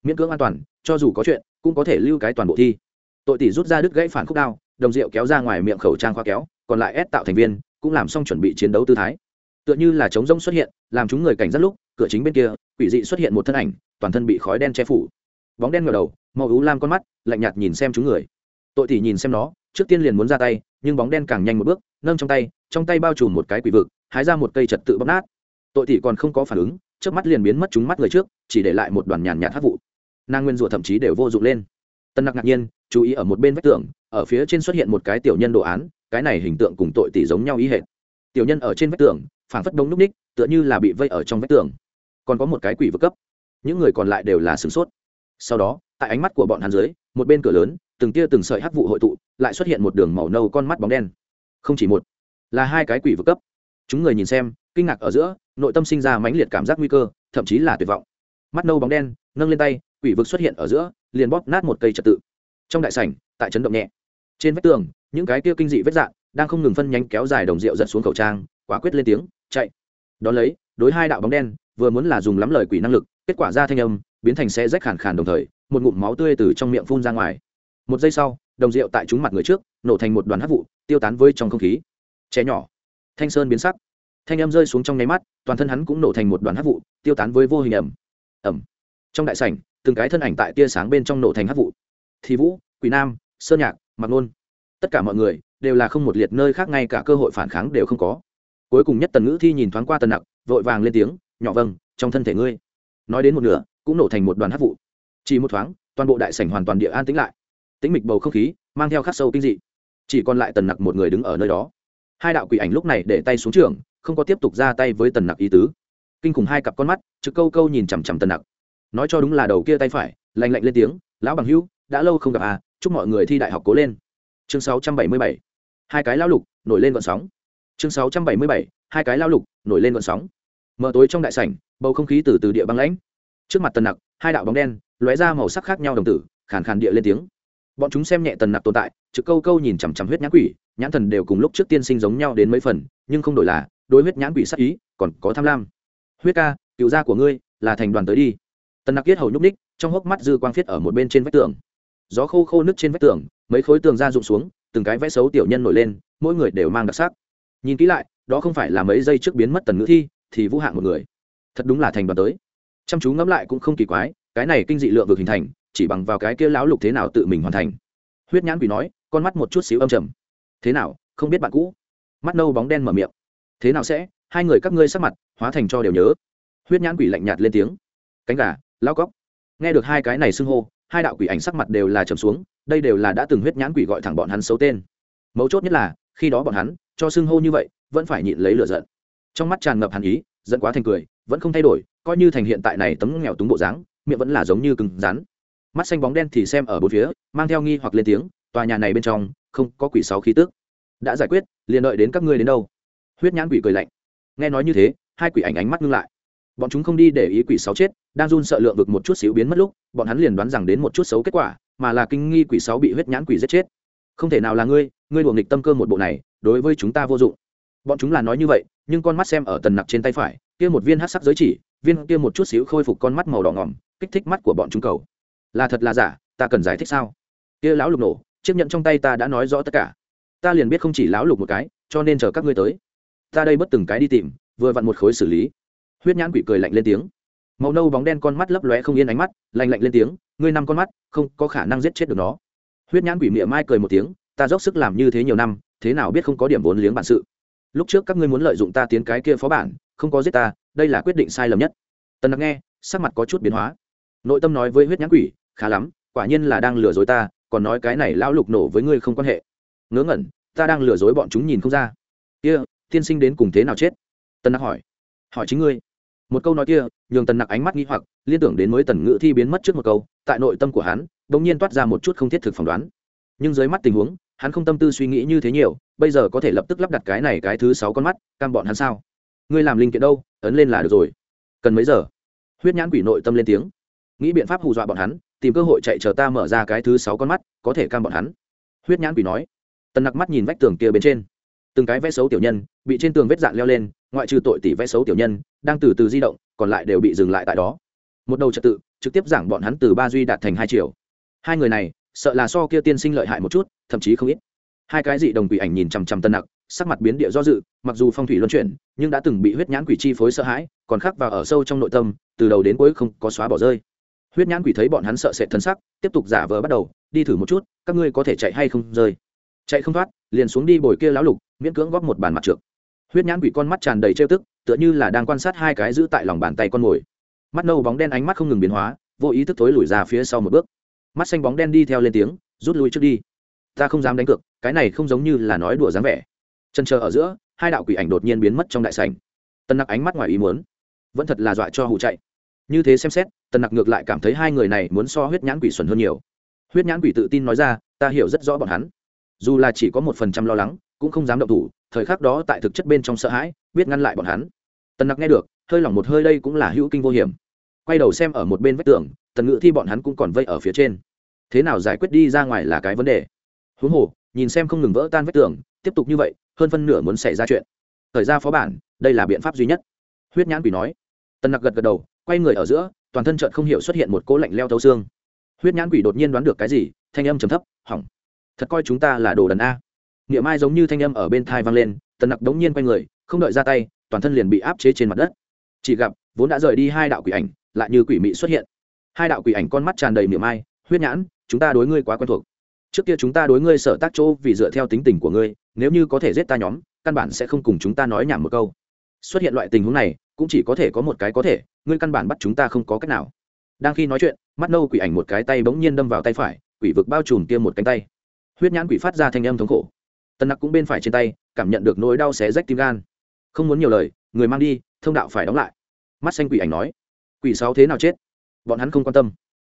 Miễn cưỡng an toàn, cho dù có chuyện, cũng có thể lưu cái toàn bộ thi. Tội tỷ rút ra đứt gãy phản khúc đao, đồng rượu kéo ra ngoài miệng khẩu trang khoa kéo, còn lại ép tạo thành viên, cũng làm xong chuẩn bị chiến đấu tư thái. Tựa như là trống rông xuất hiện, làm chúng người cảnh giác lúc, cửa chính bên kia, quỷ dị xuất hiện một thân ảnh, toàn thân bị khói đen che phủ. Bóng đen ngờ đầu, màu ú lam con mắt, lạnh nhạt nhìn xem chúng người tội tỷ nhìn xem nó, trước tiên liền muốn ra tay, nhưng bóng đen càng nhanh một bước, nâng trong tay trong tay bao trùm một cái quỷ vực, hái ra một cây trật tự bóc nát. Tội tỷ còn không có phản ứng trước mắt liền biến mất chúng mắt người trước, chỉ để lại một đoàn nhàn nhạt hát vụ. Nàng nguyên rủa thậm chí đều vô dụng lên. Tân nặc ngạc nhiên, chú ý ở một bên vách tường, ở phía trên xuất hiện một cái tiểu nhân đồ án, cái này hình tượng cùng tội tỷ giống nhau ý hệt. Tiểu nhân ở trên vách tường, phảng phất đống núc ních, tựa như là bị vây ở trong vách tường. Còn có một cái quỷ vực cấp, những người còn lại đều là sửng sốt. Sau đó, tại ánh mắt của bọn hắn dưới một bên cửa lớn, từng tia từng sợi hắc vụ hội tụ, lại xuất hiện một đường màu nâu con mắt bóng đen. Không chỉ một, là hai cái quỷ vực cấp. Chúng người nhìn xem, kinh ngạc ở giữa, nội tâm sinh ra mãnh liệt cảm giác nguy cơ, thậm chí là tuyệt vọng. Mắt nâu bóng đen, nâng lên tay, quỷ vực xuất hiện ở giữa, liền bóp nát một cây trật tự. Trong đại sảnh, tại chấn động nhẹ. Trên vách tường, những cái kia kinh dị vết dạng đang không ngừng phân nhánh kéo dài đồng rượu giật xuống khẩu trang, quả quyết lên tiếng, chạy. Đón lấy, đối hai đạo bóng đen, vừa muốn là dùng lắm lời quỷ năng lực, kết quả ra thanh âm, biến thành xe rách khàn khàn đồng thời một ngụm máu tươi từ trong miệng phun ra ngoài. Một giây sau, đồng rượu tại chúng mặt người trước, nổ thành một đoàn hắc vụ, tiêu tán vơi trong không khí. Trẻ nhỏ. Thanh sơn biến sắc. Thanh em rơi xuống trong nháy mắt, toàn thân hắn cũng nổ thành một đoàn hắc vụ, tiêu tán với vô hình ẩm. Ẩm. Trong đại sảnh, từng cái thân ảnh tại tia sáng bên trong nổ thành hắc vụ. Thì vũ, quỷ nam, sơn nhạc mặc nôn. Tất cả mọi người đều là không một liệt nơi khác ngay cả cơ hội phản kháng đều không có. Cuối cùng nhất tần ngữ thi nhìn thoáng qua tần nặc, vội vàng lên tiếng, nhỏ vâng trong thân thể ngươi. Nói đến một nửa, cũng nổ thành một đoàn hát vụ chỉ một thoáng, toàn bộ đại sảnh hoàn toàn địa an tĩnh lại. Tĩnh mịch bầu không khí, mang theo khắc sâu kinh dị. Chỉ còn lại tần nặc một người đứng ở nơi đó. Hai đạo quỷ ảnh lúc này để tay xuống trường, không có tiếp tục ra tay với tần nặc ý tứ. Kinh khủng hai cặp con mắt, trực câu câu nhìn chằm chằm tần nặc. Nói cho đúng là đầu kia tay phải lành lạnh lên tiếng, lão bằng hữu, đã lâu không gặp à chúc mọi người thi đại học cố lên. Chương 677. hai cái lao lục, nổi lên gọn sóng. Chương 677. hai cái lao lục, nổi lên gọn sóng. Mở tối trong đại sảnh, bầu không khí từ từ địa băng lãnh. Trước mặt tần nặc, hai đạo bóng đen lóe ra màu sắc khác nhau đồng tử, khàn khàn địa lên tiếng. Bọn chúng xem nhẹ tần nặc tồn tại, trực câu câu nhìn chằm chằm huyết nhãn quỷ, nhãn thần đều cùng lúc trước tiên sinh giống nhau đến mấy phần, nhưng không đổi là, đối huyết nhãn quỷ sắc ý, còn có tham lam. Huyết ca, cựu gia của ngươi, là thành đoàn tới đi. Tần nặc kiết hầu nhúc ních trong hốc mắt dư quang phiết ở một bên trên vách tường. Gió khô khô nứt trên vách tường, mấy khối tường ra rụng xuống, từng cái vẽ xấu tiểu nhân nổi lên, mỗi người đều mang đặc sắc. Nhìn kỹ lại, đó không phải là mấy giây trước biến mất tần ngữ thi, thì vũ hạng một người. Thật đúng là thành đoàn tới. Chăm chú ngẫm lại cũng không kỳ quái cái này kinh dị lượng vực hình thành, chỉ bằng vào cái kia lão lục thế nào tự mình hoàn thành. Huyết nhãn quỷ nói, con mắt một chút xíu âm trầm. Thế nào, không biết bạn cũ? Mắt nâu bóng đen mở miệng. Thế nào sẽ? Hai người các ngươi sắc mặt hóa thành cho đều nhớ. Huyết nhãn quỷ lạnh nhạt lên tiếng. Cánh gà, lao cóc. Nghe được hai cái này xưng hô, hai đạo quỷ ảnh sắc mặt đều là trầm xuống, đây đều là đã từng huyết nhãn quỷ gọi thẳng bọn hắn xấu tên. Mấu chốt nhất là, khi đó bọn hắn, cho xưng hô như vậy, vẫn phải nhịn lấy lửa giận. Trong mắt tràn ngập hàn ý dẫn quá thành cười, vẫn không thay đổi, coi như thành hiện tại này tấm nghèo túng bộ dáng miệng vẫn là giống như cứng rắn. Mắt xanh bóng đen thì xem ở bốn phía, mang theo nghi hoặc lên tiếng, tòa nhà này bên trong, không có quỷ sáu khí tức. Đã giải quyết, liền đợi đến các ngươi đến đâu? Huyết nhãn quỷ cười lạnh. Nghe nói như thế, hai quỷ ảnh ánh mắt ngưng lại. Bọn chúng không đi để ý quỷ sáu chết, đang run sợ lượng vực một chút xíu biến mất lúc, bọn hắn liền đoán rằng đến một chút xấu kết quả, mà là kinh nghi quỷ sáu bị huyết nhãn quỷ giết chết. Không thể nào là ngươi ngươi đùa nghịch tâm cơ một bộ này, đối với chúng ta vô dụng. Bọn chúng là nói như vậy, nhưng con mắt xem ở tần nặc trên tay phải, kia một viên hát sắc giới chỉ viên kia một chút xíu khôi phục con mắt màu đỏ ngỏm, kích thích mắt của bọn chúng cầu. Là thật là giả, ta cần giải thích sao? Kia lão lục nổ, chiếc nhận trong tay ta đã nói rõ tất cả. Ta liền biết không chỉ lão lục một cái, cho nên chờ các ngươi tới. Ta đây bất từng cái đi tìm, vừa vặn một khối xử lý. Huyết nhãn quỷ cười lạnh lên tiếng. Màu nâu bóng đen con mắt lấp lóe không yên ánh mắt, lạnh lạnh lên tiếng, ngươi năm con mắt, không có khả năng giết chết được nó. Huyết nhãn quỷ miệng mai cười một tiếng, ta dốc sức làm như thế nhiều năm, thế nào biết không có điểm vốn liếng bản sự lúc trước các ngươi muốn lợi dụng ta tiến cái kia phó bản không có giết ta đây là quyết định sai lầm nhất. Tần nặc nghe sắc mặt có chút biến hóa. Nội tâm nói với huyết nhãn quỷ khá lắm quả nhiên là đang lừa dối ta còn nói cái này lão lục nổ với ngươi không quan hệ. Ngớ ngẩn ta đang lừa dối bọn chúng nhìn không ra. Kia、yeah, tiên sinh đến cùng thế nào chết? Tần nặc hỏi. Hỏi chính ngươi. Một câu nói kia nhường tần nặc ánh mắt nghi hoặc liên tưởng đến mới tần ngữ thi biến mất trước một câu tại nội tâm của hắn đ ỗ n g nhiên toát ra một chút không thiết thực phỏng đoán. Nhưng dưới mắt tình huống hắn không tâm tư suy nghĩ như thế nhiều, bây giờ có thể lập tức lắp đặt cái này cái thứ sáu con mắt, cam bọn hắn sao? Ngươi làm linh kiện đâu, ấn lên là được rồi. Cần mấy giờ? Huyết nhãn quỷ nội tâm lên tiếng. Nghĩ biện pháp hù dọa bọn hắn, tìm cơ hội chạy chờ ta mở ra cái thứ sáu con mắt, có thể cam bọn hắn. Huyết nhãn quỷ nói. Tần nặc mắt nhìn vách tường kia bên trên. Từng cái vẽ xấu tiểu nhân, bị trên tường vết dạn leo lên, ngoại trừ tội tỷ vẽ xấu tiểu nhân, đang từ từ di động, còn lại đều bị dừng lại tại đó. Một đầu trật tự, trực tiếp giảng bọn hắn từ ba duy đạt thành hai triệu hai người này sợ là so kia tiên sinh lợi hại một chút, thậm chí không ít. Hai cái dị đồng quỷ ảnh nhìn chằm chằm tân nặc, sắc mặt biến địa do dự, mặc dù phong thủy luân chuyển, nhưng đã từng bị huyết nhãn quỷ chi phối sợ hãi, còn khắc vào ở sâu trong nội tâm, từ đầu đến cuối không có xóa bỏ rơi. Huyết nhãn quỷ thấy bọn hắn sợ sệt thân sắc, tiếp tục giả vờ bắt đầu, đi thử một chút, các ngươi có thể chạy hay không rơi? Chạy không thoát, liền xuống đi bồi kia lão lục, miễn cưỡng góp một bàn mặt trượt huyết nhãn quỷ con mắt tràn đầy trêu tức, tựa như là đang quan sát hai cái giữ tại lòng bàn tay con mồi. Mắt nâu bóng đen ánh mắt không ngừng biến hóa, vô ý thức thối lùi ra phía sau một bước mắt xanh bóng đen đi theo lên tiếng, rút lui trước đi. Ta không dám đánh cược, cái này không giống như là nói đùa dáng vẻ. Chân chờ ở giữa, hai đạo quỷ ảnh đột nhiên biến mất trong đại sảnh. Tân nặc ánh mắt ngoài ý muốn. Vẫn thật là dọa cho hụ chạy. Như thế xem xét tân nặc ngược lại cảm thấy hai người này muốn so huyết nhãn quỷ xuẩn hơn nhiều. Huyết nhãn quỷ tự tin nói ra, ta hiểu rất rõ bọn hắn. Dù là chỉ có một phần trăm lo lắng, cũng không dám động thủ, thời khắc đó tại thực chất bên trong sợ hãi, biết ngăn lại bọn hắn. Tần nặc nghe được, hơi lỏng một hơi đây cũng là hữu kinh vô hiểm quay đầu xem ở một bên vách tường, tần ngữ thi bọn hắn cũng còn vây ở phía trên. Thế nào giải quyết đi ra ngoài là cái vấn đề. Huống hồ, nhìn xem không ngừng vỡ tan vách tường, tiếp tục như vậy, hơn phân nửa muốn xảy ra chuyện. Thời ra phó bản, đây là biện pháp duy nhất. Huyết nhãn quỷ nói. Tần nặc gật gật đầu, quay người ở giữa, toàn thân trợn không hiểu xuất hiện một cố lạnh leo thấu xương. Huyết nhãn quỷ đột nhiên đoán được cái gì, thanh âm trầm thấp, hỏng. Thật coi chúng ta là đồ đần a. Niệm mai giống như thanh âm ở bên thai vang lên, tần nặc đống nhiên quay người, không đợi ra tay, toàn thân liền bị áp chế trên mặt đất. Chỉ gặp, vốn đã rời đi hai đạo quỷ ảnh lại như quỷ mị xuất hiện. Hai đạo quỷ ảnh con mắt tràn đầy miệng mai huyết nhãn, chúng ta đối ngươi quá quen thuộc. Trước kia chúng ta đối ngươi sở tác chỗ vì dựa theo tính tình của ngươi, nếu như có thể giết ta nhóm, căn bản sẽ không cùng chúng ta nói nhảm một câu. Xuất hiện loại tình huống này, cũng chỉ có thể có một cái có thể, ngươi căn bản bắt chúng ta không có cách nào. Đang khi nói chuyện, mắt nâu quỷ ảnh một cái tay bỗng nhiên đâm vào tay phải, quỷ vực bao trùm kia một cánh tay. Huyết nhãn quỷ phát ra thanh âm thống khổ. Tân nặc cũng bên phải trên tay, cảm nhận được nỗi đau xé rách tim gan. Không muốn nhiều lời, người mang đi, thông đạo phải đóng lại. Mắt xanh quỷ ảnh nói quỷ sáu thế nào chết? Bọn hắn không quan tâm.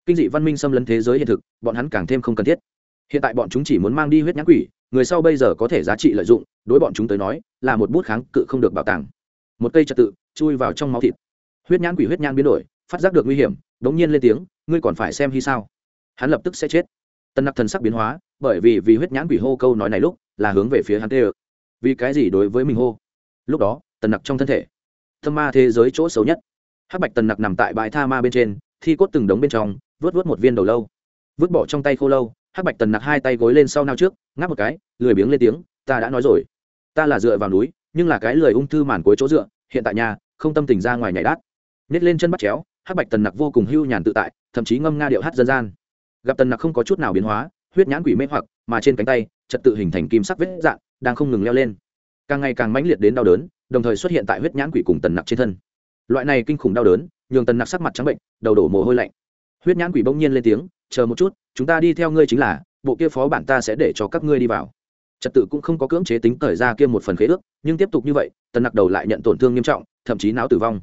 Kinh dị văn minh xâm lấn thế giới hiện thực, bọn hắn càng thêm không cần thiết. Hiện tại bọn chúng chỉ muốn mang đi huyết nhãn quỷ, người sau bây giờ có thể giá trị lợi dụng, đối bọn chúng tới nói, là một bút kháng cự không được bảo tàng. Một cây trật tự, chui vào trong máu thịt. Huyết nhãn quỷ huyết nhãn biến đổi, phát giác được nguy hiểm đ ố n g nhiên lên tiếng, ngươi còn phải xem hy sao? Hắn lập tức sẽ chết. Tân nặc thần sắc biến hóa, bởi vì vì huyết nhãn quỷ hô câu nói này lúc, là hướng về phía hắn tê ơ vì cái gì đối với mình hô? Lúc đó tần nặc trong thân thể thâm ma thế giới chỗ xấu nhất hắc bạch tần nặc nằm tại bãi tha ma bên trên, thi cốt từng đống bên trong, vớt vớt một viên đầu lâu. Vứt bỏ trong tay khô lâu, hắc bạch tần nặc hai tay gối lên sau nao trước, ngáp một cái, lười biếng lên tiếng, ta đã nói rồi. Ta là dựa vào núi, nhưng là cái lười ung thư màn cuối chỗ dựa, hiện tại nhà, không tâm tình ra ngoài nhảy đát. Nhét lên chân bắt chéo, hắc bạch tần nặc vô cùng hưu nhàn tự tại, thậm chí ngâm nga điệu hát dân gian. Gặp tần nặc không có chút nào biến hóa, huyết nhãn quỷ mê hoặc, mà trên cánh tay, trật tự hình thành kim sắc vết dạn đang không ngừng leo lên. Càng ngày càng mãnh liệt đến đau đớn, đồng thời xuất hiện tại huyết nhãn quỷ cùng tần nặc trên thân loại này kinh khủng đau đớn, nhường tần nặc sắc mặt trắng bệnh, đầu đổ mồ hôi lạnh. Huyết nhãn quỷ bỗng nhiên lên tiếng, chờ một chút, chúng ta đi theo ngươi chính là, bộ kia phó bản ta sẽ để cho các ngươi đi vào. Trật tự cũng không có cưỡng chế tính thời ra kia một phần khế ước, nhưng tiếp tục như vậy, tần nặc đầu lại nhận tổn thương nghiêm trọng, thậm chí não tử vong.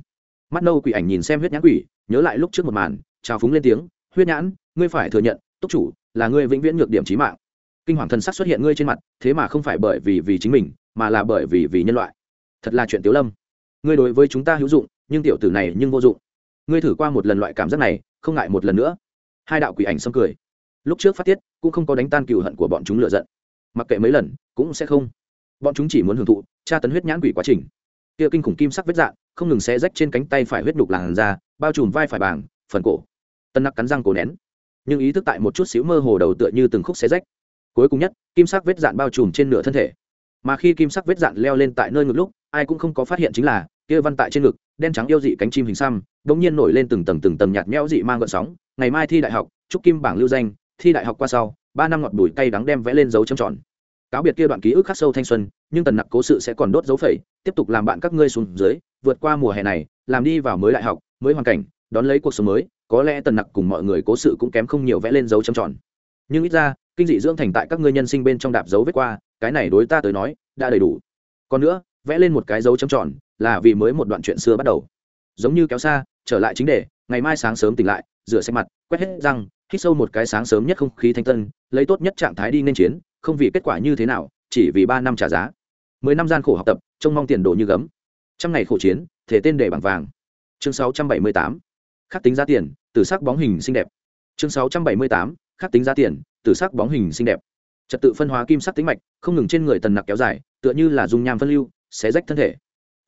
Mắt nâu quỷ ảnh nhìn xem huyết nhãn quỷ, nhớ lại lúc trước một màn, trào phúng lên tiếng, huyết nhãn, ngươi phải thừa nhận, túc chủ, là ngươi vĩnh viễn nhược điểm trí mạng. Kinh hoàng thần sắc xuất hiện ngươi trên mặt, thế mà không phải bởi vì vì chính mình, mà là bởi vì vì nhân loại. Thật là chuyện tiếu lâm ngươi đối với chúng ta hữu dụng, nhưng tiểu tử này nhưng vô dụng. Ngươi thử qua một lần loại cảm giác này, không ngại một lần nữa. Hai đạo quỷ ảnh xâm cười. Lúc trước phát tiết, cũng không có đánh tan cừu hận của bọn chúng lựa giận. Mặc kệ mấy lần, cũng sẽ không. Bọn chúng chỉ muốn hưởng thụ, tra tấn huyết nhãn quỷ quá trình. Kia kinh khủng kim sắc vết dạn không ngừng xé rách trên cánh tay phải huyết đục làn da, bao trùm vai phải bảng, phần cổ. Tân nặc cắn răng cổ nén. Nhưng ý thức tại một chút xíu mơ hồ đầu tựa như từng khúc xé rách. Cuối cùng nhất, kim sắc vết dạn bao trùm trên nửa thân thể. Mà khi kim sắc vết dạn leo lên tại nơi ngực lúc, ai cũng không có phát hiện chính là kia văn tại trên ngực, đen trắng yêu dị cánh chim hình xăm đ ỗ n g nhiên nổi lên từng tầng từng tầng nhạt nhẽo dị mang gợn sóng. Ngày mai thi đại học, trúc kim bảng lưu danh, thi đại học qua sau, ba năm ngọt bùi cay đắng đem vẽ lên dấu châm tròn. Cáo biệt kia đoạn ký ức khắc sâu thanh xuân, nhưng tần nặc cố sự sẽ còn đốt dấu phẩy, tiếp tục làm bạn các ngươi xuống dưới, vượt qua mùa hè này, làm đi vào mới đại học, mới hoàn cảnh, đón lấy cuộc sống mới, có lẽ tần nặc cùng mọi người cố sự cũng kém không nhiều vẽ lên dấu châm tròn. Nhưng ít ra, kinh dị dưỡng thành tại các ngươi nhân sinh bên trong đạp dấu vết qua, cái này đối ta tới nói, đã đầy đủ. Còn nữa vẽ lên một cái dấu chấm tròn, là vì mới một đoạn chuyện xưa bắt đầu. Giống như kéo xa, trở lại chính đề, ngày mai sáng sớm tỉnh lại, rửa xe mặt, quét hết răng, hít sâu một cái sáng sớm nhất không khí thanh tân, lấy tốt nhất trạng thái đi nên chiến, không vì kết quả như thế nào, chỉ vì ba năm trả giá. Mười năm gian khổ học tập, trông mong tiền đồ như gấm. Trăm ngày khổ chiến thể tên để bằng vàng. Chương sáu trăm bảy mươi tám, khắc tính giá tiền từ sắc bóng hình xinh đẹp. Chương sáu trăm bảy mươi tám, khắc tính giá tiền từ sắc bóng hình xinh đẹp. Trật tự phân hóa kim sắc tính mạch, không ngừng trên người tần nặc kéo dài, tựa như là dung nham phân lưu xé rách thân thể.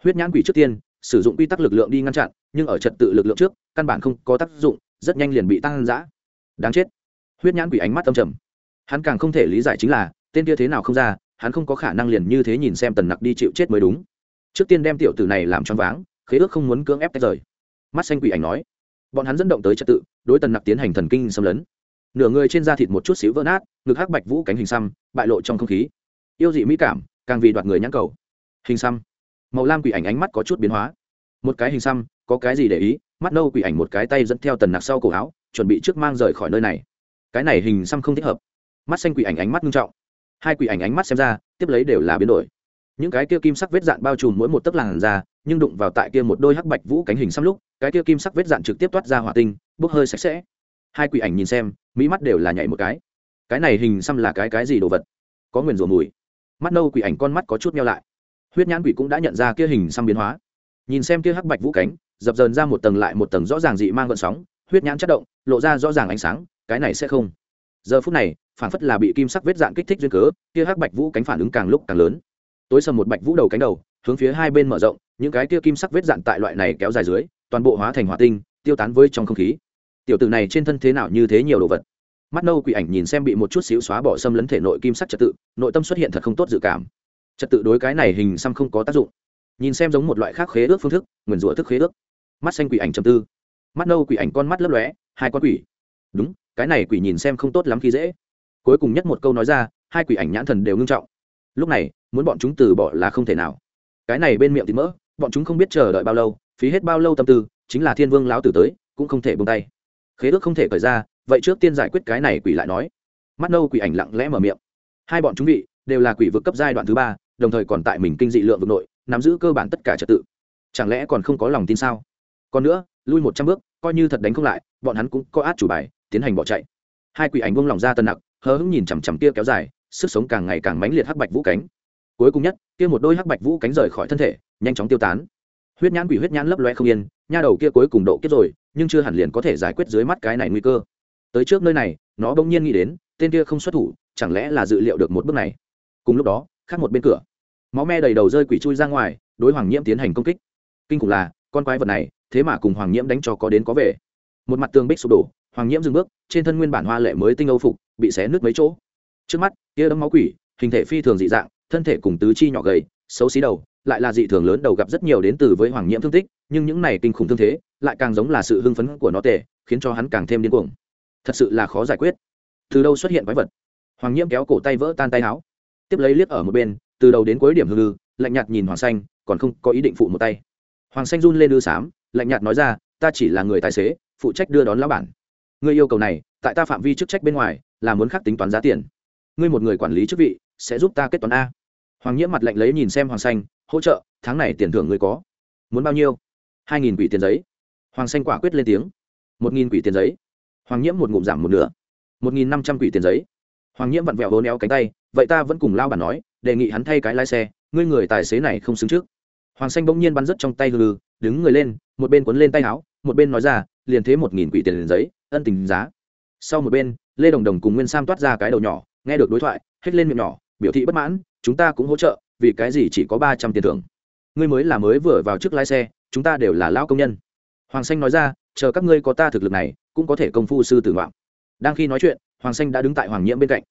Huyết nhãn quỷ trước tiên, sử dụng quy tắc lực lượng đi ngăn chặn, nhưng ở trật tự lực lượng trước, căn bản không có tác dụng, rất nhanh liền bị tăng giã đáng chết. Huyết nhãn quỷ ánh mắt âm trầm. Hắn càng không thể lý giải chính là, tên kia thế nào không ra, hắn không có khả năng liền như thế nhìn xem tần nặc đi chịu chết mới đúng. Trước tiên đem tiểu tử này làm choáng váng, khế ước không muốn cưỡng ép tách rời. Mắt xanh quỷ ảnh nói. Bọn hắn dẫn động tới trật tự, đối tần nặc tiến hành thần kinh xâm lấn. Nửa người trên da thịt một chút xíu vỡ nát, ngực hắc bạch vũ cánh hình xăm, bại lộ trong không khí. Yêu dị mỹ cảm, càng vì đoạt người nhãn cầu hình xăm. Màu lam quỷ ảnh ánh mắt có chút biến hóa. Một cái hình xăm, có cái gì để ý? Mắt nâu quỷ ảnh một cái tay dẫn theo tần nặc sau cổ áo, chuẩn bị trước mang rời khỏi nơi này. Cái này hình xăm không thích hợp. Mắt xanh quỷ ảnh ánh mắt nghiêm trọng. Hai quỷ ảnh ánh mắt xem ra, tiếp lấy đều là biến đổi. Những cái kia kim sắc vết dạn bao trùm mỗi một tấc làn da, nhưng đụng vào tại kia một đôi hắc bạch vũ cánh hình xăm lúc, cái kia kim sắc vết dạn trực tiếp toát ra hỏa tinh, bốc hơi sạch sẽ. Hai quỷ ảnh nhìn xem, mỹ mắt đều là nhảy một cái. Cái này hình xăm là cái cái gì đồ vật? Có nguyền rủa mùi. Mắt nâu quỷ ảnh con mắt có chút meo lại huyết nhãn quỷ cũng đã nhận ra kia hình xăm biến hóa. Nhìn xem kia hắc bạch vũ cánh, dập dờn ra một tầng lại một tầng rõ ràng dị mang gợn sóng, huyết nhãn chất động, lộ ra rõ ràng ánh sáng, cái này sẽ không. Giờ phút này, phản phất là bị kim sắc vết dạn kích thích duyên cớ, kia hắc bạch vũ cánh phản ứng càng lúc càng lớn. Tối sầm một bạch vũ đầu cánh đầu, hướng phía hai bên mở rộng, những cái kia kim sắc vết dạn tại loại này kéo dài dưới, toàn bộ hóa thành hỏa tinh, tiêu tán với trong không khí. Tiểu tử này trên thân thế nào như thế nhiều đồ vật. Mắt nâu quỷ ảnh nhìn xem bị một chút xíu xóa bỏ xâm lấn thể nội kim sắc trật tự, nội tâm xuất hiện thật không tốt dự cảm trật tự đối cái này hình xăm không có tác dụng. Nhìn xem giống một loại khác khế ước phương thức, nguyền rủa thức khế ước. Mắt xanh quỷ ảnh trầm tư. Mắt nâu quỷ ảnh con mắt lấp lóe, hai con quỷ. Đúng, cái này quỷ nhìn xem không tốt lắm khi dễ. Cuối cùng nhất một câu nói ra, hai quỷ ảnh nhãn thần đều ngưng trọng. Lúc này, muốn bọn chúng từ bỏ là không thể nào. Cái này bên miệng thì mỡ, bọn chúng không biết chờ đợi bao lâu, phí hết bao lâu tâm tư, chính là thiên vương lão tử tới, cũng không thể bông tay. Khế ước không thể cởi ra, vậy trước tiên giải quyết cái này quỷ lại nói. Mắt nâu quỷ ảnh lặng lẽ mở miệng. Hai bọn chúng vị, đều là quỷ vực cấp giai đoạn thứ ba đồng thời còn tại mình kinh dị lượng vực nội, nắm giữ cơ bản tất cả trật tự. Chẳng lẽ còn không có lòng tin sao? Còn nữa, lui một trăm bước, coi như thật đánh không lại, bọn hắn cũng có át chủ bài, tiến hành bỏ chạy. Hai quỷ ảnh buông lòng ra tân nặc, hờ hững nhìn chằm chằm kia kéo dài, sức sống càng ngày càng mãnh liệt hắc bạch vũ cánh. Cuối cùng nhất, kia một đôi hắc bạch vũ cánh rời khỏi thân thể, nhanh chóng tiêu tán. Huyết nhãn quỷ huyết nhãn lấp loe không yên, nha đầu kia cuối cùng độ kết rồi, nhưng chưa hẳn liền có thể giải quyết dưới mắt cái này nguy cơ. Tới trước nơi này, nó bỗng nhiên nghĩ đến, tên kia không xuất thủ, chẳng lẽ là dự liệu được một bước này? Cùng lúc đó, khác một bên cửa máu me đầy đầu rơi quỷ chui ra ngoài, đối hoàng nhiễm tiến hành công kích. Kinh khủng là, con quái vật này, thế mà cùng hoàng nhiễm đánh cho có đến có về. Một mặt tường bích sụp đổ, hoàng nhiễm dừng bước, trên thân nguyên bản hoa lệ mới tinh âu phục, bị xé nứt mấy chỗ. Trước mắt, kia đấm máu quỷ, hình thể phi thường dị dạng, thân thể cùng tứ chi nhỏ gầy, xấu xí đầu, lại là dị thường lớn đầu gặp rất nhiều đến từ với hoàng nhiễm thương tích, nhưng những này kinh khủng thương thế, lại càng giống là sự hưng phấn của nó tệ khiến cho hắn càng thêm điên cuồng. Thật sự là khó giải quyết. Từ đâu xuất hiện quái vật? Hoàng nhiễm kéo cổ tay vỡ tan tay áo, tiếp lấy liếc ở một bên từ đầu đến cuối điểm hư lư lạnh nhạt nhìn hoàng xanh, còn không có ý định phụ một tay. Hoàng xanh run lên đưa xám lạnh nhạt nói ra, ta chỉ là người tài xế, phụ trách đưa đón lão bản. Ngươi yêu cầu này, tại ta phạm vi chức trách bên ngoài, là muốn khắc tính toán giá tiền. Ngươi một người quản lý chức vị, sẽ giúp ta kết toán a. Hoàng nhiễm mặt lạnh lấy nhìn xem hoàng xanh, hỗ trợ, tháng này tiền thưởng ngươi có. Muốn bao nhiêu? Hai nghìn quỷ tiền giấy. Hoàng xanh quả quyết lên tiếng. Một nghìn quỷ tiền giấy. Hoàng nhiễm một ngụm giảm một nửa. Một nghìn năm trăm quỷ tiền giấy. Hoàng nhiễm vặn vẹo hố néo cánh tay, vậy ta vẫn cùng lao bản nói đề nghị hắn thay cái lái xe, ngươi người tài xế này không xứng trước. Hoàng xanh bỗng nhiên bắn rứt trong tay hư đứng người lên, một bên quấn lên tay áo, một bên nói ra, liền thế một nghìn quỷ tiền giấy, ân tình giá. Sau một bên, lê đồng đồng cùng nguyên sam toát ra cái đầu nhỏ, nghe được đối thoại hết lên miệng nhỏ, biểu thị bất mãn, chúng ta cũng hỗ trợ, vì cái gì chỉ có ba trăm tiền thưởng? Ngươi mới là mới vừa vào trước lái xe, chúng ta đều là lao công nhân. Hoàng xanh nói ra, chờ các ngươi có ta thực lực này, cũng có thể công phu sư tử ngoạm đang khi nói chuyện, hoàng xanh đã đứng tại hoàng nhiễm bên cạnh.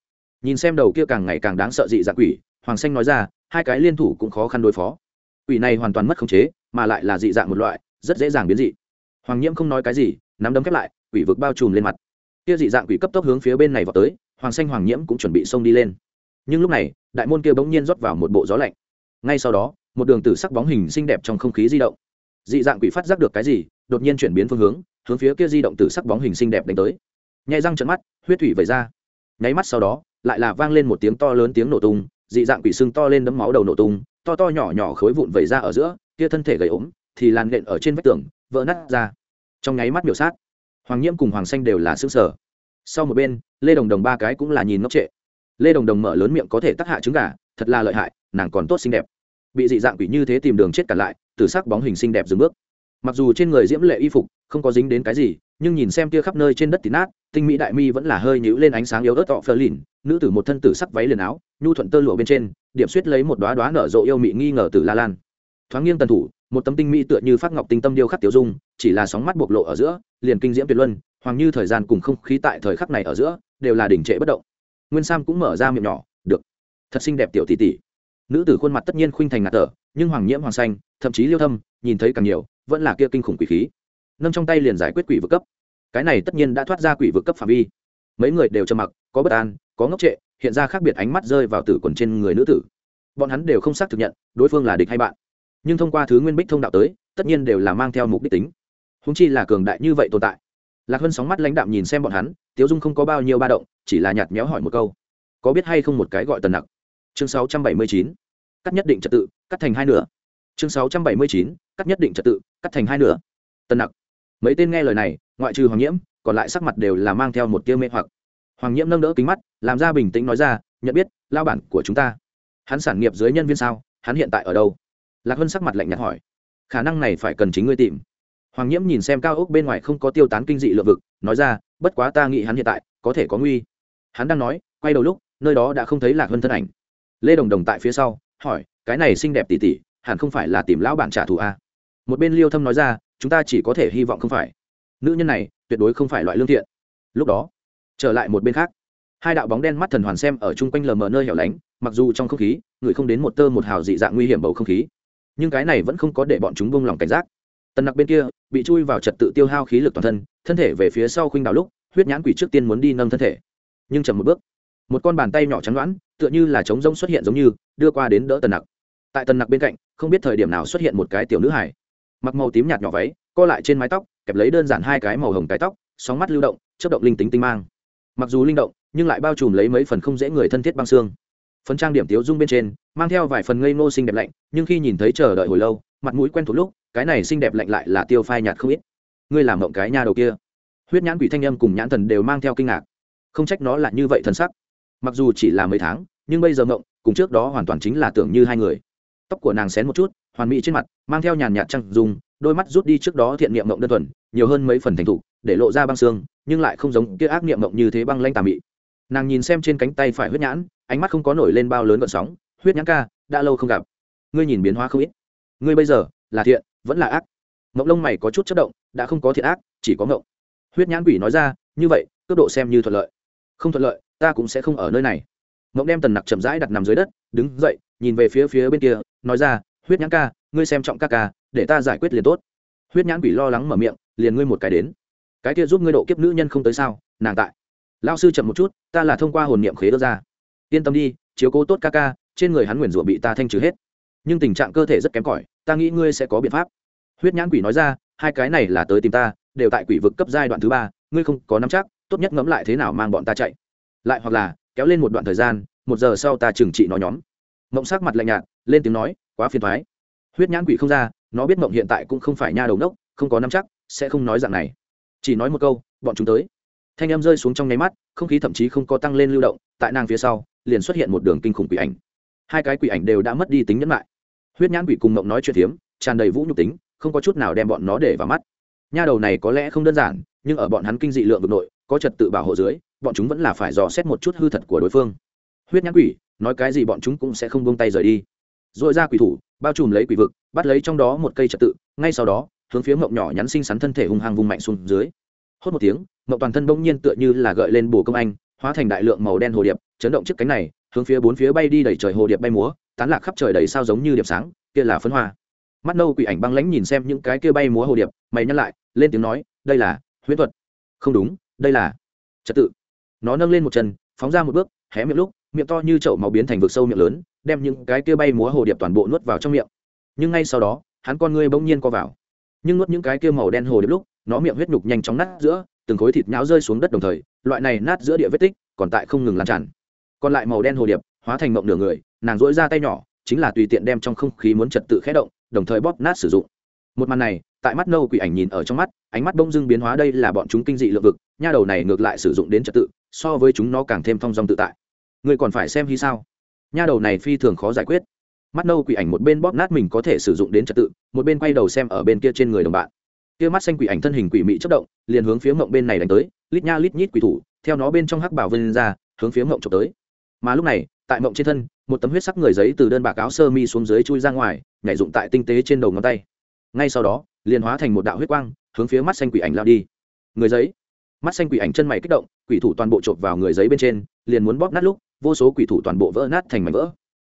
Nhìn xem đầu kia càng ngày càng đáng sợ dị dạng quỷ hoàng xanh nói ra, hai cái liên thủ cũng khó khăn đối phó. Quỷ này hoàn toàn mất khống chế, mà lại là dị dạng một loại, rất dễ dàng biến dị. Hoàng nhiễm không nói cái gì, nắm đấm khép lại, quỷ vực bao trùm lên mặt. Kia dị dạng quỷ cấp tốc hướng phía bên này vào tới, hoàng xanh, hoàng nhiễm cũng chuẩn bị xông đi lên. Nhưng lúc này, đại môn kia bỗng nhiên rót vào một bộ gió lạnh. Ngay sau đó, một đường tử sắc bóng hình xinh đẹp trong không khí di động. Dị dạng quỷ phát giác được cái gì, đột nhiên chuyển biến phương hướng hướng phía kia di động tử sắc bóng hình xinh đẹp đánh tới. Nhai răng trận mắt, huyết thủy vẩy ra. Nháy mắt sau đó, lại là vang lên một tiếng to lớn tiếng nổ tung dị dạng quỷ sưng to lên đấm máu đầu nổ tung, to to nhỏ nhỏ khối vụn vẩy ra ở giữa, kia thân thể gầy ốm, thì làn nện ở trên vách tường, vỡ nát ra. Trong nháy mắt biểu sát, hoàng nhiễm cùng hoàng xanh đều là xương sở sau một bên, lê đồng đồng ba cái cũng là nhìn ngốc trệ. Lê đồng đồng mở lớn miệng có thể tắc hạ trứng gà, thật là lợi hại, nàng còn tốt xinh đẹp. Bị dị dạng quỷ như thế tìm đường chết cả lại từ sắc bóng hình xinh đẹp dừng bước. Mặc dù trên người diễm lệ y phục, không có dính đến cái gì, nhưng nhìn xem kia khắp nơi trên đất tí nát, tinh mỹ đại mi vẫn là hơi nhũ lên ánh sáng yếu ớt tọ phơ lìn, nữ tử một thân tử sắc váy liền áo nhu thuận tơ lụa bên trên, điểm suýt lấy một đoá đoá nở rộ yêu mị nghi ngờ từ la lan. Thoáng nghiêng tần thủ, một tấm tinh mỹ tựa như phát ngọc tinh tâm điêu khắc tiểu dung, chỉ là sóng mắt bộc lộ ở giữa, liền kinh diễm tuyệt luân, hoàng như thời gian cùng không khí tại thời khắc này ở giữa, đều là đỉnh trệ bất động. Nguyên sam cũng mở ra miệng nhỏ, được, thật xinh đẹp tiểu tỷ tỷ. Nữ tử khuôn mặt tất nhiên khuynh thành ngạt tở nhưng hoàng nhiễm hoàng xanh, thậm chí liêu thâm, nhìn thấy càng nhiều, vẫn là kia kinh khủng quỷ khí. Nâng trong tay liền giải quyết quỷ vực cấp. Cái này tất nhiên đã thoát ra quỷ vực cấp phạm vi. Mấy người đều trầm mặc, có bất an, có ngốc trệ hiện ra khác biệt ánh mắt rơi vào tử quần trên người nữ tử. Bọn hắn đều không xác thực nhận, đối phương là địch hay bạn. Nhưng thông qua thứ nguyên bích thông đạo tới, tất nhiên đều là mang theo mục đích tính. Húng chi là cường đại như vậy tồn tại. Lạc hân sóng mắt lãnh đạm nhìn xem bọn hắn, tiếu dung không có bao nhiêu ba động, chỉ là nhạt méo hỏi một câu. Có biết hay không một cái gọi tần nặc? Chương 679. cắt nhất định trật tự, cắt thành hai nửa. Chương 679. cắt nhất định trật tự, cắt thành hai nửa. Tần nặc. Mấy tên nghe lời này, ngoại trừ hoàng nhiễm, còn lại sắc mặt đều là mang theo một tiêu mê hoặc hoàng nhiễm nâng đỡ kính mắt, làm ra bình tĩnh nói ra, nhận biết, lao bản của chúng ta. Hắn sản nghiệp dưới nhân viên sao? Hắn hiện tại ở đâu? Lạc hân sắc mặt lạnh nhạt hỏi. Khả năng này phải cần chính ngươi tìm. Hoàng nhiễm nhìn xem cao ốc bên ngoài không có tiêu tán kinh dị lượng vực, nói ra, bất quá ta nghĩ hắn hiện tại có thể có nguy. Hắn đang nói, quay đầu lúc, nơi đó đã không thấy lạc hân thân ảnh. Lê đồng đồng tại phía sau, hỏi, cái này xinh đẹp tỉ tỉ, hẳn không phải là tìm lão bản trả thù a à? một bên liêu thâm nói ra, chúng ta chỉ có thể hy vọng không phải. Nữ nhân này tuyệt đối không phải loại lương thiện. Lúc đó trở lại một bên khác, hai đạo bóng đen mắt thần hoàn xem ở chung quanh lờ mờ nơi hẻo lánh, mặc dù trong không khí, người không đến một tơ một hào dị dạng nguy hiểm bầu không khí, nhưng cái này vẫn không có để bọn chúng bông lòng cảnh giác. Tần nặc bên kia bị chui vào trật tự tiêu hao khí lực toàn thân thân thể về phía sau khuynh đảo lúc, huyết nhãn quỷ trước tiên muốn đi nâng thân thể. Nhưng chậm một bước, một con bàn tay nhỏ trắng loãng tựa như là trống rông xuất hiện giống như, đưa qua đến đỡ tần nặc. Tại tần nặc bên cạnh, không biết thời điểm nào xuất hiện một cái tiểu nữ hải mặc màu tím nhạt nhỏ váy, co lại trên mái tóc, kẹp lấy đơn giản hai cái màu hồng cái tóc, sóng mắt lưu động chất động linh tính tinh mang mặc dù linh động, nhưng lại bao trùm lấy mấy phần không dễ người thân thiết băng xương. Phấn trang điểm tiếu dung bên trên, mang theo vài phần ngây ngô xinh đẹp lạnh, nhưng khi nhìn thấy chờ đợi hồi lâu, mặt mũi quen thuộc lúc, cái này xinh đẹp lạnh lại là tiêu phai nhạt không ít. Ngươi làm mộng cái nha đầu kia. Huyết nhãn quỷ thanh âm cùng nhãn thần đều mang theo kinh ngạc. Không trách nó là như vậy thân sắc. Mặc dù chỉ là mấy tháng, nhưng bây giờ mộng, cùng trước đó hoàn toàn chính là tưởng như hai người. Tóc của nàng xén một chút, hoàn mỹ trên mặt, mang theo nhàn nhạt trăng dùng đôi mắt rút đi trước đó thiện niệm mộng đơn thuần, nhiều hơn mấy phần thành thục, để lộ ra băng xương nhưng lại không giống kia ác niệm mộng như thế băng lanh tà mị. Nàng nhìn xem trên cánh tay phải huyết nhãn, ánh mắt không có nổi lên bao lớn vận sóng, huyết nhãn ca, đã lâu không gặp. Ngươi nhìn biến hóa không ít. Ngươi bây giờ là thiện, vẫn là ác. Mộng lông mày có chút chất động, đã không có thiện ác, chỉ có mộng. Huyết nhãn quỷ nói ra, như vậy cấp độ xem như thuận lợi. Không thuận lợi, ta cũng sẽ không ở nơi này. Mộng đem tần nặc chậm rãi đặt nằm dưới đất, đứng dậy, nhìn về phía phía bên kia, nói ra, huyết nhãn ca, ngươi xem trọng ca ca, để ta giải quyết liền tốt. Huyết nhãn quỷ lo lắng mở miệng, liền ngươi một cái đến cái kia giúp ngươi độ kiếp nữ nhân không tới sao, nàng tại. Lao sư chậm một chút, ta là thông qua hồn niệm khế đ ra. Yên tâm đi, chiếu cố tốt ca ca, trên người hắn nguyền rủa bị ta thanh trừ hết. Nhưng tình trạng cơ thể rất kém cỏi, ta nghĩ ngươi sẽ có biện pháp. Huyết nhãn quỷ nói ra, hai cái này là tới tìm ta, đều tại quỷ vực cấp giai đoạn thứ ba, ngươi không có nắm chắc, tốt nhất ngẫm lại thế nào mang bọn ta chạy. Lại hoặc là, kéo lên một đoạn thời gian, một giờ sau ta trừng trị nó nhóm. Mộng sắc mặt lạnh nhạt, lên tiếng nói, quá phiền thoái. Huyết nhãn quỷ không ra, nó biết mộng hiện tại cũng không phải nha đầu đốc, không có nắm chắc, sẽ không nói dạng này chỉ nói một câu, bọn chúng tới. Thanh em rơi xuống trong nháy mắt, không khí thậm chí không có tăng lên lưu động, tại nàng phía sau, liền xuất hiện một đường kinh khủng quỷ ảnh. Hai cái quỷ ảnh đều đã mất đi tính nhẫn lại. Huyết nhãn quỷ cùng mộng nói chuyện hiếm tràn đầy vũ nhục tính, không có chút nào đem bọn nó để vào mắt. Nha đầu này có lẽ không đơn giản, nhưng ở bọn hắn kinh dị lượng vực nội, có trật tự bảo hộ dưới, bọn chúng vẫn là phải dò xét một chút hư thật của đối phương. Huyết nhãn quỷ, nói cái gì bọn chúng cũng sẽ không buông tay rời đi. Dội ra quỷ thủ, bao trùm lấy quỷ vực, bắt lấy trong đó một cây trật tự, ngay sau đó hướng phía mộng nhỏ nhắn xinh xắn thân thể hung hăng vùng mạnh xuống dưới. Hốt một tiếng, mộng toàn thân bỗng nhiên tựa như là gợi lên bồ công anh, hóa thành đại lượng màu đen hồ điệp, chấn động chiếc cánh này, hướng phía bốn phía bay đi đẩy trời hồ điệp bay múa, tán lạc khắp trời đầy sao giống như điệp sáng, kia là phấn hoa. Mắt nâu quỷ ảnh băng lãnh nhìn xem những cái kia bay múa hồ điệp, mày nhắc lại, lên tiếng nói, đây là huyễn thuật. Không đúng, đây là trật tự. Nó nâng lên một chân, phóng ra một bước, hé miệng lúc, miệng to như chậu máu biến thành vực sâu miệng lớn, đem những cái kia bay múa hồ điệp toàn bộ nuốt vào trong miệng. Nhưng ngay sau đó, hắn con ngươi bỗng nhiên co vào nhưng nuốt những cái kia màu đen hồ điệp lúc, nó miệng huyết nhục nhanh chóng nát giữa, từng khối thịt nhão rơi xuống đất đồng thời, loại này nát giữa địa vết tích còn tại không ngừng lan tràn. Còn lại màu đen hồ điệp hóa thành mộng nửa người, nàng dỗi ra tay nhỏ, chính là tùy tiện đem trong không khí muốn trật tự khé động, đồng thời bóp nát sử dụng. Một màn này, tại mắt nâu quỷ ảnh nhìn ở trong mắt, ánh mắt bông dưng biến hóa đây là bọn chúng kinh dị lượng vực, nha đầu này ngược lại sử dụng đến trật tự, so với chúng nó càng thêm thong dong tự tại. Người còn phải xem hy sao. Nha đầu này phi thường khó giải quyết mắt nâu quỷ ảnh một bên bóp nát mình có thể sử dụng đến trật tự, một bên quay đầu xem ở bên kia trên người đồng bạn. Kia mắt xanh quỷ ảnh thân hình quỷ mị chất động, liền hướng phía mộng bên này đánh tới, lít nha lít nhít quỷ thủ, theo nó bên trong hắc bảo vân ra, hướng phía mộng trộm tới. Mà lúc này, tại mộng trên thân, một tấm huyết sắc người giấy từ đơn bạc áo sơ mi xuống dưới chui ra ngoài, nhảy dụng tại tinh tế trên đầu ngón tay. Ngay sau đó, liền hóa thành một đạo huyết quang, hướng phía mắt xanh quỷ ảnh lao đi. Người giấy. Mắt xanh quỷ ảnh chân mày kích động, quỷ thủ toàn bộ chộp vào người giấy bên trên, liền muốn bóp nát lúc, vô số quỷ thủ toàn bộ vỡ nát thành mảnh vỡ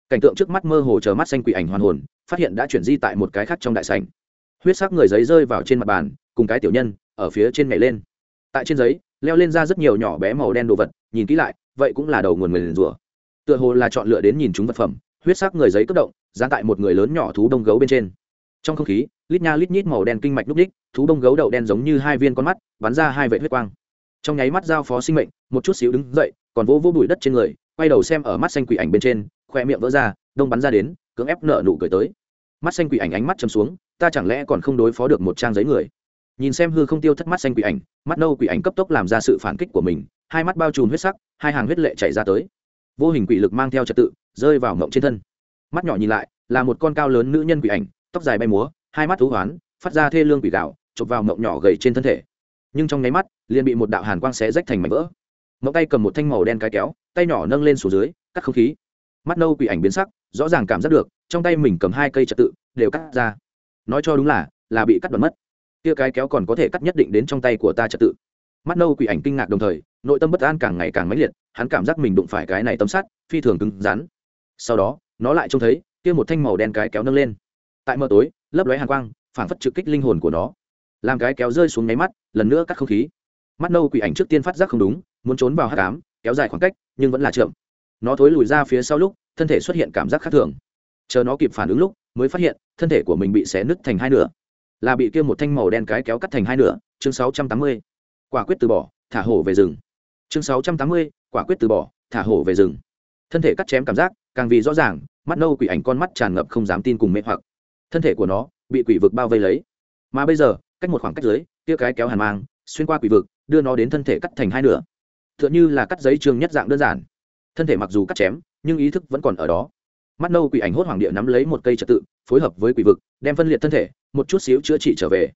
cảnh tượng trước mắt mơ hồ chờ mắt xanh quỷ ảnh hoàn hồn, phát hiện đã chuyển di tại một cái khác trong đại sảnh. Huyết sắc người giấy rơi vào trên mặt bàn, cùng cái tiểu nhân, ở phía trên nhảy lên. Tại trên giấy, leo lên ra rất nhiều nhỏ bé màu đen đồ vật, nhìn kỹ lại, vậy cũng là đầu nguồn người liền rủa. Tựa hồ là chọn lựa đến nhìn chúng vật phẩm, huyết sắc người giấy tốc động, dán tại một người lớn nhỏ thú đông gấu bên trên. Trong không khí, lít nha lít nhít màu đen kinh mạch núp ních, thú đông gấu đậu đen giống như hai viên con mắt, bắn ra hai vệ huyết quang. Trong nháy mắt giao phó sinh mệnh, một chút xíu đứng dậy, còn vỗ vỗ bụi đất trên người, quay đầu xem ở mắt xanh quỷ ảnh bên trên khoe miệng vỡ ra, đông bắn ra đến, cưỡng ép nợ nụ cười tới. Mắt xanh quỷ ảnh ánh mắt chầm xuống, ta chẳng lẽ còn không đối phó được một trang giấy người? Nhìn xem hư không tiêu thất mắt xanh quỷ ảnh, mắt nâu quỷ ảnh cấp tốc làm ra sự phản kích của mình, hai mắt bao trùm huyết sắc, hai hàng huyết lệ chảy ra tới. Vô hình quỷ lực mang theo trật tự, rơi vào mộng trên thân. Mắt nhỏ nhìn lại, là một con cao lớn nữ nhân quỷ ảnh, tóc dài bay múa, hai mắt thú hoán, phát ra thê lương quỷ gạo, chụp vào mộng nhỏ gầy trên thân thể. Nhưng trong nháy mắt, liền bị một đạo hàn quang xé rách thành mảnh vỡ. Mộng tay cầm một thanh màu đen cái kéo, tay nhỏ nâng lên xuống dưới, cắt không khí mắt nâu quỷ ảnh biến sắc, rõ ràng cảm giác được, trong tay mình cầm hai cây trật tự, đều cắt ra. Nói cho đúng là là bị cắt đoạn mất. Kia cái kéo còn có thể cắt nhất định đến trong tay của ta trật tự. Mắt nâu quỷ ảnh kinh ngạc đồng thời, nội tâm bất an càng ngày càng mãnh liệt, hắn cảm giác mình đụng phải cái này tấm sắt, phi thường cứng rắn. Sau đó, nó lại trông thấy, kia một thanh màu đen cái kéo nâng lên. Tại mờ tối, lấp lóe hàn quang phản phất trực kích linh hồn của nó. Làm cái kéo rơi xuống nháy mắt, lần nữa cắt không khí. Mắt nâu quỷ ảnh trước tiên phát giác không đúng, muốn trốn vào hát cám kéo dài khoảng cách, nhưng vẫn là chậm nó thối lùi ra phía sau lúc, thân thể xuất hiện cảm giác khác thường. Chờ nó kịp phản ứng lúc, mới phát hiện, thân thể của mình bị xé nứt thành hai nửa. Là bị kia một thanh màu đen cái kéo cắt thành hai nửa. Chương sáu trăm tám mươi. Quả quyết từ bỏ, thả hổ về rừng. Chương sáu trăm tám mươi. Quả quyết từ bỏ, thả hổ về rừng. Thân thể cắt chém cảm giác, càng vì rõ ràng, mắt nâu quỷ ảnh con mắt tràn ngập không dám tin cùng mê hoặc. Thân thể của nó bị quỷ vực bao vây lấy. Mà bây giờ, cách một khoảng cách dưới, kia cái kéo hàn mang, xuyên qua quỷ vực, đưa nó đến thân thể cắt thành hai nửa. T h ư ợ n h ư là cắt giấy trường nhất dạng đơn giản thân thể mặc dù cắt chém, nhưng ý thức vẫn còn ở đó. Mắt nâu quỷ ảnh hốt hoàng địa nắm lấy một cây trật tự, phối hợp với quỷ vực, đem phân liệt thân thể, một chút xíu chữa trị trở về.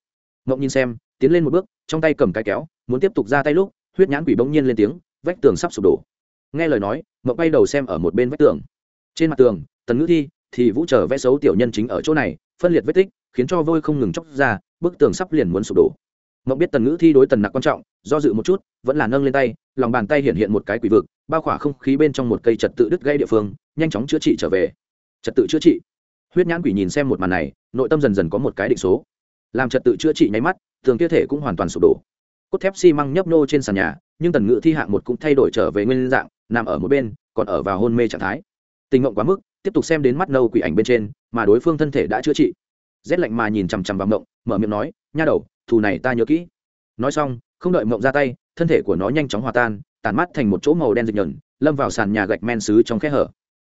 Mộng nhìn xem, tiến lên một bước, trong tay cầm cái kéo, muốn tiếp tục ra tay lúc, huyết nhãn quỷ bỗng nhiên lên tiếng, vách tường sắp sụp đổ. Nghe lời nói, mộng bay đầu xem ở một bên vách tường. Trên mặt tường, tần ngữ thi thì vũ trở vẽ xấu tiểu nhân chính ở chỗ này, phân liệt vết tích, khiến cho vôi không ngừng chóc ra, bức tường sắp liền muốn sụp đổ mộng biết tần ngữ thi đối tần nặc quan trọng, do dự một chút, vẫn là nâng lên tay, lòng bàn tay hiện hiện một cái quỷ vực, bao khỏa không khí bên trong một cây trật tự đứt gây địa phương, nhanh chóng chữa trị trở về. Trật tự chữa trị. Huyết nhãn quỷ nhìn xem một màn này, nội tâm dần dần có một cái định số. Làm trật tự chữa trị nháy mắt thường kia thể cũng hoàn toàn sụp đổ. Cốt thép xi măng nhấp nô trên sàn nhà, nhưng tần ngữ thi hạng một cũng thay đổi trở về nguyên dạng, nằm ở một bên, còn ở vào hôn mê trạng thái. Tình mộng quá mức, tiếp tục xem đến mắt nâu quỷ ảnh bên trên, mà đối phương thân thể đã chữa trị. Rét lạnh mà nhìn chằm chằm vào mộng, mở miệng nói, nha đầu thù này ta nhớ kỹ. Nói xong, không đợi mộng ra tay, thân thể của nó nhanh chóng hòa tan tàn mắt thành một chỗ màu đen dịch nhờn lâm vào sàn nhà gạch men xứ trong khe hở.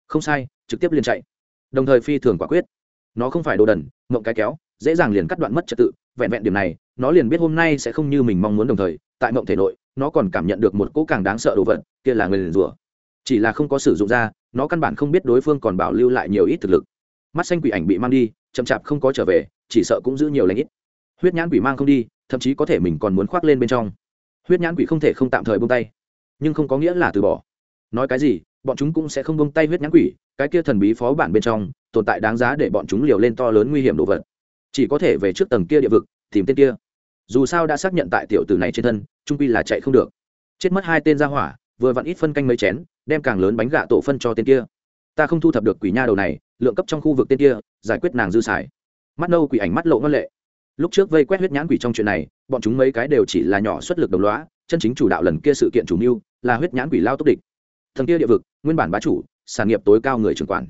Không sai, trực tiếp liền chạy. Đồng thời phi thường quả quyết. Nó không phải đồ đần, mộng cái kéo, dễ dàng liền cắt đoạn mất trật tự, vẹn vẹn điểm này, nó liền biết hôm nay sẽ không như mình mong muốn đồng thời, tại mộng thể nội, nó còn cảm nhận được một cỗ càng đáng sợ đồ vật, kia là người liền rủa. Chỉ là không có sử dụng ra, nó căn bản không biết đối phương còn bảo lưu lại nhiều ít thực lực. Mắt xanh quỷ ảnh bị mang đi, chậm chạp không có trở về, chỉ sợ cũng giữ nhiều lãnh ít huyết nhãn quỷ mang không đi, thậm chí có thể mình còn muốn khoác lên bên trong. Huyết nhãn quỷ không thể không tạm thời bông tay, nhưng không có nghĩa là từ bỏ. Nói cái gì, bọn chúng cũng sẽ không bông tay huyết nhãn quỷ, cái kia thần bí phó bản bên trong, tồn tại đáng giá để bọn chúng liều lên to lớn nguy hiểm đồ vật. Chỉ có thể về trước tầng kia địa vực, tìm tên kia. Dù sao đã xác nhận tại tiểu tử này trên thân, trung quy là chạy không được. Chết mất hai tên ra hỏa, vừa vặn ít phân canh mấy chén, đem càng lớn bánh gạ tổ phân cho tên kia. Ta không thu thập được quỷ nha đầu này, lượng cấp trong khu vực tên kia, giải quyết nàng dư xài. Mắt nâu quỷ ảnh mắt lộ ngân lệ lúc trước vây quét huyết nhãn quỷ trong chuyện này, bọn chúng mấy cái đều chỉ là nhỏ xuất lực đồng loá chân chính chủ đạo lần kia sự kiện chủ mưu là huyết nhãn quỷ lao tốc địch. Thần kia địa vực, nguyên bản bá chủ, sản nghiệp tối cao người trưởng quản.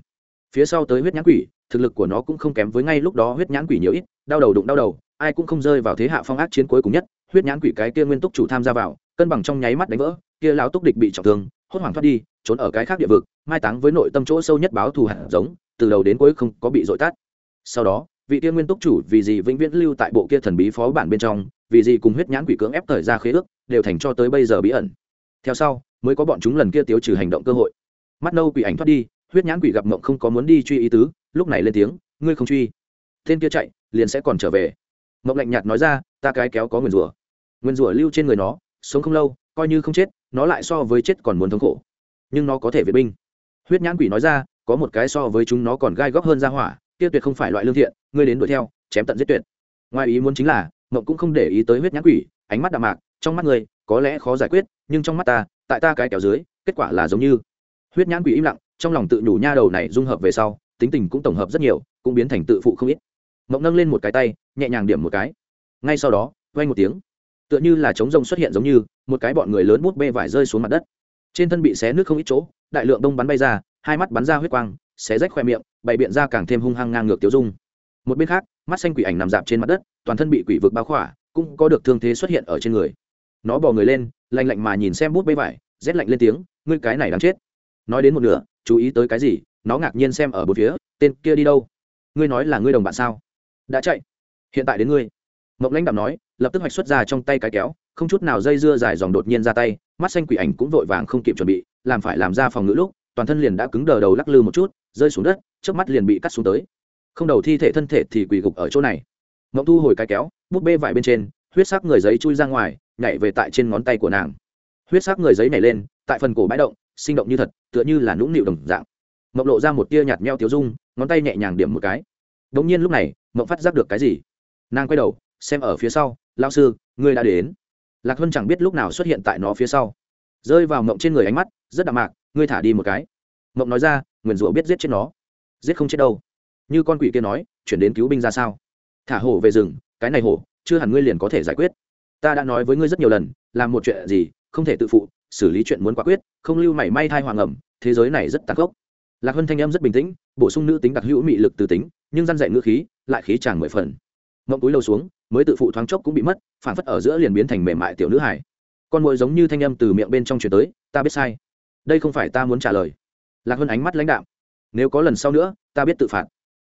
Phía sau tới huyết nhãn quỷ, thực lực của nó cũng không kém với ngay lúc đó huyết nhãn quỷ nhiều ít, đau đầu đụng đau đầu, ai cũng không rơi vào thế hạ phong ác chiến cuối cùng nhất, huyết nhãn quỷ cái kia nguyên túc chủ tham gia vào, cân bằng trong nháy mắt đánh vỡ, kia lão túc địch bị trọng thương, hốt hoảng thoát đi, trốn ở cái khác địa vực, mai táng với nội tâm chỗ sâu nhất báo thù hạt giống, từ đầu đến cuối không có bị dội tát sau đó vị kia nguyên túc chủ vì gì vĩnh viễn lưu tại bộ kia thần bí phó bản bên trong, vì gì cùng huyết nhãn quỷ cưỡng ép thời ra khế ước, đều thành cho tới bây giờ bí ẩn. Theo sau, mới có bọn chúng lần kia tiêu trừ hành động cơ hội. Mắt nâu quỷ ảnh thoát đi, huyết nhãn quỷ gặp mộng không có muốn đi truy ý tứ, lúc này lên tiếng, ngươi không truy. Tên kia chạy, liền sẽ còn trở về. Mộng lạnh nhạt nói ra, ta cái kéo có nguyền rủa. Nguyền rủa lưu trên người nó, sống không lâu, coi như không chết, nó lại so với chết còn muốn thống khổ. Nhưng nó có thể vệ binh. Huyết nhãn quỷ nói ra, có một cái so với chúng nó còn gai góc hơn ra hỏa kia tuyệt không phải loại lương thiện, ngươi đến đuổi theo, chém tận giết tuyệt. Ngoài ý muốn chính là, mộng cũng không để ý tới huyết nhãn quỷ, ánh mắt đạm mạc, trong mắt ngươi, có lẽ khó giải quyết, nhưng trong mắt ta, tại ta cái kéo dưới, kết quả là giống như. Huyết nhãn quỷ im lặng, trong lòng tự nhủ nha đầu này dung hợp về sau, tính tình cũng tổng hợp rất nhiều, cũng biến thành tự phụ không ít. Mộng nâng lên một cái tay, nhẹ nhàng điểm một cái. Ngay sau đó, vang một tiếng. Tựa như là trống rông xuất hiện giống như, một cái bọn người lớn bút bê vải rơi xuống mặt đất. Trên thân bị xé nước không ít chỗ, đại lượng đông bắn bay ra, hai mắt bắn ra huyết quang xé rách khoe miệng, bày biện ra càng thêm hung hăng ngang ngược tiêu dung. Một bên khác, mắt xanh quỷ ảnh nằm dạp trên mặt đất, toàn thân bị quỷ vực bao khỏa, cũng có được thương thế xuất hiện ở trên người. Nó bò người lên, lạnh lạnh mà nhìn xem bút bê vải, rét lạnh lên tiếng, ngươi cái này đáng chết. Nói đến một nửa, chú ý tới cái gì, nó ngạc nhiên xem ở bốn phía, tên kia đi đâu? Ngươi nói là ngươi đồng bạn sao? Đã chạy. Hiện tại đến ngươi. Mộng lãnh đạo nói, lập tức hoạch xuất ra trong tay cái kéo, không chút nào dây dưa dài dòng đột nhiên ra tay, mắt xanh quỷ ảnh cũng vội vàng không kịp chuẩn bị, làm phải làm ra phòng ngữ lúc, toàn thân liền đã cứng đờ đầu lắc lư một chút rơi xuống đất trước mắt liền bị cắt xuống tới. Không đầu thi thể thân thể thì quỳ gục ở chỗ này. Mộng thu hồi cái kéo, bút bê vải bên trên, huyết sắc người giấy chui ra ngoài, nhảy về tại trên ngón tay của nàng. Huyết sắc người giấy nhảy lên, tại phần cổ bãi động, sinh động như thật, tựa như là nũng nịu đồng dạng. Mộng lộ ra một tia nhạt nheo tiếu dung, ngón tay nhẹ nhàng điểm một cái. Đ ỗ n g nhiên lúc này, mộng phát giác được cái gì? Nàng quay đầu, xem ở phía sau lao sư, ngươi đã đến. Lạc huân chẳng biết lúc nào xuất hiện tại nó phía sau. Rơi vào mộng trên người ánh mắt, rất đạm mạc, ngươi thả đi một cái mộng nói ra, nguyền rủa biết giết chết nó. Giết không chết đâu. Như con quỷ kia nói, chuyển đến cứu binh ra sao? Thả hổ về rừng, cái này hổ, chưa hẳn ngươi liền có thể giải quyết. Ta đã nói với ngươi rất nhiều lần, làm một chuyện gì, không thể tự phụ, xử lý chuyện muốn quả quyết, không lưu mảy may thai hoàng ẩm, thế giới này rất tàn khốc. Lạc hân thanh em rất bình tĩnh, bổ sung nữ tính đặc hữu mị lực từ tính, nhưng răn dạy ngữ khí, lại khí chàng mười phần. Mộng túi lâu xuống, mới tự phụ thoáng chốc cũng bị mất, phản phất ở giữa liền biến thành mềm mại tiểu nữ hải con mồi giống như thanh âm từ miệng bên trong chuyển tới, ta biết sai. Đây không phải ta muốn trả lời lạc hân ánh mắt lãnh đạm. Nếu có lần sau nữa, ta biết tự phạt.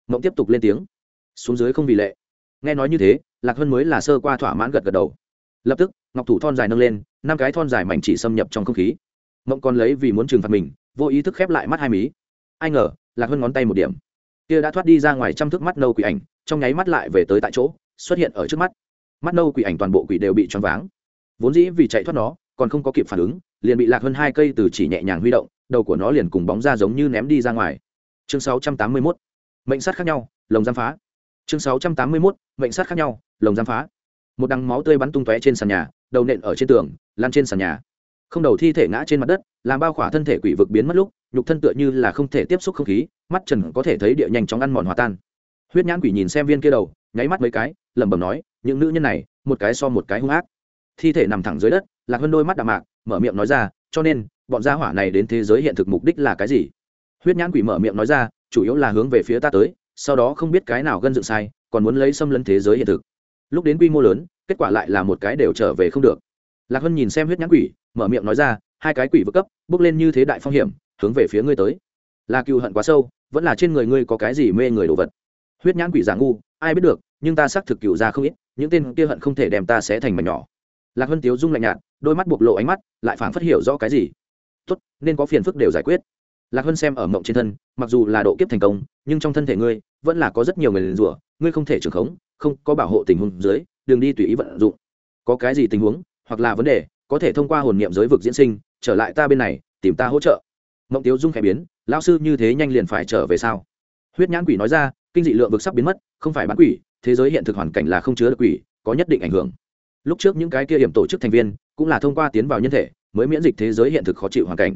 Mộng tiếp tục lên tiếng. Xuống dưới không vì lệ. Nghe nói như thế, lạc hân mới là sơ qua thỏa mãn gật gật đầu. Lập tức, ngọc thủ thon dài nâng lên, năm cái thon dài mảnh chỉ xâm nhập trong không khí. Mộng còn lấy vì muốn trừng phạt mình, vô ý thức khép lại mắt hai mí. Ai ngờ, lạc hơn ngón tay một điểm. Kia đã thoát đi ra ngoài trăm thước mắt nâu quỷ ảnh, trong nháy mắt lại về tới tại chỗ, xuất hiện ở trước mắt. Mắt nâu quỷ ảnh toàn bộ quỷ đều bị choáng váng. Vốn dĩ vì chạy thoát nó, còn không có kịp phản ứng, liền bị lạc hơn hai cây từ chỉ nhẹ nhàng huy động đầu của nó liền cùng bóng ra giống như ném đi ra ngoài chương 681. mệnh sát khác nhau, lồng giam phá chương 681. mệnh sát khác nhau, lồng giam phá một đằng máu tươi bắn tung tóe trên sàn nhà, đầu nện ở trên tường, lan trên sàn nhà không đầu thi thể ngã trên mặt đất, làm bao khỏa thân thể quỷ vực biến mất lúc, nhục thân tựa như là không thể tiếp xúc không khí, mắt trần có thể thấy địa nhanh chóng ăn mòn hòa tan huyết nhãn quỷ nhìn xem viên kia đầu, nháy mắt mấy cái, lẩm bẩm nói, những nữ nhân này, một cái so một cái hung ác thi thể nằm thẳng dưới đất, lạc hơn đôi mắt đạm mạc, mở miệng nói ra, cho nên bọn gia hỏa này đến thế giới hiện thực mục đích là cái gì? Huyết nhãn quỷ mở miệng nói ra, chủ yếu là hướng về phía ta tới, sau đó không biết cái nào gân dựng sai, còn muốn lấy xâm lấn thế giới hiện thực. Lúc đến quy mô lớn, kết quả lại là một cái đều trở về không được. Lạc hân nhìn xem huyết nhãn quỷ, mở miệng nói ra, hai cái quỷ vượt cấp, bước lên như thế đại phong hiểm, hướng về phía ngươi tới. Là cựu hận quá sâu, vẫn là trên người ngươi có cái gì mê người đồ vật? Huyết nhãn quỷ giả ngu, ai biết được, nhưng ta xác thực cựu ra không ít, những tên kia hận không thể đem ta sẽ thành mảnh nhỏ. Lạc hân tiếu dung lạnh nhạt, đôi mắt bộc lộ ánh mắt, lại phảng phất hiểu rõ cái gì tốt, nên có phiền phức đều giải quyết. Lạc hân xem ở mộng trên thân, mặc dù là độ kiếp thành công, nhưng trong thân thể ngươi, vẫn là có rất nhiều người liền rủa, ngươi không thể trưởng khống, không có bảo hộ tình huống dưới đường đi tùy ý vận dụng. Có cái gì tình huống, hoặc là vấn đề, có thể thông qua hồn niệm giới vực diễn sinh, trở lại ta bên này, tìm ta hỗ trợ. Mộng tiếu dung khẽ biến, lão sư như thế nhanh liền phải trở về sao? Huyết nhãn quỷ nói ra, kinh dị lượng vực sắp biến mất, không phải bán quỷ, thế giới hiện thực hoàn cảnh là không chứa được quỷ, có nhất định ảnh hưởng. Lúc trước những cái kia hiểm tổ chức thành viên, cũng là thông qua tiến vào nhân thể mới miễn dịch thế giới hiện thực khó chịu hoàn cảnh.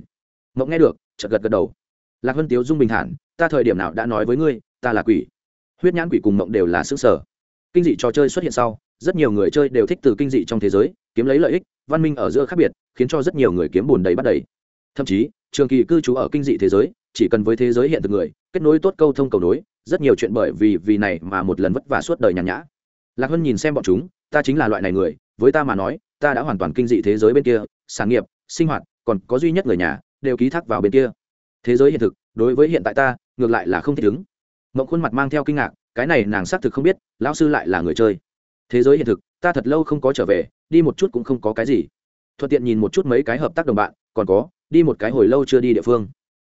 Mộng nghe được, chợt gật gật đầu. Lạc vân tiếu dung bình thản, ta thời điểm nào đã nói với ngươi, ta là quỷ. Huyết nhãn quỷ cùng mộng đều là xứ sở kinh dị trò chơi xuất hiện sau, rất nhiều người chơi đều thích từ kinh dị trong thế giới, kiếm lấy lợi ích, văn minh ở giữa khác biệt, khiến cho rất nhiều người kiếm bùn đầy bắt đầy. Thậm chí, trường kỳ cư trú ở kinh dị thế giới, chỉ cần với thế giới hiện thực người, kết nối tốt câu thông cầu nối, rất nhiều chuyện bởi vì vì này mà một lần vất vả suốt đời nhàn nhã. Lạc hân nhìn xem bọn chúng, ta chính là loại này người, với ta mà nói, ta đã hoàn toàn kinh dị thế giới bên kia sản nghiệp, sinh hoạt, còn có duy nhất người nhà, đều ký thác vào bên kia. Thế giới hiện thực, đối với hiện tại ta, ngược lại là không thích ứng. Mộng khuôn mặt mang theo kinh ngạc, cái này nàng xác thực không biết, lão sư lại là người chơi. Thế giới hiện thực, ta thật lâu không có trở về, đi một chút cũng không có cái gì. Thuận tiện nhìn một chút mấy cái hợp tác đồng bạn, còn có, đi một cái hồi lâu chưa đi địa phương.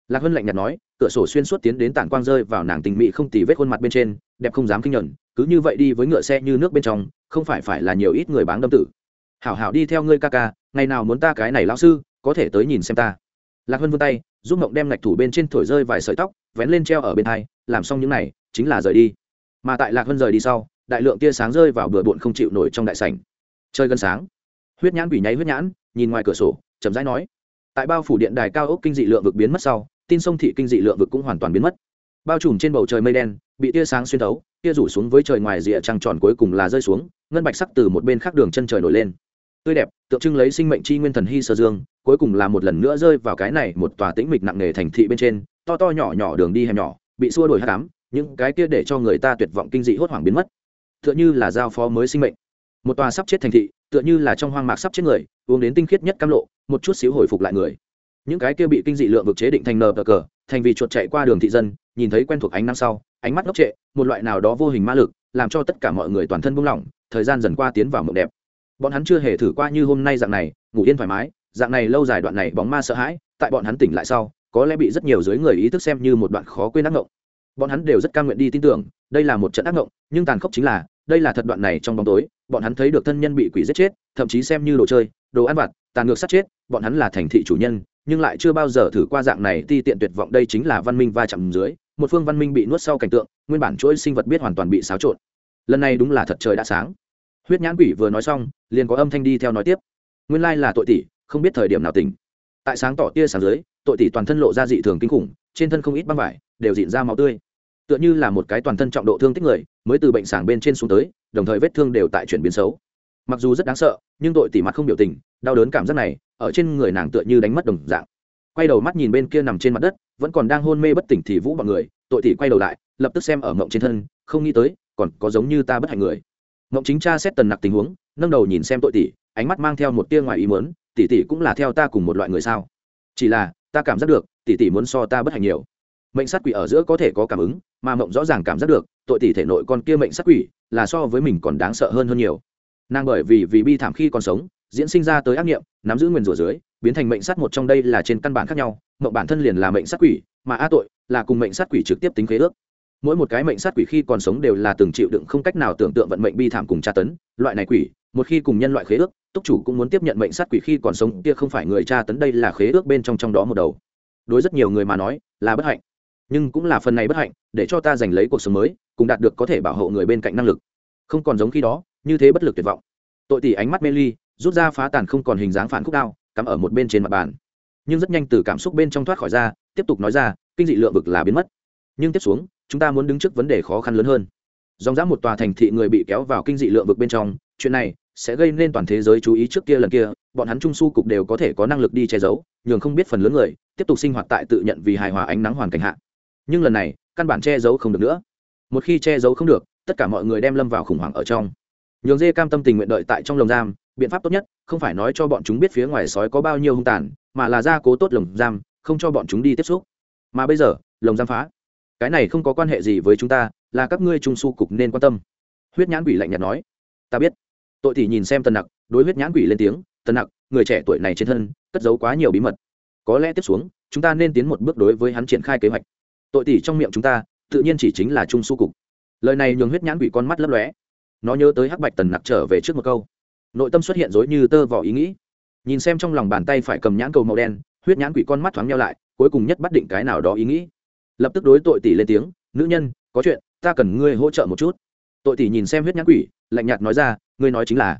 Lạc hân lạnh nhạt nói, cửa sổ xuyên suốt tiến đến tản quang rơi vào nàng tình mỹ không tì vết khuôn mặt bên trên, đẹp không dám kinh nhận cứ như vậy đi với ngựa xe như nước bên trong, không phải phải là nhiều ít người báng đâm tử. Hảo hảo đi theo ngươi ca ca ngày nào muốn ta cái này lão sư, có thể tới nhìn xem ta. Lạc hân vươn tay, giúp mộng đem ngạch thủ bên trên thổi rơi vài sợi tóc, vén lên treo ở bên hai, làm xong những này, chính là rời đi. Mà tại lạc hân rời đi sau, đại lượng tia sáng rơi vào bừa bộn không chịu nổi trong đại sảnh. Chơi gần sáng. Huyết nhãn quỷ nháy huyết nhãn, nhìn ngoài cửa sổ, chậm rãi nói. Tại bao phủ điện đài cao ốc kinh dị lượng vực biến mất sau, tin sông thị kinh dị lượng vực cũng hoàn toàn biến mất. Bao trùm trên bầu trời mây đen, bị tia sáng xuyên thấu, tia rủ xuống với trời ngoài rìa trăng tròn cuối cùng là rơi xuống, ngân bạch sắc từ một bên khác đường chân trời nổi lên tươi đẹp, tượng trưng lấy sinh mệnh chi nguyên thần hy sơ dương, cuối cùng là một lần nữa rơi vào cái này một tòa tĩnh mịch nặng nề thành thị bên trên, to to nhỏ nhỏ đường đi hẻm nhỏ, bị xua đổi hát cám những cái kia để cho người ta tuyệt vọng kinh dị hốt hoảng biến mất. Tựa như là giao phó mới sinh mệnh. Một tòa sắp chết thành thị, tựa như là trong hoang mạc sắp chết người, uống đến tinh khiết nhất cam lộ, một chút xíu hồi phục lại người. Những cái kia bị kinh dị lượng vực chế định thành nờ cờ cờ, thành vì chuột chạy qua đường thị dân, nhìn thấy quen thuộc ánh nắng sau, ánh mắt ngốc trệ, một loại nào đó vô hình ma lực, làm cho tất cả mọi người toàn thân buông lỏng, thời gian dần qua tiến vào mộng đẹp bọn hắn chưa hề thử qua như hôm nay dạng này, ngủ yên thoải mái, dạng này lâu dài đoạn này bóng ma sợ hãi, tại bọn hắn tỉnh lại sau, có lẽ bị rất nhiều dưới người ý thức xem như một đoạn khó quên ác ngộng. Bọn hắn đều rất cam nguyện đi tin tưởng, đây là một trận ác ngộng, nhưng tàn khốc chính là, đây là thật đoạn này trong bóng tối, bọn hắn thấy được thân nhân bị quỷ giết chết, thậm chí xem như đồ chơi, đồ ăn vặt, tàn ngược sát chết, bọn hắn là thành thị chủ nhân, nhưng lại chưa bao giờ thử qua dạng này ti tiện tuyệt vọng đây chính là văn minh va chạm dưới, một phương văn minh bị nuốt sau cảnh tượng, nguyên bản chuỗi sinh vật biết hoàn toàn bị xáo trộn. Lần này đúng là thật trời đã sáng huyết nhãn quỷ vừa nói xong, liền có âm thanh đi theo nói tiếp. Nguyên lai là tội tỷ, không biết thời điểm nào tỉnh. Tại sáng tỏ tia sáng dưới, tội tỷ toàn thân lộ ra dị thường kinh khủng, trên thân không ít băng vải, đều dịn ra máu tươi. Tựa như là một cái toàn thân trọng độ thương tích người, mới từ bệnh sàng bên trên xuống tới, đồng thời vết thương đều tại chuyển biến xấu. Mặc dù rất đáng sợ, nhưng tội tỷ mặt không biểu tình, đau đớn cảm giác này, ở trên người nàng tựa như đánh mất đồng dạng. Quay đầu mắt nhìn bên kia nằm trên mặt đất, vẫn còn đang hôn mê bất tỉnh thì vũ bọn người, tội tỷ quay đầu lại, lập tức xem ở mộng trên thân, không nghĩ tới, còn có giống như ta bất hạnh người mộng chính cha xét tần nặc tình huống, nâng đầu nhìn xem tội tỷ, ánh mắt mang theo một tia ngoài ý muốn, tỷ tỷ cũng là theo ta cùng một loại người sao? Chỉ là, ta cảm giác được, tỷ tỷ muốn so ta bất hạnh nhiều. Mệnh sát quỷ ở giữa có thể có cảm ứng, mà mộng rõ ràng cảm giác được, tội tỷ thể nội con kia mệnh sát quỷ là so với mình còn đáng sợ hơn hơn nhiều. Nàng bởi vì vì bi thảm khi còn sống, diễn sinh ra tới ác nghiệm, nắm giữ nguyền rủa dưới, biến thành mệnh sát một trong đây là trên căn bản khác nhau mộng bản thân liền là mệnh sát quỷ, mà a tội là cùng mệnh sát quỷ trực tiếp tính khế ước mỗi một cái mệnh sát quỷ khi còn sống đều là từng chịu đựng không cách nào tưởng tượng vận mệnh bi thảm cùng tra tấn, loại này quỷ, một khi cùng nhân loại khế ước, túc chủ cũng muốn tiếp nhận mệnh sát quỷ khi còn sống, kia không phải người tra tấn đây là khế ước bên trong trong đó một đầu. Đối rất nhiều người mà nói, là bất hạnh. Nhưng cũng là phần này bất hạnh, để cho ta giành lấy cuộc sống mới, cùng đạt được có thể bảo hộ người bên cạnh năng lực. Không còn giống khi đó, như thế bất lực tuyệt vọng. Tội tỷ ánh mắt mê ly, rút ra phá tàn không còn hình dáng phản khúc đao, cắm ở một bên trên mặt bàn. Nhưng rất nhanh từ cảm xúc bên trong thoát khỏi ra, tiếp tục nói ra, kinh dị lượng vực là biến mất nhưng tiếp xuống, chúng ta muốn đứng trước vấn đề khó khăn lớn hơn. Dòng dã một tòa thành thị người bị kéo vào kinh dị lượng vực bên trong, chuyện này sẽ gây nên toàn thế giới chú ý trước kia lần kia, bọn hắn trung su cục đều có thể có năng lực đi che giấu, nhường không biết phần lớn người tiếp tục sinh hoạt tại tự nhận vì hài hòa ánh nắng hoàn cảnh hạ. Nhưng lần này, căn bản che giấu không được nữa. Một khi che giấu không được, tất cả mọi người đem lâm vào khủng hoảng ở trong. Nhường dê cam tâm tình nguyện đợi tại trong lồng giam, biện pháp tốt nhất, không phải nói cho bọn chúng biết phía ngoài sói có bao nhiêu hung tàn, mà là gia cố tốt lồng giam, không cho bọn chúng đi tiếp xúc. Mà bây giờ, lồng giam phá cái này không có quan hệ gì với chúng ta, là các ngươi trung su cục nên quan tâm. Huyết nhãn quỷ lạnh nhạt nói. Ta biết. Tội tỷ nhìn xem tần nặc, đối huyết nhãn quỷ lên tiếng, tần nặc, người trẻ tuổi này trên thân, cất giấu quá nhiều bí mật. Có lẽ tiếp xuống, chúng ta nên tiến một bước đối với hắn triển khai kế hoạch. Tội tỷ trong miệng chúng ta, tự nhiên chỉ chính là trung su cục. Lời này nhường huyết nhãn quỷ con mắt lấp lóe. Nó nhớ tới hắc bạch tần nặc trở về trước một câu. Nội tâm xuất hiện dối như tơ vỏ ý nghĩ. Nhìn xem trong lòng bàn tay phải cầm nhãn cầu màu đen, huyết nhãn quỷ con mắt thoáng nhau lại, cuối cùng nhất bắt định cái nào đó ý nghĩ lập tức đối tội tỷ lên tiếng, nữ nhân, có chuyện, ta cần ngươi hỗ trợ một chút. Tội tỷ nhìn xem huyết nhãn quỷ, lạnh nhạt nói ra, ngươi nói chính là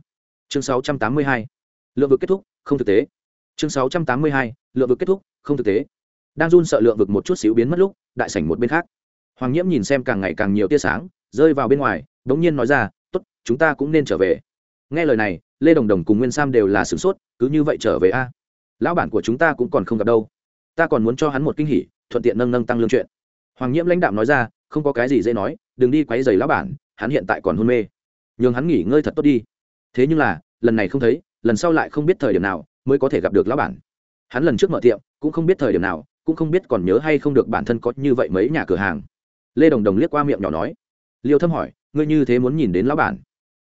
chương 682. lượng vực kết thúc, không thực tế. Chương 682. lượng vực kết thúc, không thực tế. Đang run sợ lượng vực một chút xíu biến mất lúc, đại sảnh một bên khác. Hoàng nhiễm nhìn xem càng ngày càng nhiều tia sáng, rơi vào bên ngoài đ n g nhiên nói ra t ố t chúng ta cũng nên trở về. Nghe lời này, lê đồng đồng cùng nguyên sam đều là sửng sốt, cứ như vậy trở về a? Lão bản của chúng ta cũng còn không gặp đâu. Ta còn muốn cho hắn một kinh hỉ thuận tiện nâng nâng tăng lương chuyện. Hoàng nhiễm lãnh đạm nói ra, không có cái gì dễ nói, đừng đi quấy giày lão bản, hắn hiện tại còn hôn mê. Nhường hắn nghỉ ngơi thật tốt đi. Thế nhưng là, lần này không thấy, lần sau lại không biết thời điểm nào mới có thể gặp được lão bản. Hắn lần trước mở tiệm, cũng không biết thời điểm nào, cũng không biết còn nhớ hay không được bản thân có như vậy mấy nhà cửa hàng. Lê đồng đồng liếc qua miệng nhỏ nói, liêu thâm hỏi, ngươi như thế muốn nhìn đến lão bản?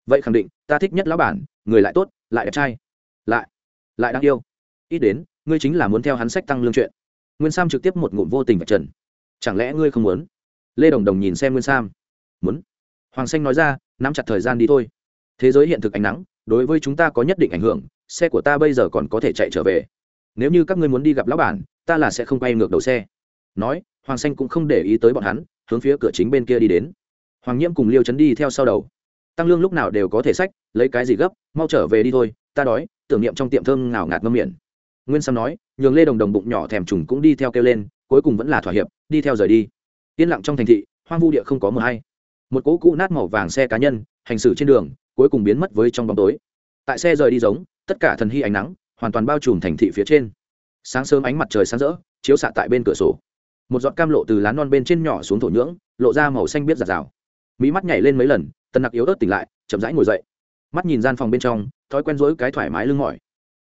Vậy khẳng định, ta thích nhất lão bản, người lại tốt, lại đẹp trai, lại lại đáng yêu. Ít đến, ngươi chính là muốn theo hắn sách tăng lương chuyện nguyên sam trực tiếp một ngụm vô tình vạch trần. Chẳng lẽ ngươi không muốn? Lê đồng đồng nhìn xem nguyên sam. Muốn. Hoàng xanh nói ra, nắm chặt thời gian đi thôi. Thế giới hiện thực ánh nắng, đối với chúng ta có nhất định ảnh hưởng, xe của ta bây giờ còn có thể chạy trở về. Nếu như các ngươi muốn đi gặp lão bản, ta là sẽ không quay ngược đầu xe. Nói, hoàng xanh cũng không để ý tới bọn hắn, hướng phía cửa chính bên kia đi đến. Hoàng nhiễm cùng liêu chấn đi theo sau đầu. Tăng lương lúc nào đều có thể sách, lấy cái gì gấp, mau trở về đi thôi, ta đói, tưởng niệm trong tiệm thơm ngào ngạt ngâm miệng nguyên sam nói, nhường lê đồng đồng bụng nhỏ thèm trùng cũng đi theo kêu lên, cuối cùng vẫn là thỏa hiệp, đi theo rời đi. Yên lặng trong thành thị, hoang vu địa không có mờ hay. Một cỗ cũ nát màu vàng xe cá nhân, hành xử trên đường, cuối cùng biến mất với trong bóng tối. Tại xe rời đi giống, tất cả thần hy ánh nắng, hoàn toàn bao trùm thành thị phía trên. Sáng sớm ánh mặt trời sáng rỡ, chiếu xạ tại bên cửa sổ. Một giọt cam lộ từ lá non bên trên nhỏ xuống thổ nhưỡng, lộ ra màu xanh biết giạt rào. Mỹ mắt nhảy lên mấy lần, tần nặc yếu ớt tỉnh lại, chậm rãi ngồi dậy. Mắt nhìn gian phòng bên trong, thói quen rỗi cái thoải mái lưng mỏi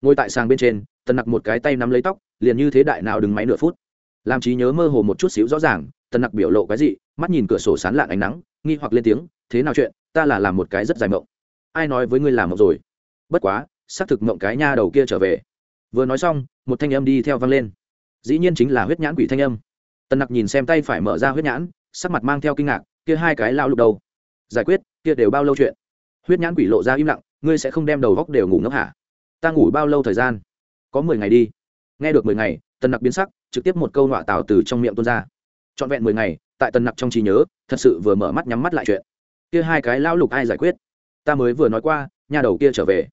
ngồi tại sàng bên trên, tần nặc một cái tay nắm lấy tóc, liền như thế đại nào đừng máy nửa phút. Làm trí nhớ mơ hồ một chút xíu rõ ràng, tần nặc biểu lộ cái gì mắt nhìn cửa sổ sán lạn ánh nắng, nghi hoặc lên tiếng, thế nào chuyện? Ta là làm một cái rất dài mộng. Ai nói với ngươi làm mộng rồi? Bất quá, xác thực mộng cái nha đầu kia trở về. Vừa nói xong, một thanh âm đi theo vang lên. Dĩ nhiên chính là huyết nhãn quỷ thanh âm. Tần nặc nhìn xem tay phải mở ra huyết nhãn, sắc mặt mang theo kinh ngạc, kia hai cái lao lục đầu giải quyết, kia đều bao lâu chuyện? Huyết nhãn quỷ lộ ra im lặng, ngươi sẽ không đem đầu góc đều ngủ ngốc hả? Ta ngủ bao lâu thời gian? Có mười ngày đi. Nghe được mười ngày, tần nặc biến sắc, trực tiếp một câu nọa tào từ trong miệng tuôn ra. Trọn vẹn mười ngày, tại tần nặc trong trí nhớ, thật sự vừa mở mắt nhắm mắt lại chuyện. Kia hai cái lao lục ai giải quyết? Ta mới vừa nói qua, nhà đầu kia trở về.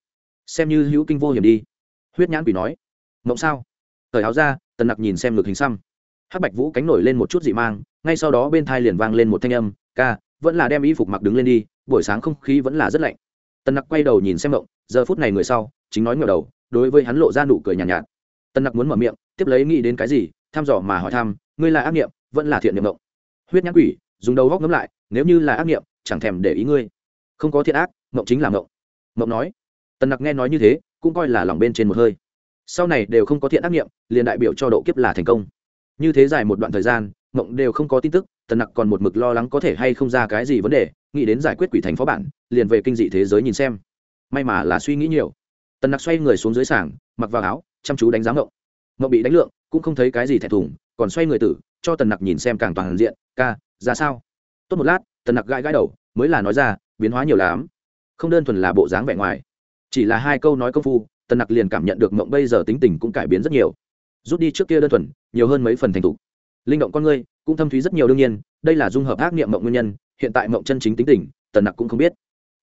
Xem như hữu kinh vô hiểm đi. Huyết nhãn quỷ nói. Mộng sao? Thời áo ra, tần nặc nhìn xem ngực hình xăm. Hắc bạch vũ cánh nổi lên một chút dị mang, ngay sau đó bên thai liền vang lên một thanh âm, ca, vẫn là đem y phục mặc đứng lên đi, buổi sáng không khí vẫn là rất lạnh. Tần nặc quay đầu nhìn xem mộng, giờ phút này người sau chính nói ngờ đầu đối với hắn lộ ra nụ cười nhàn nhạt, nhạt. Nặc muốn mở miệng tiếp lấy nghĩ đến cái gì thăm dò mà hỏi thăm ngươi là ác nghiệm vẫn là thiện niệm động huyết nhãn quỷ dùng đầu góc ngấm lại nếu như là ác nghiệm chẳng thèm để ý ngươi. Không có thiện ác mộng chính là mộng mộng nói. Tần nặc nghe nói như thế cũng coi là lòng bên trên một hơi. Sau này đều không có thiện ác nghiệm liền đại biểu cho độ kiếp là thành công. Như thế dài một đoạn thời gian mộng đều không có tin tức tần nặc còn một mực lo lắng có thể hay không ra cái gì vấn đề nghĩ đến giải quyết quỷ thành phó bản liền về kinh dị thế giới nhìn xem. May mà là suy nghĩ nhiều tần nặc xoay người xuống dưới sảng mặc vào áo, chăm chú đánh giá mộng mộng bị đánh lượng, cũng không thấy cái gì thẹn thùng, còn xoay người tử, cho tần nặc nhìn xem càng toàn diện, ca, ra sao? Tốt một lát, tần nặc gãi gãi đầu, mới là nói ra, biến hóa nhiều lắm, không đơn thuần là bộ dáng vẻ ngoài, chỉ là hai câu nói công phu, tần nặc liền cảm nhận được mộng bây giờ tính tình cũng cải biến rất nhiều. Rút đi trước kia đơn thuần, nhiều hơn mấy phần thành t ụ linh động con ngươi cũng thâm thúy rất nhiều đương nhiên, đây là dung hợp ác niệm mộng nguyên nhân, hiện tại mộng chân chính tính tình, tần nặc cũng không biết.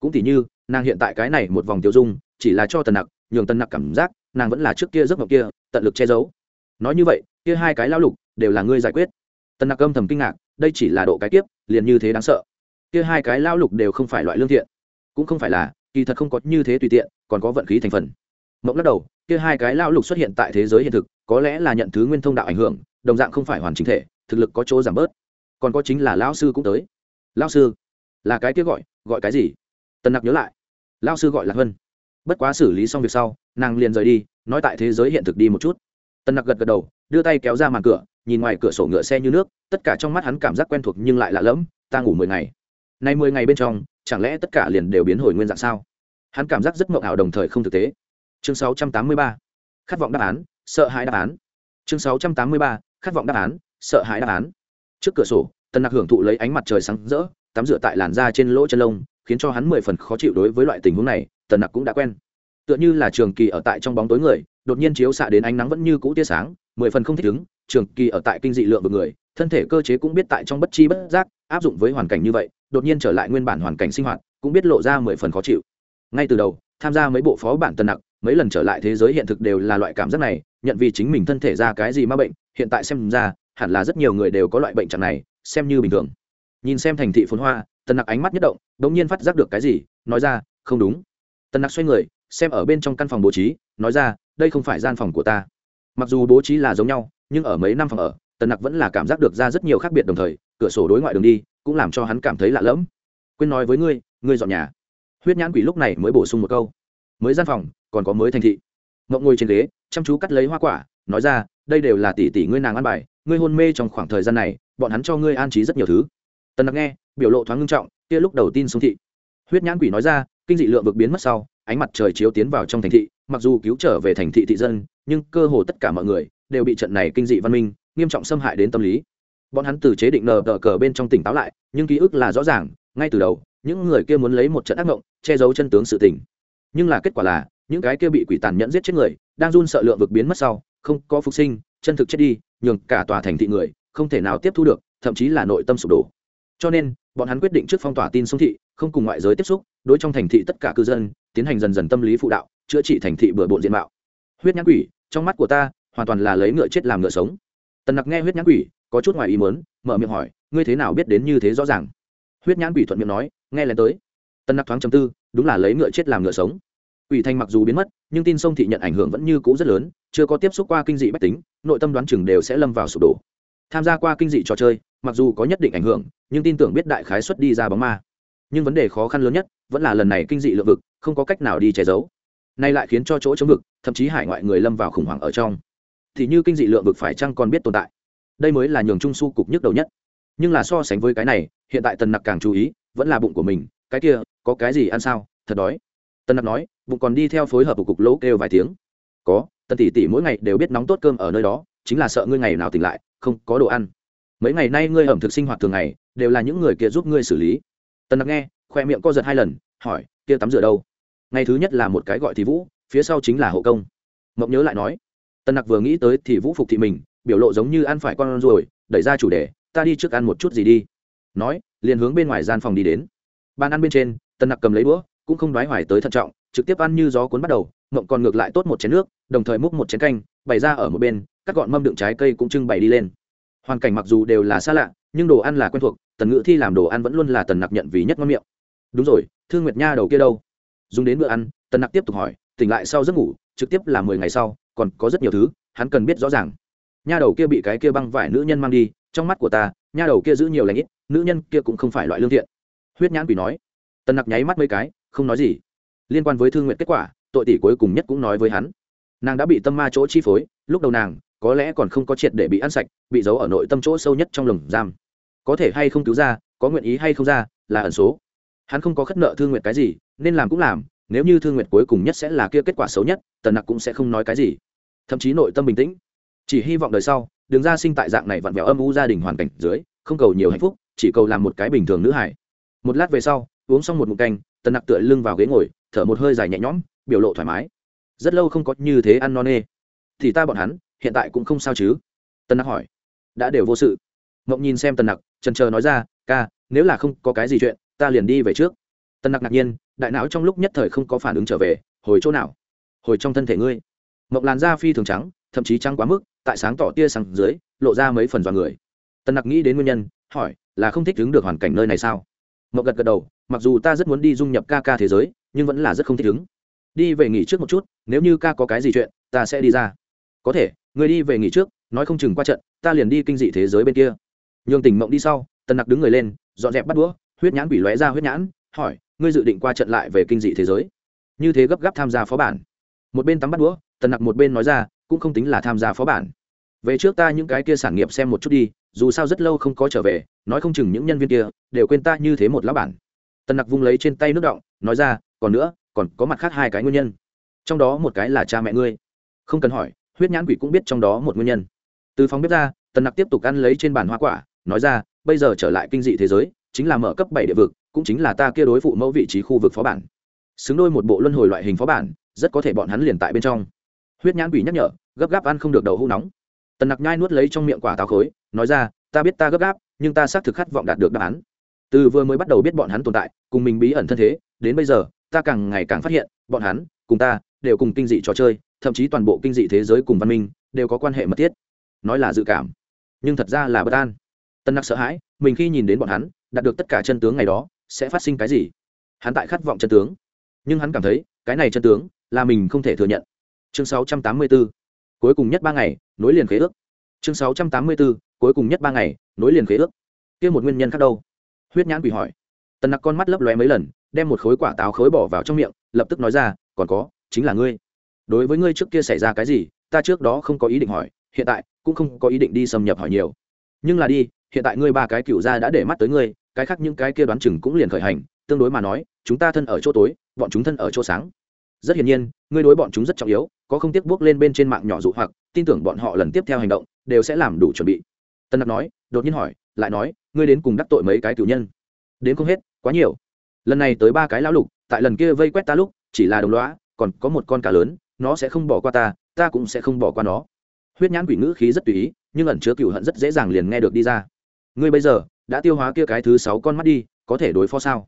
Cũng tỉ như, nàng hiện tại cái này một vòng tiêu dung chỉ là cho tần nặc, nhường tần nặc cảm giác, nàng vẫn là trước kia giấc mộng kia, tận lực che giấu. Nói như vậy, kia hai cái lao lục đều là ngươi giải quyết. Tần nặc âm thầm kinh ngạc, đây chỉ là độ cái tiếp liền như thế đáng sợ. Kia hai cái lao lục đều không phải loại lương thiện. Cũng không phải là, kỳ thật không có như thế tùy tiện, còn có vận khí thành phần. Mộng lắc đầu, kia hai cái lao lục xuất hiện tại thế giới hiện thực, có lẽ là nhận thứ nguyên thông đạo ảnh hưởng, đồng dạng không phải hoàn chính thể, thực lực có chỗ giảm bớt. Còn có chính là lão sư cũng tới. Lão sư? Là cái kia gọi gọi cái gì? Tần nặc nhớ lại. Lão sư gọi là hân bất quá xử lý xong việc sau, nàng liền rời đi, nói tại thế giới hiện thực đi một chút Tân nặc gật gật đầu, đưa tay kéo ra màn cửa, nhìn ngoài cửa sổ ngựa xe như nước, tất cả trong mắt hắn cảm giác quen thuộc nhưng lại lạ lẫm, ta ngủ mười ngày nay mười ngày bên trong, chẳng lẽ tất cả liền đều biến hồi nguyên dạng sao hắn cảm giác rất mộng ảo đồng thời không thực tế chương 683. khát vọng đáp án, sợ hãi đáp án chương 683. khát vọng đáp án, sợ hãi đáp án trước cửa sổ, Tân nặc hưởng thụ lấy ánh mặt trời sáng rỡ, tắm rửa tại làn da trên lỗ chân lông, khiến cho hắn mười phần khó chịu đối với loại tình huống này tần nặc cũng đã quen. Tựa như là trường kỳ ở tại trong bóng tối người, đột nhiên chiếu xạ đến ánh nắng vẫn như cũ tia sáng, mười phần không thích ứng, trường kỳ ở tại kinh dị lượng vực người, thân thể cơ chế cũng biết tại trong bất chi bất giác, áp dụng với hoàn cảnh như vậy, đột nhiên trở lại nguyên bản hoàn cảnh sinh hoạt, cũng biết lộ ra mười phần khó chịu. Ngay từ đầu, tham gia mấy bộ phó bản tần nặc, mấy lần trở lại thế giới hiện thực đều là loại cảm giác này, nhận vì chính mình thân thể ra cái gì ma bệnh, hiện tại xem ra, hẳn là rất nhiều người đều có loại bệnh trạng này, xem như bình thường. Nhìn xem thành thị phồn hoa, tần nặc ánh mắt nhất động đ ỗ n g nhiên phát giác được cái gì, nói ra, không đúng tần nặc xoay người, xem ở bên trong căn phòng bố trí, nói ra, đây không phải gian phòng của ta. Mặc dù bố trí là giống nhau, nhưng ở mấy năm phòng ở, tần nặc vẫn là cảm giác được ra rất nhiều khác biệt đồng thời, cửa sổ đối ngoại đường đi, cũng làm cho hắn cảm thấy lạ lẫm. Quên nói với ngươi ngươi dọn nhà. Huyết nhãn quỷ lúc này mới bổ sung một câu. Mới gian phòng, còn có mới thành thị. Mộng ngồi trên ghế, chăm chú cắt lấy hoa quả, nói ra, đây đều là tỷ tỷ ngươi nàng ăn bài, ngươi hôn mê trong khoảng thời gian này, bọn hắn cho ngươi an trí rất nhiều thứ. Tần nặc nghe, biểu lộ thoáng ngưng trọng, kia lúc đầu tin xuống thị. Huyết nhãn quỷ nói ra kinh dị lượng vực biến mất sau, ánh mặt trời chiếu tiến vào trong thành thị, mặc dù cứu trở về thành thị thị dân, nhưng cơ hồ tất cả mọi người đều bị trận này kinh dị văn minh nghiêm trọng xâm hại đến tâm lý. Bọn hắn từ chế định nờ đờ cờ bên trong tỉnh táo lại, nhưng ký ức là rõ ràng, ngay từ đầu, những người kia muốn lấy một trận ác mộng, che giấu chân tướng sự tình. Nhưng là kết quả là, những cái kia bị quỷ tàn nhẫn giết chết người, đang run sợ lượng vực biến mất sau, không có phục sinh, chân thực chết đi, nhường cả tòa thành thị người không thể nào tiếp thu được, thậm chí là nội tâm sụp đổ. Cho nên, bọn hắn quyết định trước phong tỏa tin sông thị, không cùng ngoại giới tiếp xúc đối trong thành thị tất cả cư dân, tiến hành dần dần tâm lý phụ đạo, chữa trị thành thị bừa bộn diện mạo. Huyết nhãn quỷ, trong mắt của ta, hoàn toàn là lấy ngựa chết làm ngựa sống. Tần nặc nghe huyết nhãn quỷ, có chút ngoài ý mớn mở miệng hỏi, ngươi thế nào biết đến như thế rõ ràng? Huyết nhãn quỷ thuận miệng nói, nghe lén tới. Tần nặc thoáng chầm tư, đúng là lấy ngựa chết làm ngựa sống. Quỷ thành mặc dù biến mất, nhưng tin sông thị nhận ảnh hưởng vẫn như cũ rất lớn, chưa có tiếp xúc qua kinh dị bách tính, nội tâm đoán chừng đều sẽ lâm vào sụp đổ. Tham gia qua kinh dị trò chơi, mặc dù có nhất định ảnh hưởng, nhưng tin tưởng biết đại khái xuất đi ra bóng ma. Nhưng vấn đề khó khăn lớn nhất vẫn là lần này kinh dị lượng vực, không có cách nào đi che giấu. Nay lại khiến cho chỗ chống vực, thậm chí hải ngoại người lâm vào khủng hoảng ở trong. Thì như kinh dị lượng vực phải chăng còn biết tồn tại? Đây mới là nhường trung su cục nhức đầu nhất. Nhưng là so sánh với cái này, hiện tại tần nặc càng chú ý, vẫn là bụng của mình. Cái kia, có cái gì ăn sao? Thật đói. Tần nặc nói, bụng còn đi theo phối hợp của cục lỗ kêu vài tiếng. Có, tần tỷ tỷ mỗi ngày đều biết nóng tốt cơm ở nơi đó, chính là sợ ngươi ngày nào tỉnh lại, không có đồ ăn. Mấy ngày nay ngươi ẩm thực sinh hoạt thường ngày, đều là những người kia giúp ngươi xử lý. Tần nặc nghe khoe miệng co giật hai lần, hỏi, kia tắm rửa đâu? Ngày thứ nhất là một cái gọi thì vũ, phía sau chính là hộ công. Mộng nhớ lại nói, tần nặc vừa nghĩ tới thì vũ phục thị mình, biểu lộ giống như ăn phải con rồi đẩy ra chủ đề, ta đi trước ăn một chút gì đi. Nói, liền hướng bên ngoài gian phòng đi đến. Bàn ăn bên trên, tần nặc cầm lấy đũa, cũng không đoái hoài tới thận trọng, trực tiếp ăn như gió cuốn bắt đầu, mộng còn ngược lại tốt một chén nước, đồng thời múc một chén canh, bày ra ở một bên, các gọn mâm đựng trái cây cũng trưng bày đi lên. Hoàn cảnh mặc dù đều là xa lạ, nhưng đồ ăn là quen thuộc, tần ngữ thi làm đồ ăn vẫn luôn là tần nặc nhận vì nhất ngon miệng đúng rồi thương nguyệt nha đầu kia đâu? Dùng đến bữa ăn, tần nặc tiếp tục hỏi, tỉnh lại sau giấc ngủ, trực tiếp là mười ngày sau, còn có rất nhiều thứ, hắn cần biết rõ ràng. Nha đầu kia bị cái kia băng vải nữ nhân mang đi, trong mắt của ta, nha đầu kia giữ nhiều lãnh ít, nữ nhân kia cũng không phải loại lương thiện. Huyết nhãn quỷ nói. Tần nặc nháy mắt mấy cái, không nói gì. Liên quan với thương nguyện kết quả, tội tỷ cuối cùng nhất cũng nói với hắn. Nàng đã bị tâm ma chỗ chi phối, lúc đầu nàng, có lẽ còn không có triệt để bị ăn sạch, bị giấu ở nội tâm chỗ sâu nhất trong lồng giam. Có thể hay không cứu ra, có nguyện ý hay không ra, là ẩn số hắn không có khất nợ thương nguyện cái gì, nên làm cũng làm, nếu như thương nguyện cuối cùng nhất sẽ là kia kết quả xấu nhất, tần nặc cũng sẽ không nói cái gì. Thậm chí nội tâm bình tĩnh. Chỉ hy vọng đời sau đừng ra sinh tại dạng này vặn vẹo âm u gia đình hoàn cảnh dưới, không cầu nhiều hạnh phúc, chỉ cầu làm một cái bình thường nữ hải một lát về sau, uống xong một mụn canh, tần nặc tựa lưng vào ghế ngồi, thở một hơi dài nhẹ nhõm, biểu lộ thoải mái. Rất lâu không có như thế ăn no nê. Thì ta bọn hắn, hiện tại cũng không sao chứ? Tần nặc hỏi. Đã đều vô sự. Mộng nhìn xem tần nặc trần trờ nói ra, ca, nếu là không có cái gì chuyện ta liền đi về trước. Tần nặc ngạc nhiên, đại não trong lúc nhất thời không có phản ứng trở về, hồi chỗ nào? Hồi trong thân thể ngươi. Mộng làn da phi thường trắng, thậm chí trắng quá mức, tại sáng tỏ tia sáng dưới, lộ ra mấy phần dọa người. Tần nặc nghĩ đến nguyên nhân, hỏi, là không thích ứng được hoàn cảnh nơi này sao? Mộng gật gật đầu, mặc dù ta rất muốn đi dung nhập ca ca thế giới, nhưng vẫn là rất không thích ứng. Đi về nghỉ trước một chút, nếu như ca có cái gì chuyện, ta sẽ đi ra. Có thể, người đi về nghỉ trước, nói không chừng qua trận, ta liền đi kinh dị thế giới bên kia. Nhường tỉnh mộng đi sau, tần nặc đứng người lên, dọn dẹp bắt đũa huyết nhãn bị lóe ra huyết nhãn, hỏi, ngươi dự định qua trận lại về kinh dị thế giới? Như thế gấp gáp tham gia phó bản. Một bên tắm bắt đũa, tần nặc một bên nói ra, cũng không tính là tham gia phó bản. Về trước ta những cái kia sản nghiệp xem một chút đi, dù sao rất lâu không có trở về, nói không chừng những nhân viên kia đều quên ta như thế một lá bản. Tần nặc vung lấy trên tay nước động, nói ra, còn nữa, còn có mặt khác hai cái nguyên nhân. Trong đó một cái là cha mẹ ngươi. Không cần hỏi, huyết nhãn quỷ cũng biết trong đó một nguyên nhân. Từ phòng bếp ra, tần nặc tiếp tục ăn lấy trên bàn hoa quả, nói ra, bây giờ trở lại kinh dị thế giới chính là mở cấp bảy địa vực, cũng chính là ta kia đối phụ mẫu vị trí khu vực phó bản. Xứng đôi một bộ luân hồi loại hình phó bản, rất có thể bọn hắn liền tại bên trong. Huyết nhãn quỷ nhắc nhở, gấp gáp ăn không được đầu hũ nóng. Tần nặc nhai nuốt lấy trong miệng quả táo khối, nói ra, ta biết ta gấp gáp, nhưng ta xác thực khát vọng đạt được đáp án. Từ vừa mới bắt đầu biết bọn hắn tồn tại, cùng mình bí ẩn thân thế, đến bây giờ, ta càng ngày càng phát hiện, bọn hắn, cùng ta, đều cùng kinh dị trò chơi, thậm chí toàn bộ kinh dị thế giới cùng văn minh, đều có quan hệ mật thiết. Nói là dự cảm, nhưng thật ra là bất an. Tân nặc sợ hãi, mình khi nhìn đến bọn hắn đạt được tất cả chân tướng ngày đó, sẽ phát sinh cái gì? Hắn tại khát vọng chân tướng. Nhưng hắn cảm thấy, cái này chân tướng, là mình không thể thừa nhận. Chương 684 cuối cùng nhất ba ngày, nối liền khế ước. Chương 684 cuối cùng nhất ba ngày, nối liền khế ước. Kia một nguyên nhân khác đâu? Huyết nhãn quỷ hỏi. Tần nặc con mắt lấp lóe mấy lần, đem một khối quả táo khối bỏ vào trong miệng, lập tức nói ra, còn có, chính là ngươi. Đối với ngươi trước kia xảy ra cái gì, ta trước đó không có ý định hỏi, hiện tại cũng không có ý định đi xâm nhập hỏi nhiều. Nhưng là đi, hiện tại ngươi ba cái cựu gia đã để mắt tới ngươi cái khác những cái kia đoán chừng cũng liền khởi hành, tương đối mà nói, chúng ta thân ở chỗ tối, bọn chúng thân ở chỗ sáng. Rất hiển nhiên, ngươi đối bọn chúng rất trọng yếu, có không tiếc bước lên bên trên mạng nhỏ dụ hoặc, tin tưởng bọn họ lần tiếp theo hành động, đều sẽ làm đủ chuẩn bị. Tân đặc nói, đột nhiên hỏi, lại nói, ngươi đến cùng đắc tội mấy cái cựu nhân? Đến không hết, quá nhiều. Lần này tới ba cái lão lục, tại lần kia vây quét ta lúc, chỉ là đồng loá còn có một con cá lớn, nó sẽ không bỏ qua ta ta cũng sẽ không bỏ qua nó. Huyết nhãn quỷ ngữ khí rất tùy ý, nhưng ẩn chứa cựu hận rất dễ dàng liền nghe được đi ra. Ngươi bây giờ đã tiêu hóa kia cái thứ sáu con mắt đi, có thể đối phó sao?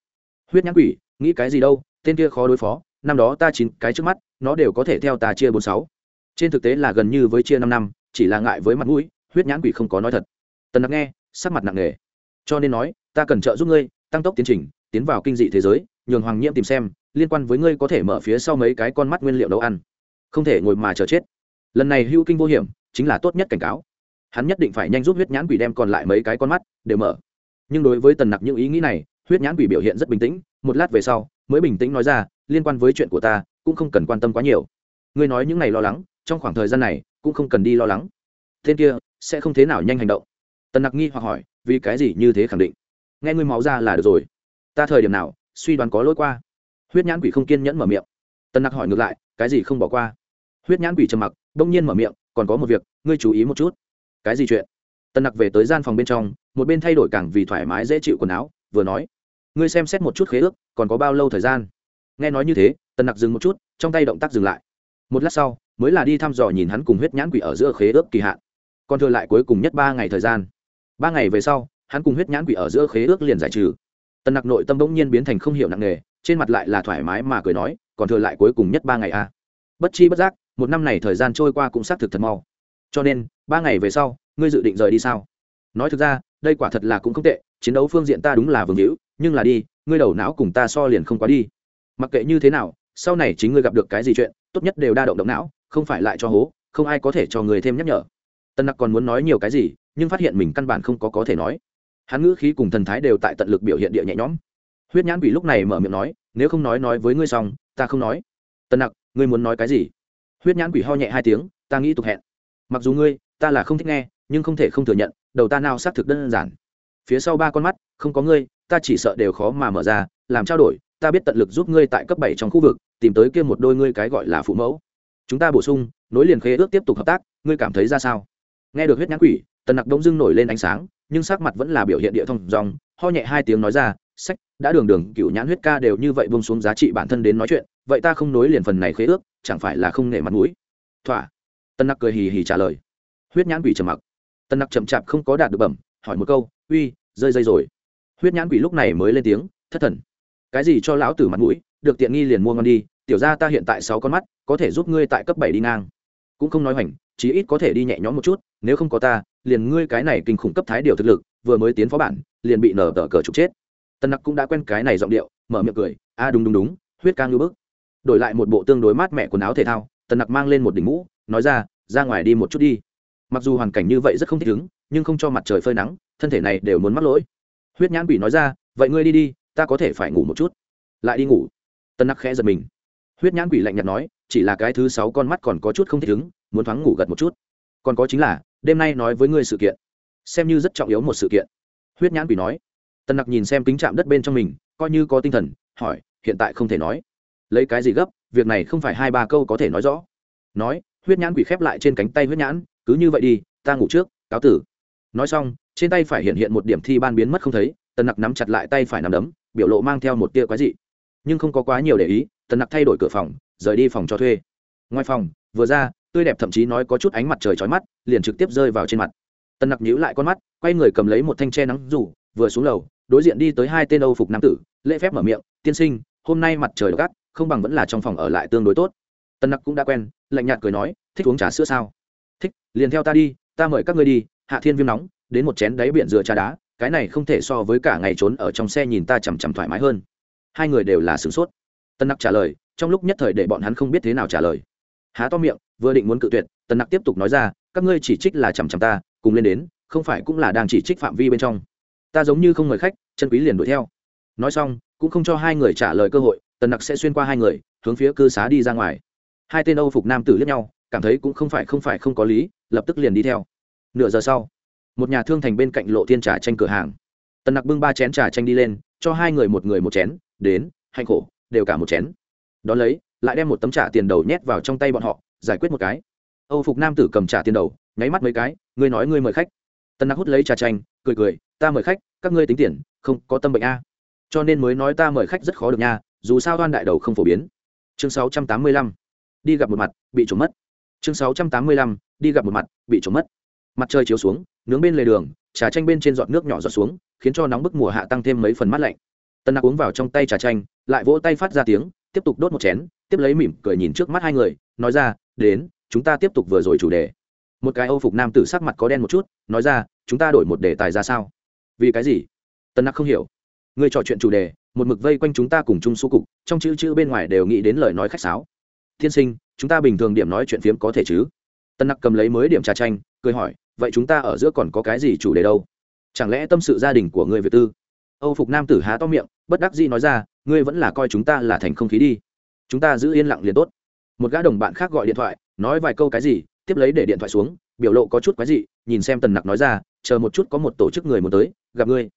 Huyết nhãn quỷ, nghĩ cái gì đâu, tên kia khó đối phó, năm đó ta chín cái trước mắt, nó đều có thể theo ta chia bốn sáu. Trên thực tế là gần như với chia năm năm, chỉ là ngại với mặt mũi, huyết nhãn quỷ không có nói thật. Tần nặc nghe, sắc mặt nặng nề. Cho nên nói, ta cần trợ giúp ngươi, tăng tốc tiến trình, tiến vào kinh dị thế giới, nhường hoàng nhiễm tìm xem, liên quan với ngươi có thể mở phía sau mấy cái con mắt nguyên liệu nấu ăn. Không thể ngồi mà chờ chết. Lần này hưu kinh vô hiểm, chính là tốt nhất cảnh cáo hắn nhất định phải nhanh giúp huyết nhãn quỷ đem còn lại mấy cái con mắt đều mở. Nhưng đối với tần nặc những ý nghĩ này, huyết nhãn quỷ biểu hiện rất bình tĩnh, một lát về sau, mới bình tĩnh nói ra, liên quan với chuyện của ta, cũng không cần quan tâm quá nhiều. Ngươi nói những ngày lo lắng, trong khoảng thời gian này, cũng không cần đi lo lắng. Tên kia sẽ không thế nào nhanh hành động. Tần nặc nghi hoặc hỏi, vì cái gì như thế khẳng định? Nghe ngươi máu ra là được rồi. Ta thời điểm nào, suy đoán có lỗi qua? Huyết nhãn quỷ không kiên nhẫn mở miệng. Tần nặc hỏi ngược lại, cái gì không bỏ qua? Huyết nhãn quỷ trầm mặc đông nhiên mở miệng, còn có một việc, ngươi chú ý một chút cái gì chuyện? Tần nặc về tới gian phòng bên trong, một bên thay đổi càng vì thoải mái dễ chịu quần áo, vừa nói, ngươi xem xét một chút khế ước, còn có bao lâu thời gian? Nghe nói như thế tần nặc dừng một chút, trong tay động tác dừng lại. Một lát sau, mới là đi thăm dò nhìn hắn cùng huyết nhãn quỷ ở giữa khế ước kỳ hạn. Còn thừa lại cuối cùng nhất ba ngày thời gian. Ba ngày về sau, hắn cùng huyết nhãn quỷ ở giữa khế ước liền giải trừ. Tần nặc nội tâm bỗng nhiên biến thành không hiểu nặng nề, trên mặt lại là thoải mái mà cười nói, còn thừa lại cuối cùng nhất ba ngày a à. bất chi bất giác, một năm này thời gian trôi qua cũng xác thực thật mau cho nên, ba ngày về sau, ngươi dự định rời đi sao? Nói thực ra, đây quả thật là cũng không tệ, chiến đấu phương diện ta đúng là vương hữu, nhưng là đi, ngươi đầu não cùng ta so liền không quá đi. Mặc kệ như thế nào, sau này chính ngươi gặp được cái gì chuyện, tốt nhất đều đa động động não, không phải lại cho hố, không ai có thể cho người thêm nhắc nhở. Tân nặc còn muốn nói nhiều cái gì, nhưng phát hiện mình căn bản không có có thể nói. Hắn ngữ khí cùng thần thái đều tại tận lực biểu hiện địa nhẹ nhõm. Huyết nhãn quỷ lúc này mở miệng nói, nếu không nói nói với ngươi xong, ta không nói. Tân nặc, ngươi muốn nói cái gì? Huyết nhãn quỷ ho nhẹ hai tiếng, ta nghĩ tục hẹn mặc dù ngươi, ta là không thích nghe, nhưng không thể không thừa nhận, đầu ta nào xác thực đơn giản. Phía sau ba con mắt, không có ngươi, ta chỉ sợ đều khó mà mở ra, làm trao đổi, ta biết tận lực giúp ngươi tại cấp bảy trong khu vực, tìm tới kia một đôi ngươi cái gọi là phụ mẫu. Chúng ta bổ sung, nối liền khế ước tiếp tục hợp tác, ngươi cảm thấy ra sao? Nghe được huyết nhãn quỷ, tần nặc đông dưng nổi lên ánh sáng, nhưng sắc mặt vẫn là biểu hiện địa thông dòng, ho nhẹ hai tiếng nói ra, sách, đã đường đường cựu nhãn huyết ca đều như vậy bông xuống giá trị bản thân đến nói chuyện, vậy ta không nối liền phần này khế ước, chẳng phải là không nể mặt mũi? Thỏa tân nặc cười hì hì trả lời. Huyết nhãn quỷ trầm mặc. Tân nặc chậm chạp không có đạt được bẩm, hỏi một câu, uy, rơi dây rồi. Huyết nhãn quỷ lúc này mới lên tiếng, thất thần. Cái gì cho lão tử mặt mũi, được tiện nghi liền mua ngon đi, tiểu ra ta hiện tại sáu con mắt, có thể giúp ngươi tại cấp bảy đi ngang. Cũng không nói hoành, chí ít có thể đi nhẹ nhõm một chút, nếu không có ta, liền ngươi cái này kinh khủng cấp thái điều thực lực, vừa mới tiến phó bản, liền bị nở tờ cờ trục chết. Tân nặc cũng đã quen cái này giọng điệu, mở miệng cười, a, đúng đúng đúng, huyết ca ngư bức. Đổi lại một bộ tương đối mát mẹ quần áo thể thao, tân nặc mang lên một đỉnh mũ nói ra ra ngoài đi một chút đi. Mặc dù hoàn cảnh như vậy rất không thích ứng, nhưng không cho mặt trời phơi nắng, thân thể này đều muốn mắc lỗi. Huyết nhãn quỷ nói ra, vậy ngươi đi đi, ta có thể phải ngủ một chút. Lại đi ngủ. Tân nặc khẽ giật mình. Huyết nhãn quỷ lạnh nhạt nói, chỉ là cái thứ sáu con mắt còn có chút không thích ứng, muốn thoáng ngủ gật một chút. Còn có chính là, đêm nay nói với ngươi sự kiện. Xem như rất trọng yếu một sự kiện. Huyết nhãn quỷ nói. Tân nặc nhìn xem kính chạm đất bên trong mình, coi như có tinh thần, hỏi, hiện tại không thể nói. Lấy cái gì gấp? Việc này không phải hai ba câu có thể nói rõ. Nói huyết nhãn quỷ khép lại trên cánh tay huyết nhãn, cứ như vậy đi, ta ngủ trước, cáo tử. Nói xong, trên tay phải hiện hiện một điểm thi ban biến mất không thấy, tần nặc nắm chặt lại tay phải nằm đấm, biểu lộ mang theo một tia quái dị. Nhưng không có quá nhiều để ý, tần nặc thay đổi cửa phòng, rời đi phòng cho thuê. Ngoài phòng, vừa ra, tươi đẹp thậm chí nói có chút ánh mặt trời trói mắt, liền trực tiếp rơi vào trên mặt. Tần nặc nhíu lại con mắt, quay người cầm lấy một thanh tre nắng rủ vừa xuống lầu, đối diện đi tới hai tên âu phục nam tử, lễ phép mở miệng, tiên sinh, hôm nay mặt trời gắt không bằng vẫn là trong phòng ở lại tương đối tốt. Tần nặc cũng đã quen lạnh nhạt cười nói, thích uống trà sữa sao? Thích, liền theo ta đi, ta mời các ngươi đi, hạ thiên viêm nóng, đến một chén đáy biển dừa trà đá, cái này không thể so với cả ngày trốn ở trong xe nhìn ta chằm chằm thoải mái hơn. Hai người đều là sửng sốt. Tân nặc trả lời, trong lúc nhất thời để bọn hắn không biết thế nào trả lời. Há to miệng, vừa định muốn cự tuyệt, tân nặc tiếp tục nói ra, các ngươi chỉ trích là chằm chằm ta, cùng lên đến, không phải cũng là đang chỉ trích phạm vi bên trong. Ta giống như không mời khách, chân quý liền đuổi theo. Nói xong, cũng không cho hai người trả lời cơ hội tần nặc sẽ xuyên qua hai người, hướng phía cư xá đi ra ngoài hai tên âu phục nam tử liếc nhau, cảm thấy cũng không phải không phải không có lý, lập tức liền đi theo. Nửa giờ sau, một nhà thương thành bên cạnh lộ thiên trà tranh cửa hàng. Tần nặc bưng ba chén trà tranh đi lên, cho hai người một người một chén, đến, hạnh khổ, đều cả một chén. Đón lấy, lại đem một tấm trả tiền đầu nhét vào trong tay bọn họ, giải quyết một cái. Âu phục nam tử cầm trả tiền đầu, nháy mắt mấy cái, ngươi nói ngươi mời khách. Tần nặc hút lấy trà tranh cười cười, ta mời khách, các ngươi tính tiền, không có tâm bệnh a. Cho nên mới nói ta mời khách rất khó được nha, dù sao đoan đại đầu không phổ biến. Chương sáu trăm tám mươi lăm đi gặp một mặt, bị trộm mất. Chương sáu trăm tám mươi lăm, đi gặp một mặt, bị trộm mất. Mặt trời chiếu xuống, nướng bên lề đường, trà chanh bên trên giọt nước nhỏ giọt xuống, khiến cho nóng bức mùa hạ tăng thêm mấy phần mát lạnh. Tân nặc uống vào trong tay trà chanh, lại vỗ tay phát ra tiếng, tiếp tục đốt một chén, tiếp lấy mỉm cười nhìn trước mắt hai người, nói ra, đến, chúng ta tiếp tục vừa rồi chủ đề. Một cái âu phục nam tử sắc mặt có đen một chút, nói ra, chúng ta đổi một đề tài ra sao? Vì cái gì? Tân nặc không hiểu. Người trò chuyện chủ đề, một mực vây quanh chúng ta cùng chung su cục, trong chữ chữ bên ngoài đều nghĩ đến lời nói khách sáo. Thiên sinh, chúng ta bình thường điểm nói chuyện phiếm có thể chứ? Tân nặc cầm lấy mới điểm trà chanh, cười hỏi, vậy chúng ta ở giữa còn có cái gì chủ đề đâu? Chẳng lẽ tâm sự gia đình của người việt tư? Âu phục nam tử há to miệng, bất đắc dĩ nói ra, ngươi vẫn là coi chúng ta là thành không khí đi. Chúng ta giữ yên lặng liền tốt. Một gã đồng bạn khác gọi điện thoại, nói vài câu cái gì, tiếp lấy để điện thoại xuống, biểu lộ có chút quái dị, nhìn xem tần nặc nói ra, chờ một chút có một tổ chức người muốn tới, gặp ngươi.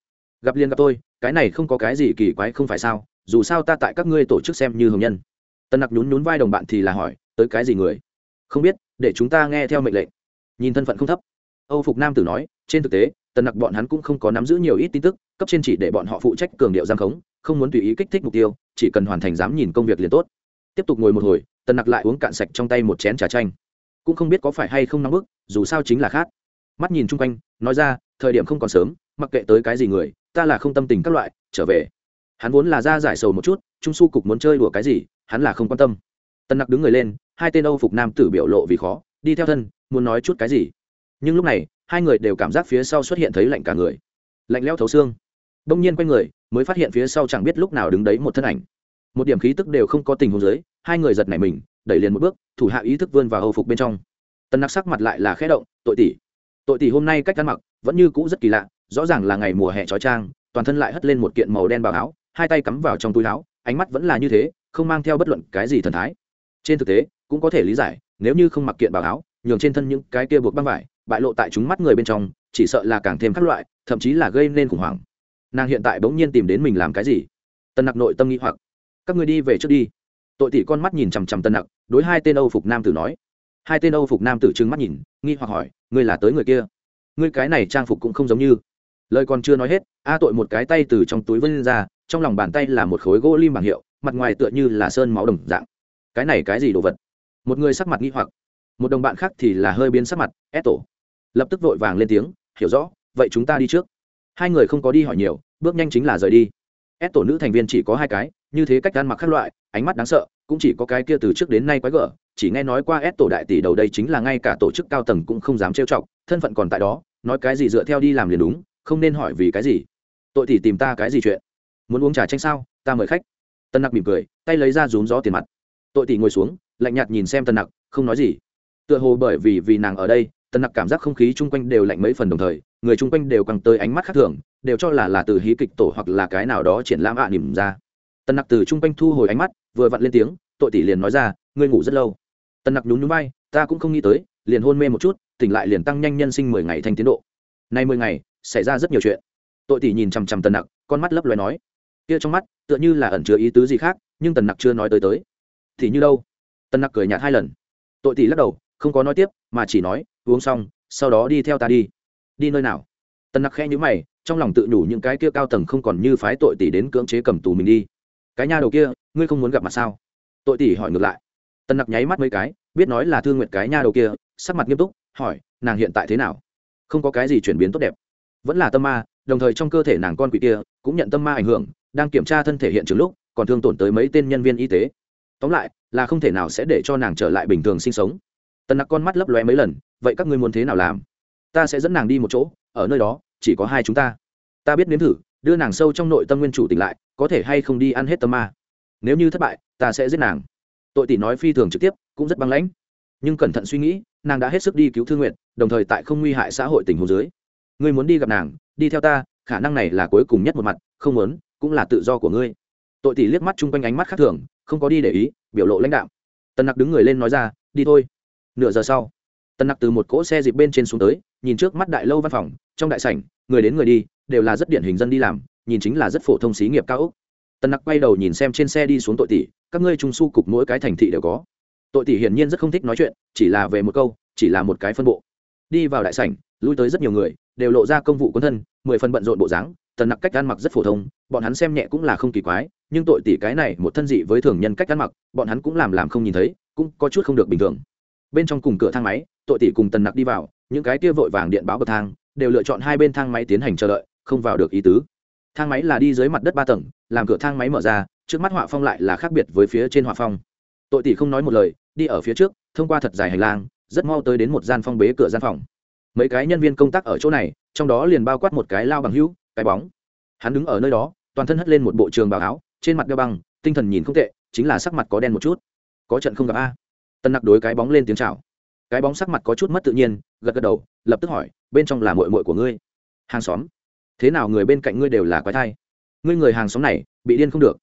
Gặp liền gặp tôi, cái này không có cái gì kỳ quái không phải sao? Dù sao ta tại các ngươi tổ chức xem như hồng nhân tần nặc nhún nhún vai đồng bạn thì là hỏi, tới cái gì người? Không biết, để chúng ta nghe theo mệnh lệnh. Nhìn thân phận không thấp. Âu phục nam tử nói, trên thực tế, tần nặc bọn hắn cũng không có nắm giữ nhiều ít tin tức, cấp trên chỉ để bọn họ phụ trách cường điệu giang khống, không muốn tùy ý kích thích mục tiêu, chỉ cần hoàn thành dám nhìn công việc liền tốt. Tiếp tục ngồi một hồi, tần nặc lại uống cạn sạch trong tay một chén trà chanh. Cũng không biết có phải hay không nóng bức, dù sao chính là khác mắt nhìn chung quanh, nói ra, thời điểm không còn sớm, mặc kệ tới cái gì người, ta là không tâm tình các loại, trở về. Hắn vốn là ra giải sầu một chút, trung su cục muốn chơi đùa cái gì hắn là không quan tâm. Tân nặc đứng người lên, hai tên âu phục nam tử biểu lộ vì khó, đi theo thân, muốn nói chút cái gì. Nhưng lúc này, hai người đều cảm giác phía sau xuất hiện thấy lạnh cả người. Lạnh leo thấu xương. Đông nhiên quay người, mới phát hiện phía sau chẳng biết lúc nào đứng đấy một thân ảnh. Một điểm khí tức đều không có tình huống dưới, hai người giật nảy mình, đẩy liền một bước, thủ hạ ý thức vươn vào hầu phục bên trong. Tân nặc sắc mặt lại là khẽ động, tội tỷ tội tỷ hôm nay cách ăn mặc vẫn như cũ rất kỳ lạ, rõ ràng là ngày mùa hè trói trang, toàn thân lại hất lên một kiện màu đen bào áo, hai tay cắm vào trong túi áo, ánh mắt vẫn là như thế không mang theo bất luận cái gì thần thái. Trên thực tế, cũng có thể lý giải, nếu như không mặc kiện bào áo, nhường trên thân những cái kia buộc băng vải, bại lộ tại chúng mắt người bên trong, chỉ sợ là càng thêm các loại, thậm chí là gây nên khủng hoảng. Nàng hiện tại bỗng nhiên tìm đến mình làm cái gì? Tân nặc nội tâm nghĩ hoặc. Các người đi về trước đi. Tội tỷ con mắt nhìn chằm chằm tân nặc, đối hai tên âu phục nam tử nói. Hai tên âu phục nam tử trừng mắt nhìn, nghi hoặc hỏi, ngươi là tới người kia? Ngươi cái này trang phục cũng không giống như. Lời còn chưa nói hết, a tội một cái tay từ trong túi vân ra, trong lòng bàn tay là một khối gỗ lim bảng hiệu mặt ngoài tựa như là sơn máu đồng dạng. Cái này cái gì đồ vật? Một người sắc mặt nghi hoặc. Một đồng bạn khác thì là hơi biến sắc mặt, ép tổ. Lập tức vội vàng lên tiếng, hiểu rõ, vậy chúng ta đi trước. Hai người không có đi hỏi nhiều, bước nhanh chính là rời đi. Ép tổ nữ thành viên chỉ có hai cái, như thế cách ăn mặc khác loại, ánh mắt đáng sợ, cũng chỉ có cái kia từ trước đến nay quái gở, chỉ nghe nói qua ép tổ đại tỷ đầu đây chính là ngay cả tổ chức cao tầng cũng không dám trêu chọc, thân phận còn tại đó, nói cái gì dựa theo đi làm liền đúng, không nên hỏi vì cái gì. Tội thì tìm ta cái gì chuyện? Muốn uống trà tranh sao? Ta mời khách tân nặc mỉm cười, tay lấy ra rúm gió tiền mặt. Tội tỷ ngồi xuống, lạnh nhạt nhìn xem tân nặc, không nói gì. Tựa hồ bởi vì vì nàng ở đây, tân nặc cảm giác không khí chung quanh đều lạnh mấy phần đồng thời, người chung quanh đều căng tới ánh mắt khác thường, đều cho là là từ hí kịch tổ hoặc là cái nào đó triển lãm ạ à nỉm ra. Tân nặc từ chung quanh thu hồi ánh mắt, vừa vặn lên tiếng, tội tỷ liền nói ra, ngươi ngủ rất lâu. Tân nặc nhún nhún bay ta cũng không nghĩ tới, liền hôn mê một chút, tỉnh lại liền tăng nhanh nhân sinh mười ngày thành tiến độ. Nay mười ngày, xảy ra rất nhiều chuyện. Tội tỷ nhìn chằm chằm tân nặc, con mắt lấp loài nói, kia trong mắt tựa như là ẩn chứa ý tứ gì khác, nhưng tần nặc chưa nói tới tới. Thì như đâu? Tần nặc cười nhạt hai lần. Tội tỷ lắc đầu, không có nói tiếp, mà chỉ nói, uống xong, sau đó đi theo ta đi. Đi nơi nào? Tần nặc khẽ nhữ mày, trong lòng tự nhủ những cái kia cao tầng không còn như phái tội tỷ đến cưỡng chế cầm tù mình đi. Cái nha đầu kia, ngươi không muốn gặp mặt sao? Tội tỷ hỏi ngược lại. Tần nặc nháy mắt mấy cái, biết nói là thương nguyện cái nha đầu kia, sắc mặt nghiêm túc, hỏi, nàng hiện tại thế nào? Không có cái gì chuyển biến tốt đẹp. Vẫn là tâm ma, đồng thời trong cơ thể nàng con quỷ kia, cũng nhận tâm ma ảnh hưởng đang kiểm tra thân thể hiện trường lúc, còn thương tổn tới mấy tên nhân viên y tế. Tóm lại, là không thể nào sẽ để cho nàng trở lại bình thường sinh sống. Tần nặc con mắt lấp lóe mấy lần, vậy các ngươi muốn thế nào làm? Ta sẽ dẫn nàng đi một chỗ, ở nơi đó, chỉ có hai chúng ta. Ta biết nếm thử, đưa nàng sâu trong nội tâm nguyên chủ tỉnh lại, có thể hay không đi ăn hết tâm ma. Nếu như thất bại, ta sẽ giết nàng. Tội tỷ nói phi thường trực tiếp, cũng rất băng lãnh. Nhưng cẩn thận suy nghĩ, nàng đã hết sức đi cứu thương nguyện đồng thời tại không nguy hại xã hội tình hồ dưới. Ngươi muốn đi gặp nàng, đi theo ta, khả năng này là cuối cùng nhất một mặt, không muốn cũng là tự do của ngươi. Tội tỷ liếc mắt chung quanh ánh mắt khác thường, không có đi để ý, biểu lộ lãnh đạo tần nặc đứng người lên nói ra, đi thôi. Nửa giờ sau, tần nặc từ một cỗ xe dịp bên trên xuống tới, nhìn trước mắt đại lâu văn phòng, trong đại sảnh, người đến người đi, đều là rất điển hình dân đi làm, nhìn chính là rất phổ thông xí nghiệp cao ốc tần nặc quay đầu nhìn xem trên xe đi xuống tội tỷ, các ngươi trung su cục mỗi cái thành thị đều có. Tội tỷ hiển nhiên rất không thích nói chuyện, chỉ là về một câu, chỉ là một cái phân bộ. Đi vào đại sảnh, lui tới rất nhiều người, đều lộ ra công vụ quân thân, mười phần bận rộn bộ dáng tần nặc cách ăn mặc rất phổ thông, bọn hắn xem nhẹ cũng là không kỳ quái, nhưng tội tỷ cái này một thân dị với thường nhân cách ăn mặc, bọn hắn cũng làm làm không nhìn thấy, cũng có chút không được bình thường. Bên trong cùng cửa thang máy, tội tỷ cùng tần nặc đi vào, những cái kia vội vàng điện báo bậc thang, đều lựa chọn hai bên thang máy tiến hành chờ đợi, không vào được ý tứ. Thang máy là đi dưới mặt đất ba tầng, làm cửa thang máy mở ra, trước mắt họa phong lại là khác biệt với phía trên họa phong. Tội tỷ không nói một lời, đi ở phía trước, thông qua thật dài hành lang, rất mau tới đến một gian phong bế cửa gian phòng. Mấy cái nhân viên công tác ở chỗ này, trong đó liền bao quát một cái lao bằng hữu cái bóng. Hắn đứng ở nơi đó, toàn thân hất lên một bộ trường bào áo, trên mặt đeo băng, tinh thần nhìn không tệ, chính là sắc mặt có đen một chút. Có trận không gặp a. Tân nặc đối cái bóng lên tiếng chào. Cái bóng sắc mặt có chút mất tự nhiên, gật gật đầu, lập tức hỏi, bên trong là mội mội của ngươi? Hàng xóm. Thế nào người bên cạnh ngươi đều là quái thai? Ngươi người hàng xóm này, bị điên không được.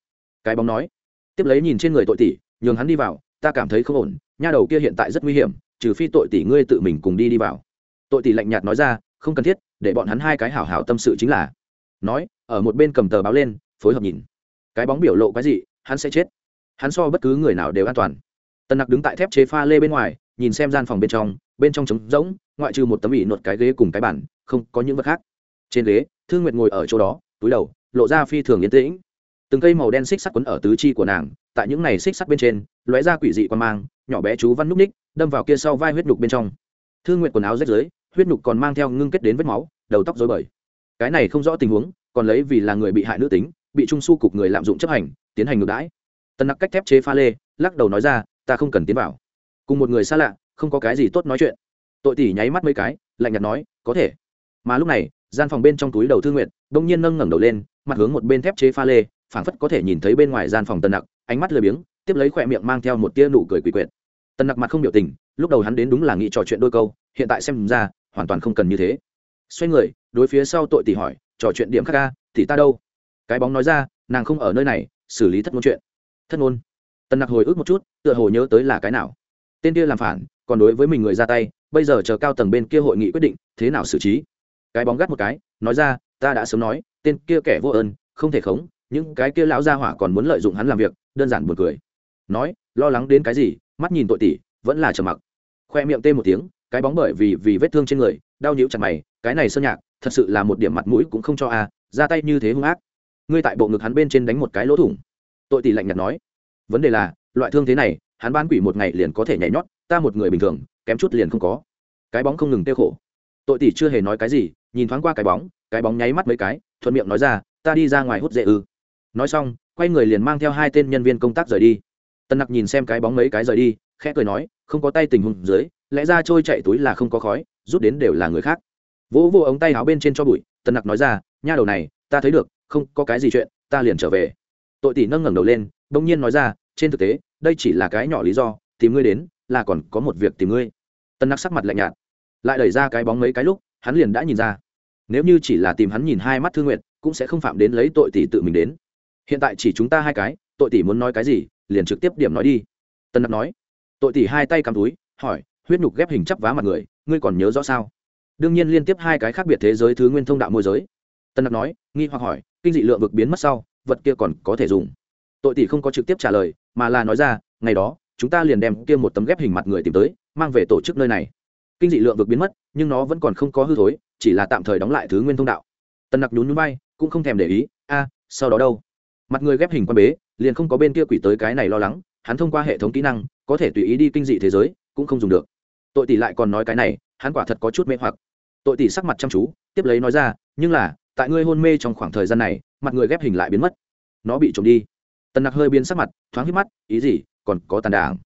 Cái bóng nói. Tiếp lấy nhìn trên người tội tỷ, nhường hắn đi vào, ta cảm thấy không ổn, nha đầu kia hiện tại rất nguy hiểm, trừ phi tội tỷ ngươi tự mình cùng đi đi vào. Tội tỷ lạnh nhạt nói ra, không cần thiết, để bọn hắn hai cái hảo hảo tâm sự chính là nói, ở một bên cầm tờ báo lên, phối hợp nhìn. Cái bóng biểu lộ cái gì hắn sẽ chết. Hắn so bất cứ người nào đều an toàn. Tần nặc đứng tại thép chế pha lê bên ngoài, nhìn xem gian phòng bên trong bên trong trống rỗng, ngoại trừ một tấm ỉ nột cái ghế cùng cái bản không có những vật khác. Trên ghế thương nguyệt ngồi ở chỗ đó, túi đầu, lộ ra phi thường yên tĩnh. Từng cây màu đen xích sắt quấn ở tứ chi của nàng, tại những này xích sắt bên trên, lóe ra quỷ dị quan mang, nhỏ bé chú văn núp ních, đâm vào kia sau vai huyết nhục bên trong. Thương nguyện quần áo rách dưới huyết nhục còn mang theo ngưng kết đến vết máu, đầu tóc dối bời cái này không rõ tình huống, còn lấy vì là người bị hại nữ tính, bị trung su cục người lạm dụng chấp hành, tiến hành ngược đãi. Tần nặc cách thép chế pha lê, lắc đầu nói ra, ta không cần tiến vào. Cùng một người xa lạ, không có cái gì tốt nói chuyện. Tội tỷ nháy mắt mấy cái, lạnh nhạt nói, có thể. Mà lúc này, gian phòng bên trong túi đầu Thư nguyện đông nhiên nâng ngẩng đầu lên, mặt hướng một bên thép chế pha lê, phảng phất có thể nhìn thấy bên ngoài gian phòng tần nặc, ánh mắt lười biếng, tiếp lấy khỏe miệng mang theo một tia nụ cười quỷ quyệt. Tần nặc mặt không biểu tình, lúc đầu hắn đến đúng là nghĩ trò chuyện đôi câu, hiện tại xem ra, hoàn toàn không cần như thế xoay người, đối phía sau tội tỷ hỏi, trò chuyện điểm khác ca tỷ ta đâu? Cái bóng nói ra, nàng không ở nơi này, xử lý thất ngôn chuyện. Thất ngôn tần nặc hồi ức một chút, tựa hồ nhớ tới là cái nào. Tên kia làm phản, còn đối với mình người ra tay, bây giờ chờ cao tầng bên kia hội nghị quyết định, thế nào xử trí? Cái bóng gắt một cái, nói ra, ta đã sớm nói, tên kia kẻ vô ơn, không thể khống, những cái kia lão gia hỏa còn muốn lợi dụng hắn làm việc, đơn giản buồn cười. Nói, lo lắng đến cái gì, mắt nhìn tội tỷ, vẫn là trầm mặc. Khoe miệng tê một tiếng cái bóng bởi vì vì vết thương trên người, đau nhíu chặt mày, cái này sơn nhạc, thật sự là một điểm mặt mũi cũng không cho a, ra tay như thế hung ác. Ngươi tại bộ ngực hắn bên trên đánh một cái lỗ thủng. Tội tỷ lạnh nhạt nói. Vấn đề là, loại thương thế này, hắn ban quỷ một ngày liền có thể nhảy nhót, ta một người bình thường, kém chút liền không có. Cái bóng không ngừng tiêu khổ. Tội tỷ chưa hề nói cái gì, nhìn thoáng qua cái bóng cái bóng nháy mắt mấy cái, thuận miệng nói ra, ta đi ra ngoài hút dễ ư. Nói xong, quay người liền mang theo hai tên nhân viên công tác rời đi. Tân nặc nhìn xem cái bóng mấy cái rời đi, khẽ cười nói, không có tay tình hùng dưới lẽ ra trôi chạy túi là không có khói, rút đến đều là người khác. Vỗ vô ống tay áo bên trên cho bụi, Tần nặc nói ra, nha đầu này, ta thấy được, không có cái gì chuyện, ta liền trở về. Tội tỷ nâng ngẩng đầu lên đông nhiên nói ra, trên thực tế, đây chỉ là cái nhỏ lý do, tìm ngươi đến, là còn có một việc tìm ngươi. Tân nặc sắc mặt lạnh nhạt, lại đẩy ra cái bóng mấy cái lúc, hắn liền đã nhìn ra. Nếu như chỉ là tìm hắn nhìn hai mắt thương nguyện cũng sẽ không phạm đến lấy tội tỷ tự mình đến. Hiện tại chỉ chúng ta hai cái, tội tỷ muốn nói cái gì, liền trực tiếp điểm nói đi. Tân nặc nói. Tội tỷ hai tay cắm túi, hỏi huyết nhục ghép hình chắp vá mặt người, ngươi còn nhớ rõ sao? Đương nhiên liên tiếp hai cái khác biệt thế giới thứ nguyên thông đạo môi giới. Tân đặc nói, nghi hoặc hỏi, kinh dị lượng vực biến mất sau, vật kia còn có thể dùng? Tội tỷ không có trực tiếp trả lời, mà là nói ra, ngày đó, chúng ta liền đem kia một tấm ghép hình mặt người tìm tới, mang về tổ chức nơi này. Kinh dị lượng vực biến mất, nhưng nó vẫn còn không có hư thối, chỉ là tạm thời đóng lại thứ nguyên thông đạo. Tần nặc nhún núi bay cũng không thèm để ý, a, sau đó đâu? Mặt người ghép hình quan bế, liền không có bên kia quỷ tới cái này lo lắng, hắn thông qua hệ thống kỹ năng, có thể tùy ý đi kinh dị thế giới, cũng không dùng được tội tỷ lại còn nói cái này, hắn quả thật có chút mê hoặc. Tội tỷ sắc mặt chăm chú, tiếp lấy nói ra, nhưng là, tại ngươi hôn mê trong khoảng thời gian này, mặt người ghép hình lại biến mất. Nó bị trộm đi. Tần nặc hơi biến sắc mặt, thoáng hít mắt, ý gì? Còn có tàn đảng.